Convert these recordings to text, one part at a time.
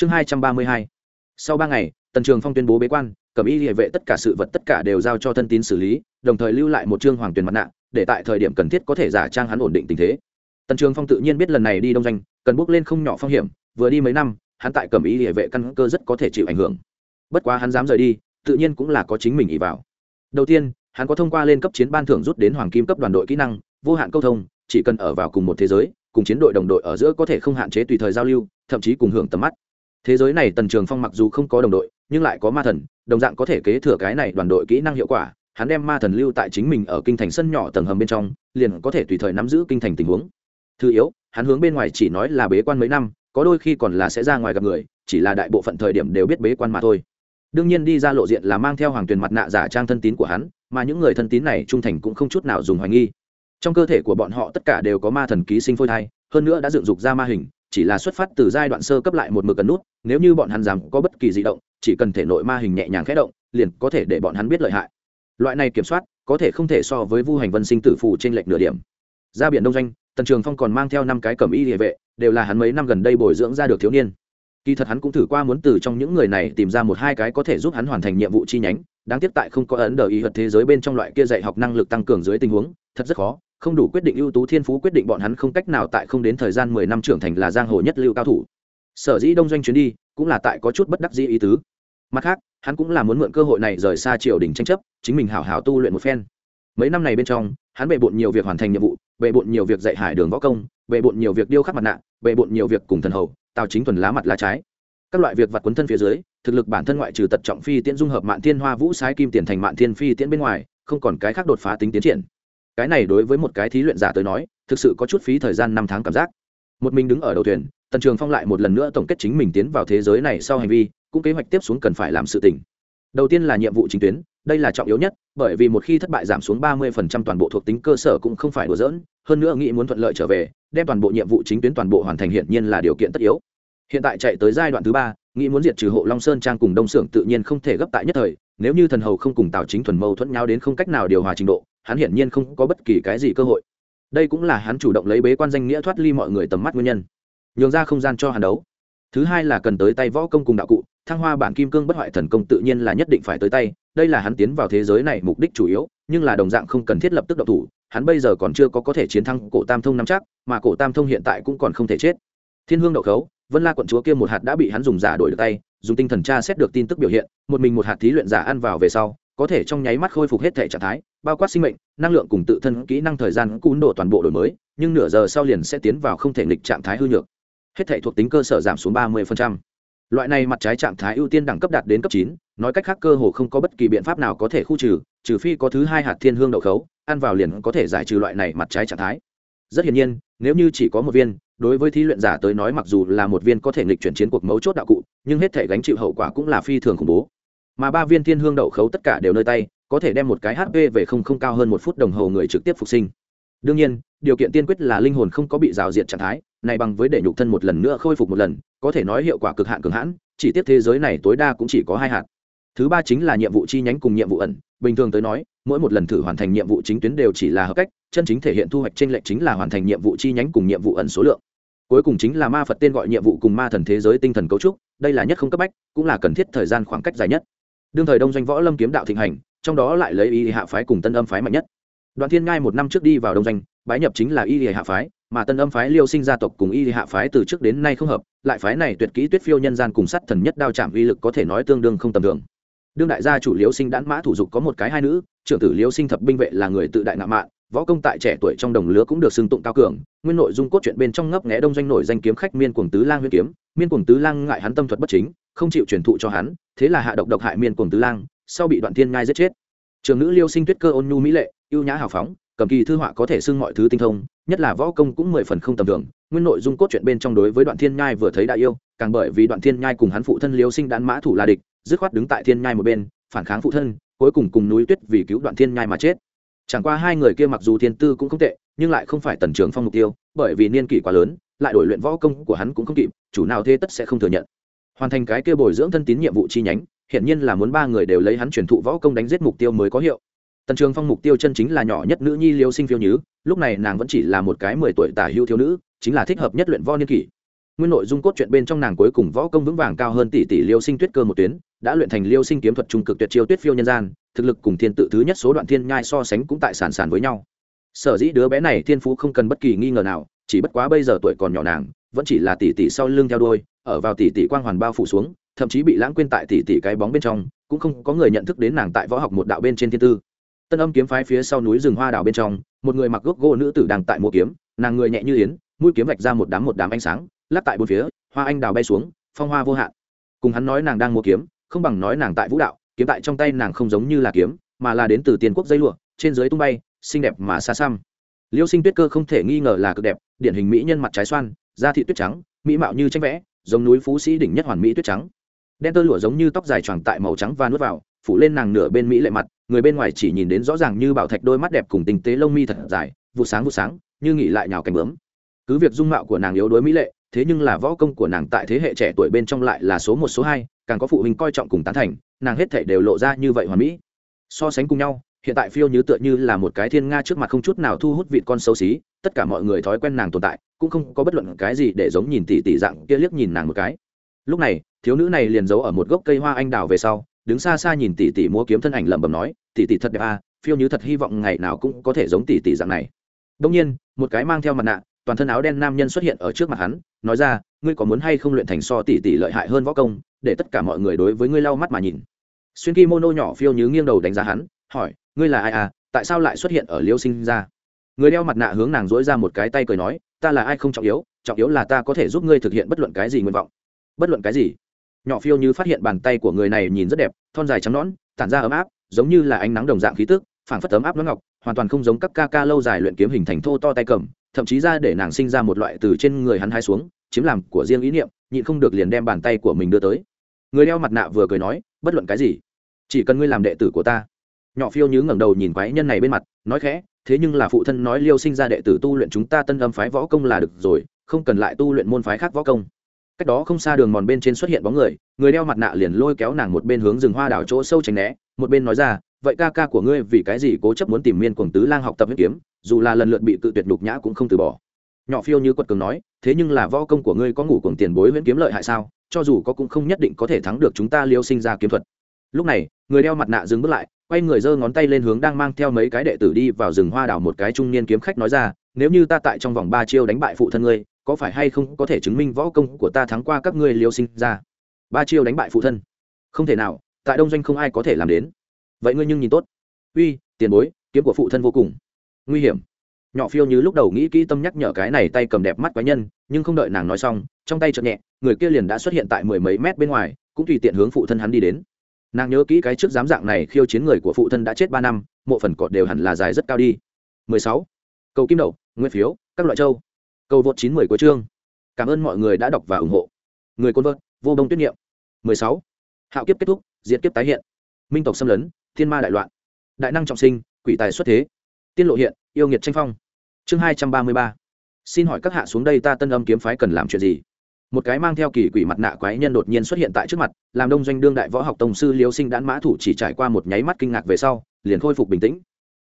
chương hai trăm ba mươi hai. Sau ba ngày, tần trường phong tuyên bố bế quan cẩm y địa vệ tất cả sự vật tất cả đều giao cho thân tín xử lý, đồng thời lưu lại một chương hoàng tuyền mặt nạ, để tại thời điểm cần thiết có thể giả trang hắn ổn định tình thế. Tần trường phong tự nhiên biết lần này đi đông doanh, cần bước lên không nhỏ phong hiểm, vừa đi mấy năm, hắn tại cẩm y địa vệ căn cơ rất có thể chịu ảnh hưởng. Bất quá hắn dám rời đi, tự nhiên cũng là có chính mình ý vào. Đầu tiên, hắn có thông qua lên cấp chiến ban thưởng rút đến hoàng kim cấp đoàn đội kỹ năng, vô hạn câu thông, chỉ cần ở vào cùng một thế giới, cùng chiến đội đồng đội ở giữa có thể không hạn chế tùy thời giao lưu, thậm chí cùng hưởng tầm mắt thế giới này tần trường phong mặc dù không có đồng đội, nhưng lại có ma thần, đồng dạng có thể kế thừa cái này đoàn đội kỹ năng hiệu quả. Hắn đem ma thần lưu tại chính mình ở kinh thành sân nhỏ tầng hầm bên trong, liền có thể tùy thời nắm giữ kinh thành tình huống. Thứ yếu, hắn hướng bên ngoài chỉ nói là bế quan mấy năm, có đôi khi còn là sẽ ra ngoài gặp người, chỉ là đại bộ phận thời điểm đều biết bế quan mà thôi. Đương nhiên đi ra lộ diện là mang theo hoàng tuyền mặt nạ giả trang thân tín của hắn, mà những người thân tín này trung thành cũng không chút nào dùng hoài nghi. Trong cơ thể của bọn họ tất cả đều có ma thần ký sinh phôi thai, hơn nữa đã dựng dục ra ma hình chỉ là xuất phát từ giai đoạn sơ cấp lại một mực cần nút, nếu như bọn hắn dám có bất kỳ di động, chỉ cần thể nội ma hình nhẹ nhàng khẽ động, liền có thể để bọn hắn biết lợi hại. Loại này kiểm soát, có thể không thể so với vu hành vân sinh tử phù trên lệch nửa điểm. Ra biển đông doanh, tần trường phong còn mang theo năm cái cẩm y địa vệ, đều là hắn mấy năm gần đây bồi dưỡng ra được thiếu niên. Kỳ thật hắn cũng thử qua muốn từ trong những người này tìm ra một hai cái có thể giúp hắn hoàn thành nhiệm vụ chi nhánh, đáng tiếc tại không có ấn đờ y hật thế giới bên trong loại kia dạy học năng lực tăng cường dưới tình huống, thật rất khó không đủ quyết định ưu tú thiên phú quyết định bọn hắn không cách nào tại không đến thời gian mười năm trưởng thành là giang hồ nhất lưu cao thủ. Sở dĩ đông doanh chuyến đi cũng là tại có chút bất đắc dĩ ý tứ. Mặt khác, hắn cũng là muốn mượn cơ hội này rời xa triều đình tranh chấp, chính mình hảo hảo tu luyện một phen. Mấy năm này bên trong, hắn bệ bộn nhiều việc hoàn thành nhiệm vụ bệ bộn nhiều việc dạy hải đường võ công bệ bộn nhiều việc điêu khắc mặt nạ bệ bộn nhiều việc cùng thần hầu, tào chính thuần lá mặt lá trái. Các loại việc vặt quấn thân phía dưới, thực lực bản thân ngoại trừ tật trọng phi tiễn dung hợp mạn thiên hoa vũ sái kim tiền thành mạn thiên phi tiễn bên ngoài, không còn cái khác đột phá tính tiến triển cái này đối với một cái thí luyện giả tới nói, thực sự có chút phí thời gian năm tháng cảm giác. Một mình đứng ở đầu thuyền, tần trường phong lại một lần nữa tổng kết chính mình tiến vào thế giới này sau hành vi, cũng kế hoạch tiếp xuống cần phải làm sự tỉnh đầu tiên là nhiệm vụ chính tuyến, đây là trọng yếu nhất, bởi vì một khi thất bại giảm xuống ba mươi phần trăm toàn bộ thuộc tính cơ sở cũng không phải đùa dỡn hơn nữa nghĩ muốn thuận lợi trở về, đem toàn bộ nhiệm vụ chính tuyến toàn bộ hoàn thành hiển nhiên là điều kiện tất yếu. Hiện tại chạy tới giai đoạn thứ ba, nghĩ muốn diệt trừ hộ long sơn trang cùng đông xưởng tự nhiên không thể gấp tại nhất thời, nếu như thần hầu không cùng tào chính thuần mâu thuẫn nhau đến không cách nào điều hòa trình độ hắn hiển nhiên không có bất kỳ cái gì cơ hội. Đây cũng là hắn chủ động lấy bế quan danh nghĩa thoát ly mọi người tầm mắt nguyên nhân. Nhường ra không gian cho hàn đấu. Thứ hai là cần tới tay võ công cùng đạo cụ, thăng hoa bản kim cương bất hoại thần công tự nhiên là nhất định phải tới tay, đây là hắn tiến vào thế giới này mục đích chủ yếu, nhưng là đồng dạng không cần thiết lập tức độc thủ, hắn bây giờ còn chưa có có thể chiến thắng cổ tam thông nắm chắc, mà cổ tam thông hiện tại cũng còn không thể chết. Thiên hương đậu khấu, vân la quận chúa kia một hạt đã bị hắn dùng giả đổi được tay, dùng tinh thần tra xét được tin tức biểu hiện, một mình một hạt thí luyện giả ăn vào về sau có thể trong nháy mắt khôi phục hết thể trạng thái, bao quát sinh mệnh, năng lượng cùng tự thân kỹ năng thời gian cún độ toàn bộ đổi mới, nhưng nửa giờ sau liền sẽ tiến vào không thể nghịch trạng thái hư nhược. Hết thể thuộc tính cơ sở giảm xuống ba mươi loại này mặt trái trạng thái ưu tiên đẳng cấp đạt đến cấp chín, nói cách khác cơ hồ không có bất kỳ biện pháp nào có thể khu trừ trừ phi có thứ hai hạt thiên hương đậu khấu, ăn vào liền có thể giải trừ loại này mặt trái trạng thái. Rất hiển nhiên, nếu như chỉ có một viên, đối với thí luyện giả tới nói mặc dù là một viên có thể nghịch chuyển chiến cuộc mấu chốt đạo cụ, nhưng hết thể gánh chịu hậu quả cũng là phi thường khủng bố mà ba viên thiên hương đậu khấu tất cả đều nơi tay, có thể đem một cái hp về không không cao hơn một phút đồng hồ người trực tiếp phục sinh. Đương nhiên, điều kiện tiên quyết là linh hồn không có bị rào diệt trạng thái, này bằng với để nhục thân một lần nữa khôi phục một lần, có thể nói hiệu quả cực hạn cường hãn, chỉ tiếp thế giới này tối đa cũng chỉ có hai hạt. Thứ ba chính là nhiệm vụ chi nhánh cùng nhiệm vụ ẩn. Bình thường tới nói, mỗi một lần thử hoàn thành nhiệm vụ chính tuyến đều chỉ là hợp cách, chân chính thể hiện thu hoạch trên lệnh chính là hoàn thành nhiệm vụ chi nhánh cùng nhiệm vụ ẩn số lượng. Cuối cùng chính là ma phật tên gọi nhiệm vụ cùng ma thần thế giới tinh thần cấu trúc, đây là nhất không cấp bách, cũng là cần thiết thời gian khoảng cách dài nhất đương thời đông doanh võ lâm kiếm đạo thịnh hành, trong đó lại lấy y hạ phái cùng tân âm phái mạnh nhất. Đoạn thiên ngai một năm trước đi vào đông doanh, bái nhập chính là y hạ phái, mà tân âm phái liêu sinh gia tộc cùng y hạ phái từ trước đến nay không hợp, lại phái này tuyệt kỹ tuyết phiêu nhân gian cùng sắt thần nhất đao chạm uy lực có thể nói tương đương không tầm thường. Đương đại gia chủ liêu sinh đãn mã thủ dục có một cái hai nữ, trưởng tử liêu sinh thập binh vệ là người tự đại ngạo mạn, võ công tại trẻ tuổi trong đồng lứa cũng được xưng tụng cao cường, nguyên nội dung cốt truyện bên trong ngấp nghé đông doanh nổi danh kiếm khách miên cuồng tứ lang huyết kiếm. Miên cuồng tứ lang ngại hắn tâm thuật bất chính, không chịu truyền thụ cho hắn thế là hạ độc độc hại miên cuồng tứ lang, sau bị đoạn thiên ngai giết chết. Trường nữ liêu sinh tuyết cơ ôn nhu mỹ lệ, ưu nhã hào phóng, cầm kỳ thư họa có thể xưng mọi thứ tinh thông, nhất là võ công cũng mười phần không tầm thường, nguyên nội dung cốt truyện bên trong đối với đoạn thiên nhai vừa thấy đại yêu, càng bởi vì đoạn thiên nhai cùng hắn phụ thân liêu sinh đạn mã thủ là địch, dứt khoát đứng tại thiên nhai một bên, phản kháng phụ thân, cuối cùng cùng núi tuyết vì cứu đoạn thiên nhai mà chết. Chẳng qua hai người kia mặc dù thiên tư cũng không tệ, nhưng lại không phải tần trường phong mục tiêu, bởi vì niên kỷ quá lớn, lại đổi luyện võ công của hắn cũng không kịp, chủ nào thế tất sẽ không thừa nhận hoàn thành cái kia bồi dưỡng thân tín nhiệm vụ chi nhánh hiện nhiên là muốn ba người đều lấy hắn truyền thụ võ công đánh giết mục tiêu mới có hiệu. Tần trường phong mục tiêu chân chính là nhỏ nhất nữ nhi liêu sinh phiêu nhứ, lúc này nàng vẫn chỉ là một cái mười tuổi tả hưu thiếu nữ, chính là thích hợp nhất luyện võ niên kỷ. Nguyên nội dung cốt truyện bên trong nàng cuối cùng võ công vững vàng cao hơn tỷ tỷ liêu sinh tuyết cơ một tuyến, đã luyện thành liêu sinh kiếm thuật trung cực tuyệt chiêu tuyết phiêu nhân gian, thực lực cùng thiên tự thứ nhất số đoạn thiên nhai so sánh cũng tại sản sản với nhau. Sở dĩ đứa bé này thiên phú không cần bất kỳ nghi ngờ nào, chỉ bất quá bây giờ tuổi còn nhỏ nàng, vẫn chỉ là tỷ tỷ sau lưng theo đuôi ở vào tỷ tỷ quang hoàn bao phủ xuống, thậm chí bị lãng quên tại tỷ tỷ cái bóng bên trong, cũng không có người nhận thức đến nàng tại võ học một đạo bên trên thiên tư. Tân âm kiếm phái phía sau núi rừng hoa đào bên trong, một người mặc gốc gỗ nữ tử đang tại mua kiếm, nàng người nhẹ như yến, mũi kiếm vạch ra một đám một đám ánh sáng, lắc tại bốn phía, hoa anh đào bay xuống, phong hoa vô hạn. Cùng hắn nói nàng đang mua kiếm, không bằng nói nàng tại vũ đạo, kiếm tại trong tay nàng không giống như là kiếm, mà là đến từ tiền quốc dây lụa, trên dưới tung bay, xinh đẹp mà xa xăm. Liêu sinh tuyết cơ không thể nghi ngờ là cực đẹp, điển hình mỹ nhân mặt trái xoan, da thị tuyết trắng, mỹ mạo như tranh vẽ giống núi phú sĩ đỉnh nhất hoàn mỹ tuyết trắng. Đen tơ lụa giống như tóc dài choàng tại màu trắng và nuốt vào, phủ lên nàng nửa bên mỹ lệ mặt, người bên ngoài chỉ nhìn đến rõ ràng như bảo thạch đôi mắt đẹp cùng tinh tế lông mi thật dài vụ sáng vụ sáng, như nghỉ lại nhào cánh bướm. Cứ việc dung mạo của nàng yếu đuối mỹ lệ, thế nhưng là võ công của nàng tại thế hệ trẻ tuổi bên trong lại là số một, số hai, càng có phụ huynh coi trọng cùng tán thành, nàng hết thể đều lộ ra như vậy hoàn mỹ. So sánh cùng nhau hiện tại phiêu như tựa như là một cái thiên nga trước mặt không chút nào thu hút vị con xấu xí, tất cả mọi người thói quen nàng tồn tại, cũng không có bất luận cái gì để giống nhìn tỷ tỷ dạng kia liếc nhìn nàng một cái. Lúc này, thiếu nữ này liền giấu ở một gốc cây hoa anh đào về sau, đứng xa xa nhìn tỷ tỷ múa kiếm thân ảnh lẩm bẩm nói tỷ tỷ thật đẹp à phiêu như thật hy vọng ngày nào cũng có thể giống tỷ tỷ dạng này. Đông nhiên, một cái mang theo mặt nạ, toàn thân áo đen nam nhân xuất hiện ở trước mặt hắn, nói ra, ngươi có muốn hay không luyện thành so tỷ tỷ lợi hại hơn võ công, để tất cả mọi người đối với ngươi lau mắt mà nhìn. Xuyên kimono nhỏ phiêu như nghiêng đầu đánh giá hắn, hỏi ngươi là ai à tại sao lại xuất hiện ở liêu sinh ra? Người đeo mặt nạ hướng nàng dỗi ra một cái tay cười nói, ta là ai không trọng yếu trọng yếu là ta có thể giúp ngươi thực hiện bất luận cái gì nguyện vọng. Bất luận cái gì? Nhỏ phiêu như phát hiện bàn tay của người này nhìn rất đẹp, thon dài trắng nõn, tản ra ấm áp, giống như là ánh nắng đồng dạng khí tức, phảng phất ấm áp nó ngọc, hoàn toàn không giống các ca ca lâu dài luyện kiếm hình thành thô to tay cầm, thậm chí ra để nàng sinh ra một loại từ trên người hắn hai xuống, chiếm làm của riêng ý niệm, nhịn không được liền đem bàn tay của mình đưa tới. Người đeo mặt nạ vừa cười nói, bất luận cái gì, chỉ cần ngươi làm đệ tử của ta nhỏ phiêu nhứ ngẩng đầu nhìn quái nhân này bên mặt, nói khẽ, thế nhưng là phụ thân nói liêu sinh ra đệ tử tu luyện chúng ta tân âm phái võ công là được rồi, không cần lại tu luyện môn phái khác võ công. Cách đó không xa đường mòn bên trên xuất hiện bóng người người đeo mặt nạ liền lôi kéo nàng một bên hướng rừng hoa đảo chỗ sâu tránh né, một bên nói ra, vậy ca ca của ngươi vì cái gì cố chấp muốn tìm miên quần tứ lang học tập huyết kiếm, dù là lần lượt bị cự tuyệt đục nhã cũng không từ bỏ. Nhỏ phiêu như quật cường nói, thế nhưng là võ công của ngươi có ngủ cuồng tiền bối huyễn kiếm lợi hại sao? Cho dù có cũng không nhất định có thể thắng được chúng ta liêu sinh ra kiếm thuật. Lúc này, người đeo mặt nạ dừng bước lại quay người giơ ngón tay lên hướng đang mang theo mấy cái đệ tử đi vào rừng hoa đảo một cái trung niên kiếm khách nói ra, nếu như ta tại trong vòng ba chiêu đánh bại phụ thân ngươi, có phải hay không có thể chứng minh võ công của ta thắng qua các ngươi liêu sinh ra? Ba chiêu đánh bại phụ thân? Không thể nào, tại đông doanh không ai có thể làm đến. Vậy ngươi nhưng nhìn tốt. Uy, tiền bối, kiếm của phụ thân vô cùng. Nguy hiểm. Nhỏ phiêu như lúc đầu nghĩ kỹ tâm nhắc nhở cái này tay cầm đẹp mắt quái nhân, nhưng không đợi nàng nói xong, trong tay chợt nhẹ, người kia liền đã xuất hiện tại mười mấy mét bên ngoài, cũng tùy tiện hướng phụ thân hắn đi đến nàng nhớ kỹ cái trước giám dạng này khiêu chiến người của phụ thân đã chết ba năm, mộ phần cọt đều hẳn là dài rất cao đi. 16. cầu kim đậu, nguyên phiếu, các loại châu. Cầu vượt chín mười của chương. Cảm ơn mọi người đã đọc và ủng hộ. Người côn vợt, vô đông tuyết nghiệm 16. hạo kiếp kết thúc, diệt kiếp tái hiện. Minh tộc xâm lấn, thiên ma đại loạn. Đại năng trọng sinh, quỷ tài xuất thế. Tiên lộ hiện, yêu nghiệt tranh phong. Chương hai trăm ba mươi ba. Xin hỏi các hạ xuống đây ta tân âm kiếm phái cần làm chuyện gì? Một cái mang theo kỳ quỷ mặt nạ quái nhân đột nhiên xuất hiện tại trước mặt làm đông doanh đương đại võ học tổng sư liêu sinh đãn mã thủ chỉ trải qua một nháy mắt kinh ngạc về sau liền khôi phục bình tĩnh.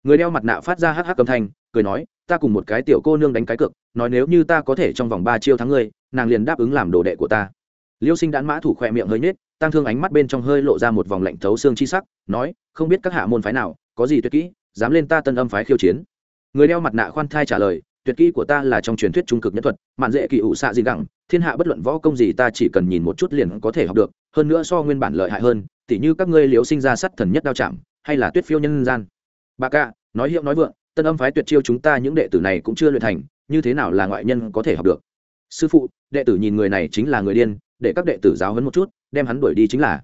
Người đeo mặt nạ phát ra hắc hắc âm thanh cười nói ta cùng một cái tiểu cô nương đánh cái cược nói nếu như ta có thể trong vòng ba chiêu tháng ngươi nàng liền đáp ứng làm đồ đệ của ta. Liêu sinh đãn mã thủ khỏe miệng hơi nết, tăng thương ánh mắt bên trong hơi lộ ra một vòng lạnh thấu xương chi sắc nói không biết các hạ môn phái nào có gì tuyệt kỹ dám lên ta tân âm phái khiêu chiến. Người đeo mặt nạ khoan thai trả lời tuyệt kỹ của ta là trong truyền thuyết trung cực nhất thuật, mạn dễ kỳ ủ xạ gì gẳng, thiên hạ bất luận võ công gì ta chỉ cần nhìn một chút liền có thể học được, hơn nữa so nguyên bản lợi hại hơn, tỉ như các ngươi liếu sinh ra sắt thần nhất đao chạm, hay là tuyết phiêu nhân gian. Bà ca nói hiệu nói vượng, tân âm phái tuyệt chiêu chúng ta những đệ tử này cũng chưa luyện thành, như thế nào là ngoại nhân có thể học được? Sư phụ, đệ tử nhìn người này chính là người điên, để các đệ tử giáo hấn một chút, đem hắn đuổi đi chính là.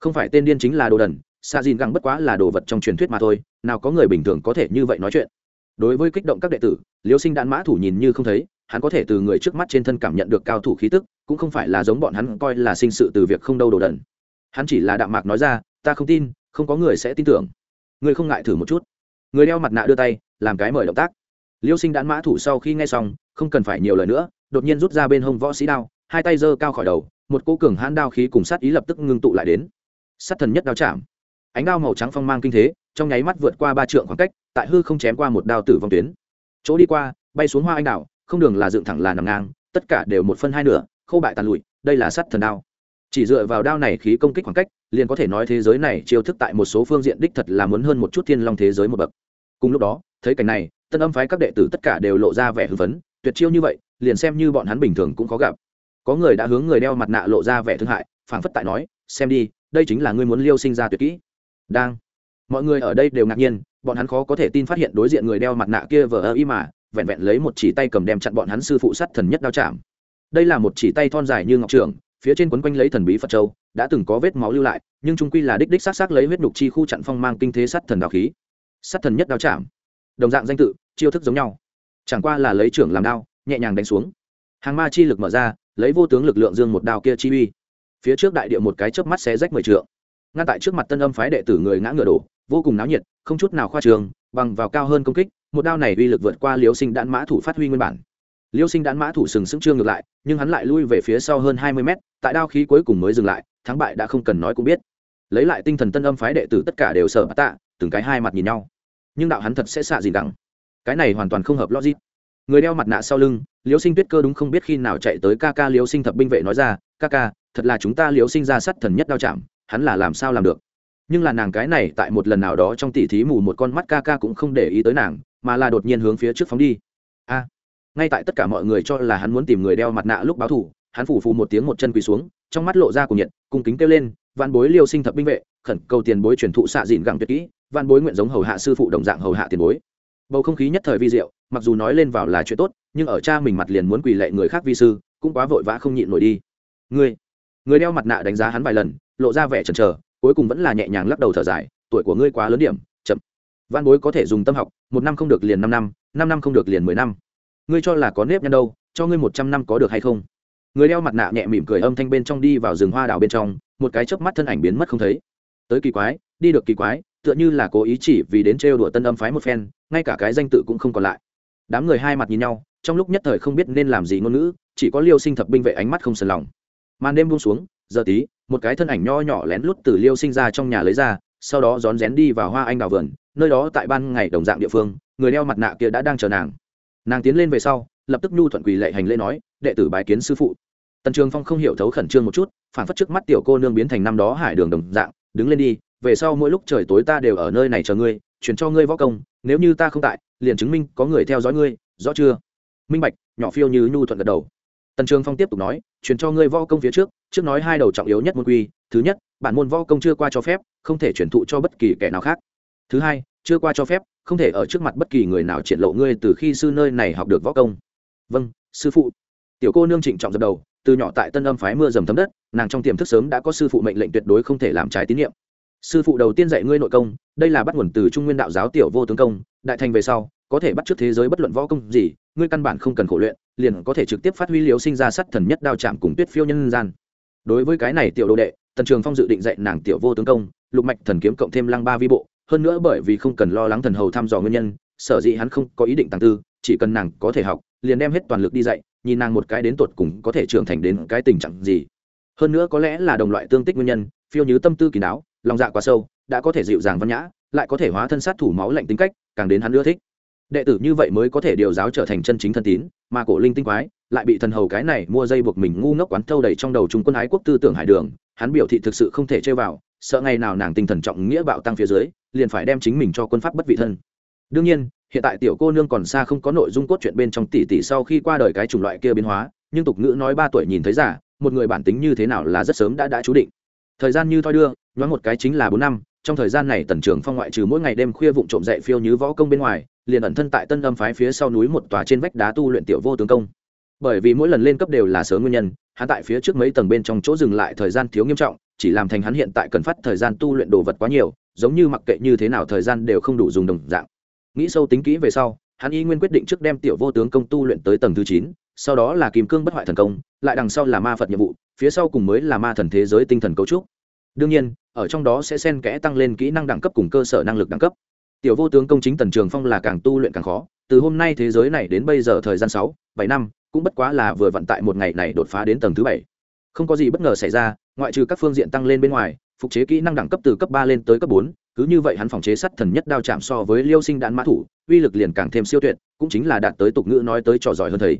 Không phải tên điên chính là đồ đần xa dìn găng bất quá là đồ vật trong truyền thuyết mà thôi, nào có người bình thường có thể như vậy nói chuyện đối với kích động các đệ tử, liêu sinh đạn mã thủ nhìn như không thấy, hắn có thể từ người trước mắt trên thân cảm nhận được cao thủ khí tức, cũng không phải là giống bọn hắn coi là sinh sự từ việc không đâu đồ đần. Hắn chỉ là đạm mạc nói ra, ta không tin, không có người sẽ tin tưởng. Người không ngại thử một chút. Người đeo mặt nạ đưa tay, làm cái mời động tác. Liêu sinh đạn mã thủ sau khi nghe xong, không cần phải nhiều lời nữa, đột nhiên rút ra bên hông võ sĩ đao, hai tay giơ cao khỏi đầu, một cô cường hãn đao khí cùng sát ý lập tức ngưng tụ lại đến. Sát thần nhất đao chạm ánh đao màu trắng phong mang kinh thế, trong nháy mắt vượt qua ba trượng khoảng cách, tại hư không chém qua một đao tử vong tuyến. Chỗ đi qua, bay xuống hoa anh đào không đường là dựng thẳng là nằm ngang, tất cả đều một phân hai nửa khâu bại tàn lụi, đây là sắt thần đao. Chỉ dựa vào đao này khí công kích khoảng cách, liền có thể nói thế giới này chiêu thức tại một số phương diện đích thật là muốn hơn một chút thiên long thế giới một bậc. Cùng lúc đó, thấy cảnh này, tân âm phái các đệ tử tất cả đều lộ ra vẻ hưng phấn, tuyệt chiêu như vậy, liền xem như bọn hắn bình thường cũng khó gặp. Có người đã hướng người đeo mặt nạ lộ ra vẻ thương hại, phảng phất tại nói, xem đi, đây chính là ngươi muốn liêu sinh ra tuyệt kỹ đang. Mọi người ở đây đều ngạc nhiên, bọn hắn khó có thể tin phát hiện đối diện người đeo mặt nạ kia vờ ơ y mà, vẹn vẹn lấy một chỉ tay cầm đem chặn bọn hắn sư phụ sắt thần nhất đao chạm. Đây là một chỉ tay thon dài như ngọc trường phía trên quấn quanh lấy thần bí phật châu, đã từng có vết máu lưu lại, nhưng trung quy là đích đích s á lấy huyết đục chi khu chặn phong mang kinh thế sắt thần đào khí. Sắt thần nhất đao chạm. Đồng dạng danh tự, chiêu thức giống nhau. Chẳng qua là lấy trưởng làm đao, nhẹ nhàng đánh xuống. Hàng ma chi lực mở ra, lấy vô tướng lực lượng dương một đao kia chi uy. Phía trước đại địa một cái chớp mắt xé rách mười trượng ngăn tại trước mặt tân âm phái đệ tử người ngã ngựa đổ, vô cùng náo nhiệt, không chút nào khoa trường, bằng vào cao hơn công kích, một đao này uy lực vượt qua liêu sinh đạn mã thủ phát huy nguyên bản. Liêu sinh đạn mã thủ sừng sững trương ngược lại, nhưng hắn lại lui về phía sau hơn hai mươi mét, tại đao khí cuối cùng mới dừng lại, thắng bại đã không cần nói cũng biết. Lấy lại tinh thần tân âm phái đệ tử tất cả đều sợ tạ, từng cái hai mặt nhìn nhau. Nhưng đạo hắn thật sẽ xạ gì đẳng cái này hoàn toàn không hợp logic. Người đeo mặt nạ sau lưng, liêu sinh tuyết cơ đúng không biết khi nào chạy tới ca ca liêu sinh thập binh vệ nói ra, ca ca, thật là chúng ta liêu sinh ra sắt thần nhất đao chạm hắn là làm sao làm được? Nhưng là nàng cái này tại một lần nào đó trong tỉ thí mù một con mắt ca ca cũng không để ý tới nàng, mà là đột nhiên hướng phía trước phóng đi. A! Ngay tại tất cả mọi người cho là hắn muốn tìm người đeo mặt nạ lúc báo thủ, hắn phủ phù một tiếng một chân quỳ xuống, trong mắt lộ ra cùng nhiệt, cung kính kêu lên văn bối liêu sinh thập binh vệ, khẩn cầu tiền bối truyền thụ xạ dịn gặng tuyệt kỹ văn bối nguyện giống hầu hạ sư phụ đồng dạng hầu hạ tiền bối. Bầu không khí nhất thời vi diệu, mặc dù nói lên vào là chuyện tốt, nhưng ở cha mình mặt liền muốn quỳ lệ người khác vi sư, cũng quá vội vã không nhịn nổi đi. Người người đeo mặt nạ đánh giá hắn vài lần, lộ ra vẻ chần chờ, cuối cùng vẫn là nhẹ nhàng lắc đầu thở dài, tuổi của ngươi quá lớn điểm, chậm. Văn bối có thể dùng tâm học, một năm không được liền năm năm năm năm không được liền mười năm. Ngươi cho là có nếp nhăn đâu, cho ngươi một trăm năm có được hay không? Người đeo mặt nạ nhẹ mỉm cười âm thanh bên trong đi vào rừng hoa đào bên trong, một cái chớp mắt thân ảnh biến mất không thấy. Tới kỳ quái, đi được kỳ quái, tựa như là cố ý chỉ vì đến trêu đùa tân âm phái một phen, ngay cả cái danh tự cũng không còn lại. Đám người hai mặt nhìn nhau, trong lúc nhất thời không biết nên làm gì ngôn ngữ, chỉ có liêu sinh thập binh vệ ánh mắt không sần lòng màn đêm buông xuống, giờ tí, một cái thân ảnh nho nhỏ lén lút từ liêu sinh ra trong nhà lấy ra, sau đó rón rén đi vào hoa anh đào vườn, nơi đó tại ban ngày đồng dạng địa phương, người đeo mặt nạ kia đã đang chờ nàng. Nàng tiến lên về sau, lập tức nhu thuận quỳ lệ hành lễ nói, đệ tử bái kiến sư phụ. Tần trường phong không hiểu thấu khẩn trương một chút phản phất trước mắt tiểu cô nương biến thành năm đó hải đường đồng dạng, đứng lên đi, về sau mỗi lúc trời tối ta đều ở nơi này chờ ngươi chuyển cho ngươi võ công, nếu như ta không tại, liền chứng minh có người theo dõi ngươi, rõ chưa? Minh bạch, nhỏ phiêu như nhu thuận gật đầu. Tần trường phong tiếp tục nói chuyển cho ngươi võ công phía trước trước nói hai đầu trọng yếu nhất môn quy, thứ nhất, bản môn võ công chưa qua cho phép, không thể chuyển thụ cho bất kỳ kẻ nào khác. Thứ hai, chưa qua cho phép, không thể ở trước mặt bất kỳ người nào triển lộ ngươi từ khi sư nơi này học được võ công. Vâng sư phụ. Tiểu cô nương trịnh trọng dập đầu, từ nhỏ tại tân âm phái mưa dầm thấm đất, nàng trong tiềm thức sớm đã có sư phụ mệnh lệnh tuyệt đối không thể làm trái tín nhiệm sư phụ đầu tiên dạy ngươi nội công, đây là bắt nguồn từ trung nguyên đạo giáo tiểu vô tướng công, đại thành về sau có thể bắt trước thế giới bất luận võ công gì, ngươi căn bản không cần khổ luyện, liền có thể trực tiếp phát huy liếu sinh ra sắt thần nhất đao chạm cùng tuyết phiêu nhân gian. Đối với cái này tiểu đồ đệ, tần trường phong dự định dạy nàng tiểu vô tướng công, lục mạch thần kiếm cộng thêm lăng ba vi bộ, hơn nữa bởi vì không cần lo lắng thần hầu thăm dò nguyên nhân, sở dĩ hắn không có ý định tăng tư, chỉ cần nàng có thể học, liền đem hết toàn lực đi dạy, nhìn nàng một cái đến tột cùng có thể trưởng thành đến cái tình trạng gì. Hơn nữa có lẽ là đồng loại tương tích nguyên nhân, phiêu như tâm tư kỳ đáo lòng dạ quá sâu, đã có thể dịu dàng văn nhã, lại có thể hóa thân sát thủ máu lạnh tính cách, càng đến hắn ưa thích đệ tử như vậy mới có thể điều giáo trở thành chân chính thân tín, mà cổ linh tinh quái lại bị thần hầu cái này mua dây buộc mình ngu ngốc quán thâu đầy trong đầu trung quân ái quốc tư tưởng hải đường. Hắn biểu thị thực sự không thể chơi vào, sợ ngày nào nàng tinh thần trọng nghĩa bạo tăng phía dưới, liền phải đem chính mình cho quân pháp bất vị thân. Đương nhiên, hiện tại tiểu cô nương còn xa không có nội dung cốt truyện bên trong tỷ tỷ sau khi qua đời cái chủng loại kia biến hóa, nhưng tục ngữ nói ba tuổi nhìn thấy giả một người bản tính như thế nào là rất sớm đã đã chú định. Thời gian như thoi đưa, nhoáng một cái chính là bốn năm, trong thời gian này tần trường phong ngoại trừ mỗi ngày đêm khuya vụng trộm dậy phiêu như võ công bên ngoài liền ẩn thân tại tân âm phái phía sau núi một tòa trên vách đá tu luyện tiểu vô tướng công. Bởi vì mỗi lần lên cấp đều là sớm nguyên nhân, hắn tại phía trước mấy tầng bên trong chỗ dừng lại thời gian thiếu nghiêm trọng, chỉ làm thành hắn hiện tại cần phát thời gian tu luyện đồ vật quá nhiều, giống như mặc kệ như thế nào thời gian đều không đủ dùng đồng dạng. Nghĩ sâu tính kỹ về sau, hắn y nguyên quyết định trước đem tiểu vô tướng công tu luyện tới tầng thứ chín, sau đó là kim cương bất hoại thần công, lại đằng sau là ma phật nhiệm vụ, phía sau cùng mới là ma thần thế giới tinh thần cấu trúc. Đương nhiên, ở trong đó sẽ xen kẽ tăng lên kỹ năng đẳng cấp cùng cơ sở năng lực đẳng cấp tiểu vô tướng công chính tần trường phong là càng tu luyện càng khó, từ hôm nay thế giới này đến bây giờ thời gian sáu, bảy năm, cũng bất quá là vừa vận tại một ngày này đột phá đến tầng thứ bảy. Không có gì bất ngờ xảy ra, ngoại trừ các phương diện tăng lên bên ngoài, phục chế kỹ năng đẳng cấp từ cấp ba lên tới cấp bốn, cứ như vậy hắn phòng chế sắt thần nhất đao chạm so với liêu sinh đạn mã thủ, uy lực liền càng thêm siêu tuyệt, cũng chính là đạt tới tục ngữ nói tới trò giỏi hơn thầy.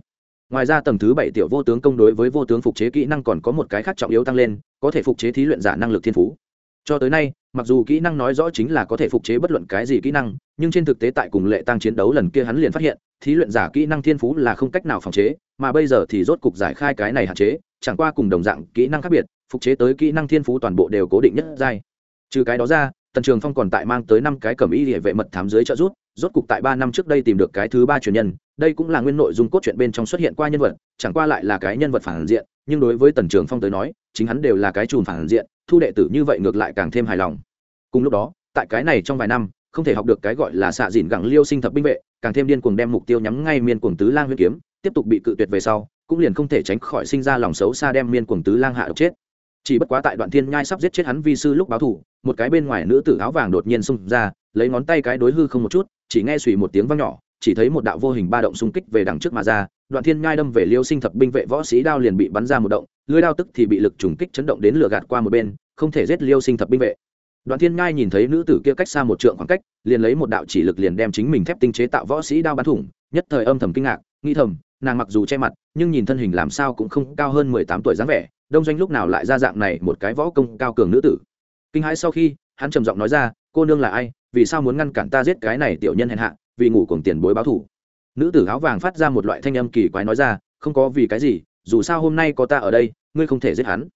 Ngoài ra tầng thứ bảy tiểu vô tướng công đối với vô tướng phục chế kỹ năng còn có một cái khác trọng yếu tăng lên, có thể phục chế thí luyện giả năng lực thiên phú. Cho tới nay mặc dù kỹ năng nói rõ chính là có thể phục chế bất luận cái gì kỹ năng, nhưng trên thực tế tại cùng lệ tăng chiến đấu lần kia hắn liền phát hiện, thí luyện giả kỹ năng thiên phú là không cách nào phòng chế, mà bây giờ thì rốt cục giải khai cái này hạn chế, chẳng qua cùng đồng dạng kỹ năng khác biệt, phục chế tới kỹ năng thiên phú toàn bộ đều cố định nhất giai. Trừ cái đó ra, tần trường phong còn tại mang tới năm cái cẩm y địa vệ mật thám dưới trợ rút rốt cục tại ba năm trước đây tìm được cái thứ ba truyền nhân, đây cũng là nguyên nội dung cốt truyện bên trong xuất hiện qua nhân vật, chẳng qua lại là cái nhân vật phản diện, nhưng đối với tần trường phong tới nói, chính hắn đều là cái chùm phản diện, thu đệ tử như vậy ngược lại càng thêm hài lòng cùng lúc đó, tại cái này trong vài năm, không thể học được cái gọi là xạ dìn gẳng liêu sinh thập binh vệ, càng thêm điên cuồng đem mục tiêu nhắm ngay miên cuồng tứ lang huyết kiếm, tiếp tục bị cự tuyệt về sau, cũng liền không thể tránh khỏi sinh ra lòng xấu xa đem miên cuồng tứ lang hạ độc chết. Chỉ bất quá tại đoạn thiên nhai sắp giết chết hắn vi sư lúc báo thủ, một cái bên ngoài nữ tử áo vàng đột nhiên xung ra, lấy ngón tay cái đối hư không một chút, chỉ nghe suy một tiếng vang nhỏ, chỉ thấy một đạo vô hình ba động xung kích về đằng trước mà ra, đoạn thiên nhai đâm về liêu sinh thập binh vệ võ sĩ đao liền bị bắn ra một động lưới đao tức thì bị lực trùng kích chấn động đến lửa gạt qua một bên, không thể giết liêu sinh thập binh vệ đoạn thiên ngai nhìn thấy nữ tử kia cách xa một trượng khoảng cách, liền lấy một đạo chỉ lực liền đem chính mình thép tinh chế tạo võ sĩ đao bắn thủng, nhất thời âm thầm kinh ngạc nghi thầm, nàng mặc dù che mặt, nhưng nhìn thân hình làm sao cũng không cao hơn mười tám tuổi dáng vẻ, đông doanh lúc nào lại ra dạng này một cái võ công cao cường nữ tử. Kinh hãi sau khi, hắn trầm giọng nói ra, cô nương là ai? Vì sao muốn ngăn cản ta giết cái này tiểu nhân hèn hạ, vì ngủ cùng tiền bối báo thủ nữ tử áo vàng phát ra một loại thanh âm kỳ quái nói ra, không có vì cái gì, dù sao hôm nay có ta ở đây, ngươi không thể giết hắn.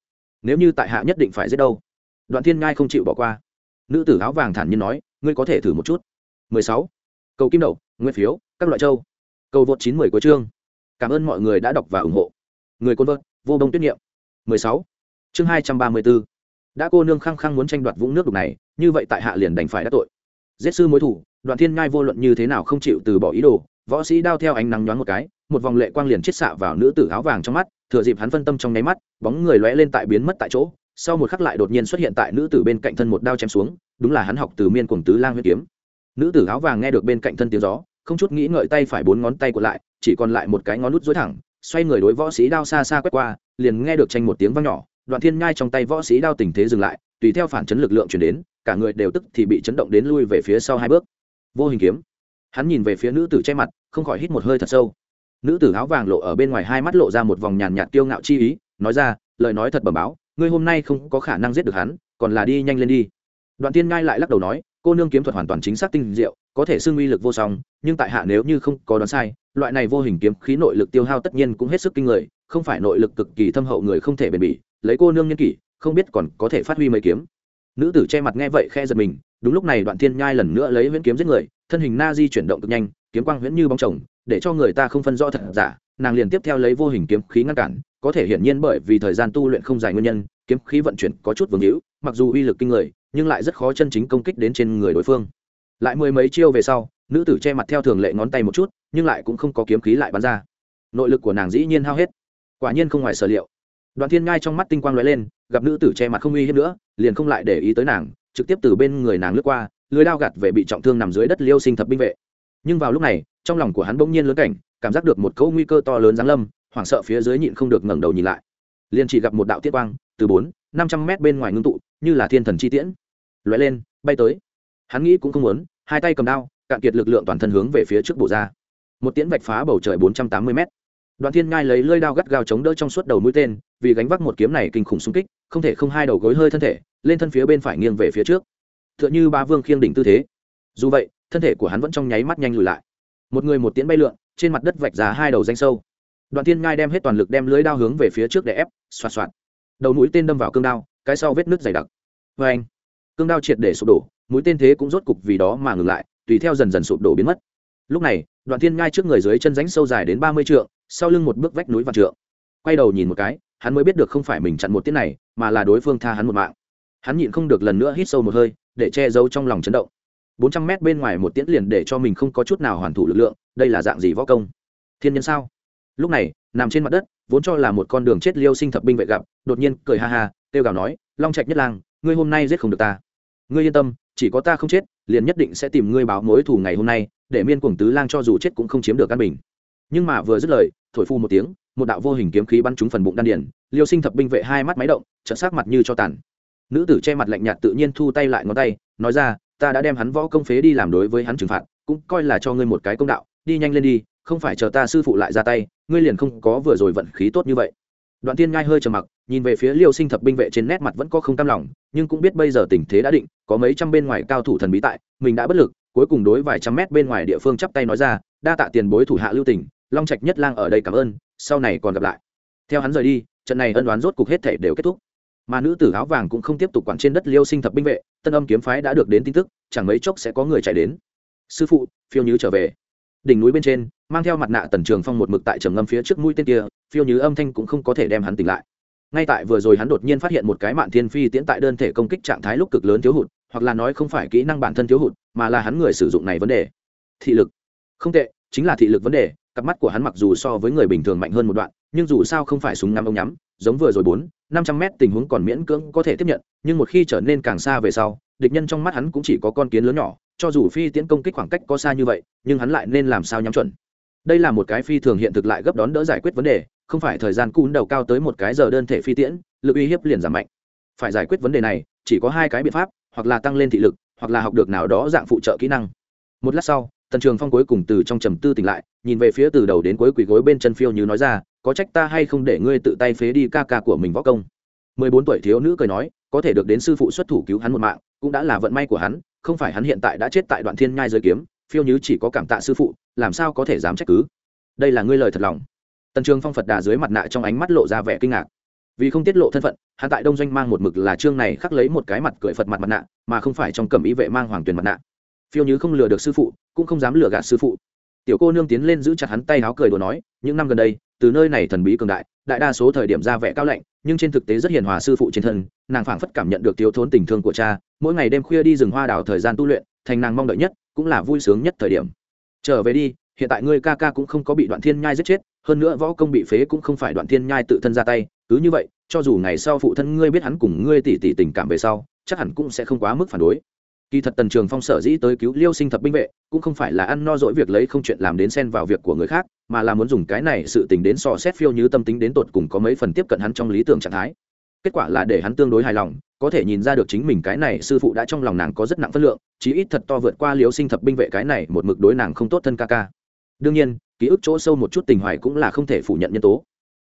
Nếu như tại hạ nhất định phải giết đâu đoạn thiên ngai không chịu bỏ qua. Nữ tử áo vàng thản nhiên nói, ngươi có thể thử một chút. 16. cầu kim đậu nguyên phiếu, các loại châu. Cầu vượt 910 của chương. Cảm ơn mọi người đã đọc và ủng hộ. Người côn vợt, vô đông tuyết nghiệm 16. chương 234. đã cô nương khăng khăng muốn tranh đoạt vũng nước đục này, như vậy tại hạ liền đành phải đắc tội. Giết sư mối thủ, đoạn thiên ngai vô luận như thế nào không chịu từ bỏ ý đồ, võ sĩ đao theo ánh nắng nhoáng một cái, một vòng lệ quang liền chết xạ vào nữ tử áo vàng trong mắt, thừa dịp hắn phân tâm trong nháy mắt, bóng người lóe lên tại biến mất tại chỗ sau một khắc lại đột nhiên xuất hiện tại nữ tử bên cạnh thân một đao chém xuống, đúng là hắn học từ miên cùng tứ lang huyết kiếm. Nữ tử áo vàng nghe được bên cạnh thân tiếng gió, không chút nghĩ ngợi tay phải bốn ngón tay của lại, chỉ còn lại một cái ngón nút dối thẳng, xoay người đối võ sĩ đao xa xa quét qua, liền nghe được tranh một tiếng vang nhỏ, đoạn thiên nhai trong tay võ sĩ đao tình thế dừng lại, tùy theo phản chấn lực lượng chuyển đến, cả người đều tức thì bị chấn động đến lui về phía sau hai bước. Vô hình kiếm. Hắn nhìn về phía nữ tử che mặt, không khỏi hít một hơi thật sâu. Nữ tử áo vàng lộ ở bên ngoài hai mắt lộ ra một vòng nhàn nhạt kiêu ngạo chi ý, nói ra, lời nói thật bẩm báo ngươi hôm nay không có khả năng giết được hắn, còn là đi nhanh lên đi. Đoạn tiên ngai lại lắc đầu nói, cô nương kiếm thuật hoàn toàn chính xác tinh diệu, có thể xưng uy lực vô song, nhưng tại hạ nếu như không có đoán sai, loại này vô hình kiếm khí nội lực tiêu hao tất nhiên cũng hết sức kinh người, không phải nội lực cực kỳ thâm hậu người không thể bền bỉ, lấy cô nương nhân kỷ, không biết còn có thể phát huy mấy kiếm. Nữ tử che mặt nghe vậy khe giật mình, đúng lúc này đoạn thiên nhai lần nữa lấy huyễn kiếm giết người, thân hình na di chuyển động cực nhanh, kiếm quang huyễn như bóng chồng để cho người ta không phân rõ thật giả, nàng liền tiếp theo lấy vô hình kiếm khí ngăn cản, có thể hiển nhiên bởi vì thời gian tu luyện không dài nguyên nhân, kiếm khí vận chuyển có chút vương hữu, mặc dù uy lực kinh người, nhưng lại rất khó chân chính công kích đến trên người đối phương. Lại mười mấy chiêu về sau, nữ tử che mặt theo thường lệ ngón tay một chút, nhưng lại cũng không có kiếm khí lại bắn ra. Nội lực của nàng dĩ nhiên hao hết. Quả nhiên không ngoài sở liệu. Đoàn thiên ngai trong mắt tinh quang lóe lên, gặp nữ tử che mặt không uy hiếp nữa, liền không lại để ý tới nàng, trực tiếp từ bên người nàng lướt qua, lưới đao gạt về bị trọng thương nằm dưới đất liêu sinh thập binh vệ. Nhưng vào lúc này trong lòng của hắn bỗng nhiên lớn cảnh, cảm giác được một câu nguy cơ to lớn giáng lâm, hoảng sợ phía dưới nhịn không được ngẩng đầu nhìn lại. Liền chỉ gặp một đạo tiết quang, từ bốn, năm trăm mét bên ngoài ngưng tụ, như là thiên thần chi tiễn, lóe lên, bay tới. Hắn nghĩ cũng không muốn, hai tay cầm đao, cạn kiệt lực lượng toàn thân hướng về phía trước bổ ra. Một tiễn vạch phá bầu trời bốn trăm tám mươi mét. Đoạn thiên ngai lấy lưỡi đao gắt gao chống đỡ trong suốt đầu mũi tên, vì gánh vác một kiếm này kinh khủng xung kích, không thể không hai đầu gối hơi thân thể, lên thân phía bên phải nghiêng về phía trước. Tựa như ba vương khiêng đỉnh tư thế. Dù vậy, thân thể của hắn vẫn trong nháy mắt nhanh lùi lại một người một tiễn bay lượn, trên mặt đất vạch ra hai đầu danh sâu. Đoạn thiên ngai đem hết toàn lực đem lưới đao hướng về phía trước để ép, xoạt xoạt. Đầu mũi tên đâm vào cương đao, cái sau vết nước dày đặc. Vê anh, cương đao triệt để sụp đổ, mũi tên thế cũng rốt cục vì đó mà ngừng lại, tùy theo dần dần sụp đổ biến mất. Lúc này, Đoạn thiên ngai trước người dưới chân ránh sâu dài đến ba mươi trượng, sau lưng một bước vách núi và trượng. Quay đầu nhìn một cái, hắn mới biết được không phải mình chặn một tiết này, mà là đối phương tha hắn một mạng. Hắn nhịn không được lần nữa hít sâu một hơi, để che giấu trong lòng chấn động bốn trăm mét bên ngoài một tiễn liền để cho mình không có chút nào hoàn thủ lực lượng, đây là dạng gì võ công? Thiên nhân sao? Lúc này, nằm trên mặt đất, vốn cho là một con đường chết liêu sinh thập binh vệ gặp, đột nhiên cười ha ha, kêu gào nói, long trạch nhất lang, ngươi hôm nay giết không được ta. Ngươi yên tâm, chỉ có ta không chết, liền nhất định sẽ tìm ngươi báo mối thù ngày hôm nay, để miên cuồng tứ lang cho dù chết cũng không chiếm được căn bình. Nhưng mà vừa dứt lời, thổi phu một tiếng, một đạo vô hình kiếm khí bắn trúng phần bụng đan điển liêu sinh thập binh vệ hai mắt máy động trận sát mặt như cho tàn. Nữ tử che mặt lạnh nhạt tự nhiên thu tay lại ngón tay, nói ra ta đã đem hắn võ công phế đi làm đối với hắn trừng phạt, cũng coi là cho ngươi một cái công đạo, đi nhanh lên đi, không phải chờ ta sư phụ lại ra tay, ngươi liền không có vừa rồi vận khí tốt như vậy. Đoạn tiên nhai hơi trầm mặc, nhìn về phía liêu sinh thập binh vệ trên nét mặt vẫn có không cam lòng, nhưng cũng biết bây giờ tình thế đã định, có mấy trăm bên ngoài cao thủ thần bí tại, mình đã bất lực, cuối cùng đối vài trăm mét bên ngoài địa phương chắp tay nói ra, đa tạ tiền bối thủ hạ lưu tỉnh long trạch nhất lang ở đây cảm ơn, sau này còn gặp lại. Theo hắn rời đi, trận này ân đoán rốt cục hết thể đều kết thúc mà nữ tử áo vàng cũng không tiếp tục quản trên đất liêu sinh thập binh vệ, tân âm kiếm phái đã được đến tin tức, chẳng mấy chốc sẽ có người chạy đến. Sư phụ, phiêu nhứ trở về. Đỉnh núi bên trên, mang theo mặt nạ tần trường phong một mực tại trầm ngâm phía trước mũi tên kia, phiêu nhứ âm thanh cũng không có thể đem hắn tỉnh lại. Ngay tại vừa rồi hắn đột nhiên phát hiện một cái mạn thiên phi tiễn tại đơn thể công kích trạng thái lúc cực lớn thiếu hụt, hoặc là nói không phải kỹ năng bản thân thiếu hụt, mà là hắn người sử dụng này vấn đề. Thị lực. Không tệ, chính là thị lực vấn đề, cặp mắt của hắn mặc dù so với người bình thường mạnh hơn một đoạn, nhưng dù sao không phải súng ngắm ống nhắm, giống vừa rồi bốn năm trăm mét tình huống còn miễn cưỡng có thể tiếp nhận, nhưng một khi trở nên càng xa về sau, địch nhân trong mắt hắn cũng chỉ có con kiến lớn nhỏ, cho dù phi tiễn công kích khoảng cách có xa như vậy, nhưng hắn lại nên làm sao nhắm chuẩn. Đây là một cái phi thường hiện thực lại gấp đón đỡ giải quyết vấn đề, không phải thời gian cún đầu cao tới một cái giờ đơn thể phi tiễn, lực uy hiếp liền giảm mạnh. Phải giải quyết vấn đề này, chỉ có hai cái biện pháp, hoặc là tăng lên thị lực, hoặc là học được nào đó dạng phụ trợ kỹ năng. Một lát sau, tần trường phong cuối cùng từ trong trầm tư tỉnh lại, nhìn về phía từ đầu đến cuối quỳ gối bên chân phiêu như nói ra có trách ta hay không để ngươi tự tay phế đi ca ca của mình võ công? Mười bốn tuổi thiếu nữ cười nói, có thể được đến sư phụ xuất thủ cứu hắn một mạng, cũng đã là vận may của hắn, không phải hắn hiện tại đã chết tại đoạn thiên nhai giới kiếm, phiêu như chỉ có cảm tạ sư phụ, làm sao có thể dám trách cứ? Đây là ngươi lời thật lòng. Tần trường phong phật đà dưới mặt nạ trong ánh mắt lộ ra vẻ kinh ngạc. Vì không tiết lộ thân phận, hắn tại đông doanh mang một mực là chương này khắc lấy một cái mặt cười phật mặt mặt nạ, mà không phải trong cẩm ý vệ mang hoàng tuyền mặt nạ. Phiêu như không lừa được sư phụ, cũng không dám lừa gạt sư phụ tiểu cô nương tiến lên giữ chặt hắn tay háo cười đùa nói, những năm gần đây, từ nơi này thần bí cường đại đại đa số thời điểm ra vẻ cao lạnh, nhưng trên thực tế rất hiền hòa sư phụ trên thân, nàng phảng phất cảm nhận được thiếu thốn tình thương của cha, mỗi ngày đêm khuya đi rừng hoa đảo thời gian tu luyện, thành nàng mong đợi nhất, cũng là vui sướng nhất thời điểm. Trở về đi, hiện tại ngươi ca ca cũng không có bị đoạn thiên nhai giết chết, hơn nữa võ công bị phế cũng không phải đoạn thiên nhai tự thân ra tay, cứ như vậy, cho dù ngày sau phụ thân ngươi biết hắn cùng ngươi tỉ tỉ tình cảm về sau, chắc hẳn cũng sẽ không quá mức phản đối kỳ thật tần trường phong sở dĩ tới cứu liêu sinh thập binh vệ, cũng không phải là ăn no dỗi việc lấy không chuyện làm đến xen vào việc của người khác, mà là muốn dùng cái này sự tình đến sò xét phiêu như tâm tính đến tột cùng có mấy phần tiếp cận hắn trong lý tưởng trạng thái. Kết quả là để hắn tương đối hài lòng, có thể nhìn ra được chính mình cái này sư phụ đã trong lòng nàng có rất nặng phân lượng, chí ít thật to vượt qua liêu sinh thập binh vệ cái này một mực đối nàng không tốt thân ca ca. Đương nhiên, ký ức chỗ sâu một chút tình hoài cũng là không thể phủ nhận nhân tố.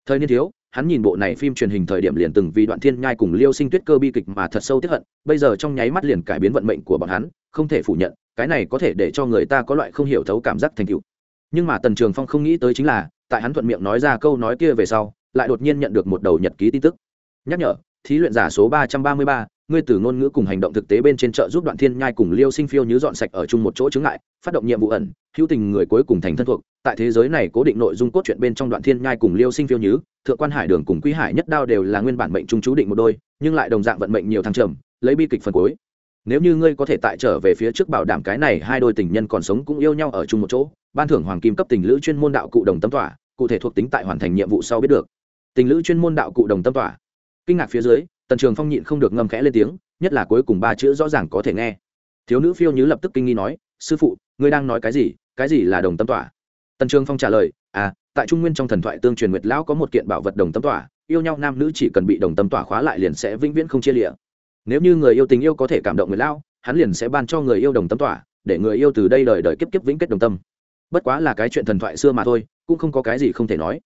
Thời niên thiếu hắn nhìn bộ này phim truyền hình thời điểm liền từng vì đoạn thiên nhai cùng liêu sinh tuyết cơ bi kịch mà thật sâu tiếp hận, bây giờ trong nháy mắt liền cải biến vận mệnh của bọn hắn, không thể phủ nhận, cái này có thể để cho người ta có loại không hiểu thấu cảm giác thành cựu nhưng mà tần trường phong không nghĩ tới chính là, tại hắn thuận miệng nói ra câu nói kia về sau, lại đột nhiên nhận được một đầu nhật ký tin tức. Nhắc nhở, thí luyện giả số ba trăm ba mươi ba, ngươi từ ngôn ngữ cùng hành động thực tế bên trên chợ giúp đoạn thiên nhai cùng liêu sinh phiêu như dọn sạch ở chung một chỗ chứng ngại, phát động nhiệm vụ ẩn, hữu tình người cuối cùng thành thân thuộc tại thế giới này cố định nội dung cốt truyện bên trong đoạn thiên nhai cùng liêu sinh phiêu nhứ, thượng quan hải đường cùng quý hải nhất đao đều là nguyên bản mệnh trung chú định một đôi, nhưng lại đồng dạng vận mệnh nhiều thăng trầm, lấy bi kịch phần cuối. Nếu như ngươi có thể tại trở về phía trước bảo đảm cái này hai đôi tình nhân còn sống cũng yêu nhau ở chung một chỗ, ban thưởng hoàng kim cấp tình lữ chuyên môn đạo cụ đồng tâm tỏa, cụ thể thuộc tính tại hoàn thành nhiệm vụ sau biết được. Tình lữ chuyên môn đạo cụ đồng tâm tỏa. Kinh ngạc phía dưới, tần trường phong nhịn không được ngâm khẽ lên tiếng, nhất là cuối cùng ba chữ rõ ràng có thể nghe. Thiếu nữ phiêu nhứ lập tức kinh nghi nói, sư phụ, ngươi đang nói cái gì? Cái gì là đồng tâm tỏa? Tần trường phong trả lời à tại trung nguyên trong thần thoại tương truyền nguyệt lão có một kiện bảo vật đồng tâm tỏa, yêu nhau nam nữ chỉ cần bị đồng tâm tỏa khóa lại liền sẽ vĩnh viễn không chia lịa nếu như người yêu tình yêu có thể cảm động nguyệt lão, hắn liền sẽ ban cho người yêu đồng tâm tỏa, để người yêu từ đây đời đời kiếp kiếp vĩnh kết đồng tâm. Bất quá là cái chuyện thần thoại xưa mà thôi, cũng không có cái gì không thể nói.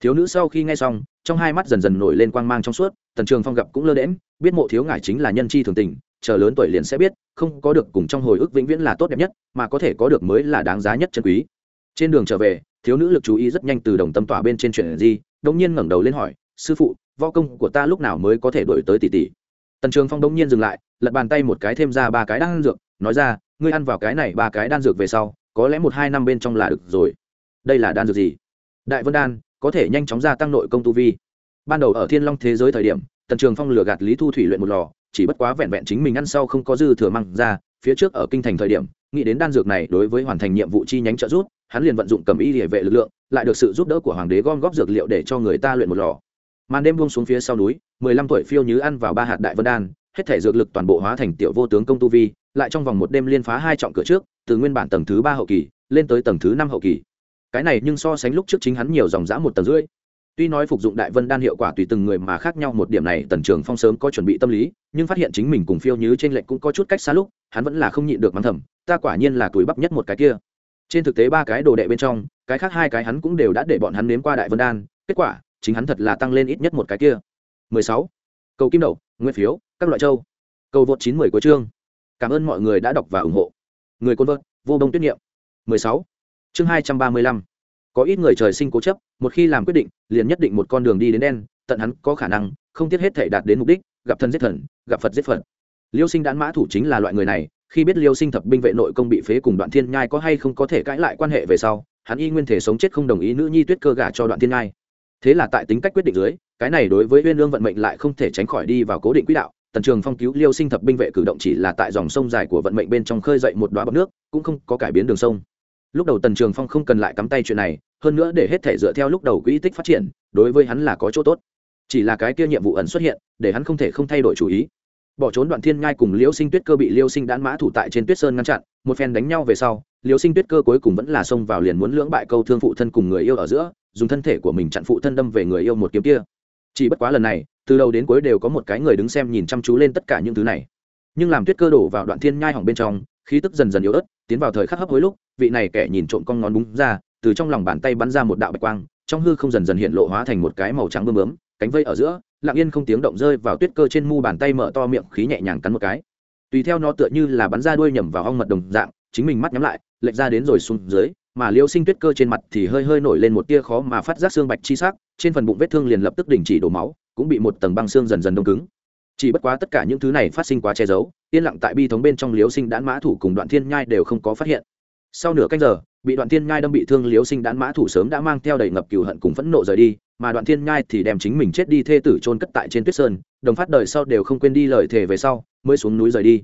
Thiếu nữ sau khi nghe xong, trong hai mắt dần dần nổi lên quang mang trong suốt, tần trường phong gặp cũng lơ đễm biết mộ thiếu ngải chính là nhân chi thường tình, chờ lớn tuổi liền sẽ biết, không có được cùng trong hồi ức vĩnh viễn là tốt đẹp nhất, mà có thể có được mới là đáng giá nhất chân quý trên đường trở về, thiếu nữ lực chú ý rất nhanh từ đồng tâm tỏa bên trên chuyện gì đông nhiên ngẩng đầu lên hỏi, sư phụ, võ công của ta lúc nào mới có thể đổi tới tỷ tỷ? Tần trường phong đông nhiên dừng lại, lật bàn tay một cái thêm ra ba cái đan dược, nói ra, ngươi ăn vào cái này ba cái đan dược về sau, có lẽ một hai năm bên trong là được rồi. Đây là đan dược gì? Đại vân đan, có thể nhanh chóng gia tăng nội công tu vi. Ban đầu ở thiên long thế giới thời điểm, tần trường phong lừa gạt lý thu thủy luyện một lò, chỉ bất quá vẹn vẹn chính mình ăn sau không có dư thừa măng ra, phía trước ở kinh thành thời điểm, nghĩ đến đan dược này đối với hoàn thành nhiệm vụ chi nhánh trợ giúp hắn liền vận dụng cầm y địa vệ lực lượng, lại được sự giúp đỡ của hoàng đế gom góp dược liệu để cho người ta luyện một lò. Màn đêm buông xuống phía sau núi, mười lăm tuổi phiêu nhứ ăn vào ba hạt đại vân đan, hết thể dược lực toàn bộ hóa thành tiểu vô tướng công tu vi, lại trong vòng một đêm liên phá hai trọng cửa trước, từ nguyên bản tầng thứ ba hậu kỳ, lên tới tầng thứ năm hậu kỳ. Cái này nhưng so sánh lúc trước chính hắn nhiều dòng dã một tầng rưỡi. Tuy nói phục dụng đại vân đan hiệu quả tùy từng người mà khác nhau một điểm này, tần trường phong sớm có chuẩn bị tâm lý, nhưng phát hiện chính mình cùng phiêu nhứ trên lệnh cũng có chút cách xa lúc, hắn vẫn là không nhịn được mắng thầm, ta quả nhiên là tuổi bắp nhất một cái kia trên thực tế ba cái đồ đệ bên trong, cái khác hai cái hắn cũng đều đã để bọn hắn nếm qua đại vân đan, kết quả, chính hắn thật là tăng lên ít nhất một cái kia 16. cầu kim đậu, nguyên phiếu, các loại châu cầu vượt 910 của chương cảm ơn mọi người đã đọc và ủng hộ người côn vợt vô đông tuyết niệm 16. chương 235. có ít người trời sinh cố chấp, một khi làm quyết định, liền nhất định một con đường đi đến đen, tận hắn có khả năng, không tiếc hết thể đạt đến mục đích, gặp thần giết thần, gặp phật giết phật liêu sinh đán mã thủ chính là loại người này khi biết liêu sinh thập binh vệ nội công bị phế cùng đoạn thiên nhai có hay không có thể cãi lại quan hệ về sau, hắn y nguyên thể sống chết không đồng ý nữ nhi tuyết cơ gả cho đoạn thiên nhai. Thế là tại tính cách quyết định dưới, cái này đối với uyên lương vận mệnh lại không thể tránh khỏi đi vào cố định quỹ đạo. Tần trường phong cứu liêu sinh thập binh vệ cử động chỉ là tại dòng sông dài của vận mệnh bên trong khơi dậy một đoá bọc nước, cũng không có cải biến đường sông. Lúc đầu tần trường phong không cần lại cắm tay chuyện này, hơn nữa để hết thể dựa theo lúc đầu quỹ tích phát triển, đối với hắn là có chỗ tốt. Chỉ là cái kia nhiệm vụ ẩn xuất hiện, để hắn không thể không thay đổi chủ ý bỏ trốn đoạn thiên ngai cùng liễu sinh tuyết cơ bị liêu sinh đãn mã thủ tại trên tuyết sơn ngăn chặn, một phen đánh nhau về sau, liễu sinh tuyết cơ cuối cùng vẫn là xông vào liền muốn lưỡng bại câu thương phụ thân cùng người yêu ở giữa, dùng thân thể của mình chặn phụ thân đâm về người yêu một kiếm kia. Chỉ bất quá lần này, từ đầu đến cuối đều có một cái người đứng xem nhìn chăm chú lên tất cả những thứ này. Nhưng làm tuyết cơ đổ vào đoạn thiên nhai hỏng bên trong, khí tức dần dần yếu ớt, tiến vào thời khắc hấp hối lúc, vị này kẻ nhìn trộm con ngón búng ra, từ trong lòng bàn tay bắn ra một đạo bạch quang, trong hư không dần dần hiện lộ hóa thành một cái màu trắng bơm bướm, cánh vây ở giữa lặng yên không tiếng động rơi vào tuyết cơ trên mu bàn tay mở to miệng khí nhẹ nhàng cắn một cái. Tùy theo nó tựa như là bắn ra đuôi nhầm vào hong mật đồng dạng, chính mình mắt nhắm lại, lệch ra đến rồi xuống dưới, mà liêu sinh tuyết cơ trên mặt thì hơi hơi nổi lên một tia khó mà phát giác xương bạch chi sắc, trên phần bụng vết thương liền lập tức đình chỉ đổ máu, cũng bị một tầng băng xương dần dần đông cứng. Chỉ bất quá tất cả những thứ này phát sinh quá che giấu, yên lặng tại bi thống bên trong liêu sinh đãn mã thủ cùng đoạn thiên nhai đều không có phát hiện. Sau nửa canh giờ bị đoạn thiên nhai đâm bị thương liếu sinh Đán mã thủ sớm đã mang theo đầy ngập cừu hận cùng phẫn nộ rời đi, mà đoạn thiên nhai thì đem chính mình chết đi thê tử chôn cất tại trên tuyết sơn, đồng phát đời sau đều không quên đi lời thề về sau, mới xuống núi rời đi.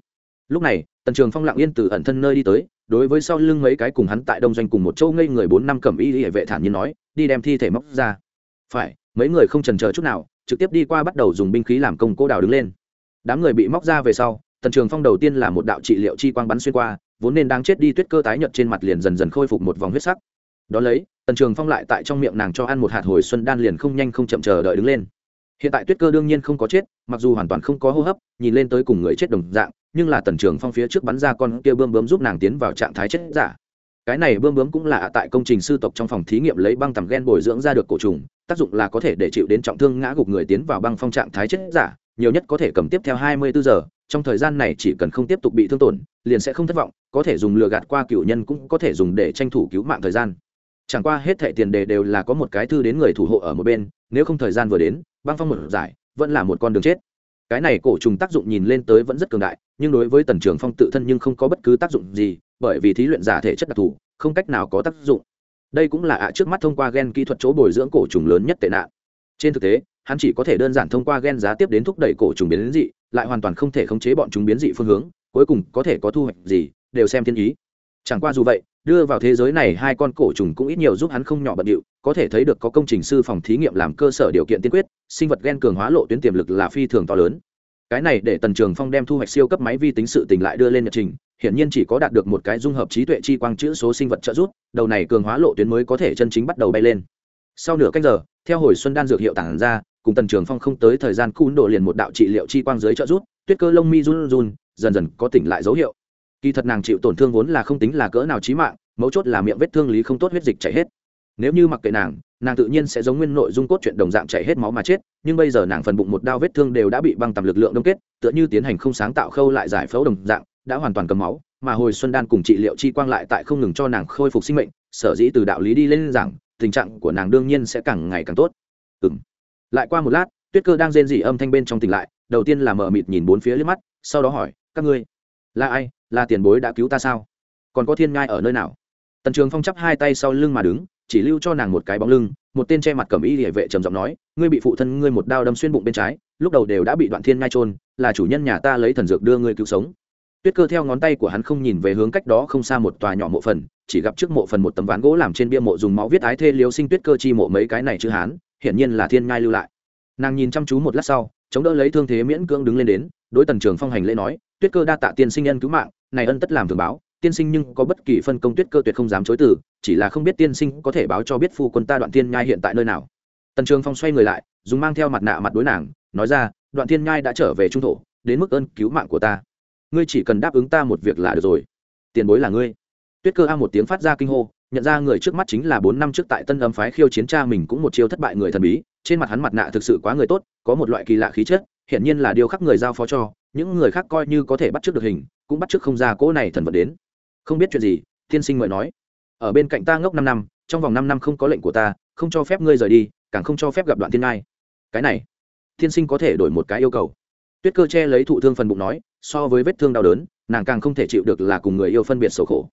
Lúc này, tần trường phong lặng yên từ ẩn thân nơi đi tới, đối với sau lưng mấy cái cùng hắn tại đông doanh cùng một châu ngây người bốn năm cầm y hệ vệ thản nhiên nói, đi đem thi thể móc ra. Phải, mấy người không trần chờ chút nào, trực tiếp đi qua bắt đầu dùng binh khí làm công cô đào đứng lên. Đám người bị móc ra về sau, tần trường phong đầu tiên là một đạo trị liệu chi quang bắn xuyên qua vốn nên đang chết đi tuyết cơ tái nhợt trên mặt liền dần dần khôi phục một vòng huyết sắc. Đó lấy, tần trường phong lại tại trong miệng nàng cho ăn một hạt hồi xuân đan liền không nhanh không chậm chờ đợi đứng lên. Hiện tại tuyết cơ đương nhiên không có chết, mặc dù hoàn toàn không có hô hấp, nhìn lên tới cùng người chết đồng dạng, nhưng là tần trường phong phía trước bắn ra con kia bơm bướm giúp nàng tiến vào trạng thái chết giả. Cái này bơm bướm cũng là tại công trình sư tộc trong phòng thí nghiệm lấy băng tầm gen bồi dưỡng ra được cổ trùng, tác dụng là có thể để chịu đến trọng thương ngã gục người tiến vào băng phong trạng thái chết giả, nhiều nhất có thể cầm tiếp theo hai mươi bốn giờ, trong thời gian này chỉ cần không tiếp tục bị thương tổn liền sẽ không thất vọng, có thể dùng lừa gạt qua cựu nhân cũng có thể dùng để tranh thủ cứu mạng thời gian. Chẳng qua hết thệ tiền đề đều là có một cái thư đến người thủ hộ ở một bên, nếu không thời gian vừa đến, băng phong một giải, vẫn là một con đường chết. Cái này cổ trùng tác dụng nhìn lên tới vẫn rất cường đại, nhưng đối với tần trường phong tự thân nhưng không có bất cứ tác dụng gì, bởi vì thí luyện giả thể chất đặc thù, không cách nào có tác dụng. Đây cũng là ạ, trước mắt thông qua g e n kỹ thuật chỗ bồi dưỡng cổ trùng lớn nhất tệ nạn. Trên thực tế, hắn chỉ có thể đơn giản thông qua g e n giá tiếp đến thúc đẩy cổ trùng biến dị, lại hoàn toàn không thể khống chế bọn chúng biến dị phương hướng cuối cùng có thể có thu hoạch gì, đều xem thiên ý. Chẳng qua dù vậy, đưa vào thế giới này hai con cổ trùng cũng ít nhiều giúp hắn không nhỏ bận điệu, có thể thấy được có công trình sư phòng thí nghiệm làm cơ sở điều kiện tiên quyết, sinh vật gen cường hóa lộ tuyến tiềm lực là phi thường to lớn. Cái này để tần trường phong đem thu hoạch siêu cấp máy vi tính sự tình lại đưa lên nhật trình, hiển nhiên chỉ có đạt được một cái dung hợp trí tuệ chi quang chữ số sinh vật trợ giúp, đầu này cường hóa lộ tuyến mới có thể chân chính bắt đầu bay lên. Sau nửa cách giờ, theo hồi xuân đan dược hiệu tản ra, cùng tần trường phong không tới thời gian cún đồ liền một đạo trị liệu chi quang dưới trợ giúp, tuyết cơ lông mi run run dần dần có tỉnh lại dấu hiệu. Kỳ thật nàng chịu tổn thương vốn là không tính là cỡ nào trí mạng, mấu chốt là miệng vết thương lý không tốt huyết dịch chảy hết. Nếu như mặc kệ nàng nàng tự nhiên sẽ giống nguyên nội dung cốt chuyện đồng dạng chảy hết máu mà chết, nhưng bây giờ nàng phần bụng một đao vết thương đều đã bị băng tầm lực lượng đông kết, tựa như tiến hành không sáng tạo khâu lại giải phẫu đồng dạng, đã hoàn toàn cầm máu, mà hồi xuân đan cùng trị liệu chi quang lại tại không ngừng cho nàng khôi phục sinh mệnh, sở dĩ từ đạo lý đi lên rằng, tình trạng của nàng đương nhiên sẽ càng ngày càng tốt. Ừng lại qua một lát, tuyết cơ đang rên rỉ âm thanh bên trong tỉnh lại, đầu tiên là mở mịt nhìn bốn phía liếc mắt, sau đó hỏi các ngươi là ai là tiền bối đã cứu ta sao còn có thiên ngai ở nơi nào tần trường phong chắp hai tay sau lưng mà đứng chỉ lưu cho nàng một cái bóng lưng một tên che mặt cầm y địa vệ trầm giọng nói ngươi bị phụ thân ngươi một đao đâm xuyên bụng bên trái lúc đầu đều đã bị đoạn thiên ngai trôn là chủ nhân nhà ta lấy thần dược đưa ngươi cứu sống tuyết cơ theo ngón tay của hắn không nhìn về hướng cách đó không xa một tòa nhỏ mộ phần chỉ gặp trước mộ phần một tấm ván gỗ làm trên bia mộ dùng máu viết ái thê liếu sinh tuyết cơ chi mộ mấy cái này chữ hán hiển nhiên là thiên ngai lưu lại nàng nhìn chăm chú một lát sau chống đỡ lấy thương thế miễn cưỡng đứng lên đến đối tần trường phong hành lễ nói tuyết cơ đa tạ tiên sinh ân cứu mạng, này ân tất làm thường báo, tiên sinh nhưng có bất kỳ phân công tuyết cơ tuyệt không dám chối từ, chỉ là không biết tiên sinh có thể báo cho biết phu quân ta đoạn tiên nhai hiện tại nơi nào. Tần trường phong xoay người lại, dùng mang theo mặt nạ mặt đối nàng, nói ra, đoạn tiên nhai đã trở về trung thổ, đến mức ơn cứu mạng của ta. Ngươi chỉ cần đáp ứng ta một việc là được rồi. Tiền bối là ngươi. Tuyết cơ a một tiếng phát ra kinh hô, nhận ra người trước mắt chính là bốn năm trước tại tân âm phái khiêu chiến cha mình cũng một chiêu thất bại người thần bí, trên mặt hắn mặt nạ thực sự quá người tốt, có một loại kỳ lạ khí chất, hiển nhiên là điều khắc người giao phó cho những người khác coi như có thể bắt trước được hình, cũng bắt trước không ra cỗ này thần vật đến. Không biết chuyện gì, tiên sinh mời nói. Ở bên cạnh ta ngốc năm năm, trong vòng năm năm không có lệnh của ta, không cho phép ngươi rời đi, càng không cho phép gặp đoạn thiên ngai. Cái này, tiên sinh có thể đổi một cái yêu cầu. Tuyết cơ che lấy thụ thương phần bụng nói, so với vết thương đau đớn, nàng càng không thể chịu được là cùng người yêu phân biệt sầu khổ.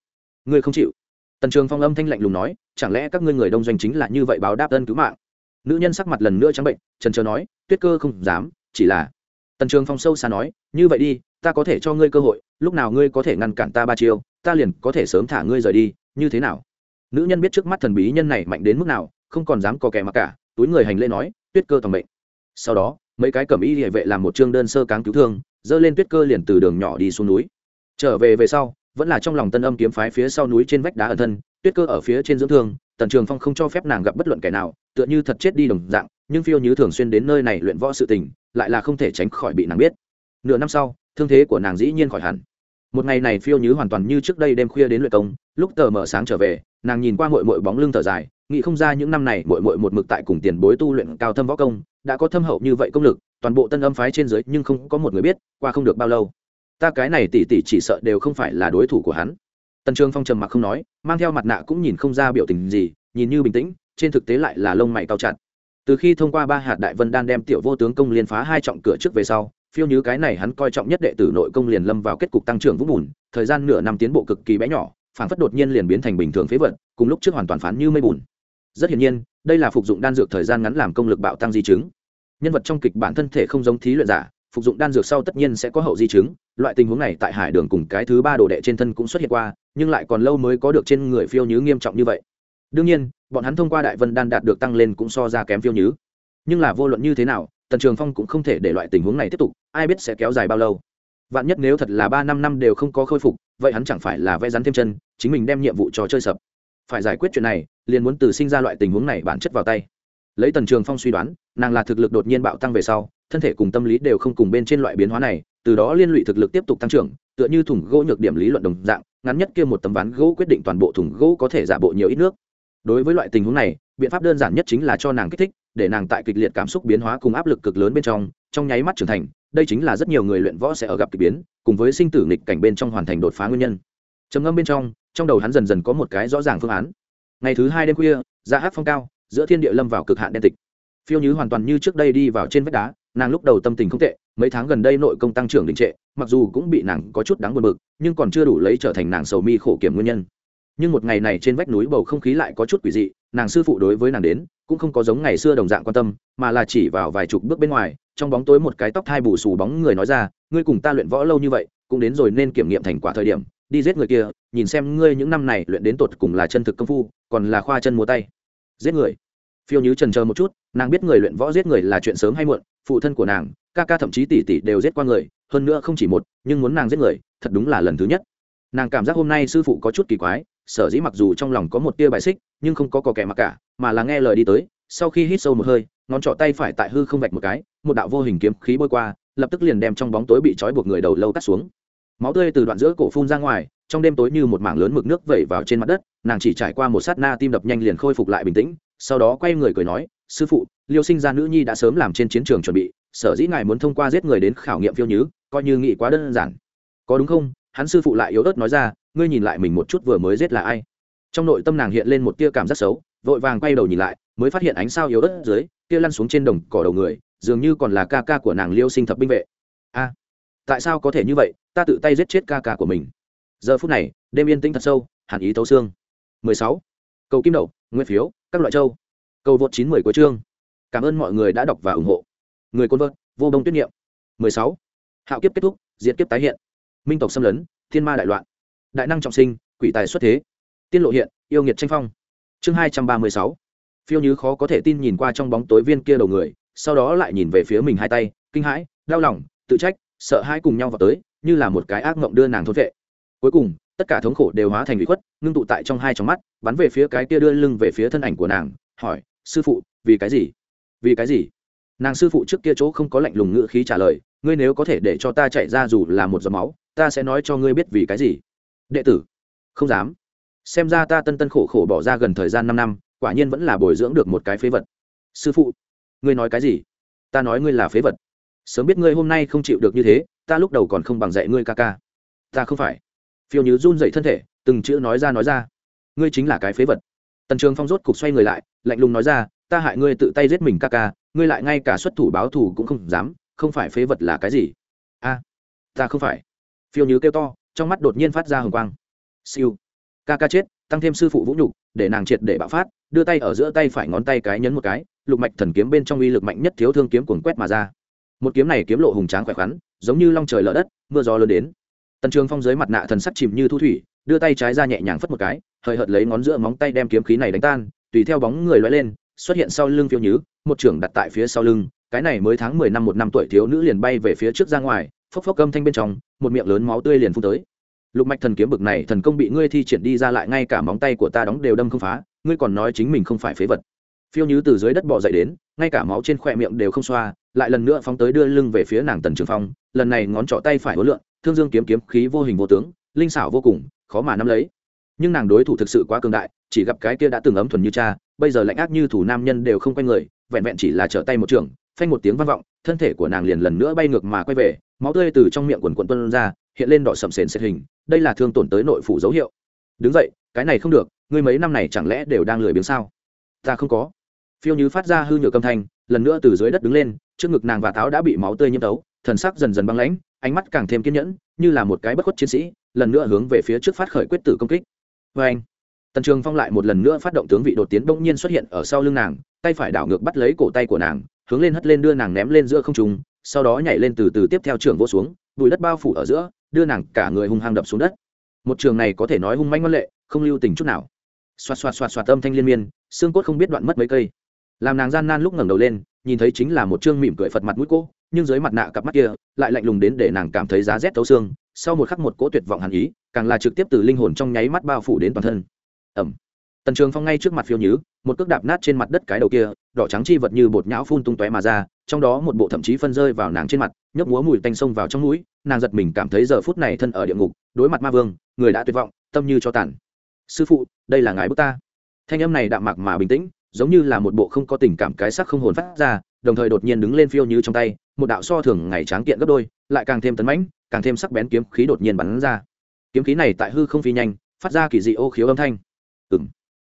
Ngươi không chịu. Tần trường phong âm thanh lạnh lùng nói, chẳng lẽ các ngươi người đông doanh chính là như vậy báo đáp ân cứu mạng? Nữ nhân sắc mặt lần nữa trắng bệnh, trần trờ nói, tuyết cơ không dám, chỉ là tần trường phong sâu xa nói, như vậy đi, ta có thể cho ngươi cơ hội, lúc nào ngươi có thể ngăn cản ta ba chiêu, ta liền có thể sớm thả ngươi rời đi, như thế nào? Nữ nhân biết trước mắt thần bí nhân này mạnh đến mức nào, không còn dám có kẻ mặc cả, túi người hành lễ nói, tuyết cơ tòng mệnh. Sau đó, mấy cái cẩm y địa vệ làm một chương đơn sơ cáng cứu thương, dơ lên tuyết cơ liền từ đường nhỏ đi xuống núi. Trở về về sau, vẫn là trong lòng tân âm kiếm phái phía sau núi trên vách đá ẩn thân, tuyết cơ ở phía trên dưỡng thương, tần trường phong không cho phép nàng gặp bất luận kẻ nào, tựa như thật chết đi đồng dạng, nhưng phiêu như thường xuyên đến nơi này luyện võ sự tình lại là không thể tránh khỏi bị nàng biết. Nửa năm sau, thương thế của nàng dĩ nhiên khỏi hẳn. Một ngày này phiêu như hoàn toàn như trước đây đêm khuya đến luyện công, lúc tờ mở sáng trở về, nàng nhìn qua mội mội bóng lưng thở dài, nghĩ không ra những năm này mội mội một mực tại cùng tiền bối tu luyện cao thâm võ công, đã có thâm hậu như vậy công lực, toàn bộ tân âm phái trên dưới nhưng không có một người biết, qua không được bao lâu. Ta cái này tỉ tỉ chỉ sợ đều không phải là đối thủ của hắn. Tần trương phong trầm mặc không nói, mang theo mặt nạ cũng nhìn không ra biểu tình gì, nhìn như bình tĩnh, trên thực tế lại là lông mày cao chặt từ khi thông qua ba hạt đại vân đan đem tiểu vô tướng công liên phá hai trọng cửa trước về sau, phiêu như cái này hắn coi trọng nhất đệ tử nội công liền lâm vào kết cục tăng trưởng vũng bùn, thời gian nửa năm tiến bộ cực kỳ bé nhỏ phản phất đột nhiên liền biến thành bình thường phế vật, cùng lúc trước hoàn toàn phán như mây bùn. Rất hiển nhiên, đây là phục dụng đan dược thời gian ngắn làm công lực bạo tăng di chứng. Nhân vật trong kịch bản thân thể không giống thí luyện giả, phục dụng đan dược sau tất nhiên sẽ có hậu di chứng, loại tình huống này tại hải đường cùng cái thứ ba đồ đệ trên thân cũng xuất hiện qua, nhưng lại còn lâu mới có được trên người phiêu như nghiêm trọng như vậy đương nhiên, bọn hắn thông qua đại vân đan đạt được tăng lên cũng so ra kém phiêu nhứ. Nhưng là vô luận như thế nào, tần trường phong cũng không thể để loại tình huống này tiếp tục, ai biết sẽ kéo dài bao lâu. Vạn nhất nếu thật là ba năm năm đều không có khôi phục, vậy hắn chẳng phải là vẽ rắn thêm chân, chính mình đem nhiệm vụ trò chơi sập. Phải giải quyết chuyện này, liền muốn từ sinh ra loại tình huống này bản chất vào tay. Lấy tần trường phong suy đoán, nàng là thực lực đột nhiên bạo tăng về sau, thân thể cùng tâm lý đều không cùng bên trên loại biến hóa này, từ đó liên lụy thực lực tiếp tục tăng trưởng, tựa như thùng gỗ nhược điểm lý luận đồng dạng, ngắn nhất kia một tấm ván gỗ quyết định toàn bộ thùng gỗ có thể giả bộ nhiều ít nước đối với loại tình huống này, biện pháp đơn giản nhất chính là cho nàng kích thích, để nàng tại kịch liệt cảm xúc biến hóa cùng áp lực cực lớn bên trong trong nháy mắt trưởng thành. Đây chính là rất nhiều người luyện võ sẽ ở gặp k ỳ biến, cùng với sinh tử nghịch cảnh bên trong hoàn thành đột phá nguyên nhân. Trầm ngâm bên trong trong đầu hắn dần dần có một cái rõ ràng phương án. Ngày thứ hai đêm khuya ra hát phong cao, giữa thiên địa lâm vào cực hạn đen tịch. Phiêu nhứ hoàn toàn như trước đây đi vào trên vách đá, nàng lúc đầu tâm tình không tệ, mấy tháng gần đây nội công tăng trưởng đình trệ, mặc dù cũng bị nàng có chút đáng buồn bực, nhưng còn chưa đủ lấy trở thành nàng sầu mi khổ kiểm nguyên nhân nhưng một ngày này trên vách núi bầu không khí lại có chút quỷ dị, nàng sư phụ đối với nàng đến, cũng không có giống ngày xưa đồng dạng quan tâm, mà là chỉ vào vài chục bước bên ngoài, trong bóng tối một cái tóc thai bù xù bóng người nói ra, ngươi cùng ta luyện võ lâu như vậy, cũng đến rồi nên kiểm nghiệm thành quả thời điểm, đi giết người kia, nhìn xem ngươi những năm này luyện đến tột cùng là chân thực công phu, còn là khoa chân múa tay. Giết người? Phiêu nhứ trần chờ một chút, nàng biết người luyện võ giết người là chuyện sớm hay muộn, phụ thân của nàng, ca ca thậm chí tỷ tỷ đều giết qua người, hơn nữa không chỉ một, nhưng muốn nàng giết người, thật đúng là lần thứ nhất. Nàng cảm giác hôm nay sư phụ có chút kỳ quái sở dĩ mặc dù trong lòng có một tia bài xích, nhưng không có cò kẻ mặc cả, mà là nghe lời đi tới, sau khi hít sâu một hơi, ngón trỏ tay phải tại hư không vạch một cái, một đạo vô hình kiếm khí bôi qua, lập tức liền đem trong bóng tối bị trói buộc người đầu lâu cắt xuống. Máu tươi từ đoạn giữa cổ phun ra ngoài, trong đêm tối như một mảng lớn mực nước vẩy vào trên mặt đất, nàng chỉ trải qua một sát na tim đập nhanh liền khôi phục lại bình tĩnh, sau đó quay người cười nói, sư phụ, liêu sinh ra nữ nhi đã sớm làm trên chiến trường chuẩn bị, sở dĩ ngài muốn thông qua giết người đến khảo nghiệm phiêu nhứ, coi như nghĩ quá đơn giản. Có đúng không? Hắn sư phụ lại yếu ớt nói ra, ngươi nhìn lại mình một chút vừa mới giết là ai? Trong nội tâm nàng hiện lên một tia cảm giác xấu, vội vàng quay đầu nhìn lại, mới phát hiện ánh sao yếu ớt dưới, kia lăn xuống trên đồng cỏ đầu người, dường như còn là ca ca của nàng liêu sinh thập binh vệ. A, tại sao có thể như vậy? Ta tự tay giết chết ca ca của mình. Giờ phút này, đêm yên tĩnh thật sâu, hàn ý tấu xương. 16. cầu kim đậu, nguyên phiếu, các loại châu. Cầu vượt chín mười của chương. Cảm ơn mọi người đã đọc và ủng hộ. Người côn vợt, vô đông tuyết niệm. 16. hạo kiếp kết thúc, diệt kiếp tái hiện. Minh tộc xâm lấn thiên ma đại loạn. Đại năng trọng sinh, quỷ tài xuất thế. Tiên lộ hiện, yêu nghiệt tranh phong. Chương hai trăm ba mươi sáu. Phiêu như khó có thể tin nhìn qua trong bóng tối viên kia đầu người, sau đó lại nhìn về phía mình hai tay, kinh hãi, đau lòng, tự trách, sợ hai cùng nhau vào tới, như là một cái ác mộng đưa nàng thốt vệ. Cuối cùng, tất cả thống khổ đều hóa thành bị khuất, ngưng tụ tại trong hai trong mắt, bắn về phía cái kia đưa lưng về phía thân ảnh của nàng, hỏi, sư phụ, vì cái gì? Vì cái gì? Nàng sư phụ trước kia chỗ không có lạnh lùng ngữ khí trả lời, ngươi nếu có thể để cho ta chạy ra dù là một giọt máu ta sẽ nói cho ngươi biết vì cái gì. Đệ tử, không dám. Xem ra ta tân tân khổ khổ bỏ ra gần thời gian năm năm, quả nhiên vẫn là bồi dưỡng được một cái phế vật. Sư phụ, ngươi nói cái gì? Ta nói ngươi là phế vật. Sớm biết ngươi hôm nay không chịu được như thế, ta lúc đầu còn không bằng dạy ngươi ca ca. Ta không phải. Phiêu nhứ run dậy thân thể, từng chữ nói ra nói ra. Ngươi chính là cái phế vật. Tần trường phong rốt cục xoay người lại, lạnh lùng nói ra, ta hại ngươi tự tay giết mình ca ca, ngươi lại ngay cả xuất thủ báo thù cũng không dám, không phải phế vật là cái gì? A, ta không phải phiêu nhứ kêu to, trong mắt đột nhiên phát ra hồng quang. Siêu. Ca ca chết, tăng thêm sư phụ vũ nhục, để nàng triệt để bạo phát, đưa tay ở giữa tay phải ngón tay cái nhấn một cái, lục mạch thần kiếm bên trong uy lực mạnh nhất thiếu thương kiếm cuồng quét mà ra. Một kiếm này kiếm lộ hùng tráng khỏe khoắn, giống như long trời lở đất, mưa gió lớn đến. Tần trường phong dưới mặt nạ thần sắc chìm như thu thủy, đưa tay trái ra nhẹ nhàng phất một cái, hời hợt lấy ngón giữa móng tay đem kiếm khí này đánh tan, tùy theo bóng người loay lên, xuất hiện sau lưng phiêu nhứ, một trưởng đặt tại phía sau lưng, cái này mới tháng mười năm một năm tuổi thiếu nữ liền bay về phía trước ra ngoài, phốc phốc âm thanh bên trong một miệng lớn máu tươi liền phun tới. Lục mạch thần kiếm bực này thần công bị ngươi thi triển đi ra lại ngay cả móng tay của ta đóng đều đâm không phá, ngươi còn nói chính mình không phải phế vật. Phiêu nhứ từ dưới đất bỏ dậy đến, ngay cả máu trên khoe miệng đều không xoa, lại lần nữa phóng tới đưa lưng về phía nàng tần trường phong, lần này ngón trỏ tay phải hối lượng thương dương kiếm kiếm khí vô hình vô tướng, linh xảo vô cùng, khó mà nắm lấy. Nhưng nàng đối thủ thực sự quá cường đại, chỉ gặp cái kia đã từng ấm thuần như cha, bây giờ lạnh ác như thủ nam nhân đều không quay người, vẹn vẹn chỉ là trở tay một trường, phanh một tiếng vang vọng thân thể của nàng liền lần nữa bay ngược mà quay về máu tươi từ trong miệng quần quần tuân ra hiện lên đỏ sậm sền sệt hình đây là thương tổn tới nội phủ dấu hiệu. Đứng dậy, cái này không được ngươi mấy năm này chẳng lẽ đều đang lười biếng sao? Ta không có. Phiêu như phát ra hư nhược âm thanh lần nữa từ dưới đất đứng lên trước ngực nàng và táo đã bị máu tươi nhiễm tấu thần sắc dần dần băng lãnh ánh mắt càng thêm kiên nhẫn như là một cái bất khuất chiến sĩ lần nữa hướng về phía trước phát khởi quyết tử công kích. Vê anh tần trường phong lại một lần nữa phát động tướng vị đột tiến bỗng nhiên xuất hiện ở sau lưng nàng tay phải đảo ngược bắt lấy cổ tay của nàng hướng lên hất lên đưa nàng ném lên giữa không trung, sau đó nhảy lên từ từ tiếp theo trường vô xuống bụi đất bao phủ ở giữa, đưa nàng cả người hung hăng đập xuống đất. Một trường này có thể nói hung manh ngoan lệ, không lưu tình chút nào. Xoạt xoạt xoạt xoạt âm thanh liên miên, xương cốt không biết đoạn mất mấy cây. Làm nàng gian nan lúc ngẩng đầu lên, nhìn thấy chính là một chương mỉm cười phật mặt mũi cô, nhưng dưới mặt nạ cặp mắt kia lại lạnh lùng đến để nàng cảm thấy giá rét thấu xương, sau một khắc một cỗ tuyệt vọng hàn ý, càng là trực tiếp từ linh hồn trong nháy mắt bao phủ đến toàn thân. Ẩm tần trường phong ngay trước mặt phiêu nhứ một cước đạp nát trên mặt đất cái đầu kia, đỏ trắng chi vật như bột nhão phun tung tóe mà ra, trong đó một bộ thậm chí phân rơi vào nàng trên mặt, nhấp múa mùi tanh sông vào trong mũi, nàng giật mình cảm thấy giờ phút này thân ở địa ngục, đối mặt ma vương, người đã tuyệt vọng, tâm như cho tàn. Sư phụ, đây là ngài bức ta. Thanh âm này đạm mạc mà bình tĩnh, giống như là một bộ không có tình cảm cái sắc không hồn phát ra, đồng thời đột nhiên đứng lên phiêu như trong tay, một đạo so thường ngày tráng kiện gấp đôi, lại càng thêm tấn mãnh, càng thêm sắc bén kiếm khí đột nhiên bắn ra. Kiếm khí này tại hư không phi nhanh, phát ra kỳ dị ô khiếu âm thanh. Ừng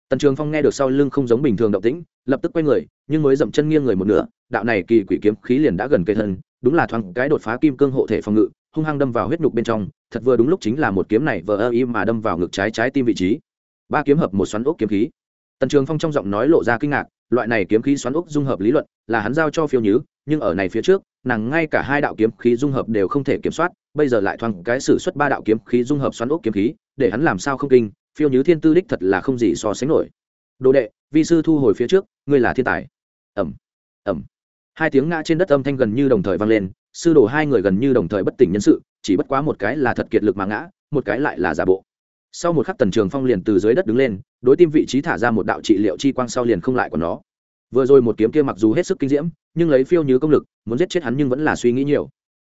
tần trường phong nghe được sau lưng không giống bình thường động tĩnh, lập tức quay người, nhưng mới dậm chân nghiêng người một nửa, đạo này kỳ quỷ kiếm khí liền đã gần cây thân, đúng là thoáng cái đột phá kim cương hộ thể phòng ngự, hung hăng đâm vào huyết nhục bên trong, thật vừa đúng lúc chính là một kiếm này vờ ơ im mà đâm vào ngực trái trái tim vị trí. Ba kiếm hợp một xoắn ốc kiếm khí. Tần trường phong trong giọng nói lộ ra kinh ngạc, loại này kiếm khí xoắn ốc dung hợp lý luận, là hắn giao cho phiêu nhứ, nhưng ở này phía trước, nàng ngay cả hai đạo kiếm khí dung hợp đều không thể kiểm soát, bây giờ lại thoáng cái xử suất ba đạo kiếm khí dung hợp xoắn ốc kiếm khí, để hắn làm sao không kinh phiêu nhứ thiên tư đích thật là không gì so sánh nổi. Đồ đệ, vi sư thu hồi phía trước, ngươi là thiên tài. Ẩm ẩm. Hai tiếng ngã trên đất âm thanh gần như đồng thời vang lên, sư đồ hai người gần như đồng thời bất tỉnh nhân sự, chỉ bất quá một cái là thật kiệt lực mà ngã, một cái lại là giả bộ. Sau một khắc tần trường phong liền từ dưới đất đứng lên, đối tim vị trí thả ra một đạo trị liệu chi quang sau liền không lại của nó. Vừa rồi một kiếm kia mặc dù hết sức kinh diễm, nhưng lấy phiêu nhứ công lực, muốn giết chết hắn nhưng vẫn là suy nghĩ nhiều.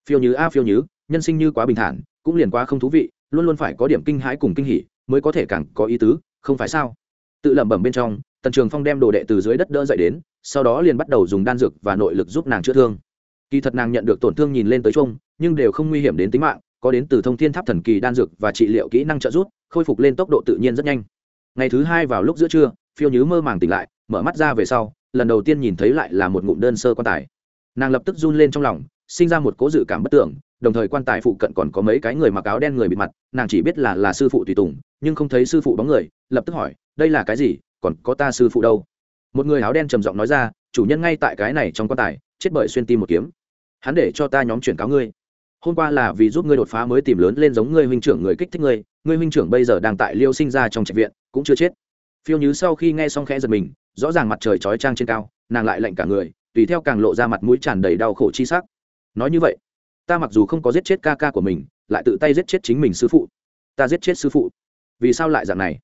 Phiêu nhứ a phiêu nhứ, nhân sinh như quá bình thản, cũng liền quá không thú vị, luôn luôn phải có điểm kinh hãi cùng kinh hỉ mới có thể càng có ý tứ, không phải sao? Tự lẩm bẩm bên trong, tần trường phong đem đồ đệ từ dưới đất đỡ dậy đến, sau đó liền bắt đầu dùng đan dược và nội lực giúp nàng chữa thương. Kỳ thật nàng nhận được tổn thương nhìn lên tới chung nhưng đều không nguy hiểm đến tính mạng, có đến từ thông thiên tháp thần kỳ đan dược và trị liệu kỹ năng trợ giúp, khôi phục lên tốc độ tự nhiên rất nhanh. Ngày thứ hai vào lúc giữa trưa, phiêu nhứ mơ màng tỉnh lại, mở mắt ra về sau, lần đầu tiên nhìn thấy lại là một ngụm đơn sơ quan tài. Nàng lập tức run lên trong lòng, sinh ra một cố dự cảm bất tưởng, đồng thời quan tài phụ cận còn có mấy cái người mặc áo đen người bịt mặt, nàng chỉ biết là là sư phụ tùy tùng nhưng không thấy sư phụ bóng người, lập tức hỏi, đây là cái gì? Còn có ta sư phụ đâu? Một người áo đen trầm giọng nói ra, chủ nhân ngay tại cái này trong quan tài, chết bởi xuyên tim một kiếm. Hắn để cho ta nhóm chuyển cáo ngươi. Hôm qua là vì giúp ngươi đột phá mới tìm lớn lên giống ngươi huynh trưởng người kích thích ngươi ngươi huynh trưởng bây giờ đang tại liêu sinh ra trong trạch viện, cũng chưa chết. Phiêu nhứ sau khi nghe xong khẽ giật mình, rõ ràng mặt trời chói trang trên cao, nàng lại lạnh cả người, tùy theo càng lộ ra mặt mũi tràn đầy đau khổ chi sắc. Nói như vậy, ta mặc dù không có giết chết ca ca của mình, lại tự tay giết chết chính mình sư phụ. Ta giết chết sư phụ vì sao lại dạng này?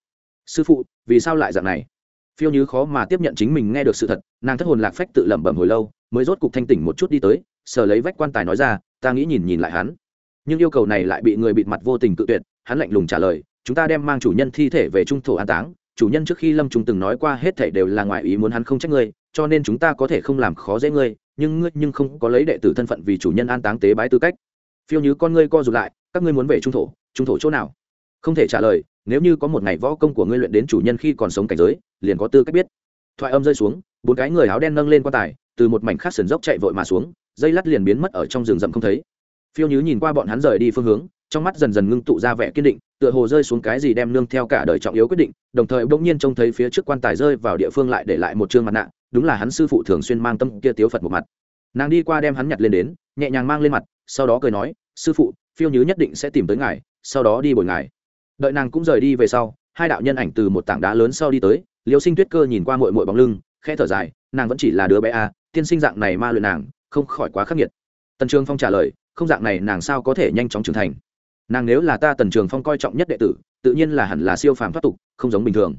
Sư phụ, vì sao lại dạng này? Phiêu như khó mà tiếp nhận chính mình nghe được sự thật, nàng thất hồn lạc phách tự lẩm bẩm hồi lâu, mới rốt cục thanh tỉnh một chút đi tới, sờ lấy vách quan tài nói ra, ta nghĩ nhìn nhìn lại hắn. Nhưng yêu cầu này lại bị người bịt mặt vô tình tự tuyệt, hắn lạnh lùng trả lời, chúng ta đem mang chủ nhân thi thể về trung thổ an táng, chủ nhân trước khi lâm trung từng nói qua hết thể đều là ngoài ý muốn hắn không trách ngươi, cho nên chúng ta có thể không làm khó dễ ngươi, nhưng ngươi nhưng không có lấy đệ tử thân phận vì chủ nhân an táng tế bái tư cách. Phiêu như con ngươi co rụt lại, các ngươi muốn về trung thổ trung thổ chỗ nào? Không thể trả lời nếu như có một ngày võ công của ngươi luyện đến chủ nhân khi còn sống cảnh giới, liền có tư cách biết. Thoại âm rơi xuống, bốn cái người áo đen nâng lên quan tài, từ một mảnh khác sườn dốc chạy vội mà xuống, dây lắt liền biến mất ở trong rừng rậm không thấy. Phiêu nhứ nhìn qua bọn hắn rời đi phương hướng, trong mắt dần dần ngưng tụ ra vẻ kiên định, tựa hồ rơi xuống cái gì đem nương theo cả đời trọng yếu quyết định, đồng thời bỗng nhiên trông thấy phía trước quan tài rơi vào địa phương lại để lại một chương mặt nạ, đúng là hắn sư phụ thường xuyên mang tâm kia tiếu phật một mặt. Nàng đi qua đem hắn nhặt lên đến, nhẹ nhàng mang lên mặt, sau đó cười nói, sư phụ, phiêu nhứ nhất định sẽ tìm tới ngài, sau đó đi bồi ngài đợi nàng cũng rời đi về sau hai đạo nhân ảnh từ một tảng đá lớn sau đi tới liêu sinh tuyết cơ nhìn qua mội mội bóng lưng khẽ thở dài nàng vẫn chỉ là đứa bé a à, tiên sinh dạng này ma luyện nàng không khỏi quá khắc nghiệt. Tần trường phong trả lời không dạng này nàng sao có thể nhanh chóng trưởng thành? Nàng nếu là ta tần trường phong coi trọng nhất đệ tử tự nhiên là hẳn là siêu phàm thoát tục không giống bình thường.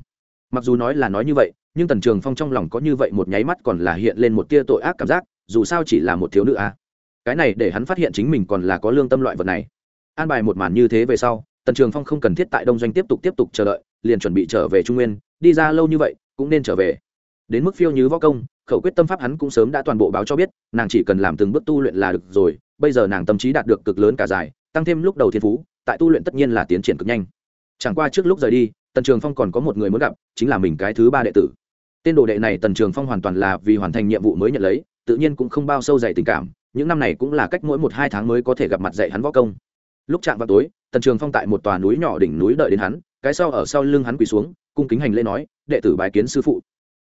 Mặc dù nói là nói như vậy nhưng tần trường phong trong lòng có như vậy một nháy mắt còn là hiện lên một tia tội ác cảm giác dù sao chỉ là một thiếu nữ a. À. cái này để hắn phát hiện chính mình còn là có lương tâm loại vật này. An bài một màn như thế về sau tần trường phong không cần thiết tại đông doanh tiếp tục tiếp tục chờ đợi, liền chuẩn bị trở về trung nguyên, đi ra lâu như vậy, cũng nên trở về. Đến mức phiêu như võ công, khẩu quyết tâm pháp hắn cũng sớm đã toàn bộ báo cho biết, nàng chỉ cần làm từng bước tu luyện là được rồi, bây giờ nàng tâm trí đạt được cực lớn cả dài, tăng thêm lúc đầu thiên phú, tại tu luyện tất nhiên là tiến triển cực nhanh. Chẳng qua trước lúc rời đi, tần trường phong còn có một người muốn gặp, chính là mình cái thứ ba đệ tử. Tên đồ đệ này tần trường phong hoàn toàn là vì hoàn thành nhiệm vụ mới nhận lấy, tự nhiên cũng không bao sâu dày tình cảm, những năm này cũng là cách mỗi một hai tháng mới có thể gặp mặt dạy hắn võ công lúc chạm vào tối, tần trường phong tại một tòa núi nhỏ đỉnh núi đợi đến hắn, cái sau ở sau lưng hắn quỳ xuống, cung kính hành lễ nói, đệ tử bái kiến sư phụ.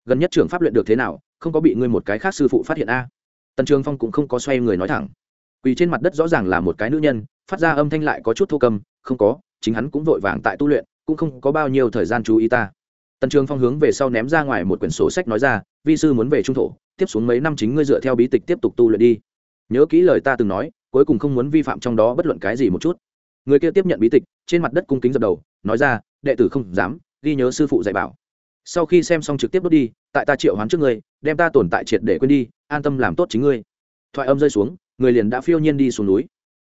Gần nhất trường pháp luyện được thế nào? Không có bị ngươi một cái khác sư phụ phát hiện a? Tần trường phong cũng không có xoay người nói thẳng. Quỳ trên mặt đất rõ ràng là một cái nữ nhân, phát ra âm thanh lại có chút thô cầm, không có, chính hắn cũng vội vàng tại tu luyện, cũng không có bao nhiêu thời gian chú ý ta. Tần trường phong hướng về sau ném ra ngoài một quyển sổ sách nói ra, vi sư muốn về trung thổ, tiếp xuống mấy năm chính ngươi dựa theo bí tịch tiếp tục tu luyện đi. Nhớ kỹ lời ta từng nói cuối cùng không muốn vi phạm trong đó bất luận cái gì một chút. Người kia tiếp nhận bí tịch, trên mặt đất cung kính dập đầu, nói ra, đệ tử không dám, ghi nhớ sư phụ dạy bảo. Sau khi xem xong trực tiếp đốt đi, tại ta triệu hoán trước ngươi, đem ta tồn tại triệt để quên đi, an tâm làm tốt chính ngươi. Thoại âm rơi xuống, người liền đã phiêu nhiên đi xuống núi.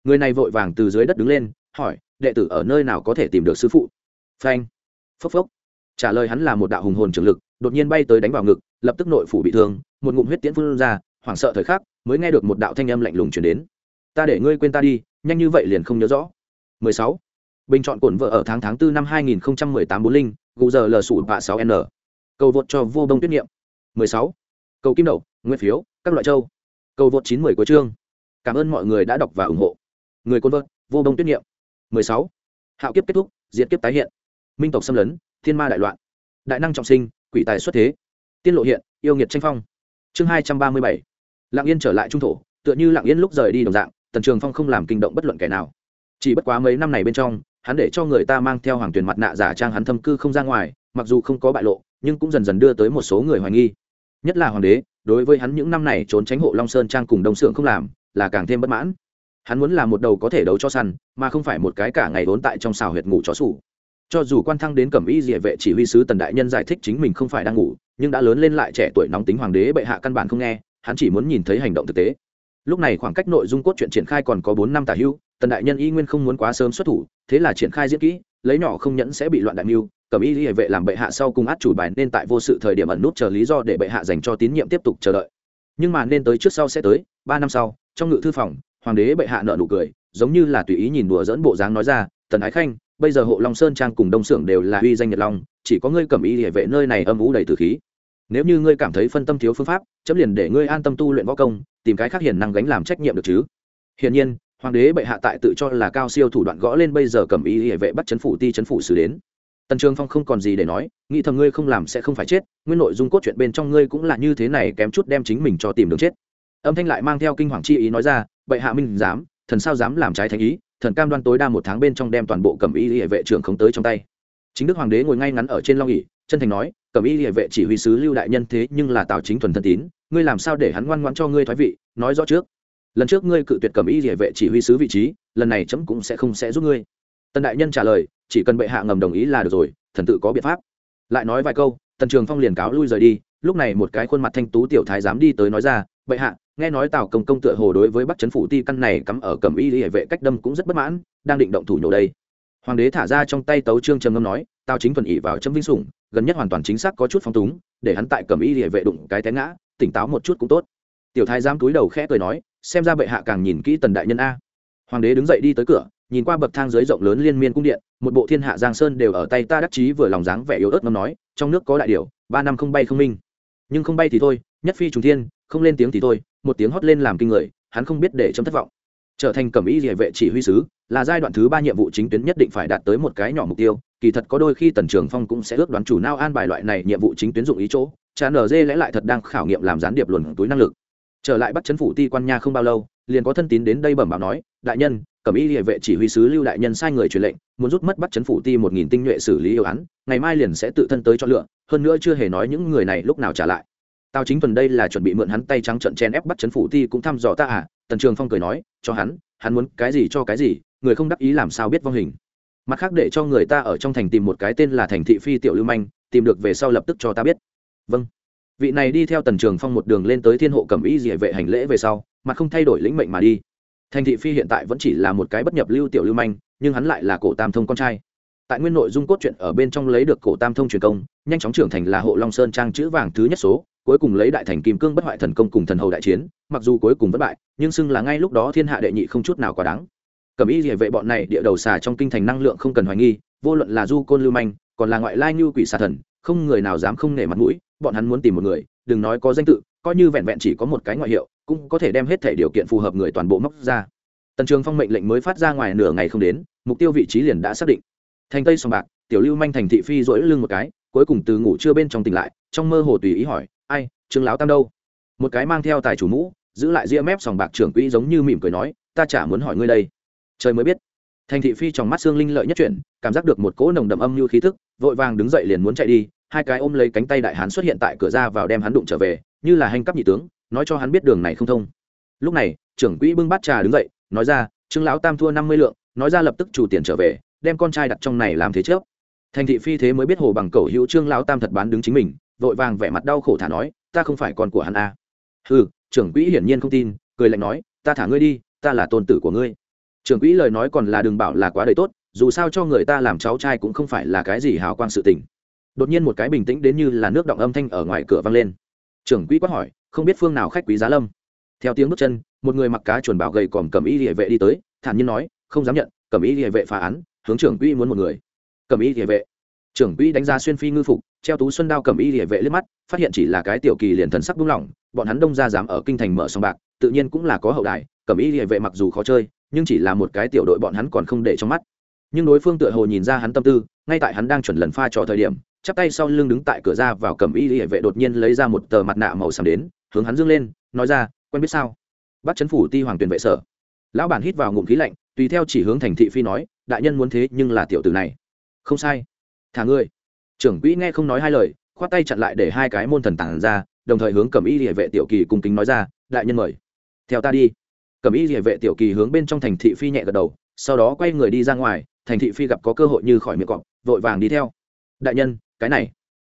Người này vội vàng từ dưới đất đứng lên, hỏi, đệ tử ở nơi nào có thể tìm được sư phụ? Phanh, phốc phốc. Trả lời hắn là một đạo hùng hồn trường lực, đột nhiên bay tới đánh vào ngực, lập tức nội phủ bị thương, một ngụm huyết tiễn phun ra, hoảng sợ thời khắc, mới nghe được một đạo thanh âm lạnh lùng chuyển đến ta để ngươi quên ta đi, nhanh như vậy liền không nhớ rõ. 16. bình chọn cổn vợ ở tháng tháng 4 năm 2018 bốn linh, gù giờ lờ sủ bạ 6 n. Cầu vượt cho vô đông tuyết niệm. 16. cầu kim đậu nguyên phiếu, các loại châu. Cầu vượt 910 của chương. Cảm ơn mọi người đã đọc và ủng hộ. Người côn vợt, vô đông tuyết niệm. 16. hạo kiếp kết thúc, diệt kiếp tái hiện. Minh tộc xâm lấn, thiên ma đại loạn. Đại năng trọng sinh, quỷ tài xuất thế. Tiên lộ hiện, yêu nghiệt tranh phong. Chương 237. lạng yên trở lại trung thổ, tựa như lạng yên lúc rời đi đồng dạng tần trường phong không làm kinh động bất luận kẻ nào chỉ bất quá mấy năm này bên trong hắn để cho người ta mang theo hoàng tuyền mặt nạ giả trang hắn thâm cư không ra ngoài mặc dù không có bại lộ nhưng cũng dần dần đưa tới một số người hoài nghi nhất là hoàng đế đối với hắn những năm này trốn tránh hộ long sơn trang cùng đông xưởng không làm là càng thêm bất mãn hắn muốn là một đầu có thể đấu cho săn mà không phải một cái cả ngày vốn tại trong xào huyệt ngủ chó sủ cho dù quan thăng đến cẩm y địa vệ chỉ huy sứ tần đại nhân giải thích chính mình không phải đang ngủ nhưng đã lớn lên lại trẻ tuổi nóng tính hoàng đế bệ hạ căn bản không nghe hắn chỉ muốn nhìn thấy hành động thực tế lúc này khoảng cách nội dung cốt truyện triển khai còn có bốn năm tả hưu, tần đại nhân y nguyên không muốn quá sớm xuất thủ, thế là triển khai diễn kỹ, lấy nhỏ không nhẫn sẽ bị loạn đại mưu, cầm y hệ vệ làm bệ hạ sau cùng át chủ bài nên tại vô sự thời điểm ẩn nút chờ lý do để bệ hạ dành cho tín nhiệm tiếp tục chờ đợi. Nhưng mà nên tới trước sau sẽ tới, ba năm sau, trong ngự thư phòng, hoàng đế bệ hạ nợ nụ cười, giống như là tùy ý nhìn đùa dẫn bộ dáng nói ra, tần ái khanh, bây giờ hộ long sơn trang cùng đông xưởng đều là uy danh nhật long, chỉ có ngươi cầm y hệ vệ nơi này âm ủ đầy từ khí. Nếu như ngươi cảm thấy phân tâm thiếu phương pháp, chấm liền để ngươi an tâm tu luyện võ công tìm cái khác hiền năng gánh làm trách nhiệm được chứ. Hiển nhiên, hoàng đế bệ hạ tại tự cho là cao siêu thủ đoạn gõ lên bây giờ cầm ý hệ vệ bắt chấn phủ ti chấn phủ xử đến. Tần trường phong không còn gì để nói, nghĩ thầm ngươi không làm sẽ không phải chết, nguyên nội dung cốt chuyện bên trong ngươi cũng là như thế này kém chút đem chính mình cho tìm đường chết. Âm thanh lại mang theo kinh hoàng chi ý nói ra, bệ hạ minh dám thần sao dám làm trái thánh ý, thần cam đoan tối đa một tháng bên trong đem toàn bộ cầm ý hệ vệ trưởng không tới trong tay. Chính đức hoàng đế ngồi ngay ngắn ở trên long ỉ chân thành nói, cẩm y địa vệ chỉ huy sứ lưu đại nhân thế nhưng là tào chính thuần thân tín, ngươi làm sao để hắn ngoan ngoãn cho ngươi thoái vị? Nói rõ trước. Lần trước ngươi cự tuyệt Cẩm Y địa vệ chỉ huy sứ vị trí, lần này chấm cũng sẽ không sẽ giúp ngươi. Tần đại nhân trả lời, chỉ cần bệ hạ ngầm đồng ý là được rồi, thần tự có biện pháp. Lại nói vài câu, tần trường phong liền cáo lui rời đi, lúc này một cái khuôn mặt thanh tú tiểu thái dám đi tới nói ra, bệ hạ, nghe nói tào công công tựa hồ đối với bắc trấn phủ ti căn này cắm ở Cẩm y địa vệ cách đâm cũng rất bất mãn, đang định động thủ nhổ đây. Hoàng đế thả ra trong tay tấu trương trầm ngâm nói tao chính thuần ỉ vào chấm vinh sủng, gần nhất hoàn toàn chính xác có chút phong túng, để hắn tại cầm y địa vệ đụng cái té ngã, tỉnh táo một chút cũng tốt. Tiểu thái giám túi đầu khẽ cười nói, xem ra bệ hạ càng nhìn kỹ tần đại nhân a. Hoàng đế đứng dậy đi tới cửa, nhìn qua bậc thang dưới rộng lớn liên miên cung điện, một bộ thiên hạ giang sơn đều ở tay ta đắc chí vừa lòng dáng vẻ yếu ớt ngâm nói, trong nước có đại điều, ba năm không bay không minh. Nhưng không bay thì thôi, nhất phi trùng thiên, không lên tiếng thì thôi, một tiếng hót lên làm kinh người, hắn không biết để chấm thất vọng. Trở thành cẩm y địa vệ chỉ huy sứ, là giai đoạn thứ ba nhiệm vụ chính tuyến nhất định phải đạt tới một cái nhỏ mục tiêu kỳ thật có đôi khi tần trường phong cũng sẽ ước đoán chủ nao an bài loại này nhiệm vụ chính tuyến dụng ý chỗ cha nở dê lẽ lại thật đang khảo nghiệm làm gián điệp luồn túi năng lực. Trở lại bắt chấn phủ ti quan nha không bao lâu, liền có thân tín đến đây bẩm báo nói, đại nhân, cẩm y địa vệ chỉ huy sứ lưu đại nhân sai người truyền lệnh, muốn rút mất bắt chấn phủ ti một nghìn tinh nhuệ xử lý yêu án, ngày mai liền sẽ tự thân tới cho lựa, hơn nữa chưa hề nói những người này lúc nào trả lại. Tao chính tuần đây là chuẩn bị mượn hắn tay trắng trận chen ép bắt chấn phủ ti cũng thăm dò ta à? Tần trường phong cười nói, cho hắn hắn muốn cái gì cho cái gì, người không đắc ý làm sao biết vong hình mặt khác để cho người ta ở trong thành tìm một cái tên là thành thị phi tiểu lưu manh, tìm được về sau lập tức cho ta biết. Vâng. Vị này đi theo tần trường phong một đường lên tới thiên hộ cẩm ý địa vệ hành lễ về sau mà không thay đổi lĩnh mệnh mà đi. Thành thị phi hiện tại vẫn chỉ là một cái bất nhập lưu tiểu lưu manh, nhưng hắn lại là cổ tam thông con trai. Tại nguyên nội dung cốt truyện ở bên trong lấy được cổ tam thông truyền công, nhanh chóng trưởng thành là hộ long sơn trang chữ vàng thứ nhất số, cuối cùng lấy đại thành kim cương bất hoại thần công cùng thần hầu đại chiến, mặc dù cuối cùng bất bại, nhưng xưng là ngay lúc đó thiên hạ đệ nhị không chút nào quá đáng cẩm y địa vệ bọn này địa đầu xà trong kinh thành năng lượng không cần hoài nghi, vô luận là du côn lưu manh, còn là ngoại lai như quỷ xà thần, không người nào dám không nể mặt mũi, bọn hắn muốn tìm một người, đừng nói có danh tự, coi như vẹn vẹn chỉ có một cái ngoại hiệu, cũng có thể đem hết thể điều kiện phù hợp người toàn bộ móc ra. Tần trường phong mệnh lệnh mới phát ra ngoài nửa ngày không đến, mục tiêu vị trí liền đã xác định. Thành tây sòng bạc, tiểu lưu manh thành thị phi rỗi lưng một cái, cuối cùng từ ngủ chưa bên trong tỉnh lại, trong mơ hồ tùy ý hỏi, ai, trương lão tam đâu? Một cái mang theo tài chủ mũ, giữ lại ria mép sòng bạc trưởng quỹ giống như mỉm cười nói, ta chả muốn hỏi ngươi đây trời mới biết. Thành thị phi trong mắt xương linh lợi nhất chuyển cảm giác được một cỗ nồng đậm âm như khí thức vội vàng đứng dậy liền muốn chạy đi, hai cái ôm lấy cánh tay đại hán xuất hiện tại cửa ra vào đem hắn đụng trở về, như là hành cấp nhị tướng, nói cho hắn biết đường này không thông. Lúc này, trưởng quỹ bưng bát trà đứng dậy, nói ra, trương lão tam thua năm mươi lượng, nói ra lập tức chủ tiền trở về, đem con trai đặt trong này làm thế trước. Thành thị phi thế mới biết hồ bằng cầu hữu trương lão tam thật bán đứng chính mình, vội vàng vẻ mặt đau khổ thả nói, ta không phải con của hắn a à. ừ trưởng quỹ hiển nhiên không tin, cười lạnh nói, ta thả ngươi đi, ta là tôn tử của ngươi trưởng quỹ lời nói còn là đừng bảo là quá đầy tốt, dù sao cho người ta làm cháu trai cũng không phải là cái gì hào quang sự tình. Đột nhiên một cái bình tĩnh đến như là nước động âm thanh ở ngoài cửa vang lên. Trưởng quỹ quát hỏi, không biết phương nào khách quý giá lâm. Theo tiếng bước chân, một người mặc cá chuẩn bảo gầy còm cầm y địa vệ đi tới, thản nhiên nói, không dám nhận, cầm y địa vệ phá án, hướng trưởng quỹ muốn một người. Cầm y địa vệ. Trưởng quỹ đánh giá xuyên phi ngư phục, treo tú xuân đao cầm y địa vệ liếc mắt, phát hiện chỉ là cái tiểu kỳ liền thần sắc buông lỏng, bọn hắn đông ra dám ở kinh thành mở sòng bạc, tự nhiên cũng là có hậu đài, cầm y địa vệ mặc dù khó chơi nhưng chỉ là một cái tiểu đội bọn hắn còn không để trong mắt. Nhưng đối phương tựa hồ nhìn ra hắn tâm tư, ngay tại hắn đang chuẩn lần pha trò thời điểm, chắp tay sau lưng đứng tại cửa ra vào cầm y hệ vệ đột nhiên lấy ra một tờ mặt nạ màu xám đến, hướng hắn dương lên, nói ra, quen biết sao? Bắt chấn phủ ti hoàng tuyền vệ sở. Lão bản hít vào ngụm khí lạnh, tùy theo chỉ hướng thành thị phi nói, đại nhân muốn thế nhưng là tiểu tử này. Không sai. Thả ngươi. Trưởng quỹ nghe không nói hai lời, khoát tay chặn lại để hai cái môn thần tản ra, đồng thời hướng cầm y địa vệ tiểu kỳ cung kính nói ra, đại nhân mời. Theo ta đi cầm y địa vệ tiểu kỳ hướng bên trong thành thị phi nhẹ gật đầu, sau đó quay người đi ra ngoài, thành thị phi gặp có cơ hội như khỏi miệng cọp, vội vàng đi theo. Đại nhân, cái này,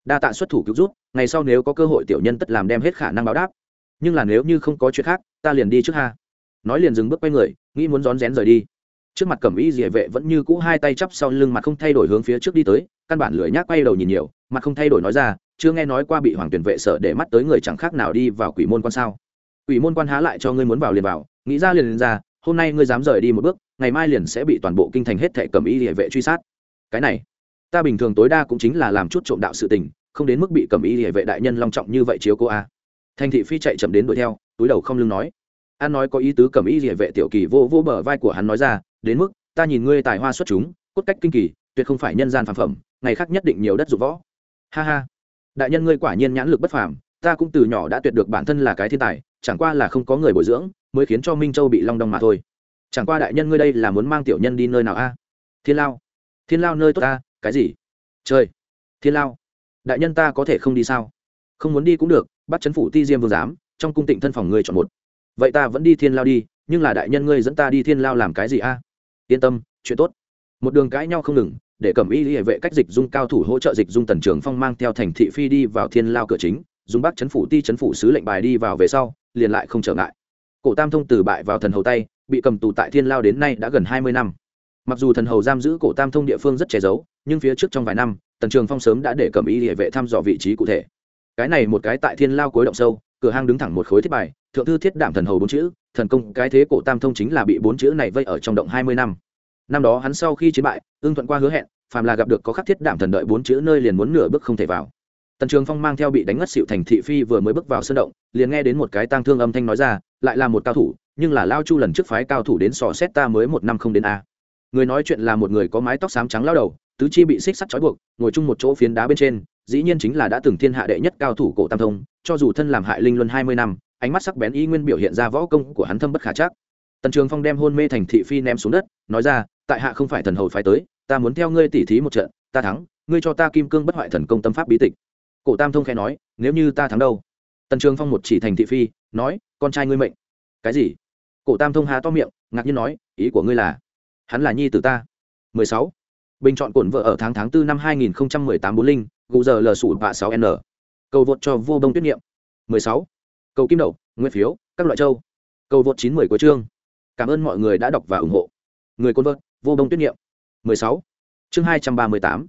đa tạ xuất thủ cứu rút ngày sau nếu có cơ hội tiểu nhân tất làm đem hết khả năng báo đáp. Nhưng là nếu như không có chuyện khác, ta liền đi trước ha. Nói liền dừng bước quay người, nghĩ muốn rón rén rời đi. Trước mặt cẩm y dỉa vệ vẫn như cũ hai tay chắp sau lưng mặt không thay đổi hướng phía trước đi tới, căn bản lười nhác quay đầu nhìn nhiều mặt không thay đổi nói ra, chưa nghe nói qua bị hoàng tuyển vệ sợ để mắt tới người chẳng khác nào đi vào quỷ môn quan sao. Quỷ môn quan há lại cho ngươi muốn vào liền vào nghĩ ra liền liền ra, hôm nay ngươi dám rời đi một bước, ngày mai liền sẽ bị toàn bộ kinh thành hết thệ cẩm y địa vệ truy sát. Cái này, ta bình thường tối đa cũng chính là làm chút trộm đạo sự tình, không đến mức bị cẩm y địa vệ đại nhân long trọng như vậy chiếu cô a. Thành thị phi chạy chậm đến đuổi theo, túi đầu không lưng nói. An nói có ý tứ cẩm y địa vệ tiểu kỳ vô vô bờ vai của hắn nói ra, đến mức, ta nhìn ngươi tài hoa xuất chúng, cốt cách kinh kỳ, tuyệt không phải nhân gian phàm phẩm, ngày khác nhất định nhiều đất dụng võ. Ha ha. Đại nhân ngươi quả nhiên nhãn lực bất phàm, ta cũng từ nhỏ đã tuyệt được bản thân là cái thiên tài chẳng qua là không có người bồi dưỡng, mới khiến cho minh châu bị long đong mà thôi. Chẳng qua đại nhân ngươi đây là muốn mang tiểu nhân đi nơi nào a? Thiên lao. Thiên lao nơi tốt ta, cái gì? Trời. thiên lao. Đại nhân ta có thể không đi sao? Không muốn đi cũng được, bắt chấn phủ ti diêm vương giám, trong cung tịnh thân phòng ngươi chọn một. Vậy ta vẫn đi thiên lao đi, nhưng là đại nhân ngươi dẫn ta đi thiên lao làm cái gì a? Yên tâm, chuyện tốt. Một đường cãi nhau không ngừng, để cẩm y hệ vệ cách dịch dung cao thủ hỗ trợ dịch dung tần trường phong mang theo thành thị phi đi vào thiên lao cửa chính, dùng bác chấn phủ ti chấn phủ sứ lệnh bài đi vào về sau liền lại không trở ngại. Cổ tam thông từ bại vào thần hầu tay, bị cầm tù tại thiên lao đến nay đã gần hai mươi năm. Mặc dù thần hầu giam giữ cổ tam thông địa phương rất che giấu, nhưng phía trước trong vài năm, tần trường phong sớm đã để cầm ý địa vệ thăm dò vị trí cụ thể. Cái này một cái tại thiên lao cuối động sâu, cửa hang đứng thẳng một khối thiết bài, thượng thư thiết đảm thần hầu bốn chữ, thần công, cái thế cổ tam thông chính là bị bốn chữ này vây ở trong động hai mươi năm. Năm đó hắn sau khi chiến bại, ưng thuận qua hứa hẹn, phàm là gặp được có khắc thiết đảm thần đợi bốn chữ nơi liền muốn nửa bước không thể vào tần trường phong mang theo bị đánh ngất xịu thành thị phi vừa mới bước vào sân động, liền nghe đến một cái tang thương âm thanh nói ra, lại là một cao thủ, nhưng là lao chu lần trước phái cao thủ đến sò xét ta mới một năm không đến a. Người nói chuyện là một người có mái tóc xám trắng lao đầu, tứ chi bị xích sắt trói buộc, ngồi chung một chỗ phiến đá bên trên, dĩ nhiên chính là đã từng thiên hạ đệ nhất cao thủ cổ tam thông, cho dù thân làm hại linh luân hai mươi năm, ánh mắt sắc bén y nguyên biểu hiện ra võ công của hắn thâm bất khả chắc. Tần trường phong đem hôn mê thành thị phi ném xuống đất, nói ra, tại hạ không phải thần hầu phái tới, ta muốn theo ngươi tỉ thí một trận, ta thắng, ngươi cho ta kim cương bất hoại thần công tâm pháp bí tịch cổ tam thông khẽ nói, nếu như ta thắng đâu? Tần trường phong một chỉ thành thị phi, nói, con trai ngươi mệnh. Cái gì? Cổ tam thông há to miệng, ngạc nhiên nói, ý của ngươi là, hắn là nhi t ta. 16. bình chọn cổn vợ ở tháng tháng 4 năm 2018 bốn linh, gù giờ lờ sủ bạ 6 n. Cầu vượt cho vô bông tuyết nghiệm 16. cầu kim đậu nguyên phiếu, các loại châu. Cầu vượt 910 của chương. Cảm ơn mọi người đã đọc và ủng hộ. Người côn vợt, vô bông tuyết nghiệm 16. chương 238.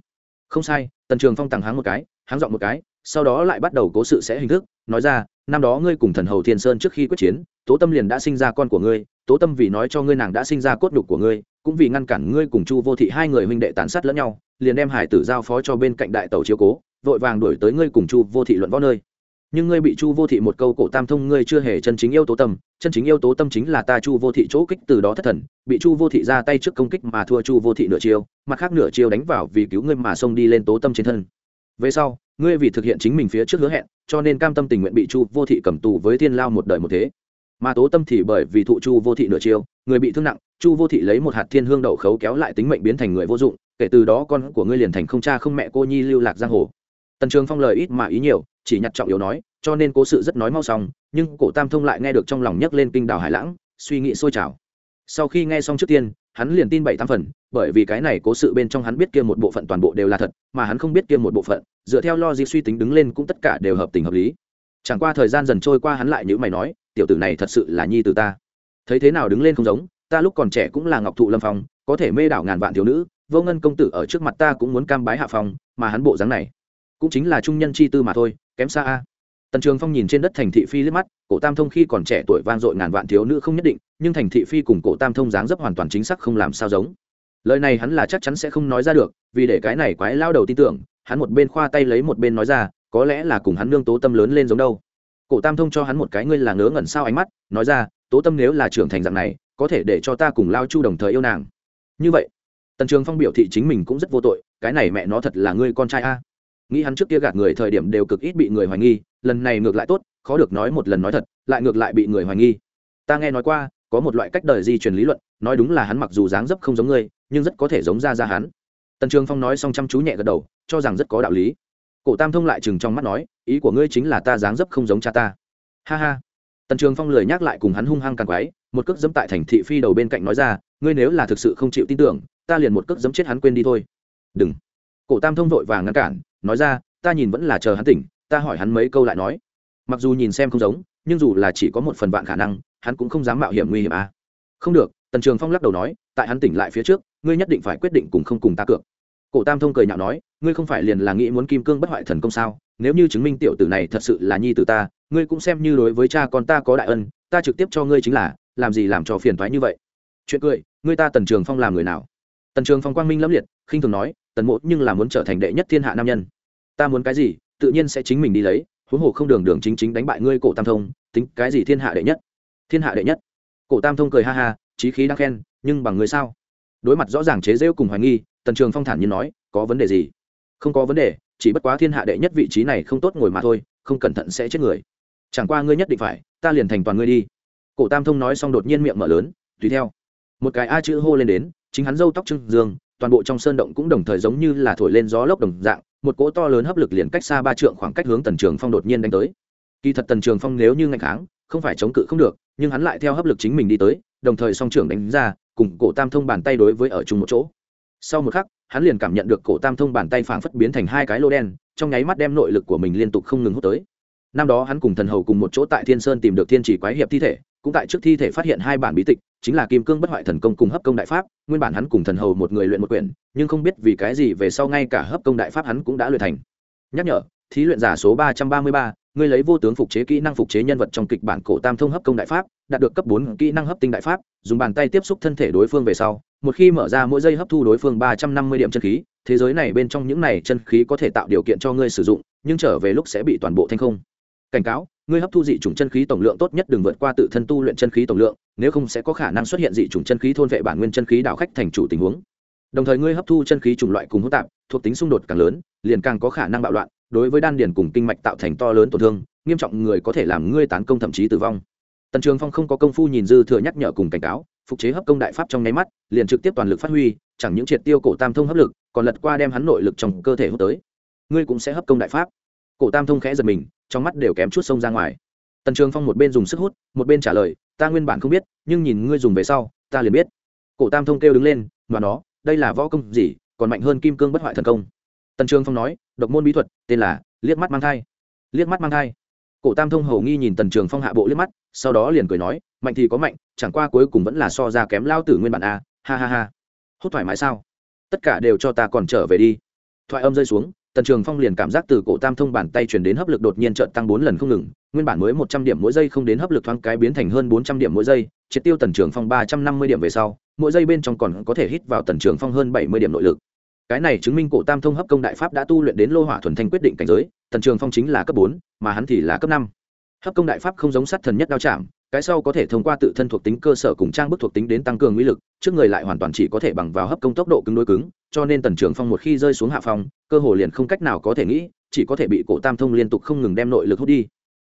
không sai, tần trường phong tặng hắn một cái, hắn dọn một cái sau đó lại bắt đầu cố sự sẽ hình thức, nói ra, năm đó ngươi cùng thần hầu thiên sơn trước khi quyết chiến, tố tâm liền đã sinh ra con của ngươi, tố tâm vì nói cho ngươi nàng đã sinh ra cốt đục của ngươi, cũng vì ngăn cản ngươi cùng chu vô thị hai người huynh đệ tàn sát lẫn nhau, liền đem hải tử giao phó cho bên cạnh đại tàu chiếu cố, vội vàng đuổi tới ngươi cùng chu vô thị luận võ nơi. Nhưng ngươi bị chu vô thị một câu cổ tam thông, ngươi chưa hề chân chính yêu tố tâm, chân chính yêu tố tâm chính là ta chu vô thị chỗ kích từ đó thất thần, bị chu vô thị ra tay trước công kích mà thua chu vô thị nửa chiêu, mặt khác nửa chiêu đánh vào vì cứu ngươi mà xông đi lên tố tâm trên thân về sau, ngươi vì thực hiện chính mình phía trước hứa hẹn, cho nên cam tâm tình nguyện bị chu vô thị cầm tù với thiên lao một đời một thế. Mà tố tâm thì bởi vì thụ chu vô thị nửa chiêu, người bị thương nặng, chu vô thị lấy một hạt thiên hương đậu khấu kéo lại tính mệnh biến thành người vô dụng, kể từ đó con của ngươi liền thành không cha không mẹ cô nhi lưu lạc giang hồ. Tần trường phong lời ít mà ý nhiều, chỉ nhặt trọng yếu nói, cho nên cố sự rất nói mau xong, nhưng cổ tam thông lại nghe được trong lòng nhấc lên kinh đảo hải lãng, suy nghĩ sôi trào. Sau khi nghe xong trước tiên hắn liền tin bảy tam phần, bởi vì cái này cố sự bên trong hắn biết kia một bộ phận toàn bộ đều là thật, mà hắn không biết kia một bộ phận, dựa theo logic suy tính đứng lên cũng tất cả đều hợp tình hợp lý. Chẳng qua thời gian dần trôi qua hắn lại nhữ mày nói, tiểu tử này thật sự là nhi từ ta. Thấy thế nào đứng lên không giống, ta lúc còn trẻ cũng là ngọc thụ lâm phong, có thể mê đảo ngàn vạn thiếu nữ, vô ngân công tử ở trước mặt ta cũng muốn cam bái hạ phong, mà hắn bộ dáng này cũng chính là trung nhân chi tư mà thôi, kém xa a tần trường phong nhìn trên đất thành thị phi liếc mắt, cổ tam thông khi còn trẻ tuổi vang dội ngàn vạn thiếu nữ không nhất định, nhưng thành thị phi cùng cổ tam thông dáng dấp hoàn toàn chính xác không làm sao giống. Lời này hắn là chắc chắn sẽ không nói ra được, vì để cái này quái lao đầu tin tưởng, hắn một bên khoa tay lấy một bên nói ra, có lẽ là cùng hắn nương tố tâm lớn lên giống đâu. Cổ tam thông cho hắn một cái ngươi là ngớ ngẩn sao ánh mắt, nói ra, tố tâm nếu là trưởng thành dạng này, có thể để cho ta cùng lao chu đồng thời yêu nàng. Như vậy, tần trường phong biểu thị chính mình cũng rất vô tội, cái này mẹ nó thật là ngươi con trai a. Nghĩ hắn trước kia gạt người thời điểm đều cực ít bị người hoài nghi lần này ngược lại tốt, khó được nói một lần nói thật, lại ngược lại bị người hoài nghi. Ta nghe nói qua, có một loại cách đời di truyền lý luận, nói đúng là hắn mặc dù dáng dấp không giống ngươi, nhưng rất có thể giống ra ra hắn. Tần trường phong nói xong chăm chú nhẹ gật đầu, cho rằng rất có đạo lý. Cổ tam thông lại chừng trong mắt nói, ý của ngươi chính là ta dáng dấp không giống cha ta. Ha ha. Tần trường phong lười nhắc lại cùng hắn hung hăng càng quái, một cước dẫm tại thành thị phi đầu bên cạnh nói ra, ngươi nếu là thực sự không chịu tin tưởng, ta liền một cước dẫm chết hắn quên đi thôi. Đừng. Cổ tam thông vội vàng ngăn cản, nói ra, ta nhìn vẫn là chờ hắn tỉnh ta hỏi hắn mấy câu lại nói. Mặc dù nhìn xem không giống, nhưng dù là chỉ có một phần vạn khả năng, hắn cũng không dám mạo hiểm nguy hiểm à. không được, tần trường phong lắc đầu nói, tại hắn tỉnh lại phía trước, ngươi nhất định phải quyết định cùng không cùng ta cược. Cổ tam thông cười nhạo nói, ngươi không phải liền là nghĩ muốn kim cương bất hoại thần công sao? Nếu như chứng minh tiểu tử này thật sự là nhi tử ta, ngươi cũng xem như đối với cha con ta có đại ân, ta trực tiếp cho ngươi chính là, làm gì làm cho phiền thoái như vậy? Chuyện cười, ngươi ta tần trường phong làm người nào? Tần trường phong quang minh lẫm liệt, khinh thường nói, tần mộ nhưng là muốn trở thành đệ nhất thiên hạ nam nhân. Ta muốn cái gì? Tự nhiên sẽ chính mình đi lấy, huống hồ không đường đường chính chính đánh bại ngươi cổ tam thông, tính cái gì thiên hạ đệ nhất? Thiên hạ đệ nhất. Cổ tam thông cười ha ha trí khí đang khen, nhưng bằng người sao? Đối mặt rõ ràng chế rêu cùng hoài nghi, tần trường phong thản nhiên nói, có vấn đề gì? Không có vấn đề, chỉ bất quá thiên hạ đệ nhất vị trí này không tốt ngồi mà thôi, không cẩn thận sẽ chết người. Chẳng qua ngươi nhất định phải, ta liền thành toàn ngươi đi. Cổ tam thông nói xong đột nhiên miệng mở lớn, tùy theo. Một cái a chữ hô lên đến, chính hắn râu tóc trưng dương toàn bộ trong sơn động cũng đồng thời giống như là thổi lên gió lốc đồng dạng, một cỗ to lớn hấp lực liền cách xa ba trượng khoảng cách hướng tần trường phong đột nhiên đánh tới. Kỳ thật tần trường phong nếu như ngạch kháng, không phải chống cự không được, nhưng hắn lại theo hấp lực chính mình đi tới, đồng thời song trưởng đánh ra, cùng cổ tam thông bàn tay đối với ở chung một chỗ. Sau một khắc, hắn liền cảm nhận được cổ tam thông bàn tay phảng phất biến thành hai cái lô đen, trong nháy mắt đem nội lực của mình liên tục không ngừng hút tới. Năm đó hắn cùng thần hầu cùng một chỗ tại thiên sơn tìm được thiên chỉ quái hiệp thi thể cũng tại trước thi thể phát hiện hai bản bí tịch, chính là kim cương bất hoại thần công cùng hấp công đại pháp, nguyên bản hắn cùng thần hầu một người luyện một quyển, nhưng không biết vì cái gì về sau ngay cả hấp công đại pháp hắn cũng đã luyện thành. Nhắc nhở, thí luyện giả số ba trăm ba mươi ba, ngươi lấy vô tướng phục chế kỹ năng phục chế nhân vật trong kịch bản cổ tam thông hấp công đại pháp, đạt được cấp bốn kỹ năng hấp tinh đại pháp, dùng bàn tay tiếp xúc thân thể đối phương về sau, một khi mở ra mỗi giây hấp thu đối phương ba trăm năm mươi điểm chân khí, thế giới này bên trong những này chân khí có thể tạo điều kiện cho ngươi sử dụng, nhưng trở về lúc sẽ bị toàn bộ thanh không cảnh cáo, ngươi hấp thu dị chủng chân khí tổng lượng tốt nhất đừng vượt qua tự thân tu luyện chân khí tổng lượng, nếu không sẽ có khả năng xuất hiện dị chủng chân khí thôn vệ bản nguyên chân khí đảo khách thành chủ tình huống. Đồng thời ngươi hấp thu chân khí chủng loại cùng hỗn tạp, thuộc tính xung đột càng lớn, liền càng có khả năng bạo loạn, đối với đan điền cùng kinh mạch tạo thành to lớn tổn thương, nghiêm trọng người có thể làm ngươi tán công thậm chí tử vong. Tần trường phong không có công phu nhìn dư thừa nhắc nhở cùng cảnh cáo, phục chế hấp công đại pháp trong nháy mắt, liền trực tiếp toàn lực phát huy, chẳng những triệt tiêu cổ tam thông hấp lực, còn lật qua đem hắn nội lực trong cơ thể hút tới. Ngươi cũng sẽ hấp công đại pháp. Cổ tam thông khẽ giật mình trong mắt đều kém chút sông ra ngoài. Tần trường phong một bên dùng sức hút, một bên trả lời, ta nguyên bản không biết, nhưng nhìn ngươi dùng về sau, ta liền biết. Cổ tam thông kêu đứng lên và nó đây là võ công gì, còn mạnh hơn kim cương bất hoại thần công. Tần trường phong nói, độc môn bí thuật, tên là liếc mắt mang thai. Liếc mắt mang thai? Cổ tam thông hầu nghi nhìn tần trường phong hạ bộ liếc mắt, sau đó liền cười nói, mạnh thì có mạnh, chẳng qua cuối cùng vẫn là so ra kém lao tử nguyên bản a, ha ha ha. Hốt thoải mái sao? Tất cả đều cho ta còn trở về đi. Thoại âm rơi xuống tần trường phong liền cảm giác từ cổ tam thông bàn tay chuyển đến hấp lực đột nhiên trợn tăng bốn lần không ngừng, nguyên bản mới một trăm điểm mỗi giây không đến hấp lực thoáng cái biến thành hơn bốn trăm điểm mỗi giây, triệt tiêu tần trường phong ba trăm năm mươi điểm về sau, mỗi giây bên trong còn có thể hít vào tần trường phong hơn bảy mươi điểm nội lực. Cái này chứng minh cổ tam thông hấp công đại pháp đã tu luyện đến lô hỏa thuần thanh quyết định cảnh giới, tần trường phong chính là cấp bốn, mà hắn thì là cấp năm. Hấp công đại pháp không giống sát thần nhất đao chạm cái sau có thể thông qua tự thân thuộc tính cơ sở cùng trang bức thuộc tính đến tăng cường uy lực, trước người lại hoàn toàn chỉ có thể bằng vào hấp công tốc độ cứng đối cứng, cho nên tần trường phong một khi rơi xuống hạ phong, cơ hồ liền không cách nào có thể nghĩ, chỉ có thể bị cổ tam thông liên tục không ngừng đem nội lực hút đi.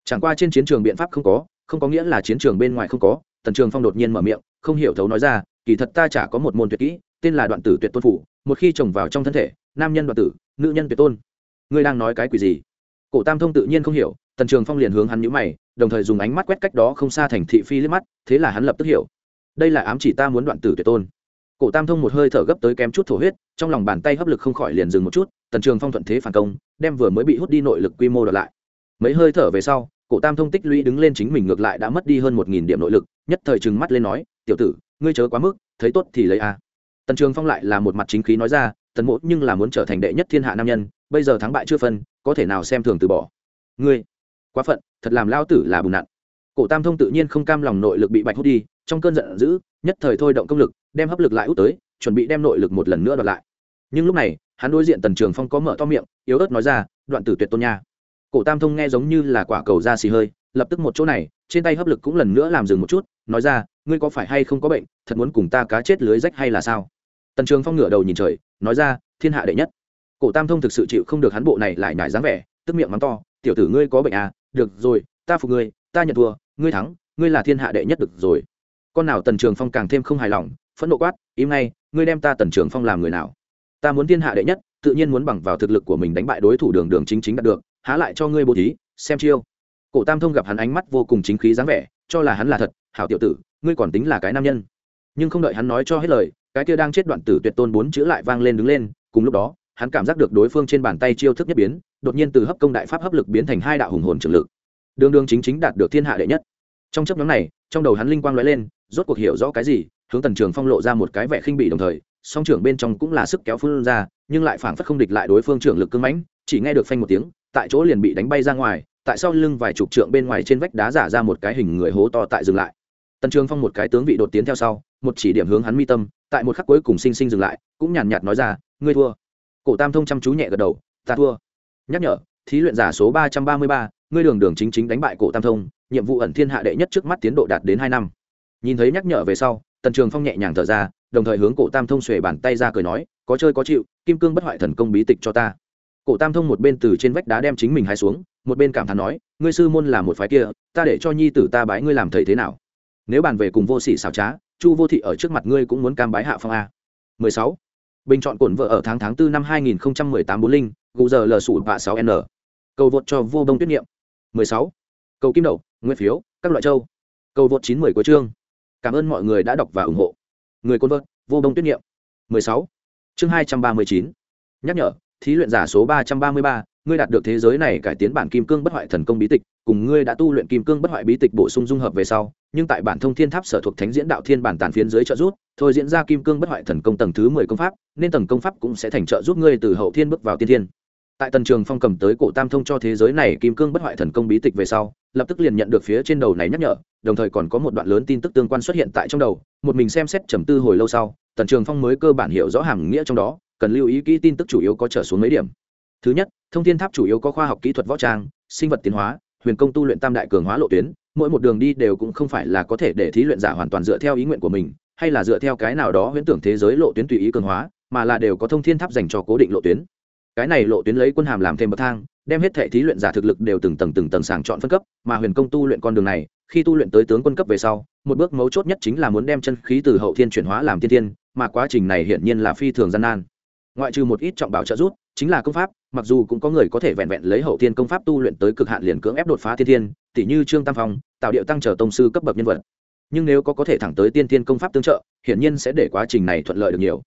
Chẳng qua trên chiến trường biện pháp không có không có nghĩa là chiến trường bên ngoài không có, tần trường phong đột nhiên mở miệng, không hiểu thấu nói ra, kỳ thật ta chả có một môn tuyệt kỹ, tên là đoạn tử tuyệt tôn phủ, một khi trồng vào trong thân thể, nam nhân đoạn tử, nữ nhân tuyệt tôn. Ngươi đang nói cái quỷ gì? Cổ tam thông tự nhiên không hiểu tần trường phong liền hướng hắn nhũ mày, đồng thời dùng ánh mắt quét cách đó không xa thành thị phi liếc mắt, thế là hắn lập tức hiểu. Đây là ám chỉ ta muốn đoạn tử tuyệt tôn. Cổ tam thông một hơi thở gấp tới kém chút thổ huyết, trong lòng bàn tay hấp lực không khỏi liền dừng một chút, tần trường phong thuận thế phản công, đem vừa mới bị hút đi nội lực quy mô đợt lại. Mấy hơi thở về sau, cổ tam thông tích lũy đứng lên chính mình ngược lại đã mất đi hơn một nghìn điểm nội lực, nhất thời trừng mắt lên nói, tiểu tử, ngươi chớ quá mức, thấy tốt thì lấy a. Tần trường phong lại là một mặt chính khí nói ra, tần mỗ nhưng là muốn trở thành đệ nhất thiên hạ nam nhân, bây giờ thắng bại chưa phân, có thể nào xem thường từ bỏ. Ngươi quá phận, thật làm lao tử là bùn nặn. Cổ tam thông tự nhiên không cam lòng nội lực bị bạch hút đi, trong cơn giận dữ, nhất thời thôi động công lực, đem hấp lực lại út tới, chuẩn bị đem nội lực một lần nữa đoạt lại. Nhưng lúc này, hắn đối diện tần trường phong có mở to miệng, yếu ớt nói ra, đoạn tử tuyệt tôn nha. Cổ tam thông nghe giống như là quả cầu da xì hơi, lập tức một chỗ này, trên tay hấp lực cũng lần nữa làm dừng một chút, nói ra, ngươi có phải hay không có bệnh, thật muốn cùng ta cá chết lưới rách hay là sao? Tần trường phong ngửa đầu nhìn trời, nói ra, thiên hạ đệ nhất. Cổ tam thông thực sự chịu không được hắn bộ này lại nhải dáng vẻ, tức miệng mắng to, tiểu tử ngươi có bệnh à được rồi, ta phục ngươi, ta nhận thua, ngươi thắng, ngươi là thiên hạ đệ nhất được rồi. Con nào tần trường phong càng thêm không hài lòng, phẫn nộ quát, im ngay, ngươi đem ta tần trường phong làm người nào? Ta muốn thiên hạ đệ nhất, tự nhiên muốn bằng vào thực lực của mình đánh bại đối thủ đường đường chính chính đạt được, há lại cho ngươi bố thí, xem chiêu. Cổ tam thông gặp hắn ánh mắt vô cùng chính khí dáng vẻ, cho là hắn là thật, hảo tiểu tử, ngươi còn tính là cái nam nhân. Nhưng không đợi hắn nói cho hết lời, cái kia đang chết đoạn tử tuyệt tôn bốn chữ lại vang lên đứng lên, cùng lúc đó, hắn cảm giác được đối phương trên bàn tay chiêu thức nhất biến đột nhiên từ hấp công đại pháp hấp lực biến thành hai đạo hùng hồn trường lực. Đường đường chính chính đạt được thiên hạ đệ nhất. Trong chấp nhóm này, trong đầu hắn linh quang lóe lên, rốt cuộc hiểu rõ cái gì, hướng tần trường phong lộ ra một cái vẻ khinh bỉ đồng thời, song trưởng bên trong cũng là sức kéo phương ra, nhưng lại phảng phất không địch lại đối phương trưởng lực cưng mãnh, chỉ nghe được phanh một tiếng, tại chỗ liền bị đánh bay ra ngoài, tại sau lưng vài chục trượng bên ngoài trên vách đá giả ra một cái hình người hố to tại dừng lại. Tần trường phong một cái tướng vị đột tiến theo sau, một chỉ điểm hướng hắn mi tâm, tại một khắc cuối cùng sinh sinh dừng lại, cũng nhàn nhạt nói ra, ngươi thua. Cổ tam thông chăm chú nhẹ gật đầu, ta thua nhắc nhở, thí luyện giả số ba trăm ba mươi ba, ngươi đường đường chính chính đánh bại cổ tam thông, nhiệm vụ ẩn thiên hạ đệ nhất trước mắt tiến độ đạt đến hai năm. Nhìn thấy nhắc nhở về sau, tần trường phong nhẹ nhàng thở ra, đồng thời hướng cổ tam thông xuề bàn tay ra cười nói, có chơi có chịu, kim cương bất hoại thần công bí tịch cho ta. Cổ tam thông một bên từ trên vách đá đem chính mình hai xuống, một bên cảm thán nói, ngươi sư môn là một phái kia, ta để cho nhi tử ta bái ngươi làm thầy thế nào? Nếu bàn về cùng vô sỉ xảo trá, chu vô thị ở trước mặt ngươi cũng muốn cam bái hạ phong a. 16. bình chọn cổn vợ ở tháng tháng 4 năm 2018 bốn linh gù giờ lờ sủ bạ sáu n. Cầu vượt cho vô đông tuyết nghiệm. 16. cầu kim đậu nguyên phiếu các loại châu. Cầu vượt 910 của chương. Cảm ơn mọi người đã đọc và ủng hộ. Người côn vợt vô đông tuyết nghiệm. 16. chương 239. nhắc nhở thí luyện giả số 333, ngươi đạt được thế giới này cải tiến bản kim cương bất hoại thần công bí tịch cùng ngươi đã tu luyện kim cương bất hoại bí tịch bổ sung dung hợp về sau nhưng tại bản thông thiên tháp sở thuộc thánh diễn đạo thiên bản tàn phiến dưới trợ rút thôi diễn ra kim cương bất hoại thần công tầng thứ mười công pháp nên tầng công pháp cũng sẽ thành trợ giúp ngươi từ hậu thiên bước vào tiên thiên tại tần trường phong cầm tới cổ tam thông cho thế giới này kim cương bất hoại thần công bí tịch về sau, lập tức liền nhận được phía trên đầu này nhắc nhở, đồng thời còn có một đoạn lớn tin tức tương quan xuất hiện tại trong đầu, một mình xem xét trầm tư hồi lâu sau, tần trường phong mới cơ bản hiểu rõ hàm nghĩa trong đó, cần lưu ý kỹ tin tức chủ yếu có trở xuống mấy điểm. Thứ nhất, thông thiên tháp chủ yếu có khoa học kỹ thuật võ trang, sinh vật tiến hóa, huyền công tu luyện tam đại cường hóa lộ tuyến, mỗi một đường đi đều cũng không phải là có thể để thí luyện giả hoàn toàn dựa theo ý nguyện của mình, hay là dựa theo cái nào đó huyễn tưởng thế giới lộ tuyến tùy ý cường hóa, mà là đều có thông thiên tháp dành cho cố định lộ tuyến cái này lộ tuyến lấy quân hàm làm thêm bậc thang đem hết thệ thí luyện giả thực lực đều từng tầng từng tầng sàng chọn phân cấp mà huyền công tu luyện con đường này khi tu luyện tới tướng quân cấp về sau một bước mấu chốt nhất chính là muốn đem chân khí từ hậu thiên chuyển hóa làm tiên thiên mà quá trình này hiển nhiên là phi thường gian nan. Ngoại trừ một ít trọng bảo trợ giúp, chính là công pháp mặc dù cũng có người có thể vẹn vẹn lấy hậu thiên công pháp tu luyện tới cực hạn liền cưỡng ép đột phá thiên thiên tỷ như trương tam phong tạo điệu tăng trở tông sư cấp bậc nhân vật. Nhưng nếu có có thể thẳng tới tiên thiên công pháp tương trợ hiển nhiên sẽ để quá trình này thuận lợi được nhiều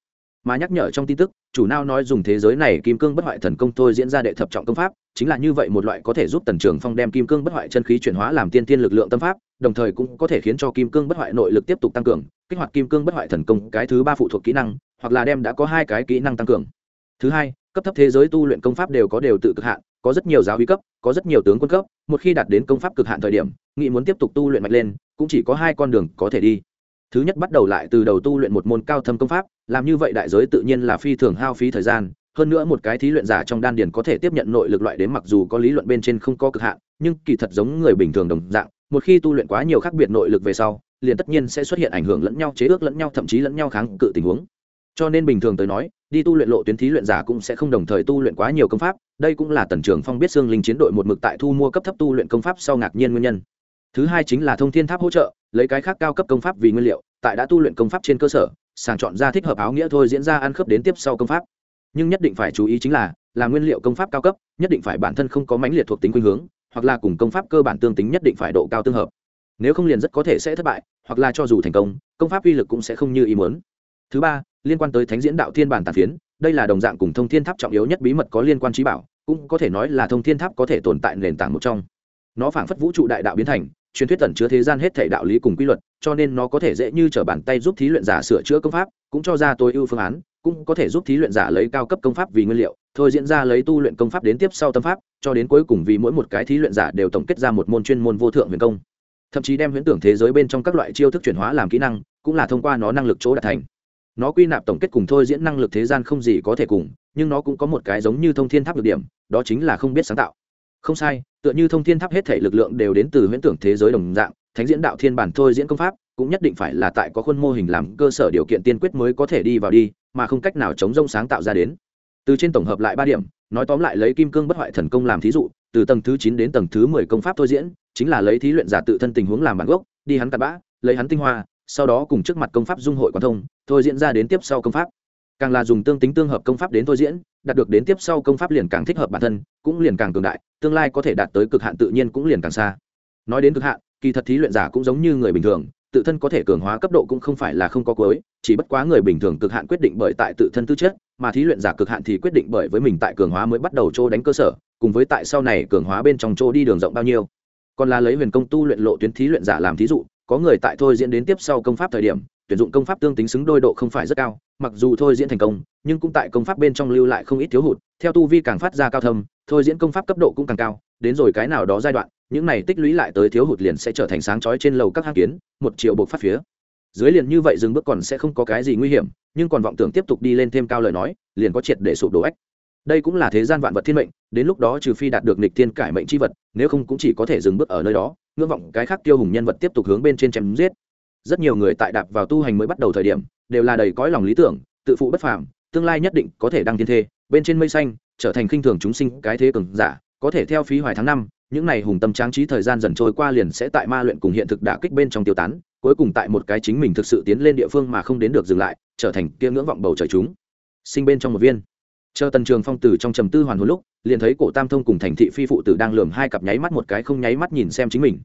mà nhắc nhở trong tin tức, chủ nao nói dùng thế giới này kim cương bất hoại thần công thôi diễn ra đệ thập trọng công pháp, chính là như vậy một loại có thể giúp tần trường phong đem kim cương bất hoại chân khí chuyển hóa làm tiên tiên lực lượng tâm pháp, đồng thời cũng có thể khiến cho kim cương bất hoại nội lực tiếp tục tăng cường, kích hoạt kim cương bất hoại thần công cái thứ ba phụ thuộc kỹ năng, hoặc là đem đã có hai cái kỹ năng tăng cường. Thứ hai, cấp thấp thế giới tu luyện công pháp đều có đều tự cực hạn, có rất nhiều giáo uy cấp, có rất nhiều tướng quân cấp, một khi đạt đến công pháp cực hạn thời điểm, nghị muốn tiếp tục tu luyện mạnh lên, cũng chỉ có hai con đường có thể đi thứ nhất bắt đầu lại từ đầu tu luyện một môn cao thâm công pháp, làm như vậy đại giới tự nhiên là phi thường hao phí thời gian, hơn nữa một cái thí luyện giả trong đan điền có thể tiếp nhận nội lực loại đến mặc dù có lý luận bên trên không có cực hạn, nhưng kỳ thật giống người bình thường đồng dạng, một khi tu luyện quá nhiều khác biệt nội lực về sau, liền tất nhiên sẽ xuất hiện ảnh hưởng lẫn nhau, chế ước lẫn nhau, thậm chí lẫn nhau kháng cự tình huống. Cho nên bình thường tới nói, đi tu luyện lộ tuyến thí luyện giả cũng sẽ không đồng thời tu luyện quá nhiều công pháp, đây cũng là tần trường phong biết xương linh chiến đội một mực tại thu mua cấp thấp tu luyện công pháp sau ngạc nhiên nguyên nhân. Thứ hai chính là thông thiên tháp hỗ trợ lấy cái khác cao cấp công pháp vì nguyên liệu, tại đã tu luyện công pháp trên cơ sở, sàng chọn ra thích hợp áo nghĩa thôi diễn ra ăn khớp đến tiếp sau công pháp. Nhưng nhất định phải chú ý chính là là nguyên liệu công pháp cao cấp, nhất định phải bản thân không có mãnh liệt thuộc tính khuynh hướng, hoặc là cùng công pháp cơ bản tương tính nhất định phải độ cao tương hợp. Nếu không liền rất có thể sẽ thất bại, hoặc là cho dù thành công công pháp uy lực cũng sẽ không như ý muốn. Thứ ba, liên quan tới thánh diễn đạo thiên bản tàn phiến, đây là đồng dạng cùng thông thiên tháp trọng yếu nhất bí mật có liên quan trí bảo, cũng có thể nói là thông thiên tháp có thể tồn tại nền tảng một trong. Nó phảng phất vũ trụ đại đạo biến thành truyền thuyết tẩn chứa thế gian hết thể đạo lý cùng quy luật, cho nên nó có thể dễ như trở bàn tay giúp thí luyện giả sửa chữa công pháp, cũng cho ra tối ưu phương án, cũng có thể giúp thí luyện giả lấy cao cấp công pháp vì nguyên liệu, thôi diễn ra lấy tu luyện công pháp đến tiếp sau tâm pháp, cho đến cuối cùng vì mỗi một cái thí luyện giả đều tổng kết ra một môn chuyên môn vô thượng huyền công. Thậm chí đem huyễn tưởng thế giới bên trong các loại chiêu thức chuyển hóa làm kỹ năng, cũng là thông qua nó năng lực chỗ đạt thành. Nó quy nạp tổng kết cùng thôi diễn năng lực thế gian không gì có thể cùng, nhưng nó cũng có một cái giống như thông thiên tháp được điểm, đó chính là không biết sáng tạo. Không sai tựa như thông thiên tháp hết thể lực lượng đều đến từ huyễn tưởng thế giới đồng dạng, thánh diễn đạo thiên bản thôi diễn công pháp, cũng nhất định phải là tại có khuôn mô hình làm cơ sở điều kiện tiên quyết mới có thể đi vào đi, mà không cách nào chống rông sáng tạo ra đến. Từ trên tổng hợp lại ba điểm, nói tóm lại lấy kim cương bất hoại thần công làm thí dụ, từ tầng thứ chín đến tầng thứ mười công pháp thôi diễn, chính là lấy thí luyện giả tự thân tình huống làm bản gốc, đi hắn cặn bã, lấy hắn tinh hoa, sau đó cùng trước mặt công pháp dung hội quan thông, thôi diễn ra đến tiếp sau công pháp càng là dùng tương tính tương hợp công pháp đến thôi diễn, đạt được đến tiếp sau công pháp liền càng thích hợp bản thân, cũng liền càng cường đại, tương lai có thể đạt tới cực hạn tự nhiên cũng liền càng xa. Nói đến cực hạn, kỳ thật thí luyện giả cũng giống như người bình thường, tự thân có thể cường hóa cấp độ cũng không phải là không có cuối, chỉ bất quá người bình thường cực hạn quyết định bởi tại tự thân tư chất, mà thí luyện giả cực hạn thì quyết định bởi với mình tại cường hóa mới bắt đầu chỗ đánh cơ sở, cùng với tại sau này cường hóa bên trong chỗ đi đường rộng bao nhiêu. Còn là lấy huyền công tu luyện lộ tuyến thí luyện giả làm thí dụ, có người tại thôi diễn đến tiếp sau công pháp thời điểm tuyển dụng công pháp tương tính xứng đôi độ không phải rất cao, mặc dù thôi diễn thành công, nhưng cũng tại công pháp bên trong lưu lại không ít thiếu hụt. Theo tu vi càng phát ra cao thâm, thôi diễn công pháp cấp độ cũng càng cao, đến rồi cái nào đó giai đoạn, những này tích lũy lại tới thiếu hụt liền sẽ trở thành sáng chói trên lầu các hang kiến, một triệu buộc phát phía. Dưới liền như vậy dừng bước còn sẽ không có cái gì nguy hiểm, nhưng còn vọng tưởng tiếp tục đi lên thêm cao lời nói, liền có triệt để sụp đổ ách. Đây cũng là thế gian vạn vật thiên mệnh, đến lúc đó trừ phi đạt được nịch thiên cải mệnh c h i vật, nếu không cũng chỉ có thể dừng bước ở nơi đó, ngưỡng vọng cái khác tiêu hùng nhân vật tiếp tục hướng bên trên chém giết rất nhiều người tại đạp vào tu hành mới bắt đầu thời điểm, đều là đầy cõi lòng lý tưởng, tự phụ bất phàm, tương lai nhất định có thể đăng thiên thê, bên trên mây xanh, trở thành khinh thường chúng sinh cái thế cường giả, có thể theo phí hoài tháng năm, những n à y hùng tâm tráng trí thời gian dần trôi qua liền sẽ tại ma luyện cùng hiện thực đả kích bên trong tiêu tán, cuối cùng tại một cái chính mình thực sự tiến lên địa phương mà không đến được dừng lại, trở thành kia ngưỡng vọng bầu trời chúng. Sinh bên trong một viên. Chờ tần trường phong tử trong trầm tư hoàn hồi lúc, liền thấy cổ tam thông cùng thành thị phi phụ tử đang lườm hai cặp nháy mắt một cái không nháy mắt nhìn xem chính mình.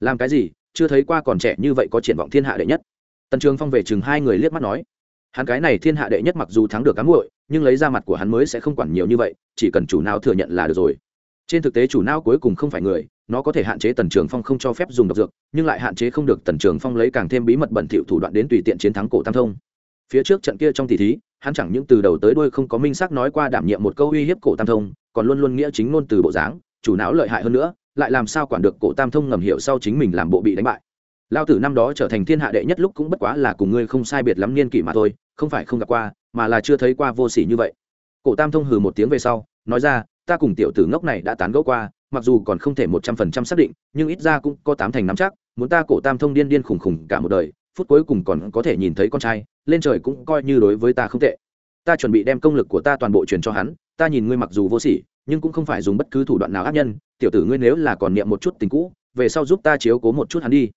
Làm cái gì? Chưa thấy qua còn trẻ như vậy có triển vọng thiên hạ đệ nhất. Tần trường phong về chừng hai người liếc mắt nói, hắn cái này thiên hạ đệ nhất mặc dù thắng được cám muội, nhưng lấy ra mặt của hắn mới sẽ không quản nhiều như vậy, chỉ cần chủ não thừa nhận là được rồi. Trên thực tế chủ não cuối cùng không phải người, nó có thể hạn chế tần trường phong không cho phép dùng độc dược, nhưng lại hạn chế không được tần trường phong lấy càng thêm bí mật bẩn thỉu thủ đoạn đến tùy tiện chiến thắng cổ tam thông. Phía trước trận kia trong tỷ thí, hắn chẳng những từ đầu tới đuôi không có minh xác nói qua đảm nhiệm một câu uy hiếp cổ tam thông, còn luôn luôn nghĩa chính ngôn từ bộ dáng, chủ não lợi hại hơn nữa lại làm sao quản được cổ tam thông ngầm hiểu sau chính mình làm bộ bị đánh bại. Lao tử năm đó trở thành thiên hạ đệ nhất lúc cũng bất quá là cùng ngươi không sai biệt lắm niên kỷ mà thôi, không phải không gặp qua, mà là chưa thấy qua vô s ỉ như vậy. Cổ tam thông hừ một tiếng về sau, nói ra, ta cùng tiểu tử ngốc này đã tán gẫu qua, mặc dù còn không thể một trăm phần trăm xác định, nhưng ít ra cũng có tám thành nắm chắc, muốn ta cổ tam thông điên điên khủng khủng cả một đời, phút cuối cùng còn có thể nhìn thấy con trai, lên trời cũng coi như đối với ta không tệ. Ta chuẩn bị đem công lực của ta toàn bộ truyền cho hắn, ta nhìn ngươi mặc dù vô sỉ, nhưng cũng không phải dùng bất cứ thủ đoạn nào ác nhân tiểu tử ngươi nếu là còn niệm một chút tình cũ, về sau giúp ta chiếu cố một chút hắn đi.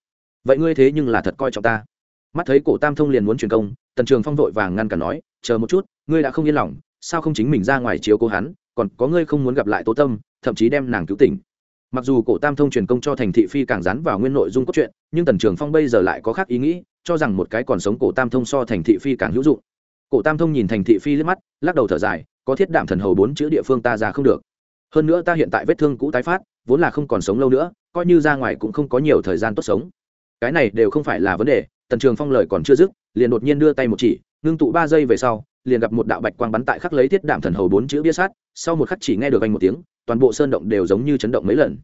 Vậy ngươi thế nhưng là thật coi trọng ta. Mắt thấy cổ tam thông liền muốn truyền công, tần trường phong vội vàng ngăn cản nói, chờ một chút, ngươi đã không yên lòng, sao không chính mình ra ngoài chiếu cố hắn, còn có ngươi không muốn gặp lại tố tâm, thậm chí đem nàng cứu tỉnh. Mặc dù cổ tam thông truyền công cho thành thị phi càng rán vào nguyên nội dung cốt truyện, nhưng tần trường phong bây giờ lại có khác ý nghĩ, cho rằng một cái còn sống cổ tam thông so thành thị phi càng hữu dụng. Cổ tam thông nhìn thành thị phi liếc mắt, lắc đầu thở dài, có thiết đảm thần hầu bốn chữ địa phương ta ra không được hơn nữa ta hiện tại vết thương cũ tái phát, vốn là không còn sống lâu nữa, coi như ra ngoài cũng không có nhiều thời gian tốt sống. Cái này đều không phải là vấn đề, tần trường phong lời còn chưa dứt, liền đột nhiên đưa tay một chỉ, ngưng tụ ba giây về sau, liền gặp một đạo bạch quang bắn tại khắc lấy thiết đảm thần hầu bốn chữ bia sát, sau một khắc chỉ nghe được anh một tiếng, toàn bộ sơn động đều giống như chấn động mấy lần.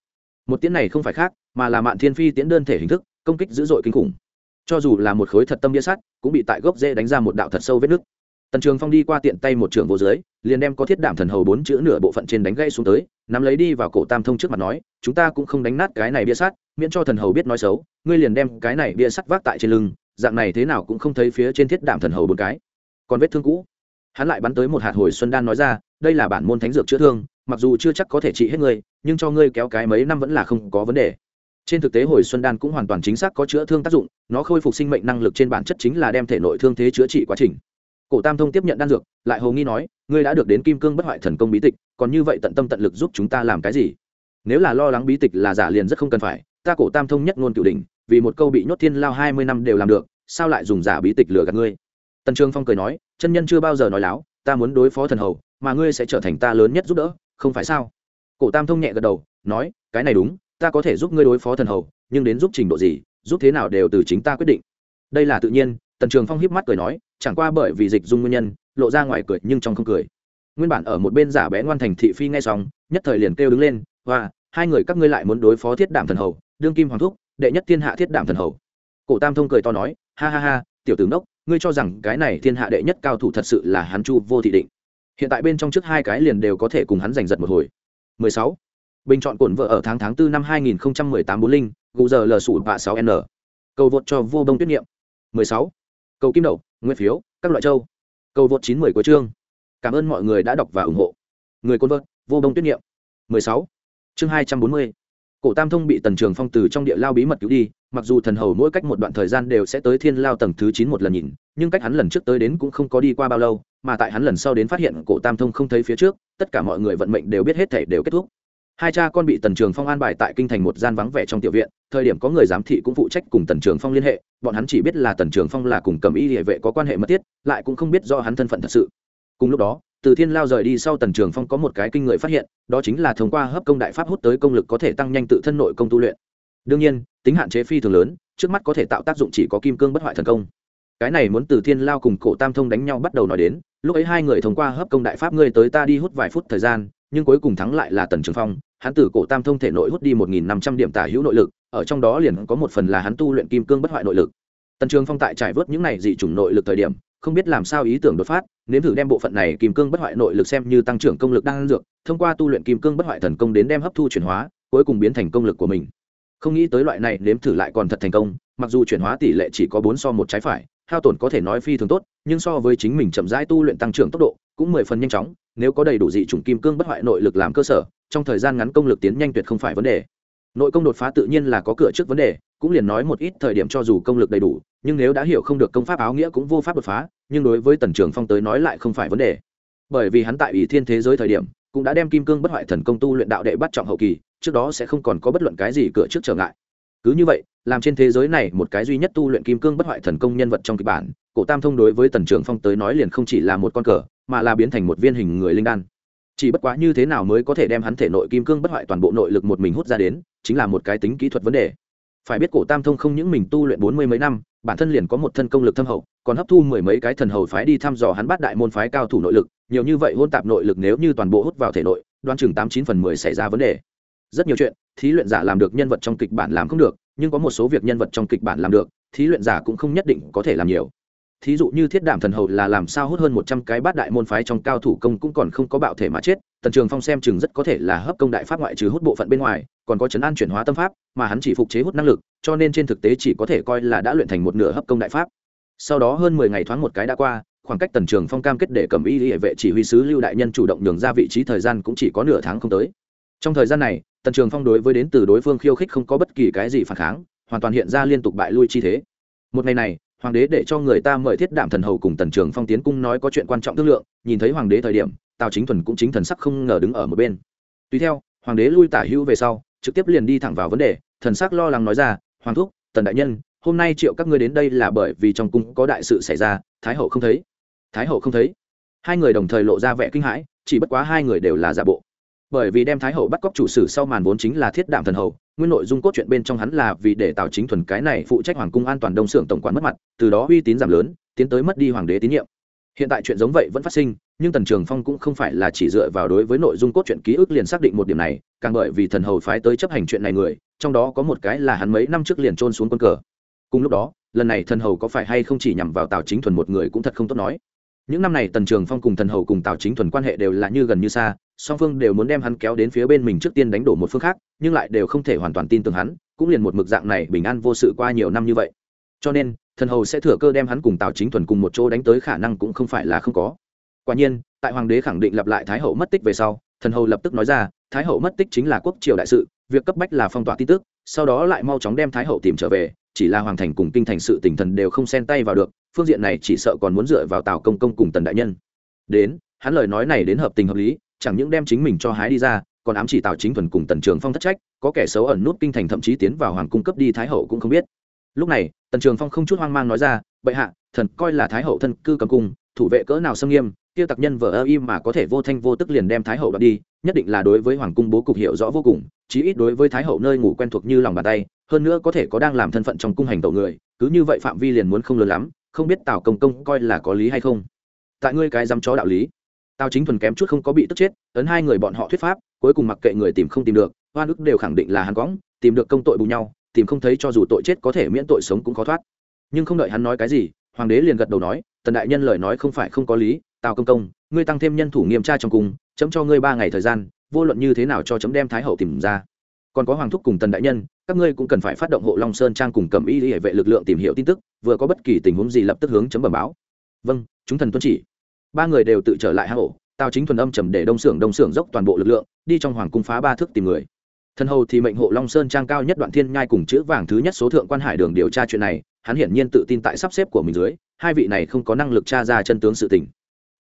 Một tiếng này không phải khác, mà là mạn thiên phi tiến đơn thể hình thức, công kích dữ dội kinh khủng. Cho dù là một khối thật tâm bia sắt cũng bị tại gốc dễ đánh ra một đạo thật sâu vết nứt tần trường phong đi qua tiện tay một trường vô dưới, liền đem có thiết đảm thần hầu bốn chữ nửa bộ phận trên đánh gây xuống tới, nắm lấy đi vào cổ tam thông trước mặt nói, chúng ta cũng không đánh nát cái này bia sắt, miễn cho thần hầu biết nói xấu, ngươi liền đem cái này bia sắt vác tại trên lưng, dạng này thế nào cũng không thấy phía trên thiết đảm thần hầu bốn cái. Còn vết thương cũ. Hắn lại bắn tới một hạt hồi xuân đan nói ra, đây là bản môn thánh dược chữa thương, mặc dù chưa chắc có thể trị hết ngươi, nhưng cho ngươi kéo cái mấy năm vẫn là không có vấn đề. Trên thực tế hồi xuân đan cũng hoàn toàn chính xác có chữa thương tác dụng, nó khôi phục sinh mệnh năng lực trên bản chất chính là đem thể nội thương thế chữa trị quá trình cổ tam thông tiếp nhận đan dược, lại hầu nghi nói, ngươi đã được đến kim cương bất hoại thần công bí tịch, còn như vậy tận tâm tận lực giúp chúng ta làm cái gì? Nếu là lo lắng bí tịch là giả liền rất không cần phải, ta cổ tam thông nhất ngôn cửu đình vì một câu bị nhốt thiên lao hai mươi năm đều làm được, sao lại dùng giả bí tịch lừa gạt ngươi? Tần trương phong cười nói, chân nhân chưa bao giờ nói láo, ta muốn đối phó thần hầu, mà ngươi sẽ trở thành ta lớn nhất giúp đỡ, không phải sao? Cổ tam thông nhẹ gật đầu, nói, cái này đúng, ta có thể giúp ngươi đối phó thần hầu, nhưng đến giúp trình độ gì, giúp thế nào đều từ chính ta quyết định. Đây là tự nhiên tần trường phong hiếp mắt cười nói, chẳng qua bởi vì dịch dung nguyên nhân, lộ ra ngoài cười nhưng trong không cười. Nguyên bản ở một bên giả bé ngoan thành thị phi ngay xong, nhất thời liền kêu đứng lên và hai người các ngươi lại muốn đối phó thiết đảm thần hầu, đương kim hoàng thúc, đệ nhất thiên hạ thiết đảm thần hầu. Cổ tam thông cười to nói, ha ha ha, tiểu tướng đốc ngươi cho rằng cái này thiên hạ đệ nhất cao thủ thật sự là hắn chu vô thị định. Hiện tại bên trong trước hai cái liền đều có thể cùng hắn giành giật một hồi. 16. bình chọn cổn vợ ở tháng tháng 4 năm 2018 bốn linh, gù giờ lờ sủ bạ 6 n. Cầu vượt cho vô đông tuyết nghiệm. 16 cầu kim đậu, nguyên phiếu, các loại châu. Cầu vượt 910 của chương. Cảm ơn mọi người đã đọc và ủng hộ. Người côn vợt, vô đông tuyết nghiệm 16. chương 240 cổ tam thông bị tần trường phong từ trong địa lao bí mật cứu đi, mặc dù thần hầu mỗi cách một đoạn thời gian đều sẽ tới thiên lao tầng thứ chín một lần nhìn, nhưng cách hắn lần trước tới đến cũng không có đi qua bao lâu, mà tại hắn lần sau đến phát hiện cổ tam thông không thấy phía trước, tất cả mọi người vận mệnh đều biết hết thể đều kết thúc hai cha con bị tần trường phong an bài tại kinh thành một gian vắng vẻ trong tiểu viện, thời điểm có người giám thị cũng phụ trách cùng tần trường phong liên hệ, bọn hắn chỉ biết là tần trường phong là cùng cầm y địa vệ có quan hệ mật thiết, lại cũng không biết do hắn thân phận thật sự. Cùng lúc đó, từ thiên lao rời đi sau tần trường phong có một cái kinh người phát hiện, đó chính là thông qua hấp công đại pháp hút tới công lực có thể tăng nhanh tự thân nội công tu luyện. Đương nhiên, tính hạn chế phi thường lớn, trước mắt có thể tạo tác dụng chỉ có kim cương bất hoại thần công. Cái này muốn từ thiên lao cùng cổ tam thông đánh nhau bắt đầu nói đến, lúc ấy hai người thông qua hấp công đại pháp ngươi tới ta đi hút vài phút thời gian nhưng cuối cùng thắng lại là tần trường phong, hắn từ cổ tam thông thể nội hút đi một nghìn năm trăm điểm tả hữu nội lực, ở trong đó liền có một phần là hắn tu luyện kim cương bất hoại nội lực. Tần trường phong tại trải vớt những này dị chủng nội lực thời điểm, không biết làm sao ý tưởng đột phát, nếm thử đem bộ phận này kim cương bất hoại nội lực xem như tăng trưởng công lực đang dược, thông qua tu luyện kim cương bất hoại thần công đến đem hấp thu chuyển hóa, cuối cùng biến thành công lực của mình. Không nghĩ tới loại này nếm thử lại còn thật thành công, mặc dù chuyển hóa tỷ lệ chỉ có bốn so một trái phải, hao tổn có thể nói phi thường tốt, nhưng so với chính mình chậm rãi tu luyện tăng trưởng tốc độ cũng mười phần nhanh chóng, nếu có đầy đủ dị chủng kim cương bất hoại nội lực làm cơ sở, trong thời gian ngắn công lực tiến nhanh tuyệt không phải vấn đề. Nội công đột phá tự nhiên là có cửa trước vấn đề, cũng liền nói một ít thời điểm cho dù công lực đầy đủ, nhưng nếu đã hiểu không được công pháp áo nghĩa cũng vô pháp đột phá, nhưng đối với tần trường phong tới nói lại không phải vấn đề. Bởi vì hắn tại ủy thiên thế giới thời điểm, cũng đã đem kim cương bất hoại thần công tu luyện đạo đệ bắt trọng hậu kỳ, trước đó sẽ không còn có bất luận cái gì cửa trước trở ngại. Cứ như vậy, làm trên thế giới này một cái duy nhất tu luyện kim cương bất hoại thần công nhân vật trong kịch bản, cổ tam thông đối với tần trường phong tới nói liền không chỉ là một con cờ mà là biến thành một viên hình người linh đan. Chỉ bất quá như thế nào mới có thể đem hắn thể nội kim cương bất hoại toàn bộ nội lực một mình hút ra đến, chính là một cái tính kỹ thuật vấn đề. Phải biết cổ tam thông không những mình tu luyện bốn mươi mấy năm, bản thân liền có một thân công lực thâm hậu, còn hấp thu mười mấy cái thần hầu phái đi thăm dò hắn bắt đại môn phái cao thủ nội lực, nhiều như vậy hôn tạp nội lực nếu như toàn bộ hút vào thể nội đoan chừng tám chín phần mười xảy ra vấn đề. Rất nhiều chuyện, thí luyện giả làm được, nhân vật trong kịch bản làm không được, nhưng có một số việc nhân vật trong kịch bản làm được, thí luyện giả cũng không nhất định có thể làm nhiều thí dụ như thiết đảm thần hầu là làm sao hút hơn một trăm cái bát đại môn phái trong cao thủ công cũng còn không có bạo thể mà chết, tần trường phong xem chừng rất có thể là hấp công đại pháp ngoại trừ hút bộ phận bên ngoài, còn có chấn an chuyển hóa tâm pháp, mà hắn chỉ phục chế hút năng lực, cho nên trên thực tế chỉ có thể coi là đã luyện thành một nửa hấp công đại pháp. Sau đó hơn mười ngày thoáng một cái đã qua, khoảng cách tần trường phong cam kết để cầm y hệ vệ chỉ huy sứ lưu đại nhân chủ động nhường ra vị trí thời gian cũng chỉ có nửa tháng không tới. Trong thời gian này, tần trường phong đối với đến từ đối phương khiêu khích không có bất kỳ cái gì phản kháng, hoàn toàn hiện ra liên tục bại lui chi thế. Một ngày này hoàng đế để cho người ta mời thiết đảm thần hầu cùng tần trường phong tiến cung nói có chuyện quan trọng thương lượng, nhìn thấy hoàng đế thời điểm, tào chính thuần cũng chính thần sắc không ngờ đứng ở một bên. Tùy theo, hoàng đế lui tả hữu về sau, trực tiếp liền đi thẳng vào vấn đề, thần sắc lo lắng nói ra, hoàng thúc, tần đại nhân, hôm nay triệu các ngươi đến đây là bởi vì trong cung có đại sự xảy ra, thái hậu không thấy. Thái hậu không thấy. Hai người đồng thời lộ ra vẻ kinh hãi, chỉ bất quá hai người đều là giả bộ bởi vì đem thái hậu bắt cóc chủ sử sau màn vốn chính là thiết đảm thần hậu, nguyên nội dung cốt truyện bên trong hắn là vì để tào chính thuần cái này phụ trách hoàng cung an toàn đông xưởng tổng quản mất mặt, từ đó uy tín giảm lớn, tiến tới mất đi hoàng đế tín nhiệm. Hiện tại chuyện giống vậy vẫn phát sinh, nhưng tần trường phong cũng không phải là chỉ dựa vào đối với nội dung cốt truyện ký ức liền xác định một điểm này, càng bởi vì thần hầu phái tới chấp hành chuyện này người, trong đó có một cái là hắn mấy năm trước liền trôn xuống quân cờ. Cùng lúc đó, lần này thần hầu có phải hay không chỉ nhằm vào tào chính thuần một người cũng thật không tốt nói. Những năm này tần trường phong cùng thần hầu cùng tào chính thuần quan hệ đều là như gần như xa song phương đều muốn đem hắn kéo đến phía bên mình trước tiên đánh đổ một phương khác, nhưng lại đều không thể hoàn toàn tin tưởng hắn, cũng liền một mực dạng này bình an vô sự qua nhiều năm như vậy. Cho nên, thần hầu sẽ thừa cơ đem hắn cùng tào chính thuần cùng một chỗ đánh tới khả năng cũng không phải là không có. Quả nhiên, tại hoàng đế khẳng định lặp lại thái hậu mất tích về sau, thần hầu lập tức nói ra, thái hậu mất tích chính là quốc triều đại sự, việc cấp bách là phong tỏa tin tức, sau đó lại mau chóng đem thái hậu tìm trở về, chỉ là hoàng thành cùng kinh thành sự tỉnh thần đều không xen tay vào được, phương diện này chỉ sợ còn muốn dựa vào tào công công cùng tần đại nhân. Đến, hắn lời nói này đến hợp tình hợp lý chẳng những đem chính mình cho hái đi ra, còn ám chỉ tào chính thuần cùng tần trường phong thất trách, có kẻ xấu ẩn nút kinh thành thậm chí tiến vào hoàng cung cấp đi thái hậu cũng không biết. Lúc này, tần trường phong không chút hoang mang nói ra, bệ hạ, thần coi là thái hậu thân cư cầm cung, thủ vệ cỡ nào xâm nghiêm tiêu tặc nhân vợ ơ im mà có thể vô thanh vô tức liền đem thái hậu đoạt đi, nhất định là đối với hoàng cung bố cục hiệu rõ vô cùng, chí ít đối với thái hậu nơi ngủ quen thuộc như lòng bàn tay, hơn nữa có thể có đang làm thân phận trong cung hành tẩu người, cứ như vậy phạm vi liền muốn không lớn lắm, không biết tào công công coi là có lý hay không? Tại ngươi cái dám chó đạo lý tào chính thuần kém chút không có bị tức chết, ấn hai người bọn họ thuyết pháp, cuối cùng mặc kệ người tìm không tìm được hoa ức đều khẳng định là hắn cóng tìm được công tội bù nhau, tìm không thấy cho dù tội chết có thể miễn tội sống cũng khó thoát. Nhưng không đợi hắn nói cái gì, hoàng đế liền gật đầu nói, tần đại nhân lời nói không phải không có lý, tào công công, ngươi tăng thêm nhân thủ nghiêm tra trong cung, chấm cho ngươi ba ngày thời gian, vô luận như thế nào cho chấm đem thái hậu tìm ra. Còn có hoàng thúc cùng tần đại nhân, các ngươi cũng cần phải phát động hộ long sơn trang cùng cầm y hệ vệ lực lượng tìm hiểu tin tức, vừa có bất kỳ tình huống gì lập tức hướng chấm bẩm báo. Vâng chúng thần tuân chỉ ba người đều tự trở lại hang ổ, tào chính thuần âm trầm để đông xưởng đông xưởng dốc toàn bộ lực lượng, đi trong hoàng cung phá ba thước tìm người. Thân hầu thì mệnh hộ long sơn trang cao nhất đoạn thiên nhai cùng chữ vàng thứ nhất số thượng quan hải đường điều tra chuyện này, hắn hiển nhiên tự tin tại sắp xếp của mình dưới, hai vị này không có năng lực tra ra chân tướng sự tình.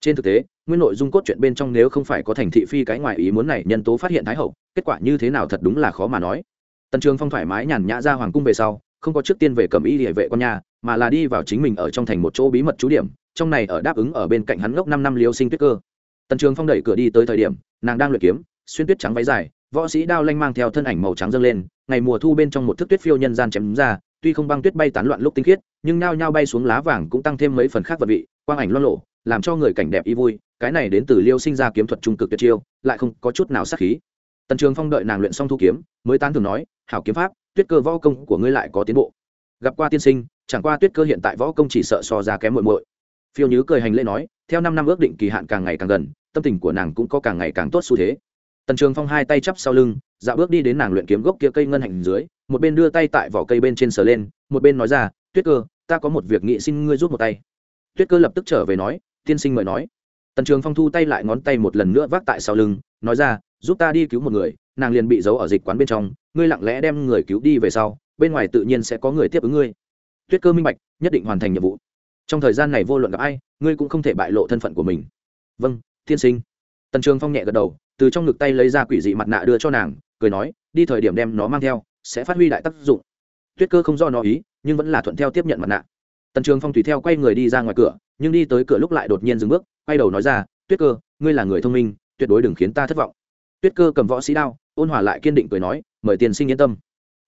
Trên thực tế, nguyên nội dung cốt chuyện bên trong nếu không phải có thành thị phi cái ngoài ý muốn này, nhân tố phát hiện thái hậu, kết quả như thế nào thật đúng là khó mà nói. Tần trường phong thoải mái nhàn nhã ra hoàng cung về sau không có trước tiên về cầm y địa vệ con nhà mà là đi vào chính mình ở trong thành một chỗ bí mật trú điểm, trong này ở đáp ứng ở bên cạnh hắn ngốc năm năm liêu sinh tuyết cơ. Tần trường phong đẩy cửa đi tới thời điểm, nàng đang luyện kiếm, xuyên tuyết trắng váy dài, võ sĩ đao lanh mang theo thân ảnh màu trắng dâng lên, ngày mùa thu bên trong một thức tuyết phiêu nhân gian chém ra, tuy không băng tuyết bay tán loạn lúc tinh khiết, nhưng nao nhao bay xuống lá vàng cũng tăng thêm mấy phần khác vật vị, quang ảnh loan lộ làm cho người cảnh đẹp y vui, cái này đến từ liêu sinh ra kiếm thuật trung cực tuyệt chiêu, lại không có chút nào sát khí. Tần trường phong đợi nàng luyện xong thu kiếm, mới tán thường nói, hảo kiếm pháp tuyết cơ võ công của ngươi lại có tiến bộ. Gặp qua tiên sinh, chẳng qua tuyết cơ hiện tại võ công chỉ sợ so ra kém muội muội. Phiêu nhứ cười hành lễ nói, theo năm năm ước định kỳ hạn càng ngày càng gần, tâm tình của nàng cũng có càng ngày càng tốt xu thế. Tần trường phong hai tay chắp sau lưng, dạo bước đi đến nàng luyện kiếm gốc kia cây ngân hành dưới, một bên đưa tay tại vỏ cây bên trên sờ lên, một bên nói ra, tuyết cơ, ta có một việc nghị xin ngươi rút một tay. Tuyết cơ lập tức trở về nói, tiên sinh mời nói. Tần trường phong thu tay lại ngón tay một lần nữa vác tại sau lưng, nói ra, giúp ta đi cứu một người nàng liền bị giấu ở dịch quán bên trong, ngươi lặng lẽ đem người cứu đi về sau, bên ngoài tự nhiên sẽ có người tiếp ứng ngươi. Tuyết cơ minh bạch, nhất định hoàn thành nhiệm vụ. Trong thời gian này vô luận gặp ai, ngươi cũng không thể bại lộ thân phận của mình. Vâng tiên sinh. Tần trường phong nhẹ gật đầu, từ trong ngực tay lấy ra quỷ dị mặt nạ đưa cho nàng, cười nói, đi thời điểm đem nó mang theo, sẽ phát huy đại tác dụng. Tuyết cơ không do nó ý, nhưng vẫn là thuận theo tiếp nhận mặt nạ. Tần trường phong tùy theo quay người đi ra ngoài cửa, nhưng đi tới cửa lúc lại đột nhiên dừng bước, quay đầu nói ra, tuyết cơ, ngươi là người thông minh, tuyệt đối đừng khiến ta thất vọng. Tuyết cơ cầm võ sĩ đao ôn hòa lại kiên định cười nói, mời tiền sinh yên tâm.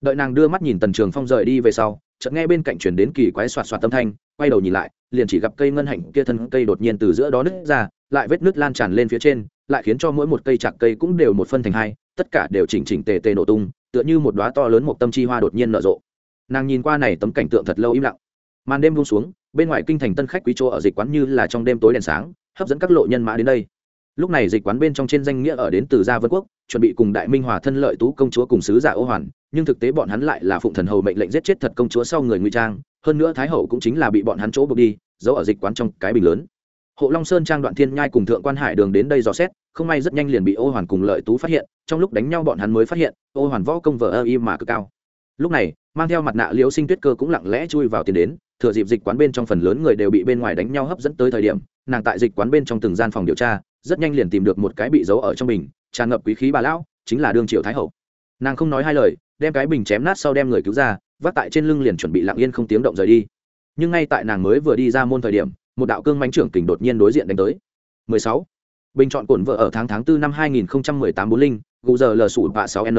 Đợi nàng đưa mắt nhìn tần trường phong rời đi về sau, chợt nghe bên cạnh chuyển đến kỳ quái xoạt xoạt tâm thanh, quay đầu nhìn lại, liền chỉ gặp cây ngân hạnh kia thân cây đột nhiên từ giữa đó nứt ra, lại vết nứt lan tràn lên phía trên, lại khiến cho mỗi một cây chạc cây cũng đều một phân thành hai, tất cả đều chỉnh chỉnh tề tề nổ tung, tựa như một đóa to lớn một tâm chi hoa đột nhiên nở rộ. Nàng nhìn qua này tấm cảnh tượng thật lâu im lặng. Màn đêm buông xuống, bên ngoài kinh thành tân khách quý chỗ ở dịch quán như là trong đêm tối đèn sáng, hấp dẫn các lộ nhân mã đến đây lúc này dịch quán bên trong trên danh nghĩa ở đến từ gia vân quốc, chuẩn bị cùng đại minh hòa thân lợi tú công chúa cùng sứ giả ô hoàn, nhưng thực tế bọn hắn lại là phụng thần hầu mệnh lệnh giết chết thật công chúa sau người ngụy trang, hơn nữa thái hậu cũng chính là bị bọn hắn chỗ buộc đi, giấu ở dịch quán trong cái bình lớn. Hộ long sơn trang đoạn thiên nhai cùng thượng quan hải đường đến đây dò xét, không may rất nhanh liền bị ô hoàn cùng lợi tú phát hiện, trong lúc đánh nhau bọn hắn mới phát hiện, ô hoàn võ công vờ ơ y mà cực cao. Lúc này, mang theo mặt nạ liễu sinh tuyết cơ cũng lặng lẽ chui vào tiền đến, thừa dịp dịch quán bên trong phần lớn người đều bị bên ngoài đánh nhau hấp dẫn tới thời điểm nàng tại dịch quán bên trong từng gian phòng điều tra, rất nhanh liền tìm được một cái bị giấu ở trong bình, tràn ngập quý khí bà lão, chính là đương triệu thái hậu. Nàng không nói hai lời, đem cái bình chém nát sau đem người cứu ra, vác tại trên lưng liền chuẩn bị lặng yên không tiếng động rời đi. Nhưng ngay tại nàng mới vừa đi ra môn thời điểm, một đạo cương mánh trưởng kình đột nhiên đối diện đánh tới. 16. bình chọn cổn vợ ở tháng tháng 4 năm 2018 bốn linh, gù giờ lờ sụ vạ 6 n.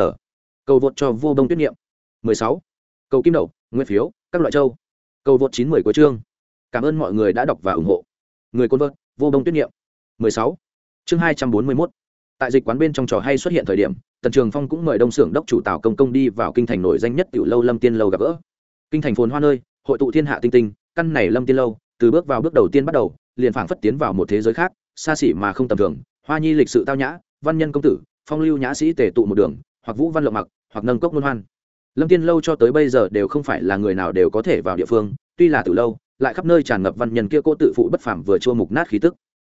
Cầu vượt cho vô đông tuyết niệm. 16. cầu kim đậu, nguyên phiếu, các loại châu. Cầu vượt 910 của chương. Cảm ơn mọi người đã đọc và ủng hộ người côn vợt, vô đông tuyết niệm 16. chương 241. tại dịch quán bên trong trò hay xuất hiện thời điểm, tần trường phong cũng mời đông xưởng đốc chủ tào công công đi vào kinh thành nổi danh nhất tiểu lâu lâm tiên lâu gặp gỡ kinh thành phồn hoa nơi, hội tụ thiên hạ tinh tinh, căn này lâm tiên lâu, từ bước vào bước đầu tiên bắt đầu, liền phảng phất tiến vào một thế giới khác, xa xỉ mà không tầm thường, hoa nhi lịch sự tao nhã, văn nhân công tử, phong lưu nhã sĩ tề tụ một đường, hoặc vũ văn lộng mặc, hoặc nâng cốc luân hoan lâm tiên lâu cho tới bây giờ đều không phải là người nào đều có thể vào địa phương, tuy là từ lâu lại khắp nơi tràn ngập văn nhân kia cô tự phụ bất phàm vừa chua mục nát khí tức.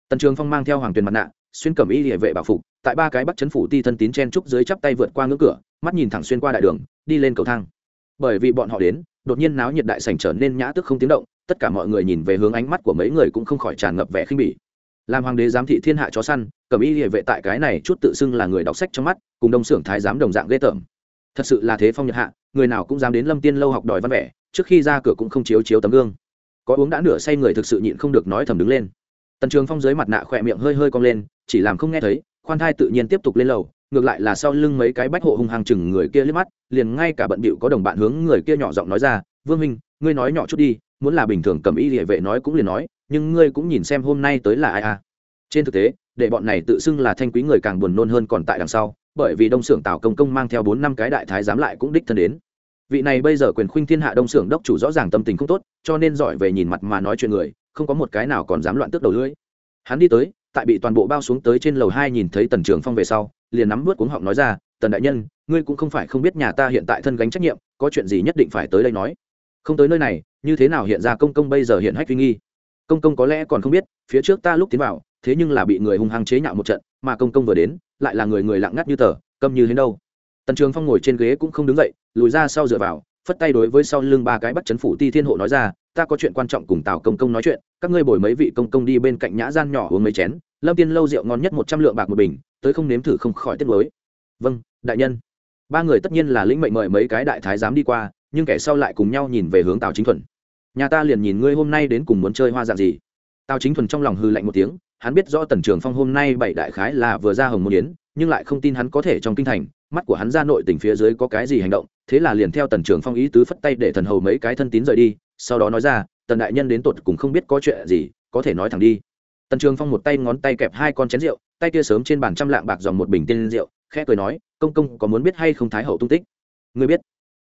Tần trường phong mang theo hoàng tuyền mặt nạ, xuyên cẩm y địa vệ bảo phục, tại ba cái bắt chấn phủ ti thân tín chen trúc dưới chắp tay vượt qua ngưỡng cửa, mắt nhìn thẳng xuyên qua đại đường, đi lên cầu thang. Bởi vì bọn họ đến, đột nhiên náo nhiệt đại sảnh trở nên nhã tức không tiếng động, tất cả mọi người nhìn về hướng ánh mắt của mấy người cũng không khỏi tràn ngập vẻ khinh bỉ. Làm hoàng đế giám thị thiên hạ chó săn cẩm y địa vệ tại cái này chút tự xưng là người đọc sách trong mắt, cùng đông xưởng thái giám đồng dạng ghê tởm. Thật sự là thế phong nhật hạ, người nào cũng dám đến lâm tiên lâu học đòi văn vẻ, trước khi ra cửa cũng không chiếu chiếu tấm gương có uống đã nửa say người thực sự nhịn không được nói thầm đứng lên. Tần trường phong dưới mặt nạ khỏe miệng hơi hơi cong lên, chỉ làm không nghe thấy, khoan thai tự nhiên tiếp tục lên lầu, ngược lại là sau lưng mấy cái bách hộ hung hàng chừng người kia liếc mắt, liền ngay cả bận bịu có đồng bạn hướng người kia nhỏ giọng nói ra, vương minh ngươi nói nhỏ chút đi, muốn là bình thường cầm y địa vệ nói cũng liền nói, nhưng ngươi cũng nhìn xem hôm nay tới là ai à? Trên thực tế, để bọn này tự xưng là thanh quý người càng buồn nôn hơn còn tại đằng sau, bởi vì đông xưởng tào công công mang theo bốn năm cái đại thái giám lại cũng đích thân đến vị này bây giờ quyền khuynh thiên hạ đông xưởng đốc chủ rõ ràng tâm tình không tốt, cho nên giỏi về nhìn mặt mà nói chuyện người, không có một cái nào còn dám loạn tước đầu lưỡi. Hắn đi tới, tại bị toàn bộ bao xuống tới trên lầu hai nhìn thấy tần trường phong về sau, liền nắm vớt cuống họng nói ra, tần đại nhân, ngươi cũng không phải không biết nhà ta hiện tại thân gánh trách nhiệm, có chuyện gì nhất định phải tới đây nói. Không tới nơi này, như thế nào hiện ra công công bây giờ hiện hách vi nghi? Công công có lẽ còn không biết, phía trước ta lúc tiến vào, thế nhưng là bị người hung hăng chế nhạo một trận, mà công công vừa đến, lại là người người lặng ngắt như tờ, câm như thế đâu tần trường phong ngồi trên ghế cũng không đứng dậy, lùi ra sau dựa vào, phất tay đối với sau lưng ba cái bắt chấn phủ ti thiên hộ nói ra, ta có chuyện quan trọng cùng tào công công nói chuyện, các ngươi bồi mấy vị công công đi bên cạnh nhã gian nhỏ uống mấy chén, lâm tiên lâu rượu ngon nhất một trăm lượng bạc một bình, tới không nếm thử không khỏi tiết mới vâng đại nhân. Ba người tất nhiên là lĩnh mệnh mời mấy cái đại thái dám đi qua, nhưng kẻ sau lại cùng nhau nhìn về hướng tào chính thuần. Nhà ta liền nhìn ngươi hôm nay đến cùng muốn chơi hoa dạng gì? Tào chính thuần trong lòng hư lạnh một tiếng, hắn biết rõ tần trường phong hôm nay bảy đại khái là vừa ra hồng môn yến, nhưng lại không tin hắn có thể trong kinh thành mắt của hắn ra nội tỉnh phía dưới có cái gì hành động, thế là liền theo tần trường phong ý tứ phất tay để thần hầu mấy cái thân tín rời đi, sau đó nói ra, tần đại nhân đến tột cùng không biết có chuyện gì, có thể nói thẳng đi. Tần trường phong một tay ngón tay kẹp hai con chén rượu, tay kia sớm trên bàn trăm lạng bạc dòng một bình tiên rượu, khẽ cười nói, công công có muốn biết hay không thái hậu tung tích? Người biết.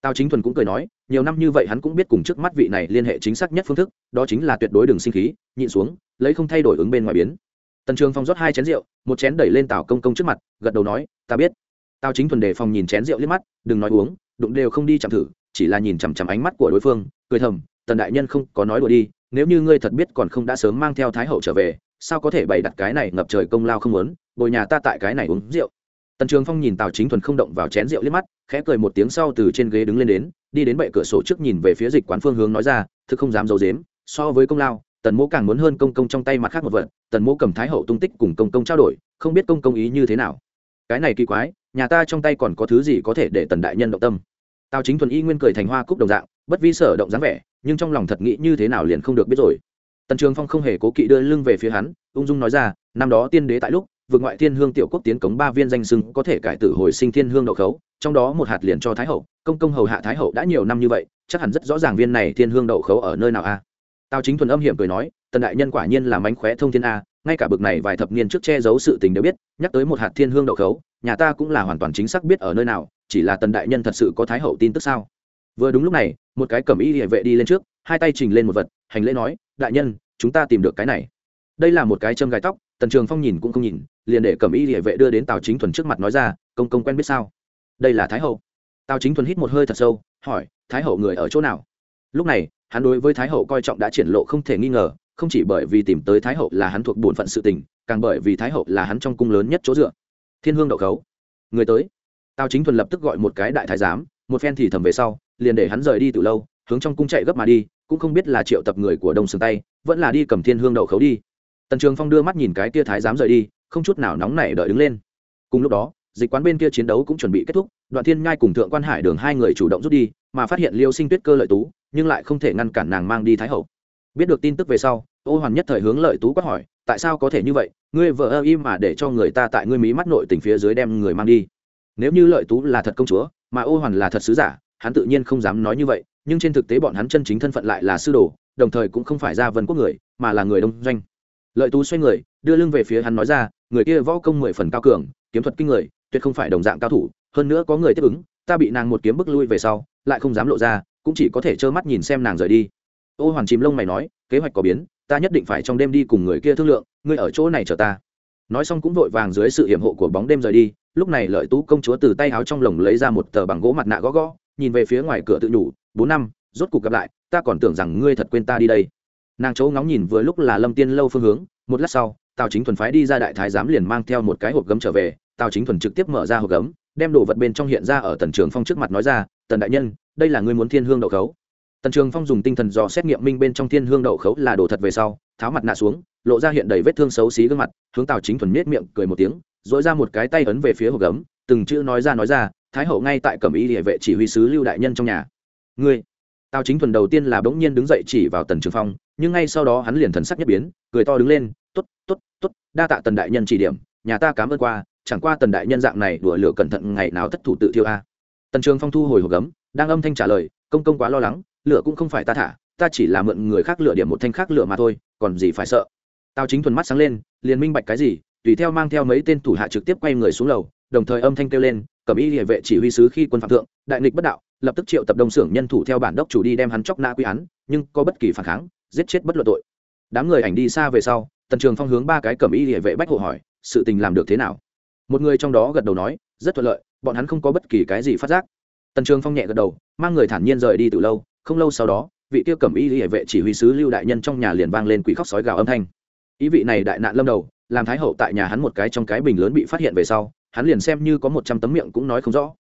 Tào chính thuần cũng cười nói, nhiều năm như vậy hắn cũng biết cùng trước mắt vị này liên hệ chính xác nhất phương thức, đó chính là tuyệt đối đường sinh khí, nhịn xuống, lấy không thay đổi ứng bên ngoài biến. Tần trường phong rót hai chén rượu, một chén đẩy lên tào công công trước mặt, gật đầu nói, ta biết tào chính thuần đề phòng nhìn chén rượu liếc mắt, đừng nói uống, đụng đều không đi chạm thử, chỉ là nhìn chằm chằm ánh mắt của đối phương, cười thầm, tần đại nhân không có nói đùa đi, nếu như ngươi thật biết còn không đã sớm mang theo thái hậu trở về, sao có thể bày đặt cái này ngập trời công lao không muốn, bồi nhà ta tại cái này uống rượu. Tần trường phong nhìn tào chính thuần không động vào chén rượu liếc mắt, khẽ cười một tiếng sau từ trên ghế đứng lên đến, đi đến bệ cửa sổ trước nhìn về phía dịch quán phương hướng nói ra thực không dám giấu dếm so với công lao, tần mỗ càng muốn hơn công công trong tay mặt khác một vật, tần mỗ cầm thái hậu tung tích cùng công công trao đổi, không biết công công ý như thế nào. Cái này kỳ quái nhà ta trong tay còn có thứ gì có thể để tần đại nhân động tâm? Tào chính thuần y nguyên cười thành hoa cúc đồng dạng, bất vi sở động dáng vẻ, nhưng trong lòng thật nghĩ như thế nào liền không được biết rồi. Tần trường phong không hề cố kỵ đưa lưng về phía hắn, ung dung nói ra, năm đó tiên đế tại lúc, vượt ngoại thiên hương tiểu quốc tiến cống ba viên danh sưng có thể cải tử hồi sinh thiên hương đậu khấu, trong đó một hạt liền cho thái hậu, công công hầu hạ thái hậu đã nhiều năm như vậy, chắc hẳn rất rõ ràng viên này thiên hương đậu khấu ở nơi nào a. Tào chính thuần âm hiểm cười nói, tần đại nhân quả nhiên là mánh khóe thông thiên a ngay cả bực này vài thập niên trước che giấu sự tình đều biết, nhắc tới một hạt thiên hương đậu khấu, nhà ta cũng là hoàn toàn chính xác biết ở nơi nào, chỉ là tần đại nhân thật sự có thái hậu tin tức sao? Vừa đúng lúc này, một cái cẩm y địa vệ đi lên trước, hai tay trình lên một vật, hành lễ nói, đại nhân, chúng ta tìm được cái này. Đây là một cái châm gai tóc, tần trường phong nhìn cũng không nhìn, liền để cẩm y địa vệ đưa đến tào chính thuần trước mặt nói ra, công công quen biết sao? Đây là thái hậu. Tào chính thuần hít một hơi thật sâu, hỏi, thái hậu người ở chỗ nào? Lúc này, hắn đối với thái hậu coi trọng đã triển lộ không thể nghi ngờ không chỉ bởi vì tìm tới thái hậu là hắn thuộc bổn phận sự tình, càng bởi vì thái hậu là hắn trong cung lớn nhất chỗ dựa. Thiên hương đậu khấu. Người tới. Tào chính thuần lập tức gọi một cái đại thái giám, một phen thì thầm về sau, liền để hắn rời đi từ lâu, hướng trong cung chạy gấp mà đi, cũng không biết là triệu tập người của đông sườn tay, vẫn là đi cầm thiên hương đậu khấu đi. Tần trường phong đưa mắt nhìn cái tia thái giám rời đi, không chút nào nóng nảy đợi đứng lên. Cùng lúc đó, dịch quán bên kia chiến đấu cũng chuẩn bị kết thúc, đoạn thiên nhai cùng thượng quan hải đường hai người chủ động rút đi, mà phát hiện liêu sinh tuyết cơ lợi tú, nhưng lại không thể ngăn cản nàng mang đi thái hậu biết được tin tức về sau, ô hoàn nhất thời hướng lợi tú quát hỏi, tại sao có thể như vậy? Ngươi vợ ơ im mà để cho người ta tại ngươi mí mắt nội tình phía dưới đem người mang đi. Nếu như lợi tú là thật công chúa, mà ô hoàn là thật sứ giả, hắn tự nhiên không dám nói như vậy, nhưng trên thực tế bọn hắn chân chính thân phận lại là sư đồ, đồng thời cũng không phải ra vân quốc người, mà là người đông doanh. Lợi tú xoay người, đưa lưng về phía hắn nói ra, người kia võ công mười phần cao cường, kiếm thuật kinh người, tuyệt không phải đồng dạng cao thủ, hơn nữa có người tiếp ứng, ta bị nàng một kiếm bức lui về sau, lại không dám lộ ra, cũng chỉ có thể trơ mắt nhìn xem nàng rời đi ô hoàn chìm lông mày nói, kế hoạch có biến, ta nhất định phải trong đêm đi cùng người kia thương lượng, ngươi ở chỗ này chờ ta. Nói xong cũng vội vàng dưới sự hiểm hộ của bóng đêm rời đi, lúc này lợi tú công chúa từ tay áo trong lồng lấy ra một tờ bằng gỗ mặt nạ gõ gõ, nhìn về phía ngoài cửa tự nhủ, bốn năm, rốt cuộc gặp lại, ta còn tưởng rằng ngươi thật quên ta đi đây. Nàng chỗ ngóng nhìn vừa lúc là lâm tiên lâu phương hướng, một lát sau, tào chính thuần phái đi ra đại thái giám liền mang theo một cái hộp gấm trở về, tào chính thuần trực tiếp mở ra hộp gấm, đem đồ vật bên trong hiện ra ở tần trường phong trước mặt nói ra, tần đại nhân, đây là ngươi muốn thiên hương đậu khấu tần trường phong dùng tinh thần dò xét nghiệm minh bên trong thiên hương đậu khấu là đồ thật về sau, tháo mặt nạ xuống, lộ ra hiện đầy vết thương xấu xí gương mặt, hướng tào chính thuần nết miệng cười một tiếng dội ra một cái tay ấn về phía hộp gấm, từng chữ nói ra nói ra, thái hậu ngay tại cẩm y địa vệ chỉ huy sứ lưu đại nhân trong nhà. Ngươi? Tào chính thuần đầu tiên là bỗng nhiên đứng dậy chỉ vào tần trường phong, nhưng ngay sau đó hắn liền thần sắc nhất biến, cười to đứng lên t ố t t ố t t ố t đa tạ tần đại nhân chỉ điểm, nhà ta cám ơn qua, chẳng qua tần đại nhân dạng này đùa lửa cẩn thận ngày nào thất thủ tự thiêu a. Tần trường phong thu hồi hộp gấm, đang âm thanh trả lời, công công quá lo lắng lửa cũng không phải ta thả, ta chỉ là mượn người khác lựa điểm một thanh khác lửa mà thôi, còn gì phải sợ. Tào chính thuần mắt sáng lên, liền minh bạch cái gì, tùy theo mang theo mấy tên thủ hạ trực tiếp quay người xuống lầu, đồng thời âm thanh kêu lên, cẩm y địa vệ chỉ huy sứ khi quân phạm thượng, đại nghịch bất đạo, lập tức triệu tập đông xưởng nhân thủ theo bản đốc chủ đi đem hắn chóc nã quy án, nhưng có bất kỳ phản kháng, giết chết bất luận tội. Đám người ảnh đi xa về sau, tần trường phong hướng ba cái cẩm y địa vệ bách hộ hỏi, sự tình làm được thế nào? Một người trong đó gật đầu nói, rất thuận lợi, bọn hắn không có bất kỳ cái gì phát giác. Tần trường phong nhẹ gật đầu, mang người thản nhiên rời đi từ lâu không lâu sau đó, vị tiêu cẩm y hệ vệ chỉ huy sứ lưu đại nhân trong nhà liền vang lên quỷ khóc sói gào âm thanh. Ý vị này đại nạn lâm đầu, làm thái hậu tại nhà hắn một cái trong cái bình lớn bị phát hiện về sau, hắn liền xem như có một trăm tấm miệng cũng nói không rõ.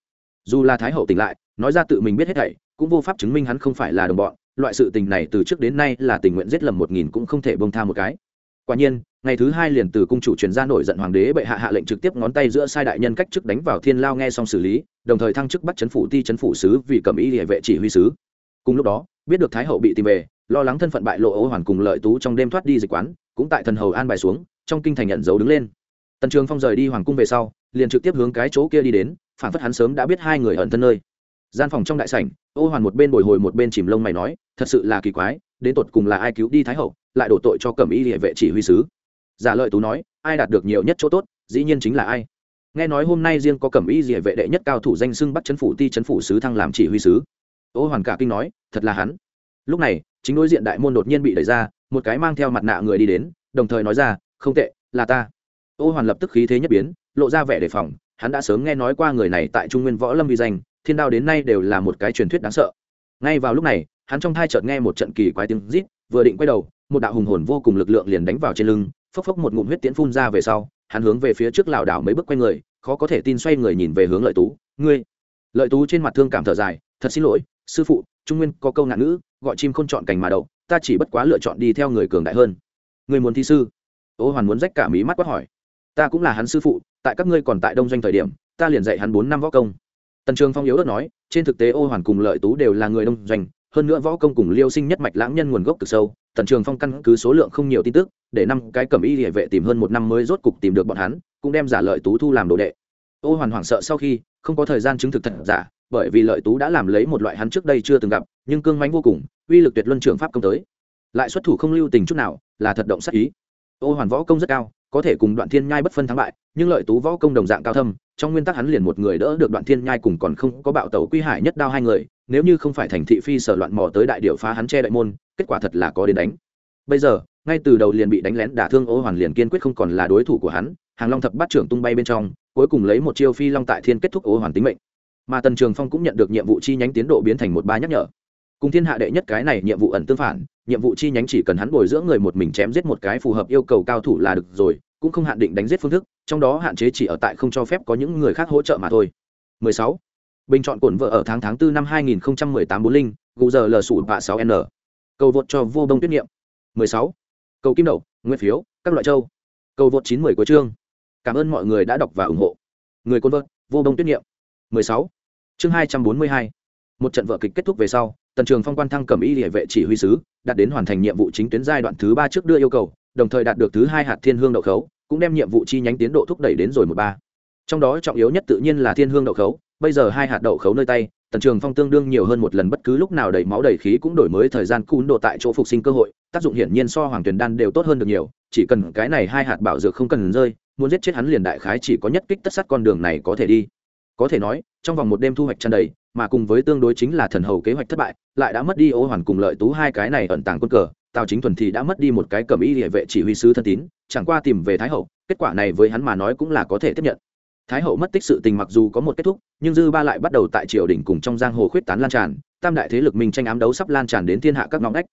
Dù là thái hậu tỉnh lại, nói ra tự mình biết hết thảy, cũng vô pháp chứng minh hắn không phải là đồng bọn, loại sự tình này từ trước đến nay là tình nguyện giết lầm một nghìn cũng không thể bông tha một cái. Quả nhiên, ngày thứ hai liền từ cung chủ truyền ra nổi giận hoàng đế bệ hạ hạ lệnh trực tiếp ngón tay giữa sai đại nhân cách chức đánh vào thiên lao nghe xong xử lý, đồng thời thăng chức bắt chấn phủ ti chấn phủ sứ vì cầm ý địa vệ chỉ huy sứ cùng lúc đó, biết được thái hậu bị tìm về, lo lắng thân phận bại lộ ô hoàn cùng lợi tú trong đêm thoát đi dịch quán, cũng tại thần hầu an bài xuống, trong kinh thành nhận dấu đứng lên. Tần trường phong rời đi hoàng cung về sau, liền trực tiếp hướng cái chỗ kia đi đến, phản phất hắn sớm đã biết hai người ẩn thân nơi. Gian phòng trong đại sảnh ô hoàn một bên bồi hồi một bên chìm lông mày nói, thật sự là kỳ quái, đến tột cùng là ai cứu đi thái hậu, lại đổ tội cho cẩm y địa vệ chỉ huy sứ. Giả lợi tú nói, ai đạt được nhiều nhất chỗ tốt, dĩ nhiên chính là ai. Nghe nói hôm nay riêng có cẩm y địa vệ đệ nhất cao thủ danh xưng bắt chấn phủ ti chấn phủ sứ thăng làm chỉ huy sứ ô hoàn cả kinh nói, thật là hắn. Lúc này, chính đối diện đại môn đột nhiên bị đẩy ra, một cái mang theo mặt nạ người đi đến, đồng thời nói ra, không tệ, là ta. Ô hoàn lập tức khí thế nhất biến, lộ ra vẻ đề phòng, hắn đã sớm nghe nói qua người này tại trung nguyên võ lâm vi danh, thiên đao đến nay đều là một cái truyền thuyết đáng sợ. Ngay vào lúc này, hắn trong thai chợt nghe một trận kỳ quái tiếng rít, vừa định quay đầu, một đạo hùng hồn vô cùng lực lượng liền đánh vào trên lưng, phốc phốc một ngụm huyết tiễn phun ra về sau, hắn hướng về phía trước lảo đảo mấy bước quay người, khó có thể tin xoay người nhìn về hướng lợi tú. Ngươi! Lợi tú trên mặt thương cảm thở dài, thật xin lỗi sư phụ, trung nguyên có câu nạn ngữ, gọi chim không chọn cành mà đậu, ta chỉ bất quá lựa chọn đi theo người cường đại hơn. Người muốn thi sư? Ô hoàn muốn rách cả mí mắt quát hỏi. Ta cũng là hắn sư phụ, tại các ngươi còn tại đông doanh thời điểm, ta liền dạy hắn bốn năm võ công. Tần trường phong yếu đất nói, trên thực tế ô hoàn cùng lợi tú đều là người đông doanh, hơn nữa võ công cùng liêu sinh nhất mạch lãng nhân nguồn gốc cực sâu, tần trường phong căn cứ số lượng không nhiều tin tức, để năm cái cầm y địa vệ tìm hơn một năm mới rốt cục tìm được bọn hắn, cũng đem giả lợi tú thu làm đồ đệ. Ô hoàn hoảng sợ sau khi, không có thời gian chứng thực thật giả bởi vì lợi tú đã làm lấy một loại hắn trước đây chưa từng gặp, nhưng cương mánh vô cùng, uy lực tuyệt luân trường pháp công tới. Lại xuất thủ không lưu tình chút nào, là thật động sắc ý. Ô hoàn võ công rất cao, có thể cùng đoạn thiên nhai bất phân thắng bại, nhưng lợi tú võ công đồng dạng cao thâm, trong nguyên tắc hắn liền một người đỡ được đoạn thiên nhai cùng còn không có bạo tẩu quy hải nhất đao hai người, nếu như không phải thành thị phi sở loạn mò tới đại điệu phá hắn che đại môn, kết quả thật là có đến đánh. Bây giờ, ngay từ đầu liền bị đánh lén đả thương ô hoàn liền kiên quyết không còn là đối thủ của hắn, hàng long thập bát trưởng tung bay bên trong, cuối cùng lấy một chiêu phi long tại thiên kết thúc ô hoàn tính mệnh mà tần trường phong cũng nhận được nhiệm vụ chi nhánh tiến độ biến thành một ba nhắc nhở. Cùng thiên hạ đệ nhất cái này nhiệm vụ ẩn tương phản, nhiệm vụ chi nhánh chỉ cần hắn bồi dưỡng người một mình chém giết một cái phù hợp yêu cầu cao thủ là được rồi, cũng không hạn định đánh giết phương thức, trong đó hạn chế chỉ ở tại không cho phép có những người khác hỗ trợ mà thôi. 16. bình chọn cổn vợ ở tháng tháng 4 năm 2018 bốn linh, gù giờ lờ sủ bạ 6 n. Cầu vượt cho vô đông tuyết niệm. 16. cầu kim đậu, nguyên phiếu, các loại châu. Cầu vượt 910 của chương. Cảm ơn mọi người đã đọc và ủng hộ. Người côn vợt vô đông tuyết niệm. 16 chương 242. một trận vợ kịch kết thúc về sau, tần trường phong quan thăng cầm y địa vệ chỉ huy sứ, đạt đến hoàn thành nhiệm vụ chính tuyến giai đoạn thứ ba trước đưa yêu cầu, đồng thời đạt được thứ hai hạt thiên hương đậu khấu, cũng đem nhiệm vụ chi nhánh tiến độ thúc đẩy đến rồi một ba trong đó trọng yếu nhất tự nhiên là thiên hương đậu khấu, bây giờ hai hạt đậu khấu nơi tay, tần trường phong tương đương nhiều hơn một lần bất cứ lúc nào đầy máu đầy khí cũng đổi mới thời gian cún độ tại chỗ phục sinh cơ hội, tác dụng hiển nhiên so hoàng tuyền đan đều tốt hơn được nhiều, chỉ cần cái này hai hạt bảo dược không cần rơi, muốn giết chết hắn liền đại khái chỉ có nhất kích tất sát con đường này có thể đi có thể nói, trong vòng một đêm thu hoạch tràn đầy, mà cùng với tương đối chính là thần hầu kế hoạch thất bại, lại đã mất đi ô hoàn cùng lợi tú hai cái này ẩn tàng quân cờ, tào chính thuần thì đã mất đi một cái cầm y địa vệ chỉ huy sứ thân tín, chẳng qua tìm về thái hậu, kết quả này với hắn mà nói cũng là có thể tiếp nhận. Thái hậu mất tích sự tình mặc dù có một kết thúc, nhưng dư ba lại bắt đầu tại triều đình cùng trong giang hồ khuyết tán lan tràn, tam đại thế lực mình tranh ám đấu sắp lan tràn đến thiên hạ các ngõ ngách.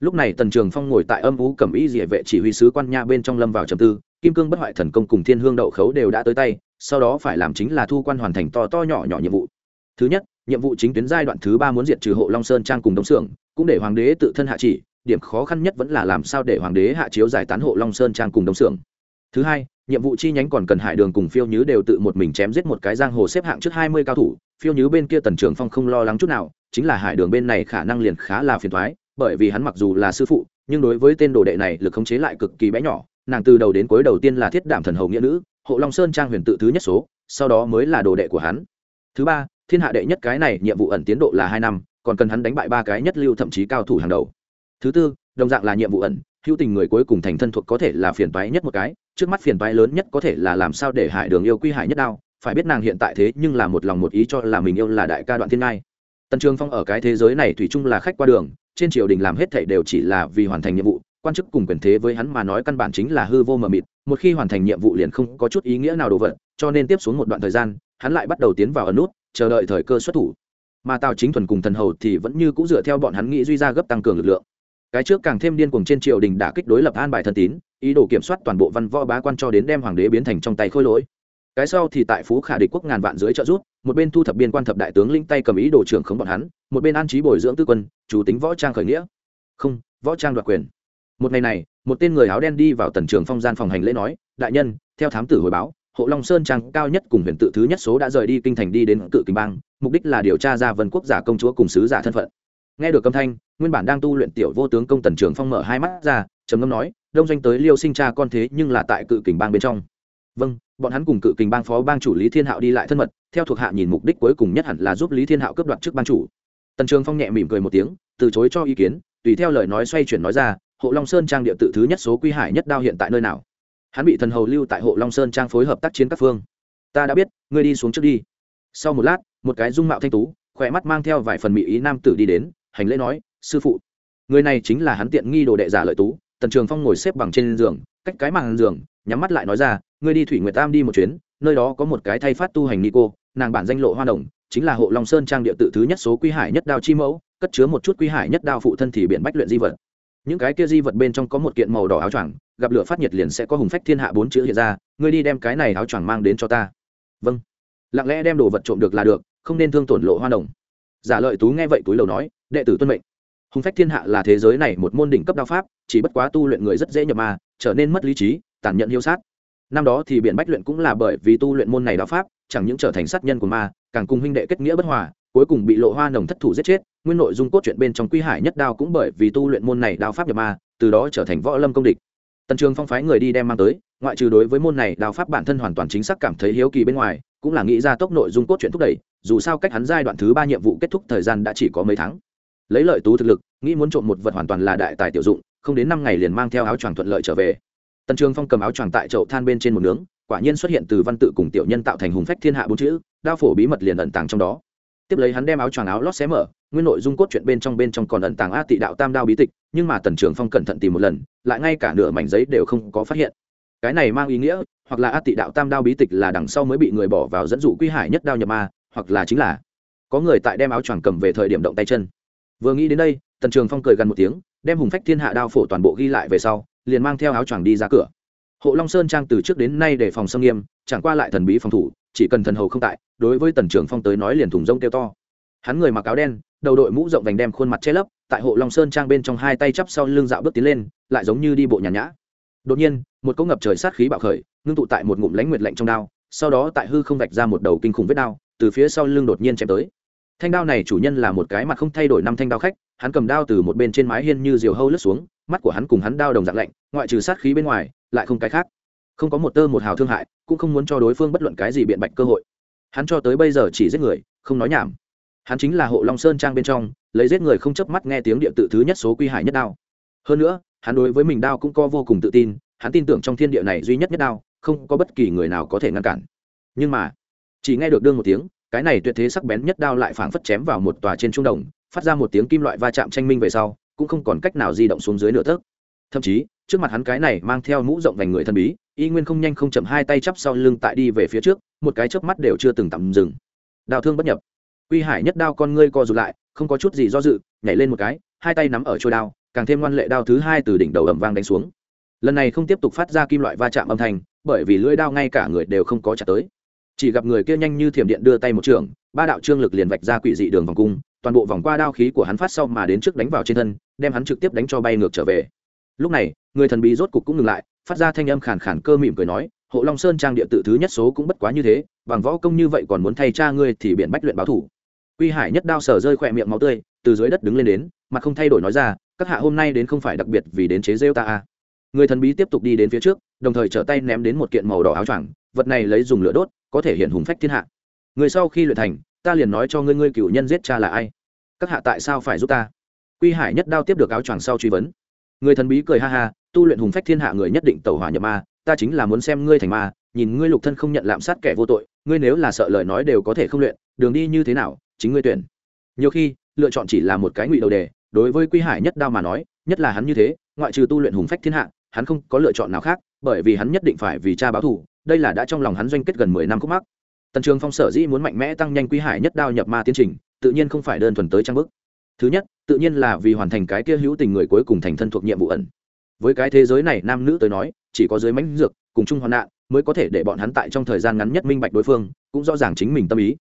Lúc này tần trường phong ngồi tại âm ú cầm y địa vệ chỉ huy sứ quan nha bên trong lâm vào trầm tư kim cương bất hoại thần công cùng thiên hương đậu khấu đều đã tới tay, sau đó phải làm chính là thu quan hoàn thành to to nhỏ nhỏ nhiệm vụ. Thứ nhất, nhiệm vụ chính tuyến giai đoạn thứ ba muốn diệt trừ hộ long sơn trang cùng đông xưởng cũng để hoàng đế tự thân hạ chỉ, điểm khó khăn nhất vẫn là làm sao để hoàng đế hạ chiếu giải tán hộ long sơn trang cùng đông xưởng thứ hai, nhiệm vụ chi nhánh còn cần hải đường cùng phiêu nhứ đều tự một mình chém giết một cái giang hồ xếp hạng trước hai mươi cao thủ, phiêu nhứ bên kia tần trường phong không lo lắng chút nào, chính là hải đường bên này khả năng liền khá là phiền thoái bởi vì hắn mặc dù là sư phụ, nhưng đối với tên đồ đệ này lực khống chế lại cực kỳ bé nhỏ nàng từ đầu đến cuối đầu tiên là thiết đảm thần hầu nghĩa nữ, hộ long sơn trang huyền tự thứ nhất số, sau đó mới là đồ đệ của hắn. Thứ ba, thiên hạ đệ nhất cái này nhiệm vụ ẩn tiến độ là hai năm, còn cần hắn đánh bại ba cái nhất lưu thậm chí cao thủ hàng đầu. Thứ tư, đồng dạng là nhiệm vụ ẩn, hữu tình người cuối cùng thành thân thuộc có thể là phiền toái nhất một cái, trước mắt phiền toái lớn nhất có thể là làm sao để hải đường yêu quy hải nhất đao, phải biết nàng hiện tại thế nhưng là một lòng một ý cho là mình yêu là đại ca đoạn thiên ngai. Tần trường phong ở cái thế giới này thủy chung là khách qua đường, trên triều đình làm hết thảy đều chỉ là vì hoàn thành nhiệm vụ quan chức cùng quyền thế với hắn mà nói căn bản chính là hư vô mờ mịt, một khi hoàn thành nhiệm vụ liền không có chút ý nghĩa nào đồ vật, cho nên tiếp xuống một đoạn thời gian, hắn lại bắt đầu tiến vào ẩn nút, chờ đợi thời cơ xuất thủ. Mà tào chính thuần cùng thần hầu thì vẫn như cũng dựa theo bọn hắn nghĩ duy ra gấp tăng cường lực lượng. Cái trước càng thêm điên cuồng trên triều đình đã kích đối lập an bài thân tín, ý đồ kiểm soát toàn bộ văn võ bá quan cho đến đem hoàng đế biến thành trong tay khôi lỗi. Cái sau thì tại phú khả địch quốc ngàn vạn dưới trợ rút một bên thu thập biên quan thập đại tướng linh tay cầm ý đồ trưởng khống bọn hắn, một bên an trí bồi dưỡng tư quân, chủ tính võ trang khởi nghĩa. Không, võ trang đoạt quyền một ngày này, một tên người áo đen đi vào tần trường phong gian phòng hành lễ nói, đại nhân, theo thám tử hồi báo, hộ long sơn trang cao nhất cùng huyền tự thứ nhất số đã rời đi kinh thành đi đến cự kinh bang, mục đích là điều tra ra vân quốc giả công chúa cùng sứ giả thân phận. Nghe được âm thanh, nguyên bản đang tu luyện tiểu vô tướng công tần trường phong mở hai mắt ra, trầm ngâm nói, đông doanh tới liêu sinh cha con thế nhưng là tại cự kình bang bên trong. Vâng bọn hắn cùng cự kình bang phó bang chủ lý thiên hạo đi lại thân mật, theo thuộc hạ nhìn mục đích cuối cùng nhất hẳn là giúp lý thiên hạo cướp đoạt trước bang chủ. Tần trường phong nhẹ mỉm cười một tiếng, từ chối cho ý kiến, tùy theo lời nói xoay chuyển nói ra hộ long sơn trang địa tự thứ nhất số quy hải nhất đao hiện tại nơi nào? Hắn bị thần hầu lưu tại hộ long sơn trang phối hợp tác chiến các phương. Ta đã biết, ngươi đi xuống trước đi. Sau một lát, một cái dung mạo thanh tú, khỏe mắt mang theo vài phần mỹ ý nam tử đi đến, hành lễ nói, sư phụ, người này chính là hắn tiện nghi đồ đệ giả lợi tú. Tần trường phong ngồi xếp bằng trên giường, cách cái màn giường, nhắm mắt lại nói ra, ngươi đi thủy nguyệt tam đi một chuyến, nơi đó có một cái thay phát tu hành ni cô, nàng bản danh lộ hoa đồng, chính là hộ long sơn trang địa tự thứ nhất số quy hải nhất đao chi mẫu, cất chứa một chút quy hải nhất đao phụ thân thì biện bách luyện di vật những cái kia di vật bên trong có một kiện màu đỏ áo choàng, gặp lửa phát nhiệt liền sẽ có hùng phách thiên hạ bốn chữ hiện ra, ngươi đi đem cái này áo choàng mang đến cho ta. Vâng. Lặng lẽ đem đồ vật trộm được là được, không nên thương tổn lộ hoa đồng. Giả lợi tú nghe vậy túi lầu nói, đệ tử tuân mệnh. Hùng phách thiên hạ là thế giới này một môn đỉnh cấp đao pháp, chỉ bất quá tu luyện người rất dễ nhập ma, trở nên mất lý trí, tàn nhẫn hiếu sát. Năm đó thì biện bách luyện cũng là bởi vì tu luyện môn này đao pháp, chẳng những trở thành sát nhân của ma, càng cùng huynh đệ kết nghĩa bất hòa cuối cùng bị lộ hoa nồng thất thủ giết chết, nguyên nội dung cốt truyện bên trong quy hải nhất đao cũng bởi vì tu luyện môn này đao pháp nhập ma, từ đó trở thành võ lâm công địch. Tần trường phong phái người đi đem mang tới, ngoại trừ đối với môn này đao pháp bản thân hoàn toàn chính xác cảm thấy hiếu kỳ bên ngoài, cũng là nghĩ ra tốc nội dung cốt truyện thúc đẩy, dù sao cách hắn giai đoạn thứ ba nhiệm vụ kết thúc thời gian đã chỉ có mấy tháng. Lấy lợi tú thực lực, nghĩ muốn trộm một vật hoàn toàn là đại tài tiểu dụng, không đến năm ngày liền mang theo áo choàng thuận lợi trở về. Tần trường phong cầm áo choàng tại chậu than bên trên một nướng, quả nhiên xuất hiện từ văn tự cùng tiểu nhân tạo thành hùng phách thiên hạ bốn chữ, đao phổ bí mật liền ẩn tàng trong đó tiếp lấy hắn đem áo choàng áo lót xé mở, nguyên nội dung cốt truyện bên trong bên trong còn ẩn tàng a tị đạo tam đao bí tịch, nhưng mà tần trường phong cẩn thận tìm một lần, lại ngay cả nửa mảnh giấy đều không có phát hiện. Cái này mang ý nghĩa, hoặc là a tị đạo tam đao bí tịch là đằng sau mới bị người bỏ vào dẫn dụ quy hải nhất đao nhập ma, hoặc là chính là có người tại đem áo choàng cầm về thời điểm động tay chân. Vừa nghĩ đến đây, tần trường phong cười gần một tiếng, đem hùng phách thiên hạ đao phổ toàn bộ ghi lại về sau, liền mang theo áo choàng đi ra cửa. Hộ long sơn trang từ trước đến nay để phòng xâm nghiêm, chẳng qua lại thần bí phòng thủ chỉ cần thần hầu không tại, đối với tần trường phong tới nói liền thùng rông kêu to. Hắn người mặc áo đen, đầu đội mũ rộng vành đem khuôn mặt che lấp, tại hộ long sơn trang bên trong hai tay chắp sau lưng dạo bước tiến lên, lại giống như đi bộ nhàn nhã. Đột nhiên, một cỗ ngập trời sát khí bạo khởi, ngưng tụ tại một ngụm lãnh nguyệt lạnh trong đao, sau đó tại hư không vạch ra một đầu kinh khủng vết đao, từ phía sau lưng đột nhiên chém tới. Thanh đao này chủ nhân là một cái mặt không thay đổi năm thanh đao khách, hắn cầm đao từ một bên trên mái hiên như diều hâu lướt xuống, mắt của hắn cùng hắn đao đồng dạng lạnh, ngoại trừ sát khí bên ngoài, lại không cái khác không có một tơ một hào thương hại, cũng không muốn cho đối phương bất luận cái gì biện bạch cơ hội. Hắn cho tới bây giờ chỉ giết người, không nói nhảm. Hắn chính là hộ long sơn trang bên trong, lấy giết người không chớp mắt nghe tiếng địa tự thứ nhất số quy hải nhất đao. Hơn nữa, hắn đối với mình đao cũng có vô cùng tự tin, hắn tin tưởng trong thiên địa này duy nhất nhất đao, không có bất kỳ người nào có thể ngăn cản. Nhưng mà, chỉ nghe được đương một tiếng, cái này tuyệt thế sắc bén nhất đao lại phảng phất chém vào một tòa trên trung đồng, phát ra một tiếng kim loại va chạm tranh minh về sau, cũng không còn cách nào di động xuống dưới nửa tấc. Thậm chí trước mặt hắn cái này mang theo mũ rộng vành người thần bí, y nguyên không nhanh không chậm hai tay chắp sau lưng tại đi về phía trước, một cái chớp mắt đều chưa từng tạm dừng. Đào thương bất nhập. Quy hải nhất đao con ngươi co rụt lại, không có chút gì do dự, nhảy lên một cái, hai tay nắm ở trôi đao, càng thêm ngoan lệ đao thứ hai từ đỉnh đầu ẩm vang đánh xuống. Lần này không tiếp tục phát ra kim loại va chạm âm thanh, bởi vì lưỡi đao ngay cả người đều không có trả tới. Chỉ gặp người kia nhanh như thiểm điện đưa tay một trường, ba đạo trương lực liền vạch ra quỷ dị đường vòng cung, toàn bộ vòng qua đao khí của hắn phát sau mà đến trước đánh vào trên thân, đem hắn trực tiếp đánh cho bay ngược trở về. Lúc này người thần bí rốt cục cũng ngừng lại, phát ra thanh âm khàn khàn cơ mỉm cười nói, hộ long sơn trang địa tự thứ nhất số cũng bất quá như thế, bằng võ công như vậy còn muốn thay cha ngươi thì biện bách luyện báo thủ. Quy hải nhất đao sở rơi khỏe miệng máu tươi, từ dưới đất đứng lên đến, mặt không thay đổi nói ra, các hạ hôm nay đến không phải đặc biệt vì đến chế rêu ta a người thần bí tiếp tục đi đến phía trước, đồng thời trở tay ném đến một kiện màu đỏ áo choàng, vật này lấy dùng lửa đốt, có thể hiện hùng phách thiên hạ. Người sau khi luyện thành, ta liền nói cho ngươi ngươi cựu nhân giết cha là ai. Các hạ tại sao phải giúp ta? Quy hải nhất đao tiếp được áo choàng sau truy vấn. Người thần bí cười ha ha tu luyện hùng phách thiên hạ người nhất định tẩu hỏa nhập ma, ta chính là muốn xem ngươi thành ma, nhìn ngươi lục thân không nhận lạm sát kẻ vô tội, ngươi nếu là sợ lời nói đều có thể không luyện, đường đi như thế nào, chính ngươi tuyển. Nhiều khi, lựa chọn chỉ là một cái ngụy đầu đề, đối với quy hải nhất đao mà nói, nhất là hắn như thế, ngoại trừ tu luyện hùng phách thiên hạ, hắn không có lựa chọn nào khác, bởi vì hắn nhất định phải vì cha báo thù, đây là đã trong lòng hắn doanh kết gần mười năm khúc mắc. Tần trường phong sở dĩ muốn mạnh mẽ tăng nhanh quy hải nhất đao nhập ma tiến trình, tự nhiên không phải đơn thuần tới trang bức. Thứ nhất, tự nhiên là vì hoàn thành cái kia hữu tình người cuối cùng thành thân thuộc nhiệm vụ ẩn với cái thế giới này, nam nữ tới nói, chỉ có dưới mánh dược cùng chung hoạn nạn mới có thể để bọn hắn tại trong thời gian ngắn nhất minh bạch đối phương, cũng rõ ràng chính mình tâm ý.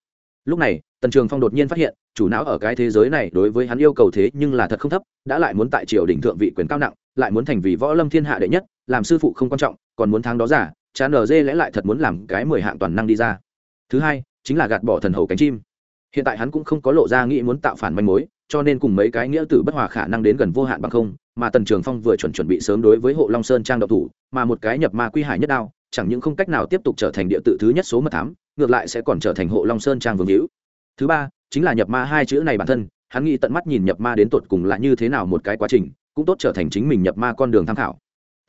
Lúc này, tần trường phong đột nhiên phát hiện, chủ não ở cái thế giới này đối với hắn yêu cầu thế nhưng là thật không thấp, đã lại muốn tại triều đình thượng vị quyền cao nặng, lại muốn thành vì võ lâm thiên hạ đệ nhất, làm sư phụ không quan trọng, còn muốn thắng đó giả, chán ở dê lẽ lại thật muốn làm cái mười hạng toàn năng đi ra. Thứ hai, chính là gạt bỏ thần hầu cánh chim hiện tại hắn cũng không có lộ ra nghĩ muốn tạo phản manh mối, cho nên cùng mấy cái nghĩa tử bất hòa khả năng đến gần vô hạn bằng không, mà tần trường phong vừa chuẩn chuẩn bị sớm đối với hộ long sơn trang độc thủ, mà một cái nhập ma quy hải nhất đao, chẳng những không cách nào tiếp tục trở thành địa tự thứ nhất số mật thám, ngược lại sẽ còn trở thành hộ long sơn trang vương hữu thứ ba, chính là nhập ma hai chữ này bản thân, hắn nghĩ tận mắt nhìn nhập ma đến tột cùng là như thế nào một cái quá trình, cũng tốt trở thành chính mình nhập ma con đường tham khảo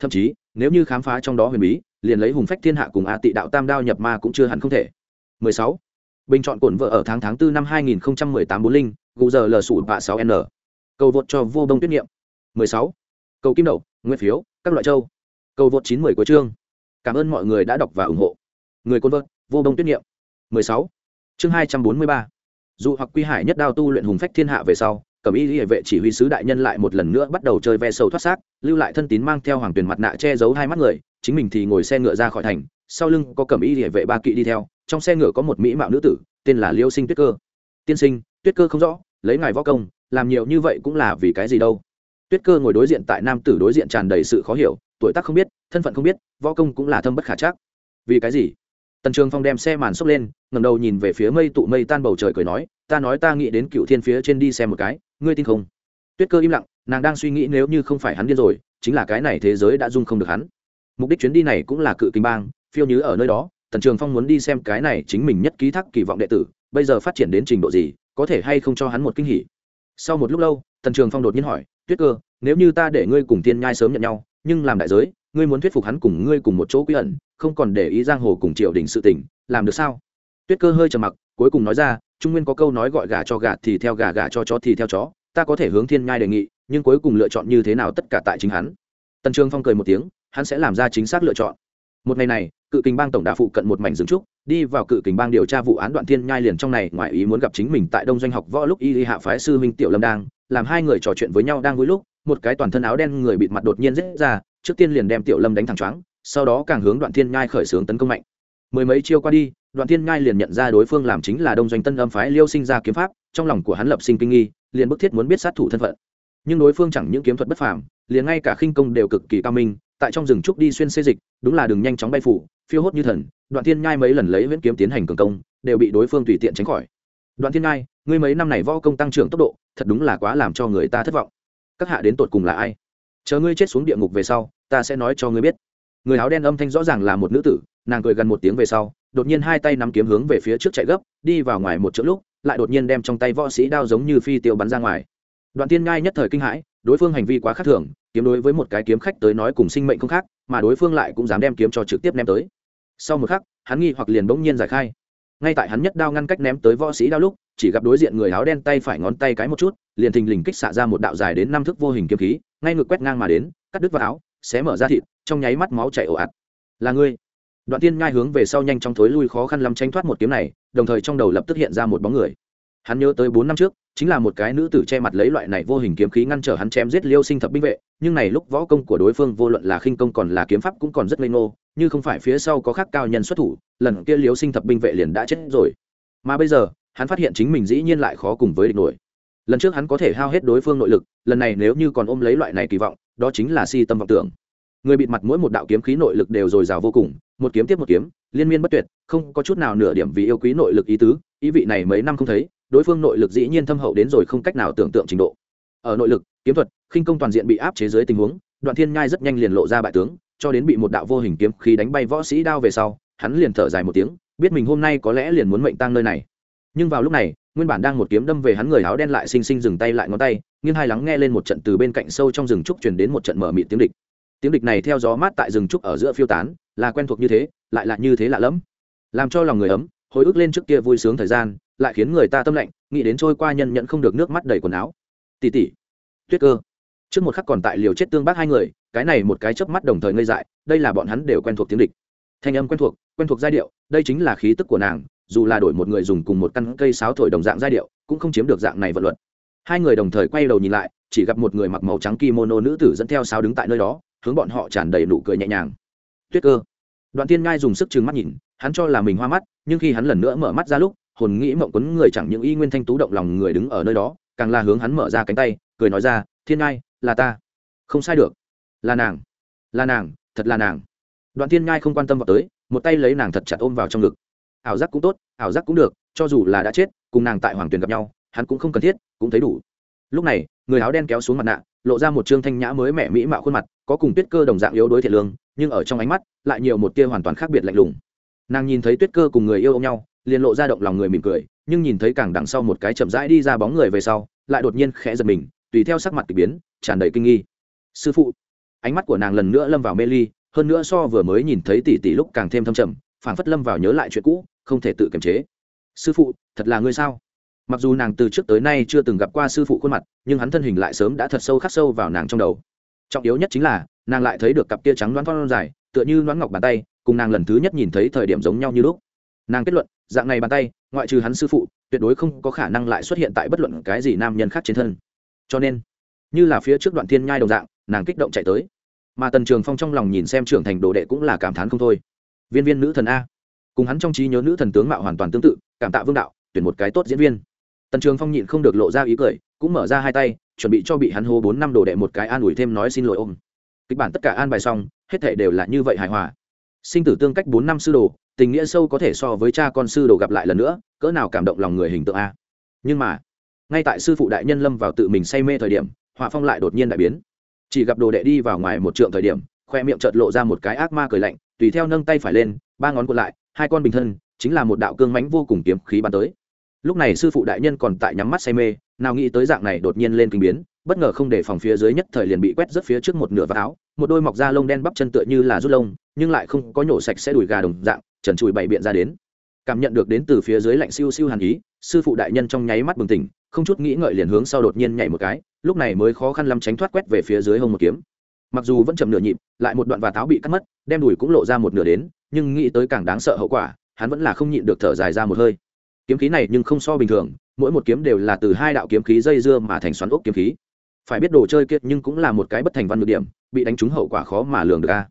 thậm chí, nếu như khám phá trong đó huyền bí, liền lấy hùng phách thiên hạ cùng a tị đạo tam đao nhập ma cũng chưa hẳn không thể 16 bình chọn cuộn vợ ở tháng tháng 4 năm 2018 bốn linh, gù giờ l sủ và 6 n. Cầu vượt cho vô đông tuyết niệm. 16. cầu kim đậu nguyên phiếu, các loại châu. Cầu vượt 910 của chương. Cảm ơn mọi người đã đọc và ủng hộ. Người côn vợt, vô đông tuyết niệm. 16. chương 243. dù hoặc quy hải nhất đao tu luyện hùng phách thiên hạ về sau cẩm y hệ vệ chỉ huy sứ đại nhân lại một lần nữa bắt đầu chơi ve sầu thoát xác, lưu lại thân tín mang theo hoàng tuyền mặt nạ che giấu hai mắt người, chính mình thì ngồi xe ngựa ra khỏi thành, sau lưng có cẩm y hệ vệ ba kỵ đi theo trong xe ngựa có một mỹ mạo nữ tử, tên là liêu sinh tuyết cơ. Tiên sinh, tuyết cơ không rõ, lấy ngài võ công, làm nhiều như vậy cũng là vì cái gì đâu? Tuyết cơ ngồi đối diện tại nam tử đối diện tràn đầy sự khó hiểu, tuổi tác không biết, thân phận không biết, võ công cũng là thâm bất khả chắc. Vì cái gì? Tần trường phong đem xe màn xốc lên ngầm đầu nhìn về phía mây tụ mây tan bầu trời cười nói, ta nói ta nghĩ đến cựu thiên phía trên đi xem một cái, ngươi tin không? Tuyết cơ im lặng, nàng đang suy nghĩ nếu như không phải hắn điên rồi, chính là cái này thế giới đã dung không được hắn. Mục đích chuyến đi này cũng là cự kinh bang, phiêu nhứ ở nơi đó tần trường phong muốn đi xem cái này chính mình nhất ký thác kỳ vọng đệ tử, bây giờ phát triển đến trình độ gì, có thể hay không cho hắn một kinh hỉ. Sau một lúc lâu, tần trường phong đột nhiên hỏi, tuyết cơ, nếu như ta để ngươi cùng tiên nhai sớm nhận nhau, nhưng làm đại giới, ngươi muốn thuyết phục hắn cùng ngươi cùng một chỗ quy ẩn, không còn để ý giang hồ cùng triều đình sự tình, làm được sao? Tuyết cơ hơi trầm mặc, cuối cùng nói ra, trung nguyên có câu nói gọi gà cho gà thì theo gà gà cho chó thì theo chó, ta có thể hướng thiên nhai đề nghị, nhưng cuối cùng lựa chọn như thế nào tất cả tại chính hắn. Tần trường phong cười một tiếng, hắn sẽ làm ra chính xác lựa chọn một ngày này, cự kình bang tổng đà phụ cận một mảnh rừng trúc, đi vào cự kình bang điều tra vụ án đoạn thiên nhai liền trong này, ngoài ý muốn gặp chính mình tại đông doanh học võ lúc y hạ phái sư huynh tiểu lâm đang, làm hai người trò chuyện với nhau đang vui lúc, một cái toàn thân áo đen người bịt mặt đột nhiên rết ra, trước tiên liền đem tiểu lâm đánh thẳng choáng, sau đó càng hướng đoạn thiên nhai khởi xướng tấn công mạnh. Mười mấy chiêu qua đi, đoạn thiên nhai liền nhận ra đối phương làm chính là đông doanh tân âm phái liêu sinh ra kiếm pháp, trong lòng của hắn lập sinh kinh nghi, liền bức thiết muốn biết sát thủ thân phận. Nhưng đối phương chẳng những kiếm thuật bất phàm, liền ngay cả khinh công đều cực kỳ cao minh tại trong rừng trúc đi xuyên xê dịch, đúng là đường nhanh chóng bay phủ, phiêu hốt như thần, đoạn thiên nhai mấy lần lấy viễn kiếm tiến hành cường công, đều bị đối phương tùy tiện tránh khỏi. Đoạn thiên nhai, ngươi mấy năm này võ công tăng trưởng tốc độ, thật đúng là quá làm cho người ta thất vọng. Các hạ đến tột cùng là ai? Chờ ngươi chết xuống địa ngục về sau, ta sẽ nói cho ngươi biết. Người áo đen âm thanh rõ ràng là một nữ tử, nàng cười gần một tiếng về sau, đột nhiên hai tay nắm kiếm hướng về phía trước chạy gấp, đi vào ngoài một chỗ lúc, lại đột nhiên đem trong tay võ sĩ đao giống như phi tiêu bắn ra ngoài. Đoạn tiên ngai nhất thời kinh hãi đối phương hành vi quá khác thường, kiếm đối với một cái kiếm khách tới nói cùng sinh mệnh không khác, mà đối phương lại cũng dám đem kiếm cho trực tiếp ném tới. Sau một khắc, hắn nghi hoặc liền bỗng nhiên giải khai. Ngay tại hắn nhất đao ngăn cách ném tới võ sĩ đao lúc, chỉ gặp đối diện người áo đen tay phải ngón tay cái một chút, liền thình lình kích xạ ra một đạo dài đến năm thước vô hình kiếm khí, ngay ngược quét ngang mà đến, cắt đứt vào áo, xé mở ra thịt, trong nháy mắt máu chảy ồ ạt. Là ngươi? Đoạn tiên nhai hướng về sau nhanh trong thối lui khó khăn lắm tránh thoát một kiếm này, đồng thời trong đầu lập tức hiện ra một bóng người. Hắn nhớ tới bốn năm trước chính là một cái nữ tử che mặt lấy loại này vô hình kiếm khí ngăn trở hắn chém giết liêu sinh thập binh vệ, nhưng này lúc võ công của đối phương vô luận là khinh công còn là kiếm pháp cũng còn rất ngây ngô, như không phải phía sau có khắc cao nhân xuất thủ, lần kia liêu sinh thập binh vệ liền đã chết rồi. Mà bây giờ, hắn phát hiện chính mình dĩ nhiên lại khó cùng với địch nổi. Lần trước hắn có thể hao hết đối phương nội lực, lần này nếu như còn ôm lấy loại này kỳ vọng, đó chính là si tâm vọng tưởng người bịt mặt mỗi một đạo kiếm khí nội lực đều dồi dào vô cùng, một kiếm tiếp một kiếm, liên miên bất tuyệt, không có chút nào nửa điểm vì yêu quý nội lực ý tứ, ý vị này mấy năm không thấy, đối phương nội lực dĩ nhiên thâm hậu đến rồi không cách nào tưởng tượng trình độ. Ở nội lực, kiếm thuật, khinh công toàn diện bị áp chế dưới tình huống, đoạn thiên nhai rất nhanh liền lộ ra bại tướng, cho đến bị một đạo vô hình kiếm khí đánh bay võ sĩ đao về sau, hắn liền thở dài một tiếng, biết mình hôm nay có lẽ liền muốn mệnh tang nơi này. Nhưng vào lúc này, nguyên bản đang một kiếm đâm về hắn người áo đen lại xinh xinh dừng tay lại ngón tay, nghiêng hai lắng nghe lên một trận từ bên cạnh sâu trong rừng trúc truyền đến một trận mở mịt tiếng địch tiếng địch này theo gió mát tại rừng trúc ở giữa phiêu tán, là quen thuộc như thế, lại là như thế lạ lẫm. Làm cho lòng người ấm, hồi ức lên trước kia vui sướng thời gian, lại khiến người ta tâm lạnh, nghĩ đến trôi qua nhân nhận không được nước mắt đầy quần áo. Tỉ tỉ, tuyết cơ. Trước một khắc còn tại liều chết tương bác hai người, cái này một cái chớp mắt đồng thời ngây dại, đây là bọn hắn đều quen thuộc tiếng địch. Thanh âm quen thuộc quen thuộc giai điệu, đây chính là khí tức của nàng, dù là đổi một người dùng cùng một căn cây sáo thổi đồng dạng giai điệu, cũng không chiếm được dạng này vận luật. Hai người đồng thời quay đầu nhìn lại, chỉ gặp một người mặc màu trắng kimono nữ tử dẫn theo sáo đứng tại nơi đó hướng bọn họ tràn đầy nụ cười nhẹ nhàng. Tuyết cơ. Đoạn tiên ngai dùng sức trừng mắt nhìn, hắn cho là mình hoa mắt, nhưng khi hắn lần nữa mở mắt ra lúc, hồn nghĩ mộng quấn người chẳng những y nguyên thanh tú động lòng người đứng ở nơi đó, càng là hướng hắn mở ra cánh tay, cười nói ra, thiên ngai, là ta. Không sai được. Là nàng. Là nàng, thật là nàng. Đoạn thiên ngai không quan tâm vào tới, một tay lấy nàng thật chặt ôm vào trong ngực. Ảo giác cũng tốt, ảo giác cũng được, cho dù là đã chết, cùng nàng tại hoàng tuyền gặp nhau, hắn cũng không cần thiết, cũng thấy đủ. Lúc này, người áo đen kéo xuống mặt nạ lộ ra một trương thanh nhã mới mẻ mỹ mạo khuôn mặt, có cùng tuyết cơ đồng dạng yếu đối thiệt lương, nhưng ở trong ánh mắt, lại nhiều một tia hoàn toàn khác biệt lạnh lùng. Nàng nhìn thấy tuyết cơ cùng người yêu ôm nhau, liền lộ ra động lòng người mỉm cười, nhưng nhìn thấy càng đằng sau một cái chậm rãi đi ra bóng người về sau, lại đột nhiên khẽ giật mình, tùy theo sắc mặt k ỳ biến, tràn đầy kinh nghi. Sư phụ. Ánh mắt của nàng lần nữa lâm vào mê ly, hơn nữa so vừa mới nhìn thấy tỷ tỷ lúc càng thêm thâm trầm, phảng phất lâm vào nhớ lại chuyện cũ, không thể tự kiềm chế. Sư phụ, thật là ngươi sao? Mặc dù nàng từ trước tới nay chưa từng gặp qua sư phụ khuôn mặt, nhưng hắn thân hình lại sớm đã thật sâu khắc sâu vào nàng trong đầu. Trọng yếu nhất chính là, nàng lại thấy được cặp tia trắng đoán thon dài, tựa như đoán ngọc bàn tay, cùng nàng lần thứ nhất nhìn thấy thời điểm giống nhau như lúc. Nàng kết luận, dạng này bàn tay, ngoại trừ hắn sư phụ, tuyệt đối không có khả năng lại xuất hiện tại bất luận cái gì nam nhân khác trên thân. Cho nên, như là phía trước đoạn thiên nhai đồng dạng, nàng kích động chạy tới. Mà tần trường phong trong lòng nhìn xem trưởng thành đồ đệ cũng là cảm thán không thôi. Viên viên nữ thần a. Cùng hắn trong trí nhớ nữ thần tướng mạo hoàn toàn tương tự, cảm tạ vương đạo, tuyển một cái tốt diễn viên tần trường phong nhịn không được lộ ra ý cười, cũng mở ra hai tay, chuẩn bị cho bị hắn hô bốn năm đồ đệ một cái an ủi thêm nói xin lỗi ôm. Kịch bản tất cả an bài xong, hết thể đều là như vậy hài hòa. Sinh tử tương cách bốn năm sư đồ, tình nghĩa sâu có thể so với cha con sư đồ gặp lại lần nữa, cỡ nào cảm động lòng người hình tượng a. Nhưng mà, ngay tại sư phụ đại nhân lâm vào tự mình say mê thời điểm, họa phong lại đột nhiên đại biến. Chỉ gặp đồ đệ đi vào ngoài một trượng thời điểm, khoe miệng chợt lộ ra một cái ác ma cười lạnh, tùy theo nâng tay phải lên, ba ngón còn lại, hai con bình thân, chính là một đạo cương mãnh vô cùng kiếm khí bắn tới lúc này sư phụ đại nhân còn tại nhắm mắt say mê, nào nghĩ tới dạng này đột nhiên lên kinh biến, bất ngờ không để phòng phía dưới nhất thời liền bị quét rất phía trước một nửa vạt áo, một đôi mọc da lông đen bắp chân tựa như là rút lông, nhưng lại không có nhổ sạch sẽ đùi gà đồng dạng, trần trụi bày biện ra đến. Cảm nhận được đến từ phía dưới lạnh siêu siêu hàn ý, sư phụ đại nhân trong nháy mắt bừng tỉnh, không chút nghĩ ngợi liền hướng sau đột nhiên nhảy một cái, lúc này mới khó khăn lắm tránh thoát quét về phía dưới hông một kiếm. Mặc dù vẫn chậm nửa nhịp, lại một đoạn và táo bị cắt mất, đem đùi cũng lộ ra một nửa đến, nhưng nghĩ tới càng đáng sợ hậu quả, hắn vẫn là không nhịn được thở dài ra một hơi kiếm khí này nhưng không so bình thường, mỗi một kiếm đều là từ hai đạo kiếm khí dây dưa mà thành xoắn ốc kiếm khí. Phải biết đồ chơi kiệt nhưng cũng là một cái bất thành văn ngược điểm, bị đánh trúng hậu quả khó mà lường được a.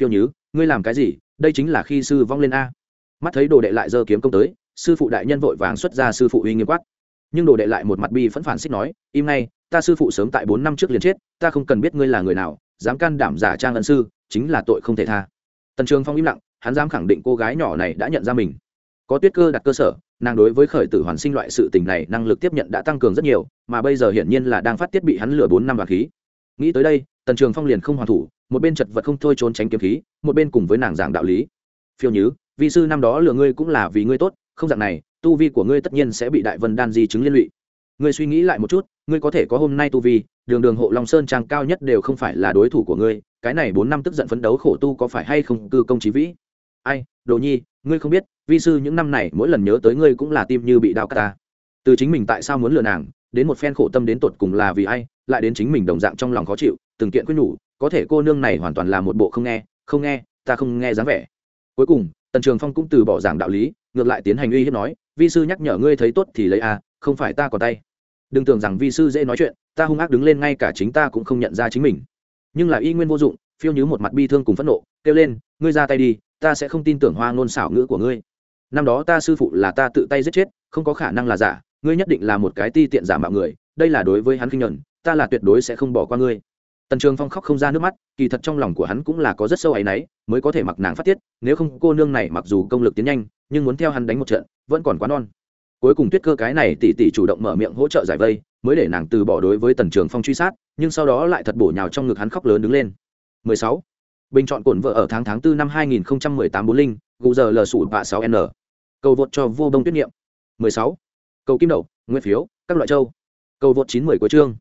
Phiêu nhứ, ngươi làm cái gì? Đây chính là khi sư vong lên a. Mắt thấy đồ đệ lại giơ kiếm công tới, sư phụ đại nhân vội vàng xuất ra sư phụ uy nghiêm quát. Nhưng đồ đệ lại một mặt bi phẫn phản xích nói, im ngay, ta sư phụ sớm tại bốn năm trước liền chết, ta không cần biết ngươi là người nào, dám can đảm giả trang ân sư, chính là tội không thể tha. Tần trường phong im lặng, hắn dám khẳng định cô gái nhỏ này đã nhận ra mình có tuyết cơ đặt cơ sở, nàng đối với khởi tử hoàn sinh loại sự tình này năng lực tiếp nhận đã tăng cường rất nhiều, mà bây giờ hiển nhiên là đang phát tiết bị hắn lừa bốn năm và khí. Nghĩ tới đây, tần trường phong liền không hoàn thủ, một bên chật vật không thôi trốn tránh kiếm khí, một bên cùng với nàng giảng đạo lý. Phiêu nhứ vị sư năm đó lừa ngươi cũng là vì ngươi tốt, không dạng này, tu vi của ngươi tất nhiên sẽ bị đại vân đan di chứng liên lụy. Ngươi suy nghĩ lại một chút, ngươi có thể có hôm nay tu vi, đường đường hộ long sơn trang cao nhất đều không phải là đối thủ của ngươi, cái này bốn năm tức giận phấn đấu khổ tu có phải hay không cư công trí vĩ? Ai đồ nhi, ngươi không biết, vi sư những năm này mỗi lần nhớ tới ngươi cũng là tim như bị đau cắt ta. Từ chính mình tại sao muốn lừa nàng, đến một phen khổ tâm đến tột cùng là vì ai, lại đến chính mình đồng dạng trong lòng khó chịu, từng kiện quyết nhủ, có thể cô nương này hoàn toàn là một bộ không nghe không nghe, ta không nghe dáng vẻ. Cuối cùng, tần trường phong cũng từ bỏ giảng đạo lý, ngược lại tiến hành uy hiếp nói, vi sư nhắc nhở ngươi thấy tốt thì lấy a không phải ta còn tay. Đừng tưởng rằng vi sư dễ nói chuyện, ta hung ác đứng lên ngay cả chính ta cũng không nhận ra chính mình. Nhưng là y nguyên vô dụng, phiêu như một mặt bi thương cùng phẫn nộ, kêu lên, ngươi ra tay đi ta sẽ không tin tưởng hoa ngôn xảo ngữ của ngươi. Năm đó ta sư phụ là ta tự tay giết chết, không có khả năng là giả, ngươi nhất định là một cái ti tiện giả mạo người, đây là đối với hắn kinh nhuận, ta là tuyệt đối sẽ không bỏ qua ngươi. Tần trường phong khóc không ra nước mắt, kỳ thật trong lòng của hắn cũng là có rất sâu áy náy, mới có thể mặc nàng phát tiết, nếu không cô nương này mặc dù công lực tiến nhanh, nhưng muốn theo hắn đánh một trận, vẫn còn quá non. Cuối cùng tuyết cơ cái này tỷ tỷ chủ động mở miệng hỗ trợ giải vây, mới để nàng từ bỏ đối với tần trường phong truy sát, nhưng sau đó lại thật bổ nhào trong ngực hắn khóc lớn đứng lên. 16 bình chọn cổn vợ ở tháng tháng 4 năm 2018 bốn linh, gù giờ lờ sủ bạ 6 n. Cầu vượt cho vô đông tuyết niệm. 16. cầu kim đậu nguyên phiếu, các loại châu. Cầu vượt 910 của chương.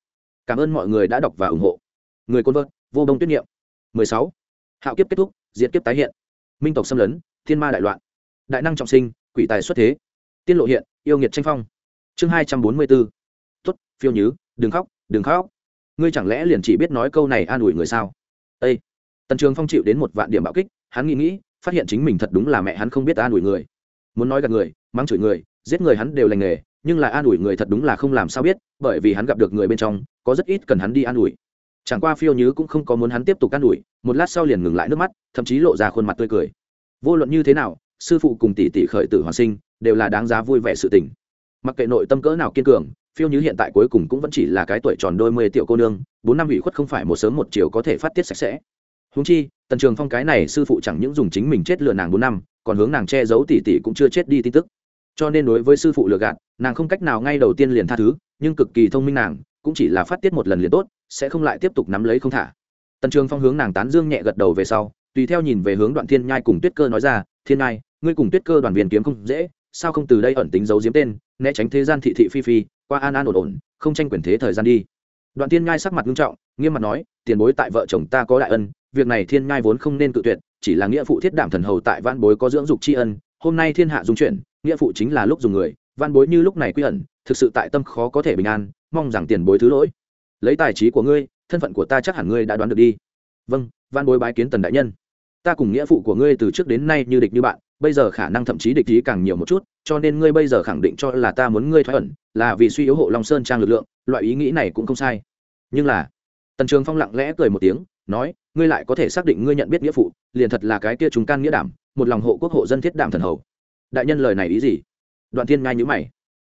Cảm ơn mọi người đã đọc và ủng hộ. Người côn vợt, vô đông tuyết niệm. 16. hạo kiếp kết thúc, diệt kiếp tái hiện. Minh tộc xâm lấn, thiên ma đại loạn. Đại năng trọng sinh, quỷ tài xuất thế. Tiên lộ hiện, yêu nghiệt tranh phong. Chương hai trăm bốn mươi bốn tuất phiêu nhứ, đừng khóc đừng khóc. Ngươi chẳng lẽ liền chỉ biết nói câu này an ủi người sao? Â tần trường phong chịu đến một vạn điểm bạo kích, hắn nghĩ nghĩ, phát hiện chính mình thật đúng là mẹ hắn không biết an ủi người. Muốn nói gặp người, mắng chửi người, giết người hắn đều lành nghề, nhưng là an ủi người thật đúng là không làm sao biết, bởi vì hắn gặp được người bên trong, có rất ít cần hắn đi an ủi. Chẳng qua phiêu nhứ cũng không có muốn hắn tiếp tục an ủi, một lát sau liền ngừng lại nước mắt, thậm chí lộ ra khuôn mặt tươi cười. Vô luận như thế nào, sư phụ cùng tỷ tỷ khởi tử hoàn sinh, đều là đáng giá vui vẻ sự tình. Mặc kệ nội tâm cỡ nào kiên cường, phiêu như hiện tại cuối cùng cũng vẫn chỉ là cái tuổi tròn đôi mươi tiểu cô nương, bốn năm ủy khuất không phải một sớm một chiều có thể phát tiết sạch sẽ húng chi, tần trường phong cái này sư phụ chẳng những dùng chính mình chết lừa nàng bốn năm, còn hướng nàng che giấu tỷ tỷ cũng chưa chết đi tin tức. Cho nên đối với sư phụ lừa gạt, nàng không cách nào ngay đầu tiên liền tha thứ, nhưng cực kỳ thông minh nàng, cũng chỉ là phát tiết một lần liền tốt, sẽ không lại tiếp tục nắm lấy không thả. Tần trường phong hướng nàng tán dương nhẹ gật đầu về sau, tùy theo nhìn về hướng đoạn thiên nhai cùng tuyết cơ nói ra, thiên nhai, ngươi cùng tuyết cơ đoàn viên kiếm không dễ, sao không từ đây ẩn tính giấu giếm tên, né tránh thế gian thị thị phi phi, qua an an ổn ổn, không tranh quyền thế thời gian đi. Đoạn thiên nhai sắc mặt nghiêm trọng, nghiêm mặt nói, tiền bối tại vợ chồng ta có đại ân việc này thiên nhai vốn không nên cự tuyệt, chỉ là nghĩa phụ thiết đảm thần hầu tại văn bối có dưỡng dục tri ân, hôm nay thiên hạ dung chuyển, nghĩa phụ chính là lúc dùng người văn bối như lúc này quy ẩn, thực sự tại tâm khó có thể bình an, mong rằng tiền bối thứ lỗi. Lấy tài trí của ngươi, thân phận của ta chắc hẳn ngươi đã đoán được đi. Vâng văn bối bái kiến tần đại nhân. Ta cùng nghĩa phụ của ngươi từ trước đến nay như địch như bạn, bây giờ khả năng thậm chí địch ý càng nhiều một chút, cho nên ngươi bây giờ khẳng định cho là ta muốn ngươi thoái ẩn, là vì suy yếu hộ long sơn trang lực lượng, loại ý nghĩ này cũng không sai. Nhưng là, tần trường phong lặng lẽ cười một tiếng, nói ngươi lại có thể xác định ngươi nhận biết nghĩa phụ, liền thật là cái kia chúng can nghĩa đảm, một lòng hộ quốc hộ dân thiết đảm thần hầu. Đại nhân lời này ý gì? Đoạn thiên ngai nhữ mày.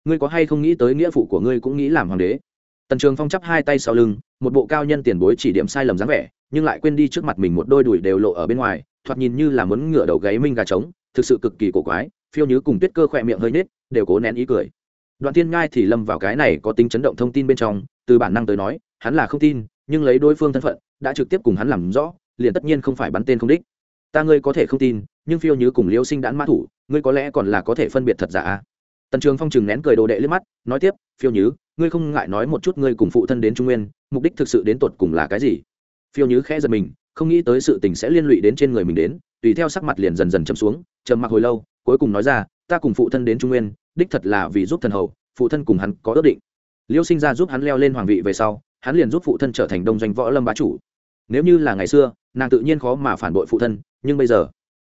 Ngươi có hay không nghĩ tới nghĩa phụ của ngươi cũng nghĩ làm hoàng đế? Tần trường phong chắp hai tay sau lưng, một bộ cao nhân tiền bối chỉ điểm sai lầm dáng vẻ, nhưng lại quên đi trước mặt mình một đôi đùi đều lộ ở bên ngoài, thoạt nhìn như là muốn ngửa đầu gáy minh gà trống, thực sự cực kỳ cổ quái, phiêu nhứ cùng tuyết cơ khỏe miệng hơi nết đều cố nén ý cười. Đoạn thiên ngai thì lâm vào cái này có tính chấn động thông tin bên trong, từ bản năng tới nói, hắn là không tin, nhưng lấy đối phương thân phận đã trực tiếp cùng hắn làm rõ, liền tất nhiên không phải bắn tên không đích. Ta ngươi có thể không tin, nhưng phiêu như cùng liêu sinh đãn mã thủ, ngươi có lẽ còn là có thể phân biệt thật giả à? tần trường phong chừng nén cười đồ đệ liếc mắt, nói tiếp, phiêu nhứ, ngươi không ngại nói một chút ngươi cùng phụ thân đến trung nguyên, mục đích thực sự đến tột cùng là cái gì? Phiêu nhứ khẽ giật mình, không nghĩ tới sự tình sẽ liên lụy đến trên người mình đến, tùy theo sắc mặt liền dần dần chấm xuống, trầm mặc hồi lâu, cuối cùng nói ra, ta cùng phụ thân đến trung nguyên, đích thật là vì giúp thần hầu, phụ thân cùng hắn có ước định. Liêu sinh ra giúp hắn leo lên hoàng vị về sau, hắn liền giúp phụ thân trở thành đông doanh võ lâm bá chủ nếu như là ngày xưa, nàng tự nhiên khó mà phản bội phụ thân, nhưng bây giờ,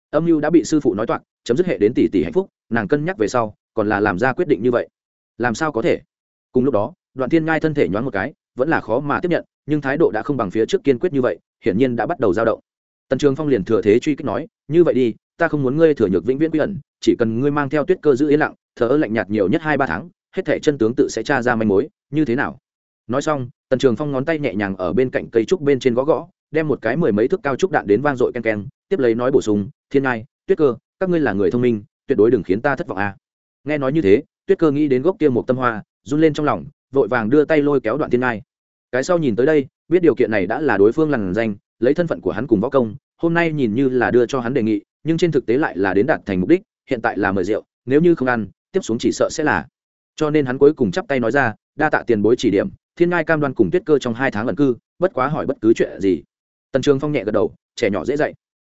âm mưu đã bị sư phụ nói toạc, chấm dứt hệ đến tỷ tỷ hạnh phúc, nàng cân nhắc về sau, còn là làm ra quyết định như vậy. Làm sao có thể? Cùng lúc đó, đoạn thiên ngai thân thể nhoáng một cái, vẫn là khó mà tiếp nhận, nhưng thái độ đã không bằng phía trước kiên quyết như vậy, hiển nhiên đã bắt đầu dao động. Tần trường phong liền thừa thế truy kích nói, như vậy đi, ta không muốn ngươi thừa nhược vĩnh viễn quy ẩn, chỉ cần ngươi mang theo tuyết cơ giữ yên lặng, thờ ơ lạnh nhạt nhiều nhất hai ba tháng, hết thể chân tướng tự sẽ tra ra manh mối, như thế nào? Nói xong, tần trường phong ngón tay nhẹ nhàng ở bên cạnh cây trúc bên trên gõ gõ, đem một cái mười mấy thước cao trúc đạn đến vang dội ken ken tiếp lấy nói bổ sung, thiên ngai, tuyết cơ, các ngươi là người thông minh, tuyệt đối đừng khiến ta thất vọng a à. nghe nói như thế, tuyết cơ nghĩ đến gốc kia một tâm hoa, run lên trong lòng, vội vàng đưa tay lôi kéo đoạn thiên ngai cái sau nhìn tới đây, biết điều kiện này đã là đối phương lằn danh, lấy thân phận của hắn cùng võ công, hôm nay nhìn như là đưa cho hắn đề nghị, nhưng trên thực tế lại là đến đạt thành mục đích, hiện tại là mời rượu, nếu như không ăn, tiếp xuống chỉ sợ sẽ là cho nên hắn cuối cùng chắp tay nói ra, đa tạ tiền bối chỉ điểm thiên ngai cam đoan cùng tuyết cơ trong hai tháng lần cư, bất quá hỏi bất cứ chuyện gì. Tần trường phong nhẹ gật đầu, trẻ nhỏ dễ dạy.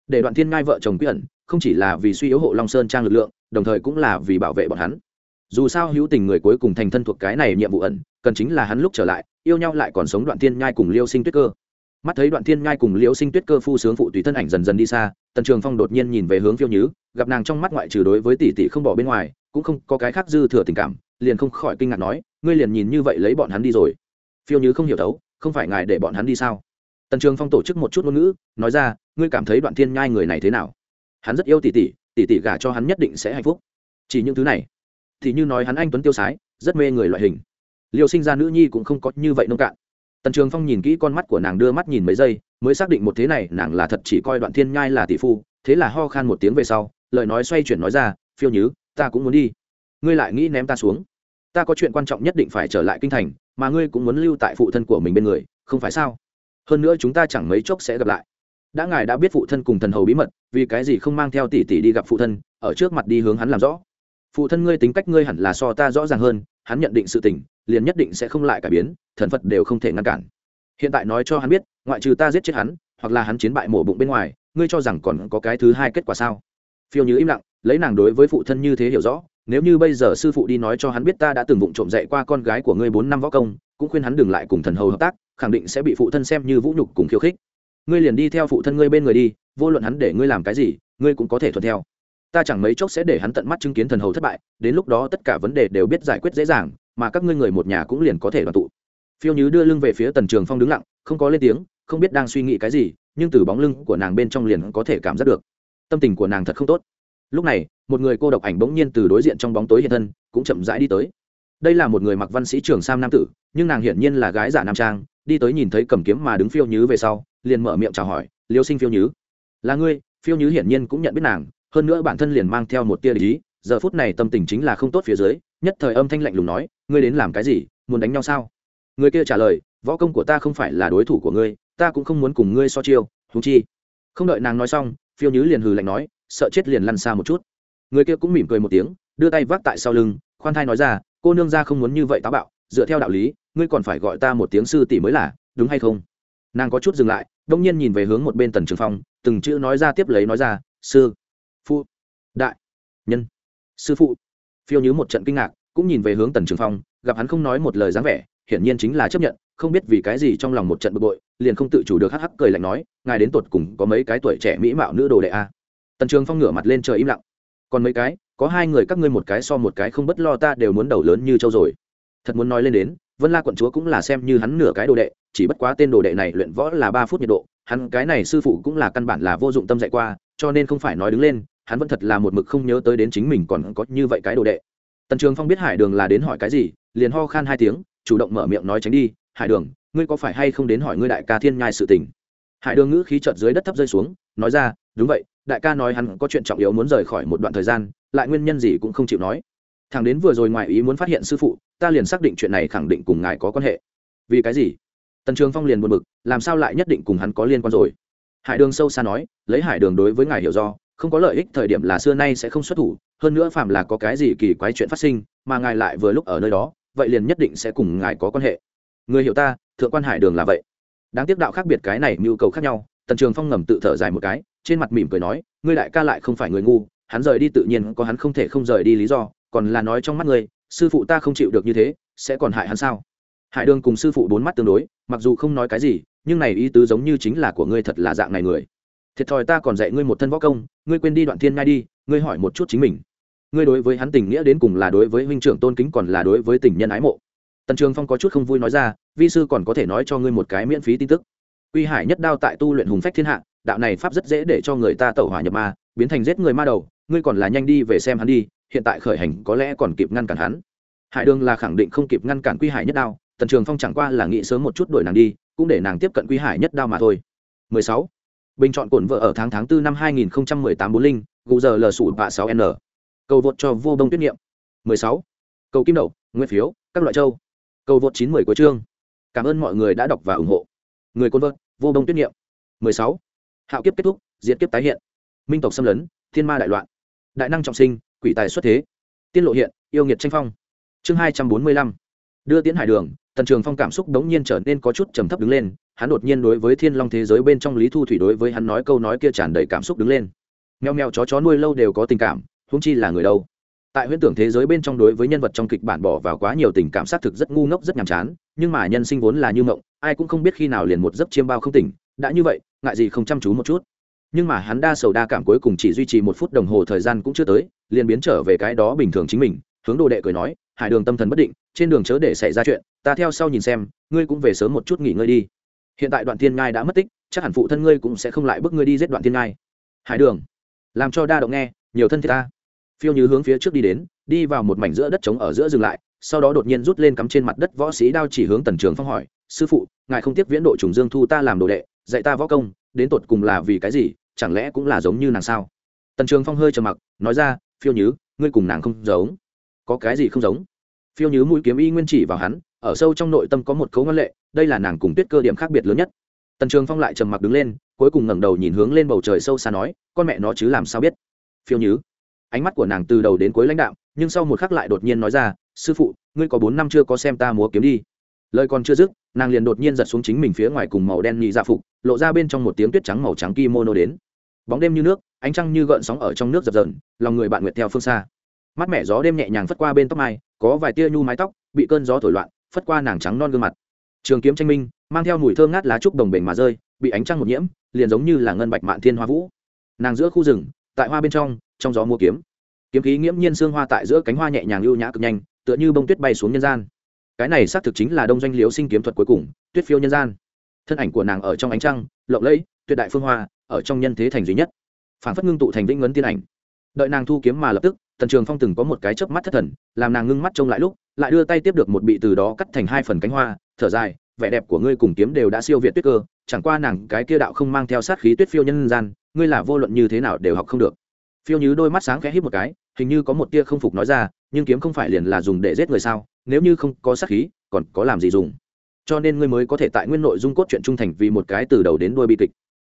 Để đoạn thiên ngai vợ chồng quy ẩn, không chỉ là vì suy yếu hộ long sơn trang lực lượng, đồng thời cũng là vì bảo vệ bọn hắn. Dù sao hữu tình người cuối cùng thành thân thuộc cái này nhiệm vụ ẩn, cần chính là hắn lúc trở lại, yêu nhau lại còn sống đoạn thiên nhai cùng liêu sinh tuyết cơ. Mắt thấy đoạn thiên nhai cùng liêu sinh tuyết cơ phu sướng phụ tùy thân ảnh dần dần đi xa, tần trường phong đột nhiên nhìn về hướng phiêu nhứ, gặp nàng trong mắt ngoại trừ đối với tỷ tỷ không bỏ bên ngoài, cũng không có cái khác dư thừa tình cảm, liền không khỏi kinh ngạc nói, ngươi liền nhìn như vậy lấy bọn hắn đi rồi phiêu như không hiểu thấu, không phải ngài để bọn hắn đi sao? Tần trường phong tổ chức một chút ngôn ngữ, nói ra, ngươi cảm thấy đoạn thiên nhai người này thế nào? Hắn rất yêu tỷ tỷ tỷ tỷ gả cho hắn nhất định sẽ hạnh phúc. Chỉ những thứ này, thì như nói hắn anh tuấn tiêu sái, rất mê người loại hình. Liều sinh ra nữ nhi cũng không có như vậy nông cạn. Tần trường phong nhìn kỹ con mắt của nàng đưa mắt nhìn mấy giây, mới xác định một thế này, nàng là thật chỉ coi đoạn thiên nhai là tỷ phu, thế là ho khan một tiếng về sau, lời nói xoay chuyển nói ra, phiêu nhứ ta cũng muốn đi. Ngươi lại nghĩ ném ta xuống. Ta có chuyện quan trọng nhất định phải trở lại kinh thành mà ngươi cũng muốn lưu tại phụ thân của mình bên người, không phải sao? Hơn nữa chúng ta chẳng mấy chốc sẽ gặp lại. Đã ngài đã biết phụ thân cùng thần hầu bí mật, vì cái gì không mang theo tỷ tỷ đi gặp phụ thân, ở trước mặt đi hướng hắn làm rõ? Phụ thân ngươi tính cách ngươi hẳn là so ta rõ ràng hơn, hắn nhận định sự tình, liền nhất định sẽ không lại cải biến, thần phật đều không thể ngăn cản. Hiện tại nói cho hắn biết, ngoại trừ ta giết chết hắn, hoặc là hắn chiến bại mổ bụng bên ngoài, ngươi cho rằng còn có cái thứ hai kết quả sao? Phiêu như im lặng, lấy nàng đối với phụ thân như thế hiểu rõ nếu như bây giờ sư phụ đi nói cho hắn biết ta đã từng vụng trộm dạy qua con gái của ngươi bốn năm võ công, cũng khuyên hắn đừng lại cùng thần hầu hợp tác, khẳng định sẽ bị phụ thân xem như vũ nhục cùng khiêu khích. Ngươi liền đi theo phụ thân ngươi bên người đi, vô luận hắn để ngươi làm cái gì, ngươi cũng có thể thuận theo. Ta chẳng mấy chốc sẽ để hắn tận mắt chứng kiến thần hầu thất bại, đến lúc đó tất cả vấn đề đều biết giải quyết dễ dàng, mà các ngươi người một nhà cũng liền có thể đoàn tụ. Phiêu nhứ đưa lưng về phía tần trường phong đứng lặng, không có lên tiếng, không biết đang suy nghĩ cái gì, nhưng từ bóng lưng của nàng bên trong liền có thể cảm giác được. Tâm tình của nàng thật không tốt lúc này, một người cô độc ảnh bỗng nhiên từ đối diện trong bóng tối hiện thân, cũng chậm rãi đi tới. Đây là một người mặc văn sĩ trường sam nam tử, nhưng nàng hiển nhiên là gái giả nam trang, đi tới nhìn thấy cầm kiếm mà đứng phiêu nhứ về sau, liền mở miệng chào hỏi, liêu sinh phiêu nhứ. Là ngươi. Phiêu nhứ hiển nhiên cũng nhận biết nàng, hơn nữa bản thân liền mang theo một tia lý, giờ phút này tâm tình chính là không tốt phía dưới, nhất thời âm thanh lạnh lùng nói, ngươi đến làm cái gì, muốn đánh nhau sao? Người kia trả lời, võ công của ta không phải là đối thủ của ngươi, ta cũng không muốn cùng ngươi so chiêu thú chi. Không đợi nàng nói xong, phiêu nhứ liền hừ lạnh nói sợ chết liền lăn xa một chút. Người kia cũng mỉm cười một tiếng, đưa tay vác tại sau lưng, khoan thai nói ra, cô nương ra không muốn như vậy táo bạo, dựa theo đạo lý, ngươi còn phải gọi ta một tiếng sư tỷ mới là, đúng hay không? Nàng có chút dừng lại, đông nhiên nhìn về hướng một bên tần trường phong, từng chữ nói ra tiếp lấy nói ra, sư phụ, đại nhân, sư phụ. Phiêu nhứ một trận kinh ngạc, cũng nhìn về hướng tần trường phong, gặp hắn không nói một lời dáng vẻ, hiển nhiên chính là chấp nhận, không biết vì cái gì trong lòng một trận bực bội, liền không tự chủ được hắc hắc cười lạnh nói, ngài đến tột cùng có mấy cái tuổi trẻ mỹ mạo nữ đồ đệ a? Tần trường phong ngửa mặt lên trời im lặng. Còn mấy cái, có hai người các ngươi một cái so một cái không bất lo ta đều muốn đầu lớn như châu rồi. Thật muốn nói lên đến, vân la quận chúa cũng là xem như hắn nửa cái đồ đệ, chỉ bất quá tên đồ đệ này luyện võ là ba phút nhiệt độ, hắn cái này sư phụ cũng là căn bản là vô dụng tâm dạy qua, cho nên không phải nói đứng lên, hắn vẫn thật là một mực không nhớ tới đến chính mình còn có như vậy cái đồ đệ. Tần trường phong biết hải đường là đến hỏi cái gì, liền ho khan hai tiếng, chủ động mở miệng nói tránh đi, hải đường, ngươi có phải hay không đến hỏi ngươi đại ca thiên nhai sự tình? Hải đường ngữ khí trợt dưới đất thấp rơi xuống, nói ra, đúng vậy đại ca nói hắn có chuyện trọng yếu muốn rời khỏi một đoạn thời gian, lại nguyên nhân gì cũng không chịu nói. Thằng đến vừa rồi ngoài ý muốn phát hiện sư phụ, ta liền xác định chuyện này khẳng định cùng ngài có quan hệ. Vì cái gì? Tần trường phong liền buồn bực, làm sao lại nhất định cùng hắn có liên quan rồi? Hải đường sâu xa nói, lấy hải đường đối với ngài hiểu do, không có lợi ích thời điểm là xưa nay sẽ không xuất thủ, hơn nữa phạm là có cái gì kỳ quái chuyện phát sinh, mà ngài lại vừa lúc ở nơi đó, vậy liền nhất định sẽ cùng ngài có quan hệ. Người hiểu ta, thượng quan hải đường là vậy. Đáng tiếc đạo khác biệt cái này nhu cầu khác nhau, tần trường phong ngầm tự thở dài một cái trên mặt mỉm cười nói, ngươi đại ca lại không phải người ngu, hắn rời đi tự nhiên có hắn không thể không rời đi lý do, còn là nói trong mắt ngươi, sư phụ ta không chịu được như thế, sẽ còn hại hắn sao? Hải đường cùng sư phụ bốn mắt tương đối, mặc dù không nói cái gì, nhưng này ý tứ giống như chính là của ngươi thật là dạng này người. Thiệt thòi ta còn dạy ngươi một thân võ công, ngươi quên đi đoạn thiên ngay đi, ngươi hỏi một chút chính mình. Ngươi đối với hắn tình nghĩa đến cùng là đối với huynh trưởng tôn kính còn là đối với tình nhân ái mộ? Tần trường phong có chút không vui nói ra, vi sư còn có thể nói cho ngươi một cái miễn phí tin tức. Uy hải nhất đao tại tu luyện hùng phách thiên hạ đạo này pháp rất dễ để cho người ta tẩu hỏa nhập ma, biến thành giết người ma đầu, ngươi còn là nhanh đi về xem hắn đi, hiện tại khởi hành có lẽ còn kịp ngăn cản hắn. Hải đường là khẳng định không kịp ngăn cản quy hải nhất đao, tần trường phong chẳng qua là nghĩ sớm một chút đuổi nàng đi, cũng để nàng tiếp cận quy hải nhất đao mà thôi. 16. bình chọn cổn vợ ở tháng tháng 4 năm 2018 bốn linh, gù giờ lờ sủ bạ 6 n. Cầu vượt cho vô đông tuyết nghiệm 16. cầu kim đậu, nguyên phiếu, các loại châu. Cầu vượt 910 của chương. Cảm ơn mọi người đã đọc và ủng hộ. Người côn vợt vô đông tuyết nghiệm 16 hạo kiếp kết thúc diễn kiếp tái hiện. Minh tộc xâm lấn, thiên ma đại loạn. Đại năng trọng sinh, quỷ tài xuất thế. Tiên lộ hiện, yêu nghiệt tranh phong. Chương hai trăm bốn mươi lăm. Đưa tiến hải đường, tần trường phong cảm xúc đống nhiên trở nên có chút trầm thấp đứng lên, hắn đột nhiên đối với thiên long thế giới bên trong lý thu thủy đối với hắn nói câu nói kia tràn đầy cảm xúc đứng lên. Mèo mèo chó chó nuôi lâu đều có tình cảm húng chi là người đâu. Tại huyễn tưởng thế giới bên trong đối với nhân vật trong kịch bản bỏ vào quá nhiều tình cảm xác thực rất ngu ngốc, rất nhàm chán, nhưng mà nhân sinh vốn là như mộng, ai cũng không biết khi nào liền một giấc chiêm bao không tỉnh, đã như vậy ngại gì không chăm chú một chút. Nhưng mà hắn đa sầu đa cảm cuối cùng chỉ duy trì một phút đồng hồ thời gian cũng chưa tới, liền biến trở về cái đó bình thường chính mình, hướng đồ đệ cười nói, hải đường tâm thần bất định, trên đường chớ để xảy ra chuyện, ta theo sau nhìn xem, ngươi cũng về sớm một chút nghỉ ngơi đi. Hiện tại đoạn thiên ngai đã mất tích, chắc hẳn phụ thân ngươi cũng sẽ không lại bức ngươi đi giết đoạn thiên ngai. Hải đường, làm cho đa động nghe, nhiều thân thiết ta. Phiêu như hướng phía trước đi đến, đi vào một mảnh giữa đất trống ở giữa dừng lại, sau đó đột nhiên rút lên cắm trên mặt đất võ sĩ đao chỉ hướng tần trường phong hỏi, sư phụ, ngài không tiếc viễn độ trùng dương thu ta làm đồ đệ dạy ta võ công, đến tột cùng là vì cái gì, chẳng lẽ cũng là giống như nàng sao? Tần trường phong hơi trầm mặc, nói ra, phiêu nhứ, ngươi cùng nàng không giống. Có cái gì không giống? Phiêu nhứ mũi kiếm y nguyên chỉ vào hắn, ở sâu trong nội tâm có một cấu ngân lệ, đây là nàng cùng tuyết cơ điểm khác biệt lớn nhất. Tần trường phong lại trầm mặc đứng lên, cuối cùng ngẩng đầu nhìn hướng lên bầu trời sâu xa nói, con mẹ nó chứ làm sao biết? Phiêu nhứ, ánh mắt của nàng từ đầu đến cuối lãnh đạo nhưng sau một khắc lại đột nhiên nói ra, sư phụ, ngươi có bốn năm chưa có xem ta múa kiếm đi lời còn chưa dứt, nàng liền đột nhiên giật xuống chính mình phía ngoài cùng màu đen nhị dạ phục, lộ ra bên trong một tiếng tuyết trắng màu trắng kimono đến. Bóng đêm như nước, ánh trăng như gợn sóng ở trong nước dập dờn, lòng người bạn nguyệt theo phương xa. Mắt mẹ gió đêm nhẹ nhàng phất qua bên tóc mai, có vài tia nhu mái tóc, bị cơn gió thổi loạn, phất qua nàng trắng non gương mặt. Trường kiếm tranh minh, mang theo mùi thơm ngát lá trúc đồng bể mà rơi, bị ánh trăng một nhiễm, liền giống như là ngân bạch mạn thiên hoa vũ. Nàng giữa khu rừng, tại hoa bên trong trong gió mua kiếm. Kiếm khí nghiễm nhiên xương hoa tại giữa cánh hoa nhẹ nhàng lưu nhã cực nhanh, tựa như bông tuyết bay xuống nhân gian cái này xác thực chính là đông doanh liếu sinh kiếm thuật cuối cùng, tuyết phiêu nhân gian. Thân ảnh của nàng ở trong ánh trăng, lộng lẫy, tuyệt đại phương hoa, ở trong nhân thế thành duy nhất. Phản phất ngưng tụ thành vĩnh ngấn tiên ảnh. Đợi nàng thu kiếm mà lập tức, tần trường phong từng có một cái chớp mắt thất thần, làm nàng ngưng mắt trông lại lúc, lại đưa tay tiếp được một bị từ đó cắt thành hai phần cánh hoa, thở dài, vẻ đẹp của ngươi cùng kiếm đều đã siêu việt tuyết cơ, chẳng qua nàng cái kia đạo không mang theo sát khí tuyết phiêu nhân gian, ngươi là vô luận như thế nào đều học không được phiêu như đôi mắt sáng khẽ hít một cái, hình như có một tia không phục nói ra, nhưng kiếm không phải liền là dùng để giết người sao, nếu như không có sát khí, còn có làm gì dùng? Cho nên ngươi mới có thể tại nguyên nội dung cốt truyện trung thành vì một cái từ đầu đến đuôi bi kịch.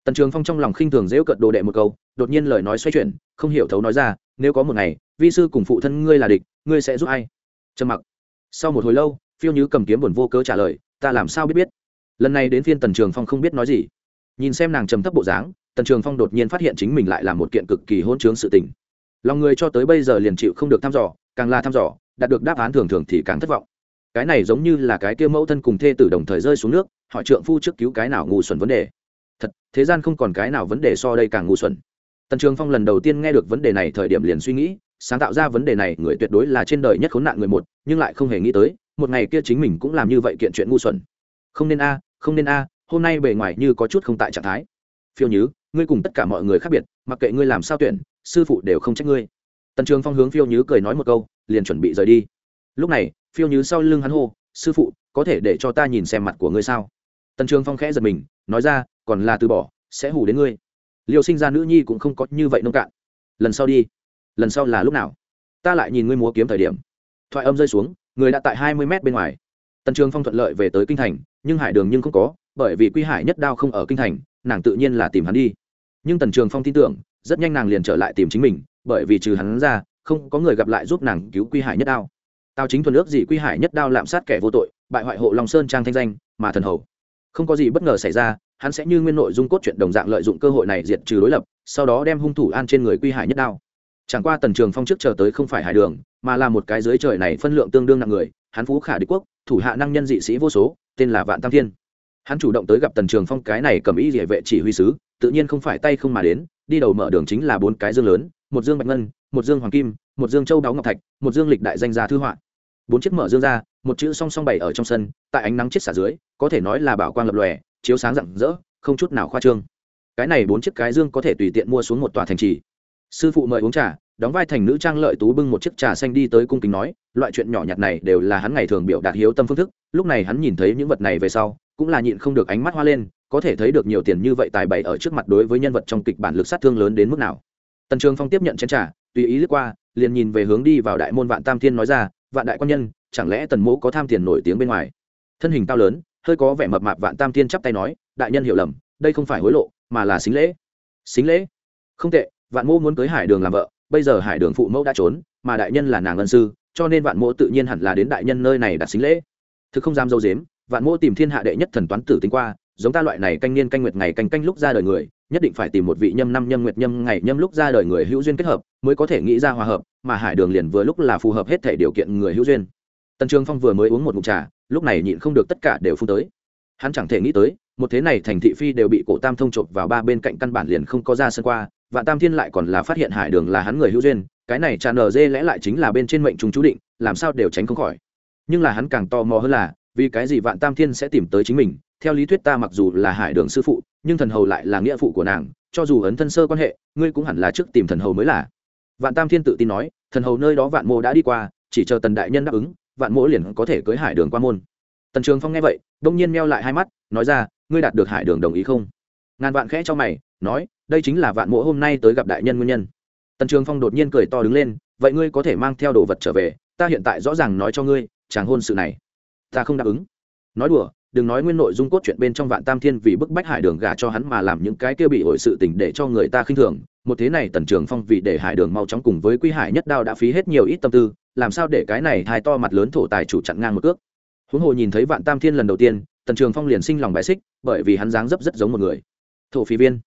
Tần trường phong trong lòng khinh thường dễu cận đồ đệ một câu, đột nhiên lời nói xoay chuyển, không hiểu thấu nói ra, nếu có một ngày, vi sư cùng phụ thân ngươi là địch, ngươi sẽ giúp ai? Trầm mặc. Sau một hồi lâu, phiêu Như cầm kiếm buồn vô cớ trả lời, ta làm sao biết biết? Lần này đến phiên tần trường phong không biết nói gì. Nhìn xem nàng trầm thấp bộ dáng tần trường phong đột nhiên phát hiện chính mình lại là một kiện cực kỳ hôn chướng sự tình. Lòng người cho tới bây giờ liền chịu không được thăm dò, càng là thăm dò, đạt được đáp án thường thường thì càng thất vọng. Cái này giống như là cái kia mẫu thân cùng thê tử đồng thời rơi xuống nước, hỏi trượng phu trước cứu cái nào ngu xuẩn vấn đề. Thật, thế gian không còn cái nào vấn đề so đây càng ngu xuẩn. Tần trường phong lần đầu tiên nghe được vấn đề này thời điểm liền suy nghĩ, sáng tạo ra vấn đề này, người tuyệt đối là trên đời nhất khốn nạn người một, nhưng lại không hề nghĩ tới, một ngày kia chính mình cũng làm như vậy kiện chuyện ngu xuẩn. Không nên a, không nên a, hôm nay bề ngoài như có chút không tại trạng thái. Phiêu nhứ ngươi cùng tất cả mọi người khác biệt, mặc kệ ngươi làm sao tuyển, sư phụ đều không trách ngươi. Tần trường phong hướng phiêu nhứ cười nói một câu, liền chuẩn bị rời đi. Lúc này, phiêu nhứ sau lưng hắn hô, sư phụ, có thể để cho ta nhìn xem mặt của ngươi sao? Tần trường phong khẽ giật mình, nói ra, còn là từ bỏ, sẽ hủ đến ngươi. Liêu sinh ra nữ nhi cũng không có như vậy nông cạn. Lần sau đi, lần sau là lúc nào? Ta lại nhìn ngươi múa kiếm thời điểm. Thoại âm rơi xuống, người đã tại hai mươi mét bên ngoài. Tần trường phong thuận lợi về tới kinh thành, nhưng hải đường nhưng không có, bởi vì quy hải nhất đao không ở kinh thành, nàng tự nhiên là tìm hắn đi nhưng tần trường phong tin tưởng, rất nhanh nàng liền trở lại tìm chính mình, bởi vì trừ hắn ra, không có người gặp lại giúp nàng cứu quy hải nhất đao. Tào chính thuần ước gì quy hải nhất đao lạm sát kẻ vô tội, bại hoại hộ long sơn trang thanh danh, mà thần hầu. Không có gì bất ngờ xảy ra, hắn sẽ như nguyên nội dung cốt truyện đồng dạng lợi dụng cơ hội này diệt trừ đối lập, sau đó đem hung thủ an trên người quy hải nhất đao. Chẳng qua tần trường phong trước chờ tới không phải hải đường, mà là một cái dưới trời này phân lượng tương đương nặng người, hắn phú khả đế quốc, thủ hạ năng nhân dị sĩ vô số, tên là vạn tam thiên hắn chủ động tới gặp tần trường phong, cái này cầm ý địa vệ chỉ huy sứ, tự nhiên không phải tay không mà đến, đi đầu mở đường chính là bốn cái dương lớn, một dương bạch ngân, một dương hoàng kim, một dương châu đáo ngọc thạch, một dương lịch đại danh gia thư họa. Bốn chiếc mở dương ra, một chữ song song bày ở trong sân, tại ánh nắng chết xả dưới, có thể nói là bảo quang lập lòe, chiếu sáng rạng rỡ, không chút nào khoa trương. Cái này bốn chiếc cái dương có thể tùy tiện mua xuống một tòa thành trì. Sư phụ mời uống trà, đóng vai thành nữ trang lợi tú bưng một chiếc trà xanh đi tới cung kính nói, loại chuyện nhỏ nhặt này đều là hắn ngày thường biểu đạt hiếu tâm phương thức, lúc này hắn nhìn thấy những vật này về sau cũng là nhịn không được ánh mắt hoa lên, có thể thấy được nhiều tiền như vậy tài bày ở trước mặt đối với nhân vật trong kịch bản lực sát thương lớn đến mức nào. Tần trường phong tiếp nhận chén trà, tùy ý lướt qua, liền nhìn về hướng đi vào đại môn vạn tam thiên nói ra, vạn đại quan nhân, chẳng lẽ tần mỗ có tham tiền nổi tiếng bên ngoài? Thân hình cao lớn, hơi có vẻ mập mạp vạn tam thiên chắp tay nói, đại nhân hiểu lầm, đây không phải hối lộ, mà là xính lễ. Xính lễ? Không tệ, vạn mỗ muốn cưới hải đường làm vợ, bây giờ hải đường phụ mẫu đã trốn, mà đại nhân là nàng ân sư, cho nên vạn mỗ tự nhiên hẳn là đến đại nhân nơi này đặt xính lễ. Thực không dám dâu dếm vạn mô tìm thiên hạ đệ nhất thần toán tử tính qua, giống ta loại này canh niên canh nguyệt ngày canh canh lúc ra đời người, nhất định phải tìm một vị nhâm năm nhâm nguyệt nhâm ngày nhâm lúc ra đời người hữu duyên kết hợp, mới có thể nghĩ ra hòa hợp, mà hải đường liền vừa lúc là phù hợp hết thể điều kiện người hữu duyên. Tần trường phong vừa mới uống một mục trà, lúc này nhịn không được tất cả đều phun tới. Hắn chẳng thể nghĩ tới, một thế này thành thị phi đều bị cổ tam thông chộp vào ba bên cạnh căn bản liền không có ra sân qua và tam thiên lại còn là phát hiện hải đường là hắn người hữu duyên, cái này tràn nở dê lẽ lại chính là bên trên mệnh chúng chú định, làm sao đều tránh không khỏi. Nhưng là hắn càng tò mò hơn là vì cái gì vạn tam thiên sẽ tìm tới chính mình? Theo lý thuyết ta mặc dù là hải đường sư phụ, nhưng thần hầu lại là nghĩa phụ của nàng, cho dù ấn thân sơ quan hệ, ngươi cũng hẳn là trước tìm thần hầu mới là. Vạn tam thiên tự tin nói, thần hầu nơi đó vạn mô đã đi qua, chỉ chờ tần đại nhân đáp ứng, vạn mỗ liền có thể cưới hải đường qua môn. Tần trường phong nghe vậy, đông nhiên meo lại hai mắt, nói ra, ngươi đạt được hải đường đồng ý không? Ngàn vạn khẽ cho mày, nói, đây chính là vạn mỗ hôm nay tới gặp đại nhân nguyên nhân. Tần trường phong đột nhiên cười to đứng lên, vậy ngươi có thể mang theo đồ vật trở về, ta hiện tại rõ ràng nói cho ngươi, chàng hôn sự này ta không đáp ứng. Nói đùa, đừng nói nguyên nội dung cốt truyện bên trong vạn tam thiên vì bức bách hải đường gả cho hắn mà làm những cái kia bị hội sự tình để cho người ta khinh thường, một thế này tần trường phong vì để hải đường mau chóng cùng với quy hải nhất đao đã phí hết nhiều ít tâm tư, làm sao để cái này hai to mặt lớn thổ tài chủ chặn ngang một cước? Huống hồ nhìn thấy vạn tam thiên lần đầu tiên, tần trường phong liền sinh lòng bài xích, bởi vì hắn dáng dấp rất giống một người. Thổ phí viên.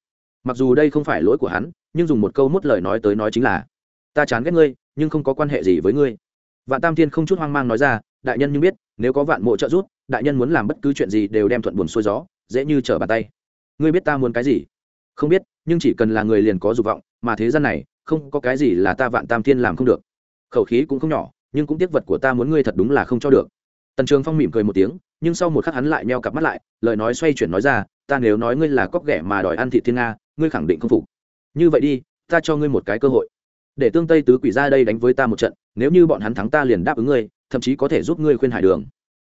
Mặc dù đây không phải lỗi của hắn, nhưng dùng một câu mốt lời nói tới nói chính là, ta chán ghét ngươi, nhưng không có quan hệ gì với ngươi. Vạn tam thiên không chút hoang mang nói ra, đại nhân như biết nếu có vạn mộ trợ giúp, đại nhân muốn làm bất cứ chuyện gì đều đem thuận buồn xuôi gió, dễ như trở bàn tay. Ngươi biết ta muốn cái gì? Không biết, nhưng chỉ cần là người liền có dục vọng, mà thế gian này, không có cái gì là ta vạn tam thiên làm không được. Khẩu khí cũng không nhỏ, nhưng cũng tiếc vật của ta muốn ngươi thật đúng là không cho được. Tần trường phong mỉm cười một tiếng, nhưng sau một khắc hắn lại meo cặp mắt lại, lời nói xoay chuyển nói ra, ta nếu nói ngươi là cóc ghẻ mà đòi ăn thị thiên nga, ngươi khẳng định không phục. Như vậy đi, ta cho ngươi một cái cơ hội. Để tương tây tứ quỷ ra đây đánh với ta một trận, nếu như bọn hắn thắng ta liền đáp ứng ngươi thậm chí có thể giúp ngươi khuyên hải đường.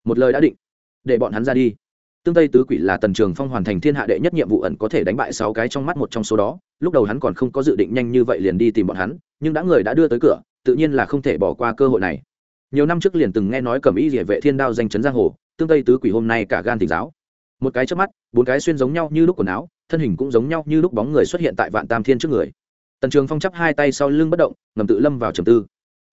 Một lời đã định, để bọn hắn ra đi. Tương tây tứ quỷ là tần trường phong hoàn thành thiên hạ đệ nhất nhiệm vụ ẩn có thể đánh bại sáu cái trong mắt một trong số đó. Lúc đầu hắn còn không có dự định nhanh như vậy liền đi tìm bọn hắn, nhưng đã người đã đưa tới cửa, tự nhiên là không thể bỏ qua cơ hội này. Nhiều năm trước liền từng nghe nói cầm ý địa vệ thiên đao danh chấn giang hồ, tương tây tứ quỷ hôm nay cả gan tỉnh giáo. Một cái trước mắt, bốn cái xuyên giống nhau như lúc quần áo, thân hình cũng giống nhau như lúc bóng người xuất hiện tại vạn tam thiên trước người. Tần trường phong chắp hai tay sau lưng bất động, ngầm tự lâm vào trầm tư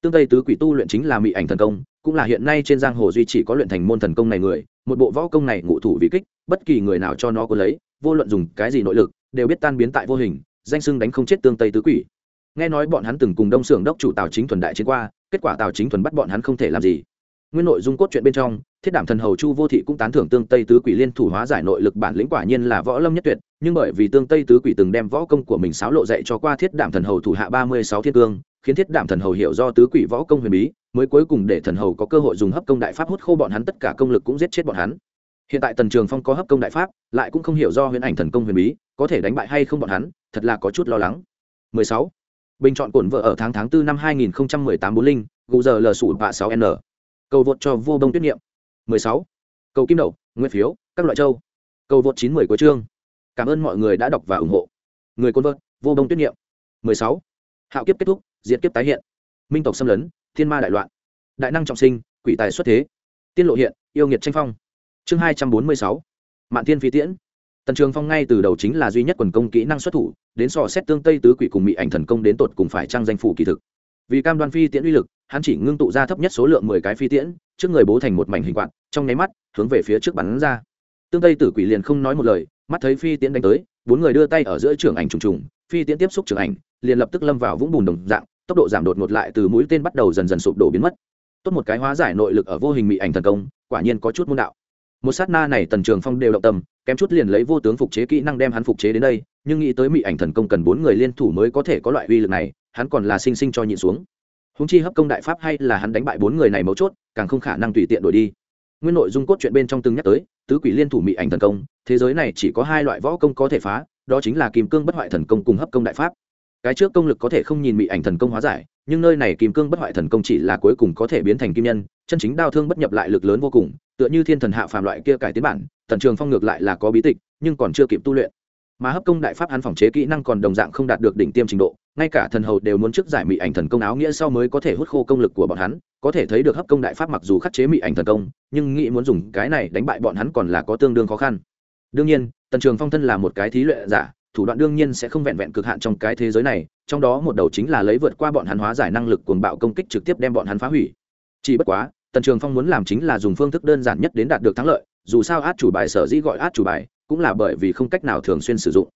tương tây tứ quỷ tu luyện chính là mỹ ảnh thần công, cũng là hiện nay trên giang hồ duy chỉ có luyện thành môn thần công này người, một bộ võ công này ngụ thủ vì kích, bất kỳ người nào cho nó có lấy, vô luận dùng cái gì nội lực, đều biết tan biến tại vô hình, danh sưng đánh không chết tương tây tứ quỷ. Nghe nói bọn hắn từng cùng đông xưởng đốc chủ tào chính thuần đại chiến qua, kết quả tào chính thuần bắt bọn hắn không thể làm gì. Nguyên nội dung cốt truyện bên trong, thiết đảm thần hầu chu vô thị cũng tán thưởng tương tây tứ quỷ liên thủ hóa giải nội lực bản lĩnh quả nhiên là võ lâm nhất tuyệt, nhưng bởi vì tương tây tứ quỷ từng đem võ công của mình sáo lộ dạy cho qua thiết đảm thần hầu thủ hạ ba mươi sáu thiên cương khiến thiết đảm thần hầu hiểu do tứ quỷ võ công huyền bí, mới cuối cùng để thần hầu có cơ hội dùng hấp công đại pháp hút khô bọn hắn, tất cả công lực cũng giết chết bọn hắn. Hiện tại tần trường phong có hấp công đại pháp, lại cũng không hiểu do huyền ảnh thần công huyền bí, có thể đánh bại hay không bọn hắn, thật là có chút lo lắng. 16. bình chọn cổn vợ ở tháng tháng 4 năm 2018 bốn linh, gù giờ lờ sủ bạ 6 n. Cầu vượt cho vô bông tuyết niệm. 16. cầu kim đậu nguyên phiếu, các loại châu. Cầu vượt 910 của chương. Cảm ơn mọi người đã đọc và ủng hộ. Người côn vợt vô bông tuyết niệm. 16. hạo kiếp kết thúc diệt kiếp tái hiện. Minh tộc xâm lấn, thiên ma đại loạn. Đại năng trọng sinh, quỷ tài xuất thế. Tiên lộ hiện, yêu nghiệt tranh phong. Chương hai trăm bốn mươi sáu. Mạn tiên phi tiễn. Tần trường phong ngay từ đầu chính là duy nhất quần công kỹ năng xuất thủ, đến sò xét tương tây tứ quỷ cùng mỹ ảnh thần công đến tột cùng phải trang danh phủ kỳ thực. Vì cam đoan phi tiễn uy lực, hắn chỉ ngưng tụ ra thấp nhất số lượng mười cái phi tiễn, trước người bố thành một mảnh hình quạt, trong nháy mắt, hướng về phía trước bắn ra. Tương tây tử quỷ liền không nói một lời, mắt thấy phi tiễn đánh tới, bốn người đưa tay ở giữa trường ảnh trùng trùng phi tiễn tiếp xúc trường ảnh, liền lập tức lâm vào vũng bùn đồng dạng, tốc độ giảm đột ngột lại từ mũi tên bắt đầu dần dần sụp đổ biến mất. Tốt một cái hóa giải nội lực ở vô hình mị ảnh thần công, quả nhiên có chút môn đạo. Một sát na này tần trường phong đều động tâm, kém chút liền lấy vô tướng phục chế kỹ năng đem hắn phục chế đến đây, nhưng nghĩ tới mị ảnh thần công cần bốn người liên thủ mới có thể có loại uy lực này, hắn còn là sinh sinh cho nhịn xuống. Húng chi hấp công đại pháp hay là hắn đánh bại bốn người này mấu chốt, càng không khả năng tùy tiện đổi đi. Nguyên nội dung cốt chuyện bên trong từng nhắc tới, tứ quỷ liên thủ mị ảnh thần công, thế giới này chỉ có hai loại võ công có thể phá đó chính là kim cương bất hoại thần công cùng hấp công đại pháp. Cái trước công lực có thể không nhìn bị ảnh thần công hóa giải, nhưng nơi này kim cương bất hoại thần công chỉ là cuối cùng có thể biến thành kim nhân, chân chính đau thương bất nhập lại lực lớn vô cùng, tựa như thiên thần hạ phàm loại kia cải tiến bản tần trường phong ngược lại là có bí tịch, nhưng còn chưa kịp tu luyện. Mà hấp công đại pháp hắn phòng chế kỹ năng còn đồng dạng không đạt được đỉnh tiêm trình độ, ngay cả thần hầu đều muốn trước giải mỹ ảnh thần công áo nghĩa sau mới có thể hút khô công lực của bọn hắn, có thể thấy được hấp công đại pháp mặc dù khắc chế mỹ ảnh thần công, nhưng nghĩ muốn dùng cái này đánh bại bọn hắn còn là có tương đương khó khăn. Đương nhiên tần trường phong thân là một cái thí luyện giả, thủ đoạn đương nhiên sẽ không vẹn vẹn cực hạn trong cái thế giới này, trong đó một đầu chính là lấy vượt qua bọn hắn hóa giải năng lực cuồng bạo công kích trực tiếp đem bọn hắn phá hủy. Chỉ bất quá, tần trường phong muốn làm chính là dùng phương thức đơn giản nhất đến đạt được thắng lợi, dù sao át chủ bài sở dĩ gọi át chủ bài, cũng là bởi vì không cách nào thường xuyên sử dụng.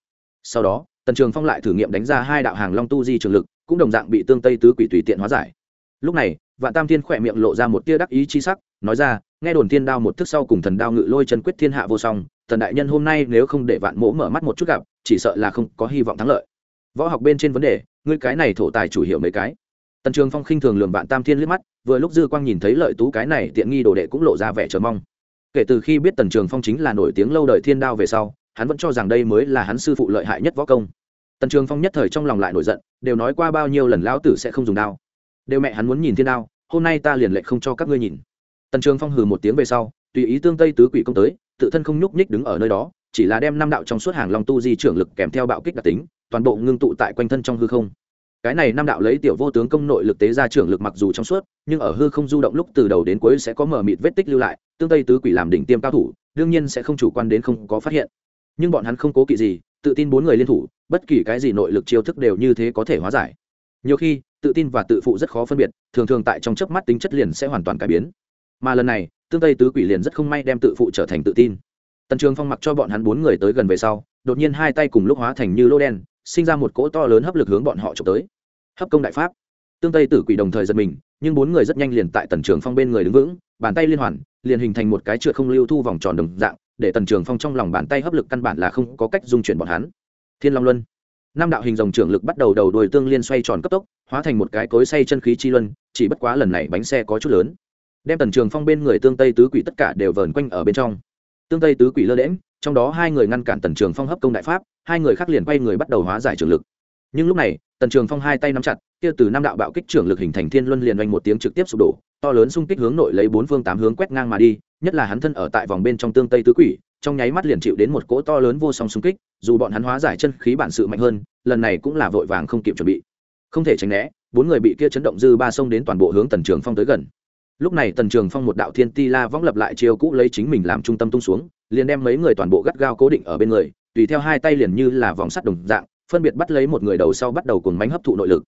Sau đó, tần trường phong lại thử nghiệm đánh ra hai đạo hàng long tu di trường lực, cũng đồng dạng bị tương tây tứ quỷ tùy tiện hóa giải. Lúc này, vạn tam thiên khỏe miệng lộ ra một tia đắc ý chi sắc, nói ra, nghe đồn thiên đao một thức sau cùng thần đao ngự lôi chân quyết thiên hạ vô song tần đại nhân hôm nay nếu không để vạn mỗ mở mắt một chút gặp, chỉ sợ là không có hy vọng thắng lợi. Võ học bên trên vấn đề, ngươi cái này thổ tài chủ hiệu mấy cái. Tần trường phong khinh thường lường bạn tam thiên liếc mắt, vừa lúc dư quang nhìn thấy lợi tú cái này tiện nghi đồ đệ cũng lộ ra vẻ chờ mong. Kể từ khi biết tần trường phong chính là nổi tiếng lâu đời thiên đao về sau, hắn vẫn cho rằng đây mới là hắn sư phụ lợi hại nhất võ công. Tần trường phong nhất thời trong lòng lại nổi giận, đều nói qua bao nhiêu lần lão tử sẽ không dùng đao. Đều mẹ hắn muốn nhìn thiên đao, hôm nay ta liền lệnh không cho các ngươi nhìn. Tần trường phong hừ một tiếng về sau, tùy ý tương tây tứ quỷ công tới tự thân không nhúc nhích đứng ở nơi đó, chỉ là đem năm đạo trong suốt hàng long tu di trưởng lực kèm theo bạo kích đặc tính, toàn bộ ngưng tụ tại quanh thân trong hư không. Cái này năm đạo lấy tiểu vô tướng công nội lực tế ra trưởng lực mặc dù trong suốt, nhưng ở hư không du động lúc từ đầu đến cuối sẽ có mở mịt vết tích lưu lại, tương tây tứ quỷ làm đỉnh tiêm cao thủ, đương nhiên sẽ không chủ quan đến không có phát hiện. Nhưng bọn hắn không cố kỵ gì, tự tin bốn người liên thủ, bất kỳ cái gì nội lực chiêu thức đều như thế có thể hóa giải. Nhiều khi, tự tin và tự phụ rất khó phân biệt, thường thường tại trong chớp mắt tính chất liền sẽ hoàn toàn cải biến mà lần này, tương tây tứ quỷ liền rất không may đem tự phụ trở thành tự tin. Tần trường phong mặc cho bọn hắn bốn người tới gần về sau, đột nhiên hai tay cùng lúc hóa thành như lô đen, sinh ra một cỗ to lớn hấp lực hướng bọn họ trộm tới. Hấp công đại pháp. Tương tây tử quỷ đồng thời giật mình, nhưng bốn người rất nhanh liền tại tần trường phong bên người đứng vững, bàn tay liên hoàn, liền hình thành một cái trượt không lưu thu vòng tròn đồng dạng, để tần trường phong trong lòng bàn tay hấp lực căn bản là không có cách dung chuyển bọn hắn. Thiên long luân. Năm đạo hình dòng trưởng lực bắt đầu đầu đuôi tương liên xoay tròn cấp tốc, hóa thành một cái cối say chân khí chi luân, chỉ bất quá lần này bánh xe có chút lớn đem tần trường phong bên người tương tây tứ quỷ tất cả đều vờn quanh ở bên trong. Tương tây tứ quỷ lơ lễm trong đó hai người ngăn cản tần trường phong hấp công đại pháp, hai người khác liền quay người bắt đầu hóa giải trường lực. Nhưng lúc này, tần trường phong hai tay nắm chặt, kia từ năm đạo bạo kích trưởng lực hình thành thiên luân liền oanh một tiếng trực tiếp sụp đổ, to lớn xung kích hướng nội lấy bốn phương tám hướng quét ngang mà đi, nhất là hắn thân ở tại vòng bên trong tương tây tứ quỷ, trong nháy mắt liền chịu đến một cỗ to lớn vô song xung kích, dù bọn hắn hóa giải chân khí bản sự mạnh hơn, lần này cũng là vội vàng không kịp chuẩn bị. Không thể tránh né, bốn người bị kia chấn động dư ba sông đến toàn bộ hướng tần trường phong tới gần lúc này tần trường phong một đạo thiên ti la võng lập lại chiêu cũ lấy chính mình làm trung tâm tung xuống, liền đem mấy người toàn bộ gắt gao cố định ở bên người, tùy theo hai tay liền như là vòng sắt đồng dạng, phân biệt bắt lấy một người đầu sau bắt đầu cùng bánh hấp thụ nội lực.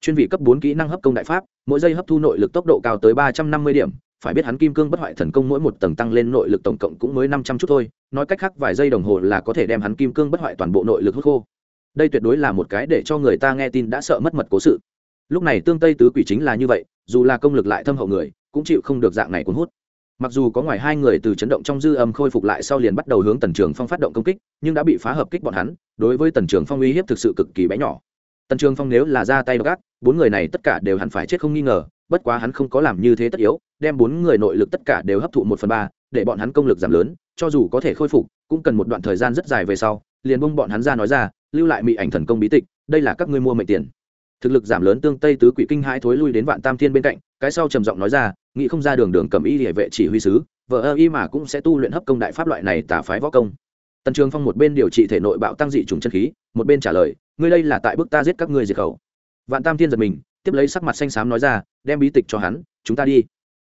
Chuyên vị cấp bốn kỹ năng hấp công đại pháp, mỗi giây hấp thu nội lực tốc độ cao tới ba trăm năm mươi điểm, phải biết hắn kim cương bất hoại thần công mỗi một tầng tăng lên nội lực tổng cộng cũng mới năm trăm chút thôi, nói cách khác vài giây đồng hồ là có thể đem hắn kim cương bất hoại toàn bộ nội lực hút khô. Đây tuyệt đối là một cái để cho người ta nghe tin đã sợ mất mật cố sự. Lúc này tương tây tứ quỷ chính là như vậy, dù là công lực lại thâm hậu người cũng chịu không được dạng này cuốn hút. Mặc dù có ngoài hai người từ chấn động trong dư âm khôi phục lại sau liền bắt đầu hướng tần trường phong phát động công kích, nhưng đã bị phá hợp kích bọn hắn, đối với tần trường phong uy hiếp thực sự cực kỳ bé nhỏ. Tần trường phong nếu là ra tay gác bốn người này tất cả đều hẳn phải chết không nghi ngờ, bất quá hắn không có làm như thế tất yếu, đem bốn người nội lực tất cả đều hấp thụ một phần ba, để bọn hắn công lực giảm lớn, cho dù có thể khôi phục, cũng cần một đoạn thời gian rất dài về sau, liền bung bọn hắn ra nói ra, lưu lại mỹ ảnh thần công bí tịch, đây là các ngươi mua mệnh tiền thực lực giảm lớn tương tây tứ quỷ kinh hai thối lui đến vạn tam thiên bên cạnh, cái sau trầm giọng nói ra, nghĩ không ra đường đường cầm y địa vệ chỉ huy sứ, vợ ơ y mà cũng sẽ tu luyện hấp công đại pháp loại này tả phái võ công. Tần trường phong một bên điều trị thể nội bạo tăng dị trùng chân khí, một bên trả lời, ngươi đây là tại bức ta giết các ngươi diệt khẩu. Vạn tam thiên giật mình, tiếp lấy sắc mặt xanh xám nói ra, đem bí tịch cho hắn, chúng ta đi.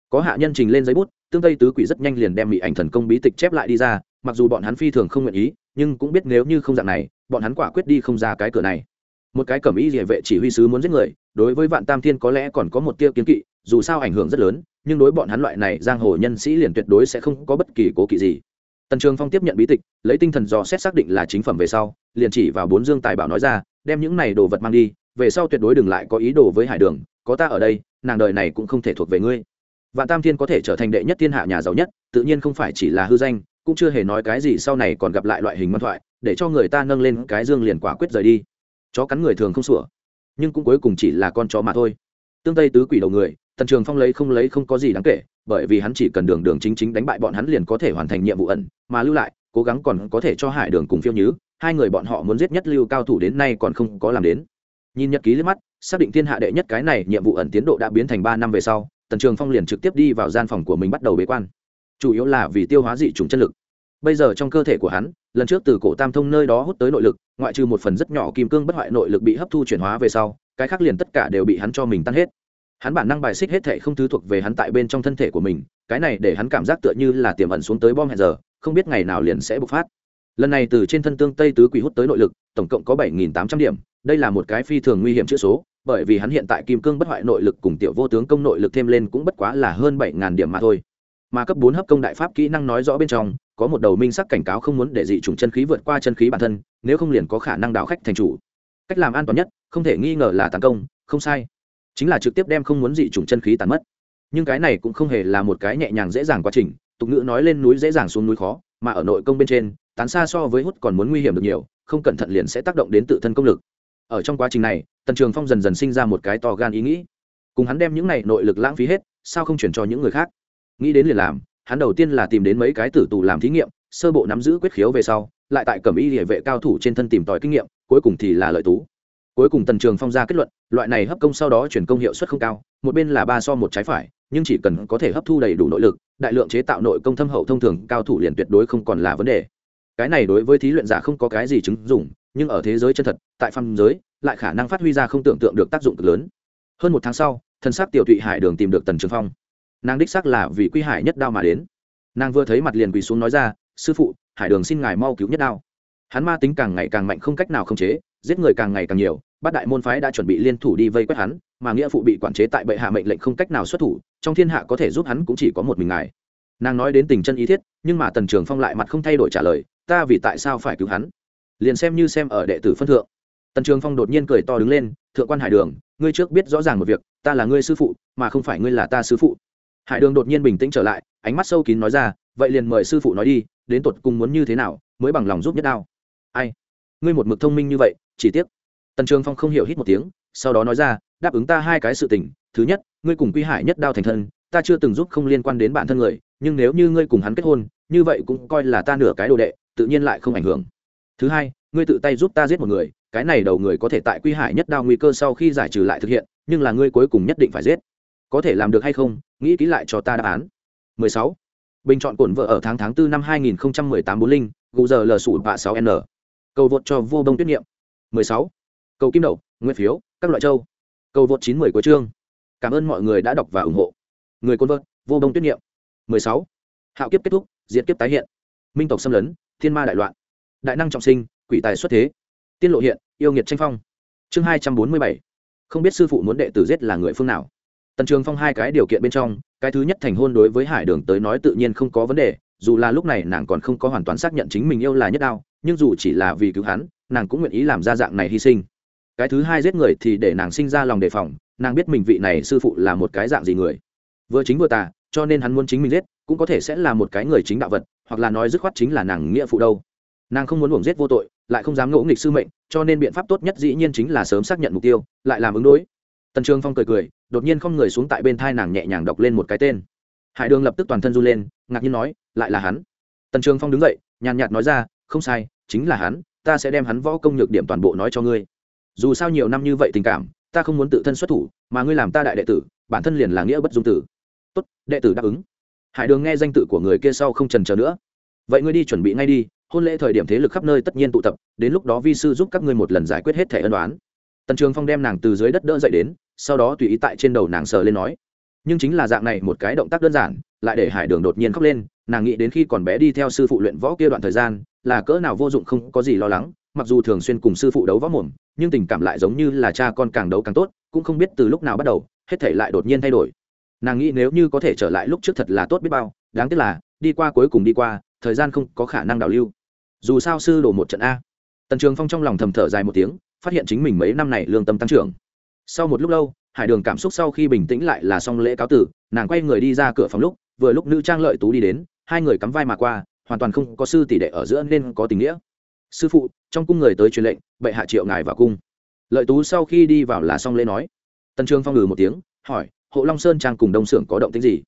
Có hạ nhân trình lên giấy bút, tương tây tứ quỷ rất nhanh liền đem mỹ ảnh thần công bí tịch chép lại đi ra, mặc dù bọn hắn phi thường không nguyện ý, nhưng cũng biết nếu như không dạng này, bọn hắn quả quyết đi không ra cái cửa này một cái cẩm y địa vệ chỉ huy sứ muốn giết người, đối với vạn tam thiên có lẽ còn có một tia kiến kỵ, dù sao ảnh hưởng rất lớn, nhưng đối bọn hắn loại này giang hồ nhân sĩ liền tuyệt đối sẽ không có bất kỳ cố kỵ gì. Tần trường phong tiếp nhận bí tịch, lấy tinh thần dò xét xác định là chính phẩm về sau, liền chỉ vào bốn dương tài bảo nói ra, đem những này đồ vật mang đi, về sau tuyệt đối đừng lại có ý đồ với hải đường, có ta ở đây, nàng đời này cũng không thể thuộc về ngươi. Vạn tam thiên có thể trở thành đệ nhất thiên hạ nhà giàu nhất, tự nhiên không phải chỉ là hư danh, cũng chưa hề nói cái gì sau này còn gặp lại loại hình ngoan thoại, để cho người ta nâng lên cái dương liền quả quyết rời đi chó cắn người thường không sủa, nhưng cũng cuối cùng chỉ là con chó mà thôi. Tương tây tứ quỷ đầu người, tần trường phong lấy không lấy không có gì đáng kể, bởi vì hắn chỉ cần đường đường chính chính đánh bại bọn hắn liền có thể hoàn thành nhiệm vụ ẩn, mà lưu lại, cố gắng còn có thể cho hải đường cùng phiêu nhứ, hai người bọn họ muốn giết nhất lưu cao thủ đến nay còn không có làm đến. Nhìn nhật ký liếc mắt, xác định thiên hạ đệ nhất cái này nhiệm vụ ẩn tiến độ đã biến thành ba năm về sau, tần trường phong liền trực tiếp đi vào gian phòng của mình bắt đầu bế quan. Chủ yếu là vì tiêu hóa dị t chân lực. Bây giờ trong cơ thể của hắn lần trước từ cổ tam thông nơi đó hút tới nội lực, ngoại trừ một phần rất nhỏ kim cương bất hoại nội lực bị hấp thu chuyển hóa về sau, cái khác liền tất cả đều bị hắn cho mình tan hết. Hắn bản năng bài xích hết thệ không thứ thuộc về hắn tại bên trong thân thể của mình, cái này để hắn cảm giác tựa như là tiềm ẩn xuống tới bom hẹn giờ, không biết ngày nào liền sẽ bộc phát. Lần này từ trên thân tương tây tứ quỷ hút tới nội lực, tổng cộng có bảy nghìn tám trăm điểm, đây là một cái phi thường nguy hiểm chữ số, bởi vì hắn hiện tại kim cương bất hoại nội lực cùng tiểu vô tướng công nội lực thêm lên cũng bất quá là hơn bảy ngàn điểm mà thôi mà cấp bốn hấp công đại pháp kỹ năng nói rõ bên trong, có một đầu minh sắc cảnh cáo không muốn để dị trùng chân khí vượt qua chân khí bản thân, nếu không liền có khả năng đảo khách thành chủ. Cách làm an toàn nhất, không thể nghi ngờ là tấn công, không sai. Chính là trực tiếp đem không muốn dị trùng chân khí tàn mất. Nhưng cái này cũng không hề là một cái nhẹ nhàng dễ dàng quá trình, tục ngữ nói lên núi dễ dàng xuống núi khó, mà ở nội công bên trên, tán xa so với hút còn muốn nguy hiểm được nhiều, không cẩn thận liền sẽ tác động đến tự thân công lực. Ở trong quá trình này, tần trường phong dần dần sinh ra một cái to gan ý nghĩ. Cùng hắn đem những này nội lực lãng phí hết, sao không chuyển cho những người khác? Nghĩ đến liền làm, hắn đầu tiên là tìm đến mấy cái tử tù làm thí nghiệm, sơ bộ nắm giữ quyết khiếu về sau, lại tại cẩm y địa vệ cao thủ trên thân tìm tòi kinh nghiệm, cuối cùng thì là lợi tú. Cuối cùng tần trường phong ra kết luận, loại này hấp công sau đó chuyển công hiệu suất không cao, một bên là ba so một trái phải, nhưng chỉ cần có thể hấp thu đầy đủ nội lực, đại lượng chế tạo nội công thâm hậu thông thường, cao thủ liền tuyệt đối không còn là vấn đề. Cái này đối với thí luyện giả không có cái gì chứng dụng, nhưng ở thế giới chân thật, tại phăm giới, lại khả năng phát huy ra không tưởng tượng được tác dụng cực lớn. Hơn một tháng sau thân xác tiểu thụy hải đường tìm được tần trường phong nàng đích xác là vì quy hải nhất đao mà đến. Nàng vừa thấy mặt liền quỳ xuống nói ra, sư phụ, hải đường xin ngài mau cứu nhất đao. Hắn ma tính càng ngày càng mạnh không cách nào khống chế, giết người càng ngày càng nhiều, bát đại môn phái đã chuẩn bị liên thủ đi vây quét hắn, mà nghĩa phụ bị quản chế tại bệ hạ mệnh lệnh không cách nào xuất thủ, trong thiên hạ có thể giúp hắn cũng chỉ có một mình ngài. Nàng nói đến tình chân ý thiết, nhưng mà tần trường phong lại mặt không thay đổi trả lời, ta vì tại sao phải cứu hắn? Liền xem như xem ở đệ tử phân thượng. Tần trường phong đột nhiên cười to đứng lên, thượng quan hải đường, ngươi trước biết rõ ràng một việc, ta là ngươi sư phụ, mà không phải ngươi là ta sư phụ hải đường đột nhiên bình tĩnh trở lại, ánh mắt sâu kín nói ra, vậy liền mời sư phụ nói đi, đến tột cùng muốn như thế nào, mới bằng lòng giúp nhất đao. Ai? Ngươi một mực thông minh như vậy, chỉ tiếc. Tần trường phong không hiểu hít một tiếng, sau đó nói ra, đáp ứng ta hai cái sự tình, thứ nhất, ngươi cùng quy hải nhất đao thành thân, ta chưa từng giúp không liên quan đến bản thân người, nhưng nếu như ngươi cùng hắn kết hôn, như vậy cũng coi là ta nửa cái đồ đệ, tự nhiên lại không ảnh hưởng. Thứ hai, ngươi tự tay giúp ta giết một người, cái này đầu người có thể tại quy hải nhất đao nguy cơ sau khi giải trừ lại thực hiện, nhưng là ngươi cuối cùng nhất định phải giết. Có thể làm được hay không nghĩ kỹ lại cho ta đáp án. 16. bình chọn cổn vợ ở tháng tháng 4 năm 2018 bốn linh, gù giờ lờ sủ bạ 6 n. Cầu vượt cho vô đông tuyết nghiệm 16. cầu kim đậu nguyên phiếu, các loại châu. Cầu vượt 910 của chương. Cảm ơn mọi người đã đọc và ủng hộ. Người côn vợt vô đông tuyết nghiệm 16. hạo kiếp kết thúc, diệt kiếp tái hiện. Minh tộc xâm lấn, thiên ma đại loạn. Đại năng trọng sinh, quỷ tài xuất thế. Tiên lộ hiện, yêu nghiệt tranh phong. Chương hai trăm bốn mươi bảy. Không biết sư phụ muốn đệ tử giết là người phương nào tần trường phong hai cái điều kiện bên trong, cái thứ nhất thành hôn đối với hải đường tới nói tự nhiên không có vấn đề, dù là lúc này nàng còn không có hoàn toàn xác nhận chính mình yêu là nhất đao, nhưng dù chỉ là vì cứu hắn, nàng cũng nguyện ý làm ra dạng này hy sinh. Cái thứ hai giết người thì để nàng sinh ra lòng đề phòng, nàng biết mình vị này sư phụ là một cái dạng gì người. Vừa chính vừa tà, cho nên hắn muốn chính mình giết, cũng có thể sẽ là một cái người chính đạo vật, hoặc là nói dứt khoát chính là nàng nghĩa phụ đâu. Nàng không muốn buồng giết vô tội, lại không dám ngỗ nghịch sư mệnh, cho nên biện pháp tốt nhất dĩ nhiên chính là sớm xác nhận mục tiêu, lại làm ứng đối tần trường phong cười cười, đột nhiên không người xuống tại bên thai nàng nhẹ nhàng đọc lên một cái tên. Hải đường lập tức toàn thân run lên, ngạc nhiên nói, lại là hắn? Tần trường phong đứng dậy, nhàn nhạt nói ra, không sai, chính là hắn, ta sẽ đem hắn võ công nhược điểm toàn bộ nói cho ngươi. Dù sao nhiều năm như vậy tình cảm, ta không muốn tự thân xuất thủ, mà ngươi làm ta đại đệ tử, bản thân liền là nghĩa bất dung tử. Tốt, đệ tử đáp ứng. Hải đường nghe danh tự của người kia sau không trần chờ nữa. Vậy ngươi đi chuẩn bị ngay đi, hôn lễ thời điểm thế lực khắp nơi tất nhiên tụ tập, đến lúc đó vi sư giúp các ngươi một lần giải quyết hết thẻ ân đoán tần trường phong đem nàng từ dưới đất đỡ dậy đến sau đó tùy ý tại trên đầu nàng sờ lên nói nhưng chính là dạng này một cái động tác đơn giản lại để hải đường đột nhiên khóc lên nàng nghĩ đến khi còn bé đi theo sư phụ luyện võ kia đoạn thời gian là cỡ nào vô dụng không có gì lo lắng mặc dù thường xuyên cùng sư phụ đấu võ mồm nhưng tình cảm lại giống như là cha con càng đấu càng tốt cũng không biết từ lúc nào bắt đầu hết thể lại đột nhiên thay đổi nàng nghĩ nếu như có thể trở lại lúc trước thật là tốt biết bao đáng tiếc là đi qua cuối cùng đi qua thời gian không có khả năng đào lưu dù sao sư đổ một trận a tần trường phong trong lòng thầm thở dài một tiếng phát hiện chính mình mấy năm này lương tâm tăng trưởng. Sau một lúc lâu, hải đường cảm xúc sau khi bình tĩnh lại là xong lễ cáo tử, nàng quay người đi ra cửa phòng lúc, vừa lúc nữ trang lợi tú đi đến, hai người cắm vai mà qua, hoàn toàn không có sư tỷ đệ ở giữa nên có tình nghĩa. Sư phụ, trong cung người tới truyền lệnh, bệ hạ triệu ngài vào cung. Lợi tú sau khi đi vào là xong lễ nói. Tần trường phong ngừ một tiếng, hỏi, hộ long sơn trang cùng đông xưởng có động tính gì?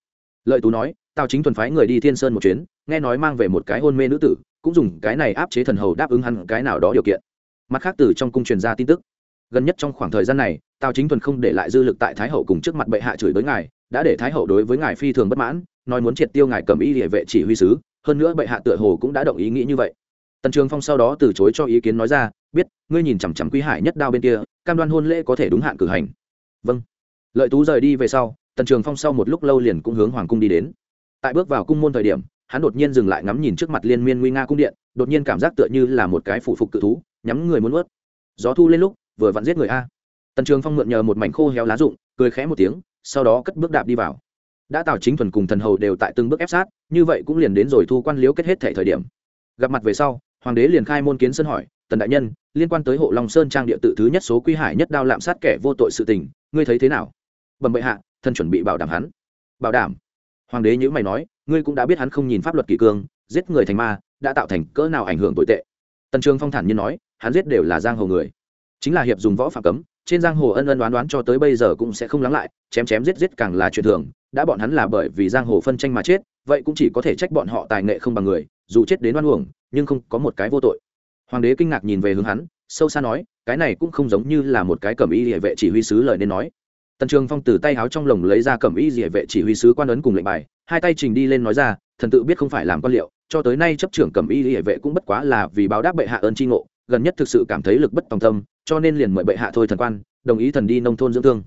Lợi tú nói, tào chính thuần phái người đi thiên sơn một chuyến, nghe nói mang về một cái hôn mê nữ tử, cũng dùng cái này áp chế thần hầu đáp ứng hẳn cái nào đó điều kiện mặt khác, từ trong cung truyền ra tin tức. Gần nhất trong khoảng thời gian này, tào chính thuần không để lại dư lực tại thái hậu cùng trước mặt bệ hạ chửi tới ngài, đã để thái hậu đối với ngài phi thường bất mãn, nói muốn triệt tiêu ngài cầm ý địa vệ chỉ huy sứ, hơn nữa bệ hạ tựa hồ cũng đã động ý nghĩ như vậy. Tần trường phong sau đó từ chối cho ý kiến nói ra, biết, ngươi nhìn chằm chằm quý hải nhất đao bên kia, cam đoan hôn lễ có thể đúng hạn cử hành. Vâng. Lợi tú rời đi về sau, tần trường phong sau một lúc lâu liền cũng hướng hoàng cung đi đến. Tại bước vào cung môn thời điểm, hắn đột nhiên dừng lại ngắm nhìn trước mặt liên miên nguy nga cung điện, đột nhiên cảm giác tựa như là một cái phụ phục cự thú nhắm người muốn ướt gió thu lên lúc, vừa vặn giết người a. Tần trường phong mượn nhờ một mảnh khô héo lá rụng, cười khẽ một tiếng, sau đó cất bước đạp đi vào. Đã tào chính thuần cùng thần hầu đều tại từng bước ép sát, như vậy cũng liền đến rồi thu quan liếu kết hết thể thời điểm. Gặp mặt về sau, hoàng đế liền khai môn kiến sân hỏi, tần đại nhân, liên quan tới hộ long sơn trang địa tự thứ nhất số quy hải nhất đao lạm sát kẻ vô tội sự tình, ngươi thấy thế nào? Bẩm bệ hạ thân chuẩn bị bảo đảm hắn. Bảo đảm? Hoàng đế nhữ mày nói, ngươi cũng đã biết hắn không nhìn pháp luật kỷ cương, giết người thành ma, đã tạo thành cỡ nào ảnh hưởng tồi tệ? Tần trường phong thản nhiên nói hắn giết đều là giang hồ người. Chính là hiệp dùng võ phạm cấm, trên giang hồ ân ân đoán đoán cho tới bây giờ cũng sẽ không lắng lại, chém chém giết giết càng là chuyện thường, đã bọn hắn là bởi vì giang hồ phân tranh mà chết, vậy cũng chỉ có thể trách bọn họ tài nghệ không bằng người, dù chết đến oan uổng, nhưng không có một cái vô tội. Hoàng đế kinh ngạc nhìn về hướng hắn, sâu xa nói, cái này cũng không giống như là một cái cẩm y địa vệ chỉ huy sứ lời nên nói. Tần trường phong từ tay háo trong lồng lấy ra cẩm y địa vệ chỉ huy sứ quan ấn cùng lệnh bài, hai tay trình đi lên nói ra, thần tự biết không phải làm quan liệu, cho tới nay chấp trưởng cẩm y địa vệ cũng bất quá là vì báo đáp bệ hạ ơn tri ngộ gần nhất thực sự cảm thấy lực bất tòng tâm, cho nên liền mời bệ hạ thôi thần quan, đồng ý thần đi nông thôn dưỡng thương.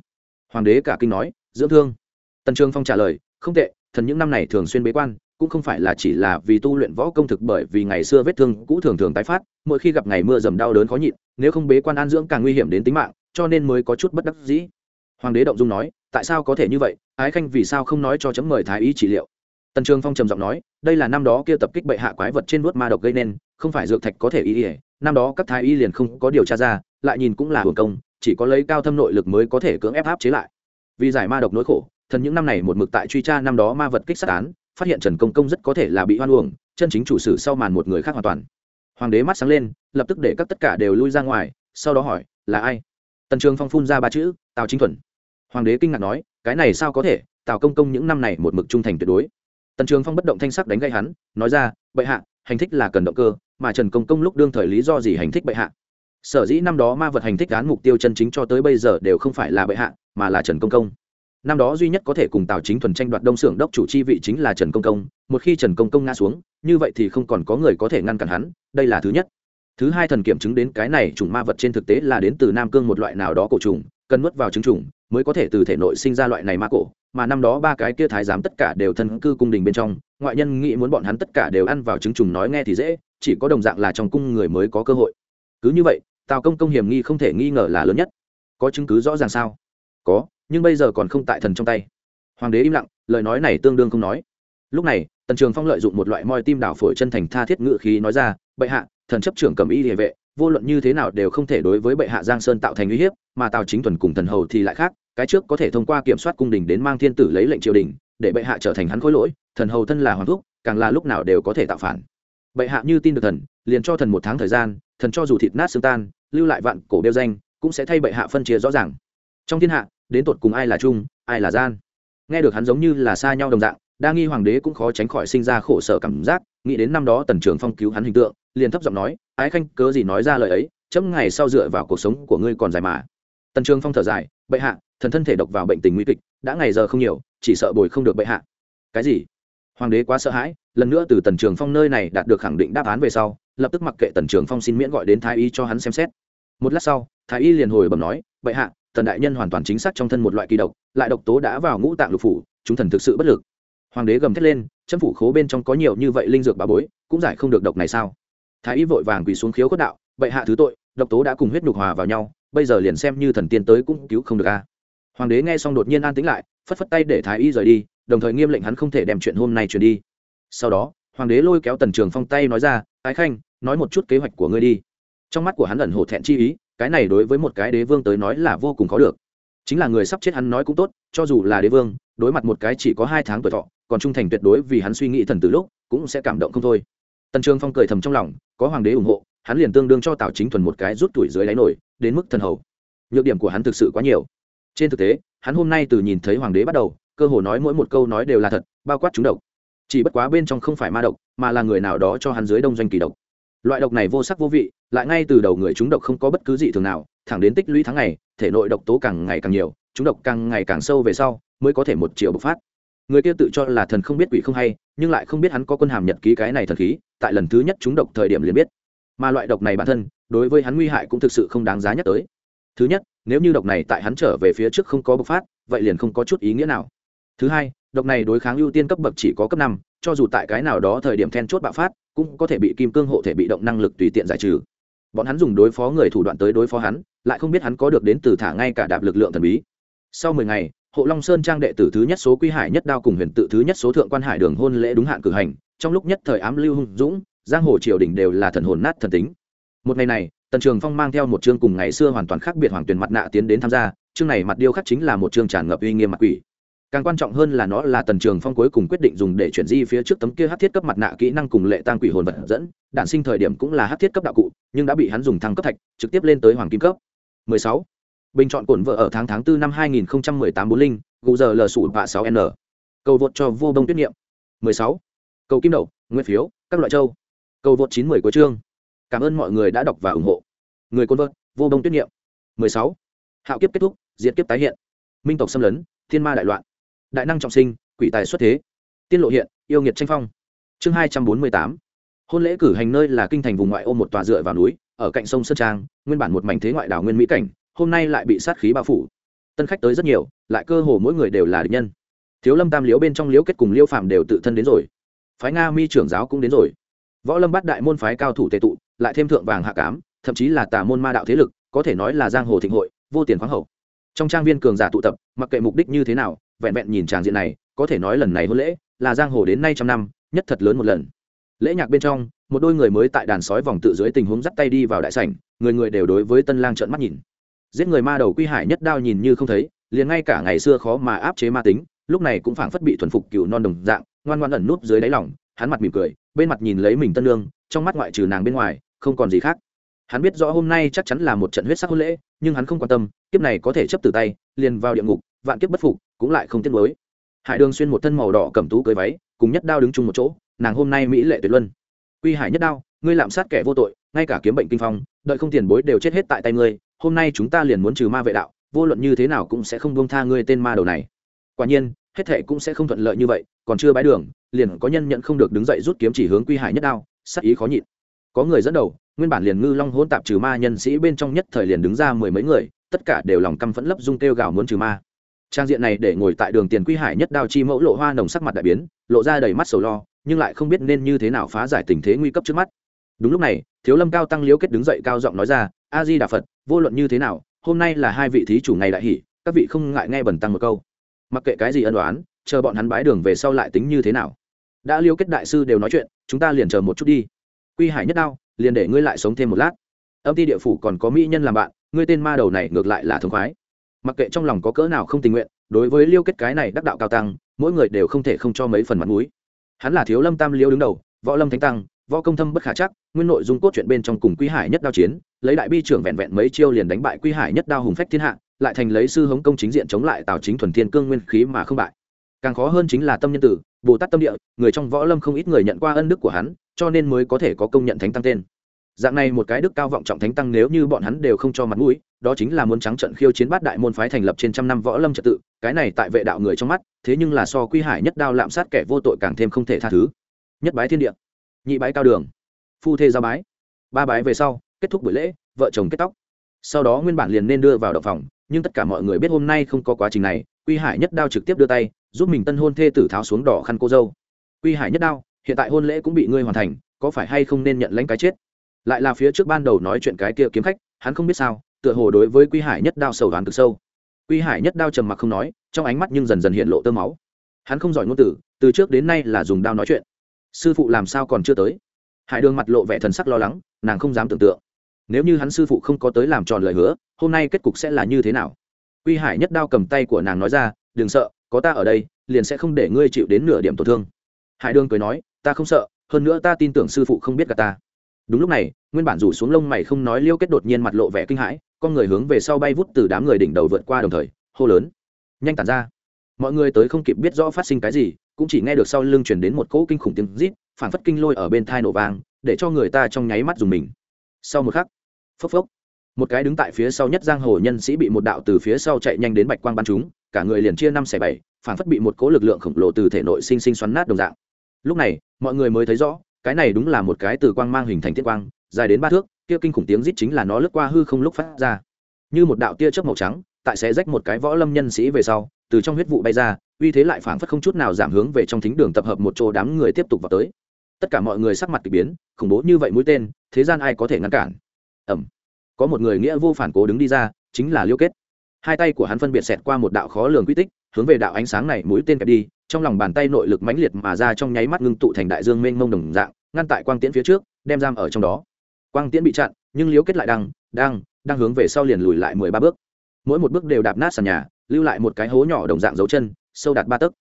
Hoàng đế cả kinh nói, dưỡng thương? Tần trường phong trả lời, không tệ, thần những năm này thường xuyên bế quan, cũng không phải là chỉ là vì tu luyện võ công thực bởi vì ngày xưa vết thương cũ thường thường tái phát, mỗi khi gặp ngày mưa dầm đau đớn khó nhịn, nếu không bế quan an dưỡng càng nguy hiểm đến tính mạng, cho nên mới có chút bất đắc dĩ. Hoàng đế động dung nói, tại sao có thể như vậy? Ái khanh vì sao không nói cho chấm mời thái y trị liệu? Tần trường phong trầm giọng nói, đây là năm đó kia tập kích bệ hạ quái vật trên vuốt ma độc gây nên, không phải dược thạch có thể y ỉa năm đó các thái y liền không có điều tra ra, lại nhìn cũng là hưởng công, chỉ có lấy cao thâm nội lực mới có thể cưỡng ép áp chế lại. Vì giải ma độc nỗi khổ, thần những năm này một mực tại truy tra năm đó ma vật kích sát án, phát hiện trần công công rất có thể là bị hoan uổng, chân chính chủ sử sau màn một người khác hoàn toàn. Hoàng đế mắt sáng lên, lập tức để các tất cả đều lui ra ngoài, sau đó hỏi, là ai? Tần trường phong phun ra ba chữ, tào chính thuần. Hoàng đế kinh ngạc nói, cái này sao có thể? Tào công công những năm này một mực trung thành tuyệt đối. Tần trường phong bất động thanh sắc đánh gây hắn, nói ra, bệ hạ, hành thích là cần động cơ mà trần công công lúc đương thời lý do gì hành thích bệ hạ? Sở dĩ năm đó ma vật hành thích án mục tiêu chân chính cho tới bây giờ đều không phải là bệ hạ, mà là trần công công. Năm đó duy nhất có thể cùng tào chính thuần tranh đoạt đông xưởng đốc chủ chi vị chính là trần công công, một khi trần công công ngã xuống, như vậy thì không còn có người có thể ngăn cản hắn, đây là thứ nhất. Thứ hai thần kiểm chứng đến cái này chủng ma vật trên thực tế là đến từ nam cương một loại nào đó cổ trùng cần nuốt vào trứng trùng mới có thể từ thể nội sinh ra loại này ma cổ, mà năm đó ba cái kia thái giám tất cả đều thân cư cung đình bên trong, ngoại nhân nghĩ muốn bọn hắn tất cả đều ăn vào trứng trùng nói nghe thì dễ, chỉ có đồng dạng là trong cung người mới có cơ hội. Cứ như vậy, tào công công hiểm nghi không thể nghi ngờ là lớn nhất. Có chứng cứ rõ ràng sao? Có, nhưng bây giờ còn không tại thần trong tay. Hoàng đế im lặng, lời nói này tương đương không nói. Lúc này, tần trường phong lợi dụng một loại moi tim đảo phổi chân thành tha thiết ngự khí nói ra, bệ hạ, thần chấp trưởng cầm y địa vệ vô luận như thế nào đều không thể đối với bệ hạ giang sơn tạo thành uy hiếp, mà tào chính thuần cùng thần hầu thì lại khác, cái trước có thể thông qua kiểm soát cung đình đến mang thiên tử lấy lệnh triều đình, để bệ hạ trở thành hắn khối lỗi, thần hầu thân là hoàng thúc, càng là lúc nào đều có thể tạo phản. Bệ hạ như tin được thần, liền cho thần một tháng thời gian, thần cho dù thịt nát xương tan, lưu lại vạn cổ đeo danh, cũng sẽ thay bệ hạ phân chia rõ ràng. Trong thiên hạ, đến tột cùng ai là trung, ai là gian? Nghe được hắn giống như là xa nhau đồng dạng, đa nghi hoàng đế cũng khó tránh khỏi sinh ra khổ sở cảm giác nghĩ đến năm đó tần trường phong cứu hắn hình tượng, liền thấp giọng nói, ái khanh, cớ gì nói ra lời ấy, chấm ngày sau dựa vào cuộc sống của ngươi còn dài mà. Tần trường phong thở dài, bệ hạ, thần thân thể độc vào bệnh tình nguy kịch, đã ngày giờ không nhiều, chỉ sợ bồi không được bệ hạ. Cái gì? Hoàng đế quá sợ hãi, lần nữa từ tần trường phong nơi này đạt được khẳng định đáp án về sau, lập tức mặc kệ tần trường phong xin miễn gọi đến thái y cho hắn xem xét. Một lát sau, thái y liền hồi bẩm nói, bệ hạ, tần đại nhân hoàn toàn chính xác trong thân một loại kỳ độc, lại độc tố đã vào ngũ tạng lục phủ, chúng thần thực sự bất lực hoàng đế gầm thét lên châm phủ khố bên trong có nhiều như vậy linh dược bà bối, cũng giải không được độc này sao? Thái y vội vàng quỳ xuống khiếu cốt đạo, bệ hạ thứ tội, độc tố đã cùng huyết nhục hòa vào nhau, bây giờ liền xem như thần tiên tới cũng cứu không được a. Hoàng đế nghe xong đột nhiên an tĩnh lại, phất phất tay để thái y rời đi, đồng thời nghiêm lệnh hắn không thể đem chuyện hôm nay truyền đi. Sau đó, hoàng đế lôi kéo tần trường phong tay nói ra, ái khanh, nói một chút kế hoạch của ngươi đi. Trong mắt của hắn ẩn hổ thẹn chi ý, cái này đối với một cái đế vương tới nói là vô cùng khó được. Chính là người sắp chết hắn nói cũng tốt, cho dù là đế vương, đối mặt một cái chỉ có hai tháng tuổi thọ còn trung thành tuyệt đối vì hắn suy nghĩ thần từ lúc, cũng sẽ cảm động không thôi. Tần trường phong cười thầm trong lòng, có hoàng đế ủng hộ, hắn liền tương đương cho tào chính thuần một cái rút tuổi dưới đáy nổi, đến mức thần hầu. Nhược điểm của hắn thực sự quá nhiều. Trên thực tế, hắn hôm nay từ nhìn thấy hoàng đế bắt đầu, cơ hồ nói mỗi một câu nói đều là thật, bao quát chúng độc. Chỉ bất quá bên trong không phải ma độc, mà là người nào đó cho hắn dưới đông doanh kỳ độc. Loại độc này vô sắc vô vị, lại ngay từ đầu người chúng độc không có bất cứ gì thường nào, thẳng đến tích lũy tháng ngày, thể nội độc tố càng ngày càng nhiều, chúng độc càng ngày càng sâu về sau, mới có thể một triệu bộc phát người kia tự cho là thần không biết quỷ không hay, nhưng lại không biết hắn có quân hàm nhật ký cái này thần khí, tại lần thứ nhất chúng độc thời điểm liền biết. Mà loại độc này bản thân, đối với hắn nguy hại cũng thực sự không đáng giá nhắc tới. Thứ nhất, nếu như độc này tại hắn trở về phía trước không có bộc phát, vậy liền không có chút ý nghĩa nào. Thứ hai, độc này đối kháng ưu tiên cấp bậc chỉ có cấp năm, cho dù tại cái nào đó thời điểm then chốt bạo phát, cũng có thể bị kim cương hộ thể bị động năng lực tùy tiện giải trừ. Bọn hắn dùng đối phó người thủ đoạn tới đối phó hắn, lại không biết hắn có được đến từ thả ngay cả đạp lực lượng thần bí. Sau mười ngày hộ long sơn trang đệ tử thứ nhất số quy hải nhất đao cùng huyền tự thứ nhất số thượng quan hải đường hôn lễ đúng hạn cử hành, trong lúc nhất thời ám lưu hung dũng, giang hồ triều đình đều là thần hồn nát thần tính. Một ngày này, tần trường phong mang theo một chương cùng ngày xưa hoàn toàn khác biệt hoàng tuyền mặt nạ tiến đến tham gia, chương này mặt điêu khắc chính là một chương tràn ngập uy nghiêm mặt quỷ. Càng quan trọng hơn là nó là tần trường phong cuối cùng quyết định dùng để chuyển di phía trước tấm kia hát thiết cấp mặt nạ kỹ năng cùng lệ tăng quỷ hồn vật dẫn, đản sinh thời điểm cũng là hát thiết cấp đạo cụ, nhưng đã bị hắn dùng thăng cấp thạch, trực tiếp lên tới hoàng kim cấp. 16 bình chọn cổn vợ ở tháng tháng 4 năm 2018 bốn linh, gù giờ lờ sủ vạ 6 n. Cầu vượt cho vô bông tuyết niệm. 16. cầu kim đậu nguyên phiếu, các loại châu. Cầu vượt 910 của chương. Cảm ơn mọi người đã đọc và ủng hộ. Người côn vợt, vô bông tuyết niệm. 16. hạo kiếp kết thúc, diệt kiếp tái hiện. Minh tộc xâm lấn, thiên ma đại loạn. Đại năng trọng sinh, quỷ tài xuất thế. Tiên lộ hiện, yêu nghiệt tranh phong. Chương hai trăm bốn mươi tám. Hôn lễ cử hành nơi là kinh thành vùng ngoại ô một tòa dựa vào núi, ở cạnh sông sơn trang, nguyên bản một mảnh thế ngoại đảo nguyên mỹ cảnh hôm nay lại bị sát khí bao phủ. Tân khách tới rất nhiều, lại cơ hồ mỗi người đều là địch nhân. Thiếu lâm tam liễu bên trong liễu kết cùng liễu phạm đều tự thân đến rồi. Phái nga mi trưởng giáo cũng đến rồi. Võ lâm bắt đại môn phái cao thủ tệ tụ, lại thêm thượng vàng hạ cám, thậm chí là tà môn ma đạo thế lực, có thể nói là giang hồ thịnh hội, vô tiền khoáng hậu. Trong trang viên cường giả tụ tập, mặc kệ mục đích như thế nào, vẹn vẹn nhìn tràng diện này, có thể nói lần này hôn lễ là giang hồ đến nay trăm năm, nhất thật lớn một lần. Lễ nhạc bên trong, một đôi người mới tại đàn sói vòng tự dưới tình huống dắt tay đi vào đại sảnh, người người đều đối với tân lang trợn mắt nhìn giết người ma đầu quy hải nhất đao nhìn như không thấy, liền ngay cả ngày xưa khó mà áp chế ma tính, lúc này cũng phảng phất bị thuần phục cựu non đồng dạng, ngoan ngoan ẩn núp dưới đáy lỏng hắn mặt mỉm cười, bên mặt nhìn lấy mình tân lương trong mắt ngoại trừ nàng bên ngoài, không còn gì khác. Hắn biết rõ hôm nay chắc chắn là một trận huyết sắc hôn lễ, nhưng hắn không quan tâm, kiếp này có thể chấp từ tay, liền vào địa ngục, vạn kiếp bất phục, cũng lại không tiếc mới hải đường xuyên một thân màu đỏ cầm tú cưới váy, cùng nhất đao đứng chung một chỗ, nàng hôm nay mỹ lệ tuyệt luân. Quy hải nhất đao, ngươi lạm sát kẻ vô tội, ngay cả kiếm bệnh kinh phong đợi không tiền bối đều chết hết tại tay ngươi, hôm nay chúng ta liền muốn trừ ma vệ đạo, vô luận như thế nào cũng sẽ không buông tha ngươi tên ma đầu này. Quả nhiên, hết thệ cũng sẽ không thuận lợi như vậy, còn chưa bái đường, liền có nhân nhận không được đứng dậy rút kiếm chỉ hướng quy hải nhất đao, sắc ý khó nhịn. Có người dẫn đầu, nguyên bản liền ngư long hỗn tạp trừ ma nhân sĩ bên trong nhất thời liền đứng ra mười mấy người, tất cả đều lòng căm phẫn lấp dung kêu gào muốn trừ ma. Trang diện này để ngồi tại đường tiền quy hải nhất đao chi mẫu lộ hoa nồng sắc mặt đại biến, lộ ra đầy mắt sầu lo, nhưng lại không biết nên như thế nào phá giải tình thế nguy cấp trước mắt đúng lúc này, thiếu lâm cao tăng liễu kết đứng dậy cao giọng nói ra, a di đà phật, vô luận như thế nào, hôm nay là hai vị thí chủ ngày đại hỷ, các vị không ngại nghe bẩn tăng một câu. Mặc kệ cái gì ân đoán chờ bọn hắn bái đường về sau lại tính như thế nào. Đã liễu kết đại sư đều nói chuyện, chúng ta liền chờ một chút đi. Quy hải nhất đao, liền để ngươi lại sống thêm một lát. Âm ty địa phủ còn có mỹ nhân làm bạn, ngươi tên ma đầu này ngược lại là thống khoái. Mặc kệ trong lòng có cỡ nào không tình nguyện, đối với liêu kết cái này đắc đạo cao tăng, mỗi người đều không thể không cho mấy phần mặt mũi. Hắn là thiếu lâm tam liêu đứng đầu, võ lâm thánh tăng võ công thâm bất khả chắc, nguyên nội dung cốt truyện bên trong cùng quy hải nhất đao chiến, lấy đại bi trưởng vẹn vẹn mấy chiêu liền đánh bại quy hải nhất đao hùng phách thiên hạ, lại thành lấy sư hống công chính diện chống lại tào chính thuần thiên cương nguyên khí mà không bại. Càng khó hơn chính là tâm nhân tử, bồ tát tâm địa, người trong võ lâm không ít người nhận qua ân đức của hắn, cho nên mới có thể có công nhận thánh tăng tên. Dạng này một cái đức cao vọng trọng thánh tăng nếu như bọn hắn đều không cho mặt mũi, đó chính là muốn trắng trận khiêu chiến bát đại môn phái thành lập trên trăm năm võ lâm trật tự, cái này tại vệ đạo người trong mắt, thế nhưng là so quy hải nhất đao lạm sát kẻ vô tội càng thêm không thể tha thứ. Nhất bái thiên địa nhị bái cao đường, phu thê giao bái. Ba bái về sau, kết thúc buổi lễ, vợ chồng kết tóc. Sau đó nguyên bản liền nên đưa vào động phòng, nhưng tất cả mọi người biết hôm nay không có quá trình này, quy hải nhất đao trực tiếp đưa tay, giúp mình tân hôn thê tử tháo xuống đỏ khăn cô dâu. Quy hải nhất đao, hiện tại hôn lễ cũng bị ngươi hoàn thành, có phải hay không nên nhận lãnh cái chết? Lại là phía trước ban đầu nói chuyện cái kia kiếm khách, hắn không biết sao, tựa hồ đối với quy hải nhất đao sầu đoán cực sâu. Quy hải nhất đao trầm mặc không nói, trong ánh mắt nhưng dần dần hiện lộ tơ máu. Hắn không giỏi ngôn từ từ trước đến nay là dùng đao nói chuyện sư phụ làm sao còn chưa tới? Hải đường mặt lộ vẻ thần sắc lo lắng, nàng không dám tưởng tượng. Nếu như hắn sư phụ không có tới làm tròn lời hứa, hôm nay kết cục sẽ là như thế nào? Quy hải nhất đao cầm tay của nàng nói ra, đừng sợ, có ta ở đây, liền sẽ không để ngươi chịu đến nửa điểm tổn thương. Hải đường cười nói, ta không sợ, hơn nữa ta tin tưởng sư phụ không biết cả ta. Đúng lúc này, nguyên bản rủ xuống lông mày không nói liêu kết đột nhiên mặt lộ vẻ kinh hãi, con người hướng về sau bay vút từ đám người đỉnh đầu vượt qua đồng thời, hô lớn. Nhanh tản ra. Mọi người tới không kịp biết rõ phát sinh cái gì cũng chỉ nghe được sau lưng chuyển đến một cỗ kinh khủng tiếng rít phản phất kinh lôi ở bên thai nổ vang, để cho người ta trong nháy mắt dùng mình. Sau một khắc, phốc phốc, một cái đứng tại phía sau nhất giang hồ nhân sĩ bị một đạo từ phía sau chạy nhanh đến bạch quang bắn chúng cả người liền chia năm xẻ bảy phản phất bị một cỗ lực lượng khổng lồ từ thể nội sinh sinh xoắn nát đồng dạng. Lúc này, mọi người mới thấy rõ, cái này đúng là một cái từ quang mang hình thành tiết quang, dài đến ba thước, kia kinh khủng tiếng rít chính là nó lướt qua hư không lúc phát ra. Như một đạo tia chớp màu trắng, tại sẽ rách một cái võ lâm nhân sĩ về sau từ trong huyết vụ bay ra, uy thế lại phảng phất không chút nào giảm hướng về trong thính đường tập hợp một chỗ đám người tiếp tục vào tới. Tất cả mọi người sắc mặt k ỳ biến, khủng bố như vậy mũi tên, thế gian ai có thể ngăn cản? Ẩm có một người nghĩa vô phản cố đứng đi ra, chính là liêu kết. Hai tay của hắn phân biệt xẹt qua một đạo khó lường quy tích, hướng về đạo ánh sáng này mũi tên kẹp đi, trong lòng bàn tay nội lực mãnh liệt mà ra trong nháy mắt ngưng tụ thành đại dương mênh mông đồng dạng, ngăn tại quang tiễn phía trước, đem giam ở trong đó. Quang tiễn bị chặn, nhưng liêu kết lại đang đang đang hướng về sau liền lùi lại mười ba bước. Mỗi một bước đều đạp nát sàn nhà lưu lại một cái hố nhỏ đồng dạng dấu chân, sâu đạt ba tấc.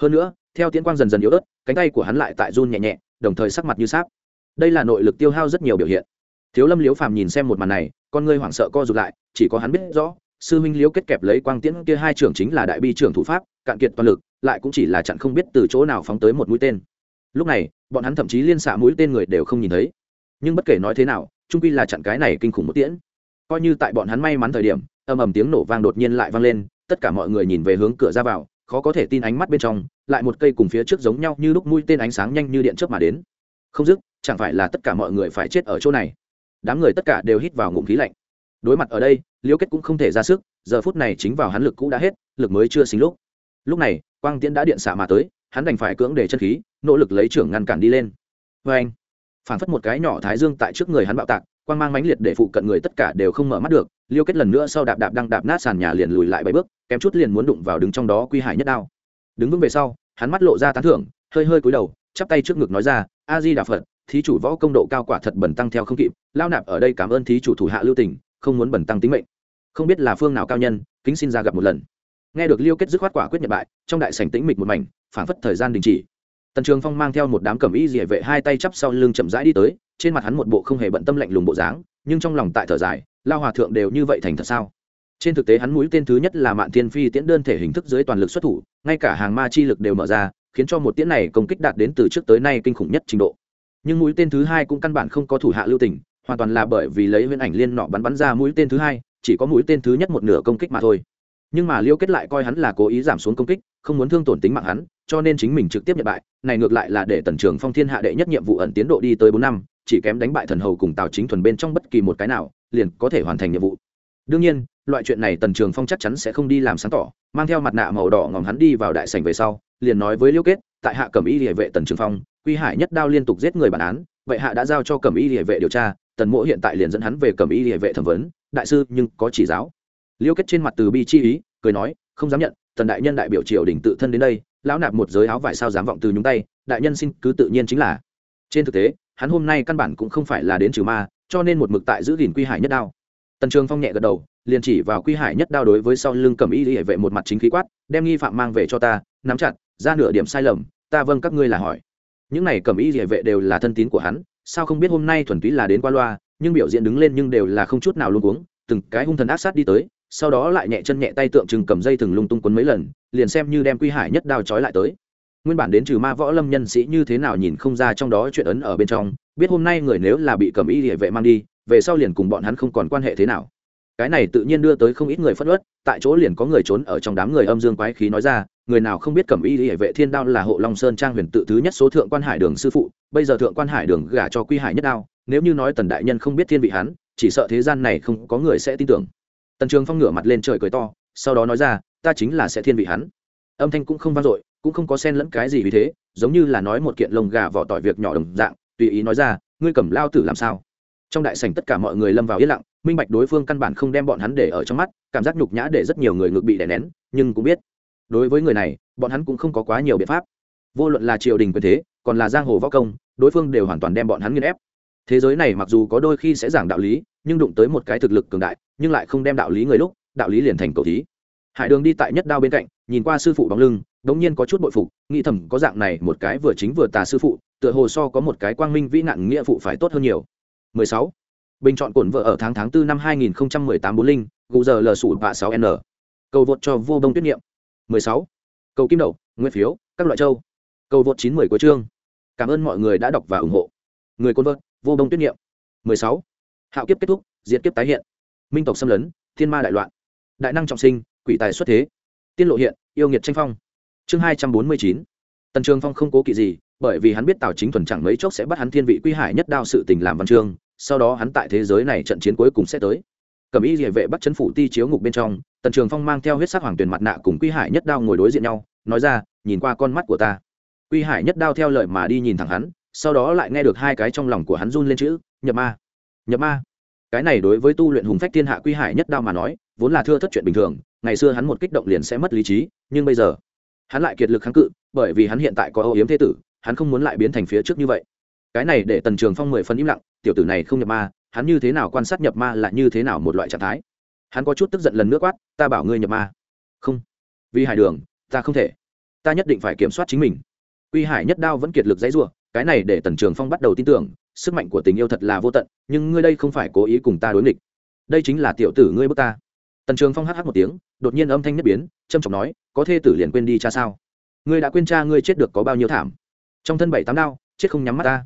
Hơn nữa, theo tiễn quang dần dần yếu ớt, cánh tay của hắn lại tại run nhẹ nhẹ, đồng thời sắc mặt như sáp. Đây là nội lực tiêu hao rất nhiều biểu hiện. Thiếu lâm liếu phàm nhìn xem một màn này, con ngươi hoảng sợ co rụt lại, chỉ có hắn biết rõ, sư huynh liếu kết kẹp lấy quang tiễn kia hai trưởng chính là đại bi trưởng thủ pháp, cạn kiệt toàn lực, lại cũng chỉ là chặn không biết từ chỗ nào phóng tới một mũi tên. Lúc này, bọn hắn thậm chí liên xạ mũi tên người đều không nhìn thấy. Nhưng bất kể nói thế nào trung quy là chặn cái này kinh khủng một tiễn. Coi như tại bọn hắn may mắn thời điểm, ầm ầm tiếng nổ vang đột nhiên lại vang lên tất cả mọi người nhìn về hướng cửa ra vào, khó có thể tin ánh mắt bên trong, lại một cây cùng phía trước giống nhau như lúc mũi tên ánh sáng nhanh như điện chớp mà đến. Không dứt, chẳng phải là tất cả mọi người phải chết ở chỗ này. Đám người tất cả đều hít vào ngụm khí lạnh. Đối mặt ở đây, liêu kết cũng không thể ra sức, giờ phút này chính vào hắn lực cũ đã hết, lực mới chưa sinh lúc. Lúc này, quang tiễn đã điện xạ mà tới, hắn đành phải cưỡng để chân khí, nỗ lực lấy trưởng ngăn cản đi lên. Vê anh, phản phất một cái nhỏ thái dương tại trước người hắn bạo tạc quang mang mãnh liệt để phụ cận người tất cả đều không mở mắt được, liêu kết lần nữa sau đạp đạp đang đạp nát sàn nhà liền lùi lại bảy bước, kém chút liền muốn đụng vào đứng trong đó quy hải nhất đao. Đứng vững về sau, hắn mắt lộ ra tán thưởng, hơi hơi cúi đầu, chắp tay trước ngực nói ra, a di đà phật, thí chủ võ công độ cao quả thật bẩn tăng theo không kịp, lao nạp ở đây cảm ơn thí chủ thủ hạ lưu tình, không muốn bẩn tăng tính mệnh. Không biết là phương nào cao nhân, kính xin ra gặp một lần. Nghe được liêu kết dứt khoát quả quyết nhật bại, trong đại sảnh tĩnh mịch một mảnh, phảng phất thời gian đình chỉ tần trường phong mang theo một đám cẩm y dỉa vệ hai tay chắp sau lưng chậm rãi đi tới, trên mặt hắn một bộ không hề bận tâm lạnh lùng bộ dáng, nhưng trong lòng tại thở dài, lao hòa thượng đều như vậy thành thật sao? Trên thực tế hắn mũi tên thứ nhất là mạn thiên phi tiễn đơn thể hình thức dưới toàn lực xuất thủ, ngay cả hàng ma chi lực đều mở ra, khiến cho một tiễn này công kích đạt đến từ trước tới nay kinh khủng nhất trình độ. Nhưng mũi tên thứ hai cũng căn bản không có thủ hạ lưu tình, hoàn toàn là bởi vì lấy huyễn ảnh liên nọ bắn bắn ra mũi tên thứ hai, chỉ có mũi tên thứ nhất một nửa công kích mà thôi nhưng mà liêu kết lại coi hắn là cố ý giảm xuống công kích, không muốn thương tổn tính mạng hắn, cho nên chính mình trực tiếp nhận bại, này ngược lại là để tần trường phong thiên hạ đệ nhất nhiệm vụ ẩn tiến độ đi tới bốn năm, chỉ kém đánh bại thần hầu cùng tào chính thuần bên trong bất kỳ một cái nào, liền có thể hoàn thành nhiệm vụ. Đương nhiên, loại chuyện này tần trường phong chắc chắn sẽ không đi làm sáng tỏ, mang theo mặt nạ màu đỏ ngòm hắn đi vào đại sảnh về sau, liền nói với liêu kết, tại hạ cẩm y địa vệ tần trường phong, quy hải nhất đao liên tục giết người bản án, vậy hạ đã giao cho cẩm y địa vệ điều tra, tần mỗ hiện tại liền dẫn hắn về cẩm y địa vệ thẩm vấn, đại sư, nhưng có chỉ giáo liêu kết trên mặt từ bi chi ý, cười nói, không dám nhận, tần đại nhân đại biểu triều đình tự thân đến đây, lão nạp một giới áo vải sao dám vọng từ nhúng tay, đại nhân xin cứ tự nhiên chính là. Trên thực tế, hắn hôm nay căn bản cũng không phải là đến trừ ma, cho nên một mực tại giữ gìn quy hải nhất đao. Tần trường phong nhẹ gật đầu, liền chỉ vào quy hải nhất đao đối với sau lưng cầm y hệ vệ một mặt chính khí quát, đem nghi phạm mang về cho ta, nắm chặt, ra nửa điểm sai lầm, ta vâng các ngươi là hỏi. Những này cầm y hệ vệ đều là thân tín của hắn, sao không biết hôm nay thuần túy là đến qua loa, nhưng biểu diễn đứng lên nhưng đều là không chút nào luôn uống từng cái hung thần ác sát đi tới sau đó lại nhẹ chân nhẹ tay tượng trưng cầm dây thừng lung tung quấn mấy lần, liền xem như đem quy hải nhất đao trói lại tới. Nguyên bản đến trừ ma võ lâm nhân sĩ như thế nào nhìn không ra trong đó chuyện ấn ở bên trong, biết hôm nay người nếu là bị cầm y địa vệ mang đi, về sau liền cùng bọn hắn không còn quan hệ thế nào. Cái này tự nhiên đưa tới không ít người phất ớt tại chỗ liền có người trốn ở trong đám người âm dương quái khí nói ra, người nào không biết cẩm y địa vệ thiên đao là hộ long sơn trang huyền tự thứ nhất số thượng quan hải đường sư phụ, bây giờ thượng quan hải đường gả cho quy hải nhất đao, nếu như nói tần đại nhân không biết thiên vị hắn, chỉ sợ thế gian này không có người sẽ tin tưởng tần trường phong ngửa mặt lên trời cười to, sau đó nói ra, ta chính là sẽ thiên vị hắn. Âm thanh cũng không vang dội, cũng không có sen lẫn cái gì vì thế, giống như là nói một kiện lông gà vỏ tỏi việc nhỏ đồng dạng, tùy ý nói ra, ngươi cầm lao tử làm sao? Trong đại sảnh tất cả mọi người lâm vào yên lặng, minh bạch đối phương căn bản không đem bọn hắn để ở trong mắt, cảm giác nhục nhã để rất nhiều người ngược bị đè nén, nhưng cũng biết, đối với người này, bọn hắn cũng không có quá nhiều biện pháp. Vô luận là triều đình quyền thế, còn là giang hồ võ công, đối phương đều hoàn toàn đem bọn hắn nghiên ép. Thế giới này mặc dù có đôi khi sẽ giảng đạo lý nhưng đụng tới một cái thực lực cường đại, nhưng lại không đem đạo lý người lúc, đạo lý liền thành cầu thí. Hải đường đi tại nhất đao bên cạnh, nhìn qua sư phụ bóng lưng, đống nhiên có chút bội phục, nghĩ thầm có dạng này một cái vừa chính vừa tà sư phụ, tựa hồ so có một cái quang minh vĩ nạn nghĩa phụ phải tốt hơn nhiều. 16. bình chọn cổn vợ ở tháng tháng 4 năm 2018 bốn linh, gù giờ lờ sủ vạ 6 n. Cầu vượt cho vô đông tuyết niệm. 16. cầu kim đậu, nguyên phiếu, các loại châu. Cầu vượt 910 của chương. Cảm ơn mọi người đã đọc và ủng hộ. Người côn vợt vô đông tuyết niệm. 16 hạo kiếp kết thúc, diệt kiếp tái hiện. Minh tộc xâm lấn, thiên ma đại loạn. Đại năng trọng sinh, quỷ tài xuất thế. Tiên lộ hiện, yêu nghiệt tranh phong. Chương hai trăm bốn mươi chín. Tần trường phong không cố kỵ gì, bởi vì hắn biết tào chính thuần chẳng mấy chốc sẽ bắt hắn thiên vị quy hải nhất đao sự tình làm văn chương, sau đó hắn tại thế giới này trận chiến cuối cùng sẽ tới. Cầm ý địa vệ bắt chấn phủ ti chiếu ngục bên trong, tần trường phong mang theo huyết sắc hoàng tuyền mặt nạ cùng quy hải nhất đao ngồi đối diện nhau, nói ra, nhìn qua con mắt của ta. Quy hải nhất đao theo lời mà đi nhìn thẳng hắn, sau đó lại nghe được hai cái trong lòng của hắn run lên chữ, nhập ma nhập ma. Cái này đối với tu luyện hùng phách thiên hạ quy hải nhất đao mà nói, vốn là thưa thất chuyện bình thường, ngày xưa hắn một kích động liền sẽ mất lý trí, nhưng bây giờ, hắn lại kiệt lực kháng cự, bởi vì hắn hiện tại có âu yếm thế tử, hắn không muốn lại biến thành phía trước như vậy. Cái này để tần trường phong mười phân im lặng, tiểu tử này không nhập ma, hắn như thế nào quan sát nhập ma là như thế nào một loại trạng thái. Hắn có chút tức giận lần nước quát, ta bảo ngươi nhập ma. Không. Vì hải đường, ta không thể. Ta nhất định phải kiểm soát chính mình. Quy hải nhất đao vẫn kiệt lực dãy rủa, cái này để tần trường phong bắt đầu tin tưởng sức mạnh của tình yêu thật là vô tận, nhưng ngươi đây không phải cố ý cùng ta đối nghịch. Đây chính là tiểu tử ngươi bước ta. Tần trường phong hh một tiếng, đột nhiên âm thanh nhất biến trâm trọng nói, có thê tử liền quên đi cha sao? Ngươi đã quên cha ngươi chết được có bao nhiêu thảm? Trong thân bảy tám đao chết không nhắm mắt ta.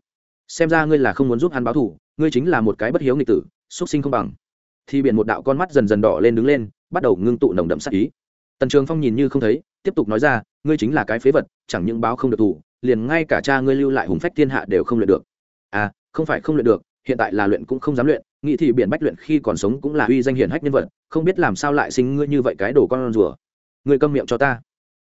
Xem ra ngươi là không muốn giúp hắn báo thù, ngươi chính là một cái bất hiếu nghịch tử xuất sinh không bằng. Thì biển một đạo con mắt dần dần đỏ lên đứng lên, bắt đầu ngưng tụ nồng đậm sắc ý. Tần trường phong nhìn như không thấy, tiếp tục nói ra, ngươi chính là cái phế vật, chẳng những báo không được thủ liền ngay cả cha ngươi lưu lại hùng phách thiên hạ đều không luyện được. À không phải không luyện được, hiện tại là luyện cũng không dám luyện, nghĩ thì biển bách luyện khi còn sống cũng là uy danh hiển hách nhân vật, không biết làm sao lại sinh ngươi như vậy cái đồ con rùa. Ngươi câm miệng cho ta.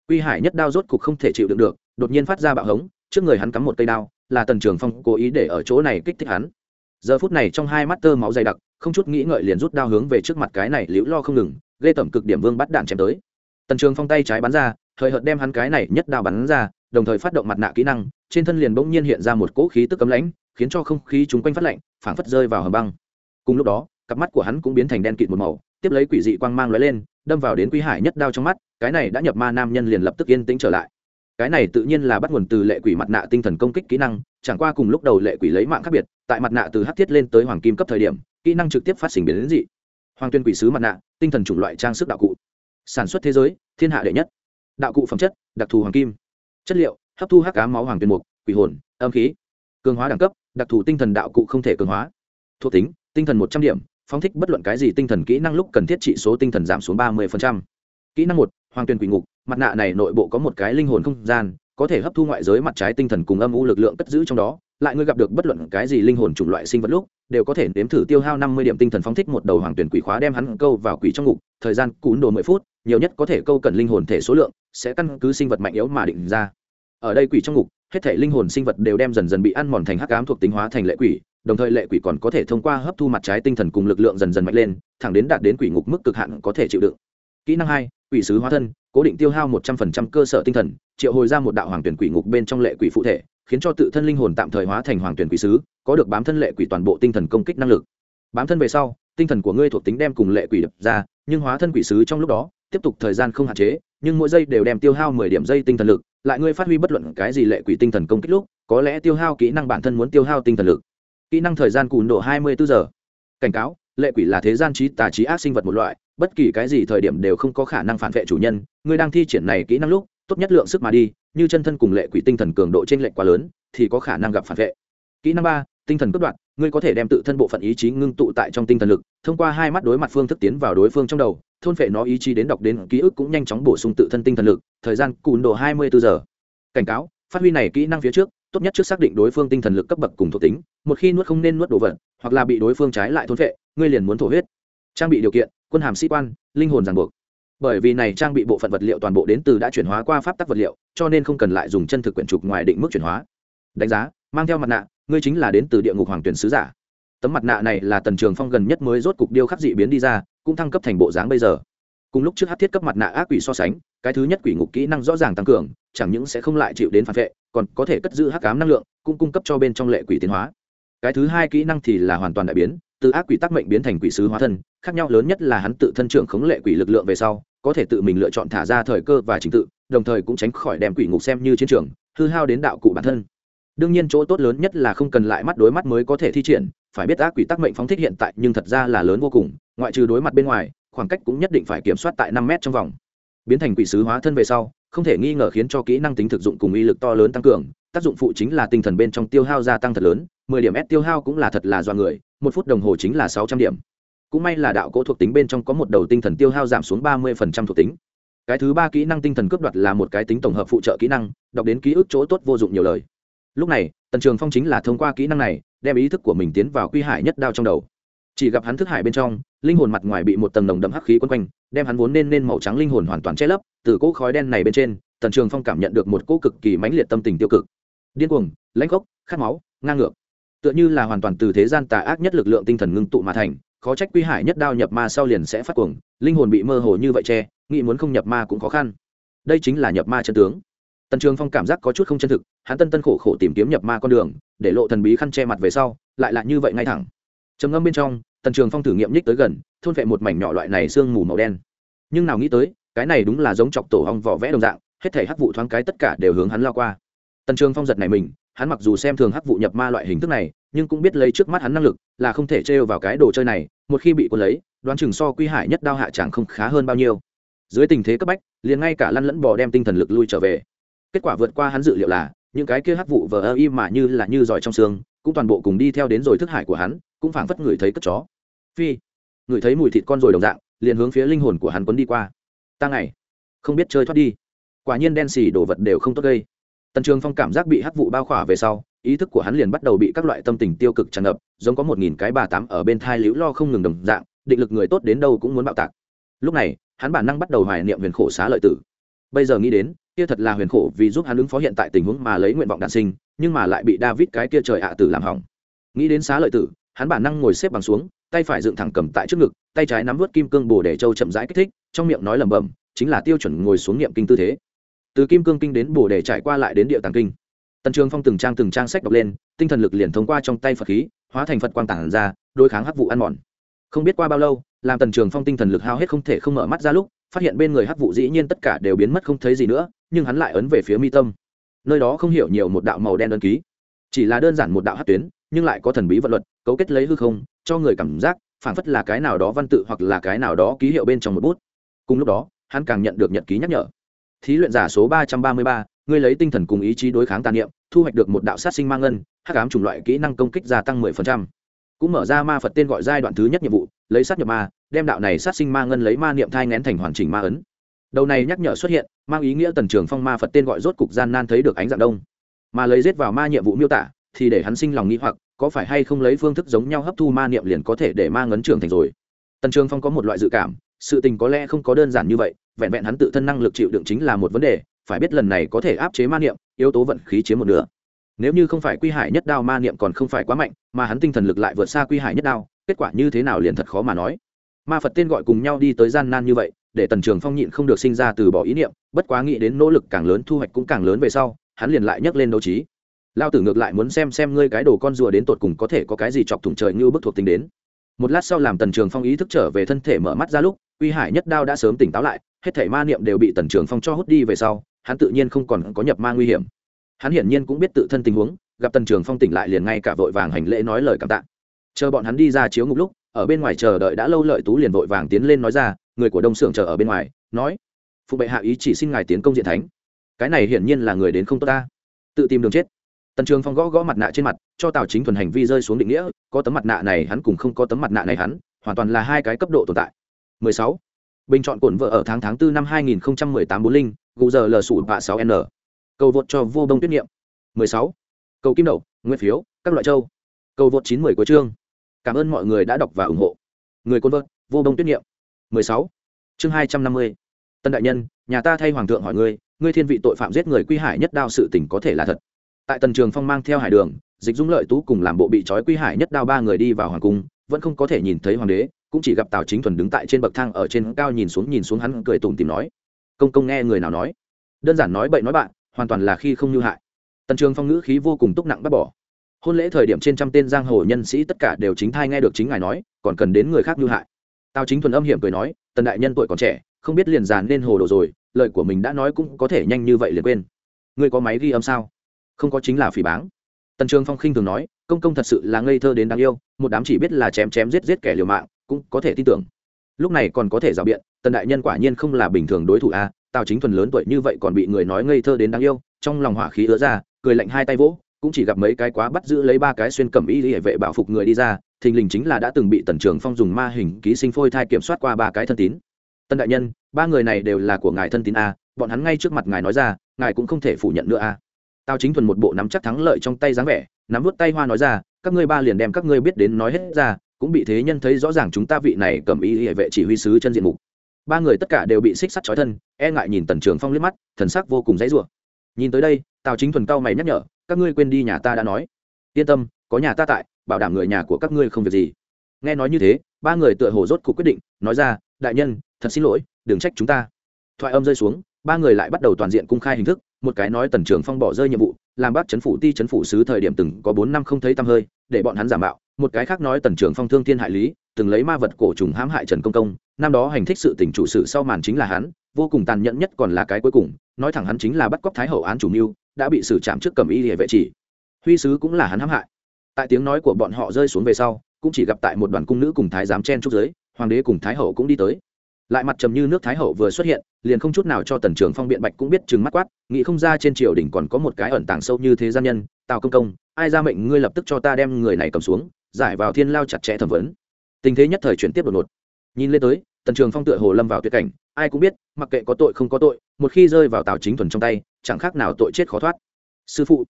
Uy hải nhất đao rốt cục không thể chịu đựng được, đột nhiên phát ra bạo hống, trước người hắn cắm một cây đao, là tần trường phong cố ý để ở chỗ này kích thích hắn. Giờ phút này trong hai mắt tơ máu dày đặc, không chút nghĩ ngợi liền rút đao hướng về trước mặt cái này liễu lo không ngừng, ghê tẩm cực điểm vương bắt đạn chém tới. Tần trường phong tay trái bắn ra thời hợt đem hắn cái này nhất đao bắn ra, đồng thời phát động mặt nạ kỹ năng, trên thân liền bỗng nhiên hiện ra một cỗ khí tức cấm lãnh khiến cho không khí chúng quanh phát lạnh, phảng phất rơi vào hầm băng. Cùng lúc đó, cặp mắt của hắn cũng biến thành đen kịt một màu, tiếp lấy quỷ dị quang mang lóe lên, đâm vào đến quý hải nhất đao trong mắt, cái này đã nhập ma nam nhân liền lập tức yên tĩnh trở lại. Cái này tự nhiên là bắt nguồn từ lệ quỷ mặt nạ tinh thần công kích kỹ năng, chẳng qua cùng lúc đầu lệ quỷ lấy mạng khác biệt, tại mặt nạ từ hắc thiết lên tới hoàng kim cấp thời điểm, kỹ năng trực tiếp phát sinh biến đến dị. Hoàng tuyên quỷ sứ mặt nạ, tinh thần chủng loại trang sức đạo cụ. Sản xuất thế giới, thiên hạ đệ nhất. Đạo cụ phẩm chất, đặc thù hoàng kim. Chất liệu, hấp thu hắc cá máu hoàng tuyên mục, quỷ hồn, âm khí. Cường hóa đẳng cấp đặc thù tinh thần đạo cụ không thể cường hóa. Thuộc tính, tinh thần một trăm điểm, phóng thích bất luận cái gì tinh thần kỹ năng lúc cần thiết trị số tinh thần giảm xuống ba mươi kỹ năng một, hoàng tuyền quỷ ngục, mặt nạ này nội bộ có một cái linh hồn không gian, có thể hấp thu ngoại giới mặt trái tinh thần cùng âm u lực lượng cất giữ trong đó. Lại ngươi gặp được bất luận cái gì linh hồn chủng loại sinh vật lúc, đều có thể nếm thử tiêu hao năm mươi điểm tinh thần phóng thích một đầu hoàng tuyển quỷ khóa đem hắn câu vào quỷ trong ngục. Thời gian cún đồ mười phút, nhiều nhất có thể câu cần linh hồn thể số lượng, sẽ căn cứ sinh vật mạnh yếu mà định ra. Ở đây quỷ trong ngục hết thể linh hồn sinh vật đều đem dần dần bị ăn mòn thành hắc ám thuộc tính hóa thành lệ quỷ, đồng thời lệ quỷ còn có thể thông qua hấp thu mặt trái tinh thần cùng lực lượng dần dần mạnh lên, thẳng đến đạt đến quỷ ngục mức cực hạn có thể chịu đựng. Kỹ năng hai, quỷ sứ hóa thân, cố định tiêu hao một trăm phần trăm cơ sở tinh thần, triệu hồi ra một đạo hoàng tuyển quỷ ngục bên trong lệ quỷ phụ thể, khiến cho tự thân linh hồn tạm thời hóa thành hoàng tuyển quỷ sứ, có được bám thân lệ quỷ toàn bộ tinh thần công kích năng lực. Bám thân về sau, tinh thần của ngươi thuộc tính đem cùng lệ quỷ đập ra, nhưng hóa thân quỷ sứ trong lúc đó, tiếp tục thời gian không hạn chế, nhưng mỗi giây đều đem tiêu hao mười điểm dây tinh thần lực lại ngươi phát huy bất luận cái gì lệ quỷ tinh thần công kích lúc, có lẽ tiêu hao kỹ năng bản thân muốn tiêu hao tinh thần lực. Kỹ năng thời gian cùn độ hai mươi bốn giờ. Cảnh cáo, lệ quỷ là thế gian trí tà trí ác sinh vật một loại, bất kỳ cái gì thời điểm đều không có khả năng phản vệ chủ nhân, ngươi đang thi triển này kỹ năng lúc, tốt nhất lượng sức mà đi, như chân thân cùng lệ quỷ tinh thần cường độ trên lệch quá lớn, thì có khả năng gặp phản vệ. Kỹ năng ba, tinh thần cướp đoạt, ngươi có thể đem tự thân bộ phận ý chí ngưng tụ tại trong tinh thần lực, thông qua hai mắt đối mặt phương thức tiến vào đối phương trong đầu thôn phệ nó ý chí đến đọc đến ký ức cũng nhanh chóng bổ sung tự thân tinh thần lực, thời gian cùn độ hai mươi bốn giờ. Cảnh cáo, phát huy này kỹ năng phía trước, tốt nhất trước xác định đối phương tinh thần lực cấp bậc cùng thuộc tính, một khi nuốt không nên nuốt đồ vật, hoặc là bị đối phương trái lại thôn phệ, ngươi liền muốn thổ huyết. Trang bị điều kiện, quân hàm sĩ quan, linh hồn ràng buộc. Bởi vì này trang bị bộ phận vật liệu toàn bộ đến từ đã chuyển hóa qua pháp tắc vật liệu, cho nên không cần lại dùng chân thực quyển trục ngoài định mức chuyển hóa. Đánh giá, mang theo mặt nạ, ngươi chính là đến từ địa ngục hoàng tuyển sứ giả. Tấm mặt nạ này là tần trường phong gần nhất mới rốt cục điêu khắc dị biến đi ra cũng thăng cấp thành bộ dáng bây giờ. Cùng lúc trước hát thiết cấp mặt nạ ác quỷ so sánh, cái thứ nhất quỷ ngục kỹ năng rõ ràng tăng cường, chẳng những sẽ không lại chịu đến phản vệ, còn có thể cất giữ hắc cám năng lượng, cũng cung cấp cho bên trong lệ quỷ tiến hóa. Cái thứ hai kỹ năng thì là hoàn toàn đại biến, từ ác quỷ tác mệnh biến thành quỷ sứ hóa thân, khác nhau lớn nhất là hắn tự thân trưởng khống lệ quỷ lực lượng về sau, có thể tự mình lựa chọn thả ra thời cơ và trình tự, đồng thời cũng tránh khỏi đem quỷ ngục xem như chiến trường, hư hao đến đạo cụ bản thân. Đương nhiên chỗ tốt lớn nhất là không cần lại mắt đối mắt mới có thể thi triển phải biết ác quỷ tác mệnh phóng thích hiện tại nhưng thật ra là lớn vô cùng, ngoại trừ đối mặt bên ngoài, khoảng cách cũng nhất định phải kiểm soát tại năm mét trong vòng. Biến thành quỷ sứ hóa thân về sau, không thể nghi ngờ khiến cho kỹ năng tính thực dụng cùng uy lực to lớn tăng cường, tác dụng phụ chính là tinh thần bên trong tiêu hao gia tăng thật lớn, mười điểm s tiêu hao cũng là thật là do người, một phút đồng hồ chính là sáu trăm điểm. Cũng may là đạo cỗ thuộc tính bên trong có một đầu tinh thần tiêu hao giảm xuống ba mươi phần trăm thuộc tính. Cái thứ ba kỹ năng tinh thần cướp đoạt là một cái tính tổng hợp phụ trợ kỹ năng, đọc đến ký ức chỗ tốt vô dụng nhiều lời. Lúc này, tần trường phong chính là thông qua kỹ năng này đem ý thức của mình tiến vào quy hải nhất đao trong đầu. Chỉ gặp hắn thức hải bên trong, linh hồn mặt ngoài bị một tầng nồng đậm hắc khí quấn quanh, đem hắn vốn nên nên màu trắng linh hồn hoàn toàn che lấp, từ cỗ khói đen này bên trên, tần trường phong cảm nhận được một cỗ cực kỳ mãnh liệt tâm tình tiêu cực. Điên cuồng, lãnh gốc, khát máu, ngang ngược. Tựa như là hoàn toàn từ thế gian tà ác nhất lực lượng tinh thần ngưng tụ mà thành, khó trách quy hải nhất đao nhập ma sau liền sẽ phát cuồng, linh hồn bị mơ hồ như vậy che, nghĩ muốn không nhập ma cũng khó khăn. Đây chính là nhập ma chân tướng tần trường phong cảm giác có chút không chân thực, hắn tân tân khổ khổ tìm kiếm nhập ma con đường, để lộ thần bí khăn che mặt về sau, lại là như vậy ngay thẳng. Trầm ngâm bên trong, tần trường phong thử nghiệm nhích tới gần, thôn vệ một mảnh nhỏ loại này sương mù màu đen. Nhưng nào nghĩ tới, cái này đúng là giống chọc tổ hong vỏ vẽ đồng dạng, hết thể hắc vụ thoáng cái tất cả đều hướng hắn lao qua. Tần trường phong giật này mình, hắn mặc dù xem thường hắc vụ nhập ma loại hình thức này, nhưng cũng biết lấy trước mắt hắn năng lực, là không thể trêu vào cái đồ chơi này, một khi bị quân lấy, đoán chừng so quy hải nhất đao hạ chẳng không khá hơn bao nhiêu. Dưới tình thế cấp bách, liền ngay cả lăn lẫn bò đem tinh thần lực lui trở về kết quả vượt qua hắn dự liệu là, những cái kia hắc vụ vờ ơ y mà như là như giỏi trong xương, cũng toàn bộ cùng đi theo đến rồi thức hải của hắn, cũng phảng phất người thấy cất chó. Phi, người thấy mùi thịt con rồi đồng dạng, liền hướng phía linh hồn của hắn quấn đi qua. Ta ngày không biết chơi thoát đi. Quả nhiên đen xì đồ vật đều không tốt gây. Tần trường phong cảm giác bị hắc vụ bao khỏa về sau, ý thức của hắn liền bắt đầu bị các loại tâm tình tiêu cực tràn ngập, giống có một nghìn cái bà tám ở bên thai liễu lo không ngừng đồng dạng, định lực người tốt đến đâu cũng muốn bạo tạc. Lúc này, hắn bản năng bắt đầu hoài niệm huyền khổ xá lợi tử. Bây giờ nghĩ đến kia thật là huyền khổ vì giúp hắn ứng phó hiện tại tình huống mà lấy nguyện vọng đạn sinh, nhưng mà lại bị david cái kia trời ạ tử làm hỏng. Nghĩ đến xá lợi tử, hắn bản năng ngồi xếp bằng xuống, tay phải dựng thẳng cầm tại trước ngực, tay trái nắm vớt kim cương bồ để châu chậm rãi kích thích, trong miệng nói lẩm bẩm, chính là tiêu chuẩn ngồi xuống niệm kinh tư thế. Từ kim cương kinh đến bồ để trải qua lại đến địa tàng kinh. Tần trường phong từng trang từng trang sách đọc lên, tinh thần lực liền thông qua trong tay phật khí, hóa thành phật quang tản ra, đối kháng hắc vụ ăn mòn. Không biết qua bao lâu, làm tần trường phong tinh thần lực hao hết không thể không mở mắt ra lúc, phát hiện bên người hắc vụ dĩ nhiên tất cả đều biến mất không thấy gì nữa nhưng hắn lại ấn về phía mi tâm. Nơi đó không hiểu nhiều một đạo màu đen đơn ký, chỉ là đơn giản một đạo hát tuyến, nhưng lại có thần bí vật luật, cấu kết lấy hư không, cho người cảm giác phản phất là cái nào đó văn tự hoặc là cái nào đó ký hiệu bên trong một bút. Cùng lúc đó, hắn càng nhận được nhật ký nhắc nhở. Thí luyện giả số ba trăm ba mươi ba, ngươi lấy tinh thần cùng ý chí đối kháng tàn niệm, thu hoạch được một đạo sát sinh mang ngân, hắc ám chủng loại kỹ năng công kích gia tăng mười phần trăm. Cũng mở ra ma phật tên gọi giai đoạn thứ nhất nhiệm vụ, lấy sát nhập ma, đem đạo này sát sinh ma ngân lấy ma niệm thai ngén thành hoàn chỉnh ma ấn đầu này nhắc nhở xuất hiện, mang ý nghĩa tần trường phong ma phật tên gọi rốt cục gian nan thấy được ánh dạng đông. Mà lấy giết vào ma nhiệm vụ miêu tả, thì để hắn sinh lòng nghĩ hoặc, có phải hay không lấy phương thức giống nhau hấp thu ma niệm liền có thể để ma ngấn trưởng thành rồi? Tần trường phong có một loại dự cảm, sự tình có lẽ không có đơn giản như vậy, vẹn vẹn hắn tự thân năng lực chịu đựng chính là một vấn đề, phải biết lần này có thể áp chế ma niệm, yếu tố vận khí chiếm một nửa. Nếu như không phải quy hải nhất đao ma niệm còn không phải quá mạnh, mà hắn tinh thần lực lại vượt xa quy hải nhất đao, kết quả như thế nào liền thật khó mà nói. Ma phật tên gọi cùng nhau đi tới gian nan như vậy để tần trường phong nhịn không được sinh ra từ bỏ ý niệm, bất quá nghĩ đến nỗ lực càng lớn thu hoạch cũng càng lớn về sau, hắn liền lại nhấc lên đấu trí. Lao tử ngược lại muốn xem xem ngươi cái đồ con rùa đến tột cùng có thể có cái gì chọc thủng trời như bức thuộc tính đến. Một lát sau làm tần trường phong ý thức trở về thân thể mở mắt ra lúc, uy hải nhất đao đã sớm tỉnh táo lại, hết thể ma niệm đều bị tần trường phong cho hút đi về sau, hắn tự nhiên không còn có nhập ma nguy hiểm. Hắn hiển nhiên cũng biết tự thân tình huống, gặp tần trường phong tỉnh lại liền ngay cả vội vàng hành lễ nói lời cảm tạ. Chờ bọn hắn đi ra chiếu ngục lúc, ở bên ngoài chờ đợi đã lâu lợi tú liền vội vàng tiến lên nói ra người của đông xưởng chờ ở bên ngoài, nói, phụ bệ hạ ý chỉ xin ngài tiến công diện thánh. Cái này hiển nhiên là người đến không tốt ta. Tự tìm đường chết. Tần trường phong gõ gõ mặt nạ trên mặt, cho tào chính thuần hành vi rơi xuống định nghĩa, có tấm mặt nạ này hắn cùng không có tấm mặt nạ này hắn, hoàn toàn là hai cái cấp độ tồn tại. 16. bình chọn cổn vợ ở tháng tháng 4 năm 2018 bốn linh, gù giờ lờ sủ vạ 6 n. Cầu vượt cho vô Đông tuyết nghiệm 16. cầu kim đậu nguyên phiếu, các loại châu. Cầu vượt 910 của chương. Cảm ơn mọi người đã đọc và ủng hộ. Người côn vợt vô đông tuyết nghiệm 16. chương 250. tân đại nhân, nhà ta thay hoàng thượng hỏi ngươi ngươi thiên vị tội phạm giết người quy hải nhất đao sự tình có thể là thật. Tại tần trường phong mang theo hải đường, dịch dung lợi tú cùng làm bộ bị trói quy hải nhất đao ba người đi vào hoàng cung, vẫn không có thể nhìn thấy hoàng đế, cũng chỉ gặp tào chính thuần đứng tại trên bậc thang ở trên cao nhìn xuống nhìn xuống hắn cười tủm tìm nói. Công công nghe người nào nói? Đơn giản nói bậy nói bạn, hoàn toàn là khi không như hại. Tần trường phong ngữ khí vô cùng túc nặng bắt bỏ. Hôn lễ thời điểm trên trăm tên giang hồ nhân sĩ tất cả đều chính thai nghe được chính ngài nói, còn cần đến người khác như hại tào chính thuần âm hiểm cười nói, tần đại nhân tuổi còn trẻ, không biết liền dàn nên hồ đồ rồi, lời của mình đã nói cũng có thể nhanh như vậy liền quên. Ngươi có máy ghi âm sao? Không có chính là phỉ báng. Tần trường phong khinh thường nói, công công thật sự là ngây thơ đến đáng yêu, một đám chỉ biết là chém chém giết giết kẻ liều mạng, cũng có thể tin tưởng. Lúc này còn có thể rào biện, tần đại nhân quả nhiên không là bình thường đối thủ a, tào chính thuần lớn tuổi như vậy còn bị người nói ngây thơ đến đáng yêu, trong lòng hỏa khí ứa ra, cười lạnh hai tay vỗ, cũng chỉ gặp mấy cái quá bắt giữ lấy ba cái xuyên cẩm y hệ vệ bảo phục người đi ra thình lình chính là đã từng bị tần trường phong dùng ma hình ký sinh phôi thai kiểm soát qua ba cái thân tín. Tân đại nhân, ba người này đều là của ngài thân tín a, bọn hắn ngay trước mặt ngài nói ra, ngài cũng không thể phủ nhận nữa a. Tào chính thuần một bộ nắm chắc thắng lợi trong tay dáng vẻ, nắm vút tay hoa nói ra, các ngươi ba liền đem các ngươi biết đến nói hết ra, cũng bị thế nhân thấy rõ ràng chúng ta vị này cầm y hệ vệ chỉ huy sứ chân diện mục. Ba người tất cả đều bị xích sắt trói thân e ngại nhìn tần trường phong liếc mắt, thần sắc vô cùng dãy rủa. Nhìn tới đây, tào chính thuần cao mày nhắc nhở, các ngươi quên đi nhà ta đã nói. Yên tâm, có nhà ta tại bảo đảm người nhà của các ngươi không việc gì. Nghe nói như thế, ba người tựa hồ rốt cuộc quyết định, nói ra, đại nhân, thật xin lỗi, đừng trách chúng ta. Thoại âm rơi xuống, ba người lại bắt đầu toàn diện cung khai hình thức, một cái nói tần trường phong bỏ rơi nhiệm vụ, làm bác chấn phủ ti chấn phủ sứ thời điểm từng có bốn năm không thấy tăm hơi, để bọn hắn giả mạo, một cái khác nói tần trường phong thương thiên hại lý, từng lấy ma vật cổ trùng hãm hại trần công công, năm đó hành thích sự tình chủ sự sau màn chính là hắn, vô cùng tàn nhẫn nhất còn là cái cuối cùng, nói thẳng hắn chính là bắt cóc thái hậu án chủ mưu, đã bị xử trảm trước cầm y địa vệ chỉ. Huy sứ cũng là hắn hãm hại tại tiếng nói của bọn họ rơi xuống về sau, cũng chỉ gặp tại một đoàn cung nữ cùng thái giám chen trúc giới hoàng đế cùng thái hậu cũng đi tới. Lại mặt trầm như nước thái hậu vừa xuất hiện, liền không chút nào cho tần trường phong biện bạch cũng biết chừng mắt quát, nghĩ không ra trên triều đình còn có một cái ẩn tàng sâu như thế gian nhân, tào công công, ai ra mệnh ngươi lập tức cho ta đem người này cầm xuống, giải vào thiên lao chặt chẽ thẩm vấn. Tình thế nhất thời chuyển tiếp đột ngột. Nhìn lên tới, tần trường phong tựa hồ lâm vào tuyệt cảnh, ai cũng biết, mặc kệ có tội không có tội, một khi rơi vào tào chính thuần trong tay, chẳng khác nào tội chết khó thoát. Sư phụ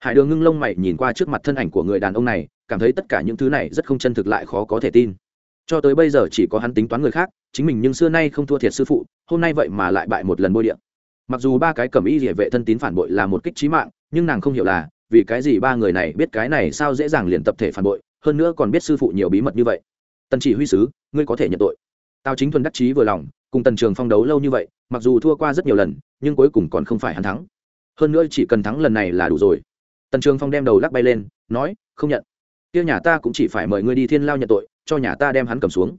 hải đường ngưng lông mày nhìn qua trước mặt thân ảnh của người đàn ông này, cảm thấy tất cả những thứ này rất không chân thực lại khó có thể tin. Cho tới bây giờ chỉ có hắn tính toán người khác, chính mình nhưng xưa nay không thua thiệt sư phụ, hôm nay vậy mà lại bại một lần bôi điện mặc dù ba cái cầm y địa vệ thân tín phản bội là một kích trí mạng, nhưng nàng không hiểu là, vì cái gì ba người này biết cái này sao dễ dàng liền tập thể phản bội, hơn nữa còn biết sư phụ nhiều bí mật như vậy. Tần chỉ huy sứ, ngươi có thể nhận tội. Tào chính thuần đắc chí vừa lòng, cùng tần trường phong đấu lâu như vậy, mặc dù thua qua rất nhiều lần, nhưng cuối cùng còn không phải hắn thắng. Hơn nữa chỉ cần thắng lần này là đủ rồi tần trường phong đem đầu lắc bay lên, nói, không nhận. Tiêu nhà ta cũng chỉ phải mời ngươi đi thiên lao nhận tội, cho nhà ta đem hắn cầm xuống.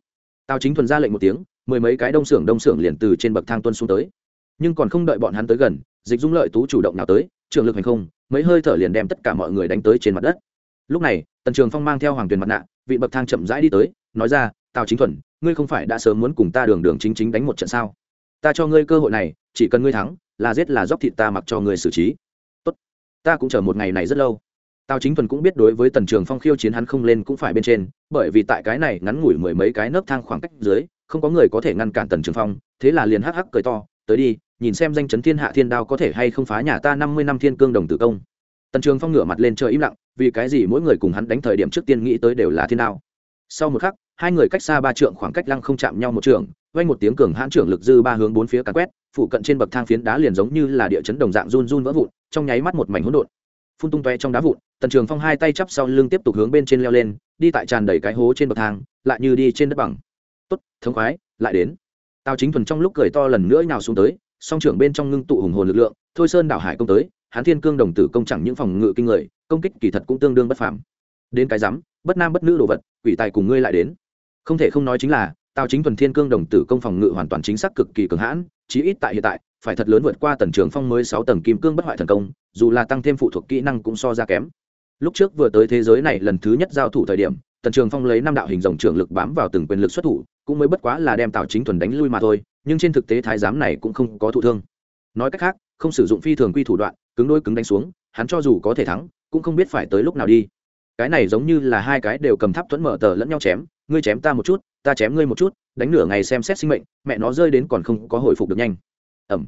Tào chính thuần ra lệnh một tiếng, mười mấy cái đông xưởng đông xưởng liền từ trên bậc thang tuân xuống tới. Nhưng còn không đợi bọn hắn tới gần, dịch dung lợi tú chủ động nào tới, trường lực hành không, mấy hơi thở liền đem tất cả mọi người đánh tới trên mặt đất. Lúc này, tần trường phong mang theo hoàng tuyền mặt nạ, vị bậc thang chậm rãi đi tới, nói ra, tào chính thuần, ngươi không phải đã sớm muốn cùng ta đường đường chính chính đánh một trận sao? Ta cho ngươi cơ hội này, chỉ cần ngươi thắng, là giết là dóc thịt ta mặc cho ngươi xử trí ta cũng chờ một ngày này rất lâu. Tào chính thuần cũng biết đối với tần trường phong khiêu chiến hắn không lên cũng phải bên trên, bởi vì tại cái này ngắn ngủi mười mấy cái nấc thang khoảng cách dưới, không có người có thể ngăn cản tần trường phong, thế là liền hắc hắc cười to, tới đi, nhìn xem danh chấn thiên hạ thiên đao có thể hay không phá nhà ta năm mươi năm thiên cương đồng tử công. Tần trường phong ngửa mặt lên trời im lặng, vì cái gì mỗi người cùng hắn đánh thời điểm trước tiên nghĩ tới đều là thiên đao. Sau một khắc, hai người cách xa ba trượng khoảng cách lăng không chạm nhau một trường vay một tiếng cường hãn trưởng lực dư ba hướng bốn phía càn quét, phụ cận trên bậc thang phiến đá liền giống như là địa chấn đồng dạng run run vỡ vụn trong nháy mắt một mảnh hỗn độn. Phun tung toe trong đá vụn, tần trường phong hai tay chắp sau lưng tiếp tục hướng bên trên leo lên, đi tại tràn đầy cái hố trên bậc thang, lại như đi trên đất bằng. Tốt, thống khoái, lại đến. Tào chính thuần trong lúc cười to lần nữa nào xuống tới, song trưởng bên trong ngưng tụ hùng hồn lực lượng, thôi sơn đảo hải công tới, hán thiên cương đồng tử công chẳng những phòng ngự kinh người, công kích kỳ thật cũng tương đương bất phàm. Đến cái rắm, bất nam bất nữ đồ vật, quỷ tài cùng ngươi lại đến. Không thể không nói chính là, tào chính thuần thiên cương đồng tử công phòng ngự hoàn toàn chính xác cực kỳ cường hãn, chí ít tại hiện tại phải thật lớn vượt qua tần trường phong mới sáu tầng kim cương bất hoại thần công, dù là tăng thêm phụ thuộc kỹ năng cũng so ra kém. Lúc trước vừa tới thế giới này lần thứ nhất giao thủ thời điểm, tần trường phong lấy năm đạo hình dòng trường lực bám vào từng quyền lực xuất thủ, cũng mới bất quá là đem tào chính thuần đánh lui mà thôi, nhưng trên thực tế thái giám này cũng không có thụ thương. Nói cách khác, không sử dụng phi thường quy thủ đoạn, cứng đôi cứng đánh xuống, hắn cho dù có thể thắng, cũng không biết phải tới lúc nào đi. Cái này giống như là hai cái đều cầm tháp thuẫn mở tờ lẫn nhau chém, ngươi chém ta một chút, ta chém ngươi một chút, đánh nửa ngày xem xét sinh mệnh, mẹ nó rơi đến còn không có hồi phục được nhanh ẩm.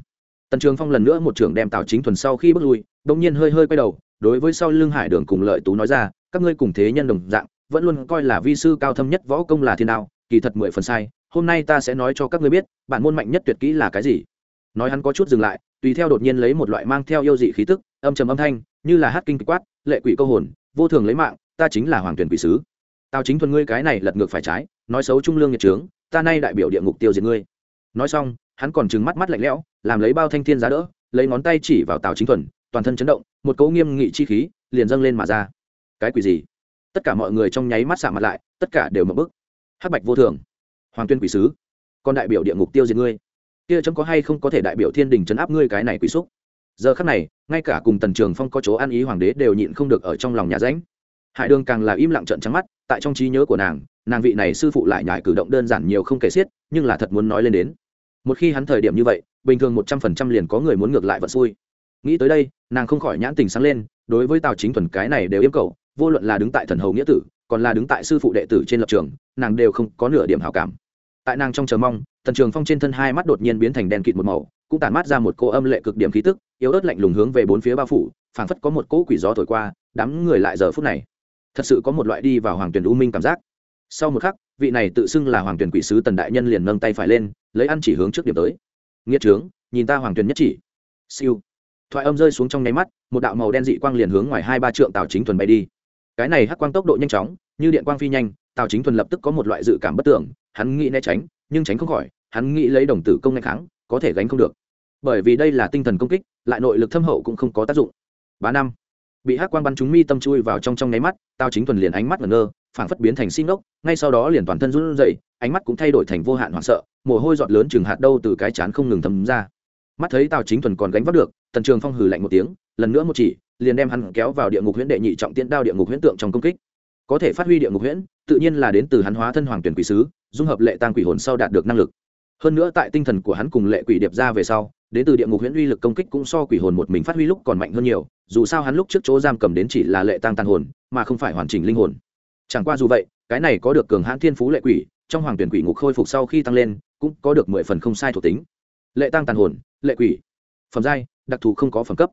Tần trường phong lần nữa một trưởng đem tào chính thuần sau khi bước lui đông nhiên hơi hơi quay đầu, đối với sau lưng hải đường cùng lợi tú nói ra, các ngươi cùng thế nhân đồng dạng, vẫn luôn coi là vi sư cao thâm nhất võ công là thiên đạo, kỳ thật mười phần sai, hôm nay ta sẽ nói cho các ngươi biết, bản môn mạnh nhất tuyệt kỹ là cái gì. Nói hắn có chút dừng lại, tùy theo đột nhiên lấy một loại mang theo yêu dị khí tức, âm trầm âm thanh, như là hát kinh kịch quát, lệ quỷ câu hồn, vô thường lấy mạng, ta chính là hoàng tuyển quỷ sứ. Tao chính thuần ngươi cái này lật ngược phải trái, nói xấu trung lương nhiệt trướng, ta nay đại biểu địa ngục tiêu diệt ngươi nói xong, hắn còn trừng mắt mắt lạnh lẽo, làm lấy bao thanh thiên giá đỡ, lấy ngón tay chỉ vào tào chính thuần, toàn thân chấn động, một cấu nghiêm nghị chi khí liền dâng lên mà ra. Cái quỷ gì? Tất cả mọi người trong nháy mắt xạ mặt lại, tất cả đều mập bức. Hắc bạch vô thường, hoàng tuyên quỷ sứ còn đại biểu địa ngục tiêu diệt ngươi. Kia chấm có hay không có thể đại biểu thiên đình chấn áp ngươi cái này quỷ xúc? Giờ khắc này, ngay cả cùng tần trường phong có chỗ ăn ý hoàng đế đều nhịn không được ở trong lòng nhà ránh hải đường càng là im lặng trận trắng mắt, tại trong trí nhớ của nàng nàng vị này sư phụ lại nhải cử động đơn giản nhiều không kể xiết, nhưng là thật muốn nói lên đến một khi hắn thời điểm như vậy, bình thường một trăm phần trăm liền có người muốn ngược lại vận xui. Nghĩ tới đây, nàng không khỏi nhãn tình sáng lên, đối với tào chính thuần cái này đều yêu cầu, vô luận là đứng tại thần hầu nghĩa tử, còn là đứng tại sư phụ đệ tử trên lập trường, nàng đều không có nửa điểm hảo cảm. Tại nàng trong chờ mong tần trường phong trên thân hai mắt đột nhiên biến thành đen kịt một màu, cũng tản mát ra một cô âm lệ cực điểm khí tức, yếu ớt lạnh lùng hướng về bốn phía bao phủ, phảng phất có một cỗ quỷ gió thổi qua, đám người lại giờ phút này. Thật sự có một loại đi vào hoàng tuyển u minh cảm giác. Sau một khắc, vị này tự xưng là hoàng tuyển quỷ sứ tần đại nhân liền nâng tay phải lên lấy ăn chỉ hướng trước điểm tới. Nghĩa trướng, nhìn ta hoàng tuyền nhất chỉ. Siêu. Thoại âm rơi xuống trong nháy mắt, một đạo màu đen dị quang liền hướng ngoài hai ba trượng tào chính thuần bay đi. Cái này hắc quang tốc độ nhanh chóng, như điện quang phi nhanh, tào chính thuần lập tức có một loại dự cảm bất tưởng, hắn nghĩ né tránh, nhưng tránh không khỏi, hắn nghĩ lấy đồng tử công nhanh kháng, có thể gánh không được. Bởi vì đây là tinh thần công kích, lại nội lực thâm hậu cũng không có tác dụng. Ba năm. Bị hắc quang bắn trúng mi tâm chui vào trong trong nháy mắt, tào chính thuần liền ánh mắt ngẩn ngơ, phảng phất biến thành xin ốc ngay sau đó liền toàn thân run rẩy ánh mắt cũng thay đổi thành vô hạn hoảng sợ, mồ hôi giọt lớn chừng hạt đâu từ cái chán không ngừng thấm ra. Mắt thấy tào chính thuần còn gánh vác được, tần trường phong hừ lạnh một tiếng, lần nữa một chỉ, liền đem hắn kéo vào địa ngục huyễn đệ nhị trọng tiễn đao địa ngục huyễn tượng trong công kích. Có thể phát huy địa ngục huyễn, tự nhiên là đến từ hắn hóa thân hoàng tuyển quỷ sứ, dung hợp lệ tăng quỷ hồn sau đạt được năng lực. Hơn nữa tại tinh thần của hắn cùng lệ quỷ điệp ra về sau, đến từ địa ngục huyễn uy lực công kích cũng so quỷ hồn một mình phát huy lúc còn mạnh hơn nhiều, dù sao hắn lúc trước chỗ giam cầm đến chỉ là lệ tăng tàn hồn, mà không phải hoàn chỉnh linh hồn. Chẳng qua dù vậy, cái này có được cường hãn thiên phú lệ quỷ trong hoàng tuyển quỷ ngục khôi phục sau khi tăng lên, cũng có được mười phần không sai thuộc tính. Lệ tăng tàn hồn, lệ quỷ. Phẩm giai, đặc thù không có phẩm cấp.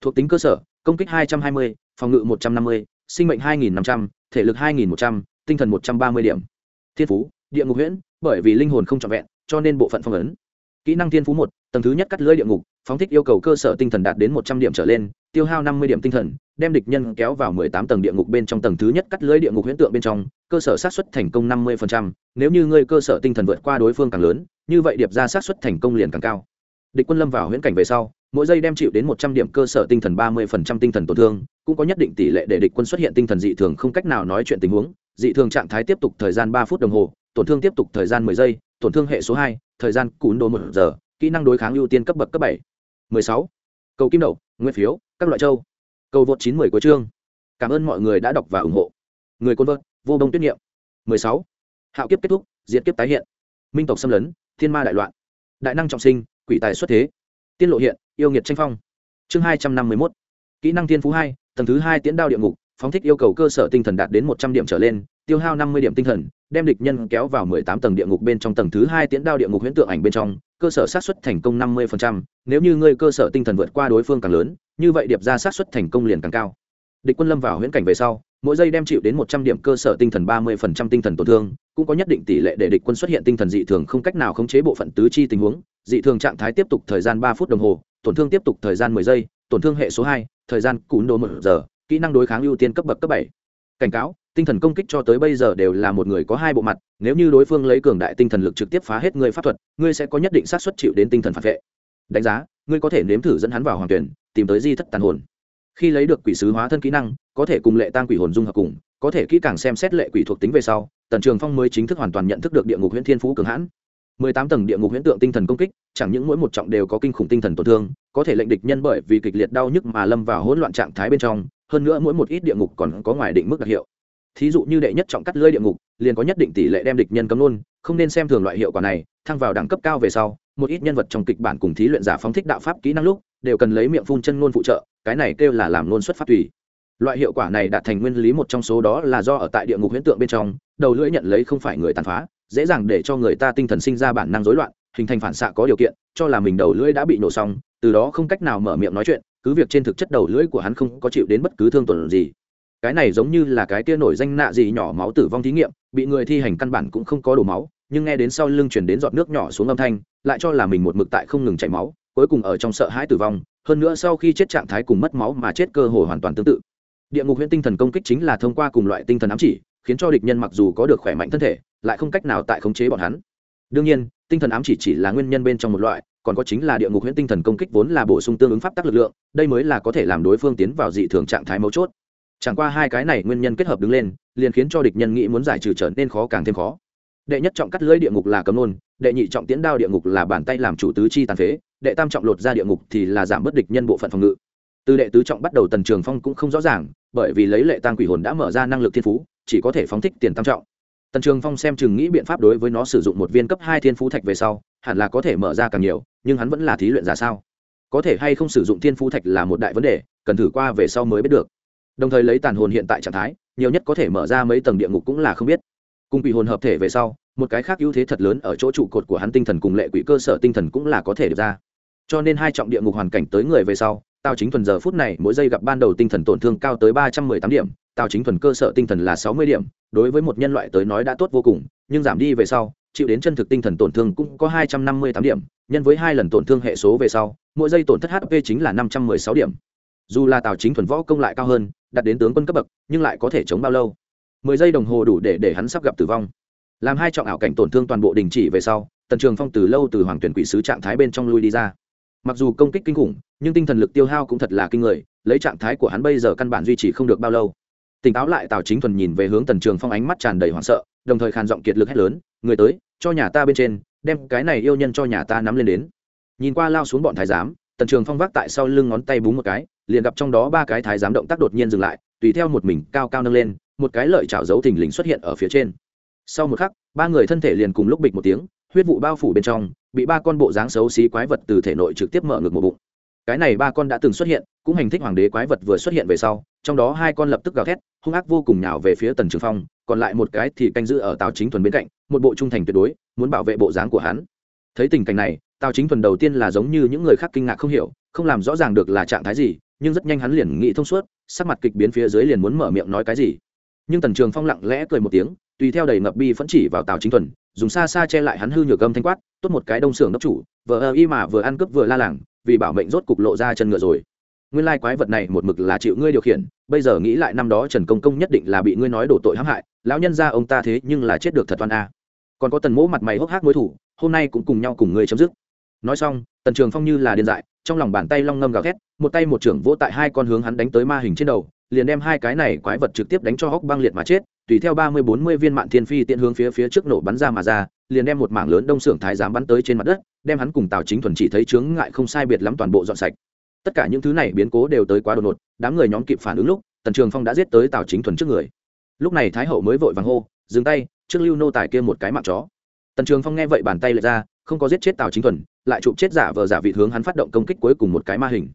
Thuộc tính cơ sở, công kích hai trăm hai mươi, phòng ngự một trăm năm mươi, sinh mệnh hai nghìn năm trăm, thể lực hai nghìn một trăm, tinh thần một trăm ba mươi điểm. Thiên phú, địa ngục huyễn, bởi vì linh hồn không trọn vẹn, cho nên bộ phận phong ấn. Kỹ năng thiên phú một, tầng thứ nhất cắt lưỡi địa ngục, phóng thích yêu cầu cơ sở tinh thần đạt đến một trăm điểm trở lên, tiêu hao năm mươi điểm tinh thần đem địch nhân kéo vào mười tám tầng địa ngục bên trong tầng thứ nhất cắt lưỡi địa ngục huyễn tượng bên trong, cơ sở sát xuất thành công năm mươi nếu như ngươi cơ sở tinh thần vượt qua đối phương càng lớn, như vậy điệp ra sát xuất thành công liền càng cao. Địch quân lâm vào huyễn cảnh về sau, mỗi giây đem chịu đến một trăm điểm cơ sở tinh thần ba mươi tinh thần tổn thương, cũng có nhất định tỷ lệ để địch quân xuất hiện tinh thần dị thường không cách nào nói chuyện tình huống. Dị thường trạng thái tiếp tục thời gian ba phút đồng hồ, tổn thương tiếp tục thời gian mười giây, tổn thương hệ số hai, thời gian cún đồ một giờ, kỹ năng đối kháng ưu tiên cấp bậc cấp bảy. mười sáu. Cầu kim đậu, nguyên phiếu, các loại châu cầu vượt chín mười của chương. Cảm ơn mọi người đã đọc và ủng hộ. Người côn vợt, vô đông tuyết nghiệm mười sáu. Hạo kiếp kết thúc, diệt kiếp tái hiện. Minh tộc xâm lấn, thiên ma đại loạn. Đại năng trọng sinh, quỷ tài xuất thế. Tiên lộ hiện, yêu nghiệt tranh phong. Chương hai trăm năm mươi mốt. Kỹ năng tiên phú hai, tầng thứ hai tiến đao địa ngục, phóng thích yêu cầu cơ sở tinh thần đạt đến một trăm điểm trở lên, tiêu hao năm mươi điểm tinh thần, đem địch nhân kéo vào mười tám tầng địa ngục bên trong tầng thứ hai tiến đao địa ngục huyễn tượng ảnh bên trong cơ sở sát xuất thành công năm mươi nếu như ngươi cơ sở tinh thần vượt qua đối phương càng lớn, như vậy điệp ra sát xuất thành công liền càng cao. Địch quân lâm vào huyễn cảnh về sau, mỗi giây đem chịu đến một trăm điểm cơ sở tinh thần ba mươi tinh thần tổn thương, cũng có nhất định tỷ lệ để địch quân xuất hiện tinh thần dị thường không cách nào khống chế bộ phận tứ chi tình huống. Dị thường trạng thái tiếp tục thời gian ba phút đồng hồ, tổn thương tiếp tục thời gian mười giây, tổn thương hệ số hai, thời gian cún đồ một giờ, kỹ năng đối kháng ưu tiên cấp bậc cấp bảy. Cảnh cáo tinh thần công kích cho tới bây giờ đều là một người có hai bộ mặt, nếu như đối phương lấy cường đại tinh thần lực trực tiếp phá hết ngươi pháp thuật, ngươi sẽ có nhất định sát xuất chịu đến tinh thần phản vệ. Đánh giá, ngươi có thể nếm thử dẫn hắn vào hoàng tuyển, tìm tới di thất tàn hồn. Khi lấy được quỷ sứ hóa thân kỹ năng, có thể cùng lệ tăng quỷ hồn dung hợp cùng, có thể kỹ càng xem xét lệ quỷ thuộc tính về sau, tần trường phong mới chính thức hoàn toàn nhận thức được địa ngục huyễn thiên phú cường hãn. Mười tám tầng địa ngục huyễn tượng tinh thần công kích, chẳng những mỗi một trọng đều có kinh khủng tinh thần tổn thương, có thể lệnh địch nhân bởi vì kịch liệt đau nhức mà lâm vào hỗn loạn trạng thái bên trong, hơn nữa mỗi một ít địa ngục còn có ngoài định mức đặc hiệu thí dụ như đệ nhất trọng cắt lưỡi địa ngục, liền có nhất định tỷ lệ đem địch nhân cấm luôn, không nên xem thường loại hiệu quả này, thăng vào đẳng cấp cao về sau, một ít nhân vật trong kịch bản cùng thí luyện giả phóng thích đạo pháp kỹ năng lúc, đều cần lấy miệng phun chân luôn phụ trợ, cái này kêu là làm luôn xuất phát tùy. Loại hiệu quả này đạt thành nguyên lý một trong số đó là do ở tại địa ngục huyễn tượng bên trong, đầu lưỡi nhận lấy không phải người tàn phá, dễ dàng để cho người ta tinh thần sinh ra bản năng rối loạn, hình thành phản xạ có điều kiện, cho là mình đầu lưỡi đã bị nổ xong, từ đó không cách nào mở miệng nói chuyện, cứ việc trên thực chất đầu lưỡi của hắn không có chịu đến bất cứ thương tổn gì cái này giống như là cái kia nổi danh nạ gì nhỏ máu tử vong thí nghiệm, bị người thi hành căn bản cũng không có đổ máu, nhưng nghe đến sau lưng chuyển đến giọt nước nhỏ xuống âm thanh, lại cho là mình một mực tại không ngừng chảy máu, cuối cùng ở trong sợ hãi tử vong, hơn nữa sau khi chết trạng thái cùng mất máu mà chết cơ hội hoàn toàn tương tự. Địa ngục huyễn tinh thần công kích chính là thông qua cùng loại tinh thần ám chỉ, khiến cho địch nhân mặc dù có được khỏe mạnh thân thể, lại không cách nào tại khống chế bọn hắn. Đương nhiên, tinh thần ám chỉ chỉ là nguyên nhân bên trong một loại, còn có chính là địa ngục huyễn tinh thần công kích vốn là bổ sung tương ứng pháp tắc lực lượng, đây mới là có thể làm đối phương tiến vào dị thường trạng thái mấu chốt chẳng qua hai cái này nguyên nhân kết hợp đứng lên, liền khiến cho địch nhân nghĩ muốn giải trừ trở nên khó càng thêm khó. Đệ nhất trọng cắt lưỡi địa ngục là cấm nôn, đệ nhị trọng tiến đao địa ngục là bàn tay làm chủ tứ chi tàn phế, đệ tam trọng lột ra địa ngục thì là giảm bớt địch nhân bộ phận phòng ngự. Từ đệ tứ trọng bắt đầu tần trường phong cũng không rõ ràng, bởi vì lấy lệ tăng quỷ hồn đã mở ra năng lực thiên phú, chỉ có thể phóng thích tiền tam trọng. Tần trường phong xem chừng nghĩ biện pháp đối với nó sử dụng một viên cấp hai thiên phú thạch về sau, hẳn là có thể mở ra càng nhiều, nhưng hắn vẫn là thí luyện ra sao? Có thể hay không sử dụng thiên phú thạch là một đại vấn đề, cần thử qua về sau mới biết được đồng thời lấy tàn hồn hiện tại trạng thái, nhiều nhất có thể mở ra mấy tầng địa ngục cũng là không biết. Cùng quỷ hồn hợp thể về sau, một cái khác ưu thế thật lớn ở chỗ trụ cột của hắn tinh thần cùng lệ quỷ cơ sở tinh thần cũng là có thể được ra. Cho nên hai trọng địa ngục hoàn cảnh tới người về sau, tào chính thuần giờ phút này mỗi giây gặp ban đầu tinh thần tổn thương cao tới ba trăm mười tám điểm, tào chính thuần cơ sở tinh thần là sáu mươi điểm, đối với một nhân loại tới nói đã tốt vô cùng, nhưng giảm đi về sau, chịu đến chân thực tinh thần tổn thương cũng có hai trăm năm mươi tám điểm, nhân với hai lần tổn thương hệ số về sau, mỗi giây tổn thất hp chính là năm trăm mười sáu điểm. Dù là tào chính thuần võ công lại cao hơn đặt đến tướng quân cấp bậc, nhưng lại có thể chống bao lâu? Mười giây đồng hồ đủ để để hắn sắp gặp tử vong. Làm hai trọng ảo cảnh tổn thương toàn bộ đình chỉ về sau, tần trường phong từ lâu từ hoàng tuyển quỷ sứ trạng thái bên trong lui đi ra. Mặc dù công kích kinh khủng, nhưng tinh thần lực tiêu hao cũng thật là kinh người, lấy trạng thái của hắn bây giờ căn bản duy trì không được bao lâu. Tỉnh táo lại tào chính thuần nhìn về hướng tần trường phong ánh mắt tràn đầy hoảng sợ, đồng thời khàn giọng kiệt lực hét lớn, người tới, cho nhà ta bên trên, đem cái này yêu nhân cho nhà ta nắm lên đến. Nhìn qua lao xuống bọn thái giám tần trường phong vác tại sau lưng ngón tay búng một cái, liền gặp trong đó ba cái thái giám động tác đột nhiên dừng lại, tùy theo một mình cao cao nâng lên, một cái lợi chảo dấu thình lình xuất hiện ở phía trên. Sau một khắc, ba người thân thể liền cùng lúc bịch một tiếng, huyết vụ bao phủ bên trong, bị ba con bộ dáng xấu xí quái vật từ thể nội trực tiếp mở ngực một bụng. Cái này ba con đã từng xuất hiện, cũng hành thích hoàng đế quái vật vừa xuất hiện về sau, trong đó hai con lập tức gào thét, hung ác vô cùng nhào về phía tần trường phong, còn lại một cái thì canh giữ ở tào chính thuần bên cạnh, một bộ trung thành tuyệt đối, muốn bảo vệ bộ dáng của hắn. Thấy tình cảnh này tào chính thuần đầu tiên là giống như những người khác kinh ngạc không hiểu, không làm rõ ràng được là trạng thái gì, nhưng rất nhanh hắn liền nghĩ thông suốt, sắc mặt kịch biến phía dưới liền muốn mở miệng nói cái gì. Nhưng tần trường phong lặng lẽ cười một tiếng, tùy theo đầy ngập bi phẫn chỉ vào tào chính thuần, dùng xa xa che lại hắn hư nhược âm thanh quát, tốt một cái đông xưởng đốc chủ vừa ơ y mà vừa ăn cướp vừa la làng, vì bảo mệnh rốt cục lộ ra chân ngựa rồi. Nguyên lai quái vật này một mực là chịu ngươi điều khiển, bây giờ nghĩ lại năm đó trần công công nhất định là bị ngươi nói đổ tội hãm hại, lão nhân ra ông ta thế nhưng là chết được thật toàn a. Còn có tần mỗ mặt mày hốc hác mối thủ, hôm nay cũng cùng nhau cùng ngươi chấm dứt nói xong, tần trường phong như là điên dại, trong lòng bàn tay long ngâm gào thét, một tay một trưởng vỗ tại hai con hướng hắn đánh tới ma hình trên đầu, liền đem hai cái này quái vật trực tiếp đánh cho hốc băng liệt mà chết, tùy theo ba mươi bốn mươi viên mạng thiên phi tiện hướng phía phía trước nổ bắn ra mà ra, liền đem một mảng lớn đông xưởng thái giám bắn tới trên mặt đất, đem hắn cùng tào chính thuần chỉ thấy chướng ngại không sai biệt lắm toàn bộ dọn sạch. Tất cả những thứ này biến cố đều tới quá đột ngột, đám người nhóm kịp phản ứng lúc, tần trường phong đã giết tới tào chính thuần trước người. Lúc này thái hậu mới vội vàng hô, dừng tay, trước lưu nô tài kia một cái mạng chó. Tần trường phong nghe vậy bàn tay lệch ra, không có giết chết tào chính thuần lại chụp chết giả vờ giả vị hướng hắn phát động công kích cuối cùng một cái ma hình.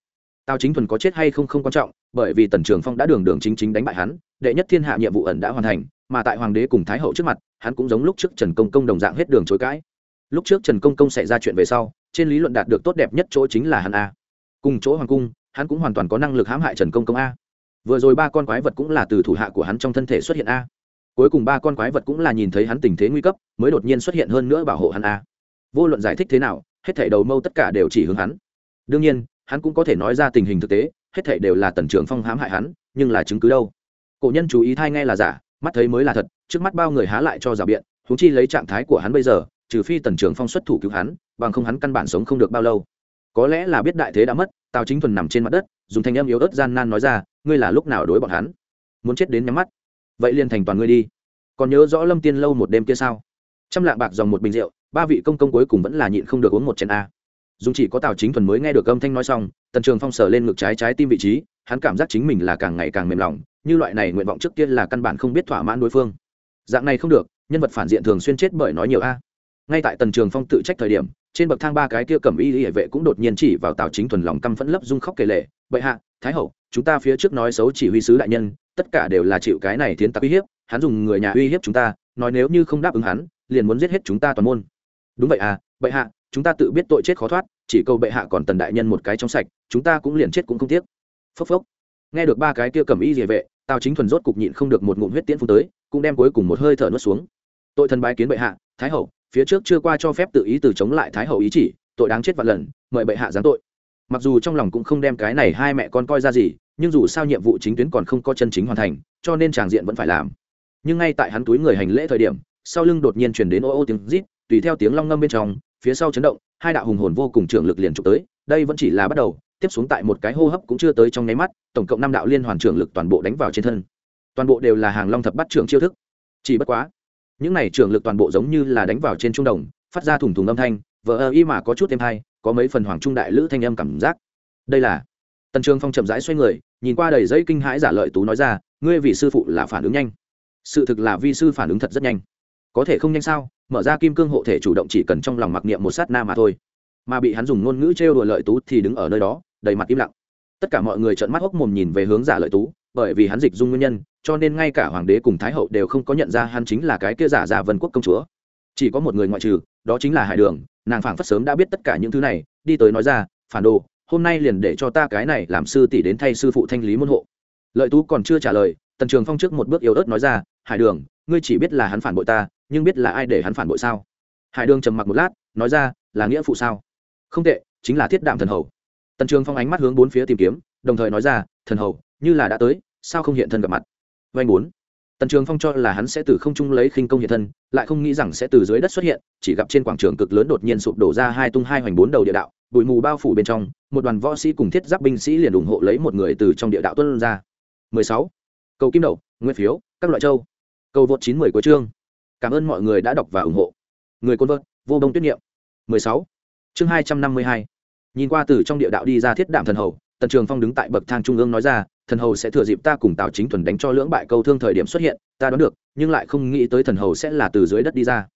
Tào chính thuần có chết hay không không quan trọng, bởi vì tần trường phong đã đường đường chính chính đánh bại hắn, đệ nhất thiên hạ nhiệm vụ ẩn đã hoàn thành, mà tại hoàng đế cùng thái hậu trước mặt, hắn cũng giống lúc trước trần công công đồng dạng hết đường chối cãi. Lúc trước trần công công xảy ra chuyện về sau, trên lý luận đạt được tốt đẹp nhất chỗ chính là hắn a. Cùng chỗ hoàng cung, hắn cũng hoàn toàn có năng lực hãm hại trần công công a. Vừa rồi ba con quái vật cũng là từ thủ hạ của hắn trong thân thể xuất hiện a. Cuối cùng ba con quái vật cũng là nhìn thấy hắn tình thế nguy cấp, mới đột nhiên xuất hiện hơn nữa bảo hộ hắn a. Vô luận giải thích thế nào hết thảy đầu mâu tất cả đều chỉ hướng hắn. Đương nhiên, hắn cũng có thể nói ra tình hình thực tế, hết thảy đều là tần trưởng phong hãm hại hắn, nhưng là chứng cứ đâu? Cổ nhân chú ý thai nghe là giả, mắt thấy mới là thật, trước mắt bao người há lại cho giả biện húng chi lấy trạng thái của hắn bây giờ, trừ phi tần trưởng phong xuất thủ cứu hắn, bằng không hắn căn bản sống không được bao lâu. Có lẽ là biết đại thế đã mất, tào chính thuần nằm trên mặt đất, dùng thanh âm yếu ớt gian nan nói ra, ngươi là lúc nào đối bọn hắn? Muốn chết đến nhắm mắt. Vậy liền thành toàn ngươi đi. Còn nhớ rõ lâm tiên lâu một đêm kia sao? Trăm lạng bạc dòng một bình rượu ba vị công công cuối cùng vẫn là nhịn không được uống một chén a. Dùng chỉ có tào chính thuần mới nghe được âm thanh nói xong, tần trường phong sờ lên ngực trái trái tim vị trí, hắn cảm giác chính mình là càng ngày càng mềm lòng, như loại này nguyện vọng trước tiên là căn bản không biết thỏa mãn đối phương. Dạng này không được, nhân vật phản diện thường xuyên chết bởi nói nhiều a. Ngay tại tần trường phong tự trách thời điểm, trên bậc thang ba cái kia cầm y hệ vệ cũng đột nhiên chỉ vào tào chính thuần lòng căm phẫn lấp dung khóc kể lệ bệ hạ, thái hậu, chúng ta phía trước nói xấu chỉ huy sứ đại nhân, tất cả đều là chịu cái này thiến tặc uy hiếp, hắn dùng người nhà uy hiếp chúng ta, nói nếu như không đáp ứng hắn, liền muốn giết hết chúng ta toàn môn đúng vậy à bệ hạ, chúng ta tự biết tội chết khó thoát, chỉ cầu bệ hạ còn tần đại nhân một cái trong sạch, chúng ta cũng liền chết cũng không tiếc. Phốc phốc. Nghe được ba cái kia cầm y địa vệ, tào chính thuần rốt cục nhịn không được một ngụm huyết tiễn phun tới, cũng đem cuối cùng một hơi thở nuốt xuống. Tội thần bái kiến bệ hạ, thái hậu, phía trước chưa qua cho phép tự ý từ chống lại thái hậu ý chỉ, tội đáng chết vạn lần, mời bệ hạ giáng tội. Mặc dù trong lòng cũng không đem cái này hai mẹ con coi ra gì, nhưng dù sao nhiệm vụ chính tuyến còn không có chân chính hoàn thành, cho nên tràng diện vẫn phải làm. Nhưng ngay tại hắn túi người hành lễ thời điểm, sau lưng đột nhiên chuyển đến ô ô tiếng rít tùy theo tiếng long ngâm bên trong, phía sau chấn động, hai đạo hùng hồn vô cùng trưởng lực liền trục tới, đây vẫn chỉ là bắt đầu, tiếp xuống tại một cái hô hấp cũng chưa tới trong nháy mắt, tổng cộng năm đạo liên hoàn trưởng lực toàn bộ đánh vào trên thân. Toàn bộ đều là hàng long thập bắt trưởng chiêu thức. Chỉ bất quá, những này trưởng lực toàn bộ giống như là đánh vào trên trung đồng, phát ra thủng thủng âm thanh, vờ ơ y mà có chút thêm hay, có mấy phần hoàng trung đại lữ thanh âm cảm giác. Đây là, tần trường phong chậm rãi xoay người, nhìn qua đầy giấy kinh hãi giả lợi tú nói ra, ngươi vì sư phụ là phản ứng nhanh. Sự thực là vi sư phản ứng thật rất nhanh. Có thể không nhanh sao? Mở ra kim cương hộ thể chủ động chỉ cần trong lòng mặc niệm một sát na mà thôi. Mà bị hắn dùng ngôn ngữ trêu đùa lợi tú thì đứng ở nơi đó, đầy mặt im lặng. Tất cả mọi người trợn mắt hốc mồm nhìn về hướng giả lợi tú, bởi vì hắn dịch dung nguyên nhân, cho nên ngay cả hoàng đế cùng thái hậu đều không có nhận ra hắn chính là cái kia giả giả vân quốc công chúa. Chỉ có một người ngoại trừ, đó chính là hải đường, nàng phảng phất sớm đã biết tất cả những thứ này, đi tới nói ra, phản đồ, hôm nay liền để cho ta cái này làm sư tỷ đến thay sư phụ thanh lý môn hộ. Lợi tú còn chưa trả lời, tần trường phong trước một bước yếu ớt nói ra, hải đường, ngươi chỉ biết là hắn phản bội ta nhưng biết là ai để hắn phản bội sao? Hải đường trầm mặc một lát, nói ra, là nghĩa phụ sao? Không tệ, chính là thiết đạm thần hầu. Tần trường phong ánh mắt hướng bốn phía tìm kiếm, đồng thời nói ra, thần hầu, như là đã tới, sao không hiện thân gặp mặt? Vanh bốn. Tần trường phong cho là hắn sẽ từ không trung lấy khinh công hiện thân, lại không nghĩ rằng sẽ từ dưới đất xuất hiện, chỉ gặp trên quảng trường cực lớn đột nhiên sụp đổ ra hai tung hai hoành bốn đầu địa đạo, bụi mù bao phủ bên trong, một đoàn võ sĩ cùng thiết giáp binh sĩ liền ủng hộ lấy một người từ trong địa đạo tuân ra. 16. cầu kim đậu nguyên phiếu, các loại châu. Cầu vượt 90 của chương cảm ơn mọi người đã đọc và ủng hộ. Người côn vợt, vô đông tuyết niệm. 16. chương 252. nhìn qua từ trong địa đạo đi ra thiết đạm thần hầu, tần trường phong đứng tại bậc thang trung ương nói ra, thần hầu sẽ thừa dịp ta cùng tào chính thuần đánh cho lưỡng bại câu thương thời điểm xuất hiện, ta đoán được, nhưng lại không nghĩ tới thần hầu sẽ là từ dưới đất đi ra.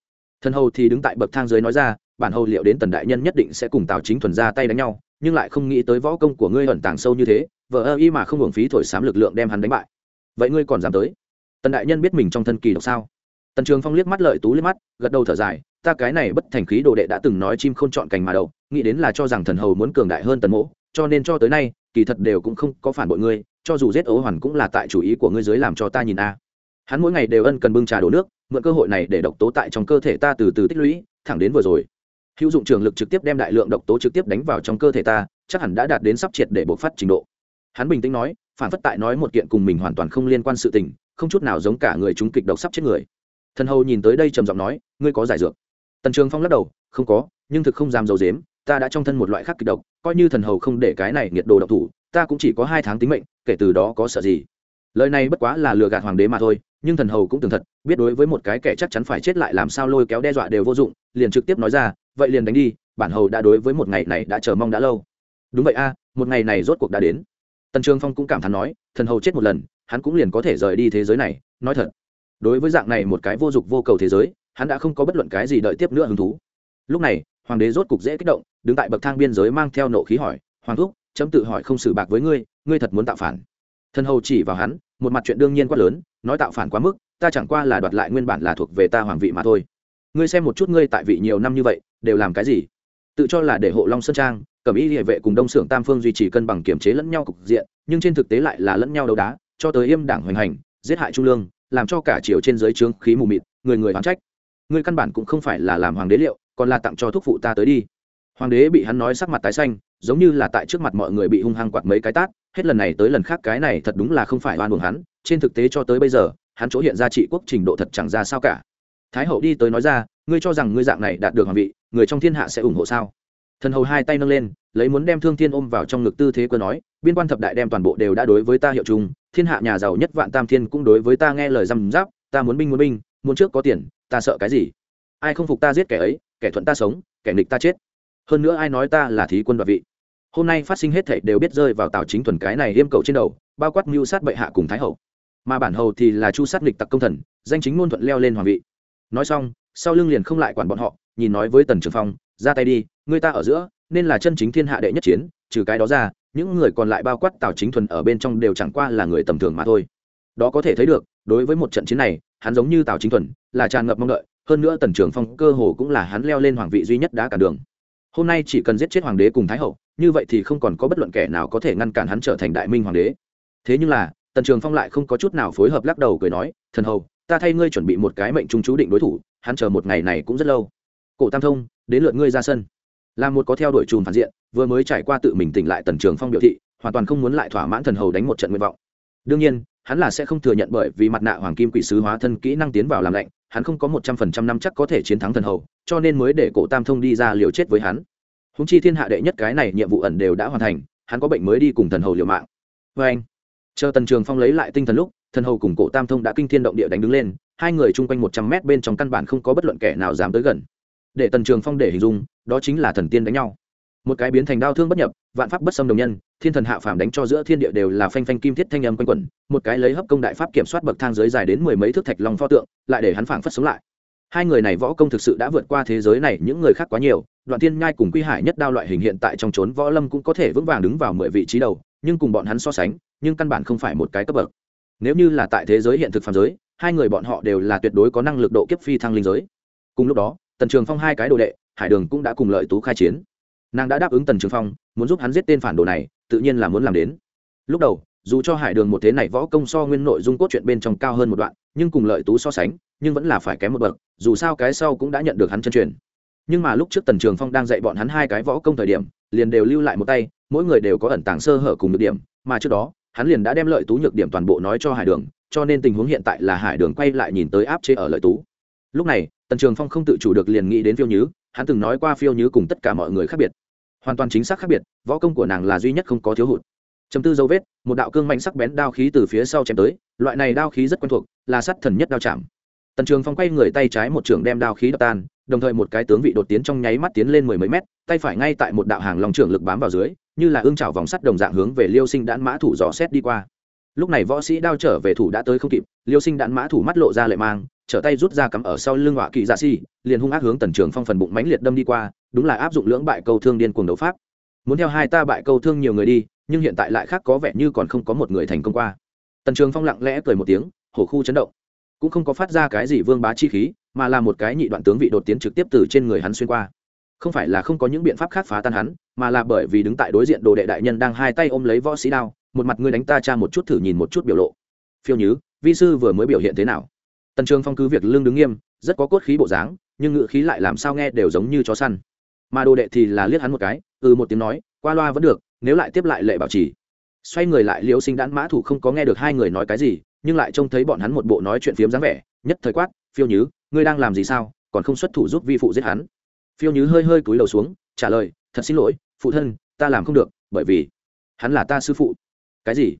Thần hầu thì đứng tại bậc thang dưới nói ra, bản hầu liệu đến tần đại nhân nhất định sẽ cùng tào chính thuần ra tay đánh nhau, nhưng lại không nghĩ tới võ công của ngươi ẩn tàng sâu như thế vợ ơ y mà không hưởng phí thổi sám lực lượng đem hắn đánh bại. Vậy ngươi còn dám tới? Tần đại nhân biết mình trong thân kỳ độc sao? Tần trường phong liếc mắt lợi tú liếc mắt, gật đầu thở dài, ta cái này bất thành khí đồ đệ đã từng nói chim không chọn cành mà đầu nghĩ đến là cho rằng thần hầu muốn cường đại hơn tần mỗ, cho nên cho tới nay, kỳ thật đều cũng không có phản bội ngươi, cho dù giết ấu hoàn cũng là tại chủ ý của ngươi dưới làm cho ta nhìn a. Hắn mỗi ngày đều ân cần bưng trà đổ nước, mượn cơ hội này để độc tố tại trong cơ thể ta từ từ tích lũy, thẳng đến vừa rồi. Hữu dụng trường lực trực tiếp đem đại lượng độc tố trực tiếp đánh vào trong cơ thể ta, chắc hẳn đã đạt đến sắp triệt để bộc phát trình độ. Hắn bình tĩnh nói, phản phất tại nói một kiện cùng mình hoàn toàn không liên quan sự tình, không chút nào giống cả người chúng kịch độc sắp chết người thần hầu nhìn tới đây trầm giọng nói, ngươi có giải dược? Tần trường phong lắc đầu, không có, nhưng thực không dám dầu dếm ta đã trong thân một loại khác kịch độc, coi như thần hầu không để cái này nhiệt đồ độc thủ, ta cũng chỉ có hai tháng tính mệnh, kể từ đó có sợ gì? Lời này bất quá là lừa gạt hoàng đế mà thôi, nhưng thần hầu cũng tưởng thật, biết đối với một cái kẻ chắc chắn phải chết lại làm sao lôi kéo đe dọa đều vô dụng, liền trực tiếp nói ra, vậy liền đánh đi, bản hầu đã đối với một ngày này đã chờ mong đã lâu. Đúng vậy a, một ngày này rốt cuộc đã đến. Tần trường phong cũng cảm thán nói, thần hầu chết một lần, hắn cũng liền có thể rời đi thế giới này, nói thật đối với dạng này một cái vô dụng vô cầu thế giới, hắn đã không có bất luận cái gì đợi tiếp nữa hứng thú. Lúc này, hoàng đế rốt cục dễ kích động, đứng tại bậc thang biên giới mang theo nộ khí hỏi, hoàng thúc, chấm tự hỏi không xử bạc với ngươi ngươi thật muốn tạo phản? Thân hầu chỉ vào hắn, một mặt chuyện đương nhiên quá lớn, nói tạo phản quá mức, ta chẳng qua là đoạt lại nguyên bản là thuộc về ta hoàng vị mà thôi. Ngươi xem một chút ngươi tại vị nhiều năm như vậy, đều làm cái gì? Tự cho là để hộ long sơn trang cẩm y địa vệ cùng đông xưởng tam phương duy trì cân bằng kiểm chế lẫn nhau cục diện, nhưng trên thực tế lại là lẫn nhau đấu đá, cho tới im đảng hoành hành, giết hại trung lương làm cho cả triều trên giới trướng khí mù mịt, người người oán trách. Ngươi căn bản cũng không phải là làm hoàng đế liệu, còn là tặng cho thuốc phụ ta tới đi. Hoàng đế bị hắn nói sắc mặt tái xanh, giống như là tại trước mặt mọi người bị hung hăng quạt mấy cái tát, hết lần này tới lần khác cái này thật đúng là không phải oan buồng hắn, trên thực tế cho tới bây giờ, hắn chỗ hiện ra trị quốc trình độ thật chẳng ra sao cả. Thái hậu đi tới nói ra, ngươi cho rằng ngươi dạng này đạt được hoàng vị, người trong thiên hạ sẽ ủng hộ sao? Thần hầu hai tay nâng lên, lấy muốn đem thương thiên ôm vào trong ngực tư thế cơ nói, biên quan thập đại đem toàn bộ đều đã đối với ta hiệu chung thiên hạ nhà giàu nhất vạn tam thiên cũng đối với ta nghe lời răm giáp ta muốn binh muốn binh, muốn trước có tiền, ta sợ cái gì? Ai không phục ta giết kẻ ấy, kẻ thuận ta sống, kẻ nghịch ta chết. Hơn nữa ai nói ta là thí quân đoạt vị? Hôm nay phát sinh hết thảy đều biết rơi vào tào chính thuần cái này yêm cầu trên đầu, bao quát mưu sát bệ hạ cùng thái hậu. Mà bản hầu thì là chu sát nghịch tặc công thần, danh chính ngôn thuận leo lên hoàng vị. Nói xong, sau lưng liền không lại quản bọn họ, nhìn nói với tần trường phong, ra tay đi, người ta ở giữa, nên là chân chính thiên hạ đệ nhất chiến, trừ cái đó ra những người còn lại bao quát tào chính thuần ở bên trong đều chẳng qua là người tầm thường mà thôi. Đó có thể thấy được, đối với một trận chiến này, hắn giống như tào chính thuần, là tràn ngập mong đợi, hơn nữa tần trường phong cơ hồ cũng là hắn leo lên hoàng vị duy nhất đã cả đường. Hôm nay chỉ cần giết chết hoàng đế cùng thái hậu, như vậy thì không còn có bất luận kẻ nào có thể ngăn cản hắn trở thành đại minh hoàng đế. Thế nhưng là, tần trường phong lại không có chút nào phối hợp lắc đầu cười nói, thần hầu, ta thay ngươi chuẩn bị một cái mệnh trung chú định đối thủ, hắn chờ một ngày này cũng rất lâu. Cổ tam thông, đến lượt ngươi ra sân là một có theo đuổi trùm phản diện, vừa mới trải qua tự mình tỉnh lại tần trường phong biểu thị, hoàn toàn không muốn lại thỏa mãn thần hầu đánh một trận nguyện vọng. Đương nhiên, hắn là sẽ không thừa nhận bởi vì mặt nạ hoàng kim quỷ sứ hóa thân kỹ năng tiến vào làm lạnh, hắn không có một trăm phần trăm năm chắc có thể chiến thắng thần hầu, cho nên mới để cổ tam thông đi ra liều chết với hắn. Húng chi thiên hạ đệ nhất cái này nhiệm vụ ẩn đều đã hoàn thành, hắn có bệnh mới đi cùng thần hầu liều mạng. Vê anh, chờ tần trường phong lấy lại tinh thần lúc, thần hầu cùng cổ tam thông đã kinh thiên động địa đánh đứng lên, hai người chung quanh một trăm mét bên trong căn bản không có bất luận kẻ nào dám tới gần để tần trường phong để hình dung, đó chính là thần tiên đánh nhau. Một cái biến thành đau thương bất nhập, vạn pháp bất xâm đồng nhân, thiên thần hạ phàm đánh cho giữa thiên địa đều là phanh phanh kim thiết thanh âm quanh quẩn, một cái lấy hấp công đại pháp kiểm soát bậc thang dưới dài đến mười mấy thước thạch long pho tượng, lại để hắn phảng phất sống lại. Hai người này võ công thực sự đã vượt qua thế giới này những người khác quá nhiều, đoạn tiên nhai cùng quy hải nhất đao loại hình hiện tại trong trốn võ lâm cũng có thể vững vàng đứng vào mười vị trí đầu, nhưng cùng bọn hắn so sánh, nhưng căn bản không phải một cái cấp bậc. Nếu như là tại thế giới hiện thực phàm giới, hai người bọn họ đều là tuyệt đối có năng lực độ kiếp phi thăng linh giới. Cùng lúc đó tần trường phong hai cái đồ đệ, hải đường cũng đã cùng lợi tú khai chiến. Nàng đã đáp ứng tần trường phong, muốn giúp hắn giết tên phản đồ này, tự nhiên là muốn làm đến. Lúc đầu, dù cho hải đường một thế này võ công so nguyên nội dung cốt truyện bên trong cao hơn một đoạn, nhưng cùng lợi tú so sánh, nhưng vẫn là phải kém một bậc, dù sao cái sau cũng đã nhận được hắn chân truyền. Nhưng mà lúc trước tần trường phong đang dạy bọn hắn hai cái võ công thời điểm, liền đều lưu lại một tay, mỗi người đều có ẩn tàng sơ hở cùng được điểm, mà trước đó, hắn liền đã đem lợi tú nhược điểm toàn bộ nói cho hải đường, cho nên tình huống hiện tại là hải đường quay lại nhìn tới áp chế ở lợi tú. Lúc này tần trường phong không tự chủ được liền nghĩ đến phiêu nhứ, hắn từng nói qua phiêu nhứ cùng tất cả mọi người khác biệt. Hoàn toàn chính xác khác biệt, võ công của nàng là duy nhất không có thiếu hụt. Chấm tư dấu vết, một đạo cương mạnh sắc bén đao khí từ phía sau chém tới, loại này đao khí rất quen thuộc, là sắt thần nhất đao chạm. Tần trường phong quay người tay trái một trường đem đao khí đập tan, đồng thời một cái tướng vị đột tiến trong nháy mắt tiến lên mười mấy mét, tay phải ngay tại một đạo hàng lòng trưởng lực bám vào dưới, như là ương trào vòng sắt đồng dạng hướng về liêu sinh đạn mã thủ dò xét đi qua. Lúc này võ sĩ đao trở về thủ đã tới không kịp, liêu sinh đạn mã thủ mắt lộ ra lệ mang trở tay rút ra cắm ở sau lưng họa kỳ dạ si liền hung ác hướng tần trường phong phần bụng mãnh liệt đâm đi qua, đúng là áp dụng lưỡng bại câu thương điên cuồng đấu pháp. Muốn theo hai ta bại câu thương nhiều người đi, nhưng hiện tại lại khác có vẻ như còn không có một người thành công qua. Tần trường phong lặng lẽ cười một tiếng, hổ khu chấn động. Cũng không có phát ra cái gì vương bá chi khí, mà là một cái nhị đoạn tướng vị đột tiến trực tiếp từ trên người hắn xuyên qua. Không phải là không có những biện pháp khác phá tan hắn, mà là bởi vì đứng tại đối diện đồ đệ đại nhân đang hai tay ôm lấy võ sĩ đao, một mặt ngươi đánh ta cha một chút thử nhìn một chút biểu lộ. Phiêu nhứ, vi sư vừa mới biểu hiện thế nào? Tần trường phong cứ việc lương đứng nghiêm, rất có cốt khí bộ dáng, nhưng ngự khí lại làm sao nghe đều giống như chó săn. Mà đồ đệ thì là liếc hắn một cái ừ một tiếng nói, qua loa vẫn được, nếu lại tiếp lại lệ bảo trì. Xoay người lại liễu sinh đãn mã thủ không có nghe được hai người nói cái gì, nhưng lại trông thấy bọn hắn một bộ nói chuyện phiếm dáng vẻ, nhất thời quát, phiêu nhứ, ngươi đang làm gì sao? Còn không xuất thủ giúp vi phụ giết hắn? Phiêu nhứ hơi hơi cúi đầu xuống, trả lời, thật xin lỗi, phụ thân, ta làm không được, bởi vì hắn là ta sư phụ. Cái gì?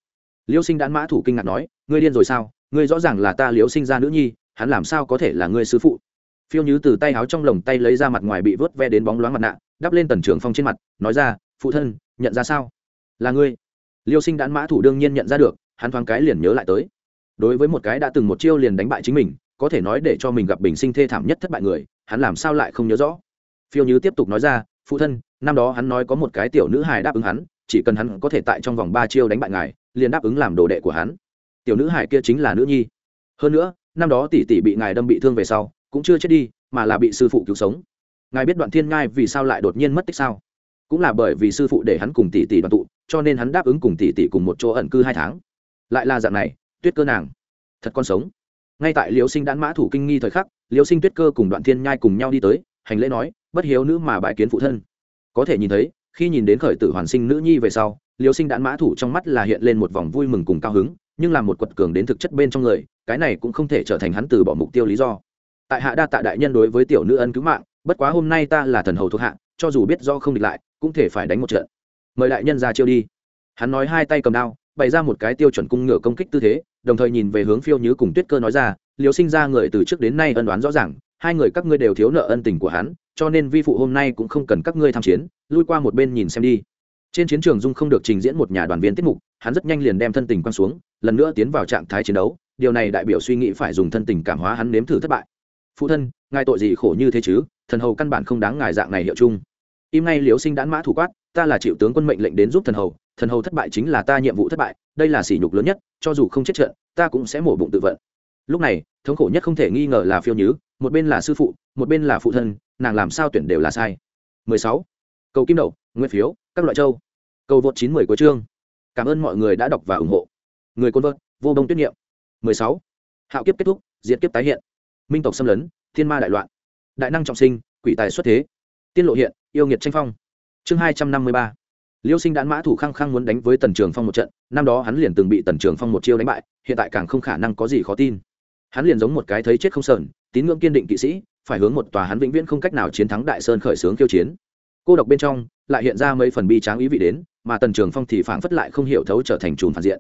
Liêu sinh đãn mã thủ kinh ngạc nói, ngươi điên rồi sao? Ngươi rõ ràng là ta liễu sinh ra nữ nhi, hắn làm sao có thể là ngươi sư phụ? Phiêu nhứ từ tay áo trong lồng tay lấy ra mặt ngoài bị vớt ve đến bóng loáng mặt nạ, đắp lên tần trường phong trên mặt, nói ra, phụ thân, nhận ra sao? Là ngươi. Liêu sinh đãn mã thủ đương nhiên nhận ra được, hắn thoáng cái liền nhớ lại tới. Đối với một cái đã từng một chiêu liền đánh bại chính mình, có thể nói để cho mình gặp bình sinh thê thảm nhất thất bại người, hắn làm sao lại không nhớ rõ? Phiêu như tiếp tục nói ra, phụ thân, năm đó hắn nói có một cái tiểu nữ hài đáp ứng hắn, chỉ cần hắn có thể tại trong vòng ba chiêu đánh bại ngài, liền đáp ứng làm đồ đệ của hắn tiểu nữ hải kia chính là nữ nhi. Hơn nữa, năm đó tỷ tỷ bị ngài đâm bị thương về sau, cũng chưa chết đi, mà là bị sư phụ cứu sống. Ngài biết đoạn thiên ngai vì sao lại đột nhiên mất tích sao? Cũng là bởi vì sư phụ để hắn cùng tỷ tỷ đoàn tụ, cho nên hắn đáp ứng cùng tỷ tỷ cùng một chỗ ẩn cư hai tháng. Lại là dạng này, tuyết cơ nàng. Thật con sống. Ngay tại liều sinh đán mã thủ kinh nghi thời khắc liều sinh tuyết cơ cùng đoạn thiên nhai cùng nhau đi tới, hành lễ nói, bất hiếu nữ mà bãi kiến phụ thân. Có thể nhìn thấy, khi nhìn đến khởi tử hoàn sinh nữ nhi về sau liều sinh đán mã thủ trong mắt là hiện lên một vòng vui mừng cùng cao hứng nhưng là một quật cường đến thực chất bên trong người, cái này cũng không thể trở thành hắn từ bỏ mục tiêu lý do. Tại hạ đa tạ đại nhân đối với tiểu nữ ân cứu mạng, bất quá hôm nay ta là thần hầu thuộc hạ, cho dù biết do không địch lại, cũng thể phải đánh một trận. Mời đại nhân ra chiêu đi. Hắn nói hai tay cầm đao, bày ra một cái tiêu chuẩn cung ngựa công kích tư thế, đồng thời nhìn về hướng phiêu nhứ cùng tuyết cơ nói ra liều sinh ra người từ trước đến nay ân đoán rõ ràng, hai người các ngươi đều thiếu nợ ân tình của hắn, cho nên vi phụ hôm nay cũng không cần các ngươi tham chiến, lui qua một bên nhìn xem đi trên chiến trường dung không được trình diễn một nhà đoàn viên tiết mục, hắn rất nhanh liền đem thân tình quăng xuống, lần nữa tiến vào trạng thái chiến đấu. Điều này đại biểu suy nghĩ phải dùng thân tình cảm hóa hắn nếm thử thất bại. Phụ thân, ngài tội gì khổ như thế chứ? Thần hầu căn bản không đáng ngài dạng này hiệu chung. Im ngay liếu sinh đãn mã thủ quát, ta là chịu tướng quân mệnh lệnh đến giúp thần hầu thần hầu thất bại chính là ta nhiệm vụ thất bại, đây là sỉ nhục lớn nhất, cho dù không chết trận, ta cũng sẽ mổ bụng tự vận. Lúc này, thống khổ nhất không thể nghi ngờ là phiêu nhứ, một bên là sư phụ, một bên là phụ thân, nàng làm sao tuyển đều là sai. 16. cầu kim đậu nguyên phiếu các loại châu. Cầu vượt 90 của chương. Cảm ơn mọi người đã đọc và ủng hộ. Người côn vợt, vô bông tuyết nghiệm 16. hạo kiếp kết thúc, diệt kiếp tái hiện. Minh tộc xâm lấn, thiên ma đại loạn. Đại năng trọng sinh, quỷ tài xuất thế. Tiên lộ hiện, yêu nghiệt tranh phong. Chương hai trăm năm mươi ba. Liêu sinh đạn mã thủ khăng khăng muốn đánh với tần trường phong một trận, năm đó hắn liền từng bị tần trường phong một chiêu đánh bại, hiện tại càng không khả năng có gì khó tin. Hắn liền giống một cái thấy chết không sờn, tín ngưỡng kiên định kỵ sĩ, phải hướng một tòa hắn vĩnh viễn không cách nào chiến thắng đại sơn khởi xướng khiêu chiến. Cô độc bên trong lại hiện ra mấy phần bi tráng ý vị đến, mà tần trường phong thì phảng phất lại không hiểu thấu trở thành trùn phản diện.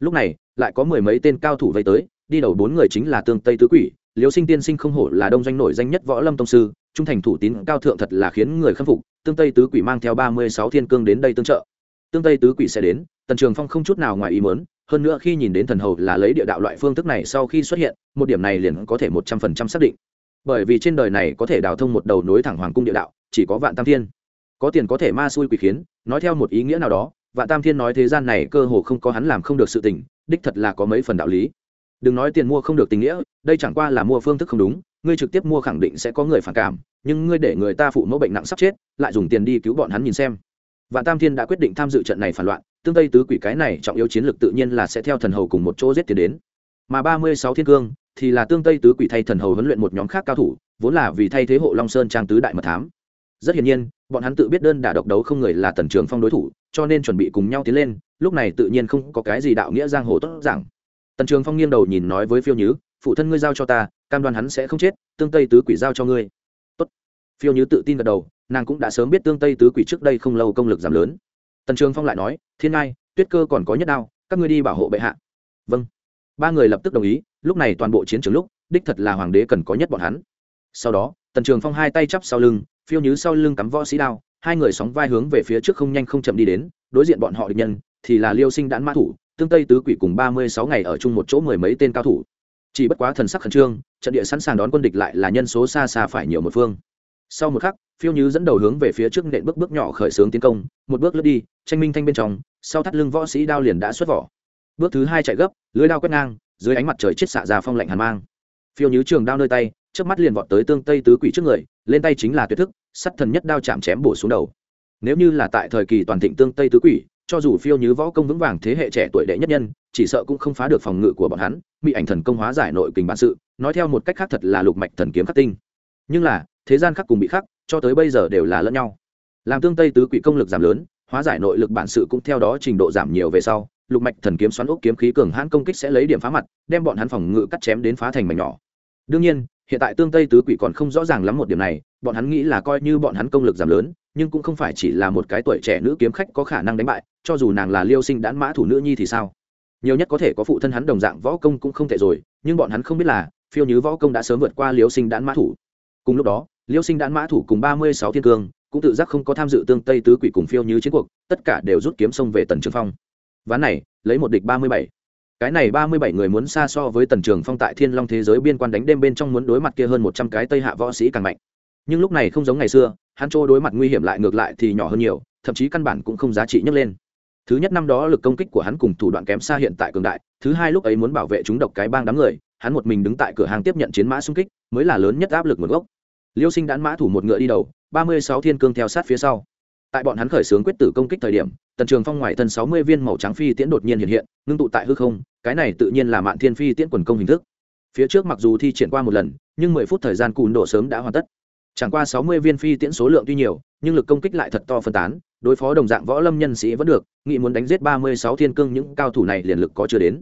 Lúc này, lại có mười mấy tên cao thủ vây tới, đi đầu bốn người chính là tương tây tứ quỷ, liêu sinh tiên sinh không hổ là đông doanh nổi danh nhất võ lâm tông sư, trung thành thủ tín cao thượng thật là khiến người khâm phục, tương tây tứ quỷ mang theo ba mươi sáu thiên cương đến đây tương trợ. Tương tây tứ quỷ sẽ đến, tần trường phong không chút nào ngoài ý mớn hơn nữa khi nhìn đến thần hầu là lấy địa đạo loại phương thức này sau khi xuất hiện, một điểm này liền có thể một trăm phần trăm xác định. Bởi vì trên đời này có thể đào thông một đầu nối thẳng hoàng cung địa đạo, chỉ có vạn tam thiên có tiền có thể ma xui quỷ khiến, nói theo một ý nghĩa nào đó vạn tam thiên nói thế gian này cơ hồ không có hắn làm không được sự tình, đích thật là có mấy phần đạo lý. Đừng nói tiền mua không được tình nghĩa, đây chẳng qua là mua phương thức không đúng, ngươi trực tiếp mua khẳng định sẽ có người phản cảm, nhưng ngươi để người ta phụ mẫu bệnh nặng sắp chết, lại dùng tiền đi cứu bọn hắn nhìn xem. Vạn tam thiên đã quyết định tham dự trận này phản loạn, tương tây tứ quỷ cái này trọng yếu chiến lược tự nhiên là sẽ theo thần hầu cùng một chỗ giết tiền đến. Mà ba mươi sáu thiên cương thì là tương tây tứ quỷ thay thần hầu huấn luyện một nhóm khác cao thủ, vốn là vì thay thế hộ long sơn trang tứ đại mật thám. Rất hiển nhiên bọn hắn tự biết đơn đả độc đấu không người là tần trường phong đối thủ, cho nên chuẩn bị cùng nhau tiến lên, lúc này tự nhiên không có cái gì đạo nghĩa giang hồ tốt giảng. Tần trường phong nghiêng đầu nhìn nói với phiêu nhứ, phụ thân ngươi giao cho ta, cam đoan hắn sẽ không chết, tương tây tứ quỷ giao cho ngươi. Tốt. phiêu nhứ tự tin gật đầu, nàng cũng đã sớm biết tương tây tứ quỷ trước đây không lâu công lực giảm lớn. Tần trường phong lại nói, thiên ngai, tuyết cơ còn có nhất đao, các ngươi đi bảo hộ bệ hạ. Vâng. Ba người lập tức đồng ý, lúc này toàn bộ chiến trường lúc, đích thật là hoàng đế cần có nhất bọn hắn. Sau đó, tần trường phong hai tay chắp sau lưng phiêu nhứ sau lưng cắm võ sĩ đao, hai người sóng vai hướng về phía trước không nhanh không chậm đi đến, đối diện bọn họ địch nhân, thì là liêu sinh đãn mã thủ, tương tây tứ quỷ cùng ba mươi sáu ngày ở chung một chỗ mười mấy tên cao thủ. Chỉ bất quá thần sắc khẩn trương, trận địa sẵn sàng đón quân địch lại là nhân số xa xa phải nhiều một phương. Sau một khắc, phiêu nhứ dẫn đầu hướng về phía trước nện bước bước nhỏ khởi xướng tiến công, một bước lướt đi, tranh minh thanh bên trong, sau thắt lưng võ sĩ đao liền đã xuất vỏ. Bước thứ hai chạy gấp, lưới đao quét ngang, dưới ánh mặt trời chết xạ ra phong lạnh hàn mang. Phiêu nhứ trường đao nơi tay trước mắt liền vọt tới tương tây tứ quỷ trước người lên tay chính là tuyệt thức, sắt thần nhất đao chạm chém bổ xuống đầu. Nếu như là tại thời kỳ toàn thịnh tương tây tứ quỷ, cho dù phiêu như võ công vững vàng thế hệ trẻ tuổi đệ nhất nhân, chỉ sợ cũng không phá được phòng ngự của bọn hắn, bị ảnh thần công hóa giải nội kình bản sự, nói theo một cách khác thật là lục mạch thần kiếm khắc tinh. Nhưng là, thế gian khắc cùng bị khắc, cho tới bây giờ đều là lẫn nhau. Làm tương tây tứ quỷ công lực giảm lớn, hóa giải nội lực bản sự cũng theo đó trình độ giảm nhiều về sau, lục mạch thần kiếm xoắn ốc kiếm khí cường hãn công kích sẽ lấy điểm phá mặt, đem bọn hắn phòng ngự cắt chém đến phá thành mảnh nhỏ. Đương nhiên hiện tại tương tây tứ quỷ còn không rõ ràng lắm một điểm này, bọn hắn nghĩ là coi như bọn hắn công lực giảm lớn, nhưng cũng không phải chỉ là một cái tuổi trẻ nữ kiếm khách có khả năng đánh bại, cho dù nàng là liêu sinh đãn mã thủ nữ nhi thì sao? Nhiều nhất có thể có phụ thân hắn đồng dạng võ công cũng không tệ rồi, nhưng bọn hắn không biết là, phiêu nhứ võ công đã sớm vượt qua liêu sinh đãn mã thủ. Cùng lúc đó, liêu sinh đãn mã thủ cùng ba mươi sáu thiên cương, cũng tự giác không có tham dự tương tây tứ quỷ cùng phiêu nhứ chiến cuộc, tất cả đều rút kiếm sông về tần trường phong. Ván này, lấy một địch ba mươi bảy cái này ba mươi bảy người muốn xa so với tần trường phong tại thiên long thế giới biên quan đánh đêm bên trong muốn đối mặt kia hơn một trăm cái tây hạ võ sĩ càng mạnh. Nhưng lúc này không giống ngày xưa, hắn chỗ đối mặt nguy hiểm lại ngược lại thì nhỏ hơn nhiều, thậm chí căn bản cũng không giá trị nhấc lên. Thứ nhất năm đó lực công kích của hắn cùng thủ đoạn kém xa hiện tại cường đại, thứ hai lúc ấy muốn bảo vệ chúng độc cái bang đám người, hắn một mình đứng tại cửa hàng tiếp nhận chiến mã xung kích, mới là lớn nhất áp lực nguồn gốc. Liêu sinh đãn mã thủ một ngựa đi đầu, ba mươi sáu thiên cương theo sát phía sau. Tại bọn hắn khởi xướng quyết tử công kích thời điểm tần trường phong ngoài thân sáu mươi viên màu trắng phi tiễn đột nhiên hiện hiện, ngưng tụ tại hư không, cái này tự nhiên là mạn thiên phi tiễn quần công hình thức. Phía trước mặc dù thi triển qua một lần, nhưng mười phút thời gian cùn độ sớm đã hoàn tất. Chẳng qua sáu mươi viên phi tiễn số lượng tuy nhiều, nhưng lực công kích lại thật to phân tán, đối phó đồng dạng võ lâm nhân sĩ vẫn được, nghị muốn đánh giết ba mươi sáu thiên cương những cao thủ này liền lực có chưa đến.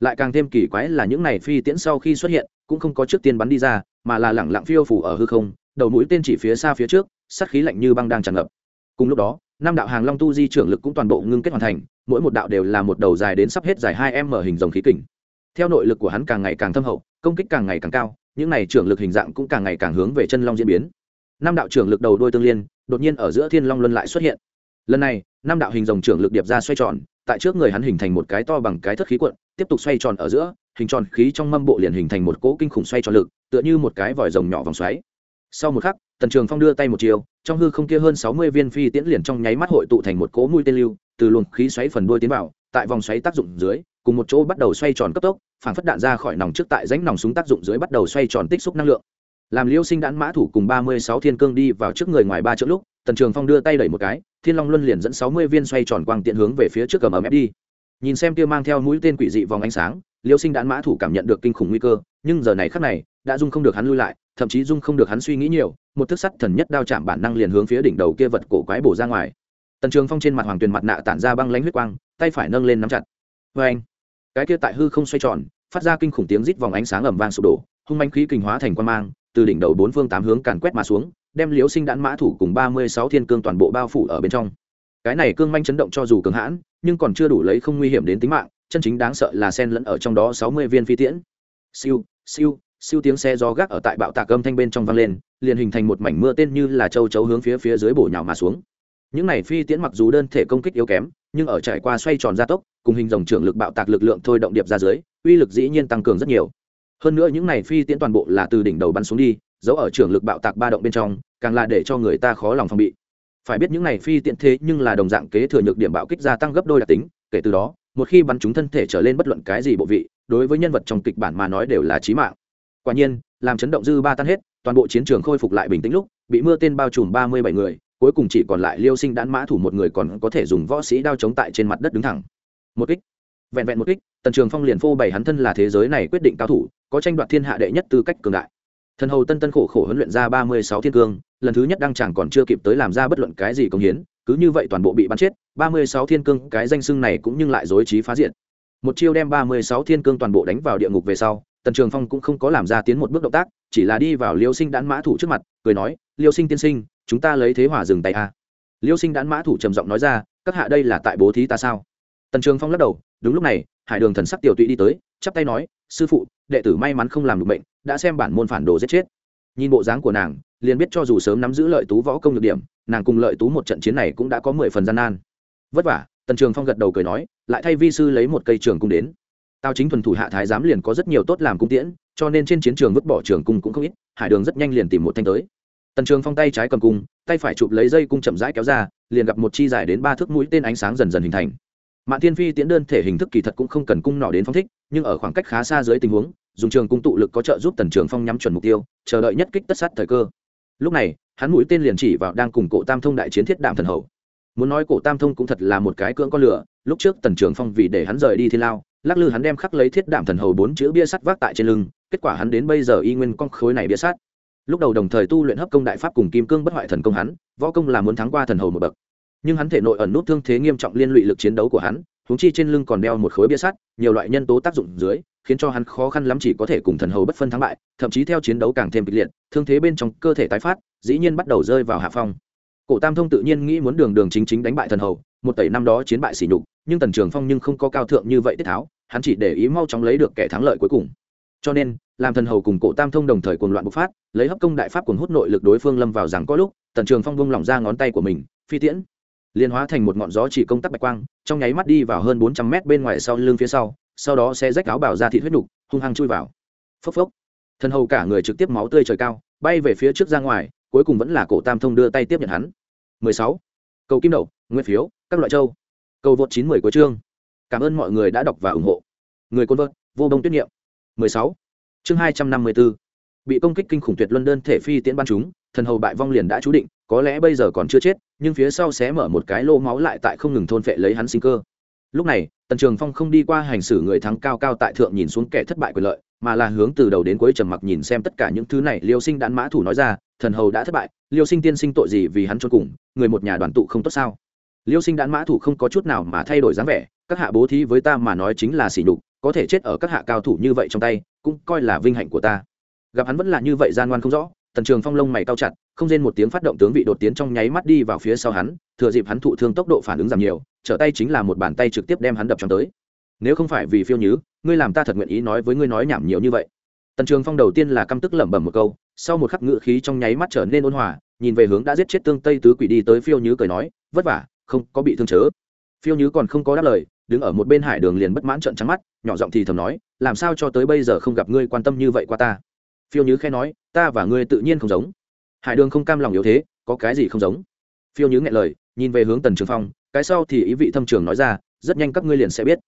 Lại càng thêm kỳ quái là những này phi tiễn sau khi xuất hiện, cũng không có trước tiên bắn đi ra, mà là lẳng lặng phiêu phủ ở hư không, đầu mũi tên chỉ phía xa phía trước, sát khí lạnh như băng đang tràn ngập. Cùng lúc đó năm đạo hàng long tu di trưởng lực cũng toàn bộ ngưng kết hoàn thành, mỗi một đạo đều là một đầu dài đến sắp hết dài hai em mở hình dòng khí kình. Theo nội lực của hắn càng ngày càng thâm hậu, công kích càng ngày càng cao, những này trưởng lực hình dạng cũng càng ngày càng hướng về chân long diễn biến. Năm đạo trưởng lực đầu đôi tương liên, đột nhiên ở giữa thiên long luân lại xuất hiện. Lần này, năm đạo hình dòng trưởng lực điệp ra xoay tròn, tại trước người hắn hình thành một cái to bằng cái thất khí cuộn, tiếp tục xoay tròn ở giữa, hình tròn khí trong mâm bộ liền hình thành một cỗ kinh khủng xoay tròn lực, tựa như một cái vòi rồng nhỏ vòng xoáy. Sau một khắc tần trường phong đưa tay một chiều, trong hư không kia hơn sáu mươi viên phi tiễn liền trong nháy mắt hội tụ thành một cỗ mũi tên lưu, từ luồng khí xoáy phần đuôi tiến vào, tại vòng xoáy tác dụng dưới, cùng một chỗ bắt đầu xoay tròn cấp tốc, phản phất đạn ra khỏi nòng trước tại rãnh nòng súng tác dụng dưới bắt đầu xoay tròn tích xúc năng lượng. Làm liêu sinh đạn mã thủ cùng ba mươi sáu thiên cương đi vào trước người ngoài ba chữ lúc, tần trường phong đưa tay đẩy một cái, thiên long luân liền dẫn sáu mươi viên xoay tròn quang tiện hướng về phía trước cầm ấm ép đi. Nhìn xem kia mang theo mũi tên quỷ dị vòng ánh sáng, liêu sinh đạn mã thủ cảm nhận được kinh khủng nguy cơ, nhưng giờ này khắc này, đã dung không được hắn lui lại thậm chí dung không được hắn suy nghĩ nhiều, một thức sắt thần nhất đao chạm bản năng liền hướng phía đỉnh đầu kia vật cổ quái bổ ra ngoài. Tần trường phong trên mặt hoàng tuyền mặt nạ tản ra băng lánh huyết quang, tay phải nâng lên nắm chặt. Vê anh cái kia tại hư không xoay tròn, phát ra kinh khủng tiếng rít vòng ánh sáng ẩm vang sụp đổ, hung manh khí kinh hóa thành quan mang, từ đỉnh đầu bốn phương tám hướng càn quét mà xuống, đem liếu sinh đạn mã thủ cùng ba mươi sáu thiên cương toàn bộ bao phủ ở bên trong. Cái này cương manh chấn động cho dù cường hãn, nhưng còn chưa đủ lấy không nguy hiểm đến tính mạng, chân chính đáng sợ là sen lẫn ở trong đó sáu mươi viên phi tiễn. Siêu siêu siêu tiếng xe gió gác ở tại bạo tạc âm thanh bên trong vang lên, liền hình thành một mảnh mưa tên như là châu chấu hướng phía phía dưới bổ nhào mà xuống. Những này phi tiễn mặc dù đơn thể công kích yếu kém, nhưng ở trải qua xoay tròn gia tốc, cùng hình dòng trưởng lực bạo tạc lực lượng thôi động điệp ra dưới, uy lực dĩ nhiên tăng cường rất nhiều. Hơn nữa những này phi tiễn toàn bộ là từ đỉnh đầu bắn xuống đi, giấu ở trưởng lực bạo tạc ba động bên trong, càng là để cho người ta khó lòng phòng bị. Phải biết những này phi tiễn thế nhưng là đồng dạng kế thừa nhược điểm bạo kích gia tăng gấp đôi đặc tính, kể từ đó, một khi bắn chúng thân thể trở lên bất luận cái gì bộ vị, đối với nhân vật trong kịch bản mà nói đều là chí mạng quả nhiên, làm chấn động dư ba tan hết, toàn bộ chiến trường khôi phục lại bình tĩnh lúc, bị mưa tên bao trùm ba mươi bảy người, cuối cùng chỉ còn lại liêu sinh đãn mã thủ một người còn có thể dùng võ sĩ đao chống tại trên mặt đất đứng thẳng. Một kích. Vẹn vẹn một kích, tần trường phong liền phô bày hắn thân là thế giới này quyết định cao thủ, có tranh đoạt thiên hạ đệ nhất tư cách cường đại. Thần hầu tân tân khổ khổ huấn luyện ra ba mươi sáu thiên cương, lần thứ nhất đăng chẳng còn chưa kịp tới làm ra bất luận cái gì công hiến, cứ như vậy toàn bộ bị bắn chết, ba mươi sáu thiên cương, cái danh xưng này cũng nhưng lại dối trí phá diện một chiêu đem ba mươi sáu thiên cương toàn bộ đánh vào địa ngục về sau tần trường phong cũng không có làm ra tiến một bước động tác, chỉ là đi vào liêu sinh đán mã thủ trước mặt, cười nói, liêu sinh tiên sinh, chúng ta lấy thế hỏa dừng tay a. Liêu sinh đán mã thủ trầm giọng nói ra, các hạ đây là tại bố thí ta sao? Tần trường phong lắc đầu, đúng lúc này, hải đường thần sắc tiểu tụy đi tới, chắp tay nói, sư phụ, đệ tử may mắn không làm được bệnh, đã xem bản môn phản đồ giết chết. Nhìn bộ dáng của nàng, liền biết cho dù sớm nắm giữ lợi tú võ công được điểm, nàng cùng lợi tú một trận chiến này cũng đã có mười phần gian nan. Vất vả, tần trường phong gật đầu cười nói, lại thay vi sư lấy một cây trường cung đến tao chính thuần thủ hạ thái giám liền có rất nhiều tốt làm cung tiễn, cho nên trên chiến trường vứt bỏ trường cung cũng không ít, hải đường rất nhanh liền tìm một thanh tới. Tần trường phong tay trái cầm cung, tay phải chụp lấy dây cung chậm rãi kéo ra, liền gặp một chi dài đến ba thước mũi tên ánh sáng dần dần hình thành. Mạng thiên phi tiễn đơn thể hình thức kỳ thật cũng không cần cung nỏ đến phong thích, nhưng ở khoảng cách khá xa dưới tình huống, dùng trường cung tụ lực có trợ giúp tần trường phong nhắm chuẩn mục tiêu, chờ đợi nhất kích tất sát thời cơ. Lúc này, hắn mũi tên liền chỉ vào đang cùng cổ tam thông đại chiến thiết đạm thần hậu. Muốn nói cổ tam thông cũng thật là một cái cưỡng con lửa, lúc trước tần trường phong vì để hắn rời đi thiên lao lắc lư hắn đem khắc lấy thiết đạm thần hầu bốn chữ bia sắt vác tại trên lưng, kết quả hắn đến bây giờ y nguyên con khối này bia sắt. Lúc đầu đồng thời tu luyện hấp công đại pháp cùng kim cương bất hoại thần công hắn, võ công là muốn thắng qua thần hầu một bậc. Nhưng hắn thể nội ẩn nút thương thế nghiêm trọng liên lụy lực chiến đấu của hắn thúng chi trên lưng còn đeo một khối bia sắt, nhiều loại nhân tố tác dụng dưới, khiến cho hắn khó khăn lắm chỉ có thể cùng thần hầu bất phân thắng bại, thậm chí theo chiến đấu càng thêm kịch liệt, thương thế bên trong cơ thể tái phát, dĩ nhiên bắt đầu rơi vào hạ phong. Cổ tam thông tự nhiên nghĩ muốn đường đường chính chính đánh bại thần hầu, một tẩy năm đó chiến bại sỉ nhục nhưng tần trường phong nhưng không có cao thượng như vậy tiết tháo, hắn chỉ để ý mau chóng lấy được kẻ thắng lợi cuối cùng. Cho nên, làm thần hầu cùng cổ tam thông đồng thời cuồng loạn bộc phát, lấy hấp công đại pháp cuồng hút nội lực đối phương lâm vào rằng có lúc, tần trường phong vung lỏng ra ngón tay của mình, phi tiễn. Liên hóa thành một ngọn gió chỉ công tắc bạch quang, trong nháy mắt đi vào hơn bốn trăm mét bên ngoài sau lưng phía sau sau đó sẽ rách áo bảo ra thịt huyết nục, hung hăng chui vào. Phốc phốc. Thần hầu cả người trực tiếp máu tươi trời cao, bay về phía trước ra ngoài, cuối cùng vẫn là cổ tam thông đưa tay tiếp nhận hắn. 16. cầu kim đậu nguyên phiếu, các loại châu cầu vượt chín mười của chương. Cảm ơn mọi người đã đọc và ủng hộ. Người côn vợt, vô đông tuyết nghiệm. 16. chương 254. bị công kích kinh khủng tuyệt luân đơn thể phi tiễn ban chúng, thần hầu bại vong liền đã chú định, có lẽ bây giờ còn chưa chết, nhưng phía sau sẽ mở một cái lô máu lại tại không ngừng thôn phệ lấy hắn sinh cơ. Lúc này, tần trường phong không đi qua hành xử người thắng cao cao tại thượng nhìn xuống kẻ thất bại quyền lợi, mà là hướng từ đầu đến cuối trầm mặc nhìn xem tất cả những thứ này, liêu sinh đạn mã thủ nói ra, thần hầu đã thất bại, liêu sinh tiên sinh tội gì vì hắn cho cùng, người một nhà đoàn tụ không tốt sao? Liêu sinh đạn mã thủ không có chút nào mà thay đổi dáng vẻ, các hạ bố thí với ta mà nói chính là sỉ nhục, có thể chết ở các hạ cao thủ như vậy trong tay, cũng coi là vinh hạnh của ta. Gặp hắn vẫn là như vậy gian ngoan không rõ, tần trường phong lông mày cao chặt, không rên một tiếng phát động tướng vị đột tiến trong nháy mắt đi vào phía sau hắn, thừa dịp hắn thụ thương tốc độ phản ứng giảm nhiều, trở tay chính là một bàn tay trực tiếp đem hắn đập trong tới. Nếu không phải vì phiêu nhứ, ngươi làm ta thật nguyện ý nói với ngươi nói nhảm nhiều như vậy. Tần trường phong đầu tiên là căm tức lẩm bẩm một câu, sau một khắc ngự khí trong nháy mắt trở nên ôn hòa, nhìn về hướng đã giết chết tương tây tứ quỷ đi tới phiêu nhứ cười nói, vất vả không có bị thương chớ. Phiêu nhứ còn không có đáp lời, đứng ở một bên hải đường liền bất mãn trợn trắng mắt, nhỏ giọng thì thầm nói, làm sao cho tới bây giờ không gặp ngươi quan tâm như vậy qua ta? Phiêu nhứ khẽ nói, ta và ngươi tự nhiên không giống. Hải đường không cam lòng yếu thế, có cái gì không giống? Phiêu nhứ nghẹn lời, nhìn về hướng tần trường phong, cái sau thì ý vị thâm trường nói ra, rất nhanh các ngươi liền sẽ biết.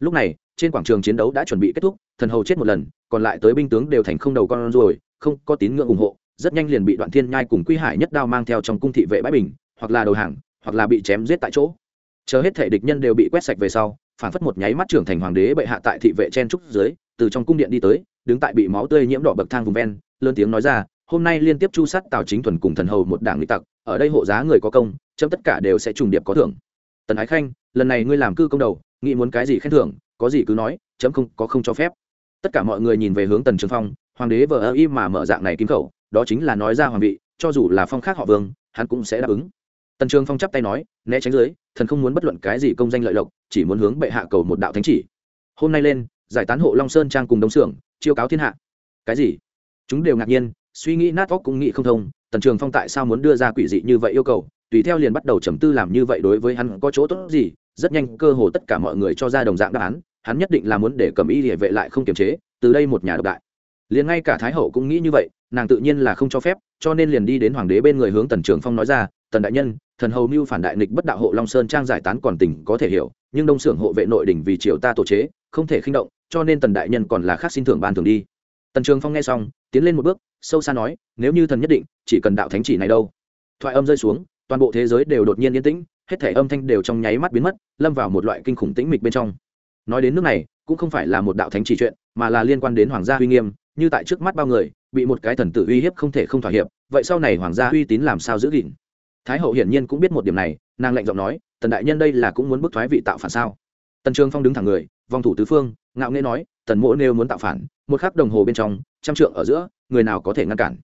Lúc này, trên quảng trường chiến đấu đã chuẩn bị kết thúc, thần hầu chết một lần, còn lại tới binh tướng đều thành không đầu con rồi không có tín ngưỡng ủng hộ, rất nhanh liền bị đoạn thiên nhai cùng quy hải nhất đao mang theo trong cung thị vệ bãi bình, hoặc là đầu hàng hoặc là bị chém giết tại chỗ. Chờ hết thể địch nhân đều bị quét sạch về sau, phản phất một nháy mắt trưởng thành hoàng đế bệ hạ tại thị vệ chen trúc dưới, từ trong cung điện đi tới, đứng tại bị máu tươi nhiễm đỏ bậc thang vùng ven, lớn tiếng nói ra, hôm nay liên tiếp chu sát tào chính thuần cùng thần hầu một đảng lịch tặc, ở đây hộ giá người có công, chấm tất cả đều sẽ trùng điệp có thưởng. Tần ái khanh, lần này ngươi làm cư công đầu, nghĩ muốn cái gì khen thưởng, có gì cứ nói, chấm không, có không cho phép. Tất cả mọi người nhìn về hướng tần trường phong, hoàng đế vờ ơ y mà mở dạng này kim khẩu, đó chính là nói ra hoàng vị, cho dù là phong khác họ vương, hắn cũng sẽ đáp ứng tần trường phong chắp tay nói, né tránh dưới, thần không muốn bất luận cái gì công danh lợi lộc, chỉ muốn hướng bệ hạ cầu một đạo thánh chỉ. Hôm nay lên, giải tán hộ long sơn trang cùng đông xưởng chiêu cáo thiên hạ. Cái gì? Chúng đều ngạc nhiên, suy nghĩ nát óc cũng nghĩ không thông, tần trường phong tại sao muốn đưa ra quỷ dị như vậy yêu cầu, tùy theo liền bắt đầu trầm tư làm như vậy đối với hắn có chỗ tốt gì, rất nhanh cơ hồ tất cả mọi người cho ra đồng dạng đáp án, hắn nhất định là muốn để cầm y địa vệ lại không kiềm chế, từ đây một nhà độc đại. Liền ngay cả thái hậu cũng nghĩ như vậy, nàng tự nhiên là không cho phép, cho nên liền đi đến hoàng đế bên người hướng tần trường phong nói ra tần đại nhân, thần hầu mưu phản đại nịch bất đạo hộ long sơn trang giải tán còn tỉnh có thể hiểu, nhưng đông xưởng hộ vệ nội đình vì triều ta tổ chế, không thể khinh động, cho nên tần đại nhân còn là khác xin thưởng ban thường đi. Tần trường phong nghe xong, tiến lên một bước, sâu xa nói, nếu như thần nhất định, chỉ cần đạo thánh chỉ này đâu. Thoại âm rơi xuống, toàn bộ thế giới đều đột nhiên yên tĩnh, hết thể âm thanh đều trong nháy mắt biến mất, lâm vào một loại kinh khủng tĩnh mịch bên trong. Nói đến nước này, cũng không phải là một đạo thánh chỉ chuyện, mà là liên quan đến hoàng gia uy nghiêm, như tại trước mắt bao người, bị một cái thần tử uy hiếp không thể không thỏa hiệp, vậy sau này hoàng gia uy tín làm sao giữ gìn? Thái hậu hiển nhiên cũng biết một điểm này, nàng lạnh giọng nói, tần đại nhân đây là cũng muốn bức thoái vị tạo phản sao? Tần trường phong đứng thẳng người, vòng thủ tứ phương, ngạo nghễ nói, tần mỗ nêu muốn tạo phản, một khắc đồng hồ bên trong, trăm trượng ở giữa, người nào có thể ngăn cản?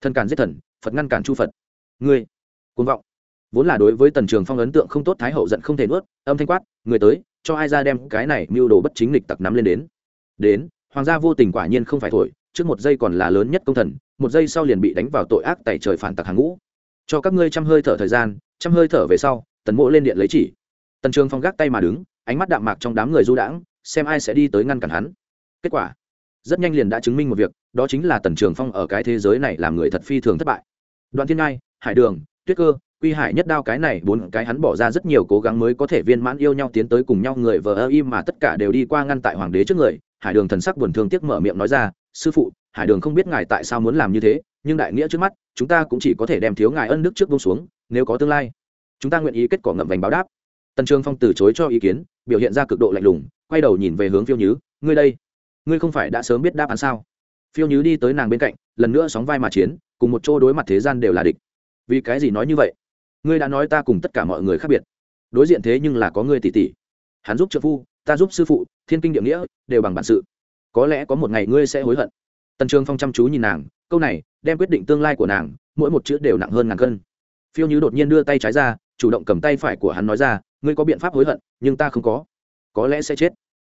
Thần cản giết thần, phật ngăn cản chu phật. Ngươi côn vọng. Vốn là đối với tần trường phong ấn tượng không tốt, thái hậu giận không thể nuốt, âm thanh quát, người tới, cho ai ra đem cái này mưu đồ bất chính lịch tặc nắm lên đến? Đến, hoàng gia vô tình quả nhiên không phải thổi, trước một giây còn là lớn nhất công thần, một giây sau liền bị đánh vào tội ác tại trời phản tặc hàng ngũ cho các ngươi trăm hơi thở thời gian trăm hơi thở về sau, tần mộ lên điện lấy chỉ. Tần trường phong gác tay mà đứng, ánh mắt đạm mạc trong đám người du đãng, xem ai sẽ đi tới ngăn cản hắn. Kết quả, rất nhanh liền đã chứng minh một việc, đó chính là tần trường phong ở cái thế giới này làm người thật phi thường thất bại. Đoạn thiên ngai, hải đường, tuyết cơ, quy hải nhất đao cái này bốn cái hắn bỏ ra rất nhiều cố gắng mới có thể viên mãn yêu nhau tiến tới cùng nhau người vờ ơ im mà tất cả đều đi qua ngăn tại hoàng đế trước người hải đường thần sắc buồn thương tiếc mở miệng nói ra, sư phụ, hải đường không biết ngài tại sao muốn làm như thế, nhưng đại nghĩa trước mắt, chúng ta cũng chỉ có thể đem thiếu ngài ân đức trước bông xuống, nếu có tương lai, chúng ta nguyện ý kết quả ngậm vành báo đáp. Tần trường phong từ chối cho ý kiến, biểu hiện ra cực độ lạnh lùng, quay đầu nhìn về hướng phiêu nhứ, ngươi đây, ngươi không phải đã sớm biết đáp án sao? Phiêu nhứ đi tới nàng bên cạnh, lần nữa sóng vai mà chiến, cùng một chỗ đối mặt thế gian đều là địch. Vì cái gì nói như vậy? Ngươi đã nói ta cùng tất cả mọi người khác biệt. Đối diện thế nhưng là có ngươi tỷ tỷ hắn giúp trợ phu, ta giúp sư phụ thiên kinh địa nghĩa, đều bằng bản sự. Có lẽ có một ngày ngươi sẽ hối hận. Tần trường phong chăm chú nhìn nàng, câu này, đem quyết định tương lai của nàng, mỗi một chữ đều nặng hơn ngàn cân. Phiêu Như đột nhiên đưa tay trái ra, chủ động cầm tay phải của hắn nói ra, ngươi có biện pháp hối hận, nhưng ta không có. Có lẽ sẽ chết.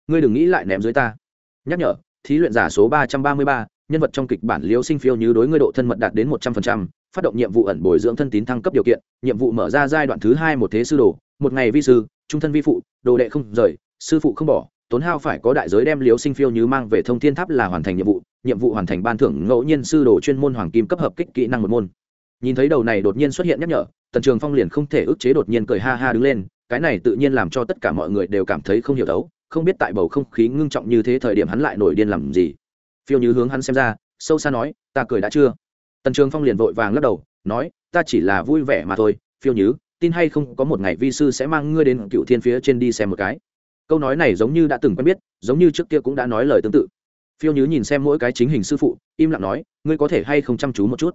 Ngươi đừng nghĩ lại ném dưới ta. Nhắc nhở, thí luyện giả số ba trăm ba mươi ba, nhân vật trong kịch bản liễu sinh phiêu như đối ngươi độ thân mật đạt đến một trăm phần trăm, phát động nhiệm vụ ẩn bồi dưỡng thân tín thăng cấp điều kiện, nhiệm vụ mở ra giai đoạn thứ hai một thế sư đồ, một ngày vi sư, trung thân vi phụ, đồ đệ không rời, sư phụ không bỏ tốn hao phải có đại giới đem liếu sinh phiêu như mang về thông thiên tháp là hoàn thành nhiệm vụ nhiệm vụ hoàn thành ban thưởng ngẫu nhiên sư đồ chuyên môn hoàng kim cấp hợp kích kỹ năng một môn. Nhìn thấy đầu này đột nhiên xuất hiện nhắc nhở, tần trường phong liền không thể ức chế đột nhiên cười ha ha đứng lên, cái này tự nhiên làm cho tất cả mọi người đều cảm thấy không hiểu đấu, không biết tại bầu không khí ngưng trọng như thế thời điểm hắn lại nổi điên làm gì. Phiêu như hướng hắn xem ra, sâu xa nói, ta cười đã chưa? Tần trường phong liền vội vàng lắc đầu, nói, ta chỉ là vui vẻ mà thôi, phiêu nhứ tin hay không có một ngày vi sư sẽ mang ngươi đến cựu thiên phía trên đi xem một cái câu nói này giống như đã từng quen biết, giống như trước kia cũng đã nói lời tương tự. Phiêu nhứ nhìn xem mỗi cái chính hình sư phụ, im lặng nói, ngươi có thể hay không chăm chú một chút?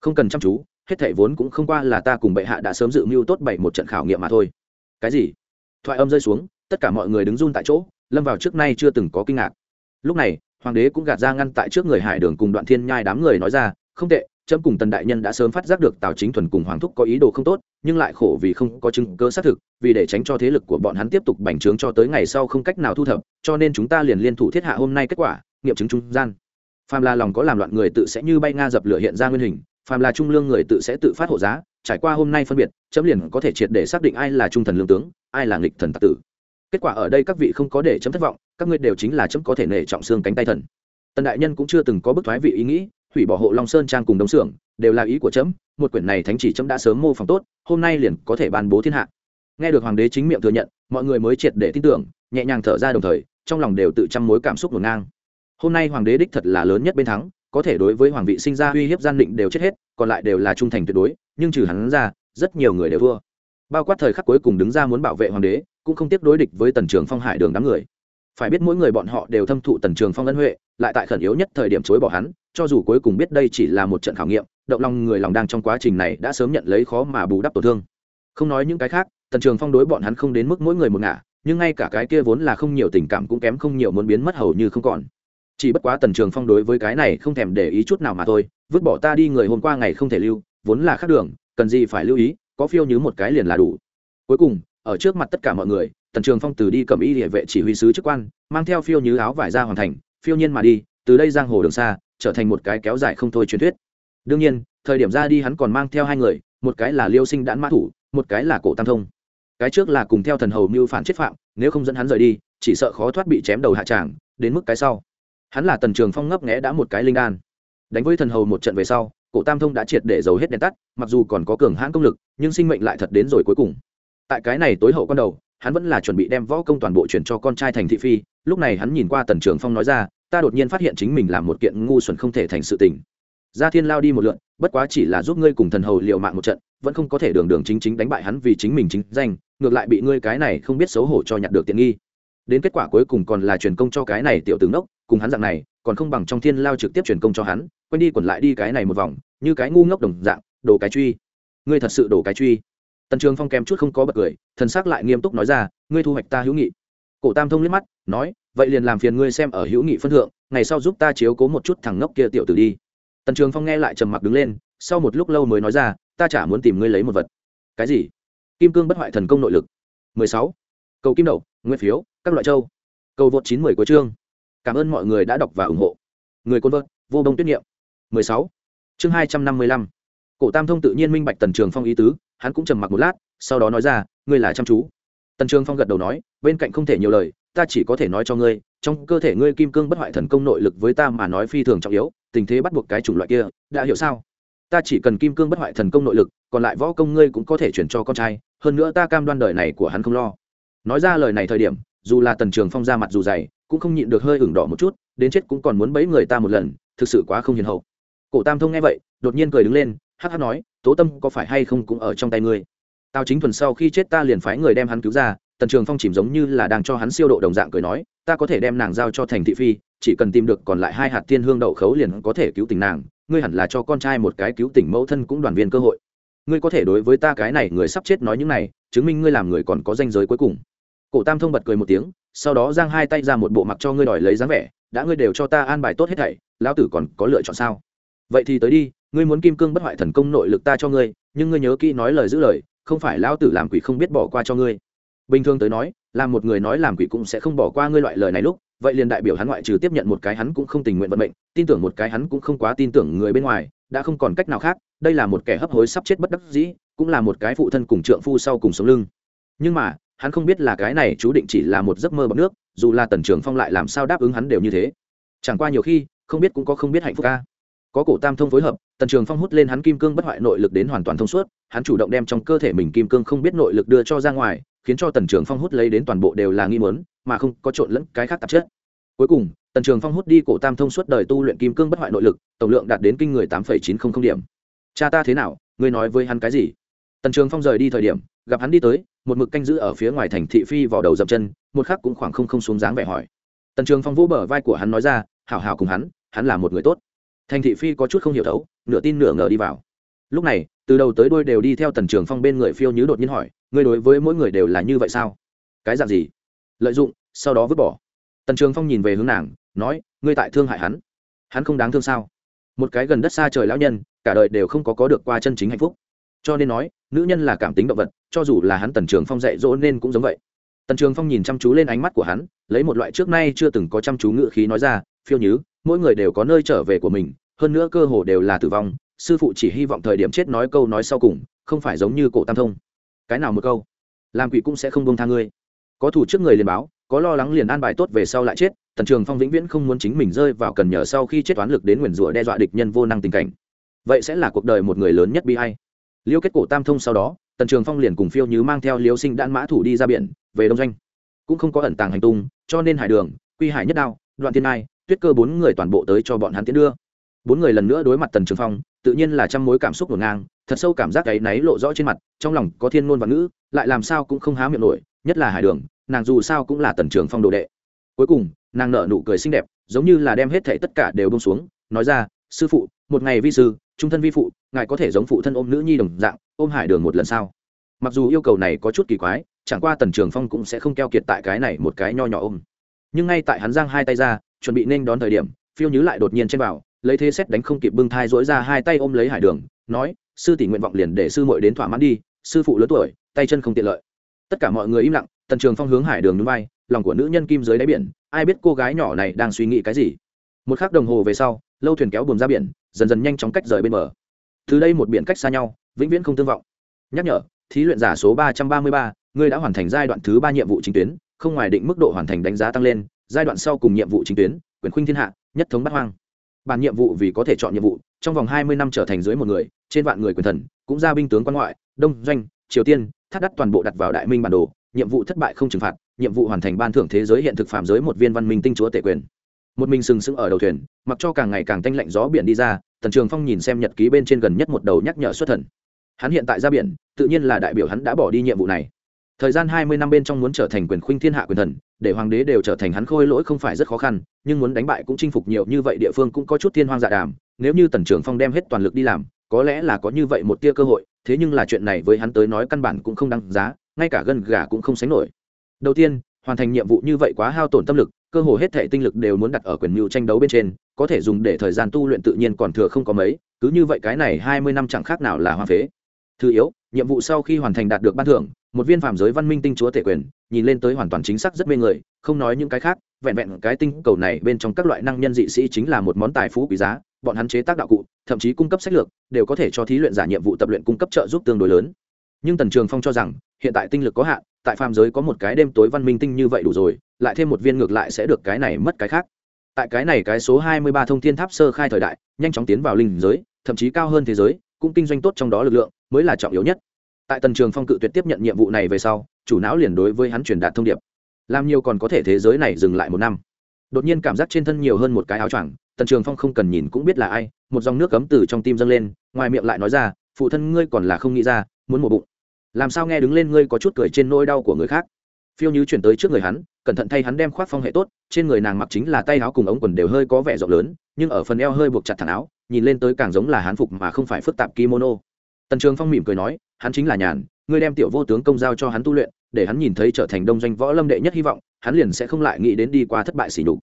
Không cần chăm chú, hết thảy vốn cũng không qua là ta cùng bệ hạ đã sớm dự mưu tốt bảy một trận khảo nghiệm mà thôi. Cái gì? Thoại âm rơi xuống, tất cả mọi người đứng run tại chỗ, lâm vào trước nay chưa từng có kinh ngạc. Lúc này, hoàng đế cũng gạt ra ngăn tại trước người hải đường cùng đoạn thiên nhai đám người nói ra, không tệ trâm cùng tần đại nhân đã sớm phát giác được tào chính thuần cùng hoàng thúc có ý đồ không tốt, nhưng lại khổ vì không có chứng cơ xác thực, vì để tránh cho thế lực của bọn hắn tiếp tục bành trướng cho tới ngày sau không cách nào thu thập, cho nên chúng ta liền liên thủ thiết hạ hôm nay kết quả, nghiệm chứng trung gian. Phàm là lòng có làm loạn người tự sẽ như bay nga dập lửa hiện ra nguyên hình, phàm là trung lương người tự sẽ tự phát hộ giá, trải qua hôm nay phân biệt, chấm liền có thể triệt để xác định ai là trung thần lương tướng, ai là nghịch thần tặc tử. Kết quả ở đây các vị không có để chấm thất vọng, các ngươi đều chính là chấm có thể nể trọng xương cánh tay thần. Tần đại nhân cũng chưa từng có bức thoái vị ý nghĩ hủy bỏ hộ long sơn trang cùng đống xưởng, đều là ý của trẫm. một quyển này thánh chỉ trẫm đã sớm mô phỏng tốt, hôm nay liền có thể ban bố thiên hạ. Nghe được hoàng đế chính miệng thừa nhận, mọi người mới triệt để tin tưởng, nhẹ nhàng thở ra đồng thời, trong lòng đều tự chăm mối cảm xúc ngổn ngang. Hôm nay hoàng đế đích thật là lớn nhất bên thắng, có thể đối với hoàng vị sinh ra uy hiếp gian định đều chết hết, còn lại đều là trung thành tuyệt đối, nhưng trừ hắn ra, rất nhiều người đều thua. Bao quát thời khắc cuối cùng đứng ra muốn bảo vệ hoàng đế, cũng không tiếp đối địch với tần trường phong hải đường đám người phải biết mỗi người bọn họ đều thâm thụ tần trường phong ân huệ, lại tại khẩn yếu nhất thời điểm chối bỏ hắn, cho dù cuối cùng biết đây chỉ là một trận khảo nghiệm, động lòng người lòng đang trong quá trình này đã sớm nhận lấy khó mà bù đắp tổn thương. Không nói những cái khác, tần trường phong đối bọn hắn không đến mức mỗi người một ngả, nhưng ngay cả cái kia vốn là không nhiều tình cảm cũng kém không nhiều muốn biến mất hầu như không còn. Chỉ bất quá tần trường phong đối với cái này không thèm để ý chút nào mà thôi, vứt bỏ ta đi người hôm qua ngày không thể lưu, vốn là khác đường, cần gì phải lưu ý, có phiêu như một cái liền là đủ. Cuối cùng, ở trước mặt tất cả mọi người tần trường phong từ đi cầm y địa vệ chỉ huy sứ chức quan, mang theo phiêu như áo vải ra hoàn thành, phiêu nhiên mà đi, từ đây giang hồ đường xa, trở thành một cái kéo dài không thôi truyền thuyết. Đương nhiên, thời điểm ra đi hắn còn mang theo hai người, một cái là liêu sinh đãn mã thủ, một cái là cổ tam thông. Cái trước là cùng theo thần hầu mưu phản chết phạm, nếu không dẫn hắn rời đi, chỉ sợ khó thoát bị chém đầu hạ tràng, đến mức cái sau. Hắn là tần trường phong ngấp nghẽ đã một cái linh đan. Đánh với thần hầu một trận về sau, cổ tam thông đã triệt để giấu hết đèn tắt, mặc dù còn có cường hãn công lực, nhưng sinh mệnh lại thật đến rồi cuối cùng. Tại cái này tối hậu con đầu hắn vẫn là chuẩn bị đem võ công toàn bộ chuyển cho con trai thành thị phi. Lúc này hắn nhìn qua tần trường phong nói ra, ta đột nhiên phát hiện chính mình làm một kiện ngu xuẩn không thể thành sự tình. Gia thiên lao đi một lượn, bất quá chỉ là giúp ngươi cùng thần hầu liệu mạng một trận, vẫn không có thể đường đường chính chính đánh bại hắn vì chính mình chính danh, ngược lại bị ngươi cái này không biết xấu hổ cho nhặt được tiện nghi. Đến kết quả cuối cùng còn là truyền công cho cái này tiểu tướng đốc cùng hắn dạng này, còn không bằng trong thiên lao trực tiếp truyền công cho hắn quanh đi quẩn lại đi cái này một vòng, như cái ngu ngốc đồng dạng đổ cái truy. Ngươi thật sự đổ cái truy tần trường phong kém chút không có bật cười, thần s ắ c lại nghiêm túc nói ra, ngươi thu hoạch ta hữu nghị. Cổ tam thông liếc mắt, nói, vậy liền làm phiền ngươi xem ở hữu nghị phân thượng, ngày sau giúp ta chiếu cố một chút thằng ngốc kia tiểu tử đi. Tần trường phong nghe lại trầm mặc đứng lên, sau một lúc lâu mới nói ra, ta chả muốn tìm ngươi lấy một vật. Cái gì? Kim cương bất hoại thần công nội lực. 16. cầu kim đậu nguyên phiếu, các loại châu. Cầu vượt 910 của chương. Cảm ơn mọi người đã đọc và ủng hộ. Người côn vợt, vô đông tuyết nghiệm 16. chương 255. cổ tam thông tự nhiên minh bạch tần trường phong ý tứ hắn cũng trầm mặc một lát, sau đó nói ra, ngươi là chăm chú. Tần trường phong gật đầu nói, bên cạnh không thể nhiều lời, ta chỉ có thể nói cho ngươi, trong cơ thể ngươi kim cương bất hoại thần công nội lực với ta mà nói phi thường trọng yếu, tình thế bắt buộc cái chủng loại kia, đã hiểu sao? Ta chỉ cần kim cương bất hoại thần công nội lực, còn lại võ công ngươi cũng có thể chuyển cho con trai, hơn nữa ta cam đoan đời này của hắn không lo. Nói ra lời này thời điểm, dù là tần trường phong ra mặt dù dày, cũng không nhịn được hơi ửng đỏ một chút, đến chết cũng còn muốn bấy người ta một lần, thực sự quá không hiền hậu. Cổ tam thông nghe vậy, đột nhiên cười đứng lên, hắc hắc nói tố tâm có phải hay không cũng ở trong tay ngươi? Tao chính thuần sau khi chết ta liền phái người đem hắn cứu ra, tần trường phong chìm giống như là đang cho hắn siêu độ đồng dạng cười nói, ta có thể đem nàng giao cho thành thị phi, chỉ cần tìm được còn lại hai hạt tiên hương đậu khấu liền có thể cứu tình nàng, ngươi hẳn là cho con trai một cái cứu tình mẫu thân cũng đoàn viên cơ hội. Ngươi có thể đối với ta cái này người sắp chết nói những này, chứng minh ngươi làm người còn có danh giới cuối cùng. Cổ tam thông bật cười một tiếng, sau đó giang hai tay ra một bộ mặc cho ngươi đòi lấy dáng vẻ, đã ngươi đều cho ta an bài tốt hết thảy, lão tử còn có lựa chọn sao? Vậy thì tới đi ngươi muốn kim cương bất hoại thần công nội lực ta cho ngươi, nhưng ngươi nhớ kỹ nói lời giữ lời, không phải lão tử làm quỷ không biết bỏ qua cho ngươi. Bình thường tới nói là một người nói làm quỷ cũng sẽ không bỏ qua ngươi loại lời này lúc, vậy liền đại biểu hắn ngoại trừ tiếp nhận một cái hắn cũng không tình nguyện vận mệnh, tin tưởng một cái hắn cũng không quá tin tưởng người bên ngoài, đã không còn cách nào khác, đây là một kẻ hấp hối sắp chết bất đắc dĩ, cũng là một cái phụ thân cùng trượng phu sau cùng sống lưng. Nhưng mà, hắn không biết là cái này chú định chỉ là một giấc mơ bọc nước, dù là tần trường phong lại làm sao đáp ứng hắn đều như thế. Chẳng qua nhiều khi, không biết cũng có không biết hạnh phúc ca có cổ tam thông phối hợp, tần trường phong hút lên hắn kim cương bất hoại nội lực đến hoàn toàn thông suốt, hắn chủ động đem trong cơ thể mình kim cương không biết nội lực đưa cho ra ngoài, khiến cho tần trường phong hút lấy đến toàn bộ đều là nghi mớn mà không có trộn lẫn cái khác tạp chất. Cuối cùng, tần trường phong hút đi cổ tam thông suốt đời tu luyện kim cương bất hoại nội lực, tổng lượng đạt đến kinh người tám chín trăm linh điểm. Cha ta thế nào, ngươi nói với hắn cái gì? Tần trường phong rời đi thời điểm, gặp hắn đi tới, một mực canh giữ ở phía ngoài thành thị phi vào đầu dậm chân, một khắc cũng khoảng không không xuống dáng vẻ hỏi. Tần trường phong vỗ bờ vai của hắn nói ra, hảo hảo cùng hắn hắn là một người tốt thành thị phi có chút không hiểu thấu, nửa tin nửa ngờ đi vào. Lúc này, từ đầu tới đôi đều đi theo tần trường phong bên người phiêu nhứ đột nhiên hỏi, ngươi đối với mỗi người đều là như vậy sao? Cái dạng gì? Lợi dụng, sau đó vứt bỏ. Tần trường phong nhìn về hướng nàng, nói, ngươi tại thương hại hắn. Hắn không đáng thương sao? Một cái gần đất xa trời lão nhân, cả đời đều không có có được qua chân chính hạnh phúc. Cho nên nói, nữ nhân là cảm tính động vật, cho dù là hắn tần trường phong dạy dỗ nên cũng giống vậy. Tần trường phong nhìn chăm chú lên ánh mắt của hắn, lấy một loại trước nay chưa từng có chăm chú ngự khí nói ra, phiêu nhứ mỗi người đều có nơi trở về của mình, hơn nữa cơ hồ đều là tử vong, sư phụ chỉ hy vọng thời điểm chết nói câu nói sau cùng, không phải giống như cổ tam thông. Cái nào một câu? Làm quỷ cũng sẽ không bông tha ngươi. Có thủ trước người liền báo, có lo lắng liền an bài tốt về sau lại chết, tần trường phong vĩnh viễn không muốn chính mình rơi vào cần nhờ sau khi chết toán lực đến nguyền rủa đe dọa địch nhân vô năng tình cảnh. Vậy sẽ là cuộc đời một người lớn nhất bi hay liêu kết cổ tam thông sau đó, tần trường phong liền cùng phiêu như mang theo liêu sinh đạn mã thủ đi ra biển, về đông doanh. Cũng không có ẩn tàng hành tung, cho nên hải đường, quy hải nhất đao, đoạn thiên nai tuyết cơ bốn người toàn bộ tới cho bọn hắn tiến đưa. Bốn người lần nữa đối mặt tần trường phong, tự nhiên là trăm mối cảm xúc ngổn ngang, thật sâu cảm giác ấy náy lộ rõ trên mặt, trong lòng có thiên ngôn và ngữ, lại làm sao cũng không há miệng nổi, nhất là hải đường, nàng dù sao cũng là tần trường phong đồ đệ. Cuối cùng, nàng nở nụ cười xinh đẹp, giống như là đem hết thảy tất cả đều bông xuống, nói ra, sư phụ, một ngày vi sư, trung thân vi phụ, ngài có thể giống phụ thân ôm nữ nhi đồng dạng, ôm hải đường một lần sau mặc dù yêu cầu này có chút kỳ quái, chẳng qua tần trường phong cũng sẽ không keo kiệt tại cái này một cái nho nhỏ ôm. Nhưng ngay tại hắn giang hai tay ra chuẩn bị nên đón thời điểm, phiêu nhứ lại đột nhiên trên vào, lấy thế xét đánh không kịp bưng thai dỗi ra hai tay ôm lấy hải đường, nói, sư tỷ nguyện vọng liền để sư muội đến thỏa mãn đi, sư phụ lớn tuổi, tay chân không tiện lợi. Tất cả mọi người im lặng, tần trường phong hướng hải đường núi vai, lòng của nữ nhân kim dưới đáy biển, ai biết cô gái nhỏ này đang suy nghĩ cái gì. Một khắc đồng hồ về sau, lâu thuyền kéo buồm ra biển, dần dần nhanh chóng cách rời bên bờ. Từ đây một biển cách xa nhau, vĩnh viễn không tương vọng. Nhắc nhở, thí luyện giả số ba trăm ba mươi ba, ngươi đã hoàn thành giai đoạn thứ ba nhiệm vụ chính tuyến, không ngoài định mức độ hoàn thành đánh giá tăng lên giai đoạn sau cùng nhiệm vụ chính tuyến, quyền khuynh thiên hạ, nhất thống bắt hoang. Bản nhiệm vụ vì có thể chọn nhiệm vụ, trong vòng hai mươi năm trở thành dưới một người, trên vạn người quyền thần, cũng ra binh tướng quan ngoại, đông, doanh, triều tiên, thắt đắt toàn bộ đặt vào đại minh bản đồ, nhiệm vụ thất bại không trừng phạt, nhiệm vụ hoàn thành ban thưởng thế giới hiện thực phạm giới một viên văn minh tinh chúa tể quyền. Một mình sừng sững ở đầu thuyền, mặc cho càng ngày càng tanh lạnh gió biển đi ra, tần trường phong nhìn xem nhật ký bên trên gần nhất một đầu nhắc nhở xuất thần. Hắn hiện tại ra biển, tự nhiên là đại biểu hắn đã bỏ đi nhiệm vụ này. Thời gian hai mươi năm bên trong muốn trở thành quyền khuynh thiên hạ quyền thần để hoàng đế đều trở thành hắn khôi lỗi không phải rất khó khăn, nhưng muốn đánh bại cũng chinh phục nhiều như vậy địa phương cũng có chút thiên hoang dạ đàm, nếu như tần trưởng phong đem hết toàn lực đi làm, có lẽ là có như vậy một tia cơ hội, thế nhưng là chuyện này với hắn tới nói căn bản cũng không đăng giá, ngay cả gân gà cũng không sánh nổi. Đầu tiên, hoàn thành nhiệm vụ như vậy quá hao tổn tâm lực, cơ hồ hết thể tinh lực đều muốn đặt ở quyền mưu tranh đấu bên trên, có thể dùng để thời gian tu luyện tự nhiên còn thừa không có mấy, cứ như vậy cái này hai mươi năm chẳng khác nào là hoa phế. Thứ yếu, nhiệm vụ sau khi hoàn thành đạt được ban thưởng một viên phàm giới văn minh tinh chúa thể quyền, nhìn lên tới hoàn toàn chính xác rất mê người, không nói những cái khác, vẹn vẹn cái tinh cầu này bên trong các loại năng nhân dị sĩ chính là một món tài phú quý giá, bọn hắn chế tác đạo cụ, thậm chí cung cấp sách lược, đều có thể cho thí luyện giả nhiệm vụ tập luyện cung cấp trợ giúp tương đối lớn. Nhưng tần trường phong cho rằng, hiện tại tinh lực có hạn, tại phàm giới có một cái đêm tối văn minh tinh như vậy đủ rồi, lại thêm một viên ngược lại sẽ được cái này mất cái khác. Tại cái này cái số hai mươi ba thông thiên tháp sơ khai thời đại, nhanh chóng tiến vào linh giới, thậm chí cao hơn thế giới, cũng kinh doanh tốt trong đó lực lượng, mới là trọng yếu nhất tại tần trường phong cự tuyệt tiếp nhận nhiệm vụ này về sau, chủ não liền đối với hắn truyền đạt thông điệp. Làm nhiều còn có thể thế giới này dừng lại một năm. Đột nhiên cảm giác trên thân nhiều hơn một cái áo choàng, tần trường phong không cần nhìn cũng biết là ai, một dòng nước cấm từ trong tim dâng lên, ngoài miệng lại nói ra, phụ thân ngươi còn là không nghĩ ra, muốn mổ bụng. Làm sao nghe đứng lên ngươi có chút cười trên nỗi đau của người khác? Phiêu như chuyển tới trước người hắn, cẩn thận thay hắn đem khoác phong hệ tốt, trên người nàng mặc chính là tay áo cùng ống quần đều hơi có vẻ rộng lớn, nhưng ở phần eo hơi buộc chặt thẳng áo, nhìn lên tới càng giống là hán phục mà không phải phức tạp kimono tần trường phong mỉm cười nói, hắn chính là nhàn, ngươi đem tiểu vô tướng công giao cho hắn tu luyện, để hắn nhìn thấy trở thành đông doanh võ lâm đệ nhất hy vọng, hắn liền sẽ không lại nghĩ đến đi qua thất bại sỉ nhục.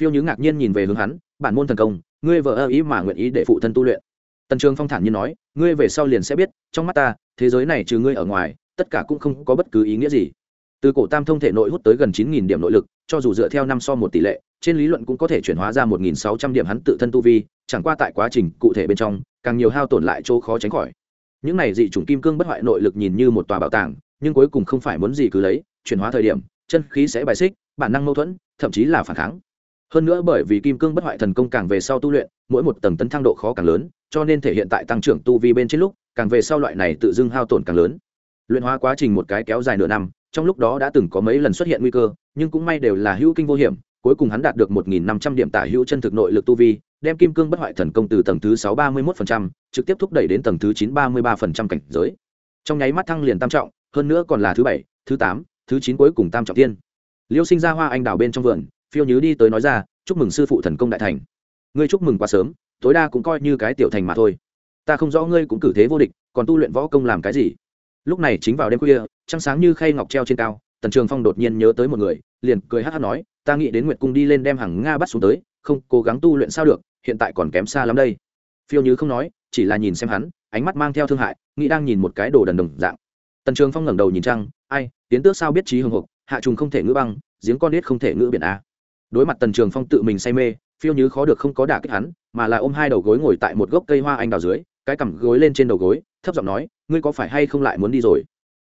Phiêu nhứ ngạc nhiên nhìn về hướng hắn, bản môn thần công, ngươi vợ ơ ý mà nguyện ý để phụ thân tu luyện. Tần trường phong thản nhiên nói, ngươi về sau liền sẽ biết, trong mắt ta, thế giới này trừ ngươi ở ngoài, tất cả cũng không có bất cứ ý nghĩa gì. Từ cổ tam thông thể nội hút tới gần chín nghìn điểm nội lực, cho dù dựa theo năm so một tỷ lệ, trên lý luận cũng có thể chuyển hóa ra một nghìn sáu trăm điểm hắn tự thân tu vi, chẳng qua tại quá trình cụ thể bên trong, càng nhiều hao tổn lại chỗ khó tránh khỏi những này dị chủng kim cương bất hoại nội lực nhìn như một tòa bảo tàng, nhưng cuối cùng không phải muốn gì cứ lấy, chuyển hóa thời điểm, chân khí sẽ bài xích, bản năng mâu thuẫn, thậm chí là phản kháng. Hơn nữa bởi vì kim cương bất hoại thần công càng về sau tu luyện, mỗi một tầng tấn thăng độ khó càng lớn, cho nên thể hiện tại tăng trưởng tu vi bên trên lúc, càng về sau loại này tự dưng hao tổn càng lớn. Luyện hóa quá trình một cái kéo dài nửa năm, trong lúc đó đã từng có mấy lần xuất hiện nguy cơ, nhưng cũng may đều là hữu kinh vô hiểm cuối cùng hắn đạt được một nghìn năm trăm điểm tả hữu chân thực nội lực tu vi, đem kim cương bất hoại thần công từ tầng thứ sáu ba mươi một trực tiếp thúc đẩy đến tầng thứ chín ba mươi ba cảnh giới. Trong nháy mắt thăng liền tam trọng, hơn nữa còn là thứ bảy, thứ tám, thứ chín cuối cùng tam trọng tiên. Liêu sinh ra hoa anh đào bên trong vườn, phiêu nhứ đi tới nói ra, chúc mừng sư phụ thần công đại thành. Ngươi chúc mừng quá sớm, tối đa cũng coi như cái tiểu thành mà thôi. Ta không rõ ngươi cũng cử thế vô địch, còn tu luyện võ công làm cái gì? Lúc này chính vào đêm khuya, trăng sáng như khay ngọc treo trên cao, tần trường phong đột nhiên nhớ tới một người, liền cười hát hắc nói ta nghĩ đến nguyệt cung đi lên đem hàng nga bắt xuống tới, không, cố gắng tu luyện sao được, hiện tại còn kém xa lắm đây. Phiêu như không nói, chỉ là nhìn xem hắn, ánh mắt mang theo thương hại, nghĩ đang nhìn một cái đồ đần đồng dạng. Tần trường phong ngẩng đầu nhìn trăng, ai, tiến tước sao biết trí hưng hục, hạ trùng không thể ngữ băng, giếng con nết không thể ngữ biển a đối mặt tần trường phong tự mình say mê, phiêu như khó được không có đả kích hắn, mà là ôm hai đầu gối ngồi tại một gốc cây hoa anh đào dưới, cái cằm gối lên trên đầu gối, thấp giọng nói, ngươi có phải hay không lại muốn đi rồi?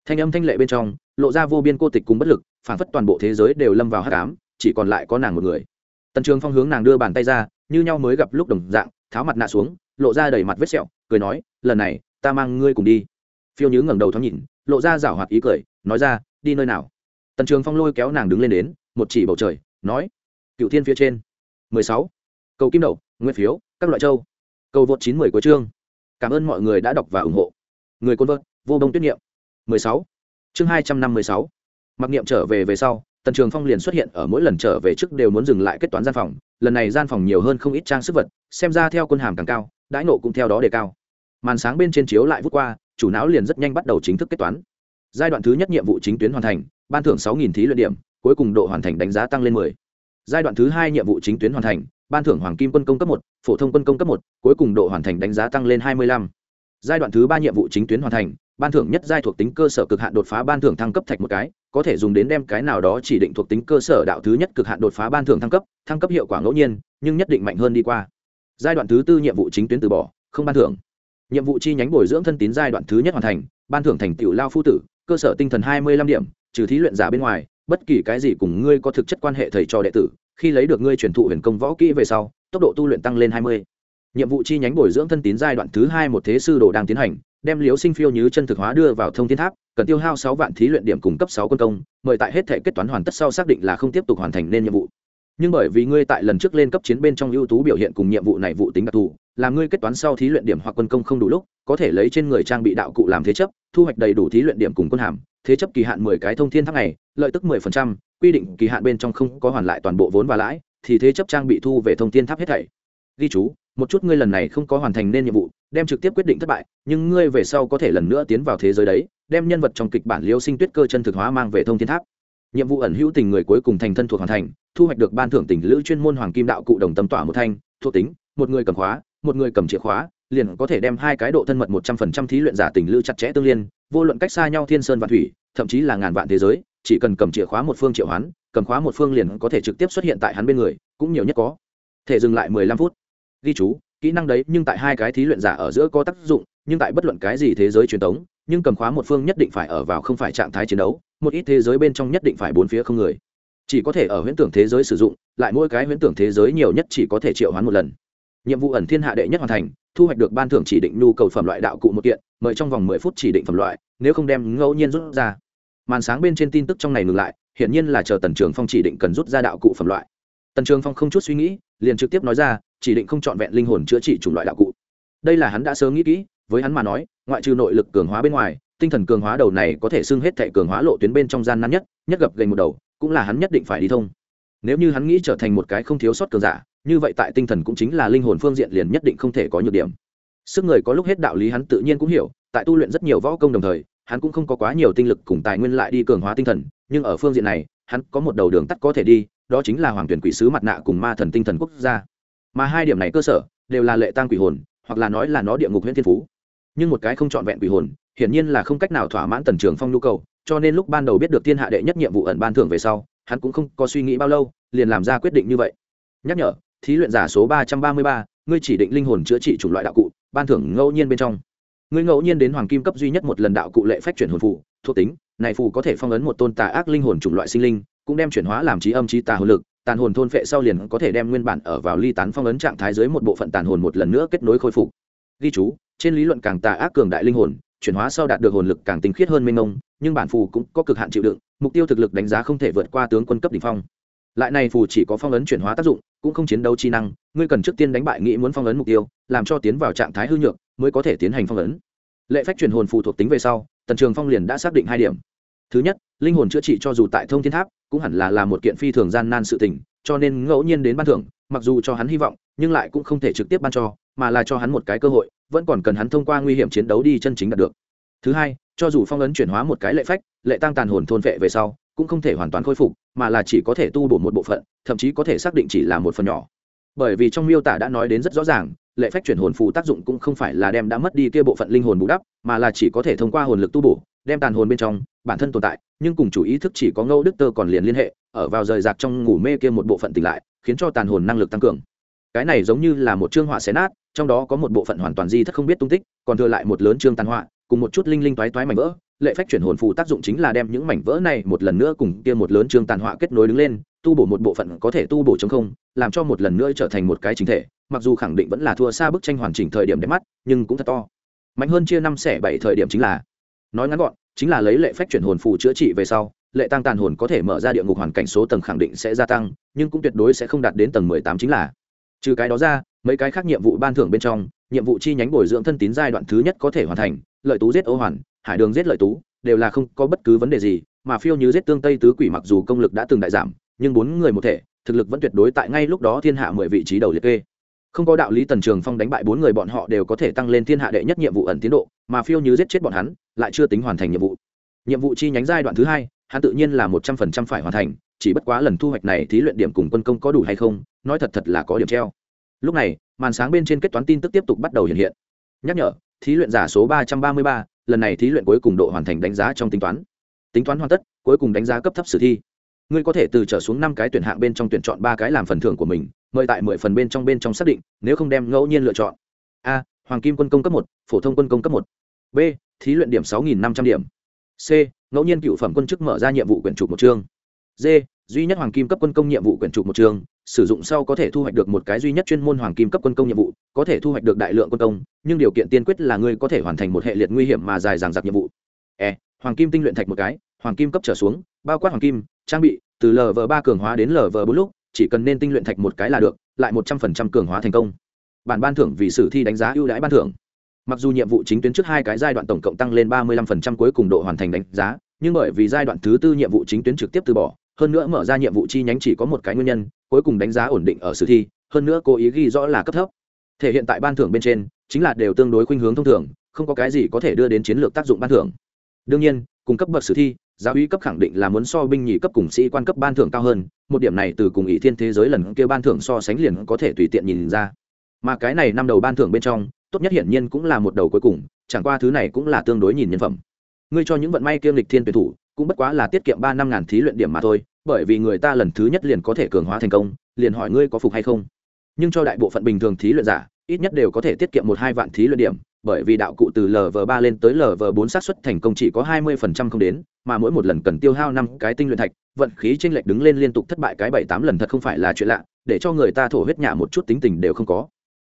Thanh âm thanh lệ bên trong, lộ ra vô biên cô tịch cùng bất lực phản phất toàn bộ thế giới đều lâm vào hát cám chỉ còn lại có nàng một người. Tần trường phong hướng nàng đưa bàn tay ra, như nhau mới gặp lúc đồng dạng, tháo mặt nạ xuống, lộ ra đầy mặt vết sẹo, cười nói, lần này, ta mang ngươi cùng đi. Phiêu nhứ ngẩng đầu thoáng nhìn, lộ ra rảo hoạt ý cười, nói ra, đi nơi nào? Tần trường phong lôi kéo nàng đứng lên đến, một chỉ bầu trời, nói, cựu thiên phía trên. Mười sáu. Cầu kim đậu nguyên phiếu, các loại châu. Cầu vượt chín mười của chương. Cảm ơn mọi người đã đọc và ủng hộ. Người côn vợt, vô đông tuyết nghiệm. Mười sáu. Chương hai trăm năm mươi sáu. Mặc niệm trở về về sau tần trường phong liền xuất hiện ở mỗi lần trở về trước đều muốn dừng lại kết toán gian phòng, lần này gian phòng nhiều hơn không ít trang sức vật, xem ra theo quân hàm càng cao, đãi nộ cũng theo đó đề cao màn sáng bên trên chiếu lại vút qua, chủ não liền rất nhanh bắt đầu chính thức kết toán giai đoạn thứ nhất nhiệm vụ chính tuyến hoàn thành, ban thưởng sáu thí luyện điểm, cuối cùng độ hoàn thành đánh giá tăng lên 10. giai đoạn thứ hai nhiệm vụ chính tuyến hoàn thành, ban thưởng hoàng kim quân công cấp một, phổ thông quân công cấp một, cuối cùng độ hoàn thành đánh giá tăng lên 25. giai đoạn thứ ba nhiệm vụ chính tuyến hoàn thành ban thưởng nhất giai thuộc tính cơ sở cực hạn đột phá ban thưởng thăng cấp thạch một cái, có thể dùng đến đem cái nào đó chỉ định thuộc tính cơ sở đạo thứ nhất cực hạn đột phá ban thưởng thăng cấp thăng cấp hiệu quả ngẫu nhiên, nhưng nhất định mạnh hơn đi qua. Giai đoạn thứ tư nhiệm vụ chính tuyến từ bỏ, không ban thưởng. Nhiệm vụ chi nhánh bồi dưỡng thân tín giai đoạn thứ nhất hoàn thành, ban thưởng thành tựu lao phu tử, cơ sở tinh thần hai mươi lăm điểm, trừ thí luyện giả bên ngoài, bất kỳ cái gì cùng ngươi có thực chất quan hệ thầy trò đệ tử, khi lấy được ngươi truyền thụ huyền công võ kỹ về sau, tốc độ tu luyện tăng lên hai mươi. Nhiệm vụ chi nhánh bồi dưỡng thân tín giai đoạn thứ hai một thế sư đồ đang tiến hành đem liếu sinh phiêu như chân thực hóa đưa vào thông thiên tháp, cần tiêu hao sáu vạn thí luyện điểm cung cấp sáu quân công, mời tại hết thể kết toán hoàn tất sau xác định là không tiếp tục hoàn thành nên nhiệm vụ. Nhưng bởi vì ngươi tại lần trước lên cấp chiến bên trong ưu tú biểu hiện cùng nhiệm vụ này vụ tính đặc thù, làm ngươi kết toán sau thí luyện điểm hoặc quân công không đủ lúc, có thể lấy trên người trang bị đạo cụ làm thế chấp, thu hoạch đầy đủ thí luyện điểm cùng quân hàm, thế chấp kỳ hạn mười cái thông thiên tháp này, lợi tức mười phần trăm, quy định kỳ hạn bên trong không có hoàn lại toàn bộ vốn và lãi, thì thế chấp trang bị thu về thông thiên tháp hết thảy. Ghi chú một chút ngươi lần này không có hoàn thành nên nhiệm vụ, đem trực tiếp quyết định thất bại, nhưng ngươi về sau có thể lần nữa tiến vào thế giới đấy, đem nhân vật trong kịch bản liêu sinh tuyết cơ chân thực hóa mang về thông thiên tháp. Nhiệm vụ ẩn hữu tình người cuối cùng thành thân thuộc hoàn thành, thu hoạch được ban thưởng tình lữ chuyên môn hoàng kim đạo cụ đồng tâm tỏa một thanh, thuộc tính, một người cầm khóa, một người cầm chìa khóa, liền có thể đem hai cái độ thân mật một trăm phần trăm thí luyện giả tình lữ chặt chẽ tương liên, vô luận cách xa nhau thiên sơn và thủy, thậm chí là ngàn vạn thế giới, chỉ cần cầm chìa khóa một phương triệu hoán, cầm khóa một phương liền có thể trực tiếp xuất hiện tại hắn bên người, cũng nhiều nhất có. Thể dừng lại mười lăm phút ghi chú, kỹ năng đấy, nhưng tại hai cái thí luyện giả ở giữa có tác dụng, nhưng tại bất luận cái gì thế giới truyền thống, nhưng cầm khóa một phương nhất định phải ở vào không phải trạng thái chiến đấu, một ít thế giới bên trong nhất định phải bốn phía không người. Chỉ có thể ở huyễn tưởng thế giới sử dụng, lại mỗi cái huyễn tưởng thế giới nhiều nhất chỉ có thể triệu hoán một lần. Nhiệm vụ ẩn thiên hạ đệ nhất hoàn thành, thu hoạch được ban thưởng chỉ định nhu cầu phẩm loại đạo cụ một kiện, mời trong vòng mười phút chỉ định phẩm loại, nếu không đem ngẫu nhiên rút ra. Màn sáng bên trên tin tức trong này ngừng lại, hiển nhiên là chờ tần trường phong chỉ định cần rút ra đạo cụ phẩm loại. Tần trường phong không chút suy nghĩ, liền trực tiếp nói ra chỉ định không chọn vẹn linh hồn chữa trị chủng loại đạo cụ. Đây là hắn đã sớm nghĩ kỹ, với hắn mà nói, ngoại trừ nội lực cường hóa bên ngoài, tinh thần cường hóa đầu này có thể xưng hết thệ cường hóa lộ tuyến bên trong gian nan nhất nhất gặp gành một đầu, cũng là hắn nhất định phải đi thông. Nếu như hắn nghĩ trở thành một cái không thiếu sót cường giả, như vậy tại tinh thần cũng chính là linh hồn phương diện liền nhất định không thể có nhược điểm. Sức người có lúc hết đạo lý hắn tự nhiên cũng hiểu, tại tu luyện rất nhiều võ công đồng thời, hắn cũng không có quá nhiều tinh lực cùng tài nguyên lại đi cường hóa tinh thần, nhưng ở phương diện này, hắn có một đầu đường tắt có thể đi, đó chính là hoàng tuyển quỷ sứ mặt nạ cùng ma thần tinh thần quốc gia mà hai điểm này cơ sở đều là lệ tăng quỷ hồn, hoặc là nói là nó địa ngục huyện thiên phú. Nhưng một cái không trọn vẹn quỷ hồn, hiển nhiên là không cách nào thỏa mãn tần trường phong nhu cầu, cho nên lúc ban đầu biết được thiên hạ đệ nhất nhiệm vụ ẩn ban thưởng về sau, hắn cũng không có suy nghĩ bao lâu, liền làm ra quyết định như vậy. Nhắc nhở, thí luyện giả số ba trăm ba mươi ba, ngươi chỉ định linh hồn chữa trị chủng loại đạo cụ, ban thưởng ngẫu nhiên bên trong. Ngươi ngẫu nhiên đến hoàng kim cấp duy nhất một lần đạo cụ lệ phách chuyển hồn phụ thuộc tính, này phù có thể phong ấn một tôn tà ác linh hồn chủng loại sinh linh, cũng đem chuyển hóa làm trí âm trí tà hồn lực tàn hồn thôn phệ sau liền có thể đem nguyên bản ở vào ly tán phong ấn trạng thái dưới một bộ phận tàn hồn một lần nữa kết nối khôi phục. Ghi chú, trên lý luận càng tà ác cường đại linh hồn, chuyển hóa sau đạt được hồn lực càng tinh khiết hơn mênh mông nhưng bản phù cũng có cực hạn chịu đựng, mục tiêu thực lực đánh giá không thể vượt qua tướng quân cấp đỉnh phong. Lại này phù chỉ có phong ấn chuyển hóa tác dụng, cũng không chiến đấu chi năng, ngươi cần trước tiên đánh bại nghĩ muốn phong ấn mục tiêu, làm cho tiến vào trạng thái hư nhược, mới có thể tiến hành phong ấn. Lệ phách truyền hồn phù thuộc tính về sau, tần trường phong liền đã xác định hai điểm. Thứ nhất, linh hồn chữa trị cho dù tại thông thiên tháp cũng hẳn là là một kiện phi thường gian nan sự tình, cho nên ngẫu nhiên đến ban thưởng, mặc dù cho hắn hy vọng, nhưng lại cũng không thể trực tiếp ban cho, mà là cho hắn một cái cơ hội, vẫn còn cần hắn thông qua nguy hiểm chiến đấu đi chân chính đạt được. Thứ hai, cho dù phong ấn chuyển hóa một cái lệ phách, lệ tăng tàn hồn thôn vệ về sau, cũng không thể hoàn toàn khôi phục, mà là chỉ có thể tu bổ một bộ phận, thậm chí có thể xác định chỉ là một phần nhỏ. Bởi vì trong miêu tả đã nói đến rất rõ ràng, lệ phách chuyển hồn phù tác dụng cũng không phải là đem đã mất đi kia bộ phận linh hồn bù đắp, mà là chỉ có thể thông qua hồn lực tu bổ đem tàn hồn bên trong, bản thân tồn tại, nhưng cùng chủ ý thức chỉ có Ngâu đức tơ còn liền liên hệ, ở vào rời rạc trong ngủ mê kia một bộ phận tỉnh lại, khiến cho tàn hồn năng lực tăng cường. Cái này giống như là một chương họa xé nát, trong đó có một bộ phận hoàn toàn di thất không biết tung tích, còn thừa lại một lớn chương tàn họa, cùng một chút linh linh toái toái mảnh vỡ, lệ phách chuyển hồn phù tác dụng chính là đem những mảnh vỡ này một lần nữa cùng kia một lớn chương tàn họa kết nối đứng lên, tu bổ một bộ phận có thể tu bổ chống không, làm cho một lần nữa trở thành một cái chính thể, mặc dù khẳng định vẫn là thua xa bức tranh hoàn chỉnh thời điểm đẹp mắt, nhưng cũng thật to. Mạnh hơn chia năm xẻ bảy thời điểm chính là nói ngắn gọn, chính là lấy lệ phách chuyển hồn phù chữa trị về sau, lệ tăng tàn hồn có thể mở ra địa ngục hoàn cảnh số tầng khẳng định sẽ gia tăng, nhưng cũng tuyệt đối sẽ không đạt đến tầng mười tám chính là. Trừ cái đó ra, mấy cái khác nhiệm vụ ban thưởng bên trong, nhiệm vụ chi nhánh bồi dưỡng thân tín giai đoạn thứ nhất có thể hoàn thành, lợi tú giết ô hoàn, hải đường giết lợi tú, đều là không có bất cứ vấn đề gì, mà phiêu như giết tương tây tứ quỷ mặc dù công lực đã từng đại giảm, nhưng bốn người một thể, thực lực vẫn tuyệt đối tại ngay lúc đó thiên hạ mười vị trí đầu liệt kê không có đạo lý tần trường phong đánh bại bốn người bọn họ đều có thể tăng lên thiên hạ đệ nhất nhiệm vụ ẩn tiến độ, mà phiêu như giết chết bọn hắn, lại chưa tính hoàn thành nhiệm vụ. Nhiệm vụ chi nhánh giai đoạn thứ hai, hắn tự nhiên là một trăm phần trăm phải hoàn thành, chỉ bất quá lần thu hoạch này thí luyện điểm cùng quân công có đủ hay không, nói thật thật là có điểm treo. Lúc này, màn sáng bên trên kết toán tin tức tiếp tục bắt đầu hiện hiện. Nhắc nhở, thí luyện giả số ba trăm ba mươi ba, lần này thí luyện cuối cùng độ hoàn thành đánh giá trong tính toán. Tính toán hoàn tất, cuối cùng đánh giá cấp thấp sử thi. Ngươi có thể từ trở xuống năm cái tuyển hạng bên trong tuyển chọn ba cái làm phần thưởng của mình mời tại mười phần bên trong bên trong xác định, nếu không đem ngẫu nhiên lựa chọn. A, hoàng kim quân công cấp một, phổ thông quân công cấp một. B, thí luyện điểm sáu nghìn năm trăm điểm. C, ngẫu nhiên cựu phẩm quân chức mở ra nhiệm vụ quyển trục một chương. D, duy nhất hoàng kim cấp quân công nhiệm vụ quyển trục một chương, sử dụng sau có thể thu hoạch được một cái duy nhất chuyên môn hoàng kim cấp quân công nhiệm vụ, có thể thu hoạch được đại lượng quân công, nhưng điều kiện tiên quyết là ngươi có thể hoàn thành một hệ liệt nguy hiểm mà dài dàng dặc nhiệm vụ. E hoàng kim tinh luyện thạch một cái, hoàng kim cấp trở xuống, bao quát hoàng kim, trang bị, từ lv ba cường hóa đến lv bốn lúc chỉ cần nên tinh luyện thạch một cái là được, lại một trăm phần trăm cường hóa thành công. Bản ban thưởng vì sử thi đánh giá ưu đãi ban thưởng. Mặc dù nhiệm vụ chính tuyến trước hai cái giai đoạn tổng cộng tăng lên ba mươi lăm phần trăm cuối cùng độ hoàn thành đánh giá, nhưng bởi vì giai đoạn thứ tư nhiệm vụ chính tuyến trực tiếp từ bỏ, hơn nữa mở ra nhiệm vụ chi nhánh chỉ có một cái nguyên nhân, cuối cùng đánh giá ổn định ở sử thi, hơn nữa cố ý ghi rõ là cấp thấp. Thể hiện tại ban thưởng bên trên, chính là đều tương đối khuynh hướng thông thường, không có cái gì có thể đưa đến chiến lược tác dụng ban thưởng. Đương nhiên cung cấp bậc sử thi, giáo uy cấp khẳng định là muốn so binh nhì cấp cùng sĩ quan cấp ban thưởng cao hơn, một điểm này từ cùng ý thiên thế giới lần kia ban thưởng so sánh liền có thể tùy tiện nhìn ra. Mà cái này năm đầu ban thưởng bên trong, tốt nhất hiển nhiên cũng là một đầu cuối cùng, chẳng qua thứ này cũng là tương đối nhìn nhân phẩm. Ngươi cho những vận may kiêm lịch thiên tuyển thủ, cũng bất quá là tiết kiệm ba năm ngàn thí luyện điểm mà thôi, bởi vì người ta lần thứ nhất liền có thể cường hóa thành công, liền hỏi ngươi có phục hay không. Nhưng cho đại bộ phận bình thường thí luyện giả, ít nhất đều có thể tiết kiệm một hai vạn thí luyện điểm bởi vì đạo cụ từ lv ba lên tới lv bốn xác suất thành công chỉ có hai mươi phần trăm không đến, mà mỗi một lần cần tiêu hao năm cái tinh luyện thạch, vận khí tranh lệch đứng lên liên tục thất bại cái bảy tám lần thật không phải là chuyện lạ, để cho người ta thổ huyết nhả một chút tính tình đều không có.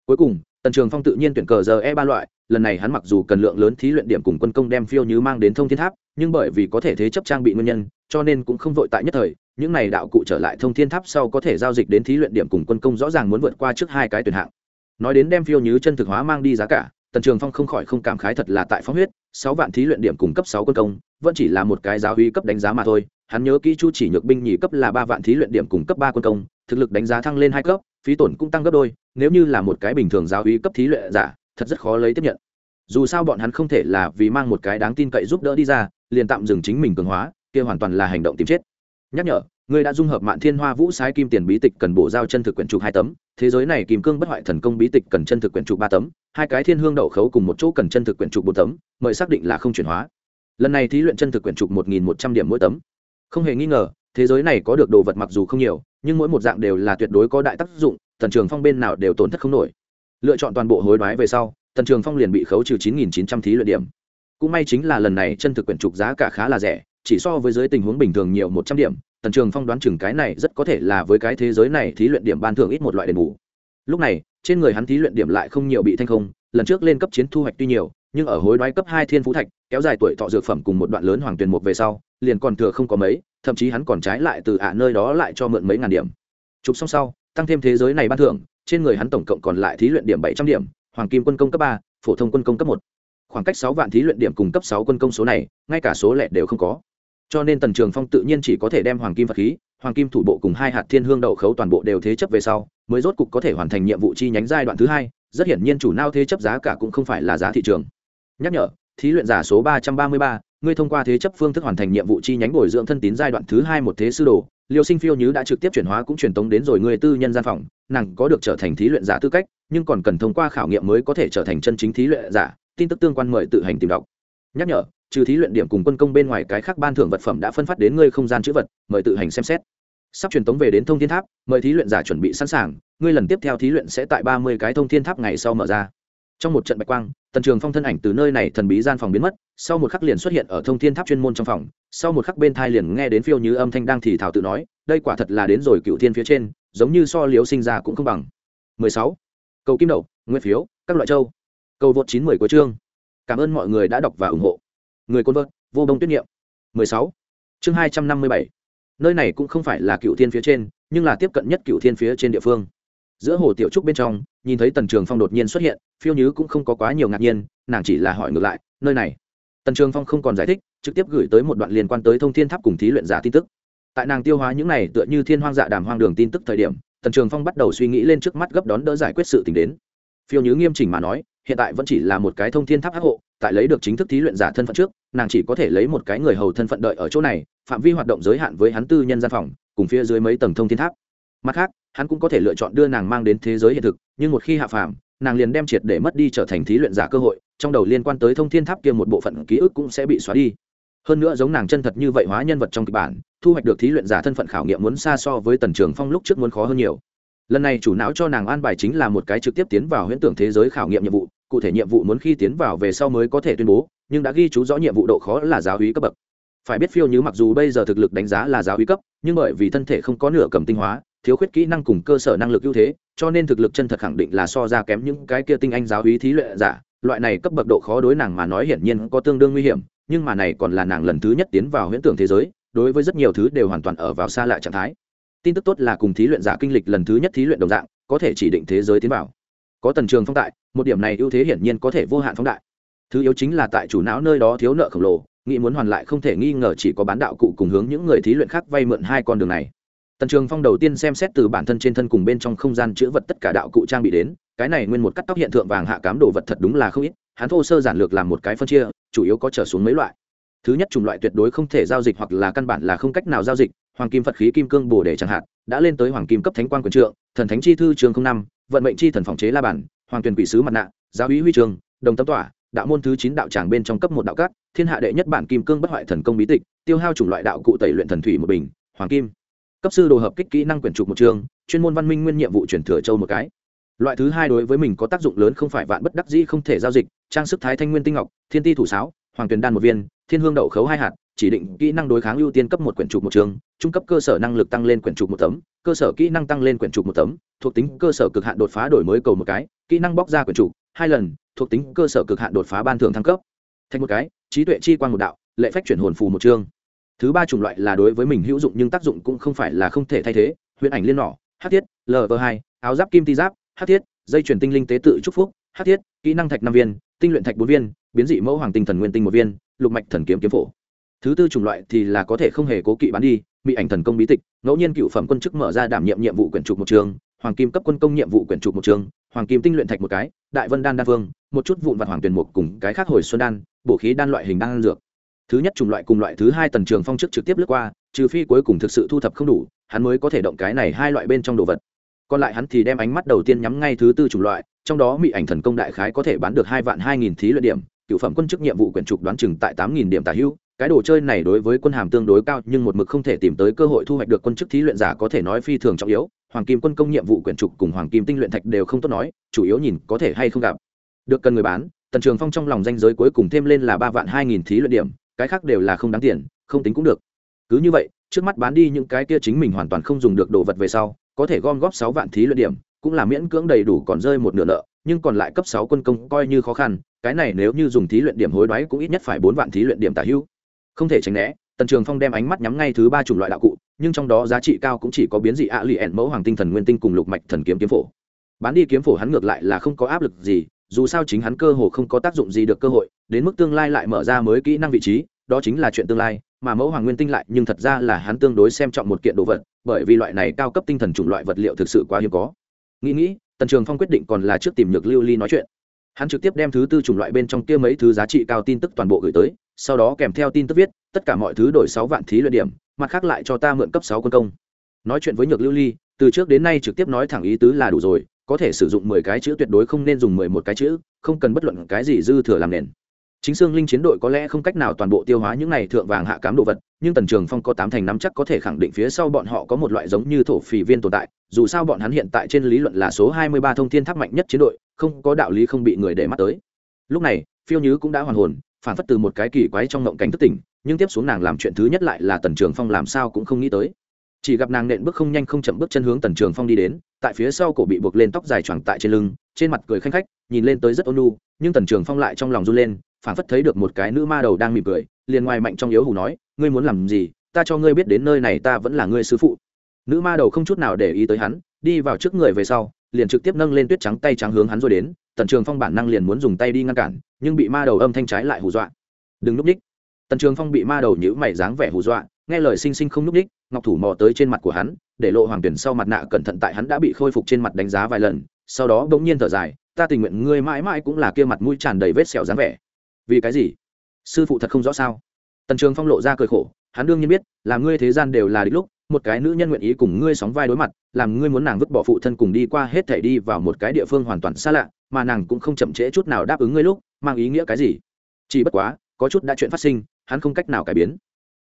Cuối cùng, tần trường phong tự nhiên tuyển cờ giờ e ba loại, lần này hắn mặc dù cần lượng lớn thí luyện điểm cùng quân công đem phiêu như mang đến thông thiên tháp, nhưng bởi vì có thể thế chấp trang bị nguyên nhân, cho nên cũng không vội tại nhất thời, những này đạo cụ trở lại thông thiên tháp sau có thể giao dịch đến thí luyện điểm cùng quân công rõ ràng muốn vượt qua trước hai cái tuyển hạng. Nói đến đem phiêu như chân thực hóa mang đi giá cả tần trường phong không khỏi không cảm khái thật là tại phóng huyết, sáu vạn thí luyện điểm cùng cấp sáu quân công, vẫn chỉ là một cái giáo uy cấp đánh giá mà thôi. Hắn nhớ kỹ chu chỉ nhược binh nhì cấp là ba vạn thí luyện điểm cùng cấp ba quân công, thực lực đánh giá thăng lên hai cấp, phí tổn cũng tăng gấp đôi, nếu như là một cái bình thường giáo uy cấp thí luyện giả, thật rất khó lấy tiếp nhận. Dù sao bọn hắn không thể là vì mang một cái đáng tin cậy giúp đỡ đi ra, liền tạm dừng chính mình cường hóa, kia hoàn toàn là hành động tìm chết. Nhắc nhở ngươi đã dung hợp mạn thiên hoa vũ sái kim tiền bí tịch cần bổ giao chân thực quyển trục hai tấm thế giới này kìm cương bất hoại thần công bí tịch cần chân thực quyển trục ba tấm, hai cái thiên hương đậu khấu cùng một chỗ cần chân thực quyển trục bốn tấm, mời xác định là không chuyển hóa. Lần này thí luyện chân thực quyển trục một nghìn một trăm điểm mỗi tấm. Không hề nghi ngờ, thế giới này có được đồ vật mặc dù không nhiều, nhưng mỗi một dạng đều là tuyệt đối có đại tác dụng, thần trường phong bên nào đều tổn thất không nổi. Lựa chọn toàn bộ hối đoái về sau, thần trường phong liền bị khấu trừ chín nghìn chín trăm thí luyện điểm. Cũng may chính là lần này chân thực quyển trục giá cả khá là rẻ, chỉ so với dưới tình huống bình thường nhiều một trăm điểm tần trường phong đoán chừng cái này rất có thể là với cái thế giới này thí luyện điểm ban thưởng ít một loại đền bù. Lúc này, trên người hắn thí luyện điểm lại không nhiều bị thanh không, lần trước lên cấp chiến thu hoạch tuy nhiều, nhưng ở hối đoái cấp hai thiên phú thạch, kéo dài tuổi thọ dược phẩm cùng một đoạn lớn hoàng tuyền một về sau, liền còn thừa không có mấy, thậm chí hắn còn trái lại từ ả nơi đó lại cho mượn mấy ngàn điểm. Chụp xong sau, tăng thêm thế giới này ban thưởng, trên người hắn tổng cộng còn lại thí luyện điểm bảy trăm điểm, hoàng kim quân công cấp ba, phổ thông quân công cấp một. Khoảng cách sáu vạn thí luyện điểm cùng cấp sáu quân công số này, ngay cả số lẻ đều không có cho nên tần trường phong tự nhiên chỉ có thể đem hoàng kim vật khí, hoàng kim thủ bộ cùng hai hạt thiên hương đậu khấu toàn bộ đều thế chấp về sau, mới rốt cục có thể hoàn thành nhiệm vụ chi nhánh giai đoạn thứ hai, rất hiển nhiên chủ nao thế chấp giá cả cũng không phải là giá thị trường. Nhắc nhở, thí luyện giả số ba trăm ba mươi ba, ngươi thông qua thế chấp phương thức hoàn thành nhiệm vụ chi nhánh bồi dưỡng thân tín giai đoạn thứ hai một thế sư đồ, liêu sinh phiêu nhứ đã trực tiếp chuyển hóa cũng truyền tống đến rồi người tư nhân gian phòng, nàng có được trở thành thí luyện giả tư cách, nhưng còn cần thông qua khảo nghiệm mới có thể trở thành chân chính thí luyện giả, tin tức tương quan mời tự hành tìm đọc. Nhắc nhở trừ thí luyện điểm cùng quân công bên ngoài cái khác ban thưởng vật phẩm đã phân phát đến ngươi không gian chữ vật, mời tự hành xem xét. Sắp truyền tống về đến thông thiên tháp, mời thí luyện giả chuẩn bị sẵn sàng, ngươi lần tiếp theo thí luyện sẽ tại ba mươi cái thông thiên tháp ngày sau mở ra. Trong một trận bạch quang, tần trường phong thân ảnh từ nơi này thần bí gian phòng biến mất, sau một khắc liền xuất hiện ở thông thiên tháp chuyên môn trong phòng, sau một khắc bên thai liền nghe đến phiêu như âm thanh đang thì thảo tự nói, đây quả thật là đến rồi cựu thiên phía trên, giống như so liếu sinh ra cũng không bằng. 16. cầu kim đậu nguyên phiếu, các loại châu. Cầu vượt chín mười của chương. Cảm ơn mọi người đã đọc và ủng hộ người côn vợt, vô đông tuyết nghiệm 16. chương 257. nơi này cũng không phải là cựu thiên phía trên, nhưng là tiếp cận nhất cựu thiên phía trên địa phương. Giữa hồ tiểu trúc bên trong, nhìn thấy tần trường phong đột nhiên xuất hiện, phiêu nhứ cũng không có quá nhiều ngạc nhiên, nàng chỉ là hỏi ngược lại, nơi này? Tần trường phong không còn giải thích, trực tiếp gửi tới một đoạn liên quan tới thông thiên tháp cùng thí luyện giả tin tức. Tại nàng tiêu hóa những này tựa như thiên hoang dạ đàm hoang đường tin tức thời điểm, tần trường phong bắt đầu suy nghĩ lên trước mắt gấp đón đỡ giải quyết sự tình đến. Phiêu nhứ nghiêm chỉnh mà nói, hiện tại vẫn chỉ là một cái thông thiên tháp hắc hộ tại lấy được chính thức thí luyện giả thân phận trước, nàng chỉ có thể lấy một cái người hầu thân phận đợi ở chỗ này, phạm vi hoạt động giới hạn với hắn tư nhân gian phòng, cùng phía dưới mấy tầng thông thiên tháp. Mặt khác, hắn cũng có thể lựa chọn đưa nàng mang đến thế giới hiện thực, nhưng một khi hạ phàm, nàng liền đem triệt để mất đi trở thành thí luyện giả cơ hội, trong đầu liên quan tới thông thiên tháp kia một bộ phận ký ức cũng sẽ bị xóa đi. Hơn nữa giống nàng chân thật như vậy hóa nhân vật trong kịch bản, thu hoạch được thí luyện giả thân phận khảo nghiệm muốn xa so với tần trường phong lúc trước muốn khó hơn nhiều. Lần này chủ não cho nàng an bài chính là một cái trực tiếp tiến vào huyễn tưởng thế giới khảo nghiệm nhiệm vụ cụ thể nhiệm vụ muốn khi tiến vào về sau mới có thể tuyên bố, nhưng đã ghi chú rõ nhiệm vụ độ khó là giáo hí cấp bậc. Phải biết phiêu như mặc dù bây giờ thực lực đánh giá là giáo hí cấp, nhưng bởi vì thân thể không có nửa cầm tinh hóa, thiếu khuyết kỹ năng cùng cơ sở năng lực ưu thế, cho nên thực lực chân thật khẳng định là so ra kém những cái kia tinh anh giáo hí thí luyện giả. Loại này cấp bậc độ khó đối nàng mà nói hiển nhiên có tương đương nguy hiểm, nhưng mà này còn là nàng lần thứ nhất tiến vào huyễn tưởng thế giới, đối với rất nhiều thứ đều hoàn toàn ở vào xa lạ trạng thái. Tin tức tốt là cùng thí luyện giả kinh lịch lần thứ nhất thí luyện đồng dạng, có thể chỉ định thế giới tiến vào có tần trường phong tại, một điểm này ưu thế hiển nhiên có thể vô hạn phóng đại. Thứ yếu chính là tại chủ não nơi đó thiếu nợ khổng lồ, nghĩ muốn hoàn lại không thể nghi ngờ chỉ có bán đạo cụ cùng hướng những người thí luyện khác vay mượn hai con đường này. Tần trường phong đầu tiên xem xét từ bản thân trên thân cùng bên trong không gian chữ vật tất cả đạo cụ trang bị đến, cái này nguyên một cắt tóc hiện tượng vàng hạ cám đồ vật thật đúng là không ít, hắn thô sơ giản lược làm một cái phân chia, chủ yếu có trở xuống mấy loại. Thứ nhất chủng loại tuyệt đối không thể giao dịch hoặc là căn bản là không cách nào giao dịch, hoàng kim phật khí kim cương bồ đề chẳng hạn, đã lên tới hoàng kim cấp thánh quan quyền trượng, thần thánh chi thư trường năm vận mệnh chi thần phòng chế la bản hoàng tuyển quỷ sứ mặt nạ, giáo úy huy trường, đồng tâm tỏa, đạo môn thứ chín đạo tràng bên trong cấp một đạo cát thiên hạ đệ nhất bản kim cương bất hoại thần công bí tịch, tiêu hao chủng loại đạo cụ tẩy luyện thần thủy một bình, hoàng kim. Cấp sư đồ hợp kích kỹ năng quyển trục một trường chuyên môn văn minh nguyên nhiệm vụ chuyển thừa châu một cái. Loại thứ hai đối với mình có tác dụng lớn không phải vạn bất đắc dĩ không thể giao dịch, trang sức thái thanh nguyên tinh ngọc, thiên ti thủ sáo, hoàng tuyền đan một viên, thiên hương đậu khấu hai hạt chỉ định kỹ năng đối kháng ưu tiên cấp một quyển trục một trường, trung cấp cơ sở năng lực tăng lên quyển trục một tấm, cơ sở kỹ năng tăng lên quyển trục một tấm, thuộc tính cơ sở cực hạn đột phá đổi mới cầu một cái, kỹ năng bóc ra quyển trục, hai lần, thuộc tính cơ sở cực hạn đột phá ban thường thăng cấp. Thành một cái, trí tuệ chi quan một đạo, lệ phách chuyển hồn phù một chương. Thứ ba chủng loại là đối với mình hữu dụng nhưng tác dụng cũng không phải là không thể thay thế, huyền ảnh liên nỏ, hát thiết lv hai, áo giáp kim ti giáp, hát thiết, dây chuyển tinh linh tế tự trúc phúc, hát thiết, kỹ năng thạch năm viên, tinh luyện thạch bốn viên, biến dị mẫu hoàng tinh thần nguyên tinh một viên, lục mạch thần kiếm kiếm phổ thứ tư chủng loại thì là có thể không hề cố kỵ bán đi bị ảnh thần công bí tịch, ngẫu nhiên cựu phẩm quân chức mở ra đảm nhiệm nhiệm vụ quyển trục một trường, hoàng kim cấp quân công nhiệm vụ quyển trục một trường, hoàng kim tinh luyện thạch một cái, đại vân đan đan vương, một chút vụn vặt hoàng tuyển mục cùng cái khác hồi xuân đan, bổ khí đan loại hình đan dược. Thứ nhất chủng loại cùng loại thứ hai tần trường phong chức trực tiếp lướt qua, trừ phi cuối cùng thực sự thu thập không đủ, hắn mới có thể động cái này hai loại bên trong đồ vật. Còn lại hắn thì đem ánh mắt đầu tiên nhắm ngay thứ tư chủng loại, trong đó mỹ ảnh thần công đại khái có thể bán được hai vạn hai nghìn thí luyện điểm, cựu phẩm quân chức nhiệm vụ quyển trục đoán chừng tại tám nghìn điểm tả hữu cái đồ chơi này đối với quân hàm tương đối cao, nhưng một mực không thể tìm tới cơ hội thu hoạch được quân chức thí luyện giả có thể nói phi thường trọng yếu. Hoàng kim quân công nhiệm vụ quyển trục cùng hoàng kim tinh luyện thạch đều không tốt nói, chủ yếu nhìn có thể hay không gặp. Được cần người bán, tần trường phong trong lòng danh giới cuối cùng thêm lên là ba vạn hai nghìn thí luyện điểm, cái khác đều là không đáng tiền, không tính cũng được. Cứ như vậy, trước mắt bán đi những cái kia chính mình hoàn toàn không dùng được đồ vật về sau, có thể gom góp sáu vạn thí luyện điểm, cũng là miễn cưỡng đầy đủ còn rơi một nửa nợ, nhưng còn lại cấp sáu quân công coi như khó khăn, cái này nếu như dùng thí luyện điểm hối đoái cũng ít nhất phải bốn vạn thí luyện điểm tả hữu không thể tránh né, tần trường phong đem ánh mắt nhắm ngay thứ ba chủng loại đạo cụ, nhưng trong đó giá trị cao cũng chỉ có biến dị ạ lì ẹn mẫu hoàng tinh thần nguyên tinh cùng lục mạch thần kiếm kiếm phổ. Bán đi kiếm phổ hắn ngược lại là không có áp lực gì, dù sao chính hắn cơ hồ không có tác dụng gì được cơ hội, đến mức tương lai lại mở ra mới kỹ năng vị trí, đó chính là chuyện tương lai, mà mẫu hoàng nguyên tinh lại, nhưng thật ra là hắn tương đối xem trọng một kiện đồ vật, bởi vì loại này cao cấp tinh thần chủng loại vật liệu thực sự quá hiếm có. Nghĩ nghĩ, tần trường phong quyết định còn là trước tìm nhược lưu ly nói chuyện. Hắn trực tiếp đem thứ tư chủng loại bên trong kia mấy thứ giá trị cao tin tức toàn bộ gửi tới sau đó kèm theo tin tức viết, tất cả mọi thứ đổi sáu vạn thí luyện điểm, mặt khác lại cho ta mượn cấp sáu quân công. Nói chuyện với nhược lưu ly, từ trước đến nay trực tiếp nói thẳng ý tứ là đủ rồi, có thể sử dụng mười cái chữ tuyệt đối không nên dùng mười một cái chữ, không cần bất luận cái gì dư thừa làm nền. Chính xương linh chiến đội có lẽ không cách nào toàn bộ tiêu hóa những này thượng vàng hạ cám đồ vật, nhưng tần trường phong có tám thành nắm chắc có thể khẳng định phía sau bọn họ có một loại giống như thổ phỉ viên tồn tại, dù sao bọn hắn hiện tại trên lý luận là số hai mươi ba thông thiên tháp mạnh nhất chiến đội, không có đạo lý không bị người để mắt tới. Lúc này, phiêu nhứ cũng đã hoàn hồn phản phất từ một cái kỳ quái trong ngộng cảnh thức tỉnh, nhưng tiếp xuống nàng làm chuyện thứ nhất lại là tần trường phong làm sao cũng không nghĩ tới. Chỉ gặp nàng nện bước không nhanh không chậm bước chân hướng tần trường phong đi đến, tại phía sau cổ bị buộc lên tóc dài choàng tại trên lưng, trên mặt cười khanh khách, nhìn lên tới rất ôn nu nhưng tần trường phong lại trong lòng run lên, phản phất thấy được một cái nữ ma đầu đang mỉm cười, liền ngoài mạnh trong yếu hù nói, ngươi muốn làm gì? Ta cho ngươi biết đến nơi này ta vẫn là ngươi sư phụ. Nữ ma đầu không chút nào để ý tới hắn, đi vào trước người về sau, liền trực tiếp nâng lên tuyết trắng tay trắng hướng hắn rồi đến tần trường phong bản năng liền muốn dùng tay đi ngăn cản, nhưng bị ma đầu âm thanh trái lại hù dọa. Đừng núp ních tần trường phong bị ma đầu nhữ mày dáng vẻ hù dọa, nghe lời sinh sinh không núp ních. ngọc thủ mò tới trên mặt của hắn, để lộ hoàng tuyển sau mặt nạ cẩn thận tại hắn đã bị khôi phục trên mặt đánh giá vài lần, sau đó bỗng nhiên thở dài, ta tình nguyện ngươi mãi mãi cũng là kia mặt mũi tràn đầy vết sẹo dáng vẻ. Vì cái gì? Sư phụ thật không rõ sao? Tần trường phong lộ ra cười khổ, hắn đương nhiên biết, là ngươi thế gian đều là đích lúc một cái nữ nhân nguyện ý cùng ngươi sóng vai đối mặt, làm ngươi muốn nàng vứt bỏ phụ thân cùng đi qua hết thể đi vào một cái địa phương hoàn toàn xa lạ, mà nàng cũng không chậm trễ chút nào đáp ứng ngươi lúc, mang ý nghĩa cái gì? Chỉ bất quá, có chút đã chuyện phát sinh, hắn không cách nào cải biến.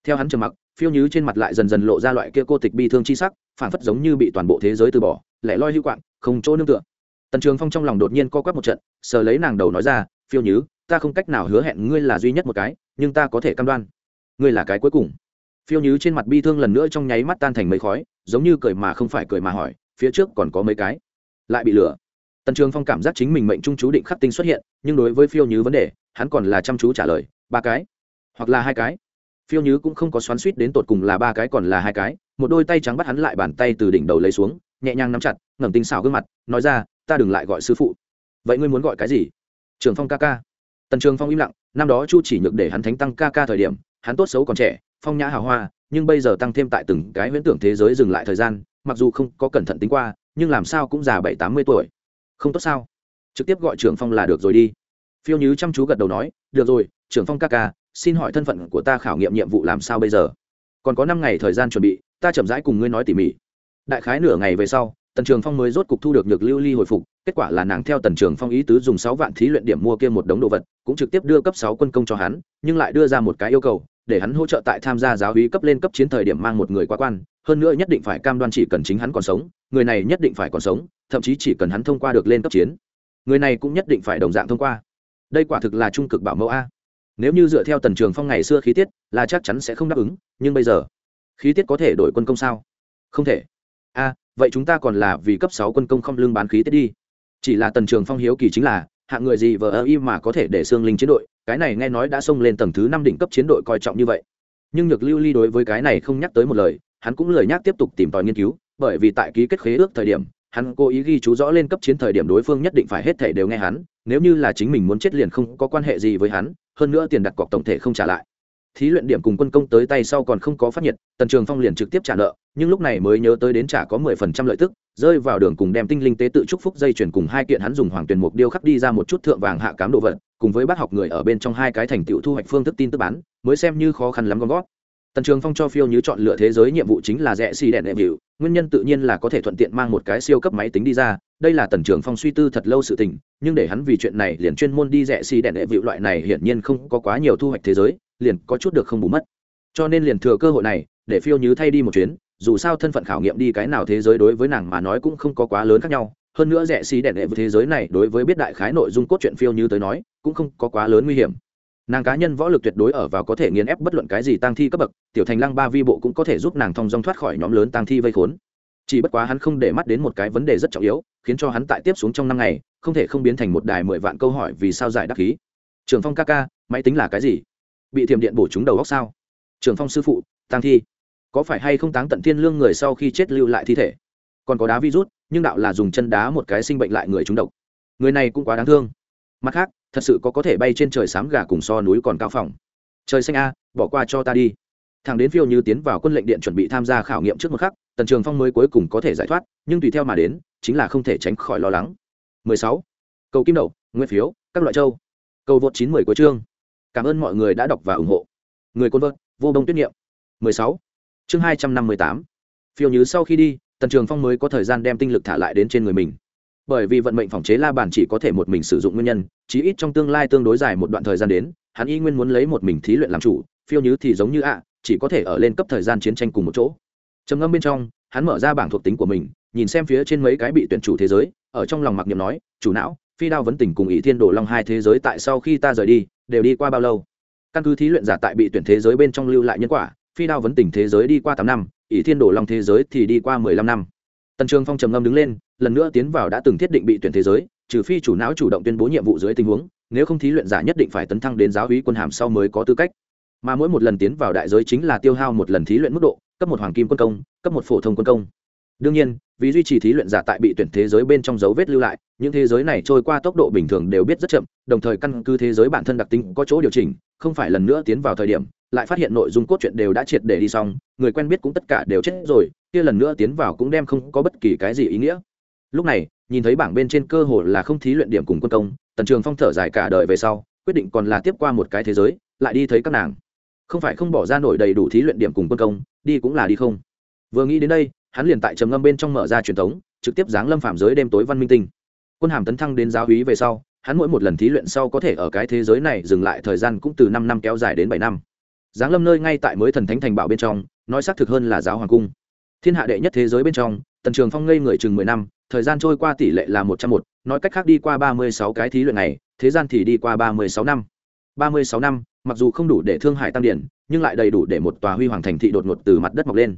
Theo hắn trầm mặc, phiêu nhứ trên mặt lại dần dần lộ ra loại kia cô tịch bi thương chi sắc phản phất giống như bị toàn bộ thế giới từ bỏ, lẻ loi hữu quạng, không chỗ nương tựa. Tần trường phong trong lòng đột nhiên co quắp một trận, sờ lấy nàng đầu nói ra, phiêu nhứ, ta không cách nào hứa hẹn ngươi là duy nhất một cái, nhưng ta có thể cam đoan, ngươi là cái cuối cùng phiêu nhứ trên mặt bi thương lần nữa trong nháy mắt tan thành mấy khói, giống như cười mà không phải cười mà hỏi, phía trước còn có mấy cái? Lại bị lửa. tần trường phong cảm giác chính mình mệnh trung chú định khắc tinh xuất hiện, nhưng đối với phiêu nhứ vấn đề, hắn còn là chăm chú trả lời, ba cái. Hoặc là hai cái. Phiêu nhứ cũng không có xoắn suýt đến tột cùng là ba cái còn là hai cái, một đôi tay trắng bắt hắn lại bàn tay từ đỉnh đầu lấy xuống, nhẹ nhàng nắm chặt, ngẩng tinh xảo gương mặt, nói ra, ta đừng lại gọi sư phụ. Vậy ngươi muốn gọi cái gì? Trường phong ca ca. Tần trường phong im lặng, năm đó chu chỉ nhược để hắn thánh tăng ca ca thời điểm, hắn tốt xấu còn trẻ phong nhã hào hoa, nhưng bây giờ tăng thêm tại từng cái huyễn tưởng thế giới dừng lại thời gian, mặc dù không có cẩn thận tính qua, nhưng làm sao cũng già bảy, tám mươi tuổi. Không tốt sao? Trực tiếp gọi trưởng phong là được rồi đi. Phiêu nhứ chăm chú gật đầu nói, được rồi, trưởng phong ca ca, xin hỏi thân phận của ta khảo nghiệm nhiệm vụ làm sao bây giờ? Còn có năm ngày thời gian chuẩn bị, ta chậm rãi cùng ngươi nói tỉ mỉ. Đại khái nửa ngày về sau, tần trường phong mới rốt cục thu được nhược lưu ly hồi phục, kết quả là nàng theo tần trường phong ý tứ dùng sáu vạn thí luyện điểm mua kia một đống đồ vật, cũng trực tiếp đưa cấp sáu quân công cho hắn, nhưng lại đưa ra một cái yêu cầu để hắn hỗ trợ tại tham gia giáo hí cấp lên cấp chiến thời điểm mang một người quá quan, hơn nữa nhất định phải cam đoan chỉ cần chính hắn còn sống, người này nhất định phải còn sống, thậm chí chỉ cần hắn thông qua được lên cấp chiến, người này cũng nhất định phải đồng dạng thông qua. Đây quả thực là trung cực bảo mẫu a. Nếu như dựa theo tần trường phong ngày xưa khí tiết, là chắc chắn sẽ không đáp ứng, nhưng bây giờ, khí tiết có thể đổi quân công sao? Không thể. A, vậy chúng ta còn là vì cấp sáu quân công không lương bán khí tiết đi. Chỉ là tần trường phong hiếu kỳ chính là, hạng người gì vờ ơ y mà có thể để xương linh chiến đội cái này nghe nói đã xông lên tầng thứ năm đỉnh cấp chiến đội coi trọng như vậy. Nhưng nhược lưu ly đối với cái này không nhắc tới một lời, hắn cũng lời nhắc tiếp tục tìm tòi nghiên cứu, bởi vì tại ký kết khế ước thời điểm, hắn cố ý ghi chú rõ lên cấp chiến thời điểm đối phương nhất định phải hết thể đều nghe hắn, nếu như là chính mình muốn chết liền không có quan hệ gì với hắn, hơn nữa tiền đặt cọc tổng thể không trả lại. Thí luyện điểm cùng quân công tới tay sau còn không có phát nhiệt, tần trường phong liền trực tiếp trả nợ nhưng lúc này mới nhớ tới đến trả có mười phần trăm lợi tức, rơi vào đường cùng đem tinh linh tế tự chúc phúc dây chuyển cùng hai kiện hắn dùng hoàng tuyền mục điêu khắc đi ra một chút thượng vàng hạ cám đồ vật, cùng với bác học người ở bên trong hai cái thành tựu thu hoạch phương thức tin tức bán, mới xem như khó khăn lắm gom gót tần trường phong cho phiêu như chọn lựa thế giới nhiệm vụ chính là rẽ xì đèn đệm vịu nguyên nhân tự nhiên là có thể thuận tiện mang một cái siêu cấp máy tính đi ra, đây là tần trường phong suy tư thật lâu sự tình, nhưng để hắn vì chuyện này liền chuyên môn đi rẽ xì đèn đệm vịu loại này hiển nhiên không có quá nhiều thu hoạch thế giới, liền có chút được không bù mất. Cho nên liền thừa cơ hội này, để phiêu như thay đi một chuyến dù sao thân phận khảo nghiệm đi cái nào thế giới đối với nàng mà nói cũng không có quá lớn khác nhau. Hơn nữa rẻ xì đèn đệ với thế giới này đối với biết đại khái nội dung cốt truyện phiêu như tới nói, cũng không có quá lớn nguy hiểm. Nàng cá nhân võ lực tuyệt đối ở vào có thể nghiền ép bất luận cái gì tăng thi cấp bậc, tiểu thành lăng ba vi bộ cũng có thể giúp nàng thong dong thoát khỏi nhóm lớn tăng thi vây khốn. Chỉ bất quá hắn không để mắt đến một cái vấn đề rất trọng yếu, khiến cho hắn tại tiếp xuống trong năm ngày, không thể không biến thành một đài mười vạn câu hỏi vì sao giải đắc khí. Trường phong ca ca, máy tính là cái gì? Bị thiểm điện bổ trúng đầu góc sao? Trường phong sư phụ tăng thi có phải hay không táng tận thiên lương người sau khi chết lưu lại thi thể? Còn có đá virus, nhưng đạo là dùng chân đá một cái sinh bệnh lại người trúng độc. Người này cũng quá đáng thương. Mặt khác, thật sự có có thể bay trên trời sám gà cùng so núi còn cao phòng. Trời xanh a, bỏ qua cho ta đi. Thằng đến phiêu như tiến vào quân lệnh điện chuẩn bị tham gia khảo nghiệm trước một khắc, tần trường phong mới cuối cùng có thể giải thoát, nhưng tùy theo mà đến, chính là không thể tránh khỏi lo lắng. 16. cầu kim đậu, nguyên phiếu, các loại châu. Cầu vượt 90 của chương. Cảm ơn mọi người đã đọc và ủng hộ. Người côn vợt, vô đông tuyết niệm. 16 chương 258. phiêu nhứ sau khi đi, tần trường phong mới có thời gian đem tinh lực thả lại đến trên người mình. Bởi vì vận mệnh phòng chế la bàn chỉ có thể một mình sử dụng nguyên nhân, chí ít trong tương lai tương đối dài một đoạn thời gian đến, hắn y nguyên muốn lấy một mình thí luyện làm chủ, phiêu nhứ thì giống như ạ, chỉ có thể ở lên cấp thời gian chiến tranh cùng một chỗ. Trầm ngâm bên trong, hắn mở ra bảng thuộc tính của mình, nhìn xem phía trên mấy cái bị tuyển chủ thế giới, ở trong lòng mặc niệm nói, chủ não, phi đao vấn tình cùng ý thiên đồ long hai thế giới tại sau khi ta rời đi, đều đi qua bao lâu? Căn cứ thí luyện giả tại bị tuyển thế giới bên trong lưu lại nhân quả phi đao vấn tình thế giới đi qua tám năm, ỷ thiên đổ long thế giới thì đi qua mười lăm năm. Tần trường phong trầm ngâm đứng lên, lần nữa tiến vào đã từng thiết định bị tuyển thế giới, trừ phi chủ não chủ động tuyên bố nhiệm vụ dưới tình huống, nếu không thí luyện giả nhất định phải tấn thăng đến giáo hí quân hàm sau mới có tư cách. Mà mỗi một lần tiến vào đại giới chính là tiêu hao một lần thí luyện mức độ, cấp một hoàng kim quân công, cấp một phổ thông quân công. Đương nhiên, vì duy trì thí luyện giả tại bị tuyển thế giới bên trong dấu vết lưu lại, những thế giới này trôi qua tốc độ bình thường đều biết rất chậm, đồng thời căn cứ thế giới bản thân đặc tính có chỗ điều chỉnh, không phải lần nữa tiến vào thời điểm lại phát hiện nội dung cốt truyện đều đã triệt để đi xong, người quen biết cũng tất cả đều chết rồi, kia lần nữa tiến vào cũng đem không có bất kỳ cái gì ý nghĩa. Lúc này, nhìn thấy bảng bên trên cơ hồ là không thí luyện điểm cùng quân công, tần trường phong thở dài cả đời về sau, quyết định còn là tiếp qua một cái thế giới, lại đi thấy các nàng. Không phải không bỏ ra nổi đầy đủ thí luyện điểm cùng quân công, đi cũng là đi không. Vừa nghĩ đến đây, hắn liền tại trầm ngâm bên trong mở ra truyền thống, trực tiếp giáng lâm phạm giới đêm tối văn minh tinh. Quân hàm tấn thăng đến giáo húy về sau, hắn mỗi một lần thí luyện sau có thể ở cái thế giới này dừng lại thời gian cũng từ năm năm kéo dài đến bảy năm giáng lâm nơi ngay tại mới thần thánh thành bảo bên trong, nói xác thực hơn là giáo hoàng cung. Thiên hạ đệ nhất thế giới bên trong, tần trường phong ngây người chừng mười năm, thời gian trôi qua tỷ lệ là một trăm một, nói cách khác đi qua ba mươi sáu cái thí luyện này, thế gian thì đi qua ba mươi sáu năm. Ba mươi sáu năm, mặc dù không đủ để thương hại tăng điển, nhưng lại đầy đủ để một tòa huy hoàng thành thị đột ngột từ mặt đất mọc lên.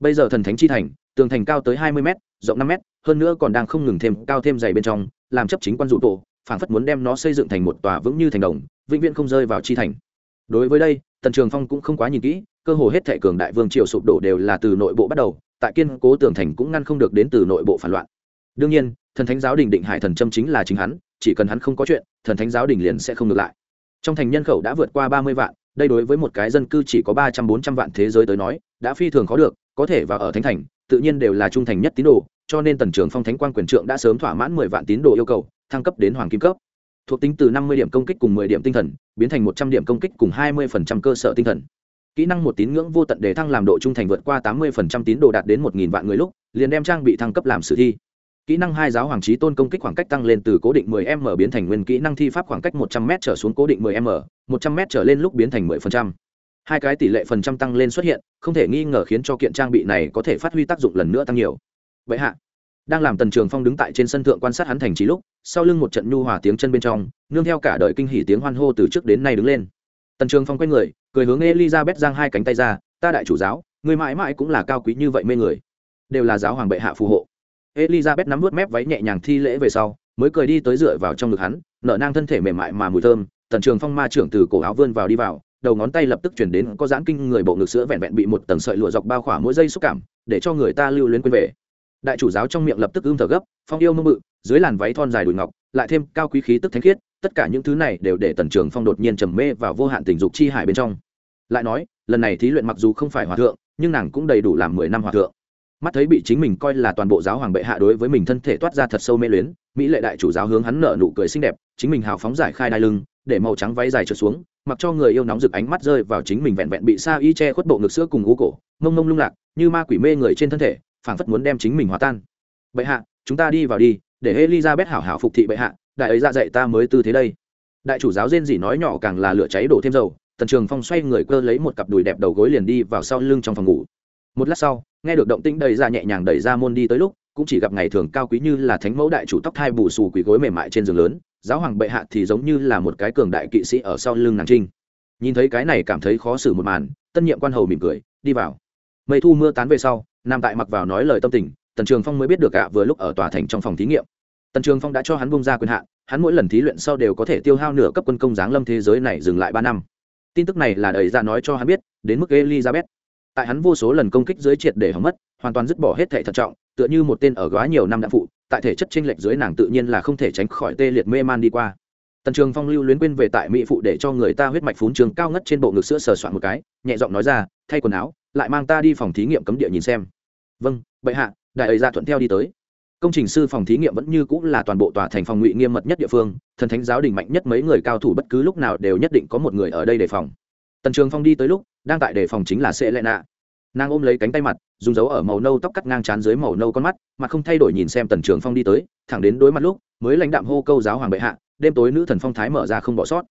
Bây giờ thần thánh chi thành, tường thành cao tới hai mươi m rộng năm m hơn nữa còn đang không ngừng thêm cao thêm dày bên trong, làm chấp chính quan dụ tổ, phảng phất muốn đem nó xây dựng thành một tòa vững như thành đồng, vĩnh viễn không rơi vào chi thành đối với đây, tần trường phong cũng không quá nhìn kỹ, cơ hồ hết thệ cường đại vương triều sụp đổ đều là từ nội bộ bắt đầu, tại kiên cố tường thành cũng ngăn không được đến từ nội bộ phản loạn. Đương nhiên, thần thánh giáo đình định hải thần châm chính là chính hắn, chỉ cần hắn không có chuyện, thần thánh giáo đình liền sẽ không ngược lại. Trong thành nhân khẩu đã vượt qua ba mươi vạn, đây đối với một cái dân cư chỉ có ba trăm bốn trăm vạn thế giới tới nói, đã phi thường khó được, có thể và ở thánh thành, tự nhiên đều là trung thành nhất tín đồ, cho nên tần trường phong thánh quan quyền trượng đã sớm thỏa mãn mười vạn tín đồ yêu cầu, thăng cấp đến hoàng kim cấp thuộc tính từ năm mươi điểm công kích cùng mười điểm tinh thần, biến thành một trăm điểm công kích cùng hai mươi phần trăm cơ sở tinh thần. Kỹ năng một tín ngưỡng vô tận để thăng làm độ trung thành vượt qua tám mươi phần trăm tín đồ đạt đến một nghìn vạn người lúc, liền đem trang bị thăng cấp làm sử thi. Kỹ năng hai giáo hoàng trí tôn công kích khoảng cách tăng lên từ cố định 10 m biến thành nguyên kỹ năng thi pháp khoảng cách 100 m trở xuống cố định 10 m 100 m trở lên lúc biến thành 10%. hai cái tỷ lệ phần trăm tăng lên xuất hiện, không thể nghi ngờ khiến cho kiện trang bị này có thể phát huy tác dụng lần nữa tăng nhiều. Vậy hạ đang làm tần trường phong đứng tại trên sân thượng quan sát hắn thành trí lúc, sau lưng một trận nhu hòa tiếng chân bên trong, nương theo cả đời kinh hỉ tiếng hoan hô từ trước đến nay đứng lên. Tần trường phong quay người, cười hướng elizabeth giang hai cánh tay ra, ta đại chủ giáo người mãi mãi cũng là cao quý như vậy mê người, đều là giáo hoàng bệ hạ phù hộ. Elizabeth nắm vớt mép váy nhẹ nhàng thi lễ về sau, mới cười đi tới dựa vào trong ngực hắn, nở nang thân thể mềm mại mà mùi thơm, tần trường phong ma trưởng từ cổ áo vươn vào đi vào, đầu ngón tay lập tức chuyển đến có giãn kinh người bộ ngực sữa vẹn vẹn bị một tầng sợi lụa dọc bao khỏa mỗi giây xúc cảm, để cho người ta lưu luyến quên về đại chủ giáo trong miệng lập tức ưm thở gấp, phong yêu mơ mự, dưới làn váy thon dài đùi ngọc, lại thêm cao quý khí tức thánh khiết, tất cả những thứ này đều để tần trường phong đột nhiên trầm mê và vô hạn tình dục chi hải bên trong. Lại nói, lần này thí luyện mặc dù không phải hòa thượng, nhưng nàng cũng đầy đủ làm mười năm hòa thượng. Mắt thấy bị chính mình coi là toàn bộ giáo hoàng bệ hạ đối với mình thân thể toát ra thật sâu mê luyến, mỹ lệ đại chủ giáo hướng hắn nở nụ cười xinh đẹp, chính mình hào phóng giải khai đai lưng, để màu trắng váy dài trượt xuống, mặc cho người yêu nóng rực ánh mắt rơi vào chính mình vẹn vẹn bị sa y che khuất bộ ngực sữa cùng gú cổ, mông mông lung lạc, như ma quỷ mê người trên thân thể phảng phất muốn đem chính mình hòa tan. Bệ hạ, chúng ta đi vào đi, để elizabeth hảo hảo phục thị bệ hạ, đại ấy dạ dạy ta mới tư thế đây. Đại chủ giáo rên rỉ nói nhỏ càng là lửa cháy đổ thêm dầu, tần trường phong xoay người cơ lấy một cặp đùi đẹp đầu gối liền đi vào sau lưng trong phòng ngủ. Một lát sau, nghe được động tĩnh đầy ra nhẹ nhàng đẩy ra môn đi tới lúc, cũng chỉ gặp ngày thường cao quý như là thánh mẫu đại chủ tóc thai bù xù quỳ gối mềm mại trên giường lớn, giáo hoàng bệ hạ thì giống như là một cái cường đại kỵ sĩ ở sau lưng nàng trinh. Nhìn thấy cái này cảm thấy khó xử một màn, tân nhiệm quan hầu mỉm cười, đi vào. Mây thu mưa tán về sau nam tại mặc vào nói lời tâm tình, tần trường phong mới biết được ạ, vừa lúc ở tòa thành trong phòng thí nghiệm. Tần trường phong đã cho hắn bung ra quyền hạn, hắn mỗi lần thí luyện sau đều có thể tiêu hao nửa cấp quân công giáng lâm thế giới này dừng lại ba năm. Tin tức này là đầy ra dạ nói cho hắn biết, đến mức elizabeth. Tại hắn vô số lần công kích dưới triệt để hỏng mất, hoàn toàn dứt bỏ hết thể thận trọng, tựa như một tên ở góa nhiều năm đã phụ, tại thể chất chênh lệch dưới nàng tự nhiên là không thể tránh khỏi tê liệt mê man đi qua. Tần trường phong lưu luyến quên về tại mỹ phụ để cho người ta huyết mạch phún trường cao ngất trên bộ ngực sữa sờ soạn một cái, nhẹ giọng nói ra, thay quần áo, lại mang ta đi phòng thí nghiệm cấm địa nhìn xem vâng bệ hạ, đại ấy ra thuận theo đi tới. Công trình sư phòng thí nghiệm vẫn như cũng là toàn bộ tòa thành phòng ngụy nghiêm mật nhất địa phương, thần thánh giáo đình mạnh nhất mấy người cao thủ bất cứ lúc nào đều nhất định có một người ở đây đề phòng. Tần trường phong đi tới lúc, đang tại đề phòng chính là sệ lệ nạ. Nàng ôm lấy cánh tay mặt, dùng dấu ở màu nâu tóc cắt ngang trán dưới màu nâu con mắt, mà không thay đổi nhìn xem tần trường phong đi tới, thẳng đến đối mặt lúc, mới lãnh đạm hô câu giáo hoàng bệ hạ, đêm tối nữ thần phong thái mở ra không bỏ sót.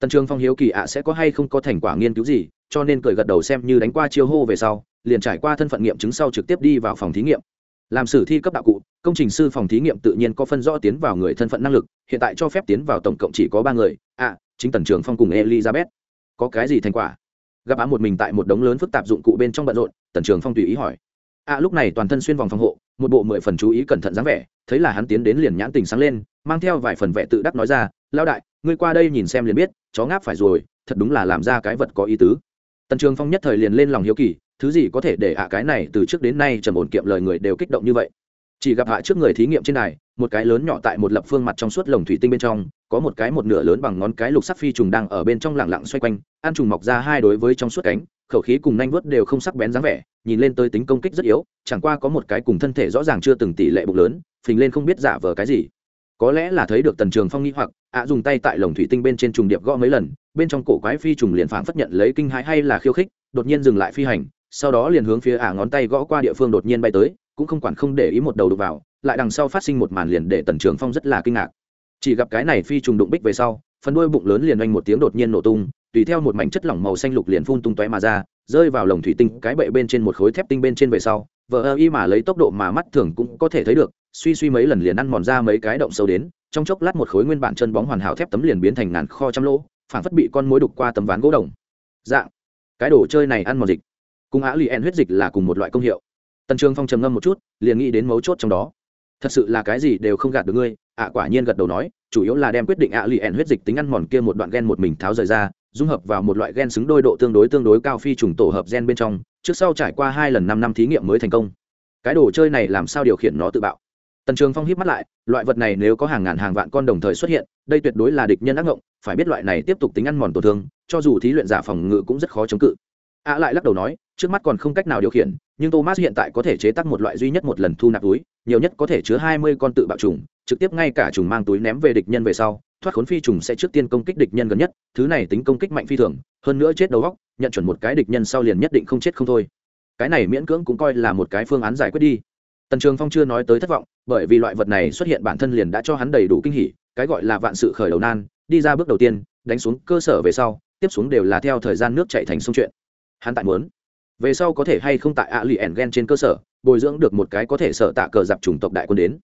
Tần trường phong hiếu kỳ ạ à, sẽ có hay không có thành quả nghiên cứu gì, cho nên cười gật đầu xem như đánh qua chiêu hô về sau liền trải qua thân phận nghiệm chứng sau trực tiếp đi vào phòng thí nghiệm. Làm sử thi cấp đạo cụ, công trình sư phòng thí nghiệm tự nhiên có phân rõ tiến vào người thân phận năng lực, hiện tại cho phép tiến vào tổng cộng chỉ có ba người à chính tần trường phong cùng elizabeth. Có cái gì thành quả? Gặp á một mình tại một đống lớn phức tạp dụng cụ bên trong bận rộn, tần trường phong tùy ý hỏi. A lúc này toàn thân xuyên vòng phòng hộ, một bộ mười phần chú ý cẩn thận dáng vẻ, thấy là hắn tiến đến liền nhãn tình sáng lên, mang theo vài phần vẻ tự đắc nói ra lao đại, ngươi qua đây nhìn xem liền biết, chó ngáp phải rồi, thật đúng là làm ra cái vật có ý tứ. Tần trường phong nhất thời liền lên lòng hiếu kỳ thứ gì có thể để hạ cái này từ trước đến nay trầm ổn kiệm lời người đều kích động như vậy? Chỉ gặp hạ trước người thí nghiệm trên này một cái lớn nhỏ tại một lập phương mặt trong suốt lồng thủy tinh bên trong, có một cái một nửa lớn bằng ngón cái lục sắc phi trùng đang ở bên trong lẳng lặng xoay quanh, ăn trùng mọc ra hai đối với trong suốt cánh, khẩu khí cùng nanh vớt đều không sắc bén dáng vẻ, nhìn lên tới tính công kích rất yếu, chẳng qua có một cái cùng thân thể rõ ràng chưa từng tỷ lệ bụng lớn, phình lên không biết giả vờ cái gì. Có lẽ là thấy được tần trường phong nghi hoặc, ạ dùng tay tại lồng thủy tinh bên trên trùng điệp gõ mấy lần, bên trong cổ quái phi trùng liền phảng phất nhận lấy kinh hãi hay là khiêu khích, đột nhiên dừng lại phi hành sau đó liền hướng phía ả ngón tay gõ qua địa phương đột nhiên bay tới, cũng không quản không để ý một đầu đục vào, lại đằng sau phát sinh một màn liền để tần trường phong rất là kinh ngạc. Chỉ gặp cái này phi trùng đụng bích về sau, phần đuôi bụng lớn liền oanh một tiếng đột nhiên nổ tung, tùy theo một mảnh chất lỏng màu xanh lục liền phun tung tóe mà ra, rơi vào lồng thủy tinh cái bệ bên trên một khối thép tinh bên trên về sau, vờ ơ y mà lấy tốc độ mà mắt thường cũng có thể thấy được, suy suy mấy lần liền ăn mòn ra mấy cái động sâu đến, trong chốc lát một khối nguyên bản chân bóng hoàn hảo thép tấm liền biến thành ngàn kho trăm lỗ phản phất bị con mối đục qua tấm ván gỗ đồng. Dạng, cái đồ chơi này ăn mòn dịch cùng á lì en huyết dịch là cùng một loại công hiệu. Tần trường phong trầm ngâm một chút, liền nghĩ đến mấu chốt trong đó. Thật sự là cái gì đều không gạt được ngươi, ạ à, quả nhiên gật đầu nói, chủ yếu là đem quyết định ạ lì ẻn huyết dịch tính ăn mòn kia một đoạn gen một mình tháo rời ra, dung hợp vào một loại gen xứng đôi độ tương đối tương đối cao phi trùng tổ hợp gen bên trong, trước sau trải qua hai lần năm năm thí nghiệm mới thành công. Cái đồ chơi này làm sao điều khiển nó tự bạo? Tần trường phong hít mắt lại, loại vật này nếu có hàng ngàn hàng vạn con đồng thời xuất hiện, đây tuyệt đối là địch nhân ác ngộng, phải biết loại này tiếp tục tính ăn mòn tổn thương, cho dù thí luyện giả phòng ngự cũng rất khó chống cự. Ạ lại lắc đầu nói trước mắt còn không cách nào điều khiển, nhưng thomas hiện tại có thể chế tác một loại duy nhất một lần thu nạp túi, nhiều nhất có thể chứa hai mươi con tự bạo trùng, trực tiếp ngay cả trùng mang túi ném về địch nhân về sau, thoát khốn phi trùng sẽ trước tiên công kích địch nhân gần nhất, thứ này tính công kích mạnh phi thường, hơn nữa chết đầu góc nhận chuẩn một cái địch nhân sau liền nhất định không chết không thôi. Cái này miễn cưỡng cũng coi là một cái phương án giải quyết đi. Tần trường phong chưa nói tới thất vọng, bởi vì loại vật này xuất hiện bản thân liền đã cho hắn đầy đủ kinh hỉ, cái gọi là vạn sự khởi đầu nan, đi ra bước đầu tiên, đánh xuống cơ sở về sau, tiếp xuống đều là theo thời gian nước chạy thành sông chuyện. Hắn tại muốn về sau có thể hay không tại ạ lì ẻn gen trên cơ sở, bồi dưỡng được một cái có thể sợ tạ cờ dạp chủng tộc đại quân đến.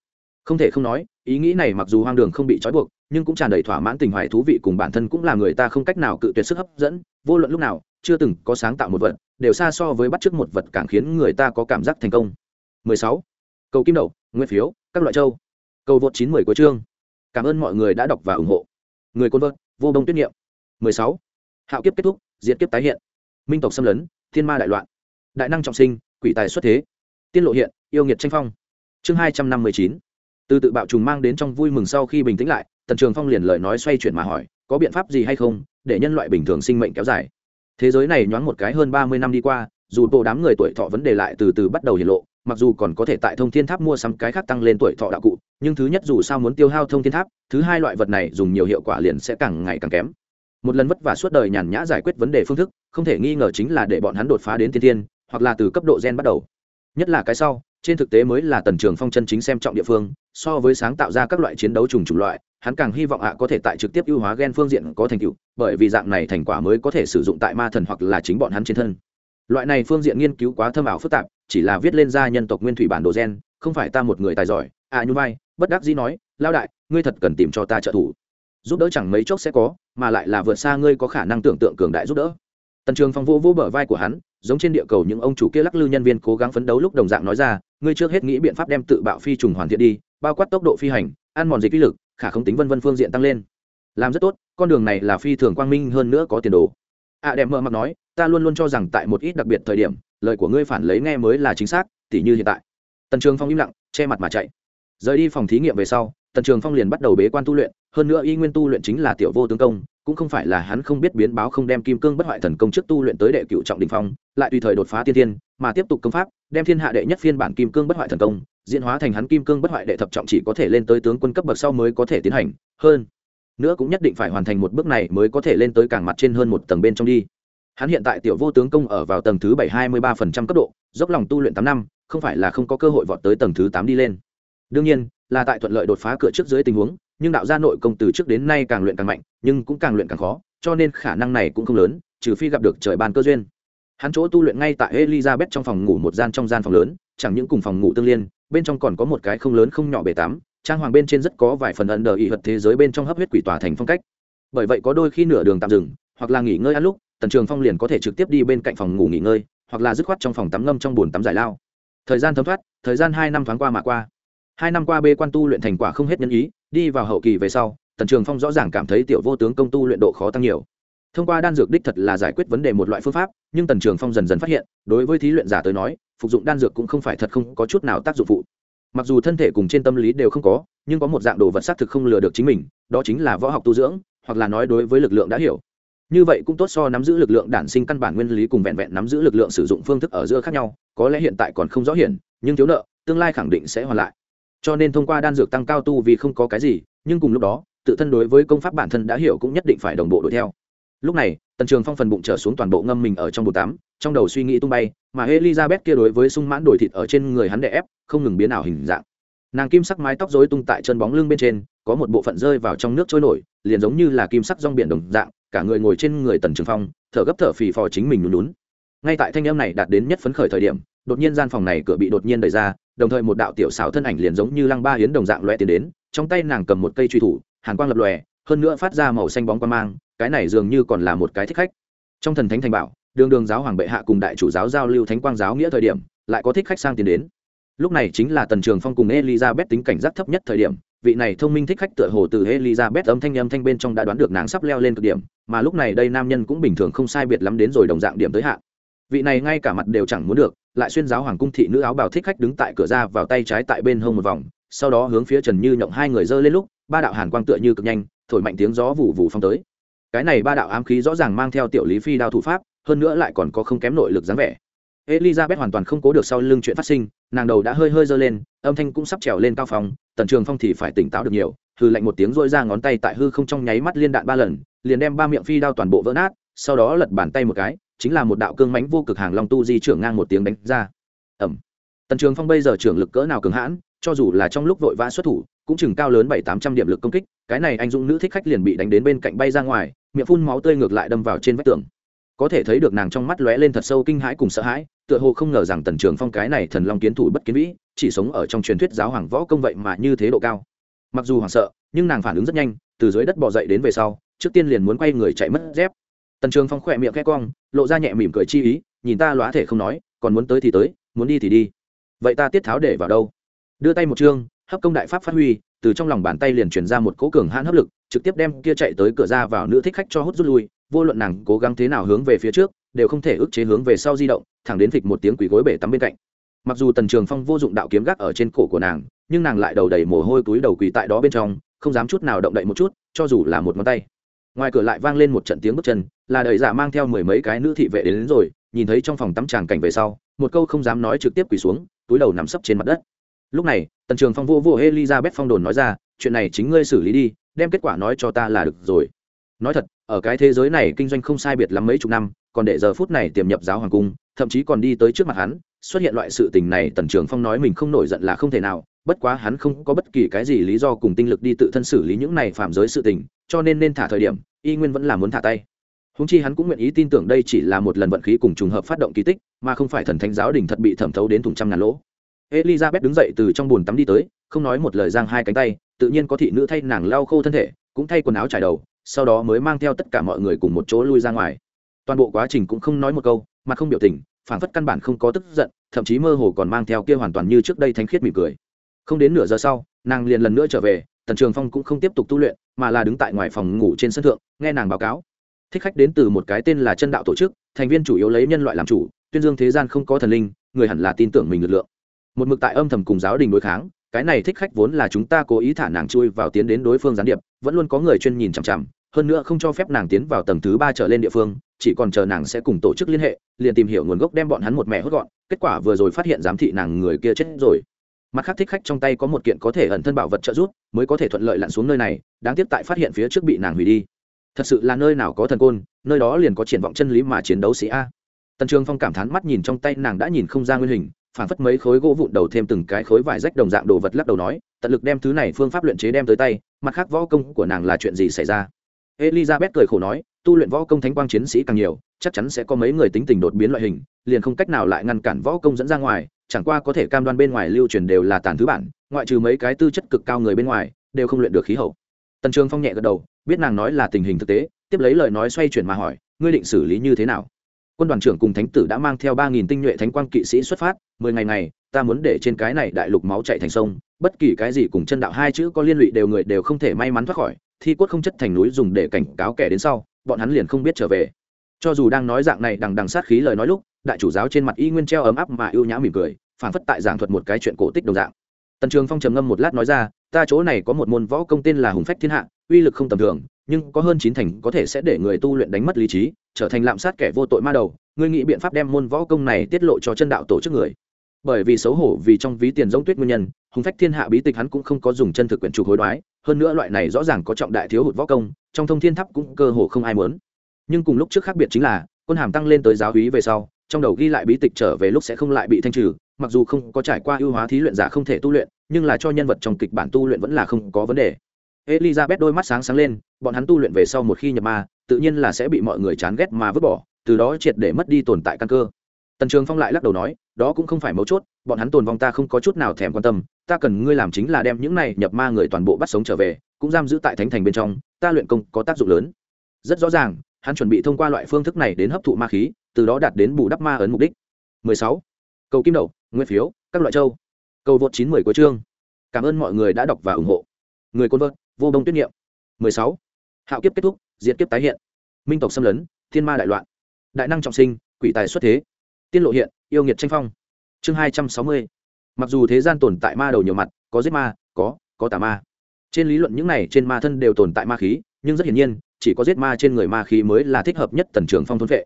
Không thể không nói, ý nghĩ này mặc dù hoang đường không bị trói buộc, nhưng cũng tràn đầy thỏa mãn tình hoài thú vị cùng bản thân cũng là người ta không cách nào cự tuyệt sức hấp dẫn, vô luận lúc nào, chưa từng có sáng tạo một vật, đều xa so với bắt chước một vật càng khiến người ta có cảm giác thành công. 16. cầu kim đậu, nguyên phiếu, các loại châu. Cầu vượt 910 của chương. Cảm ơn mọi người đã đọc và ủng hộ. Người côn vợt, vô đông tuyết niệm. 16. hạo kiếp kết thúc, diệt kiếp tái hiện. Minh tộc xâm lấn thiên ma đại loạn, đại năng trọng sinh, quỷ tài xuất thế, tiên lộ hiện, yêu nghiệt tranh phong. Chương hai trăm năm mươi chín, từ tự bạo trùng mang đến trong vui mừng sau khi bình tĩnh lại, tần trường phong liền lời nói xoay chuyển mà hỏi, có biện pháp gì hay không để nhân loại bình thường sinh mệnh kéo dài? Thế giới này nhoáng một cái hơn ba mươi năm đi qua, dù bộ đám người tuổi thọ vấn đề lại từ từ bắt đầu hiện lộ, mặc dù còn có thể tại thông thiên tháp mua sắm cái khác tăng lên tuổi thọ đạo cụ, nhưng thứ nhất dù sao muốn tiêu hao thông thiên tháp, thứ hai loại vật này dùng nhiều hiệu quả liền sẽ càng ngày càng kém một lần vất vả suốt đời nhàn nhã giải quyết vấn đề phương thức, không thể nghi ngờ chính là để bọn hắn đột phá đến tiên tiên hoặc là từ cấp độ gen bắt đầu. Nhất là cái sau, trên thực tế mới là tần trường phong chân chính xem trọng địa phương, so với sáng tạo ra các loại chiến đấu trùng chủng loại, hắn càng hy vọng ạ có thể tại trực tiếp ưu hóa gen phương diện có thành tựu, bởi vì dạng này thành quả mới có thể sử dụng tại ma thần hoặc là chính bọn hắn trên thân. Loại này phương diện nghiên cứu quá thâm ảo phức tạp, chỉ là viết lên ra nhân tộc nguyên thủy bản đồ gen, không phải ta một người tài giỏi. À như vai bất đắc dĩ nói lao đại, ngươi thật cần tìm cho ta trợ thủ giúp đỡ chẳng mấy chốc sẽ có, mà lại là vượt xa ngươi có khả năng tưởng tượng cường đại giúp đỡ. Tần trường phong vô vô bờ vai của hắn, giống trên địa cầu những ông chủ kia lắc lư nhân viên cố gắng phấn đấu lúc đồng dạng nói ra, ngươi trước hết nghĩ biện pháp đem tự bạo phi trùng hoàn thiện đi, bao quát tốc độ phi hành, ăn mòn dịch uy lực, khả không tính vân vân phương diện tăng lên. Làm rất tốt, con đường này là phi thường quang minh hơn nữa có tiền đồ. Ạ à đẹp mơ mặc nói, ta luôn luôn cho rằng tại một ít đặc biệt thời điểm, lời của ngươi phản lấy nghe mới là chính xác, tỉ như hiện tại. Tần trường phong im lặng, che mặt mà chạy. Rời đi phòng thí nghiệm về sau tần trường phong liền bắt đầu bế quan tu luyện, hơn nữa y nguyên tu luyện chính là tiểu vô tướng công, cũng không phải là hắn không biết biến báo không đem kim cương bất hoại thần công trước tu luyện tới đệ cựu trọng đình phong, lại tùy thời đột phá tiên thiên, mà tiếp tục công pháp, đem thiên hạ đệ nhất phiên bản kim cương bất hoại thần công, diễn hóa thành hắn kim cương bất hoại đệ thập trọng chỉ có thể lên tới tướng quân cấp bậc sau mới có thể tiến hành, hơn nữa cũng nhất định phải hoàn thành một bước này mới có thể lên tới càng mặt trên hơn một tầng bên trong đi. Hắn hiện tại tiểu vô tướng công ở vào tầng thứ bảy hai mươi ba phần trăm cấp độ, dốc lòng tu luyện tám năm, không phải là không có cơ hội vọt tới tầng thứ tám đi lên. Đương nhiên là tại thuận lợi đột phá cửa trước dưới tình huống, nhưng đạo gia nội công từ trước đến nay càng luyện càng mạnh, nhưng cũng càng luyện càng khó, cho nên khả năng này cũng không lớn, trừ phi gặp được trời ban cơ duyên. Hắn chỗ tu luyện ngay tại elizabeth trong phòng ngủ một gian trong gian phòng lớn, chẳng những cùng phòng ngủ tương liên, bên trong còn có một cái không lớn không nhỏ bể tắm, trang hoàng bên trên rất có vài phần ẩn đờ ý vật thế giới bên trong hấp huyết quỷ tòa thành phong cách. Bởi vậy có đôi khi nửa đường tạm dừng, hoặc là nghỉ ngơi ăn lúc, tần trường phong liền có thể trực tiếp đi bên cạnh phòng ngủ nghỉ ngơi, hoặc là dứt khoát trong phòng tắm ngâm trong bồn tắm giải lao. Thời gian thấm thoát, thời gian hai năm thoáng qua mà qua hai năm qua bê quan tu luyện thành quả không hết nhân ý, đi vào hậu kỳ về sau, tần trường phong rõ ràng cảm thấy tiểu vô tướng công tu luyện độ khó tăng nhiều. Thông qua đan dược đích thật là giải quyết vấn đề một loại phương pháp, nhưng tần trường phong dần dần phát hiện, đối với thí luyện giả tới nói, phục dụng đan dược cũng không phải thật không có chút nào tác dụng phụ. Mặc dù thân thể cùng trên tâm lý đều không có, nhưng có một dạng đồ vật xác thực không lừa được chính mình, đó chính là võ học tu dưỡng, hoặc là nói đối với lực lượng đã hiểu. Như vậy cũng tốt so nắm giữ lực lượng đản sinh căn bản nguyên lý cùng vẹn vẹn nắm giữ lực lượng sử dụng phương thức ở giữa khác nhau, có lẽ hiện tại còn không rõ hiển, nhưng thiếu nợ, tương lai khẳng định sẽ hoàn lại cho nên thông qua đan dược tăng cao tu vì không có cái gì, nhưng cùng lúc đó, tự thân đối với công pháp bản thân đã hiểu cũng nhất định phải đồng bộ đuổi theo. Lúc này, tần trường phong phần bụng trở xuống toàn bộ ngâm mình ở trong bồn tắm, trong đầu suy nghĩ tung bay, mà elizabeth kia đối với sung mãn đổi thịt ở trên người hắn đè ép, không ngừng biến ảo hình dạng. Nàng kim sắc mái tóc dối tung tại chân bóng lưng bên trên, có một bộ phận rơi vào trong nước trôi nổi, liền giống như là kim sắc rong biển đồng dạng, cả người ngồi trên người tần trường phong, thở gấp thở phì phò chính mình lún lún ngay tại thanh âm này đạt đến nhất phấn khởi thời điểm đột nhiên gian phòng này cửa bị đột nhiên đẩy ra, đồng thời một đạo tiểu xảo thân ảnh liền giống như lăng ba hiến đồng dạng loe tiến đến, trong tay nàng cầm một cây truy thủ, hàn quang lập lòe, hơn nữa phát ra màu xanh bóng quan mang, cái này dường như còn là một cái thích khách. Trong thần thánh thành bảo, đường đường giáo hoàng bệ hạ cùng đại chủ giáo giao lưu thánh quang giáo nghĩa thời điểm, lại có thích khách sang tiến đến. Lúc này chính là tần trường phong cùng elizabeth tính cảnh giác thấp nhất thời điểm, vị này thông minh thích khách tựa hồ từ elizabeth âm thanh âm thanh bên trong đã đoán được nàng sắp leo lên cực điểm, mà lúc này đây nam nhân cũng bình thường không sai biệt lắm đến rồi đồng dạng điểm tới hạn vị này ngay cả mặt đều chẳng muốn được, lại xuyên giáo hoàng cung thị nữ áo bào thích khách đứng tại cửa ra vào tay trái tại bên hông một vòng, sau đó hướng phía trần như nhộng hai người giơ lên lúc, ba đạo hàn quang tựa như cực nhanh, thổi mạnh tiếng gió vụ vụ phong tới. Cái này ba đạo ám khí rõ ràng mang theo tiểu lý phi đao thủ pháp, hơn nữa lại còn có không kém nội lực dáng vẻ. Elizabeth hoàn toàn không cố được sau lưng chuyện phát sinh, nàng đầu đã hơi hơi giơ lên, âm thanh cũng sắp trèo lên cao phòng, tần trường phong thì phải tỉnh táo được nhiều hư lạnh một tiếng rôi ra ngón tay tại hư không trong nháy mắt liên đạn ba lần, liền đem ba miệng phi đao toàn bộ vỡ nát, sau đó lật bàn tay một cái chính là một đạo cương mãnh vô cực hàng long tu di trưởng ngang một tiếng đánh ra. Ẩm. Tần trường phong bây giờ trưởng lực cỡ nào cường hãn, cho dù là trong lúc vội vã xuất thủ, cũng chừng cao lớn bảy tám trăm điểm lực công kích, cái này anh dũng nữ thích khách liền bị đánh đến bên cạnh bay ra ngoài, miệng phun máu tươi ngược lại đâm vào trên vách tường. Có thể thấy được nàng trong mắt lóe lên thật sâu kinh hãi cùng sợ hãi, tựa hồ không ngờ rằng tần trường phong cái này thần long kiến thủ bất kiến vĩ, chỉ sống ở trong truyền thuyết giáo hoàng võ công vậy mà như thế độ cao. Mặc dù hoảng sợ, nhưng nàng phản ứng rất nhanh, từ dưới đất bỏ dậy đến về sau, trước tiên liền muốn quay người chạy mất dép tần trường phong khỏe miệng khẽ cong, lộ ra nhẹ mỉm cười chi ý, nhìn ta lóa thể không nói, còn muốn tới thì tới, muốn đi thì đi. Vậy ta tiết tháo để vào đâu? Đưa tay một chương hấp công đại pháp phát huy, từ trong lòng bàn tay liền chuyển ra một cố cường hãn hấp lực, trực tiếp đem kia chạy tới cửa ra vào nữ thích khách cho hút rút lui, vô luận nàng cố gắng thế nào hướng về phía trước, đều không thể ức chế hướng về sau di động, thẳng đến thịt một tiếng quỷ gối bể tắm bên cạnh. Mặc dù tần trường phong vô dụng đạo kiếm gác ở trên cổ của nàng, nhưng nàng lại đầu đầy mồ hôi túi đầu quỳ tại đó bên trong, không dám chút nào động đậy một chút, cho dù là một ngón tay ngoài cửa lại vang lên một trận tiếng bước chân là đợi giả mang theo mười mấy cái nữ thị vệ đến, đến rồi nhìn thấy trong phòng tắm tràng cảnh về sau một câu không dám nói trực tiếp quỳ xuống túi đầu nằm sấp trên mặt đất. Lúc này tần trường phong vô vô elizabeth phong đồn nói ra chuyện này chính ngươi xử lý đi đem kết quả nói cho ta là được rồi. Nói thật ở cái thế giới này kinh doanh không sai biệt lắm mấy chục năm còn để giờ phút này tiềm nhập giáo hoàng cung thậm chí còn đi tới trước mặt hắn xuất hiện loại sự tình này tần trường phong nói mình không nổi giận là không thể nào bất quá hắn không có bất kỳ cái gì lý do cùng tinh lực đi tự thân xử lý những này phạm giới sự tình, cho nên nên thả thời điểm, y nguyên vẫn là muốn thả tay. Húng chi hắn cũng nguyện ý tin tưởng đây chỉ là một lần vận khí cùng trùng hợp phát động kỳ tích, mà không phải thần thánh giáo đình thật bị thẩm thấu đến thùng trăm ngàn lỗ. Elizabeth đứng dậy từ trong bồn tắm đi tới, không nói một lời giang hai cánh tay, tự nhiên có thị nữ thay nàng lau khô thân thể, cũng thay quần áo trải đầu, sau đó mới mang theo tất cả mọi người cùng một chỗ lui ra ngoài. Toàn bộ quá trình cũng không nói một câu, mà không biểu tình phản phất căn bản không có tức giận, thậm chí mơ hồ còn mang theo kia hoàn toàn như trước đây thánh khiết mỉm cười không đến nửa giờ sau, nàng liền lần nữa trở về, tần trường phong cũng không tiếp tục tu luyện, mà là đứng tại ngoài phòng ngủ trên sân thượng, nghe nàng báo cáo. Thích khách đến từ một cái tên là chân đạo tổ chức, thành viên chủ yếu lấy nhân loại làm chủ, tuyên dương thế gian không có thần linh, người hẳn là tin tưởng mình lực lượng. Một mực tại âm thầm cùng giáo đình đối kháng, cái này thích khách vốn là chúng ta cố ý thả nàng chui vào tiến đến đối phương gián điệp, vẫn luôn có người chuyên nhìn chằm chằm, hơn nữa không cho phép nàng tiến vào tầng thứ ba trở lên địa phương, chỉ còn chờ nàng sẽ cùng tổ chức liên hệ, liền tìm hiểu nguồn gốc đem bọn hắn một mẹ hốt gọn, kết quả vừa rồi phát hiện giám thị nàng người kia chết rồi mặt khác thích khách trong tay có một kiện có thể ẩn thân bảo vật trợ giúp, mới có thể thuận lợi lặn xuống nơi này, đáng tiếc tại phát hiện phía trước bị nàng hủy đi. Thật sự là nơi nào có thần côn, nơi đó liền có triển vọng chân lý mà chiến đấu sĩ a. Tần trường phong cảm thán mắt nhìn trong tay nàng đã nhìn không ra nguyên hình, phản phất mấy khối gỗ vụn đầu thêm từng cái khối vải rách đồng dạng đồ vật lắc đầu nói, tận lực đem thứ này phương pháp luyện chế đem tới tay, mặt khác võ công của nàng là chuyện gì xảy ra? Elizabeth cười khổ nói, tu luyện võ công thánh quang chiến sĩ càng nhiều, chắc chắn sẽ có mấy người tính tình đột biến loại hình, liền không cách nào lại ngăn cản võ công dẫn ra ngoài chẳng qua có thể cam đoan bên ngoài lưu truyền đều là tàn thứ bản, ngoại trừ mấy cái tư chất cực cao người bên ngoài, đều không luyện được khí hậu. Tần trường phong nhẹ gật đầu, biết nàng nói là tình hình thực tế, tiếp lấy lời nói xoay chuyển mà hỏi, ngươi định xử lý như thế nào? Quân đoàn trưởng cùng thánh tử đã mang theo ba nghìn tinh nhuệ thánh quang kỵ sĩ xuất phát, mười ngày này ta muốn để trên cái này đại lục máu chạy thành sông, bất kỳ cái gì cùng chân đạo hai chữ có liên lụy đều người đều không thể may mắn thoát khỏi, thi Quất không chất thành núi dùng để cảnh cáo kẻ đến sau, bọn hắn liền không biết trở về. Cho dù đang nói dạng này đằng đằng sát khí lời nói lúc đại chủ giáo trên mặt y nguyên treo ấm áp mà ưu nhã mỉm cười phản phất tại giảng thuật một cái chuyện cổ tích đồng dạng. Tần trường phong trầm ngâm một lát nói ra, ta chỗ này có một môn võ công tên là hùng phách thiên hạ, uy lực không tầm thường, nhưng có hơn chín thành có thể sẽ để người tu luyện đánh mất lý trí, trở thành lạm sát kẻ vô tội ma đầu. Ngươi nghĩ biện pháp đem môn võ công này tiết lộ cho chân đạo tổ chức người? Bởi vì xấu hổ, vì trong ví tiền giống tuyết nguyên nhân, hùng phách thiên hạ bí tịch hắn cũng không có dùng chân thực quyển trục hối đoái, hơn nữa loại này rõ ràng có trọng đại thiếu hụt võ công, trong thông thiên tháp cũng cơ hồ không ai muốn. Nhưng cùng lúc trước khác biệt chính là, quân hàm tăng lên tới giáo hí về sau trong đầu ghi lại bí tịch trở về lúc sẽ không lại bị thanh trừ, mặc dù không có trải qua ưu hóa thí luyện giả không thể tu luyện, nhưng là cho nhân vật trong kịch bản tu luyện vẫn là không có vấn đề. Elizabeth đôi mắt sáng sáng lên, bọn hắn tu luyện về sau một khi nhập ma, tự nhiên là sẽ bị mọi người chán ghét mà vứt bỏ, từ đó triệt để mất đi tồn tại căn cơ. Tần trường phong lại lắc đầu nói, đó cũng không phải mấu chốt, bọn hắn tồn vong ta không có chút nào thèm quan tâm, ta cần ngươi làm chính là đem những này nhập ma người toàn bộ bắt sống trở về, cũng giam giữ tại thánh thành bên trong, ta luyện công có tác dụng lớn. Rất rõ ràng, hắn chuẩn bị thông qua loại phương thức này đến hấp thụ ma khí từ đó đạt đến bù đắp ma ấn mục đích. 16. cầu kim đậu, nguyên phiếu, các loại châu. Cầu vượt 910 của chương. Cảm ơn mọi người đã đọc và ủng hộ. Người côn vợt, vô bông tuyết niệm. 16. hạo kiếp kết thúc, diệt kiếp tái hiện. Minh tộc xâm lấn, thiên ma đại loạn. Đại năng trọng sinh, quỷ tài xuất thế. Tiên lộ hiện, yêu nghiệt tranh phong. Chương 260. mặc dù thế gian tồn tại ma đầu nhiều mặt, có giết ma, có có tà ma. Trên lý luận những này trên ma thân đều tồn tại ma khí, nhưng rất hiển nhiên, chỉ có giết ma trên người ma khí mới là thích hợp nhất tần trường phong thôn vệ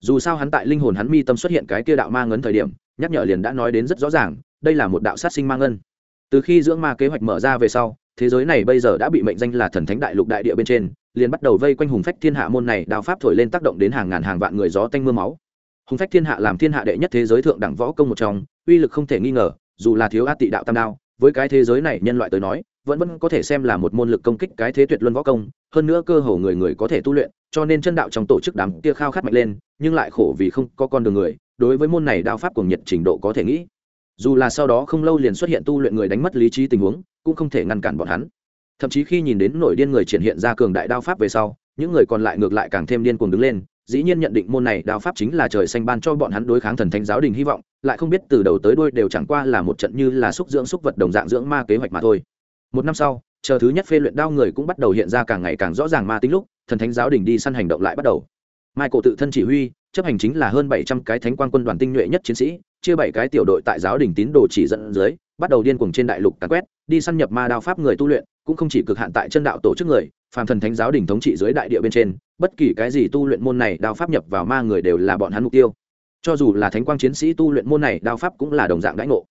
dù sao hắn tại linh hồn hắn mi tâm xuất hiện cái kia đạo ma ngấn thời điểm, nhắc nhở liền đã nói đến rất rõ ràng, đây là một đạo sát sinh ma ngân. Từ khi dưỡng ma kế hoạch mở ra về sau, thế giới này bây giờ đã bị mệnh danh là thần thánh đại lục đại địa bên trên, liền bắt đầu vây quanh hùng phách thiên hạ môn này đao pháp thổi lên tác động đến hàng ngàn hàng vạn người gió tanh m ư a máu. Hùng phách thiên hạ làm thiên hạ đệ nhất thế giới thượng đẳng võ công một trong, uy lực không thể nghi ngờ, dù là thiếu át tị đạo tam đao, với cái thế giới này nhân loại tới nói vẫn vẫn có thể xem là một môn lực công kích cái thế tuyệt luân võ công, hơn nữa cơ hồ người người có thể tu luyện, cho nên chân đạo trong tổ chức đám kia khao khát mạnh lên, nhưng lại khổ vì không có con đường người, đối với môn này đao pháp cùng nhiệt trình độ có thể nghĩ. Dù là sau đó không lâu liền xuất hiện tu luyện người đánh mất lý trí tình huống, cũng không thể ngăn cản bọn hắn. Thậm chí khi nhìn đến nổi điên người triển hiện ra cường đại đao pháp về sau, những người còn lại ngược lại càng thêm điên cuồng đứng lên, dĩ nhiên nhận định môn này đao pháp chính là trời xanh ban cho bọn hắn đối kháng thần thánh giáo đình hy vọng, lại không biết từ đầu tới đuôi đều chẳng qua là một trận như là xúc dưỡng xúc vật đồng dạng dưỡng ma kế hoạch mà thôi một năm sau, chờ thứ nhất phê luyện đao người cũng bắt đầu hiện ra càng ngày càng rõ ràng ma tính lúc, thần thánh giáo đình đi săn hành động lại bắt đầu. Mai cổ tự thân chỉ huy, chấp hành chính là hơn bảy trăm cái thánh quan quân đoàn tinh nhuệ nhất chiến sĩ, chia bảy cái tiểu đội tại giáo đình tín đồ chỉ dẫn dưới, bắt đầu điên cuồng trên đại lục càn quét, đi săn nhập ma đao pháp người tu luyện, cũng không chỉ cực hạn tại chân đạo tổ chức người, phàm thần thánh giáo đình thống trị dưới đại địa bên trên, bất kỳ cái gì tu luyện môn này đao pháp nhập vào ma người đều là bọn hắn mục tiêu. Cho dù là thánh quang chiến sĩ tu luyện môn này, đao pháp cũng là đồng dạng đãi ngộ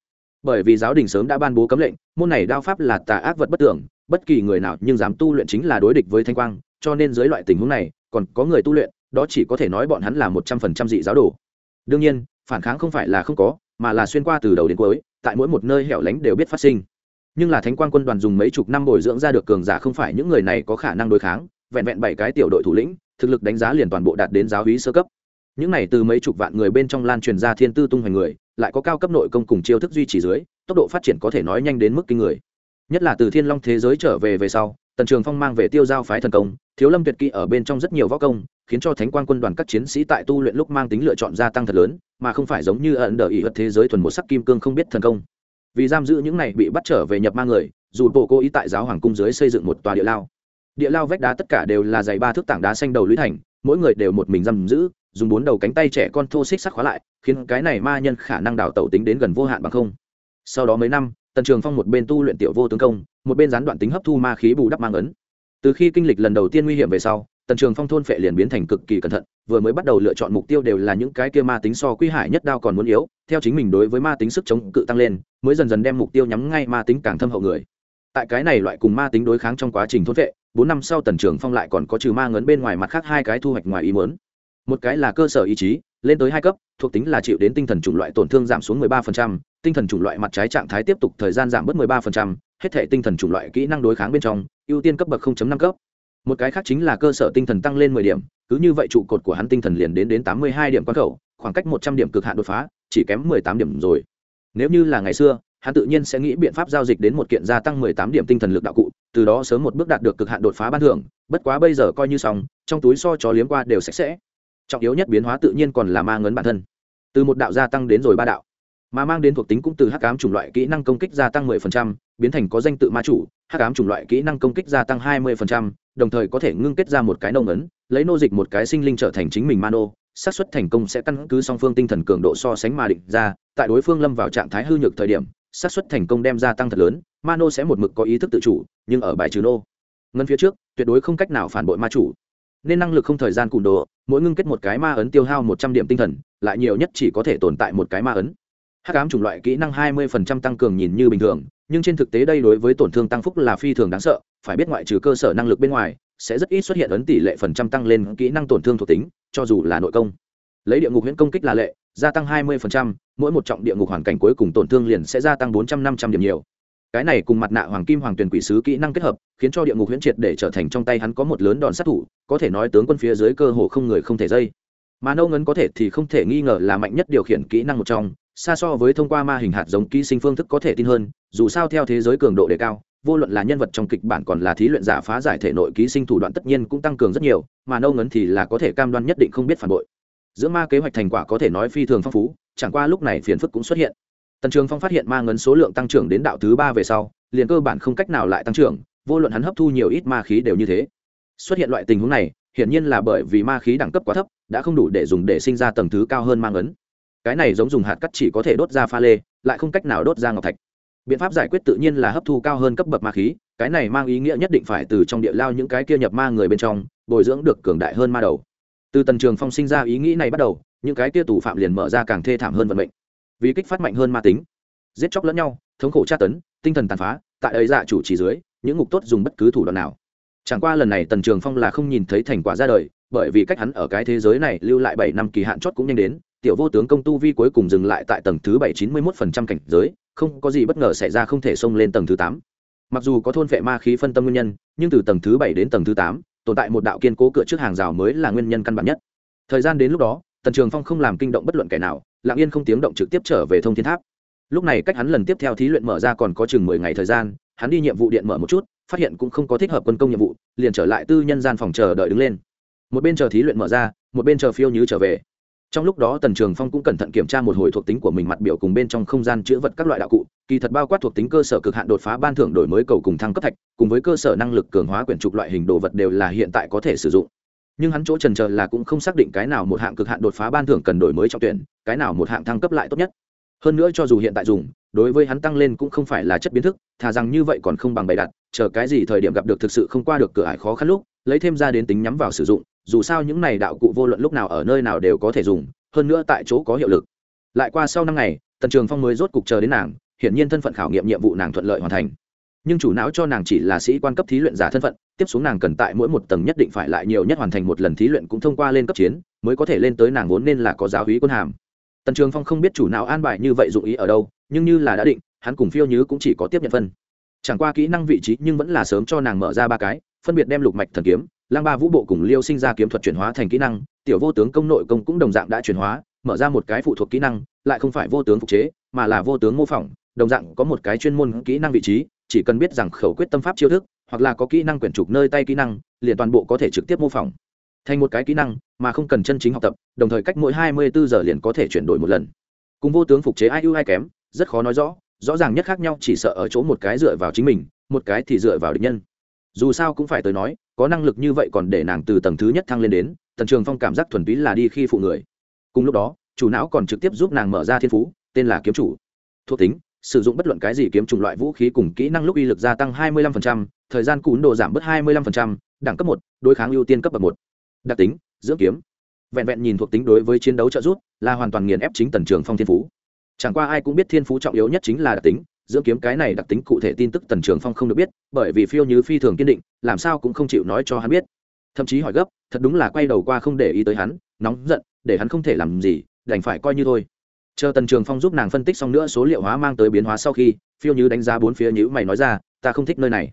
bởi vì giáo đình sớm đã ban bố cấm lệnh, môn này đao pháp là tà ác vật bất tưởng, bất kỳ người nào nhưng dám tu luyện chính là đối địch với thanh quang, cho nên dưới loại tình huống này, còn có người tu luyện, đó chỉ có thể nói bọn hắn là một trăm phần trăm dị giáo đồ. Đương nhiên, phản kháng không phải là không có, mà là xuyên qua từ đầu đến cuối, tại mỗi một nơi hẻo lánh đều biết phát sinh. Nhưng là thánh quang quân đoàn dùng mấy chục năm bồi dưỡng ra được cường giả không phải những người này có khả năng đối kháng, vẹn vẹn bảy cái tiểu đội thủ lĩnh, thực lực đánh giá liền toàn bộ đạt đến giáo hí sơ cấp. Những này từ mấy chục vạn người bên trong lan truyền ra thiên tư tung hoành người lại có cao cấp nội công cùng chiêu thức duy trì dưới, tốc độ phát triển có thể nói nhanh đến mức kinh người. Nhất là từ thiên long thế giới trở về về sau, tần trường phong mang về tiêu giao phái thần công, thiếu lâm tuyệt kỹ ở bên trong rất nhiều võ công, khiến cho thánh quan quân đoàn các chiến sĩ tại tu luyện lúc mang tính lựa chọn gia tăng thật lớn, mà không phải giống như ẩn đờ ý vật thế giới thuần một sắc kim cương không biết thần công. Vì giam giữ những này bị bắt trở về nhập ma người, dù bộ cố ý tại giáo hoàng cung dưới xây dựng một tòa địa lao. Địa lao vách đá tất cả đều là dày ba thước tảng đá xanh đầu lũy thành, mỗi người đều một mình giam giữ dùng bốn đầu cánh tay trẻ con thô xích sắc khóa lại, khiến cái này ma nhân khả năng đào tẩu tính đến gần vô hạn bằng không. Sau đó mấy năm, tần trường phong một bên tu luyện tiểu vô tướng công, một bên gián đoạn tính hấp thu ma khí bù đắp mang ấn. Từ khi kinh lịch lần đầu tiên nguy hiểm về sau, tần trường phong thôn phệ liền biến thành cực kỳ cẩn thận, vừa mới bắt đầu lựa chọn mục tiêu đều là những cái kia ma tính so quy hải nhất đao còn muốn yếu, theo chính mình đối với ma tính sức chống cự tăng lên, mới dần dần đem mục tiêu nhắm ngay ma tính càng thâm hậu người. Tại cái này loại cùng ma tính đối kháng trong quá trình thôn phệ, bốn năm sau tần trường phong lại còn có trừ ma ngấn bên ngoài mặt khác hai cái thu hoạch ngoài ý muốn một cái là cơ sở ý chí lên tới hai cấp thuộc tính là chịu đến tinh thần chủng loại tổn thương giảm xuống 13%, tinh thần chủng loại mặt trái trạng thái tiếp tục thời gian giảm bớt 13%, hết thể tinh thần chủng loại kỹ năng đối kháng bên trong ưu tiên cấp bậc 0.5 cấp. Một cái khác chính là cơ sở tinh thần tăng lên 10 điểm cứ như vậy trụ cột của hắn tinh thần liền đến đến 82 điểm quan khẩu khoảng cách 100 điểm cực hạn đột phá chỉ kém 18 điểm rồi. Nếu như là ngày xưa hắn tự nhiên sẽ nghĩ biện pháp giao dịch đến một kiện gia tăng 18 điểm tinh thần lực đạo cụ từ đó sớm một bước đạt được cực hạn đột phá ban thưởng bất quá bây giờ coi như xong trong túi so chó liếm qua đều sạch sẽ trọng yếu nhất biến hóa tự nhiên còn là ma ngấn bản thân. Từ một đạo gia tăng đến rồi ba đạo mà mang đến thuộc tính cũng từ hắc ám chủng loại kỹ năng công kích gia tăng 10%, biến thành có danh tự ma chủ hắc ám chủng loại kỹ năng công kích gia tăng 20%, đồng thời có thể ngưng kết ra một cái nông ấn lấy nô dịch một cái sinh linh trở thành chính mình mano xác suất thành công sẽ căn cứ song phương tinh thần cường độ so sánh mà định ra tại đối phương lâm vào trạng thái hư nhược thời điểm xác suất thành công đem gia tăng thật lớn mano sẽ một mực có ý thức tự chủ nhưng ở bài trừ nô ngân phía trước tuyệt đối không cách nào phản bội ma chủ nên năng lực không thời gian cùn đồ, mỗi ngưng kết một cái ma ấn tiêu hao một trăm điểm tinh thần, lại nhiều nhất chỉ có thể tồn tại một cái ma ấn. Hát cám chủng loại kỹ năng hai mươi phần trăm tăng cường nhìn như bình thường, nhưng trên thực tế đây đối với tổn thương tăng phúc là phi thường đáng sợ, phải biết ngoại trừ cơ sở năng lực bên ngoài, sẽ rất ít xuất hiện ấn tỷ lệ phần trăm tăng lên kỹ năng tổn thương thuộc tính, cho dù là nội công. Lấy địa ngục huyễn công kích là lệ, gia tăng hai mươi mỗi một trọng địa ngục hoàn cảnh cuối cùng tổn thương liền sẽ gia tăng bốn trăm năm trăm điểm nhiều cái này cùng mặt nạ hoàng kim hoàng tuyển quỷ sứ kỹ năng kết hợp, khiến cho địa ngục huyễn triệt để trở thành trong tay hắn có một lớn đòn sát thủ, có thể nói tướng quân phía dưới cơ hồ không người không thể dây. Mà nâu ngấn có thể thì không thể nghi ngờ là mạnh nhất điều khiển kỹ năng một trong, xa so với thông qua ma hình hạt giống ký sinh phương thức có thể tin hơn, dù sao theo thế giới cường độ đề cao, vô luận là nhân vật trong kịch bản còn là thí luyện giả phá giải thể nội ký sinh thủ đoạn tất nhiên cũng tăng cường rất nhiều, mà nâu ngấn thì là có thể cam đoan nhất định không biết phản bội. Giữa ma kế hoạch thành quả có thể nói phi thường phong phú, chẳng qua lúc này phiền phức cũng xuất hiện tần trường phong phát hiện ma ngấn số lượng tăng trưởng đến đạo thứ ba về sau, liền cơ bản không cách nào lại tăng trưởng, vô luận hắn hấp thu nhiều ít ma khí đều như thế. Xuất hiện loại tình huống này, hiển nhiên là bởi vì ma khí đẳng cấp quá thấp, đã không đủ để dùng để sinh ra tầng thứ cao hơn ma ngấn. Cái này giống dùng hạt cắt chỉ có thể đốt ra pha lê, lại không cách nào đốt ra ngọc thạch. Biện pháp giải quyết tự nhiên là hấp thu cao hơn cấp bậc ma khí, cái này mang ý nghĩa nhất định phải từ trong địa lao những cái kia nhập ma người bên trong, bồi dưỡng được cường đại hơn ma đầu. Từ tần trường phong sinh ra ý nghĩ này bắt đầu, những cái kia tù phạm liền mở ra càng thê thảm hơn vận mệnh vì kích phát mạnh hơn ma tính. Giết chóc lẫn nhau, thống khổ tra tấn, tinh thần tàn phá, tại ấy dạ chủ chỉ dưới, những ngục tốt dùng bất cứ thủ đoạn nào. Chẳng qua lần này tần trường phong là không nhìn thấy thành quả ra đời, bởi vì cách hắn ở cái thế giới này lưu lại bảy năm kỳ hạn chót cũng nhanh đến, tiểu vô tướng công tu vi cuối cùng dừng lại tại tầng thứ bảy chín mươi một phần trăm cảnh giới, không có gì bất ngờ xảy ra không thể xông lên tầng thứ tám. Mặc dù có thôn vệ ma khí phân tâm nguyên nhân, nhưng từ tầng thứ bảy đến tầng thứ tám, tồn tại một đạo kiên cố cửa trước hàng rào mới là nguyên nhân căn bản nhất. Thời gian đến lúc đó, tần trường phong không làm kinh động bất luận kẻ nào lặng yên không tiếng động trực tiếp trở về thông thiên tháp. Lúc này cách hắn lần tiếp theo thí luyện mở ra còn có chừng mười ngày thời gian, hắn đi nhiệm vụ điện mở một chút, phát hiện cũng không có thích hợp quân công nhiệm vụ, liền trở lại tư nhân gian phòng chờ đợi đứng lên. Một bên chờ thí luyện mở ra, một bên chờ phiêu nhứ trở về. Trong lúc đó tần trường phong cũng cẩn thận kiểm tra một hồi thuộc tính của mình mặt biểu cùng bên trong không gian chữ vật các loại đạo cụ, kỳ thật bao quát thuộc tính cơ sở cực hạn đột phá ban thưởng đổi mới cầu cùng thăng cấp thạch, cùng với cơ sở năng lực cường hóa quyển trục loại hình đồ vật đều là hiện tại có thể sử dụng nhưng hắn chỗ trần trờ là cũng không xác định cái nào một hạng cực hạn đột phá ban thưởng cần đổi mới trọng tuyển, cái nào một hạng thăng cấp lại tốt nhất. Hơn nữa cho dù hiện tại dùng, đối với hắn tăng lên cũng không phải là chất biến thức, thà rằng như vậy còn không bằng bày đặt, chờ cái gì thời điểm gặp được thực sự không qua được cửa ải khó khăn lúc, lấy thêm ra đến tính nhắm vào sử dụng, dù sao những này đạo cụ vô luận lúc nào ở nơi nào đều có thể dùng, hơn nữa tại chỗ có hiệu lực. Lại qua sau năm ngày, tần trường phong mới rốt cục chờ đến nàng, hiển nhiên thân phận khảo nghiệm nhiệm vụ nàng thuận lợi hoàn thành nhưng chủ não cho nàng chỉ là sĩ quan cấp thí luyện giả thân phận, tiếp xuống nàng cần tại mỗi một tầng nhất định phải lại nhiều nhất hoàn thành một lần thí luyện cũng thông qua lên cấp chiến, mới có thể lên tới nàng vốn nên là có giáo hí quân hàm. Tần trường phong không biết chủ não an bài như vậy dụng ý ở đâu, nhưng như là đã định, hắn cùng phiêu nhứ cũng chỉ có tiếp nhận phân. Chẳng qua kỹ năng vị trí nhưng vẫn là sớm cho nàng mở ra ba cái, phân biệt đem lục mạch thần kiếm, lang ba vũ bộ cùng liêu sinh ra kiếm thuật chuyển hóa thành kỹ năng, tiểu vô tướng công nội công cũng đồng dạng đã chuyển hóa, mở ra một cái phụ thuộc kỹ năng, lại không phải vô tướng phục chế, mà là vô tướng mô phỏng, đồng dạng có một cái chuyên môn kỹ năng vị trí chỉ cần biết rằng khẩu quyết tâm pháp chiêu thức, hoặc là có kỹ năng quyển trục nơi tay kỹ năng, liền toàn bộ có thể trực tiếp mô phỏng. Thành một cái kỹ năng mà không cần chân chính học tập, đồng thời cách mỗi hai mươi bốn giờ liền có thể chuyển đổi một lần. Cùng vô tướng phục chế ai ưu ai kém, rất khó nói rõ rõ ràng nhất khác nhau chỉ sợ ở chỗ một cái dựa vào chính mình, một cái thì dựa vào địch nhân. Dù sao cũng phải tới nói, có năng lực như vậy còn để nàng từ tầng thứ nhất thăng lên đến tần trường phong cảm giác thuần túy là đi khi phụ người. Cùng lúc đó, chủ não còn trực tiếp giúp nàng mở ra thiên phú, tên là kiếm chủ. Thuộc tính sử dụng bất luận cái gì kiếm chủng loại vũ khí cùng kỹ năng lúc uy lực gia tăng 25%, thời gian cún đồ giảm bớt 25%, đẳng cấp một đối kháng ưu tiên cấp bậc một. Đặc tính dưỡng kiếm. Vẹn vẹn nhìn thuộc tính đối với chiến đấu trợ giúp là hoàn toàn nghiền ép chính tần trường phong thiên phú. Chẳng qua ai cũng biết thiên phú trọng yếu nhất chính là đặc tính dưỡng kiếm cái này đặc tính cụ thể tin tức tần trường phong không được biết bởi vì phiêu như phi thường kiên định làm sao cũng không chịu nói cho hắn biết. Thậm chí hỏi gấp thật đúng là quay đầu qua không để ý tới hắn nóng giận để hắn không thể làm gì đành phải coi như thôi chờ tần trường phong giúp nàng phân tích xong nữa số liệu hóa mang tới biến hóa sau khi, phiêu như đánh giá bốn phía nhữ mày nói ra, ta không thích nơi này.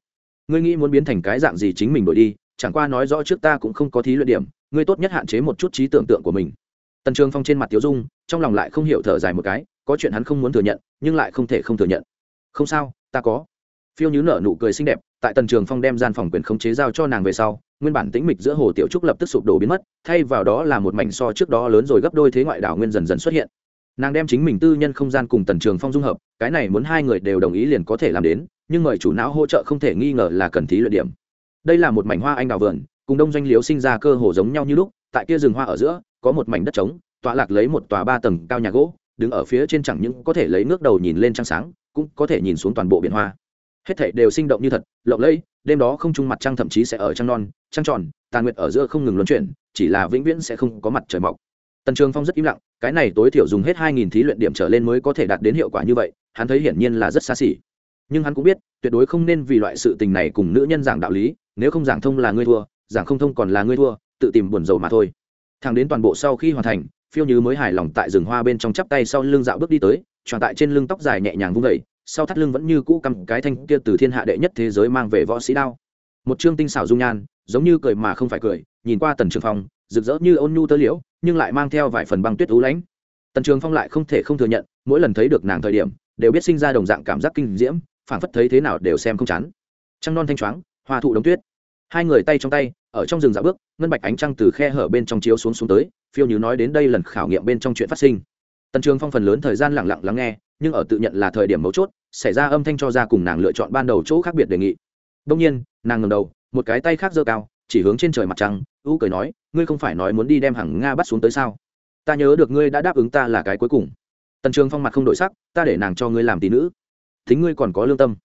Ngươi nghĩ muốn biến thành cái dạng gì chính mình đổi đi, chẳng qua nói rõ trước ta cũng không có thí luyện điểm, ngươi tốt nhất hạn chế một chút trí tưởng tượng của mình. Tần trường phong trên mặt tiếu dung, trong lòng lại không hiểu thở dài một cái, có chuyện hắn không muốn thừa nhận, nhưng lại không thể không thừa nhận. Không sao, ta có. Phiêu nhứ nở nụ cười xinh đẹp, tại tần trường phong đem gian phòng quyền khống chế giao cho nàng về sau, nguyên bản tĩnh mịch giữa hồ tiểu trúc lập tức sụp đổ biến mất, thay vào đó là một mảnh so trước đó lớn rồi gấp đôi thế ngoại đảo nguyên dần dần xuất hiện nàng đem chính mình tư nhân không gian cùng tần trường phong dung hợp, cái này muốn hai người đều đồng ý liền có thể làm đến, nhưng mời chủ não hỗ trợ không thể nghi ngờ là cần thí luyện điểm. Đây là một mảnh hoa anh đào vườn, cùng đông doanh liếu sinh ra cơ hồ giống nhau như lúc, tại kia rừng hoa ở giữa, có một mảnh đất trống, tọa lạc lấy một tòa ba tầng cao nhà gỗ, đứng ở phía trên chẳng những có thể lấy nước đầu nhìn lên trăng sáng, cũng có thể nhìn xuống toàn bộ biển hoa. Hết thảy đều sinh động như thật, lộng lẫy, đêm đó không trung mặt trăng thậm chí sẽ ở trăng non, trăng tròn, tàn nguyệt ở giữa không ngừng luân chuyển, chỉ là vĩnh viễn sẽ không có mặt trời mọc tần trường phong rất im lặng, cái này tối thiểu dùng hết hai nghìn thí luyện điểm trở lên mới có thể đạt đến hiệu quả như vậy, hắn thấy hiển nhiên là rất xa xỉ. Nhưng hắn cũng biết, tuyệt đối không nên vì loại sự tình này cùng nữ nhân giảng đạo lý, nếu không giảng thông là ngươi thua, giảng không thông còn là ngươi thua, tự tìm buồn rầu mà thôi. Thằng đến toàn bộ sau khi hoàn thành, phiêu như mới hài lòng tại rừng hoa bên trong chắp tay sau lưng dạo bước đi tới, tròn tại trên lưng tóc dài nhẹ nhàng vung vẩy sau thắt lưng vẫn như cũ cầm cái thanh kia từ thiên hạ đệ nhất thế giới mang về võ sĩ đao. Một chương tinh xảo dung nhan, giống như cười mà không phải cười, nhìn qua tần trường phong, rực rỡ như ôn nhu tơ liễu nhưng lại mang theo vài phần băng tuyết ú lãnh. Tần trường phong lại không thể không thừa nhận, mỗi lần thấy được nàng thời điểm, đều biết sinh ra đồng dạng cảm giác kinh diễm, phảng phất thấy thế nào đều xem không chán. Trăng non thanh choáng, hoa thụ đống tuyết. Hai người tay trong tay, ở trong rừng dạo bước, ngân bạch ánh trăng từ khe hở bên trong chiếu xuống xuống tới, phiêu như nói đến đây lần khảo nghiệm bên trong chuyện phát sinh. Tần trường phong phần lớn thời gian lặng lặng lắng nghe, nhưng ở tự nhận là thời điểm mấu chốt, xảy ra âm thanh cho ra cùng nàng lựa chọn ban đầu chỗ khác biệt đề nghị. Đông nhiên, nàng ngầm đầu, một cái tay khác giơ cao chỉ hướng trên trời mặt trăng, u cười nói, ngươi không phải nói muốn đi đem hàng nga bắt xuống tới sao? Ta nhớ được ngươi đã đáp ứng ta là cái cuối cùng. Tần trường phong mặt không đổi sắc, ta để nàng cho ngươi làm tỷ nữ. Thính ngươi còn có lương tâm.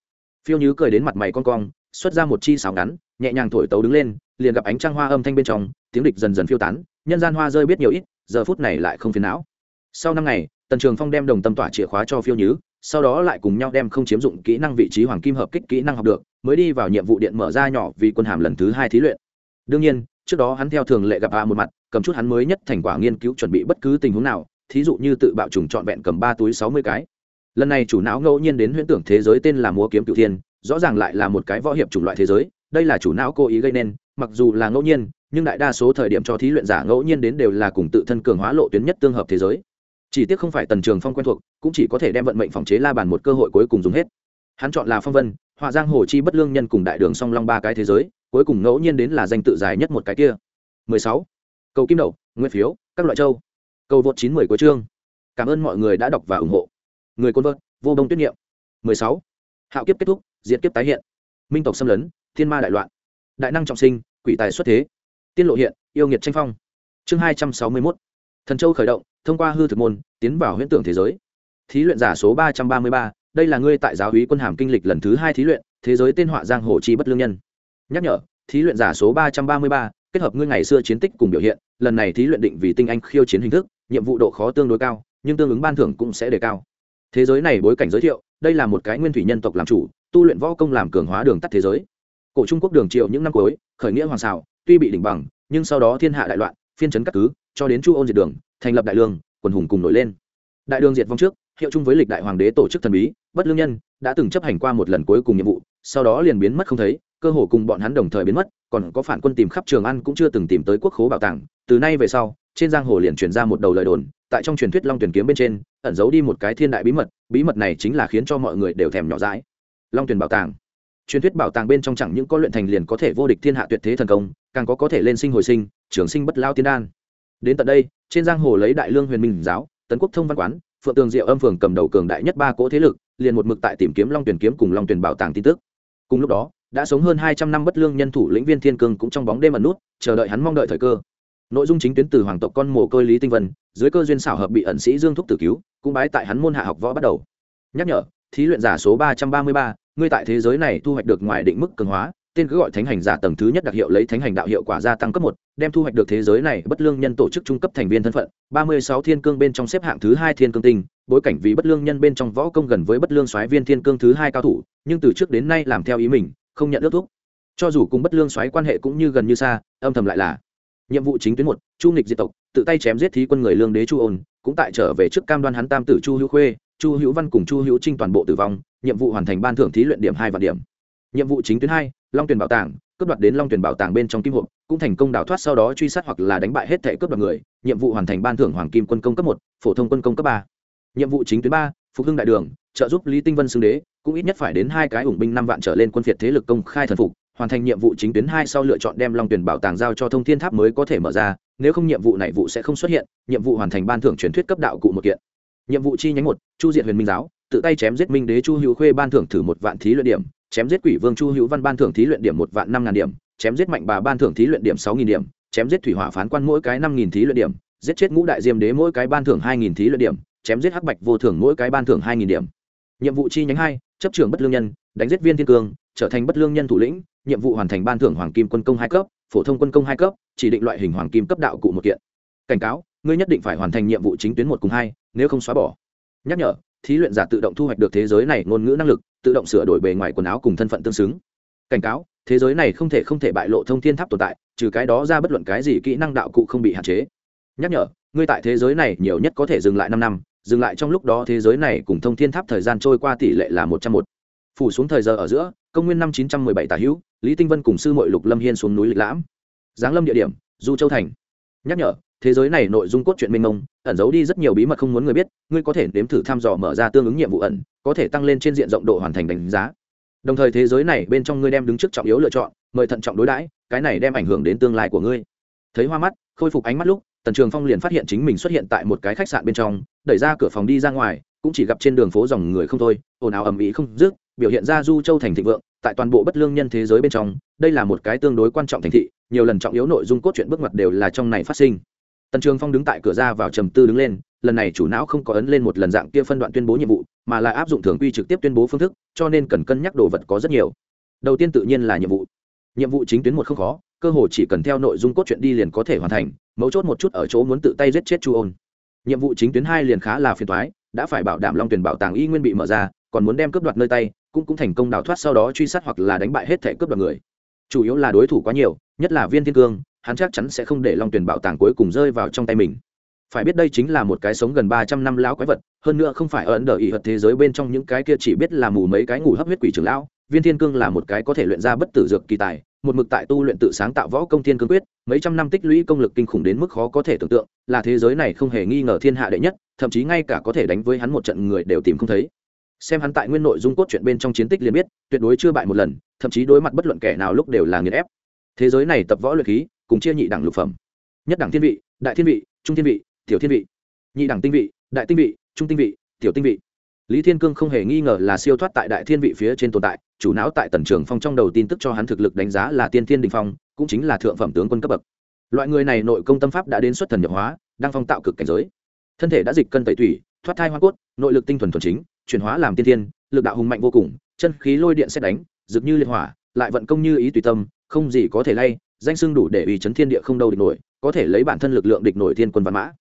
Phiêu nhứ cười đến mặt mày con cong, xuất ra một chi xào ngắn, nhẹ nhàng thổi tấu đứng lên, liền gặp ánh trăng hoa âm thanh bên trong, tiếng địch dần dần phiêu tán, nhân gian hoa rơi biết nhiều ít, giờ phút này lại không phiền não. Sau năm ngày, tần trường phong đem đồng tâm tỏa chìa khóa cho phiêu nhứ sau đó lại cùng nhau đem không chiếm dụng kỹ năng vị trí hoàng kim hợp kích kỹ năng học được, mới đi vào nhiệm vụ điện mở ra nhỏ vì quân hàm lần thứ hai thí luyện đương nhiên, trước đó hắn theo thường lệ gặp a một mặt, cầm chút hắn mới nhất thành quả nghiên cứu chuẩn bị bất cứ tình huống nào, thí dụ như tự bạo trùng trọn vẹn cầm ba túi sáu mươi cái. Lần này chủ não ngẫu nhiên đến huyễn tưởng thế giới tên là múa kiếm cựu thiên, rõ ràng lại là một cái võ hiệp chủng loại thế giới, đây là chủ não cố ý gây nên, mặc dù là ngẫu nhiên, nhưng đại đa số thời điểm cho thí luyện giả ngẫu nhiên đến đều là cùng tự thân cường hóa lộ tuyến nhất tương hợp thế giới. Chỉ tiếc không phải tần trường phong quen thuộc, cũng chỉ có thể đem vận mệnh phòng chế la bàn một cơ hội cuối cùng dùng hết. Hắn chọn là phong vân, họa giang hồ chi bất lương nhân cùng đại đường song long ba cái thế giới cuối cùng ngẫu nhiên đến là danh tự dài nhất một cái kia. 16. cầu kim đậu nguyên phiếu các loại châu. Cầu vượt 910 của chương. Cảm ơn mọi người đã đọc và ủng hộ. Người côn vợt vô đông tuyết nghiệm. 16. hạo kiếp kết thúc diệt kiếp tái hiện. Minh tộc xâm lấn thiên ma đại loạn. Đại năng trọng sinh quỷ tài xuất thế. Tiên lộ hiện yêu nghiệt tranh phong. Chương 261. thần châu khởi động thông qua hư thực môn tiến vào huyễn tưởng thế giới. Thí luyện giả số 333, đây là ngươi tại giáo úy quân hàm kinh lịch lần thứ hai thí luyện thế giới tên họa giang hồ chi bất lương nhân nhắc nhở thí luyện giả số 333, kết hợp ngươi ngày xưa chiến tích cùng biểu hiện lần này thí luyện định vì tinh anh khiêu chiến hình thức nhiệm vụ độ khó tương đối cao nhưng tương ứng ban thưởng cũng sẽ đề cao. Thế giới này bối cảnh giới thiệu đây là một cái nguyên thủy nhân tộc làm chủ tu luyện võ công làm cường hóa đường tắt thế giới. Cổ trung quốc đường triệu những năm cuối khởi nghĩa hoàng xào tuy bị đỉnh bằng nhưng sau đó thiên hạ đại loạn phiên trấn các cứ cho đến chu ôn diệt đường thành lập đại lương quần hùng cùng nổi lên. Đại đường diệt vong trước hiệu chung với lịch đại hoàng đế tổ chức thần bí bất lương nhân đã từng chấp hành qua một lần cuối cùng nhiệm vụ sau đó liền biến mất không thấy cơ hồ cùng bọn hắn đồng thời biến mất, còn có phản quân tìm khắp trường ăn cũng chưa từng tìm tới quốc khố bảo tàng. Từ nay về sau, trên giang hồ liền truyền ra một đầu lời đồn, tại trong truyền thuyết long tuyển kiếm bên trên, ẩn giấu đi một cái thiên đại bí mật bí mật này chính là khiến cho mọi người đều thèm nhỏ dãi. Long tuyển bảo tàng. Truyền thuyết bảo tàng bên trong chẳng những có luyện thành liền có thể vô địch thiên hạ tuyệt thế thần công, càng có có thể lên sinh hồi sinh, trường sinh bất lao tiên đan. Đến tận đây, trên giang hồ lấy đại lương huyền minh giáo, tấn quốc thông văn quán, phượng tường diệu âm phường cầm đầu cường đại nhất ba cỗ thế lực, liền một mực tại tìm kiếm long tuyển kiếm cùng long tuyển bảo tàng tin tức. Cùng lúc đó đã sống hơn hai trăm năm bất lương nhân thủ lĩnh viên thiên cương cũng trong bóng đêm ẩn nút, chờ đợi hắn mong đợi thời cơ. Nội dung chính tuyến từ hoàng tộc con mồ côi lý tinh vân, dưới cơ duyên xảo hợp bị ẩn sĩ dương thúc tử cứu, cũng bái tại hắn môn hạ học võ bắt đầu. Nhắc nhở, thí luyện giả số ba trăm ba mươi ba, ngươi tại thế giới này thu hoạch được ngoài định mức cường hóa, tên cứ gọi thánh hành giả tầng thứ nhất đặc hiệu lấy thánh hành đạo hiệu quả gia tăng cấp một, đem thu hoạch được thế giới này bất lương nhân tổ chức trung cấp thành viên thân phận, ba mươi sáu thiên cương bên trong xếp hạng thứ hai thiên cương tinh, bối cảnh vì bất lương nhân bên trong võ công gần với bất lương soái viên thiên cương thứ hai cao thủ, nhưng từ trước đến nay làm theo ý mình không nhận ước thúc. Cho dù cùng bất lương xoáy quan hệ cũng như gần như xa, âm thầm lại là. Nhiệm vụ chính tuyến một, chu nghịch diệt tộc, tự tay chém giết thí quân người lương đế chu ôn, cũng tại trở về trước cam đoan hắn tam tử chu hữu khuê, chu hữu văn cùng chu hữu trinh toàn bộ tử vong, nhiệm vụ hoàn thành ban thưởng thí luyện điểm hai vạn điểm. Nhiệm vụ chính tuyến hai, long tuyển bảo tàng, cướp đoạt đến long tuyển bảo tàng bên trong kim hộp, cũng thành công đào thoát sau đó truy sát hoặc là đánh bại hết thẻ cướp đoạt người. Nhiệm vụ hoàn thành ban thưởng hoàng kim quân công cấp một, phổ thông quân công cấp ba. Nhiệm vụ chính tuyến ba, phục hưng đại đường trợ giúp lý tinh vân xưng đế, cũng ít nhất phải đến hai cái ủng binh năm vạn trở lên quân phiệt thế lực công khai thần phục, hoàn thành nhiệm vụ chính tuyến hai sau lựa chọn đem long tuyển bảo tàng giao cho thông thiên tháp mới có thể mở ra, nếu không nhiệm vụ này vụ sẽ không xuất hiện, nhiệm vụ hoàn thành ban thưởng truyền thuyết cấp đạo cụ một kiện. Nhiệm vụ chi nhánh một, chu diện huyền minh giáo, tự tay chém giết minh đế chu hữu khuê ban thưởng thử một vạn thí luyện điểm, chém giết quỷ vương chu hữu văn ban thưởng thí luyện điểm một vạn năm ngàn điểm, chém giết mạnh bà ban thưởng thí luyện điểm sáu nghìn điểm, chém giết thủy hỏa phán quan mỗi cái năm nghìn thí luyện điểm, giết chết ngũ đại diêm đế mỗi cái ban thưởng hai nghìn thí luyện điểm, chém giết hắc bạch vô thưởng mỗi cái ban thưởng hai nghìn điểm nhiệm vụ chi nhánh hai, chấp trưởng bất lương nhân, đánh giết viên thiên cương trở thành bất lương nhân thủ lĩnh, nhiệm vụ hoàn thành ban thưởng hoàng kim quân công hai cấp, phổ thông quân công hai cấp, chỉ định loại hình hoàng kim cấp đạo cụ một kiện. Cảnh cáo, ngươi nhất định phải hoàn thành nhiệm vụ chính tuyến một cùng hai, nếu không xóa bỏ. Nhắc nhở, thí luyện giả tự động thu hoạch được thế giới này ngôn ngữ năng lực, tự động sửa đổi bề ngoài quần áo cùng thân phận tương xứng. Cảnh cáo, thế giới này không thể không thể bại lộ thông thiên tháp tồn tại, trừ cái đó ra bất luận cái gì kỹ năng đạo cụ không bị hạn chế. Nhắc nhở, ngươi tại thế giới này nhiều nhất có thể dừng lại năm năm dừng lại trong lúc đó thế giới này cùng thông thiên tháp thời gian trôi qua tỷ lệ là một trăm một. Phủ xuống thời giờ ở giữa, công nguyên năm chín trăm mười bảy tả hữu, lý tinh vân cùng sư mội lục lâm hiên xuống núi lịch lãm. Giáng lâm địa điểm, du châu thành. Nhắc nhở, thế giới này nội dung cốt truyện mênh mông, ẩn giấu đi rất nhiều bí mật không muốn người biết, ngươi có thể nếm thử thăm dò mở ra tương ứng nhiệm vụ ẩn, có thể tăng lên trên diện rộng độ hoàn thành đánh giá. Đồng thời thế giới này bên trong ngươi đem đứng trước trọng yếu lựa chọn, mời thận trọng đối đãi, cái này đem ảnh hưởng đến tương lai của ngươi. Thấy hoa mắt, khôi phục ánh mắt lúc tần trường phong liền phát hiện chính mình xuất hiện tại một cái khách sạn bên trong, đẩy ra cửa phòng đi ra ngoài, cũng chỉ gặp trên đường phố dòng người không thôi, ồn ào ầm ĩ không dứt, biểu hiện ra du châu thành thịnh vượng, tại toàn bộ bất lương nhân thế giới bên trong, đây là một cái tương đối quan trọng thành thị, nhiều lần trọng yếu nội dung cốt truyện bước ngoặt đều là trong này phát sinh. Tần trường phong đứng tại cửa ra vào trầm tư đứng lên, lần này chủ não không có ấn lên một lần dạng kia phân đoạn tuyên bố nhiệm vụ, mà là áp dụng thường quy trực tiếp tuyên bố phương thức, cho nên cần cân nhắc đồ vật có rất nhiều. Đầu tiên tự nhiên là nhiệm vụ. Nhiệm vụ chính tuyến một không khó cơ hồ chỉ cần theo nội dung cốt truyện đi liền có thể hoàn thành, mấu chốt một chút ở chỗ muốn tự tay giết chết chu ôn. Nhiệm vụ chính tuyến hai liền khá là phiền thoái đã phải bảo đảm long tuyển bảo tàng y nguyên bị mở ra, còn muốn đem cướp đoạt nơi tay, cũng cũng thành công đào thoát sau đó truy sát hoặc là đánh bại hết thể cướp đoạt người. Chủ yếu là đối thủ quá nhiều, nhất là viên thiên cương, hắn chắc chắn sẽ không để long tuyển bảo tàng cuối cùng rơi vào trong tay mình. Phải biết đây chính là một cái sống gần ba trăm năm lão quái vật, hơn nữa không phải ở ấn độ ỉ hật thế giới bên trong những cái kia chỉ biết là mù mấy cái ngủ hấp huyết quỷ trưởng lão, viên thiên cương là một cái có thể luyện ra bất tử dược kỳ tài một mực tại tu luyện tự sáng tạo võ công thiên cương quyết, mấy trăm năm tích lũy công lực kinh khủng đến mức khó có thể tưởng tượng, là thế giới này không hề nghi ngờ thiên hạ đệ nhất, thậm chí ngay cả có thể đánh với hắn một trận người đều tìm không thấy. Xem hắn tại nguyên nội dung cốt truyện bên trong chiến tích liền biết, tuyệt đối chưa bại một lần, thậm chí đối mặt bất luận kẻ nào lúc đều là nghiền ép. Thế giới này tập võ luyện khí, cùng chia nhị đẳng lục phẩm. Nhất đẳng thiên vị, đại thiên vị, trung thiên vị, tiểu thiên vị. Nhị đẳng tinh vị, đại tinh vị, trung tinh vị, tiểu tinh vị lý thiên cương không hề nghi ngờ là siêu thoát tại đại thiên vị phía trên tồn tại, chủ não tại tần trường phong trong đầu tin tức cho hắn thực lực đánh giá là tiên thiên đình phong, cũng chính là thượng phẩm tướng quân cấp bậc. Loại người này nội công tâm pháp đã đến xuất thần nhập hóa, đang phong tạo cực cảnh giới. Thân thể đã dịch cân tẩy thủy thoát thai hoa cốt, nội lực tinh thuần thuần chính, chuyển hóa làm tiên thiên, lực đạo hùng mạnh vô cùng, chân khí lôi điện xét đánh dực như liệt hỏa, lại vận công như ý tùy tâm, không gì có thể lay, danh sưng đủ để ủy chấn thiên địa không đâu địch nổi, có thể lấy bản thân lực lượng địch nổi thiên quân văn mã.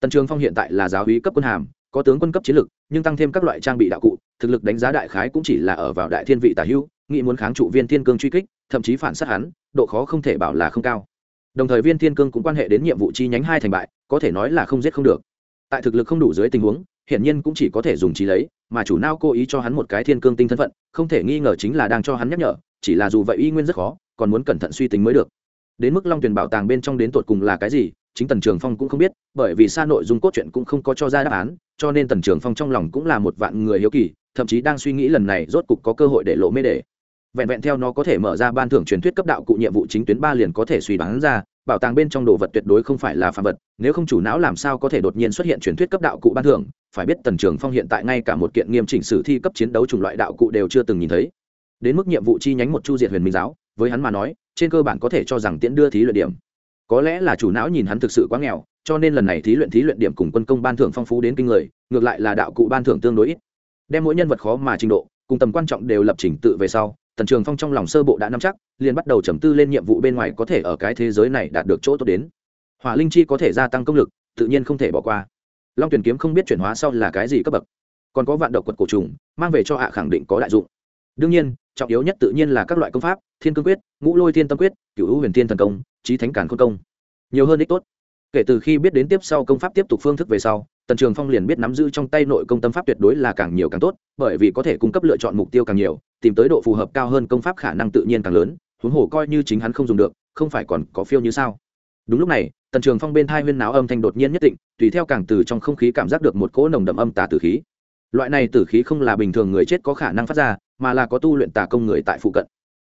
Tần trường phong hiện tại là giáo hí cấp quân hàm có tướng quân cấp chiến lực, nhưng tăng thêm các loại trang bị đạo cụ, thực lực đánh giá đại khái cũng chỉ là ở vào đại thiên vị tả hữu, nghĩ muốn kháng trụ viên thiên cương truy kích, thậm chí phản sát hắn, độ khó không thể bảo là không cao. Đồng thời viên thiên cương cũng quan hệ đến nhiệm vụ chi nhánh hai thành bại, có thể nói là không giết không được. Tại thực lực không đủ dưới tình huống, hiển nhiên cũng chỉ có thể dùng trí lấy, mà chủ nao cố ý cho hắn một cái thiên cương tinh thân phận, không thể nghi ngờ chính là đang cho hắn nhắc nhở, chỉ là dù vậy y nguyên rất khó, còn muốn cẩn thận suy tính mới được. Đến mức long tuyển bảo tàng bên trong đến tột cùng là cái gì, chính tần trường phong cũng không biết, bởi vì xa nội dung cốt truyện cũng không có cho ra đáp án cho nên tần trường phong trong lòng cũng là một vạn người hiếu kỳ, thậm chí đang suy nghĩ lần này rốt cục có cơ hội để lộ mê đề. Vẹn vẹn theo nó có thể mở ra ban thưởng truyền thuyết cấp đạo cụ nhiệm vụ chính tuyến ba liền có thể suy đoán ra, bảo tàng bên trong đồ vật tuyệt đối không phải là phạm vật, nếu không chủ não làm sao có thể đột nhiên xuất hiện truyền thuyết cấp đạo cụ ban thưởng, phải biết tần trường phong hiện tại ngay cả một kiện nghiêm chỉnh sử thi cấp chiến đấu chủng loại đạo cụ đều chưa từng nhìn thấy. Đến mức nhiệm vụ chi nhánh một chu diệt huyền minh giáo, với hắn mà nói, trên cơ bản có thể cho rằng tiễn đưa thí luyện điểm. Có lẽ là chủ não nhìn hắn thực sự quá nghèo cho nên lần này thí luyện thí luyện điểm cùng quân công ban thưởng phong phú đến kinh người, ngược lại là đạo cụ ban thưởng tương đối ít. Đem mỗi nhân vật khó mà trình độ, cùng tầm quan trọng đều lập trình tự về sau, tần trường phong trong lòng sơ bộ đã nắm chắc, liền bắt đầu trầm tư lên nhiệm vụ bên ngoài có thể ở cái thế giới này đạt được chỗ tốt đến. Hỏa linh chi có thể gia tăng công lực, tự nhiên không thể bỏ qua. Long tuyển kiếm không biết chuyển hóa sau là cái gì cấp bậc, còn có vạn độc quật cổ trùng, mang về cho hạ khẳng định có đại dụng. Đương nhiên, trọng yếu nhất tự nhiên là các loại công pháp, thiên cương quyết, ngũ lôi thiên tâm quyết cựu hữu huyền thiên thần công trí thánh cản khôn công. Nhiều hơn ích tốt kể từ khi biết đến tiếp sau công pháp tiếp tục phương thức về sau, tần trường phong liền biết nắm giữ trong tay nội công tâm pháp tuyệt đối là càng nhiều càng tốt, bởi vì có thể cung cấp lựa chọn mục tiêu càng nhiều, tìm tới độ phù hợp cao hơn công pháp khả năng tự nhiên càng lớn, huống hồ coi như chính hắn không dùng được, không phải còn có phiêu như sao. Đúng lúc này, tần trường phong bên thai huyên náo âm thanh đột nhiên nhất định, tùy theo càng từ trong không khí cảm giác được một cỗ nồng đậm âm tà tử khí. Loại này tử khí không là bình thường người chết có khả năng phát ra, mà là có tu luyện tà công người tại phụ cận.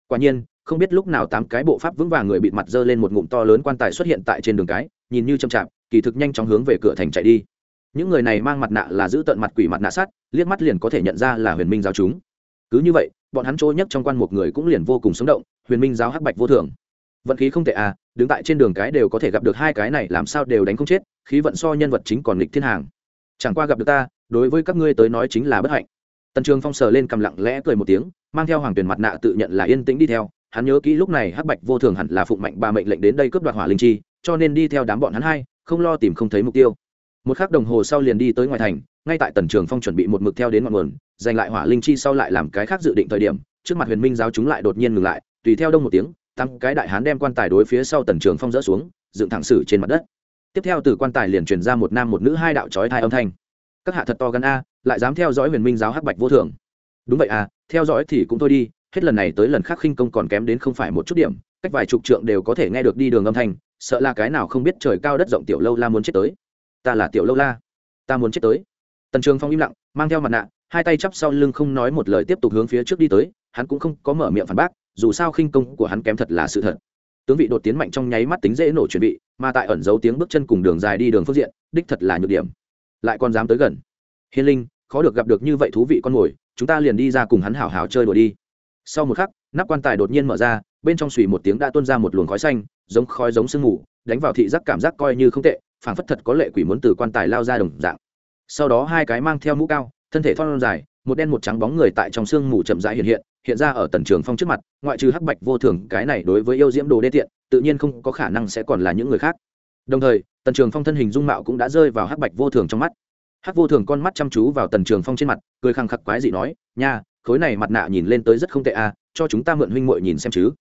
Quả nhiên không biết lúc nào tám cái bộ pháp vững vàng người bịt mặt dơ lên một ngụm to lớn quan tài xuất hiện tại trên đường cái, nhìn như chậm chạp, kỳ thực nhanh chóng hướng về cửa thành chạy đi. Những người này mang mặt nạ là giữ tận mặt quỷ mặt nạ sát liếc mắt liền có thể nhận ra là huyền minh giáo chúng. Cứ như vậy, bọn hắn trôi nhất trong quan một người cũng liền vô cùng sống động, huyền minh giáo hắc bạch vô thường. Vận khí không tệ à đứng tại trên đường cái đều có thể gặp được hai cái này làm sao đều đánh không chết, khí vận so nhân vật chính còn nghịch thiên hàng. Chẳng qua gặp được ta, đối với các ngươi tới nói chính là bất hạnh. Tần trường phong sờ lên cầm lặng lẽ cười một tiếng, mang theo hoàng tuyển mặt nạ tự nhận là yên tĩnh đi theo hắn nhớ kỹ lúc này hắc bạch vô thường hẳn là phụng mạnh ba mệnh lệnh đến đây cướp đoạt hỏa linh chi, cho nên đi theo đám bọn hắn hai, không lo tìm không thấy mục tiêu. Một khắc đồng hồ sau liền đi tới ngoài thành, ngay tại tần trường phong chuẩn bị một mực theo đến ngọn nguồn, giành lại hỏa linh chi sau lại làm cái khác dự định thời điểm, trước mặt huyền minh giáo chúng lại đột nhiên ngừng lại, tùy theo đông một tiếng, tăng cái đại hán đem quan tài đối phía sau tần trường phong dỡ xuống, dựng thẳng sử trên mặt đất. Tiếp theo từ quan tài liền truyền ra một nam một nữ hai đạo trói thai âm thanh. Các hạ thật to gắn a, lại dám theo dõi huyền minh giáo hắc bạch vô thường. Đúng vậy à theo dõi thì cũng thôi đi hết lần này tới lần khác khinh công còn kém đến không phải một chút điểm, cách vài chục trượng đều có thể nghe được đi đường âm thanh, sợ là cái nào không biết trời cao đất rộng tiểu lâu la muốn chết tới. Ta là tiểu lâu la, ta muốn chết tới. Tần trường phong im lặng, mang theo mặt nạ, hai tay chắp sau lưng không nói một lời tiếp tục hướng phía trước đi tới, hắn cũng không có mở miệng phản bác, dù sao khinh công của hắn kém thật là sự thật. Tướng vị đột tiến mạnh trong nháy mắt tính dễ nổ chuẩn bị, mà tại ẩn giấu tiếng bước chân cùng đường dài đi đường phương diện, đích thật là nhược điểm. Lại còn dám tới gần. Hiên linh, khó được gặp được như vậy thú vị con mồi, chúng ta liền đi ra cùng hắn hào hào chơi đùa đi sau một khắc, nắp quan tài đột nhiên mở ra, bên trong suy một tiếng đã tuôn ra một luồng khói xanh, giống khói giống sương mù, đánh vào thị giác cảm giác coi như không tệ, phảng phất thật có lệ quỷ muốn từ quan tài lao ra đồng dạng. Sau đó hai cái mang theo mũ cao, thân thể thon dài, một đen một trắng bóng người tại trong sương mù chậm rãi hiện hiện hiện ra ở tần trường phong trước mặt, ngoại trừ hắc bạch vô thường, cái này đối với yêu diễm đồ đê tiện, tự nhiên không có khả năng sẽ còn là những người khác. Đồng thời, tần trường phong thân hình dung mạo cũng đã rơi vào hắc bạch vô thường trong mắt. Hắc vô thường con mắt chăm chú vào tần trường phong trên mặt, cười khăng khắc quái dị nói, nha khối này mặt nạ nhìn lên tới rất không tệ à cho chúng ta mượn huynh muội nhìn xem chứ.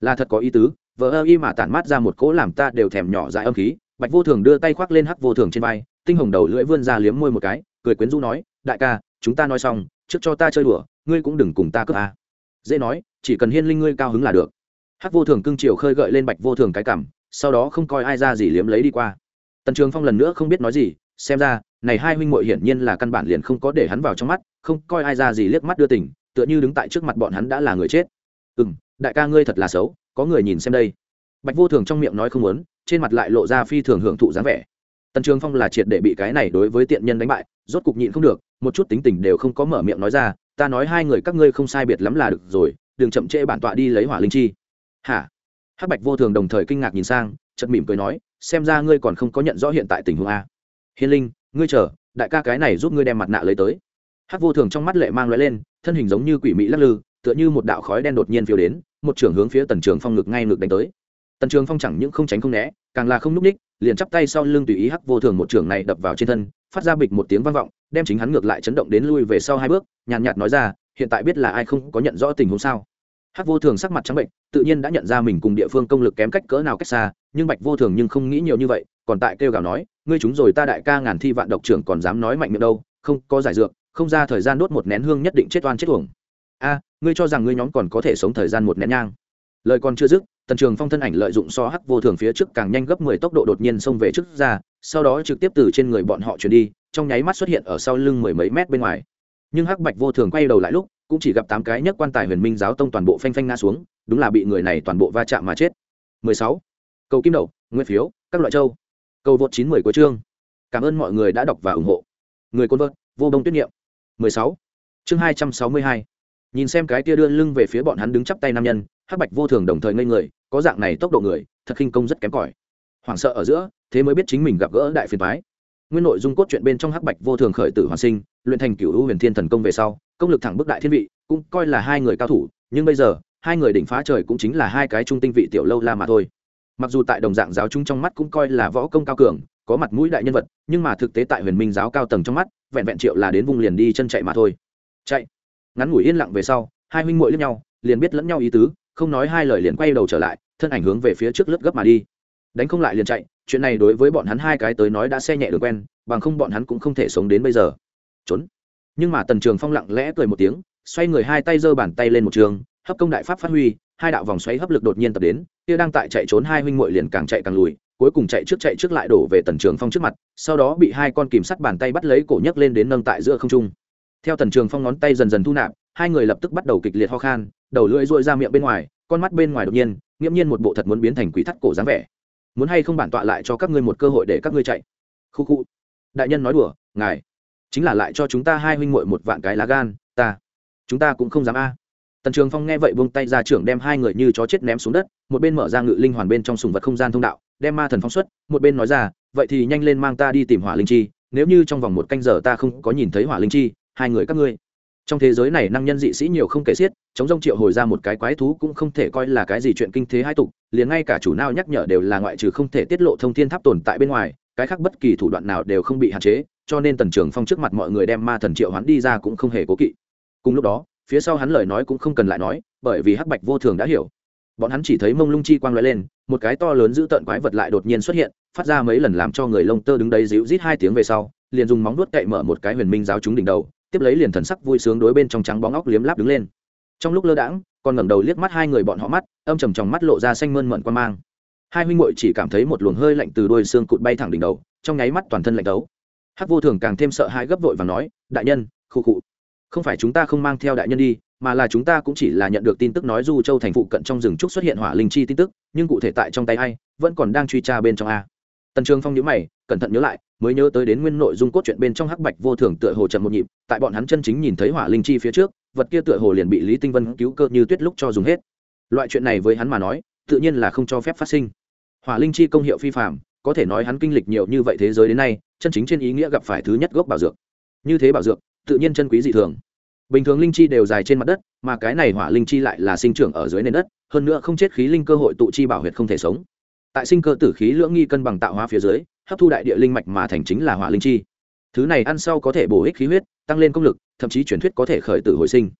Là thật có ý tứ vợ ơ y mà tản mát ra một cỗ làm ta đều thèm nhỏ dại âm khí. Bạch vô thường đưa tay khoác lên hắc vô thường trên vai, tinh hồng đầu lưỡi vươn ra liếm môi một cái, cười quyến rũ nói, đại ca, chúng ta nói xong, trước cho ta chơi đùa, ngươi cũng đừng cùng ta cướp à. dễ nói, chỉ cần hiên linh ngươi cao hứng là được. Hắc vô thường cưng chiều khơi gợi lên bạch vô thường cái cảm, sau đó không coi ai ra gì liếm lấy đi qua. Tần trường phong lần nữa không biết nói gì xem ra, này hai huynh muội hiển nhiên là căn bản liền không có để hắn vào trong mắt, không coi ai ra gì liếc mắt đưa tình, tựa như đứng tại trước mặt bọn hắn đã là người chết. Ừ m đại ca ngươi thật là xấu, có người nhìn xem đây. Bạch vô thường trong miệng nói không muốn, trên mặt lại lộ ra phi thường hưởng thụ dáng vẻ. Tần trường phong là triệt để bị cái này đối với tiện nhân đánh bại, rốt cục nhịn không được, một chút tính tình đều không có mở miệng nói ra, ta nói hai người các ngươi không sai biệt lắm là được rồi, đừng chậm trễ bản tọa đi lấy hỏa linh chi. Hả? Hắc bạch vô thường đồng thời kinh ngạc nhìn sang chật mỉm cười nói, xem ra ngươi còn không có nhận rõ hiện tại tình huống a hiên linh, ngươi chờ, đại ca cái này giúp ngươi đem mặt nạ lấy tới. Hắc vô thường trong mắt lệ mang loại lên, thân hình giống như quỷ mỹ lắc lư, tựa như một đạo khói đen đột nhiên phiêu đến, một trưởng hướng phía tần trường phong ngực ngay ngực đánh tới. Tần trường phong chẳng những không tránh không né, càng là không núp ních, liền chắp tay sau lưng tùy ý hắc vô thường một trưởng này đập vào trên thân, phát ra bịch một tiếng vang vọng, đem chính hắn ngược lại chấn động đến lui về sau hai bước, nhàn nhạt nói ra, hiện tại biết là ai không có nhận rõ tình huống sao? Hắc vô thường sắc mặt trắng bệnh tự nhiên đã nhận ra mình cùng địa phương công lực kém cách cỡ nào cách xa, nhưng bạch vô thường nhưng không nghĩ nhiều như vậy, còn tại kêu gào nói, ngươi chúng rồi ta đại ca ngàn thi vạn độc trưởng còn dám nói mạnh miệng đâu, không, có giải dược, không ra thời gian đốt một nén hương nhất định chết oan chết uổng. A, ngươi cho rằng ngươi nhóm còn có thể sống thời gian một nén nhang? Lời còn chưa dứt, tần trường phong thân ảnh lợi dụng so hắc vô thường phía trước càng nhanh gấp mười tốc độ đột nhiên xông về trước ra, sau đó trực tiếp từ trên người bọn họ chuyển đi, trong nháy mắt xuất hiện ở sau lưng mười mấy mét bên ngoài. Nhưng hắc bạch vô thường quay đầu lại lúc cũng chỉ gặp tám cái nhất quan tài huyền minh giáo tông toàn bộ phanh phanh ngã xuống, đúng là bị người này toàn bộ va chạm mà chết. 16. cầu kim đậu nguyên phiếu, các loại châu. Cầu vượt 90 của chương. Cảm ơn mọi người đã đọc và ủng hộ. Người côn vợt, vô đông tuyết nghiệm 16. chương 262. nhìn xem cái kia đưa lưng về phía bọn hắn đứng chắp tay nam nhân, hắc bạch vô thường đồng thời ngây người, có dạng này tốc độ người, thật khinh công rất kém cỏi. Hoảng sợ ở giữa, thế mới biết chính mình gặp gỡ đại phiền toái. Nguyên nội dung cốt truyện bên trong hắc bạch vô thường khởi tử hoàn sinh, luyện thành cửu huyền thiên thần công về sau công lực thẳng bức đại thiên vị, cũng coi là hai người cao thủ, nhưng bây giờ, hai người đỉnh phá trời cũng chính là hai cái trung tinh vị tiểu lâu la mà thôi. Mặc dù tại đồng dạng giáo trung trong mắt cũng coi là võ công cao cường, có mặt mũi đại nhân vật, nhưng mà thực tế tại huyền minh giáo cao tầng trong mắt, vẹn vẹn triệu là đến vùng liền đi chân chạy mà thôi. Chạy. Ngắn ngủi yên lặng về sau, hai huynh muội lẫn nhau, liền biết lẫn nhau ý tứ, không nói hai lời liền quay đầu trở lại, thân ảnh hướng về phía trước lướt gấp mà đi. Đánh không lại liền chạy, chuyện này đối với bọn hắn hai cái tới nói đã xe nhẹ được quen, bằng không bọn hắn cũng không thể sống đến bây giờ. Trốn nhưng mà tần trường phong lặng lẽ cười một tiếng, xoay người hai tay giơ bàn tay lên một trường, hấp công đại pháp phát huy, hai đạo vòng xoáy hấp lực đột nhiên tập đến, kia đang tại chạy trốn hai huynh muội liền càng chạy càng lùi, cuối cùng chạy trước chạy trước lại đổ về tần trường phong trước mặt, sau đó bị hai con kìm sắt bàn tay bắt lấy cổ nhấc lên đến nâng tại giữa không trung. Theo tần trường phong ngón tay dần dần thu nạp, hai người lập tức bắt đầu kịch liệt ho khan, đầu lưỡi rôi ra miệng bên ngoài, con mắt bên ngoài đột nhiên, nghiễm nhiên một bộ thật muốn biến thành quỷ thắt cổ dáng vẻ. Muốn hay không bản tọa lại cho các ngươi một cơ hội để các ngươi chạy? Khu khu. Đại nhân nói đùa, ngài chính là lại cho chúng ta hai huynh muội một vạn cái lá gan, ta, chúng ta cũng không dám a. Tần trường phong nghe vậy buông tay ra trưởng đem hai người như chó chết ném xuống đất, một bên mở ra ngự linh hoàn bên trong sùng vật không gian thông đạo, đem ma thần phóng xuất, một bên nói ra, vậy thì nhanh lên mang ta đi tìm hỏa linh chi, nếu như trong vòng một canh giờ ta không có nhìn thấy hỏa linh chi, hai người các ngươi. Trong thế giới này năng nhân dị sĩ nhiều không kể xiết, chống rông triệu hồi ra một cái quái thú cũng không thể coi là cái gì chuyện kinh thế hai tục, liền ngay cả chủ nao nhắc nhở đều là ngoại trừ không thể tiết lộ thông thiên tháp tồn tại bên ngoài cái khác bất kỳ thủ đoạn nào đều không bị hạn chế, cho nên tần trường phong trước mặt mọi người đem ma thần triệu hoán đi ra cũng không hề cố kỵ. Cùng lúc đó, phía sau hắn lời nói cũng không cần lại nói, bởi vì hắc bạch vô thường đã hiểu. Bọn hắn chỉ thấy mông lung chi quang l lên, một cái to lớn giữ tợn quái vật lại đột nhiên xuất hiện, phát ra mấy lần làm cho người lông tơ đứng đấy dịu rít hai tiếng về sau, liền dùng móng vuốt cậy mở một cái huyền minh giáo chúng đỉnh đầu, tiếp lấy liền thần sắc vui sướng đối bên trong trắng bóng óc liếm láp đứng lên. Trong lúc lơ đãng, còn ngẩng đầu liếc mắt hai người bọn họ mắt, âm trầm trong mắt lộ ra xanh mơn mận quan mang hai huynh muội chỉ cảm thấy một luồng hơi lạnh từ đôi xương cụt bay thẳng đỉnh đầu, trong nháy mắt toàn thân lạnh đấu hắc vô thường càng thêm sợ hãi gấp vội và nói, đại nhân, khu cụ không phải chúng ta không mang theo đại nhân đi, mà là chúng ta cũng chỉ là nhận được tin tức nói du châu thành phụ cận trong rừng trúc xuất hiện hỏa linh chi tin tức, nhưng cụ thể tại trong tay ai, vẫn còn đang truy tra bên trong a. Tần trường phong nhớ mày, cẩn thận nhớ lại, mới nhớ tới đến nguyên nội dung cốt truyện bên trong hắc bạch vô thường tựa hồ trần một nhịp, tại bọn hắn chân chính nhìn thấy hỏa linh chi phía trước, vật kia tựa hồ liền bị lý tinh vân cứu cơ như tuyết lúc cho dùng hết. Loại chuyện này với hắn mà nói, tự nhiên là không cho phép phát sinh hỏa linh chi công hiệu phi phạm có thể nói hắn kinh lịch nhiều như vậy thế giới đến nay, chân chính trên ý nghĩa gặp phải thứ nhất gốc bảo dược. Như thế bảo dược, tự nhiên chân quý dị thường. Bình thường linh chi đều dài trên mặt đất, mà cái này hỏa linh chi lại là sinh trưởng ở dưới nền đất, hơn nữa không chết khí linh cơ hội tụ chi bảo huyệt không thể sống. Tại sinh cơ tử khí lưỡng nghi cân bằng tạo hóa phía dưới, hấp thu đại địa linh mạch mà thành chính là hỏa linh chi. Thứ này ăn sau có thể bổ ích khí huyết, tăng lên công lực, thậm chí truyền thuyết có thể khởi tử hồi sinh.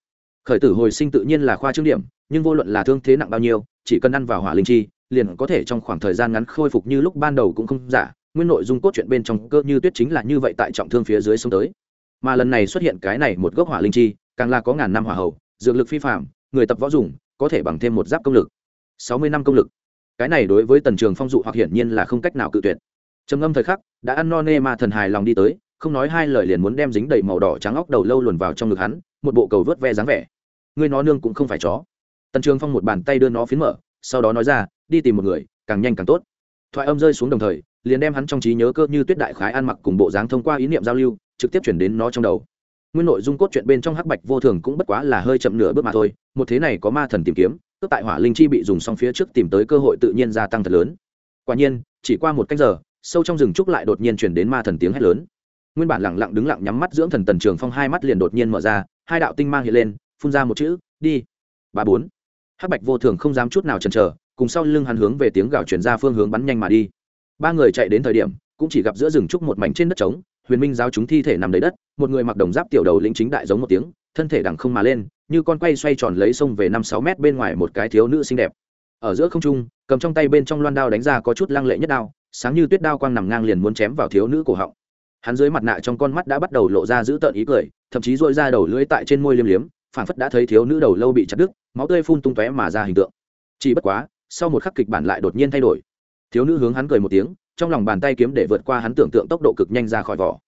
Khởi tử hồi sinh tự nhiên là khoa trương điểm, nhưng vô luận là thương thế nặng bao nhiêu, chỉ cần ăn vào hỏa linh chi liền có thể trong khoảng thời gian ngắn khôi phục như lúc ban đầu cũng không giả, nguyên nội dung cốt truyện bên trong cơ như tuyết chính là như vậy tại trọng thương phía dưới sông tới. Mà lần này xuất hiện cái này một gốc hỏa linh chi, càng là có ngàn năm hỏa hậu dược lực phi phạm người tập võ dùng, có thể bằng thêm một giáp công lực. Sáu mươi năm công lực. Cái này đối với tần trường phong dụ hoặc hiển nhiên là không cách nào cự tuyệt. Trầm ngâm thời khắc, đã ăn no nê mà thần hài lòng đi tới, không nói hai lời liền muốn đem dính đầy màu đỏ trắng óc đầu lâu luồn vào trong ngực hắn, một bộ cầu vớt ve dáng vẻ. Người nó nương cũng không phải chó. Tần trường phong một bàn tay đưa nó phiến mở sau đó nói ra, đi tìm một người, càng nhanh càng tốt. Thoại âm rơi xuống đồng thời, liền đem hắn trong trí nhớ cơ như tuyết đại khái ăn mặc cùng bộ dáng thông qua ý niệm giao lưu, trực tiếp chuyển đến nó trong đầu. Nguyên nội dung cốt truyện bên trong hắc bạch vô thường cũng bất quá là hơi chậm nửa bước mà thôi, một thế này có ma thần tìm kiếm tức tại hỏa linh chi bị dùng xong phía trước tìm tới cơ hội tự nhiên gia tăng thật lớn. Quả nhiên, chỉ qua một canh giờ, sâu trong rừng trúc lại đột nhiên chuyển đến ma thần tiếng hét lớn. Nguyên bản lẳng lặng đứng lặng nhắm mắt dưỡng thần tần trường phong hai mắt liền đột nhiên mở ra, hai đạo tinh mang hiện lên, phun ra một chữ, đi. Ba bốn hắc bạch vô thường không dám chút nào chần chờ, cùng sau lưng hắn hướng về tiếng gào chuyển ra phương hướng bắn nhanh mà đi. Ba người chạy đến thời điểm, cũng chỉ gặp giữa rừng trúc một mảnh trên đất trống, huyền minh giáo chúng thi thể nằm đầy đất, một người mặc đồng giáp tiểu đầu lĩnh chính đại giống một tiếng, thân thể đằng không mà lên, như con quay xoay tròn lấy sông về năm sáu mét bên ngoài một cái thiếu nữ xinh đẹp. Ở giữa không trung, cầm trong tay bên trong loan đao đánh ra có chút lăng lệ nhất đao, sáng như tuyết đao quang nằm ngang liền muốn chém vào thiếu nữ cổ họng. Hắn dưới mặt nạ trong con mắt đã bắt đầu lộ ra giữ tợn ý cười, thậm chí dội ra đầu lưỡi tại trên môi liêm liếm phản phất đã thấy thiếu nữ đầu lâu bị chặt đứt, máu tươi phun tung tóe mà ra hình tượng. Chỉ bất quá, sau một khắc kịch bản lại đột nhiên thay đổi. Thiếu nữ hướng hắn cười một tiếng, trong lòng bàn tay kiếm để vượt qua hắn tưởng tượng tốc độ cực nhanh ra khỏi vỏ.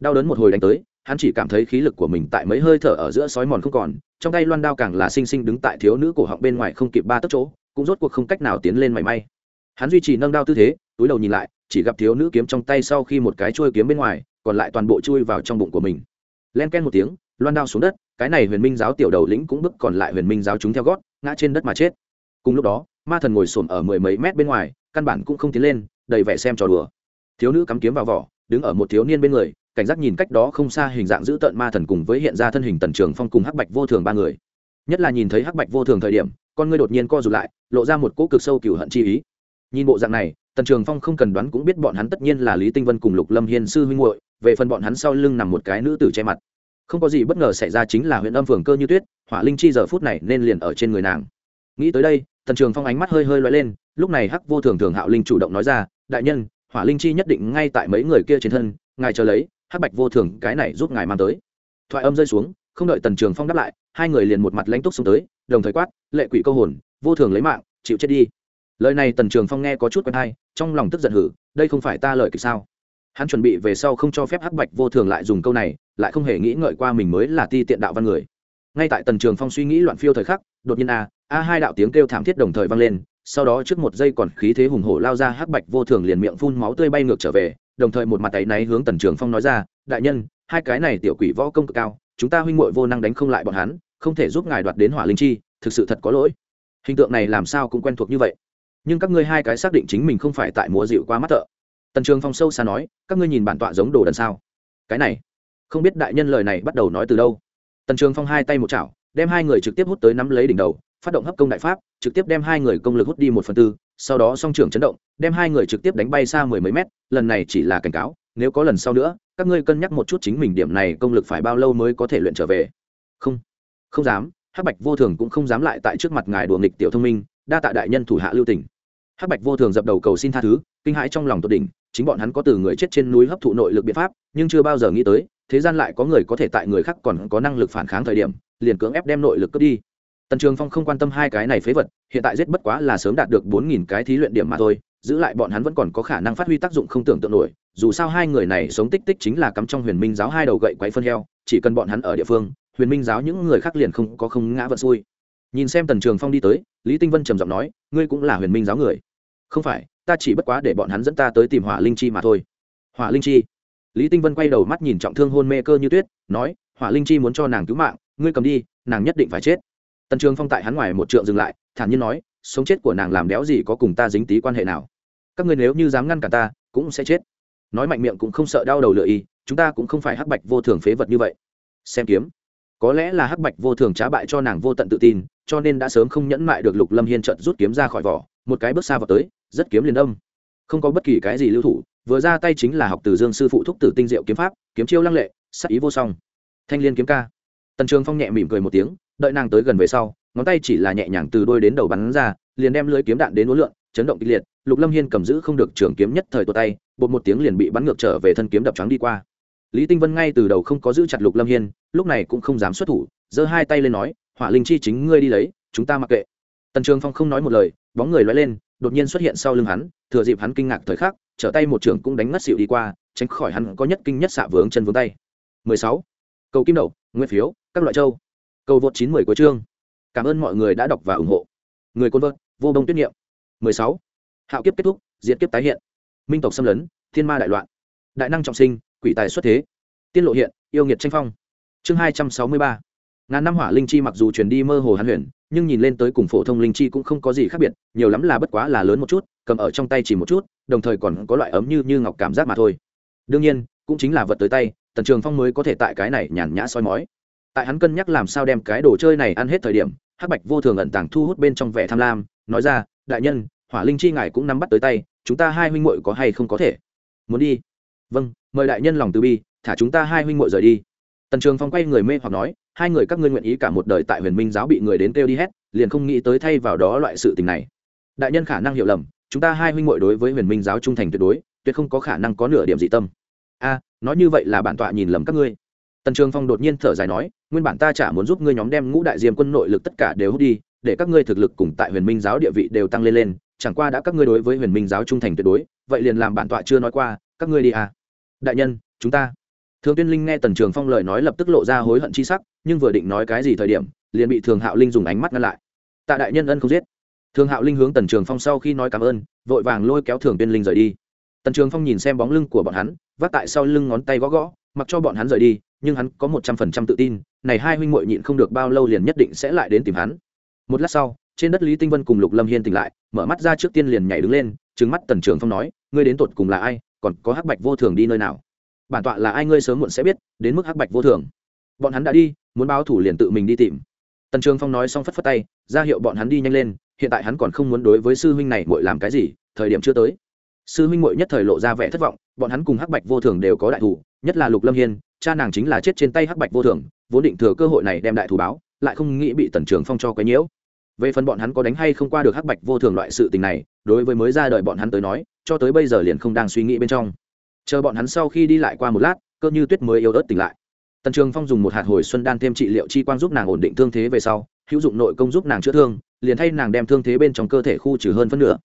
Đau đớn một hồi đánh tới, hắn chỉ cảm thấy khí lực của mình tại mấy hơi thở ở giữa sói mòn không còn, trong tay loan đao càng là xinh xinh đứng tại thiếu nữ cổ họng bên ngoài không kịp ba tấc chỗ, cũng rốt cuộc không cách nào tiến lên mảy may. Hắn duy trì nâng đao tư thế, túi đầu nhìn lại, chỉ gặp thiếu nữ kiếm trong tay sau khi một cái chui kiếm bên ngoài, còn lại toàn bộ chui vào trong bụng của mình. Len ken một tiếng, loan đao xuống đất cái này huyền minh giáo tiểu đầu lĩnh cũng bước còn lại huyền minh giáo chúng theo gót, ngã trên đất mà chết. Cùng lúc đó, ma thần ngồi xổm ở mười mấy mét bên ngoài, căn bản cũng không tiến lên, đầy vẻ xem trò đùa. Thiếu nữ cắm kiếm vào vỏ, đứng ở một thiếu niên bên người, cảnh giác nhìn cách đó không xa hình dạng giữ tợn ma thần cùng với hiện ra thân hình tần trường phong cùng hắc bạch vô thường ba người. Nhất là nhìn thấy hắc bạch vô thường thời điểm, con ngươi đột nhiên co rụt lại, lộ ra một cỗ cực sâu cửu hận chi ý. Nhìn bộ dạng này, tần trường phong không cần đoán cũng biết bọn hắn tất nhiên là lý tinh vân cùng lục lâm hiên sư huynh hội về phần bọn hắn sau lưng nằm một cái nữ tử che mặt không có gì bất ngờ xảy ra chính là huyện âm phường cơ như tuyết, hỏa linh chi giờ phút này nên liền ở trên người nàng. Nghĩ tới đây, tần trường phong ánh mắt hơi hơi loay lên, lúc này hắc vô thường thường hạo linh chủ động nói ra, đại nhân, hỏa linh chi nhất định ngay tại mấy người kia trên thân, ngài chờ lấy, hắc bạch vô thường, cái này giúp ngài mang tới. Thoại âm rơi xuống, không đợi tần trường phong đáp lại, hai người liền một mặt lãnh túc xuống tới, đồng thời quát, lệ quỷ câu hồn, vô thường lấy mạng, chịu chết đi. Lời này tần trường phong nghe có chút quen hay trong lòng tức giận hử, đây không phải ta lợi kịch sao? Hắn chuẩn bị về sau không cho phép hắc bạch vô thường lại dùng câu này lại không hề nghĩ ngợi qua mình mới là ti tiện đạo văn người. Ngay tại tần trường phong suy nghĩ loạn phiêu thời khắc, đột nhiên a a hai đạo tiếng kêu thảm thiết đồng thời vang lên, sau đó trước một giây còn khí thế hùng hổ lao ra hắc bạch vô thường liền miệng phun máu tươi bay ngược trở về, đồng thời một mặt tay náy hướng tần trường phong nói ra, đại nhân, hai cái này tiểu quỷ võ công cực cao, chúng ta huynh muội vô năng đánh không lại bọn hắn, không thể giúp ngài đoạt đến hỏa linh chi, thực sự thật có lỗi. Hình tượng này làm sao cũng quen thuộc như vậy. Nhưng các ngươi hai cái xác định chính mình không phải tại múa dịu qua mắt thợ. Tần trường phong sâu xa nói, các ngươi nhìn bản tọa giống đồ đần sao? Cái này không biết đại nhân lời này bắt đầu nói từ đâu. Tần trường phong hai tay một chảo, đem hai người trực tiếp hút tới nắm lấy đỉnh đầu, phát động hấp công đại pháp, trực tiếp đem hai người công lực hút đi một phần tư, sau đó song trưởng chấn động, đem hai người trực tiếp đánh bay xa mười mấy mét, lần này chỉ là cảnh cáo, nếu có lần sau nữa, các ngươi cân nhắc một chút chính mình điểm này công lực phải bao lâu mới có thể luyện trở về. Không không dám, hắc bạch vô thường cũng không dám lại tại trước mặt ngài đùa nghịch tiểu thông minh, đa tạ đại nhân thủ hạ lưu tỉnh hắc bạch vô thường dập đầu cầu xin tha thứ, kinh hãi trong lòng tột đỉnh, chính bọn hắn có từ người chết trên núi hấp thụ nội lực biện pháp, nhưng chưa bao giờ nghĩ tới thế gian lại có người có thể tại người khác còn có năng lực phản kháng thời điểm, liền cưỡng ép đem nội lực cướp đi. Tần trường phong không quan tâm hai cái này phế vật, hiện tại giết bất quá là sớm đạt được bốn nghìn cái thí luyện điểm mà thôi, giữ lại bọn hắn vẫn còn có khả năng phát huy tác dụng không tưởng tượng nổi, dù sao hai người này sống tích tích chính là cắm trong huyền minh giáo hai đầu gậy quấy phân heo, chỉ cần bọn hắn ở địa phương, huyền minh giáo những người khác liền không có không ngã vận xui. Nhìn xem tần trường phong đi tới, lý tinh vân trầm giọng nói, ngươi cũng là huyền minh giáo người? Không phải, ta chỉ bất quá để bọn hắn dẫn ta tới tìm hỏa linh chi mà thôi. Hỏa linh chi? Lý tinh vân quay đầu mắt nhìn trọng thương hôn mê cơ như tuyết, nói, hỏa linh chi muốn cho nàng cứu mạng, ngươi cầm đi, nàng nhất định phải chết. Tần trường phong tại hắn ngoài một trượng dừng lại, thản nhiên nói, sống chết của nàng làm đéo gì có cùng ta dính tí quan hệ nào? Các ngươi nếu như dám ngăn cả ta, cũng sẽ chết. Nói mạnh miệng cũng không sợ đau đầu lựa y chúng ta cũng không phải hắc bạch vô thường phế vật như vậy. Xem kiếm. Có lẽ là hắc bạch vô thường trá bại cho nàng vô tận tự tin, cho nên đã sớm không nhẫn mại được lục lâm hiên trận rút kiếm ra khỏi vỏ, một cái bước xa vào tới, rất kiếm liền âm không có bất kỳ cái gì lưu thủ, vừa ra tay chính là học từ dương sư phụ thúc tử tinh diệu kiếm pháp, kiếm chiêu lăng lệ, sắc ý vô song. Thanh liên kiếm ca. Tần trường phong nhẹ mỉm cười một tiếng, đợi nàng tới gần về sau, ngón tay chỉ là nhẹ nhàng từ đôi đến đầu bắn ra, liền đem lưới kiếm đạn đến uốn lượn, chấn động kịch liệt, lục lâm hiên cầm giữ không được trường kiếm nhất thời tuột tay, bột một tiếng liền bị bắn ngược trở về thân kiếm đập trắng đi qua. Lý tinh vân ngay từ đầu không có giữ chặt lục lâm hiên, lúc này cũng không dám xuất thủ, giơ hai tay lên nói, hỏa linh chi chính ngươi đi lấy, chúng ta mặc kệ. Tần trường phong không nói một lời, bóng người loay lên đột nhiên xuất hiện sau lưng hắn, thừa dịp hắn kinh ngạc thời khắc, trở tay một trường cũng đánh ngất xịu đi qua, tránh khỏi hắn có nhất kinh nhất xạ vướng chân vướng tay. 16. cầu kim đậu nguyên phiếu, các loại châu. Cầu vượt chín mười của chương. Cảm ơn mọi người đã đọc và ủng hộ. Người côn vợt, vô đông tuyết nghiệm 16. hạo kiếp kết thúc, diệt kiếp tái hiện. Minh tộc xâm lấn, thiên ma đại loạn. Đại năng trọng sinh, quỷ tài xuất thế. Tiên lộ hiện, yêu nghiệt tranh phong. Chương hai trăm sáu mươi ba. Ngàn năm hỏa linh chi mặc dù truyền đi mơ hồ hắn huyền nhưng nhìn lên tới cùng phổ thông linh chi cũng không có gì khác biệt, nhiều lắm là bất quá là lớn một chút, cầm ở trong tay chỉ một chút, đồng thời còn có loại ấm như như ngọc cảm giác mà thôi. Đương nhiên, cũng chính là vật tới tay, tần trường phong mới có thể tại cái này nhàn nhã soi mói. Tại hắn cân nhắc làm sao đem cái đồ chơi này ăn hết thời điểm, hắc bạch vô thường ẩn tàng thu hút bên trong vẻ tham lam, nói ra, đại nhân, hỏa linh chi ngài cũng nắm bắt tới tay, chúng ta hai huynh muội có hay không có thể? Muốn đi. Vâng mời đại nhân lòng từ bi, thả chúng ta hai huynh muội rời đi. Tần trường phong quay người mê hoặc nói hai người các ngươi nguyện ý cả một đời tại huyền minh giáo bị người đến kêu đi hết, liền không nghĩ tới thay vào đó loại sự tình này. Đại nhân khả năng hiểu lầm, chúng ta hai huynh muội đối với huyền minh giáo trung thành tuyệt đối, tuyệt không có khả năng có nửa điểm dị tâm. A, nói như vậy là bản tọa nhìn lầm các ngươi. Tần trường phong đột nhiên thở dài nói, nguyên bản ta chả muốn giúp ngươi nhóm đem ngũ đại diêm quân nội lực tất cả đều hút đi, để các ngươi thực lực cùng tại huyền minh giáo địa vị đều tăng lên lên, chẳng qua đã các ngươi đối với huyền minh giáo trung thành tuyệt đối, vậy liền làm bản tọa chưa nói qua, các ngươi đi à. Đại nhân, chúng ta thường tuyên linh nghe tần trường phong lời nói lập tức lộ ra hối hận chi sắc, nhưng vừa định nói cái gì thời điểm, liền bị thường hạo linh dùng ánh mắt ngăn lại. Tạ đại nhân ân không giết. Thường hạo linh hướng tần trường phong sau khi nói cảm ơn, vội vàng lôi kéo thường tuyên linh rời đi. Tần trường phong nhìn xem bóng lưng của bọn hắn, vác tại sau lưng ngón tay gõ gõ, mặc cho bọn hắn rời đi, nhưng hắn có một trăm phần trăm tự tin, này hai huynh muội nhịn không được bao lâu liền nhất định sẽ lại đến tìm hắn. Một lát sau, trên đất lý tinh vân cùng lục lâm hiên tỉnh lại, mở mắt ra trước tiên liền nhảy đứng lên trứng mắt tần trường phong nói, ngươi đến tột cùng là ai, còn có hắc bạch vô thường đi nơi nào? Bản tọa là ai ngươi sớm muộn sẽ biết, đến mức hắc bạch vô thường. Bọn hắn đã đi, muốn báo thủ liền tự mình đi tìm. Tần trường phong nói xong phất phất tay, ra hiệu bọn hắn đi nhanh lên, hiện tại hắn còn không muốn đối với sư huynh này mội làm cái gì, thời điểm chưa tới. Sư huynh mội nhất thời lộ ra vẻ thất vọng, bọn hắn cùng hắc bạch vô thường đều có đại thủ, nhất là lục lâm hiên, cha nàng chính là chết trên tay hắc bạch vô thường, vốn định thừa cơ hội này đem đại thủ báo, lại không nghĩ bị tần trường phong cho quấy nhiễu. Về phần bọn hắn có đánh hay không qua được hắc bạch vô thường loại sự tình này, đối với mới ra đời bọn hắn tới nói, cho tới bây giờ liền không đang suy nghĩ bên trong chờ bọn hắn sau khi đi lại qua một lát, cơ như tuyết mới yếu ớt tỉnh lại. Tần trường phong dùng một hạt hồi xuân đan thêm trị liệu chi quang giúp nàng ổn định thương thế về sau, hữu dụng nội công giúp nàng chữa thương, liền thay nàng đem thương thế bên trong cơ thể khu trừ hơn phân nửa.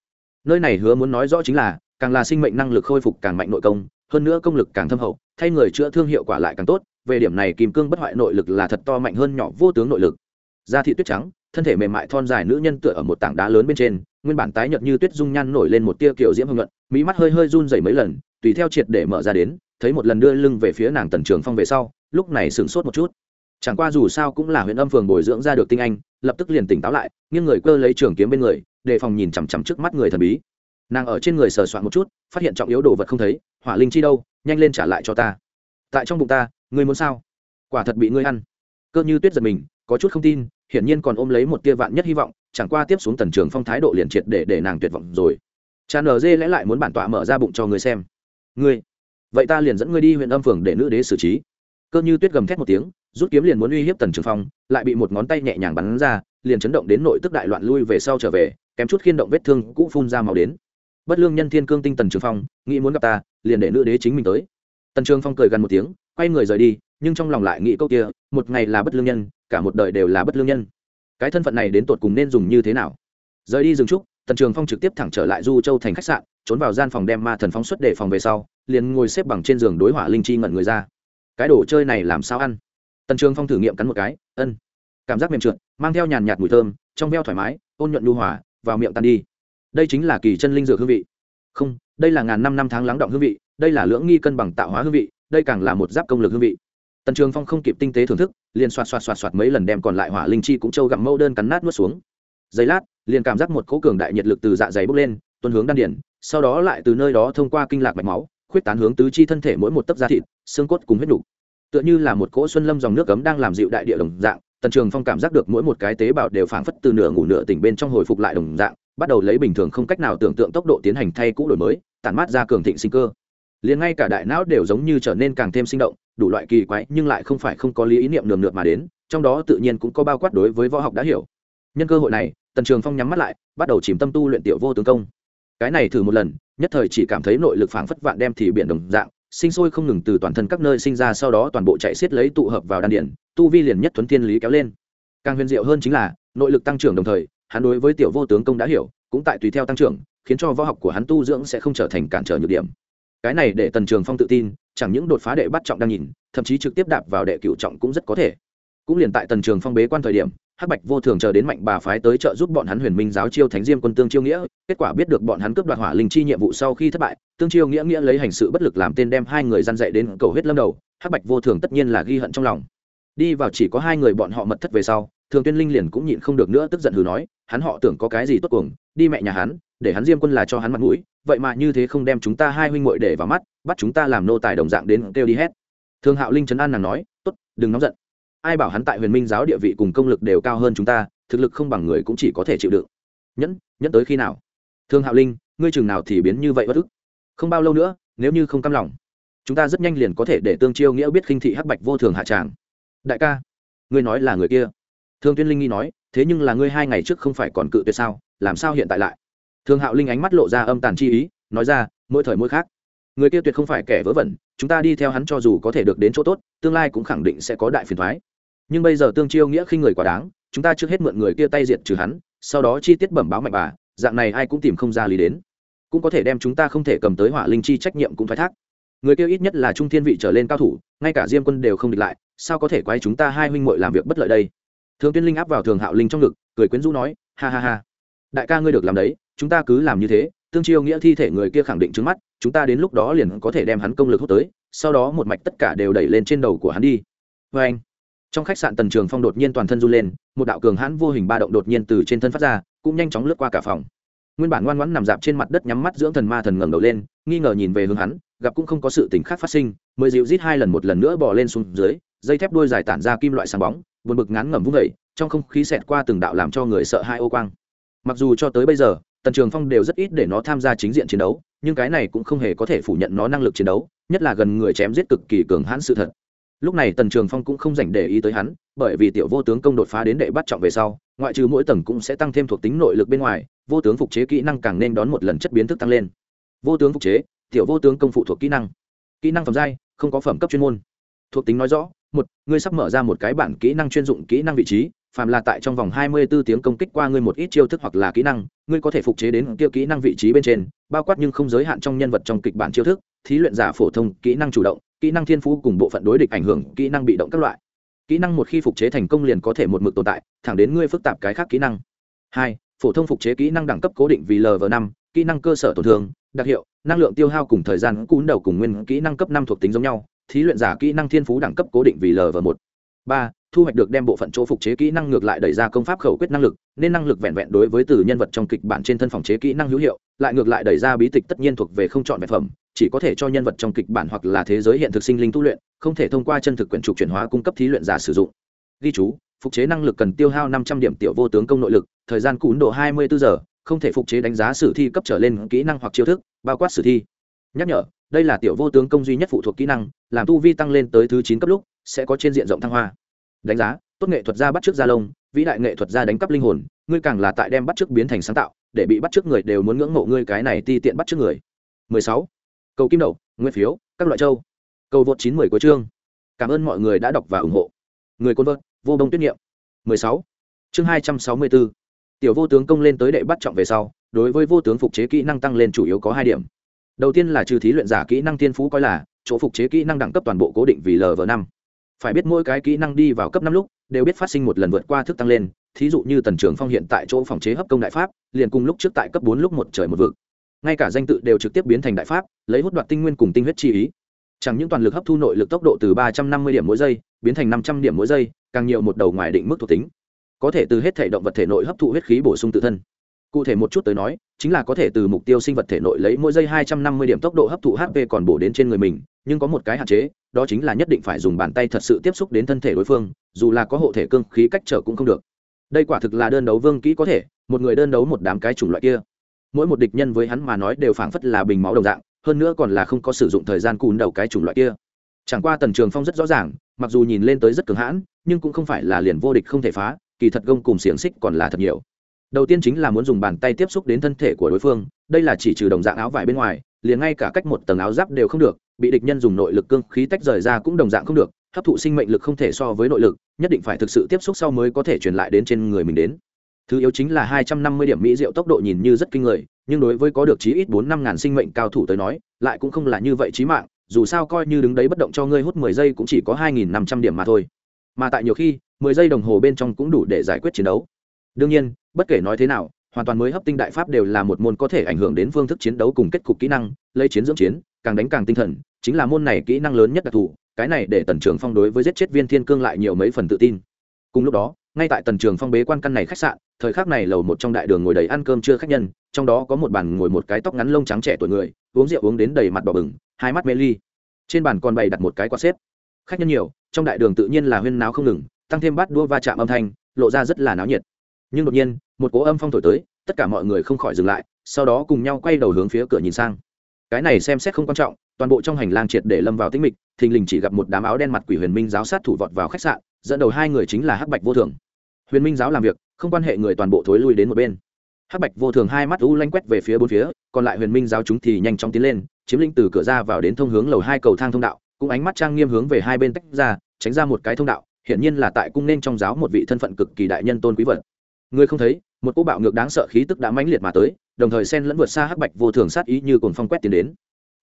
Nơi này hứa muốn nói rõ chính là, càng là sinh mệnh năng lực khôi phục càng mạnh nội công, hơn nữa công lực càng thâm hậu, thay người chữa thương hiệu quả lại càng tốt, về điểm này kim cương bất hoại nội lực là thật to mạnh hơn nhỏ vô tướng nội lực. Da thị tuyết trắng, thân thể mềm mại thon dài nữ nhân tựa ở một tảng đá lớn bên trên, nguyên bản tái nhợt như tuyết dung nhan nổi lên một tia kiểu diễm hưng luận mỹ mắt hơi hơi run rẩy mấy lần tùy theo triệt để mở ra đến, thấy một lần đưa lưng về phía nàng tần trường phong về sau, lúc này sửng sốt một chút. Chẳng qua dù sao cũng là huyện âm phường bồi dưỡng ra được tinh anh, lập tức liền tỉnh táo lại, nghiêng người cơ lấy trường kiếm bên người, đề phòng nhìn chằm chằm trước mắt người thần bí. Nàng ở trên người sờ soạn một chút, phát hiện trọng yếu đồ vật không thấy, hỏa linh chi đâu, nhanh lên trả lại cho ta. Tại trong bụng ta, ngươi muốn sao? Quả thật bị ngươi ăn. Cơ như tuyết giật mình, có chút không tin, hiển nhiên còn ôm lấy một tia vạn nhất hy vọng, chẳng qua tiếp xuống tần trường phong thái độ liền triệt để để nàng tuyệt vọng rồi. Tràn nờ dê lẽ lại muốn bản tọa mở ra bụng cho người xem ngươi. Vậy ta liền dẫn ngươi đi huyện âm phường để nữ đế xử trí. Cơ như tuyết gầm thét một tiếng, rút kiếm liền muốn uy hiếp tần trường phong, lại bị một ngón tay nhẹ nhàng bắn ra, liền chấn động đến nội tức đại loạn lui về sau trở về, kém chút khiên động vết thương cũ phun ra màu đến. Bất lương nhân thiên cương tinh tần trường phong, nghĩ muốn gặp ta, liền để nữ đế chính mình tới. Tần trường phong cười gần một tiếng, quay người rời đi, nhưng trong lòng lại nghĩ câu kia, một ngày là bất lương nhân, cả một đời đều là bất lương nhân. Cái thân phận này đến tột cùng nên dùng như thế nào? Rời đi dừng trúc tần trường phong trực tiếp thẳng trở lại du châu thành khách sạn, trốn vào gian phòng đem ma thần phóng xuất để phòng về sau, liền ngồi xếp bằng trên giường đối hỏa linh chi ngẩn người ra. Cái đồ chơi này làm sao ăn? Tần trường phong thử nghiệm cắn một cái, ân. Cảm giác mềm trượt, mang theo nhàn nhạt mùi thơm, trong veo thoải mái, ôn nhuận lưu hòa, vào miệng tan đi. Đây chính là kỳ chân linh dược hương vị. Không, đây là ngàn năm năm tháng lắng động hương vị, đây là lưỡng nghi cân bằng tạo hóa hương vị, đây càng là một giáp công lực hương vị. Tần trường phong không kịp tinh tế thưởng thức, liền xoạt xoạt xoạt xoạt mấy lần đem còn lại hỏa linh chi cũng trâu gặm mẫu đơn cắn nát nuốt xuống. Giây lát liền cảm giác một cỗ cường đại nhiệt lực từ dạ dày bốc lên tuân hướng đan điển sau đó lại từ nơi đó thông qua kinh lạc mạch máu, khuyết tán hướng tứ chi thân thể mỗi một tấc da thịt, xương cốt cùng huyết đủ. tựa như là một cỗ xuân lâm dòng nước cấm đang làm dịu đại địa đồng dạng, tần trường phong cảm giác được mỗi một cái tế bào đều phảng phất từ nửa ngủ nửa tỉnh bên trong hồi phục lại đồng dạng, bắt đầu lấy bình thường không cách nào tưởng tượng tốc độ tiến hành thay cũ đổi mới, tản mát ra cường thịnh sinh cơ liền ngay cả đại não đều giống như trở nên càng thêm sinh động, đủ loại kỳ quái nhưng lại không phải không có lý ý niệm nườm nượp mà đến, trong đó tự nhiên cũng có bao quát đối với võ học đã hiểu nhân cơ hội này tần trường phong nhắm mắt lại, bắt đầu chìm tâm tu luyện tiểu vô tướng công. Cái này thử một lần, nhất thời chỉ cảm thấy nội lực phảng phất vạn đem thì biển đồng dạng, sinh sôi không ngừng từ toàn thân các nơi sinh ra, sau đó toàn bộ chạy xiết lấy tụ hợp vào đan điển tu vi liền nhất thuấn thiên lý kéo lên. Càng huyền diệu hơn chính là, nội lực tăng trưởng đồng thời, hắn đối với tiểu vô tướng công đã hiểu, cũng tại tùy theo tăng trưởng, khiến cho võ học của hắn tu dưỡng sẽ không trở thành cản trở nhược điểm. Cái này để tần trường phong tự tin, chẳng những đột phá đệ bắt trọng đang nhìn, thậm chí trực tiếp đạp vào đệ cựu trọng cũng rất có thể. Cũng liền tại tần trường phong bế quan thời điểm hắc bạch vô thường chờ đến mạnh bà phái tới trợ giúp bọn hắn huyền minh giáo chiêu thánh diêm quân tương chiêu nghĩa, kết quả biết được bọn hắn cướp đoạt hỏa linh chi nhiệm vụ sau khi thất bại, tương chiêu nghĩa nghĩa lấy hành sự bất lực làm tên đem hai người gian dạy đến cầu huyết lâm đầu, hắc bạch vô thường tất nhiên là ghi hận trong lòng. Đi vào chỉ có hai người bọn họ mật thất về sau, thường tuyên linh liền cũng nhịn không được nữa tức giận hừ nói, hắn họ tưởng có cái gì tốt cuồng, đi mẹ nhà hắn, để hắn diêm quân là cho hắn mặt mũi, vậy mà như thế không đem chúng ta hai huynh muội để vào mắt, bắt chúng ta làm nô tài đồng dạng đến kêu đi hết. Thường hạo linh trấn an nàng nói, tốt, đừng nóng giận ai bảo hắn tại huyền minh giáo địa vị cùng công lực đều cao hơn chúng ta, thực lực không bằng người cũng chỉ có thể chịu đựng. Nhẫn nhẫn tới khi nào? Thương hạo linh, ngươi chừng nào thì biến như vậy bất ức? Không bao lâu nữa, nếu như không căm lòng, chúng ta rất nhanh liền có thể để tương chiêu nghĩa biết khinh thị hắc bạch vô thường hạ tràng. Đại ca, ngươi nói là người kia. Thương tuyên linh nghi nói, thế nhưng là ngươi hai ngày trước không phải còn cự tuyệt sao? Làm sao hiện tại lại? Thương hạo linh ánh mắt lộ ra âm tàn chi ý, nói ra, mỗi thời mỗi khác. Người kia tuyệt không phải kẻ vớ vẩn, chúng ta đi theo hắn cho dù có thể được đến chỗ tốt, tương lai cũng khẳng định sẽ có đại phiền thoái nhưng bây giờ tương chiêu nghĩa khi người quá đáng, chúng ta trước hết mượn người kia tay diệt trừ hắn, sau đó chi tiết bẩm báo mạnh bà, dạng này ai cũng tìm không ra lý đến. Cũng có thể đem chúng ta không thể cầm tới hỏa linh chi trách nhiệm cũng thoái thác. Người kia ít nhất là trung thiên vị trở lên cao thủ, ngay cả diêm quân đều không địch lại, sao có thể quay chúng ta hai huynh muội làm việc bất lợi đây? Thường tuyên linh áp vào thường hạo linh trong ngực, cười quyến rũ nói, ha ha ha. Đại ca ngươi được làm đấy, chúng ta cứ làm như thế, tương chiêu nghĩa thi thể người kia khẳng định trước mắt, chúng ta đến lúc đó liền có thể đem hắn công lực hút tới, sau đó một mạch tất cả đều đẩy lên trên đầu của hắn đi. Vê anh trong khách sạn tần trường phong đột nhiên toàn thân run lên, một đạo cường hãn vô hình ba động đột nhiên từ trên thân phát ra, cũng nhanh chóng lướt qua cả phòng. Nguyên bản ngoan ngoãn nằm dạp trên mặt đất nhắm mắt dưỡng thần ma thần ngẩng đầu lên, nghi ngờ nhìn về hướng hắn, gặp cũng không có sự tình khác phát sinh, mới dịu rít hai lần một lần nữa bỏ lên xuống dưới, dây thép đuôi dài tản ra kim loại sáng bóng, buồn bực ngắn ngẩm vung vẩy trong không khí xẹt qua từng đạo làm cho người sợ hai ô quang. Mặc dù cho tới bây giờ, tần trường phong đều rất ít để nó tham gia chính diện chiến đấu, nhưng cái này cũng không hề có thể phủ nhận nó năng lực chiến đấu, nhất là gần người chém giết cực kỳ cường hãn sự thật lúc này tần trường phong cũng không dành để ý tới hắn bởi vì tiểu vô tướng công đột phá đến đệ bắt trọng về sau ngoại trừ mỗi tầng cũng sẽ tăng thêm thuộc tính nội lực bên ngoài vô tướng phục chế kỹ năng càng nên đón một lần chất biến thức tăng lên. Vô tướng phục chế tiểu vô tướng công phụ thuộc kỹ năng. Kỹ năng phẩm giai không có phẩm cấp chuyên môn. Thuộc tính nói rõ một ngươi sắp mở ra một cái bản kỹ năng chuyên dụng kỹ năng vị trí phàm là tại trong vòng 24 tiếng công kích qua ngươi một ít chiêu thức hoặc là kỹ năng, ngươi có thể phục chế đến kia kỹ năng vị trí bên trên, bao quát nhưng không giới hạn trong nhân vật trong kịch bản chiêu thức, thí luyện giả phổ thông, kỹ năng chủ động, kỹ năng thiên phú cùng bộ phận đối địch ảnh hưởng, kỹ năng bị động các loại. Kỹ năng một khi phục chế thành công liền có thể một mực tồn tại, thẳng đến ngươi phức tạp cái khác kỹ năng. Hai, Phổ thông phục chế kỹ năng đẳng cấp cố định vì lv năm kỹ năng cơ sở tổn thương, đặc hiệu, năng lượng tiêu hao cùng thời gian cún đầu cùng nguyên kỹ năng cấp năm thuộc tính giống nhau, thí luyện giả kỹ năng thiên phú đẳng cấp cố định vì LV1. 3 thu hoạch được đem bộ phận chỗ phục chế kỹ năng ngược lại đẩy ra công pháp khẩu quyết năng lực nên năng lực vẹn vẹn đối với từ nhân vật trong kịch bản trên thân phòng chế kỹ năng hữu hiệu lại ngược lại đẩy ra bí tịch tất nhiên thuộc về không chọn vẹn phẩm chỉ có thể cho nhân vật trong kịch bản hoặc là thế giới hiện thực sinh linh tu luyện, không thể thông qua chân thực quyển trục chuyển hóa cung cấp thí luyện giả sử dụng. Ghi chú, phục chế năng lực cần tiêu hao năm trăm điểm tiểu vô tướng công nội lực, thời gian cún độ hai mươi bốn giờ, không thể phục chế đánh giá sử thi cấp trở lên kỹ năng hoặc chiêu thức, bao quát sử thi. Nhắc nhở, đây là tiểu vô tướng công duy nhất phụ thuộc kỹ năng, làm tu vi tăng lên tới thứ chín cấp lúc, sẽ có trên diện rộng thăng hoa. Đánh giá, tốt nghệ thuật gia bắt trước gia lông, vĩ đại nghệ thuật gia đánh cắp linh hồn, ngươi càng là tại đem bắt trước biến thành sáng tạo, để bị bắt trước người đều muốn ngưỡng mộ ngươi cái này ti tiện bắt trước người. 16 cầu kim đậu, nguyên phiếu, các loại châu. Cầu vượt chín mười của chương. Cảm ơn mọi người đã đọc và ủng hộ. Người côn vợt, vô đông tuyết nghiệm. 16. chương 264. tiểu vô tướng công lên tới đệ bắt trọng về sau, đối với vô tướng phục chế kỹ năng tăng lên chủ yếu có hai điểm. Đầu tiên là trừ thí luyện giả kỹ năng thiên phú coi là, chỗ phục chế kỹ năng đẳng cấp toàn bộ cố định vì lv năm. Phải biết mỗi cái kỹ năng đi vào cấp năm lúc, đều biết phát sinh một lần vượt qua thức tăng lên, thí dụ như tần trường phong hiện tại chỗ phòng chế hấp công đại pháp, liền cùng lúc trước tại cấp bốn lúc một trời một vực ngay cả danh tự đều trực tiếp biến thành đại pháp, lấy hút đoạt tinh nguyên cùng tinh huyết chi ý. Chẳng những toàn lực hấp thu nội lực tốc độ từ ba trăm năm mươi điểm mỗi giây, biến thành năm trăm điểm mỗi giây, càng nhiều một đầu ngoài định mức thuộc tính. Có thể từ hết thể động vật thể nội hấp thụ huyết khí bổ sung tự thân. Cụ thể một chút tới nói, chính là có thể từ mục tiêu sinh vật thể nội lấy mỗi giây hai trăm năm mươi điểm tốc độ hấp thụ hp còn bổ đến trên người mình, nhưng có một cái hạn chế, đó chính là nhất định phải dùng bàn tay thật sự tiếp xúc đến thân thể đối phương, dù là có hộ thể cương khí cách trở cũng không được. Đây quả thực là đơn đấu vương kỹ có thể, một người đơn đấu một đám cái chủng loại kia mỗi một địch nhân với hắn mà nói đều phảng phất là bình máu đồng dạng, hơn nữa còn là không có sử dụng thời gian cùn đầu cái chủng loại kia. Chẳng qua tần trường phong rất rõ ràng, mặc dù nhìn lên tới rất cường hãn, nhưng cũng không phải là liền vô địch không thể phá, kỳ thật gông cùng xiềng xích còn là thật nhiều. Đầu tiên chính là muốn dùng bàn tay tiếp xúc đến thân thể của đối phương, đây là chỉ trừ đồng dạng áo vải bên ngoài, liền ngay cả cách một tầng áo giáp đều không được, bị địch nhân dùng nội lực cương khí tách rời ra cũng đồng dạng không được, hấp thụ sinh mệnh lực không thể so với nội lực, nhất định phải thực sự tiếp xúc sau mới có thể truyền lại đến trên người mình đến thứ yếu chính là hai trăm năm mươi điểm mỹ diệu tốc độ nhìn như rất kinh người, nhưng đối với có được chí ít bốn năm ngàn sinh mệnh cao thủ tới nói, lại cũng không là như vậy chí mạng, dù sao coi như đứng đấy bất động cho ngươi hút mười giây cũng chỉ có hai nghìn năm trăm điểm mà thôi. Mà tại nhiều khi, mười giây đồng hồ bên trong cũng đủ để giải quyết chiến đấu. Đương nhiên, bất kể nói thế nào, hoàn toàn mới hấp tinh đại pháp đều là một môn có thể ảnh hưởng đến phương thức chiến đấu cùng kết cục kỹ năng, lấy chiến dưỡng chiến, càng đánh càng tinh thần, chính là môn này kỹ năng lớn nhất đặc thù, cái này để tần trường phong đối với giết chết viên thiên cương lại nhiều mấy phần tự tin. Cùng lúc đó ngay tại tần trường phong bế quan căn này khách sạn, thời khắc này lầu một trong đại đường ngồi đầy ăn cơm chưa khách nhân, trong đó có một bàn ngồi một cái tóc ngắn lông trắng trẻ tuổi người, uống rượu uống đến đầy mặt đỏ bừng, hai mắt mê ly. Trên bàn còn bày đặt một cái quạt xếp. Khách nhân nhiều, trong đại đường tự nhiên là huyên náo không ngừng, tăng thêm bát đua va chạm âm thanh, lộ ra rất là náo nhiệt. Nhưng đột nhiên, một cỗ âm phong thổi tới, tất cả mọi người không khỏi dừng lại, sau đó cùng nhau quay đầu hướng phía cửa nhìn sang. Cái này xem xét không quan trọng, toàn bộ trong hành lang triệt để lâm vào tĩnh mịch, thình lình chỉ gặp một đám áo đen mặt quỷ huyền minh giáo sát thủ vọt vào khách sạn dẫn đầu hai người chính là hắc bạch vô thường. Huyền minh giáo làm việc, không quan hệ người toàn bộ thối lui đến một bên. Hắc bạch vô thường hai mắt u lanh quét về phía bốn phía, còn lại huyền minh giáo chúng thì nhanh chóng tiến lên, chiếm lĩnh từ cửa ra vào đến thông hướng lầu hai cầu thang thông đạo, cũng ánh mắt trang nghiêm hướng về hai bên tách ra, tránh ra một cái thông đạo, hiển nhiên là tại cung nên trong giáo một vị thân phận cực kỳ đại nhân tôn quý vật. Người không thấy, một cô bạo ngược đáng sợ khí tức đã mãnh liệt mà tới, đồng thời sen lẫn vượt xa hắc bạch vô thường sát ý như cồn phong quét tiến đến.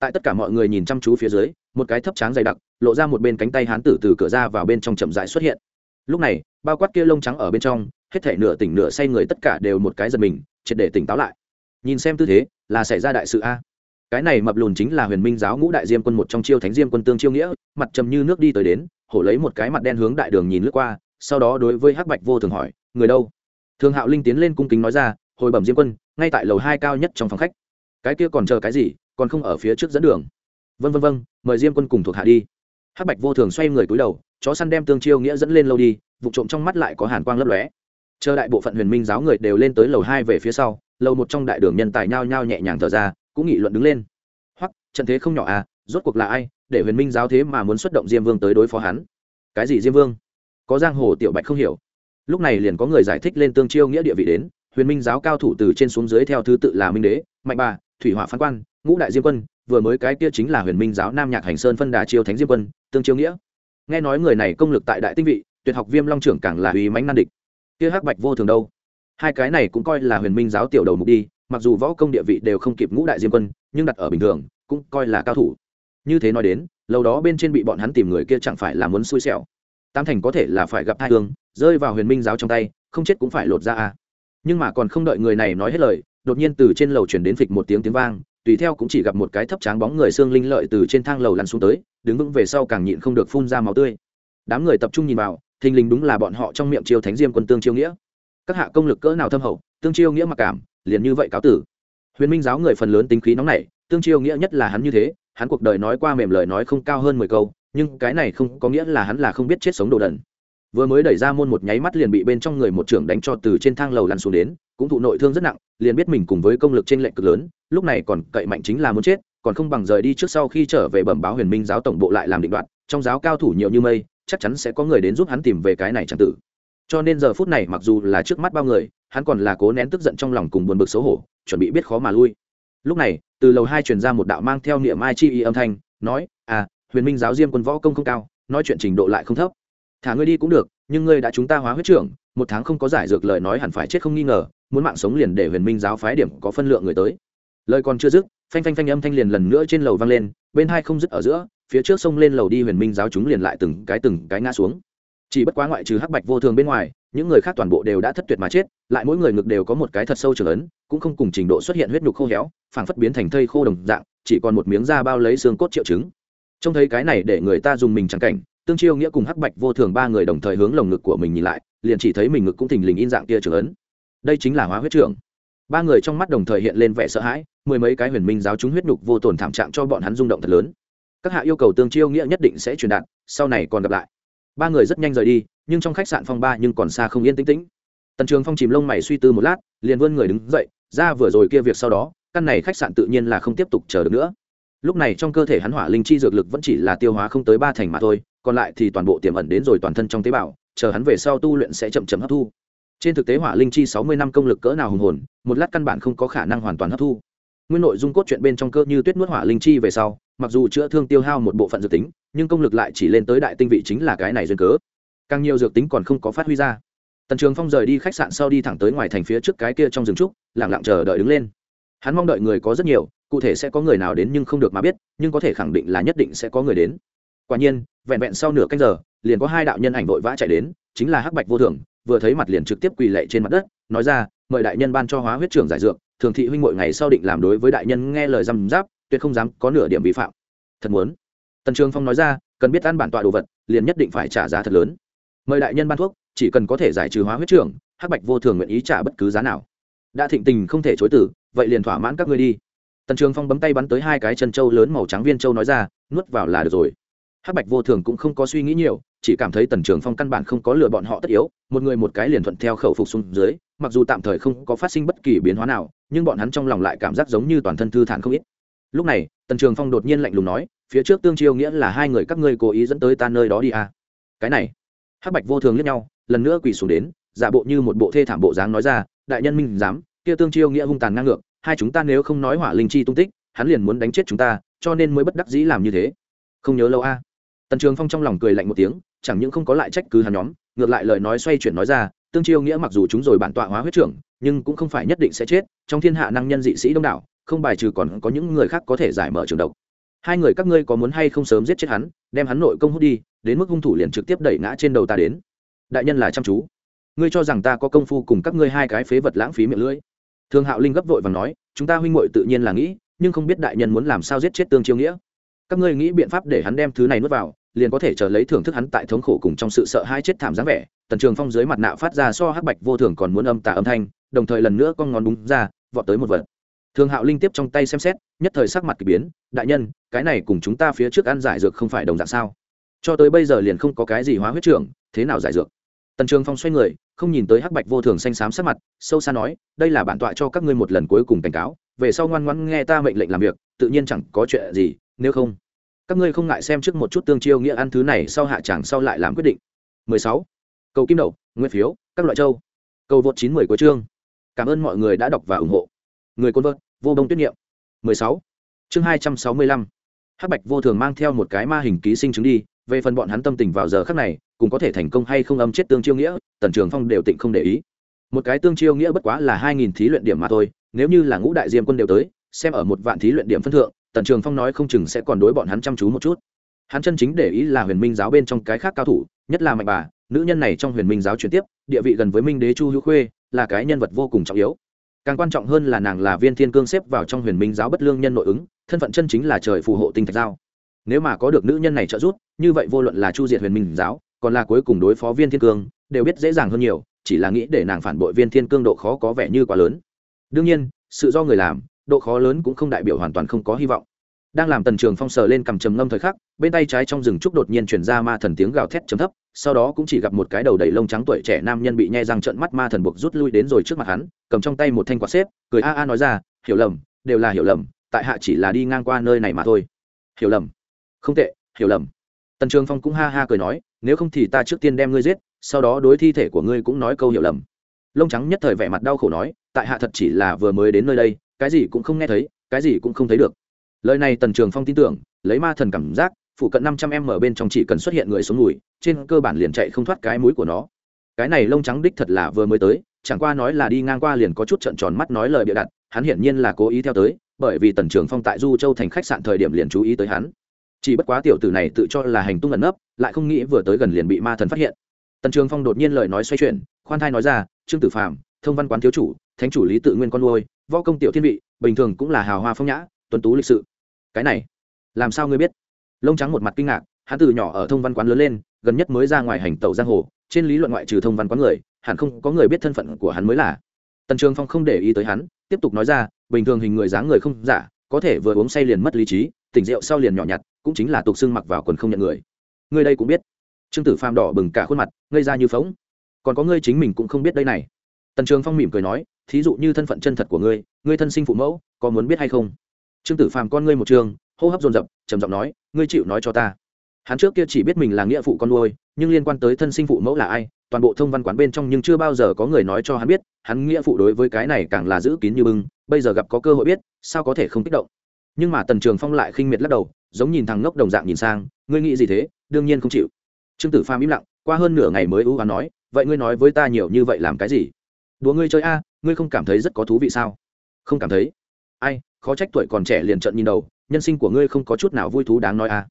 Tại tất cả mọi người nhìn chăm chú phía dưới, một cái thấp tráng dày đặc lộ ra một bên cánh tay hán tử từ cửa ra vào bên trong chậm rãi xuất hiện. Lúc này, bao quát kia lông trắng ở bên trong, hết thể nửa tỉnh nửa say người tất cả đều một cái giật mình, triệt để tỉnh táo lại. Nhìn xem tư thế, là xảy ra đại sự a. Cái này mập lùn chính là huyền minh giáo ngũ đại diêm quân một trong chiêu thánh diêm quân tương chiêu nghĩa, mặt trầm như nước đi tới đến, hổ lấy một cái mặt đen hướng đại đường nhìn lướt qua, sau đó đối với hắc bạch vô thường hỏi, người đâu? Thường hạo linh tiến lên cung kính nói ra, hồi bẩm diêm quân, ngay tại lầu hai cao nhất trong phòng khách. Cái kia còn chờ cái gì, còn không ở phía trước dẫn đường. Vân vân vân mời diêm quân cùng thuộc hạ đi hắc bạch vô thường xoay người cúi đầu, chó săn đem tương chiêu nghĩa dẫn lên lâu đi, vụ trộm trong mắt lại có hàn quang lấp lóe. Chờ đại bộ phận huyền minh giáo người đều lên tới lầu hai về phía sau, lầu một trong đại đường nhân tài nhao nhao nhẹ nhàng thở ra, cũng nghị luận đứng lên. Hoặc trận thế không nhỏ à rốt cuộc là ai, để huyền minh giáo thế mà muốn xuất động diêm vương tới đối phó hắn? Cái gì diêm vương? Có giang hồ tiểu bạch không hiểu. Lúc này liền có người giải thích lên tương chiêu nghĩa địa vị đến, huyền minh giáo cao thủ từ trên xuống dưới theo thứ tự là minh đế, mạnh bà, thủy hỏa phán quan, ngũ đại diêm quân vừa mới cái kia chính là huyền minh giáo nam nhạc hành sơn phân đà chiêu thánh diêm quân, tương chiêu nghĩa. Nghe nói người này công lực tại đại tinh vị, tuyệt học viêm long trưởng càng là uy mãnh nan địch. Kia hắc bạch vô thường đâu? Hai cái này cũng coi là huyền minh giáo tiểu đầu mục đi, mặc dù võ công địa vị đều không kịp ngũ đại diêm quân, nhưng đặt ở bình thường, cũng coi là cao thủ. Như thế nói đến, lâu đó bên trên bị bọn hắn tìm người kia chẳng phải là muốn xui xẻo. Tam thành có thể là phải gặp hai thương rơi vào huyền minh giáo trong tay, không chết cũng phải lột ra à. Nhưng mà còn không đợi người này nói hết lời, đột nhiên từ trên lầu chuyển đến phịch một tiếng tiếng vang tùy theo cũng chỉ gặp một cái thấp tráng bóng người xương linh lợi từ trên thang lầu lăn xuống tới, đứng vững về sau càng nhịn không được phun ra máu tươi. Đám người tập trung nhìn vào, thình lình đúng là bọn họ trong miệng chiêu thánh diêm quân tương chiêu nghĩa. Các hạ công lực cỡ nào thâm hậu, tương chiêu nghĩa mặc cảm, liền như vậy cáo tử. Huyền minh giáo người phần lớn tính khí nóng nảy, tương chiêu nghĩa nhất là hắn như thế, hắn cuộc đời nói qua mềm lời nói không cao hơn mười câu, nhưng cái này không có nghĩa là hắn là không biết chết sống đồ đần vừa mới đẩy ra môn một nháy mắt liền bị bên trong người một trưởng đánh cho từ trên thang lầu lăn xuống đến, cũng thụ nội thương rất nặng, liền biết mình cùng với công lực trên lệnh cực lớn, lúc này còn cậy mạnh chính là muốn chết, còn không bằng rời đi trước sau khi trở về bẩm báo huyền minh giáo tổng bộ lại làm định đoạn, trong giáo cao thủ nhiều như mây, chắc chắn sẽ có người đến giúp hắn tìm về cái này chẳng tử. Cho nên giờ phút này mặc dù là trước mắt bao người, hắn còn là cố nén tức giận trong lòng cùng buồn bực xấu hổ, chuẩn bị biết khó mà lui. Lúc này, từ lầu hai truyền ra một đạo mang theo niệm ai chi y âm thanh, nói à huyền minh giáo diêm quân võ công không cao, nói chuyện trình độ lại không thấp thả ngươi đi cũng được, nhưng ngươi đã chúng ta hóa huyết trưởng, một tháng không có giải dược lời nói hẳn phải chết không nghi ngờ, muốn mạng sống liền để huyền minh giáo phái điểm có phân lượng người tới. Lời còn chưa dứt, phanh phanh phanh âm thanh liền lần nữa trên lầu vang lên, bên hai không dứt ở giữa, phía trước sông lên lầu đi huyền minh giáo chúng liền lại từng cái từng cái ngã xuống. Chỉ bất quá ngoại trừ hắc bạch vô thường bên ngoài, những người khác toàn bộ đều đã thất tuyệt mà chết, lại mỗi người ngực đều có một cái thật sâu trường ấn, cũng không cùng trình độ xuất hiện huyết nhục khô héo, phảng phất biến thành thây khô đồng dạng, chỉ còn một miếng da bao lấy xương cốt triệu chứng. Trông thấy cái này để người ta dùng mình chẳng cảnh tương chiêu nghĩa cùng hắc bạch vô thường ba người đồng thời hướng lồng ngực của mình nhìn lại, liền chỉ thấy mình ngực cũng thình lình in dạng kia trưởng ấn. Đây chính là hóa huyết trưởng. Ba người trong mắt đồng thời hiện lên vẻ sợ hãi, mười mấy cái huyền minh giáo chúng huyết nhục vô tổn thảm trạng cho bọn hắn rung động thật lớn. Các hạ yêu cầu tương chiêu nghĩa nhất định sẽ truyền đạt, sau này còn gặp lại. Ba người rất nhanh rời đi, nhưng trong khách sạn phong ba nhưng còn xa không yên tĩnh tĩnh. Tần trường phong chìm lông mày suy tư một lát, liền vươn người đứng dậy, ra vừa rồi kia việc sau đó, căn này khách sạn tự nhiên là không tiếp tục chờ được nữa lúc này trong cơ thể hắn hỏa linh chi dược lực vẫn chỉ là tiêu hóa không tới ba thành mà thôi, còn lại thì toàn bộ tiềm ẩn đến rồi toàn thân trong tế bào, chờ hắn về sau tu luyện sẽ chậm chậm hấp thu. Trên thực tế hỏa linh chi sáu mươi năm công lực cỡ nào hùng hồn, một lát căn bản không có khả năng hoàn toàn hấp thu. Nguyên nội dung cốt truyện bên trong cơ như tuyết nuốt hỏa linh chi về sau, mặc dù chữa thương tiêu hao một bộ phận dược tính, nhưng công lực lại chỉ lên tới đại tinh vị chính là cái này duyên cớ. Càng nhiều dược tính còn không có phát huy ra. Tần trường phong rời đi khách sạn sau đi thẳng tới ngoài thành phía trước cái kia trong rừng trúc lẳng lặng chờ đợi đứng lên. Hắn mong đợi người có rất nhiều cụ thể sẽ có người nào đến nhưng không được mà biết, nhưng có thể khẳng định là nhất định sẽ có người đến. Quả nhiên, vẹn vẹn sau nửa canh giờ, liền có hai đạo nhân ảnh vội vã chạy đến, chính là hắc bạch vô thường vừa thấy mặt liền trực tiếp quỳ lệ trên mặt đất, nói ra, mời đại nhân ban cho hóa huyết trưởng giải dược, thường thị huynh mỗi ngày sau định làm đối với đại nhân nghe lời răm giáp tuyệt không dám có nửa điểm vi phạm. Thật muốn? Tần trường phong nói ra, cần biết ăn bản tọa đồ vật, liền nhất định phải trả giá thật lớn. Mời đại nhân ban thuốc, chỉ cần có thể giải trừ hóa huyết trưởng, hắc bạch vô thường nguyện ý trả bất cứ giá nào. Đã thịnh tình không thể chối tử vậy liền thỏa mãn các ngươi đi tần trường phong bấm tay bắn tới hai cái chân trâu lớn màu trắng viên trâu nói ra, nuốt vào là được rồi. Hắc bạch vô thường cũng không có suy nghĩ nhiều, chỉ cảm thấy tần trường phong căn bản không có lừa bọn họ tất yếu, một người một cái liền thuận theo khẩu phục xuống dưới, mặc dù tạm thời không có phát sinh bất kỳ biến hóa nào, nhưng bọn hắn trong lòng lại cảm giác giống như toàn thân thư thản không ít. Lúc này, tần trường phong đột nhiên lạnh lùng nói, phía trước tương chiêu nghĩa là hai người các ngươi cố ý dẫn tới ta nơi đó đi à. cái này. Hắc bạch vô thường liếc nhau, lần nữa quỳ xuống đến, giả bộ như một bộ thê thảm bộ dáng nói ra, đại nhân minh dám kia tương chiêu nghĩa hung tàn ngang ngược hai chúng ta nếu không nói hỏa linh chi tung tích, hắn liền muốn đánh chết chúng ta, cho nên mới bất đắc dĩ làm như thế. Không nhớ lâu a. À. tần trường phong trong lòng cười lạnh một tiếng, chẳng những không có lại trách cứ hắn nhóm, ngược lại lời nói xoay chuyển nói ra, tương chiêu nghĩa mặc dù chúng rồi bản tọa hóa huyết trưởng, nhưng cũng không phải nhất định sẽ chết, trong thiên hạ năng nhân dị sĩ đông đảo, không bài trừ còn có những người khác có thể giải mở trường độc. Hai người các ngươi có muốn hay không sớm giết chết hắn, đem hắn nội công hút đi, đến mức hung thủ liền trực tiếp đẩy ngã trên đầu ta đến. Đại nhân là chăm chú. Ngươi cho rằng ta có công phu cùng các ngươi hai cái phế vật lãng phí miệng lưỡi? Thương hạo linh gấp vội và nói, chúng ta huynh muội tự nhiên là nghĩ, nhưng không biết đại nhân muốn làm sao giết chết tương chiêu nghĩa. Các ngươi nghĩ biện pháp để hắn đem thứ này nuốt vào, liền có thể chờ lấy thưởng thức hắn tại thống khổ cùng trong sự sợ hai chết thảm dáng vẻ. Tần trường phong dưới mặt nạ phát ra so hắc bạch vô thường còn muốn âm tà âm thanh, đồng thời lần nữa con ngón búng ra, vọt tới một vật. Thường hạo linh tiếp trong tay xem xét, nhất thời sắc mặt k ỳ biến, đại nhân, cái này cùng chúng ta phía trước ăn giải dược không phải đồng dạng sao? Cho tới bây giờ liền không có cái gì hóa huyết trưởng, thế nào giải dược? Tần trường phong xoay người không nhìn tới hắc bạch vô thường xanh xám sắc mặt, sâu xa nói, đây là bản tọa cho các ngươi một lần cuối cùng cảnh cáo, về sau ngoan ngoãn nghe ta mệnh lệnh làm việc, tự nhiên chẳng có chuyện gì, nếu không, các ngươi không ngại xem trước một chút tương chiêu nghĩa ăn thứ này sau hạ chẳng sau lại làm quyết định 16. cầu kim đậu nguyên phiếu, các loại châu cầu vượt 90 của chương cảm ơn mọi người đã đọc và ủng hộ người côn vợt, vô đông tuyết nghiệm 16. chương 265. hắc bạch vô thường mang theo một cái ma hình ký sinh chứng đi, về phần bọn hắn tâm tình vào giờ khắc này cùng có thể thành công hay không âm chết tương chiêu nghĩa, tần trường phong đều tịnh không để ý. Một cái tương chiêu nghĩa bất quá là hai nghìn thí luyện điểm mà thôi, nếu như là ngũ đại diêm quân đều tới, xem ở một vạn thí luyện điểm phân thượng, tần trường phong nói không chừng sẽ còn đối bọn hắn chăm chú một chút. Hắn chân chính để ý là huyền minh giáo bên trong cái khác cao thủ, nhất là mạnh bà, nữ nhân này trong huyền minh giáo chuyển tiếp, địa vị gần với minh đế chu hữu khuê, là cái nhân vật vô cùng trọng yếu. Càng quan trọng hơn là nàng là viên thiên cương xếp vào trong huyền minh giáo bất lương nhân nội ứng, thân phận chân chính là trời phù hộ tinh thạch giao. Nếu mà có được nữ nhân này trợ giúp, như vậy vô luận là chu diệt huyền minh giáo còn là cuối cùng đối phó viên thiên cương, đều biết dễ dàng hơn nhiều, chỉ là nghĩ để nàng phản bội viên thiên cương độ khó có vẻ như quá lớn. Đương nhiên, sự do người làm, độ khó lớn cũng không đại biểu hoàn toàn không có hy vọng. Đang làm tần trường phong sờ lên cầm trầm ngâm thời khắc, bên tay trái trong rừng trúc đột nhiên chuyển ra ma thần tiếng gào thét chấm thấp, sau đó cũng chỉ gặp một cái đầu đầy lông trắng tuổi trẻ nam nhân bị nhai răng trợn mắt ma thần buộc rút lui đến rồi trước mặt hắn, cầm trong tay một thanh quạt xếp, cười a a nói ra, hiểu lầm, đều là hiểu lầm, tại hạ chỉ là đi ngang qua nơi này mà thôi. Hiểu lầm. Không tệ, hiểu lầm. Tần trường phong cũng ha ha cười nói nếu không thì ta trước tiên đem ngươi giết sau đó đối thi thể của ngươi cũng nói câu hiểu lầm. Lông trắng nhất thời vẻ mặt đau khổ nói tại hạ thật chỉ là vừa mới đến nơi đây cái gì cũng không nghe thấy cái gì cũng không thấy được. Lời này tần trường phong tin tưởng lấy ma thần cảm giác phụ cận năm trăm em ở bên trong chỉ cần xuất hiện người xuống núi, trên cơ bản liền chạy không thoát cái mũi của nó. Cái này lông trắng đích thật là vừa mới tới chẳng qua nói là đi ngang qua liền có chút trận tròn mắt nói lời bịa đặt hắn hiển nhiên là cố ý theo tới bởi vì tần trường phong tại du châu thành khách sạn thời điểm liền chú ý tới hắn chỉ bất quá tiểu tử này tự cho là hành tung ẩn nấp, lại không nghĩ vừa tới gần liền bị ma thần phát hiện. Tần trường phong đột nhiên lời nói xoay chuyển, khoan thai nói ra, trương tử phạm thông văn quán thiếu chủ, thánh chủ lý tự nguyên con nuôi, võ công tiểu thiên vị, bình thường cũng là hào hoa phong nhã tuân tú lịch sự. Cái này, làm sao ngươi biết? Lông trắng một mặt kinh ngạc, hắn từ nhỏ ở thông văn quán lớn lên, gần nhất mới ra ngoài hành tẩu giang hồ, trên lý luận ngoại trừ thông văn quán người, hẳn không có người biết thân phận của hắn mới là. Tần trường phong không để ý tới hắn, tiếp tục nói ra, bình thường hình người dáng người không giả, có thể vừa uống say liền mất lý trí, tỉnh rượu sau liền nhỏ nhặt cũng chính là tục xưng mặc vào quần không nhận người. Người đây cũng biết. Trương tử phàm đỏ bừng cả khuôn mặt, ngây ra như phóng còn có ngươi chính mình cũng không biết đây này. Tần trường phong mỉm cười nói, thí dụ như thân phận chân thật của ngươi ngươi thân sinh phụ mẫu, có muốn biết hay không? Trương tử phàm con ngươi một trường, hô hấp dồn dập, trầm giọng nói, ngươi chịu nói cho ta. Hắn trước kia chỉ biết mình là nghĩa phụ con nuôi, nhưng liên quan tới thân sinh phụ mẫu là ai, toàn bộ thông văn quán bên trong nhưng chưa bao giờ có người nói cho hắn biết, hắn nghĩa phụ đối với cái này càng là giữ kín như bưng, bây giờ gặp có cơ hội biết, sao có thể không kích động. Nhưng mà tần trường phong lại khinh miệt lắc đầu giống nhìn thằng ngốc đồng dạng nhìn sang, ngươi nghĩ gì thế? Đương nhiên không chịu. Trương tử phàm im lặng, qua hơn nửa ngày mới ưu hoán nói, vậy ngươi nói với ta nhiều như vậy làm cái gì? Đùa ngươi chơi a, ngươi không cảm thấy rất có thú vị sao? Không cảm thấy. Ai, khó trách tuổi còn trẻ liền trận nhìn đầu, nhân sinh của ngươi không có chút nào vui thú đáng nói a.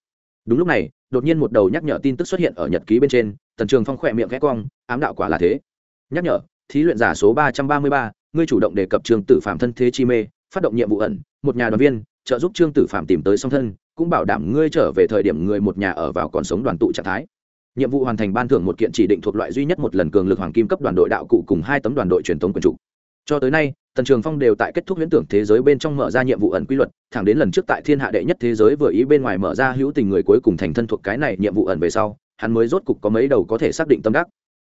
Đúng lúc này, đột nhiên một đầu nhắc nhở tin tức xuất hiện ở nhật ký bên trên, tần trường phong khỏe miệng ghé cong, ám đạo quả là thế. Nhắc nhở, thí luyện giả số ba trăm ba mươi ba, ngươi chủ động đề cập trường tử phạm thân thế chi mê, phát động nhiệm vụ ẩn, một nhà đoàn viên, trợ giúp trương tử phạm tìm tới song thân cũng bảo đảm ngươi trở về thời điểm người một nhà ở vào còn sống đoàn tụ trạng thái. Nhiệm vụ hoàn thành ban thưởng một kiện chỉ định thuộc loại duy nhất một lần cường lực hoàng kim cấp đoàn đội đạo cụ cùng hai tấm đoàn đội truyền thống quyền trụ cho tới nay, tần trường phong đều tại kết thúc huyễn tưởng thế giới bên trong mở ra nhiệm vụ ẩn quy luật, thẳng đến lần trước tại thiên hạ đệ nhất thế giới vừa ý bên ngoài mở ra hữu tình người cuối cùng thành thân thuộc cái này nhiệm vụ ẩn về sau, hắn mới rốt cục có mấy đầu có thể xác định tâm đắc.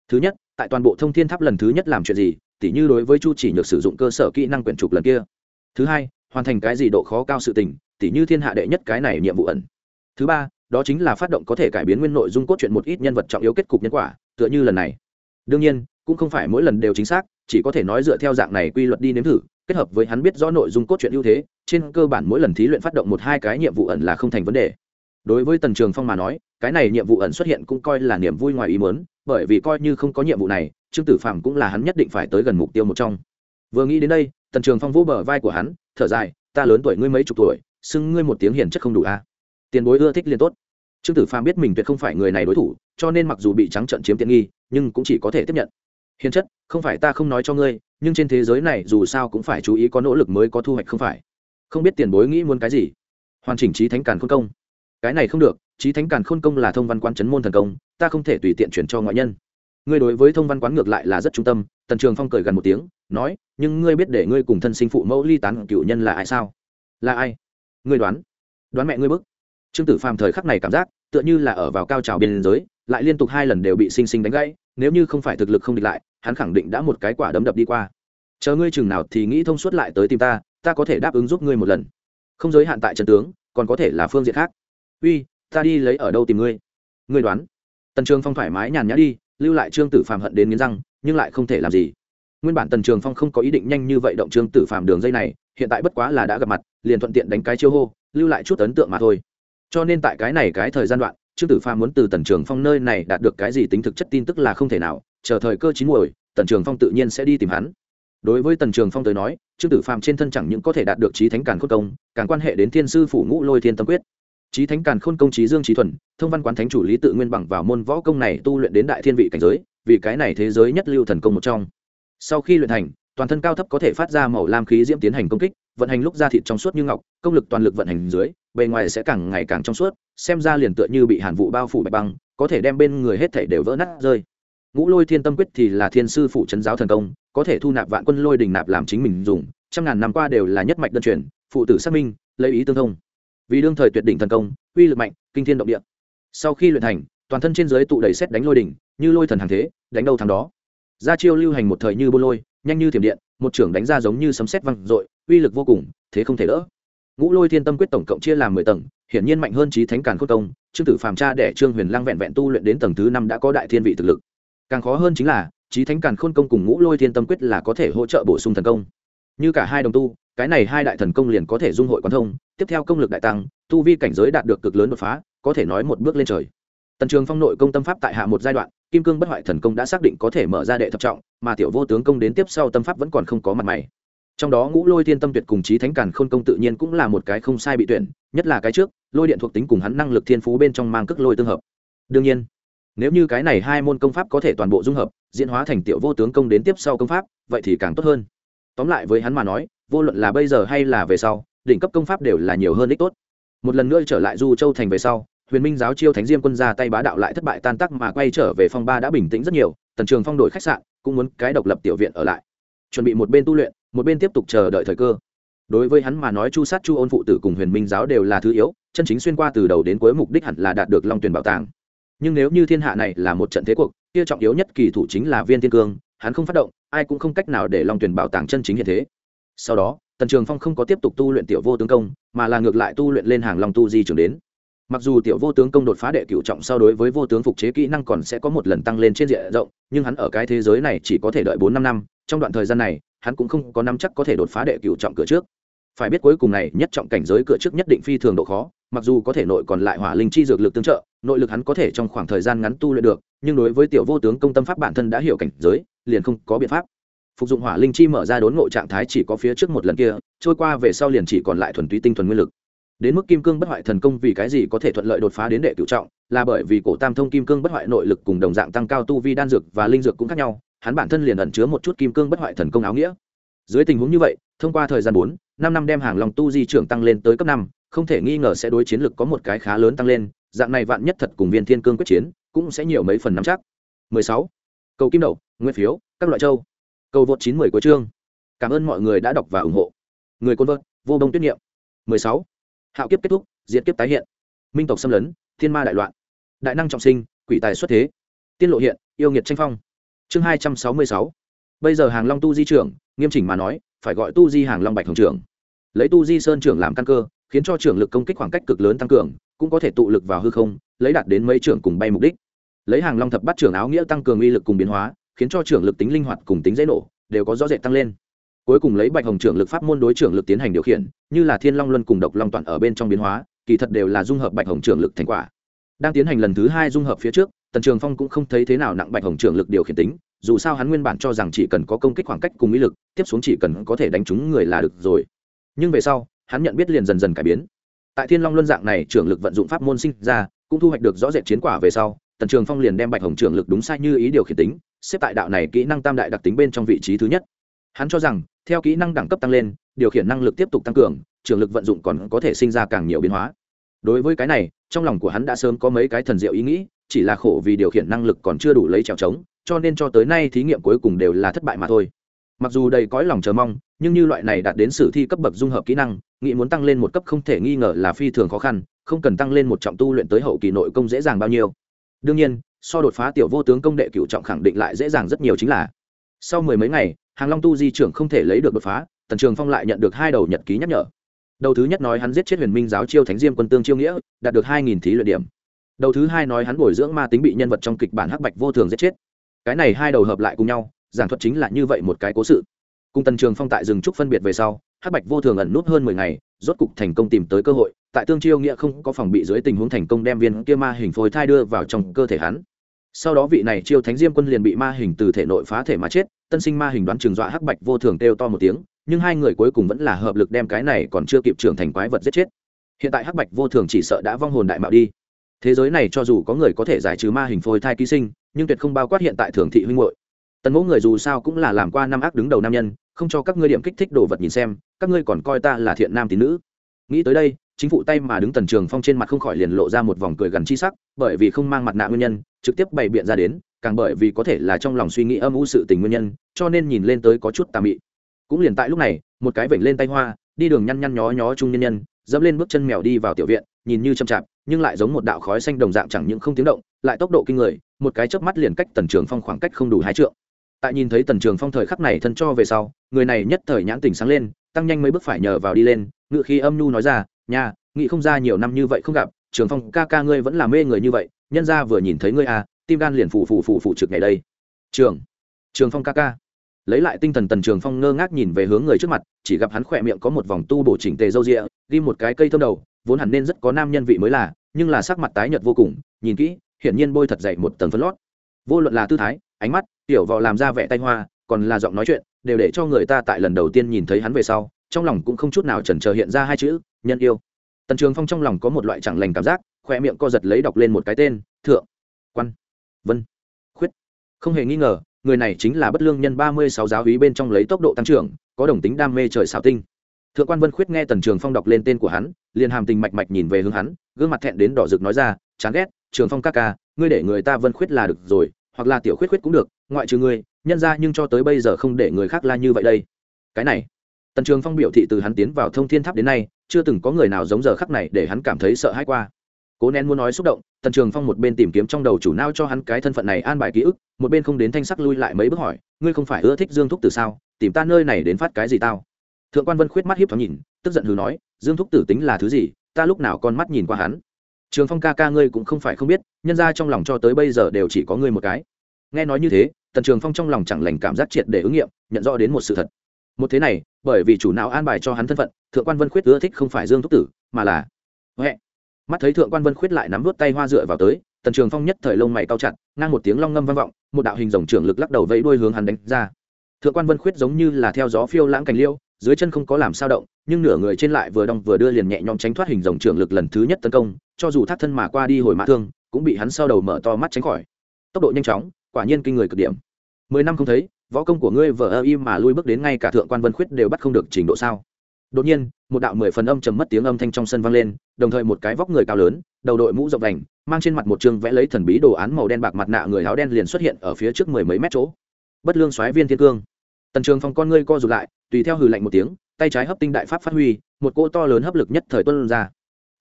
Thứ nhất, tại toàn bộ thông thiên tháp lần thứ nhất làm chuyện gì, tỉ như đối với chu chỉ nhược sử dụng cơ sở kỹ năng quyển trục lần kia. Thứ hai hoàn thành cái gì độ khó cao sự tình, tỉ như thiên hạ đệ nhất cái này nhiệm vụ ẩn. Thứ ba, đó chính là phát động có thể cải biến nguyên nội dung cốt truyện một ít nhân vật trọng yếu kết cục nhân quả, tựa như lần này. Đương nhiên, cũng không phải mỗi lần đều chính xác, chỉ có thể nói dựa theo dạng này quy luật đi nếm thử, kết hợp với hắn biết rõ nội dung cốt truyện ưu thế, trên cơ bản mỗi lần thí luyện phát động một hai cái nhiệm vụ ẩn là không thành vấn đề. Đối với tần trường phong mà nói, cái này nhiệm vụ ẩn xuất hiện cũng coi là niềm vui ngoài ý muốn, bởi vì coi như không có nhiệm vụ này, trương tử phàm cũng là hắn nhất định phải tới gần mục tiêu một trong vừa nghĩ đến đây, tần trường phong vỗ bờ vai của hắn, thở dài, ta lớn tuổi ngươi mấy chục tuổi, xưng ngươi một tiếng hiền chất không đủ a. À? tiền bối ưa thích liên tốt. Trương tử phàm biết mình tuyệt không phải người này đối thủ, cho nên mặc dù bị trắng trận chiếm tiện nghi, nhưng cũng chỉ có thể tiếp nhận. Hiền chất, không phải ta không nói cho ngươi, nhưng trên thế giới này dù sao cũng phải chú ý có nỗ lực mới có thu hoạch không phải. Không biết tiền bối nghĩ muốn cái gì. Hoàn chỉnh trí thánh càn khôn công. Cái này không được trí thánh càn khôn công là thông văn quan chấn môn thần công, ta không thể tùy tiện chuyển cho ngoại nhân ngươi đối với thông văn quán ngược lại là rất trung tâm, tần trường phong cười gần một tiếng, nói, nhưng ngươi biết để ngươi cùng thân sinh phụ mẫu ly tán cựu nhân là ai sao? Là ai? Ngươi đoán. Đoán mẹ ngươi bức. Trương tử phàm thời khắc này cảm giác, tựa như là ở vào cao trào biên giới, lại liên tục hai lần đều bị sinh sinh đánh gãy, nếu như không phải thực lực không địch lại, hắn khẳng định đã một cái quả đấm đập đi qua. Chờ ngươi chừng nào thì nghĩ thông suốt lại tới tìm ta ta có thể đáp ứng giúp ngươi một lần. Không giới hạn tại trần tướng, còn có thể là phương diện khác. Uy, ta đi lấy ở đâu tìm ngươi? Ngươi đoán. Tần trường phong thoải mái nhàn nhã đi lưu lại trương tử phàm hận đến nghiến răng, nhưng lại không thể làm gì. Nguyên bản tần trường phong không có ý định nhanh như vậy động trương tử phàm đường dây này, hiện tại bất quá là đã gặp mặt, liền thuận tiện đánh cái chiêu hô, lưu lại chút ấn tượng mà thôi. Cho nên tại cái này cái thời gian đoạn, trương tử phàm muốn từ tần trường phong nơi này đạt được cái gì tính thực chất tin tức là không thể nào, chờ thời cơ chín muồi, tần trường phong tự nhiên sẽ đi tìm hắn. Đối với tần trường phong tới nói, trương tử phàm trên thân chẳng những có thể đạt được trí thánh càn khôn công, càng quan hệ đến thiên sư phủ ngũ lôi thiên tâm quyết trí thánh càn khôn công trí dương trí thuần, thông văn quán thánh chủ lý tự nguyên bằng vào môn võ công này tu luyện đến đại thiên vị cảnh giới, vì cái này thế giới nhất lưu thần công một trong. Sau khi luyện thành, toàn thân cao thấp có thể phát ra màu lam khí diễm tiến hành công kích, vận hành lúc ra thịt trong suốt như ngọc, công lực toàn lực vận hành dưới, bề ngoài sẽ càng ngày càng trong suốt, xem ra liền tựa như bị hàn vụ bao phủ bạch băng, có thể đem bên người hết thể đều vỡ nát rơi. Ngũ lôi thiên tâm quyết thì là thiên sư phụ trấn giáo thần công, có thể thu nạp vạn quân lôi đình nạp làm chính mình dùng, trăm ngàn năm qua đều là nhất mạch đơn truyền, phụ tử xác minh, lấy ý tương thông vì đương thời tuyệt đỉnh thần công, uy lực mạnh, kinh thiên động địa. Sau khi luyện thành, toàn thân trên giới tụ đầy xét đánh lôi đỉnh, như lôi thần hàng thế, đánh đâu thằng đó. Ra chiêu lưu hành một thời như bô lôi, nhanh như thiểm điện, một trưởng đánh ra giống như sấm sét văng dội, uy lực vô cùng, thế không thể đỡ. Ngũ lôi thiên tâm quyết tổng cộng chia làm mười tầng, hiển nhiên mạnh hơn trí thánh càn khôn công, trương tử phàm cha để trương huyền lăng vẹn vẹn tu luyện đến tầng thứ năm đã có đại thiên vị thực lực. Càng khó hơn chính là trí thánh càn khôn công cùng ngũ lôi thiên tâm quyết là có thể hỗ trợ bổ sung thần công. Như cả hai đồng tu cái này hai đại thần công liền có thể dung hội quán thông, tiếp theo công lực đại tăng, tu vi cảnh giới đạt được cực lớn đột phá, có thể nói một bước lên trời. Tần trường phong nội công tâm pháp tại hạ một giai đoạn, kim cương bất hoại thần công đã xác định có thể mở ra đệ thập trọng, mà tiểu vô tướng công đến tiếp sau tâm pháp vẫn còn không có mặt mày. Trong đó ngũ lôi thiên tâm tuyệt cùng chí thánh càn khôn công tự nhiên cũng là một cái không sai bị tuyển, nhất là cái trước, lôi điện thuộc tính cùng hắn năng lực thiên phú bên trong mang cước lôi tương hợp. Đương nhiên, nếu như cái này hai môn công pháp có thể toàn bộ dung hợp, diễn hóa thành tiểu vô tướng công đến tiếp sau công pháp, vậy thì càng tốt hơn. Tóm lại với hắn mà nói vô luận là bây giờ hay là về sau, đỉnh cấp công pháp đều là nhiều hơn ích tốt. Một lần nữa trở lại du châu thành về sau, huyền minh giáo chiêu thánh diêm quân ra tay bá đạo lại thất bại tan tắc mà quay trở về phong ba đã bình tĩnh rất nhiều, tần trường phong đổi khách sạn, cũng muốn cái độc lập tiểu viện ở lại. Chuẩn bị một bên tu luyện, một bên tiếp tục chờ đợi thời cơ. Đối với hắn mà nói chu sát chu ôn phụ tử cùng huyền minh giáo đều là thứ yếu, chân chính xuyên qua từ đầu đến cuối mục đích hẳn là đạt được long tuyển bảo tàng. Nhưng nếu như thiên hạ này là một trận thế cuộc, kia trọng yếu nhất kỳ thủ chính là viên thiên cương, hắn không phát động, ai cũng không cách nào để long tuyển bảo tàng chân chính hiện thế sau đó, tần trường phong không có tiếp tục tu luyện tiểu vô tướng công, mà là ngược lại tu luyện lên hàng long tu di trường đến. Mặc dù tiểu vô tướng công đột phá đệ cựu trọng so đối với vô tướng phục chế kỹ năng còn sẽ có một lần tăng lên trên diện rộng, nhưng hắn ở cái thế giới này chỉ có thể đợi bốn năm năm, trong đoạn thời gian này, hắn cũng không có năm chắc có thể đột phá đệ cựu trọng cửa trước. Phải biết cuối cùng này, nhất trọng cảnh giới cửa trước nhất định phi thường độ khó, mặc dù có thể nội còn lại hỏa linh chi dược lực tương trợ, nội lực hắn có thể trong khoảng thời gian ngắn tu luyện được, nhưng đối với tiểu vô tướng công tâm pháp bản thân đã hiểu cảnh giới, liền không có biện pháp phục dụng hỏa linh chi mở ra đốn ngộ trạng thái chỉ có phía trước một lần kia, trôi qua về sau liền chỉ còn lại thuần túy tinh thuần nguyên lực. Đến mức kim cương bất hoại thần công vì cái gì có thể thuận lợi đột phá đến đệ cựu trọng, là bởi vì cổ tam thông kim cương bất hoại nội lực cùng đồng dạng tăng cao tu vi đan dược và linh dược cũng khác nhau, hắn bản thân liền ẩn chứa một chút kim cương bất hoại thần công áo nghĩa. Dưới tình huống như vậy, thông qua thời gian bốn, năm năm đem hàng lòng tu di trưởng tăng lên tới cấp năm, không thể nghi ngờ sẽ đối chiến lực có một cái khá lớn tăng lên, dạng này vạn nhất thật cùng viên thiên cương quyết chiến, cũng sẽ nhiều mấy phần nắm chắc. 16. cầu kim đậu, nguyên phiếu, các loại châu cầu vượt chín mười của chương. Cảm ơn mọi người đã đọc và ủng hộ. Người côn vợt vô đông tuyết niệm. 16. hạo kiếp kết thúc, diệt kiếp tái hiện. Minh tộc xâm lấn, thiên ma đại loạn. Đại năng trọng sinh, quỷ tài xuất thế. Tiên lộ hiện, yêu nghiệt tranh phong. Chương hai trăm sáu mươi sáu. Bây giờ hàng long tu di trưởng, nghiêm chỉnh mà nói, phải gọi tu di hàng long bạch hồng trưởng. Lấy tu di sơn trưởng làm căn cơ, khiến cho trưởng lực công kích khoảng cách cực lớn tăng cường, cũng có thể tụ lực vào hư không, lấy đạt đến mấy trưởng cùng bay mục đích. Lấy hàng long thập bát trưởng áo nghĩa tăng cường uy lực cùng biến hóa khiến cho trưởng lực tính linh hoạt cùng tính dễ nổ, đều có rõ rệt tăng lên. Cuối cùng lấy bạch hồng trưởng lực pháp môn đối trưởng lực tiến hành điều khiển, như là thiên long luân cùng độc long toàn ở bên trong biến hóa, kỳ thật đều là dung hợp bạch hồng trưởng lực thành quả. Đang tiến hành lần thứ hai dung hợp phía trước, tần trường phong cũng không thấy thế nào nặng bạch hồng trưởng lực điều khiển tính, dù sao hắn nguyên bản cho rằng chỉ cần có công kích khoảng cách cùng ý lực, tiếp xuống chỉ cần có thể đánh trúng người là được rồi. Nhưng về sau, hắn nhận biết liền dần dần cải biến. Tại thiên long luân dạng này, trưởng lực vận dụng pháp môn sinh ra, cũng thu hoạch được rõ rệt chiến quả về sau, tần trường phong liền đem bạch hồng trưởng lực đúng sai như ý điều khiển tính xếp tại đạo này kỹ năng tam đại đặc tính bên trong vị trí thứ nhất. Hắn cho rằng, theo kỹ năng đẳng cấp tăng lên, điều khiển năng lực tiếp tục tăng cường, trường lực vận dụng còn có thể sinh ra càng nhiều biến hóa. Đối với cái này, trong lòng của hắn đã sớm có mấy cái thần diệu ý nghĩ, chỉ là khổ vì điều khiển năng lực còn chưa đủ lấy trèo trống, cho nên cho tới nay thí nghiệm cuối cùng đều là thất bại mà thôi. Mặc dù đầy cõi lòng chờ mong, nhưng như loại này đạt đến sử thi cấp bậc dung hợp kỹ năng, nghĩ muốn tăng lên một cấp không thể nghi ngờ là phi thường khó khăn, không cần tăng lên một trọng tu luyện tới hậu kỳ nội công dễ dàng bao nhiêu. Đương nhiên so đột phá tiểu vô tướng công đệ cựu trọng khẳng định lại dễ dàng rất nhiều chính là. Sau mười mấy ngày, hàng long tu di trưởng không thể lấy được đột phá, tần trường phong lại nhận được hai đầu nhật ký nhắc nhở. Đầu thứ nhất nói hắn giết chết huyền minh giáo chiêu thánh diêm quân tương chiêu nghĩa, đạt được hai nghìn thí luyện điểm. Đầu thứ hai nói hắn bồi dưỡng ma tính bị nhân vật trong kịch bản hắc bạch vô thường giết chết. Cái này hai đầu hợp lại cùng nhau, giảng thuật chính là như vậy một cái cố sự. Cùng tần trường phong tại rừng trúc phân biệt về sau hắc bạch vô thường ẩn nút hơn mười ngày, rốt cục thành công tìm tới cơ hội, tại tương chiêu nghĩa không có phòng bị dưới tình huống thành công đem viên kia ma hình phôi thai đưa vào trong cơ thể hắn. Sau đó vị này chiêu thánh diêm quân liền bị ma hình từ thể nội phá thể mà chết, tân sinh ma hình đoán trường dọa hắc bạch vô thường kêu to một tiếng, nhưng hai người cuối cùng vẫn là hợp lực đem cái này còn chưa kịp trưởng thành quái vật giết chết. Hiện tại hắc bạch vô thường chỉ sợ đã vong hồn đại mạo đi. Thế giới này cho dù có người có thể giải trừ ma hình phôi thai ký sinh, nhưng tuyệt không bao quát hiện tại thường thị huynh hội tần mẫu người dù sao cũng là làm qua năm ác đứng đầu nam nhân, không cho các ngươi điểm kích thích đồ vật nhìn xem các ngươi còn coi ta là thiện nam tín nữ. Nghĩ tới đây, chính phủ tay mà đứng tần trường phong trên mặt không khỏi liền lộ ra một vòng cười gần chi sắc, bởi vì không mang mặt nạ nguyên nhân, trực tiếp bày biện ra đến, càng bởi vì có thể là trong lòng suy nghĩ âm u sự tình nguyên nhân, cho nên nhìn lên tới có chút tà mị. Cũng liền tại lúc này, một cái vểnh lên tay hoa, đi đường nhăn nhăn nhó nhó trung nhân nhân, dẫm lên bước chân mèo đi vào tiểu viện, nhìn như chậm chạp, nhưng lại giống một đạo khói xanh đồng dạng chẳng những không tiếng động, lại tốc độ kinh người, một cái chớp mắt liền cách tần trường phong khoảng cách không đủ hai trượng. Tại nhìn thấy tần trường phong thời khắc này thân cho về sau, người này nhất thời nhãn tình sáng lên tăng nhanh mấy bước phải nhờ vào đi lên, ngự khi âm nhu nói ra nhà nghị không ra nhiều năm như vậy không gặp, trường phong ca ca ngươi vẫn là mê người như vậy, nhân ra vừa nhìn thấy ngươi à tim gan liền phủ phủ phủ phủ trực ngày đây. Trường trường phong ca ca. Lấy lại tinh thần tần trường phong ngơ ngác nhìn về hướng người trước mặt, chỉ gặp hắn khỏe miệng có một vòng tu bổ chỉnh tề râu rịa, ghi một cái cây thơm đầu, vốn hẳn nên rất có nam nhân vị mới là, nhưng là sắc mặt tái nhợt vô cùng, nhìn kỹ, hiển nhiên bôi thật dậy một tầng phấn lót. Vô luận là tư thái, ánh mắt, tiểu vò làm ra vẻ tay hoa còn là giọng nói chuyện đều để cho người ta tại lần đầu tiên nhìn thấy hắn về sau, trong lòng cũng không chút nào chần chờ hiện ra hai chữ, nhân yêu. Tần trường phong trong lòng có một loại chẳng lành cảm giác khoe miệng co giật lấy đọc lên một cái tên, thượng quan. Vân. Khuyết. Không hề nghi ngờ, người này chính là bất lương nhân ba mươi sáu giáo hí bên trong lấy tốc độ tăng trưởng, có đồng tính đam mê trời xảo tinh. Thượng quan vân khuyết nghe tần trường phong đọc lên tên của hắn, liền hàm tình mạch mạch nhìn về hướng hắn, gương mặt thẹn đến đỏ rực nói ra, chán ghét, trường phong ca ca, ngươi để người ta vân khuyết là được rồi, hoặc là tiểu khuyết khuyết cũng được, ngoại trừ ngươi nhân ra nhưng cho tới bây giờ không để người khác la như vậy đây. Cái này, tần trường phong biểu thị từ hắn tiến vào thông thiên tháp đến nay, chưa từng có người nào giống giờ khắc này để hắn cảm thấy sợ hãi qua. Cố nén muốn nói xúc động, tần trường phong một bên tìm kiếm trong đầu chủ nao cho hắn cái thân phận này an bài ký ức, một bên không đến thanh sắc lui lại mấy bước hỏi, ngươi không phải ưa thích dương thúc từ sao? Tìm ta nơi này đến phát cái gì tao? Thượng quan vân khuyết mắt hiếp thoáng nhìn, tức giận hừ nói, dương thúc tử tính là thứ gì? Ta lúc nào con mắt nhìn qua hắn? Trường phong ca ca ngươi cũng không phải không biết, nhân ra trong lòng cho tới bây giờ đều chỉ có ngươi một cái nghe nói như thế, tần trường phong trong lòng chẳng lành cảm giác triệt để ứng nghiệm, nhận rõ đến một sự thật. Một thế này, bởi vì chủ não an bài cho hắn thân phận, thượng quan vân khuyết ưa thích không phải dương thúc tử, mà là huệ. Mắt thấy thượng quan vân khuyết lại nắm vút tay hoa dựa vào tới, tần trường phong nhất thời lông mày cao chặt, ngang một tiếng long ngâm vang vọng, một đạo hình rồng trưởng lực lắc đầu vẫy đuôi hướng hắn đánh ra. Thượng quan vân khuyết giống như là theo gió phiêu lãng cành liêu, dưới chân không có làm sao động, nhưng nửa người trên lại vừa đong vừa đưa liền nhẹ nhõm tránh thoát hình rồng trưởng lực lần thứ nhất tấn công, cho dù thắt thân mà qua đi hồi mã thương, cũng bị hắn sau đầu mở to mắt tránh khỏi. Tốc độ nhanh chóng quả nhiên kinh người cực điểm. Mười năm không thấy, võ công của ngươi vợ ơ im mà lui bước đến ngay cả thượng quan vân khuyết đều bắt không được trình độ sao? Đột nhiên, một đạo mười phần âm trầm mất tiếng âm thanh trong sân vang lên, đồng thời một cái vóc người cao lớn, đầu đội mũ rộng đành mang trên mặt một chương vẽ lấy thần bí đồ án màu đen bạc mặt nạ người áo đen liền xuất hiện ở phía trước mười mấy mét chỗ. Bất lương soái viên thiên cương. Tần trường phong con ngươi co rụt lại, tùy theo hừ lạnh một tiếng, tay trái hấp tinh đại pháp phát huy, một cỗ to lớn hấp lực nhất thời tuân ra.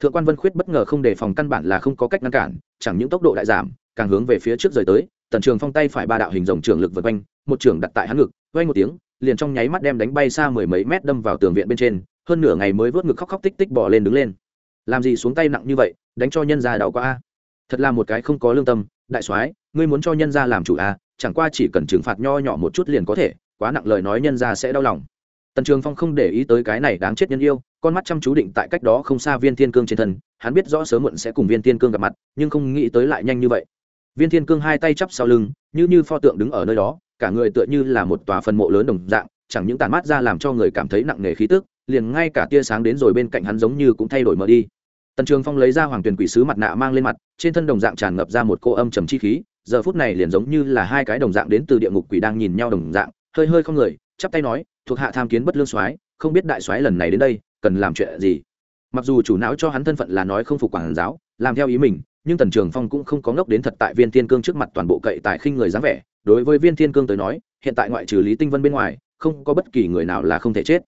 Thượng quan vân khuyết bất ngờ không đề phòng căn bản là không có cách ngăn cản, chẳng những tốc độ đại giảm, càng hướng về phía trước rời tới tần trường phong tay phải ba đạo hình rồng trường lực vượt quanh, một trường đặt tại hắn ngực, quay một tiếng, liền trong nháy mắt đem đánh bay xa mười mấy mét đâm vào tường viện bên trên, hơn nửa ngày mới vớt ngực khóc khóc tích tích bỏ lên đứng lên. Làm gì xuống tay nặng như vậy, đánh cho nhân gia đau quá a. Thật là một cái không có lương tâm, đại soái, ngươi muốn cho nhân gia làm chủ a chẳng qua chỉ cần trừng phạt nho nhỏ một chút liền có thể, quá nặng lời nói nhân gia sẽ đau lòng. Tần trường phong không để ý tới cái này đáng chết nhân yêu, con mắt chăm chú định tại cách đó không xa viên thiên cương trên thân, hắn biết rõ sớm muộn sẽ cùng viên thiên cương gặp mặt, nhưng không nghĩ tới lại nhanh như vậy viên thiên cương hai tay chắp sau lưng, như như pho tượng đứng ở nơi đó, cả người tựa như là một tòa phần mộ lớn đồng dạng, chẳng những tàn mát ra làm cho người cảm thấy nặng nề khí tức, liền ngay cả tia sáng đến rồi bên cạnh hắn giống như cũng thay đổi mở đi. Tần trường phong lấy ra hoàng tuyền quỷ sứ mặt nạ mang lên mặt, trên thân đồng dạng tràn ngập ra một cô âm trầm chi khí, giờ phút này liền giống như là hai cái đồng dạng đến từ địa ngục quỷ đang nhìn nhau đồng dạng, hơi hơi không người, chắp tay nói, thuộc hạ tham kiến bất lương soái, không biết đại soái lần này đến đây, cần làm chuyện gì? Mặc dù chủ não cho hắn thân phận là nói không phục quản giáo, làm theo ý mình nhưng tần trường phong cũng không có ngốc đến thật tại viên thiên cương trước mặt toàn bộ cậy tại khinh người dáng vẻ. Đối với viên thiên cương tới nói, hiện tại ngoại trừ lý tinh vân bên ngoài, không có bất kỳ người nào là không thể chết.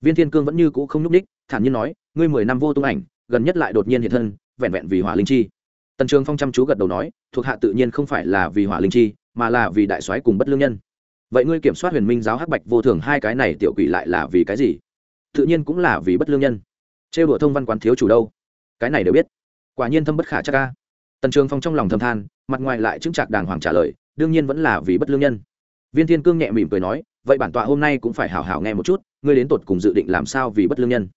Viên thiên cương vẫn như cũ không nhúc ních thản nhiên nói, ngươi mười năm vô tung ảnh, gần nhất lại đột nhiên hiện thân, vẹn vẹn vì hỏa linh chi. Tần trường phong chăm chú gật đầu nói, thuộc hạ tự nhiên không phải là vì hỏa linh chi, mà là vì đại soái cùng bất lương nhân. Vậy ngươi kiểm soát huyền minh giáo hắc bạch vô thường hai cái này tiểu quỷ lại là vì cái gì? Tự nhiên cũng là vì bất lương nhân. Trêu đùa thông văn quán thiếu chủ đâu? Cái này đều biết. Quả nhiên thâm bất khả chắc ca tần trường phong trong lòng thầm than, mặt ngoài lại chứng chặt đàng hoàng trả lời, đương nhiên vẫn là vì bất lương nhân. Viên thiên cương nhẹ mỉm cười nói, vậy bản tọa hôm nay cũng phải hào hào nghe một chút, ngươi đến tột cùng dự định làm sao vì bất lương nhân?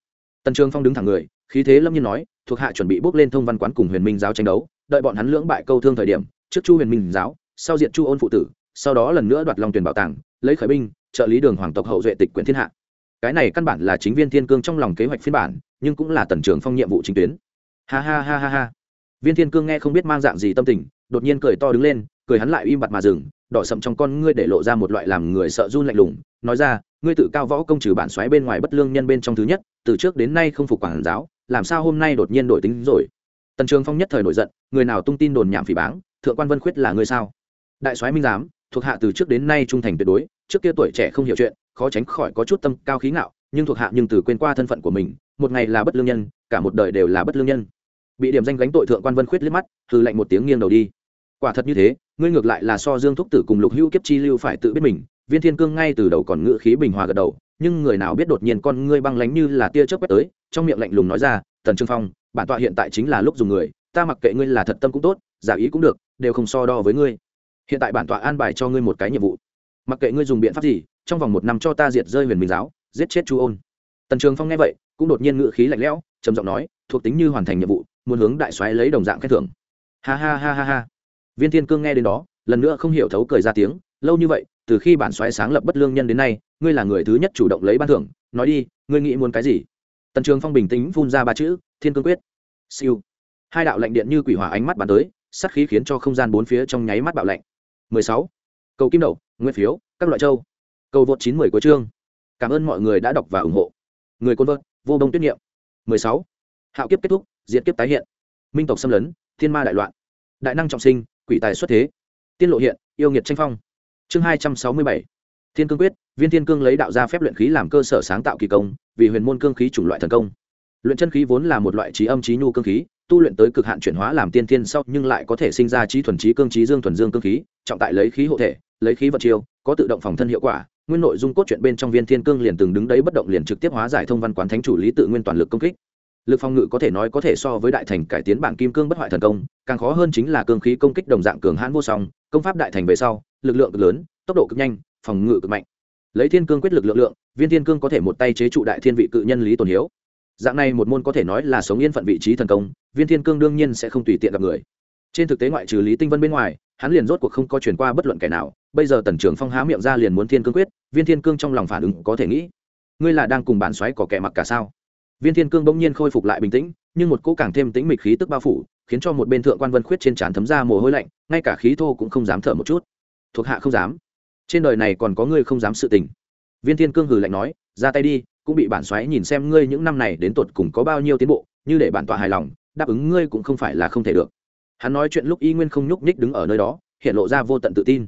Tần trường phong đứng thẳng người, khí thế lâm nhiên nói, thuộc hạ chuẩn bị bước lên thông văn quán cùng huyền minh giáo tranh đấu, đợi bọn hắn lưỡng bại câu thương thời điểm, trước chu huyền minh giáo, sau diện chu ôn phụ tử, sau đó lần nữa đoạt lòng tuyển bảo tàng, lấy khởi binh, trợ lý đường hoàng tộc hậu duệ tịch quyển thiên hạ. Cái này căn bản là chính viên thiên cương trong lòng kế hoạch phiên bản, nhưng cũng là tần trường phong nhiệm vụ chính tuyến. Ha ha ha ha ha viên thiên cương nghe không biết mang dạng gì tâm tình, đột nhiên cười to đứng lên, cười hắn lại im bặt mà dừng, đỏ sậm trong con ngươi để lộ ra một loại làm người sợ run lạnh lùng, nói ra, ngươi tự cao võ công trừ bản xoáy bên ngoài bất lương nhân bên trong thứ nhất, từ trước đến nay không phục quản giáo, làm sao hôm nay đột nhiên đổi tính rồi? Tần trường phong nhất thời nổi giận, người nào tung tin đồn nhảm phỉ báng, thượng quan vân khuyết là ngươi sao? Đại soái minh giám, thuộc hạ từ trước đến nay trung thành tuyệt đối, trước kia tuổi trẻ không hiểu chuyện, khó tránh khỏi có chút tâm cao khí ngạo, nhưng thuộc hạ nhưng từ quên qua thân phận của mình, một ngày là bất lương nhân, cả một đời đều là bất lương nhân bị điểm danh gánh tội thượng quan vân khuyết liếc mắt hư lạnh một tiếng nghiêng đầu đi. Quả thật như thế, ngươi ngược lại là so dương thúc tử cùng lục hữu kiếp chi lưu phải tự biết mình, viên thiên cương ngay từ đầu còn ngự khí bình hòa gật đầu, nhưng người nào biết đột nhiên con ngươi băng lánh như là tia chớp quét tới, trong miệng lạnh lùng nói ra, tần trương phong, bản tọa hiện tại chính là lúc dùng người, ta mặc kệ ngươi là thật tâm cũng tốt, giả ý cũng được, đều không so đo với ngươi. Hiện tại bản tọa an bài cho ngươi một cái nhiệm vụ. Mặc kệ ngươi dùng biện pháp gì, trong vòng một năm cho ta diệt rơi huyền minh giáo, giết chết chu ôn. Tần trường phong nghe vậy, cũng đột nhiên ngự khí lạnh lẽo, trầm giọng nói, thuộc tính như hoàn thành nhiệm vụ muốn hướng đại soái lấy đồng dạng khen thưởng. Ha ha ha ha ha. Viên thiên cương nghe đến đó, lần nữa không hiểu thấu cười ra tiếng, lâu như vậy, từ khi bản soái sáng lập bất lương nhân đến nay, ngươi là người thứ nhất chủ động lấy ban thưởng. Nói đi, ngươi nghĩ muốn cái gì? Tần trường phong bình tĩnh phun ra ba chữ, thiên cương quyết. Siêu. Hai đạo lạnh điện như quỷ hỏa ánh mắt bắn tới, sát khí khiến cho không gian bốn phía trong nháy mắt bạo lạnh. 16. cầu kim đậu, nguyên phiếu, các loại châu. Cầu vượt chín mười của chương. Cảm ơn mọi người đã đọc và ủng hộ. Người côn vợt, vô đông tuyết nghiệm 16. hạo kiếp kết thúc diệt kiếp tái hiện. Minh tộc xâm lấn, thiên ma đại loạn. Đại năng trọng sinh, quỷ tài xuất thế. Tiên lộ hiện, yêu nghiệt tranh phong. Chương hai trăm sáu mươi bảy. Thiên cương quyết, viên thiên cương lấy đạo ra phép luyện khí làm cơ sở sáng tạo kỳ công, vì huyền môn cương khí chủng loại thần công. Luyện chân khí vốn là một loại trí âm trí nhu cương khí, tu luyện tới cực hạn chuyển hóa làm tiên thiên sau nhưng lại có thể sinh ra trí thuần trí cương trí dương thuần dương cương khí, trọng tại lấy khí hộ thể, lấy khí vật chiêu, có tự động phòng thân hiệu quả, nguyên nội dung cốt truyện bên trong viên thiên cương liền từng đứng đấy bất động liền trực tiếp hóa giải thông văn quán thánh chủ lý tự nguyên toàn lực công kích lực phòng ngự có thể nói có thể so với đại thành cải tiến bản kim cương bất hoại thần công, càng khó hơn chính là cương khí công kích đồng dạng cường hãn vô song, công pháp đại thành về sau, lực lượng cực lớn, tốc độ cực nhanh, phòng ngự cực mạnh. Lấy thiên cương quyết lực lượng lượng, viên thiên cương có thể một tay chế trụ đại thiên vị cự nhân lý tồn hiếu. Dạng này một môn có thể nói là sống yên phận vị trí thần công, viên thiên cương đương nhiên sẽ không tùy tiện gặp người. Trên thực tế ngoại trừ lý tinh vân bên ngoài, hắn liền rốt cuộc không có chuyển qua bất luận kẻ nào, bây giờ tần trưởng phong há miệng ra liền muốn thiên cương quyết, viên thiên cương trong lòng phản ứng có thể nghĩ. Ngươi là đang cùng bản xoáy có kẻ mặc cả sao? Viên thiên cương bỗng nhiên khôi phục lại bình tĩnh, nhưng một cỗ càng thêm tĩnh mịch khí tức bao phủ, khiến cho một bên thượng quan vân khuyết trên trán thấm ra mồ hôi lạnh, ngay cả khí thô cũng không dám thở một chút. Thuộc hạ không dám. Trên đời này còn có ngươi không dám sự tình. Viên thiên cương hừ lạnh nói, ra tay đi, cũng bị bản xoáy nhìn xem ngươi những năm này đến tột cùng có bao nhiêu tiến bộ, như để bản tọa hài lòng, đáp ứng ngươi cũng không phải là không thể được. Hắn nói chuyện lúc y nguyên không nhúc nhích đứng ở nơi đó, hiện lộ ra vô tận tự tin.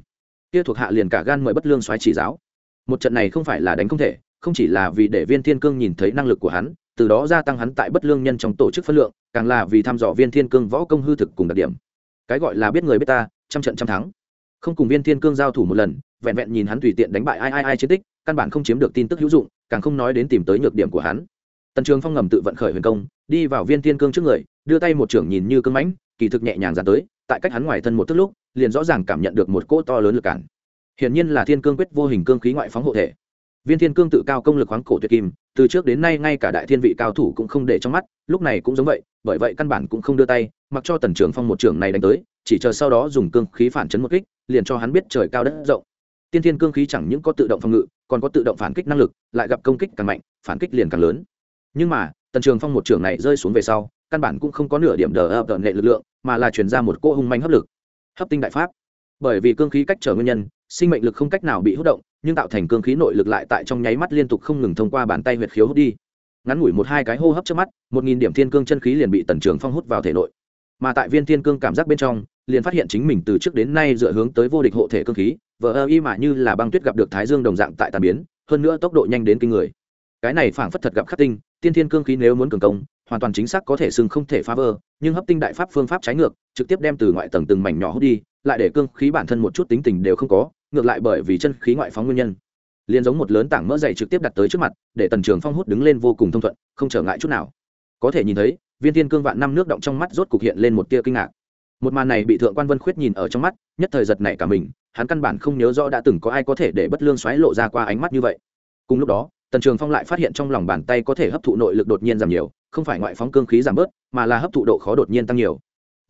Kia thuộc hạ liền cả gan mời bất lương xoáy chỉ giáo. Một trận này không phải là đánh không thể, không chỉ là vì để viên thiên cương nhìn thấy năng lực của hắn từ đó gia tăng hắn tại bất lương nhân trong tổ chức phân lượng, càng là vì thăm dò viên thiên cương võ công hư thực cùng đặc điểm. Cái gọi là biết người biết ta, trăm trận trăm thắng. Không cùng viên thiên cương giao thủ một lần, vẹn vẹn nhìn hắn tùy tiện đánh bại ai ai ai chiến tích, căn bản không chiếm được tin tức hữu dụng, càng không nói đến tìm tới nhược điểm của hắn. Tần trường phong ngầm tự vận khởi huyền công, đi vào viên thiên cương trước người, đưa tay một trưởng nhìn như cưng mãnh, kỳ thực nhẹ nhàng dàn tới, tại cách hắn ngoài thân một tức lúc, liền rõ ràng cảm nhận được một cỗ to lớn lực cản. Hiển nhiên là thiên cương quyết vô hình cương khí ngoại phóng hộ thể viên thiên cương tự cao công lực khoáng cổ tuyệt kim, từ trước đến nay ngay cả đại thiên vị cao thủ cũng không để trong mắt, lúc này cũng giống vậy, bởi vậy căn bản cũng không đưa tay, mặc cho tần trưởng phong một trưởng này đánh tới, chỉ chờ sau đó dùng cương khí phản chấn một kích, liền cho hắn biết trời cao đất rộng. Tiên thiên cương khí chẳng những có tự động phòng ngự, còn có tự động phản kích năng lực, lại gặp công kích càng mạnh, phản kích liền càng lớn. Nhưng mà, tần trường phong một trưởng này rơi xuống về sau, căn bản cũng không có nửa điểm đờ ập đợn nghệ lực lượng, mà là chuyển ra một cỗ hung manh hấp lực. Hấp tinh đại pháp. Bởi vì cương khí cách trở nguyên nhân, sinh mệnh lực không cách nào bị hút động nhưng tạo thành cương khí nội lực lại tại trong nháy mắt liên tục không ngừng thông qua bàn tay huyệt khiếu hút đi. Ngắn ngủi một hai cái hô hấp trước mắt, một nghìn điểm thiên cương chân khí liền bị tần trường phong hút vào thể nội. Mà tại viên thiên cương cảm giác bên trong, liền phát hiện chính mình từ trước đến nay dựa hướng tới vô địch hộ thể cương khí, vờ ơ y mà như là băng tuyết gặp được thái dương đồng dạng tại tàn biến, hơn nữa tốc độ nhanh đến kinh người. Cái này phảng phất thật gặp khắc tinh, tiên thiên cương khí nếu muốn cường công, hoàn toàn chính xác có thể xưng không thể phá vỡ, nhưng hấp tinh đại pháp phương pháp trái ngược, trực tiếp đem từ ngoại tầng từng mảnh nhỏ hút đi, lại để cương khí bản thân một chút tính tình đều không có ngược lại bởi vì chân khí ngoại phóng nguyên nhân. Liền giống một lớn tảng mỡ dày trực tiếp đặt tới trước mặt, để tần trường phong hút đứng lên vô cùng thông thuận, không trở ngại chút nào. Có thể nhìn thấy, viên thiên cương vạn năm nước động trong mắt rốt cục hiện lên một tia kinh ngạc. Một màn này bị thượng quan vân khuyết nhìn ở trong mắt, nhất thời giật nảy cả mình, hắn căn bản không nhớ rõ đã từng có ai có thể để bất lương xoáy lộ ra qua ánh mắt như vậy. Cùng lúc đó, tần trường phong lại phát hiện trong lòng bàn tay có thể hấp thụ nội lực đột nhiên giảm nhiều, không phải ngoại phóng cương khí giảm bớt, mà là hấp thụ độ khó đột nhiên tăng nhiều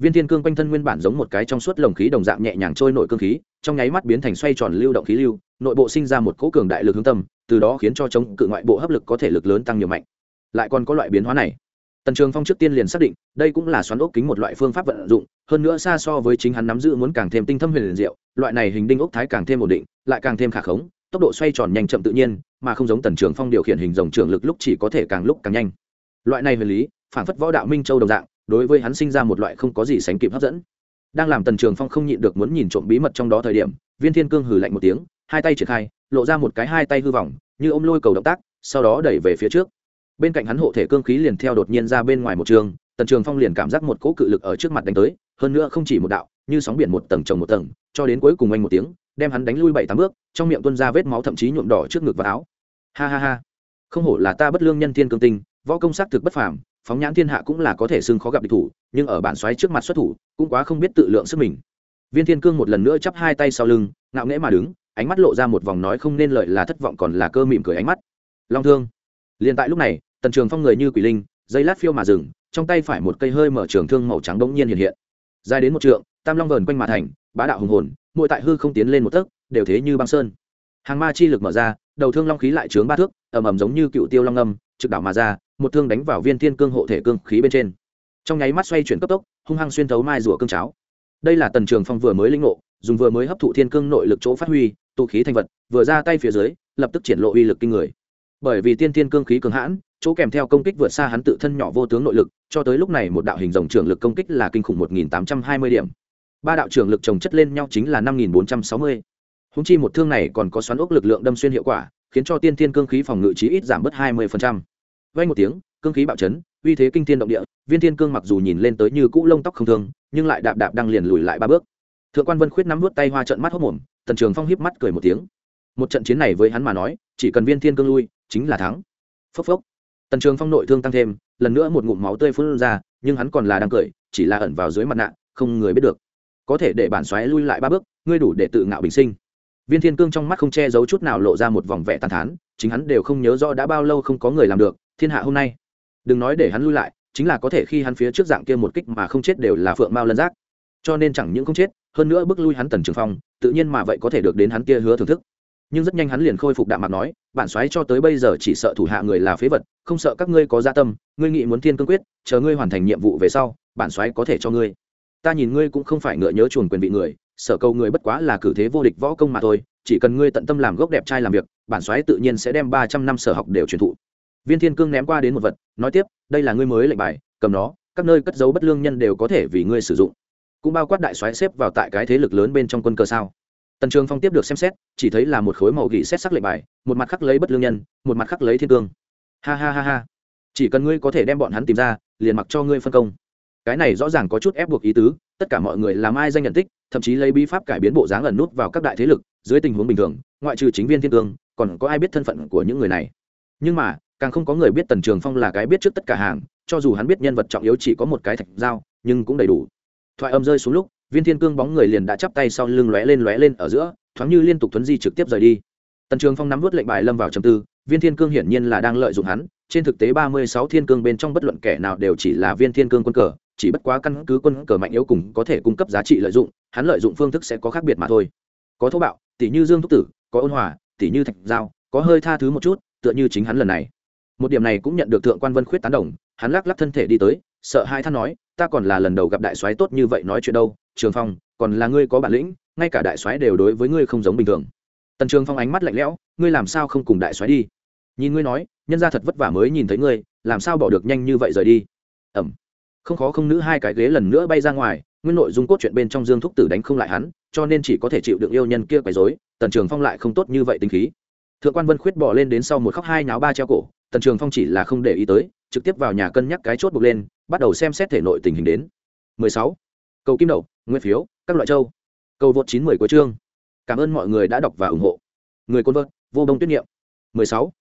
viên thiên cương quanh thân nguyên bản giống một cái trong suốt lồng khí đồng dạng nhẹ nhàng trôi nội cương khí, trong nháy mắt biến thành xoay tròn lưu động khí lưu, nội bộ sinh ra một cỗ cường đại lực hướng tâm, từ đó khiến cho chống cự ngoại bộ hấp lực có thể lực lớn tăng nhiều mạnh. Lại còn có loại biến hóa này. Tần trường phong trước tiên liền xác định, đây cũng là xoắn ốc kính một loại phương pháp vận dụng, hơn nữa xa so với chính hắn nắm giữ muốn càng thêm tinh thâm huyền liền diệu, loại này hình đinh ốc thái càng thêm ổn định, lại càng thêm khả khống, tốc độ xoay tròn nhanh chậm tự nhiên, mà không giống tần trường phong điều khiển hình dòng trường lực lúc chỉ có thể càng lúc càng nhanh. Loại này về lý, phản phất võ đạo minh châu đồng dạng đối với hắn sinh ra một loại không có gì sánh kịp hấp dẫn. Đang làm tần trường phong không nhịn được muốn nhìn trộm bí mật trong đó thời điểm, viên thiên cương hừ lạnh một tiếng, hai tay triển khai, lộ ra một cái hai tay hư vọng như ôm lôi cầu động tác, sau đó đẩy về phía trước. Bên cạnh hắn hộ thể cương khí liền theo đột nhiên ra bên ngoài một trường, tần trường phong liền cảm giác một cỗ cự lực ở trước mặt đánh tới, hơn nữa không chỉ một đạo, như sóng biển một tầng trồng một tầng, cho đến cuối cùng anh một tiếng, đem hắn đánh lui bảy tám bước, trong miệng tuân ra vết máu thậm chí nhuộm đỏ trước ngực và áo. Ha ha ha. Không hổ là ta bất lương nhân thiên cương tinh, võ công sắc thực bất phàm phóng nhãn thiên hạ cũng là có thể xưng khó gặp địch thủ, nhưng ở bản xoáy trước mặt xuất thủ, cũng quá không biết tự lượng sức mình. Viên thiên cương một lần nữa chắp hai tay sau lưng, ngạo nghễ mà đứng, ánh mắt lộ ra một vòng nói không nên lợi là thất vọng còn là cơ mỉm cười ánh mắt. Long thương. Liền tại lúc này, tần trường phong người như quỷ linh, dây lát phiêu mà dừng, trong tay phải một cây hơi mở trường thương màu trắng bỗng nhiên hiện hiện. Dài đến một trượng, tam long vờn quanh mà thành, bá đạo hùng hồn, mỗi tại hư không tiến lên một tấc, đều thế như băng sơn. Hàng ma chi lực mở ra, đầu thương long khí lại trướng ba thước, ầm ầm giống như cựu tiêu long âm, trực đảo mà ra một thương đánh vào viên thiên cương hộ thể cương khí bên trên. Trong nháy mắt xoay chuyển cấp tốc, hung hăng xuyên thấu mai rùa cương cháo. Đây là tần trường phong vừa mới linh ngộ, dùng vừa mới hấp thụ thiên cương nội lực chỗ phát huy tụ khí thành vật, vừa ra tay phía dưới, lập tức triển lộ uy lực kinh người. Bởi vì tiên thiên cương khí cường hãn, chỗ kèm theo công kích vượt xa hắn tự thân nhỏ vô tướng nội lực, cho tới lúc này một đạo hình dòng trưởng lực công kích là kinh khủng một nghìn tám trăm hai mươi điểm. Ba đạo trưởng lực trồng chất lên nhau chính là năm nghìn bốn trăm sáu mươi. Húng chi một thương này còn có xoắn ốc lực lượng đâm xuyên hiệu quả, khiến cho tiên thiên cương khí phòng ngự trí ít giảm bớt hai mươi vay một tiếng, cương khí bạo chấn, uy thế kinh thiên động địa, viên thiên cương mặc dù nhìn lên tới như cũ lông tóc không thương, nhưng lại đạp đạp đang liền lùi lại ba bước. Thượng quan vân khuyết nắm vút tay hoa trận mắt hốc mồm, tần trường phong hiếp mắt cười một tiếng. Một trận chiến này với hắn mà nói, chỉ cần viên thiên cương lui, chính là thắng. Phốc phốc. Tần trường phong nội thương tăng thêm, lần nữa một ngụm máu tươi phun ra, nhưng hắn còn là đang cười, chỉ là ẩn vào dưới mặt nạ, không người biết được. Có thể để bản xoáy lui lại ba bước, ngươi đủ để tự ngạo bình sinh. Viên thiên cương trong mắt không che giấu chút nào lộ ra một vòng vẻ tàn thán, chính hắn đều không nhớ rõ đã bao lâu không có người làm được thiên hạ hôm nay. Đừng nói để hắn lui lại, chính là có thể khi hắn phía trước dạng kia một kích mà không chết đều là phượng mao lân giác. Cho nên chẳng những không chết, hơn nữa bước lui hắn tần trường phong, tự nhiên mà vậy có thể được đến hắn kia hứa thưởng thức. Nhưng rất nhanh hắn liền khôi phục đạm mặt nói, bản xoáy cho tới bây giờ chỉ sợ thủ hạ người là phế vật, không sợ các ngươi có gia tâm, ngươi nghĩ muốn thiên cương quyết, chờ ngươi hoàn thành nhiệm vụ về sau, bản xoáy có thể cho ngươi. Ta nhìn ngươi cũng không phải ngựa nhớ chuồn quyền vị người sở cầu người bất quá là cử thế vô địch võ công mà thôi, chỉ cần ngươi tận tâm làm gốc đẹp trai làm việc, bản xoáy tự nhiên sẽ đem ba trăm năm sở học đều truyền thụ viên thiên cương ném qua đến một vật, nói tiếp, đây là ngươi mới lệnh bài, cầm nó, các nơi cất giấu bất lương nhân đều có thể vì ngươi sử dụng. Cũng bao quát đại xoáy xếp vào tại cái thế lực lớn bên trong quân cơ sao? Tần trường phong tiếp được xem xét, chỉ thấy là một khối màu gỉ xét sắc lệnh bài, một mặt khắc lấy bất lương nhân, một mặt khắc lấy thiên cương. Ha ha ha ha. Chỉ cần ngươi có thể đem bọn hắn tìm ra, liền mặc cho ngươi phân công. Cái này rõ ràng có chút ép buộc ý tứ, tất cả mọi người làm ai danh nhận tích, thậm chí lấy bí pháp cải biến bộ dáng ẩn nút vào các đại thế lực, dưới tình huống bình thường, ngoại trừ chính viên thiên cương, còn có ai biết thân phận của những người này. Nhưng mà càng không có người biết tần trường phong là cái biết trước tất cả hàng, cho dù hắn biết nhân vật trọng yếu chỉ có một cái thạch dao nhưng cũng đầy đủ. Thoại âm rơi xuống lúc, viên thiên cương bóng người liền đã chắp tay sau lưng lóe lên lóe lên ở giữa, thoáng như liên tục thuấn di trực tiếp rời đi. Tần trường phong nắm vớt lệnh bài lâm vào trầm tư, viên thiên cương hiển nhiên là đang lợi dụng hắn, trên thực tế ba mươi sáu thiên cương bên trong bất luận kẻ nào đều chỉ là viên thiên cương quân cờ, chỉ bất quá căn cứ quân cờ mạnh yếu cùng có thể cung cấp giá trị lợi dụng, hắn lợi dụng phương thức sẽ có khác biệt mà thôi. Có thô bạo tỷ như dương thúc tử, có ôn hòa tỷ như thạch giao, có hơi tha thứ một chút, tựa như chính hắn lần này một điểm này cũng nhận được thượng quan vân khuyết tán đồng, hắn lắc lắc thân thể đi tới, sợ hai than nói, ta còn là lần đầu gặp đại soái tốt như vậy nói chuyện đâu, trường phong, còn là ngươi có bản lĩnh, ngay cả đại soái đều đối với ngươi không giống bình thường. Tần trường phong ánh mắt lạnh lẽo, ngươi làm sao không cùng đại soái đi? Nhìn ngươi nói, nhân ra thật vất vả mới nhìn thấy ngươi, làm sao bỏ được nhanh như vậy rời đi? Ẩm. Không khó không nữ hai cái ghế lần nữa bay ra ngoài, nguyên nội dung cốt chuyện bên trong dương thúc tử đánh không lại hắn, cho nên chỉ có thể chịu được yêu nhân kia quấy dối tần trường phong lại không tốt như vậy tính khí. Thượng quan vân khuyết bỏ lên đến sau một khóc hai náo ba treo cổ tần trường phong chỉ là không để ý tới, trực tiếp vào nhà cân nhắc cái chốt buộc lên, bắt đầu xem xét thể nội tình hình đến. 16. cầu kim đậu, nguyên phiếu, các loại châu. Cầu vượt 910 của chương. Cảm ơn mọi người đã đọc và ủng hộ. Người côn vợt, vô đông tuyết nghiệm. 16.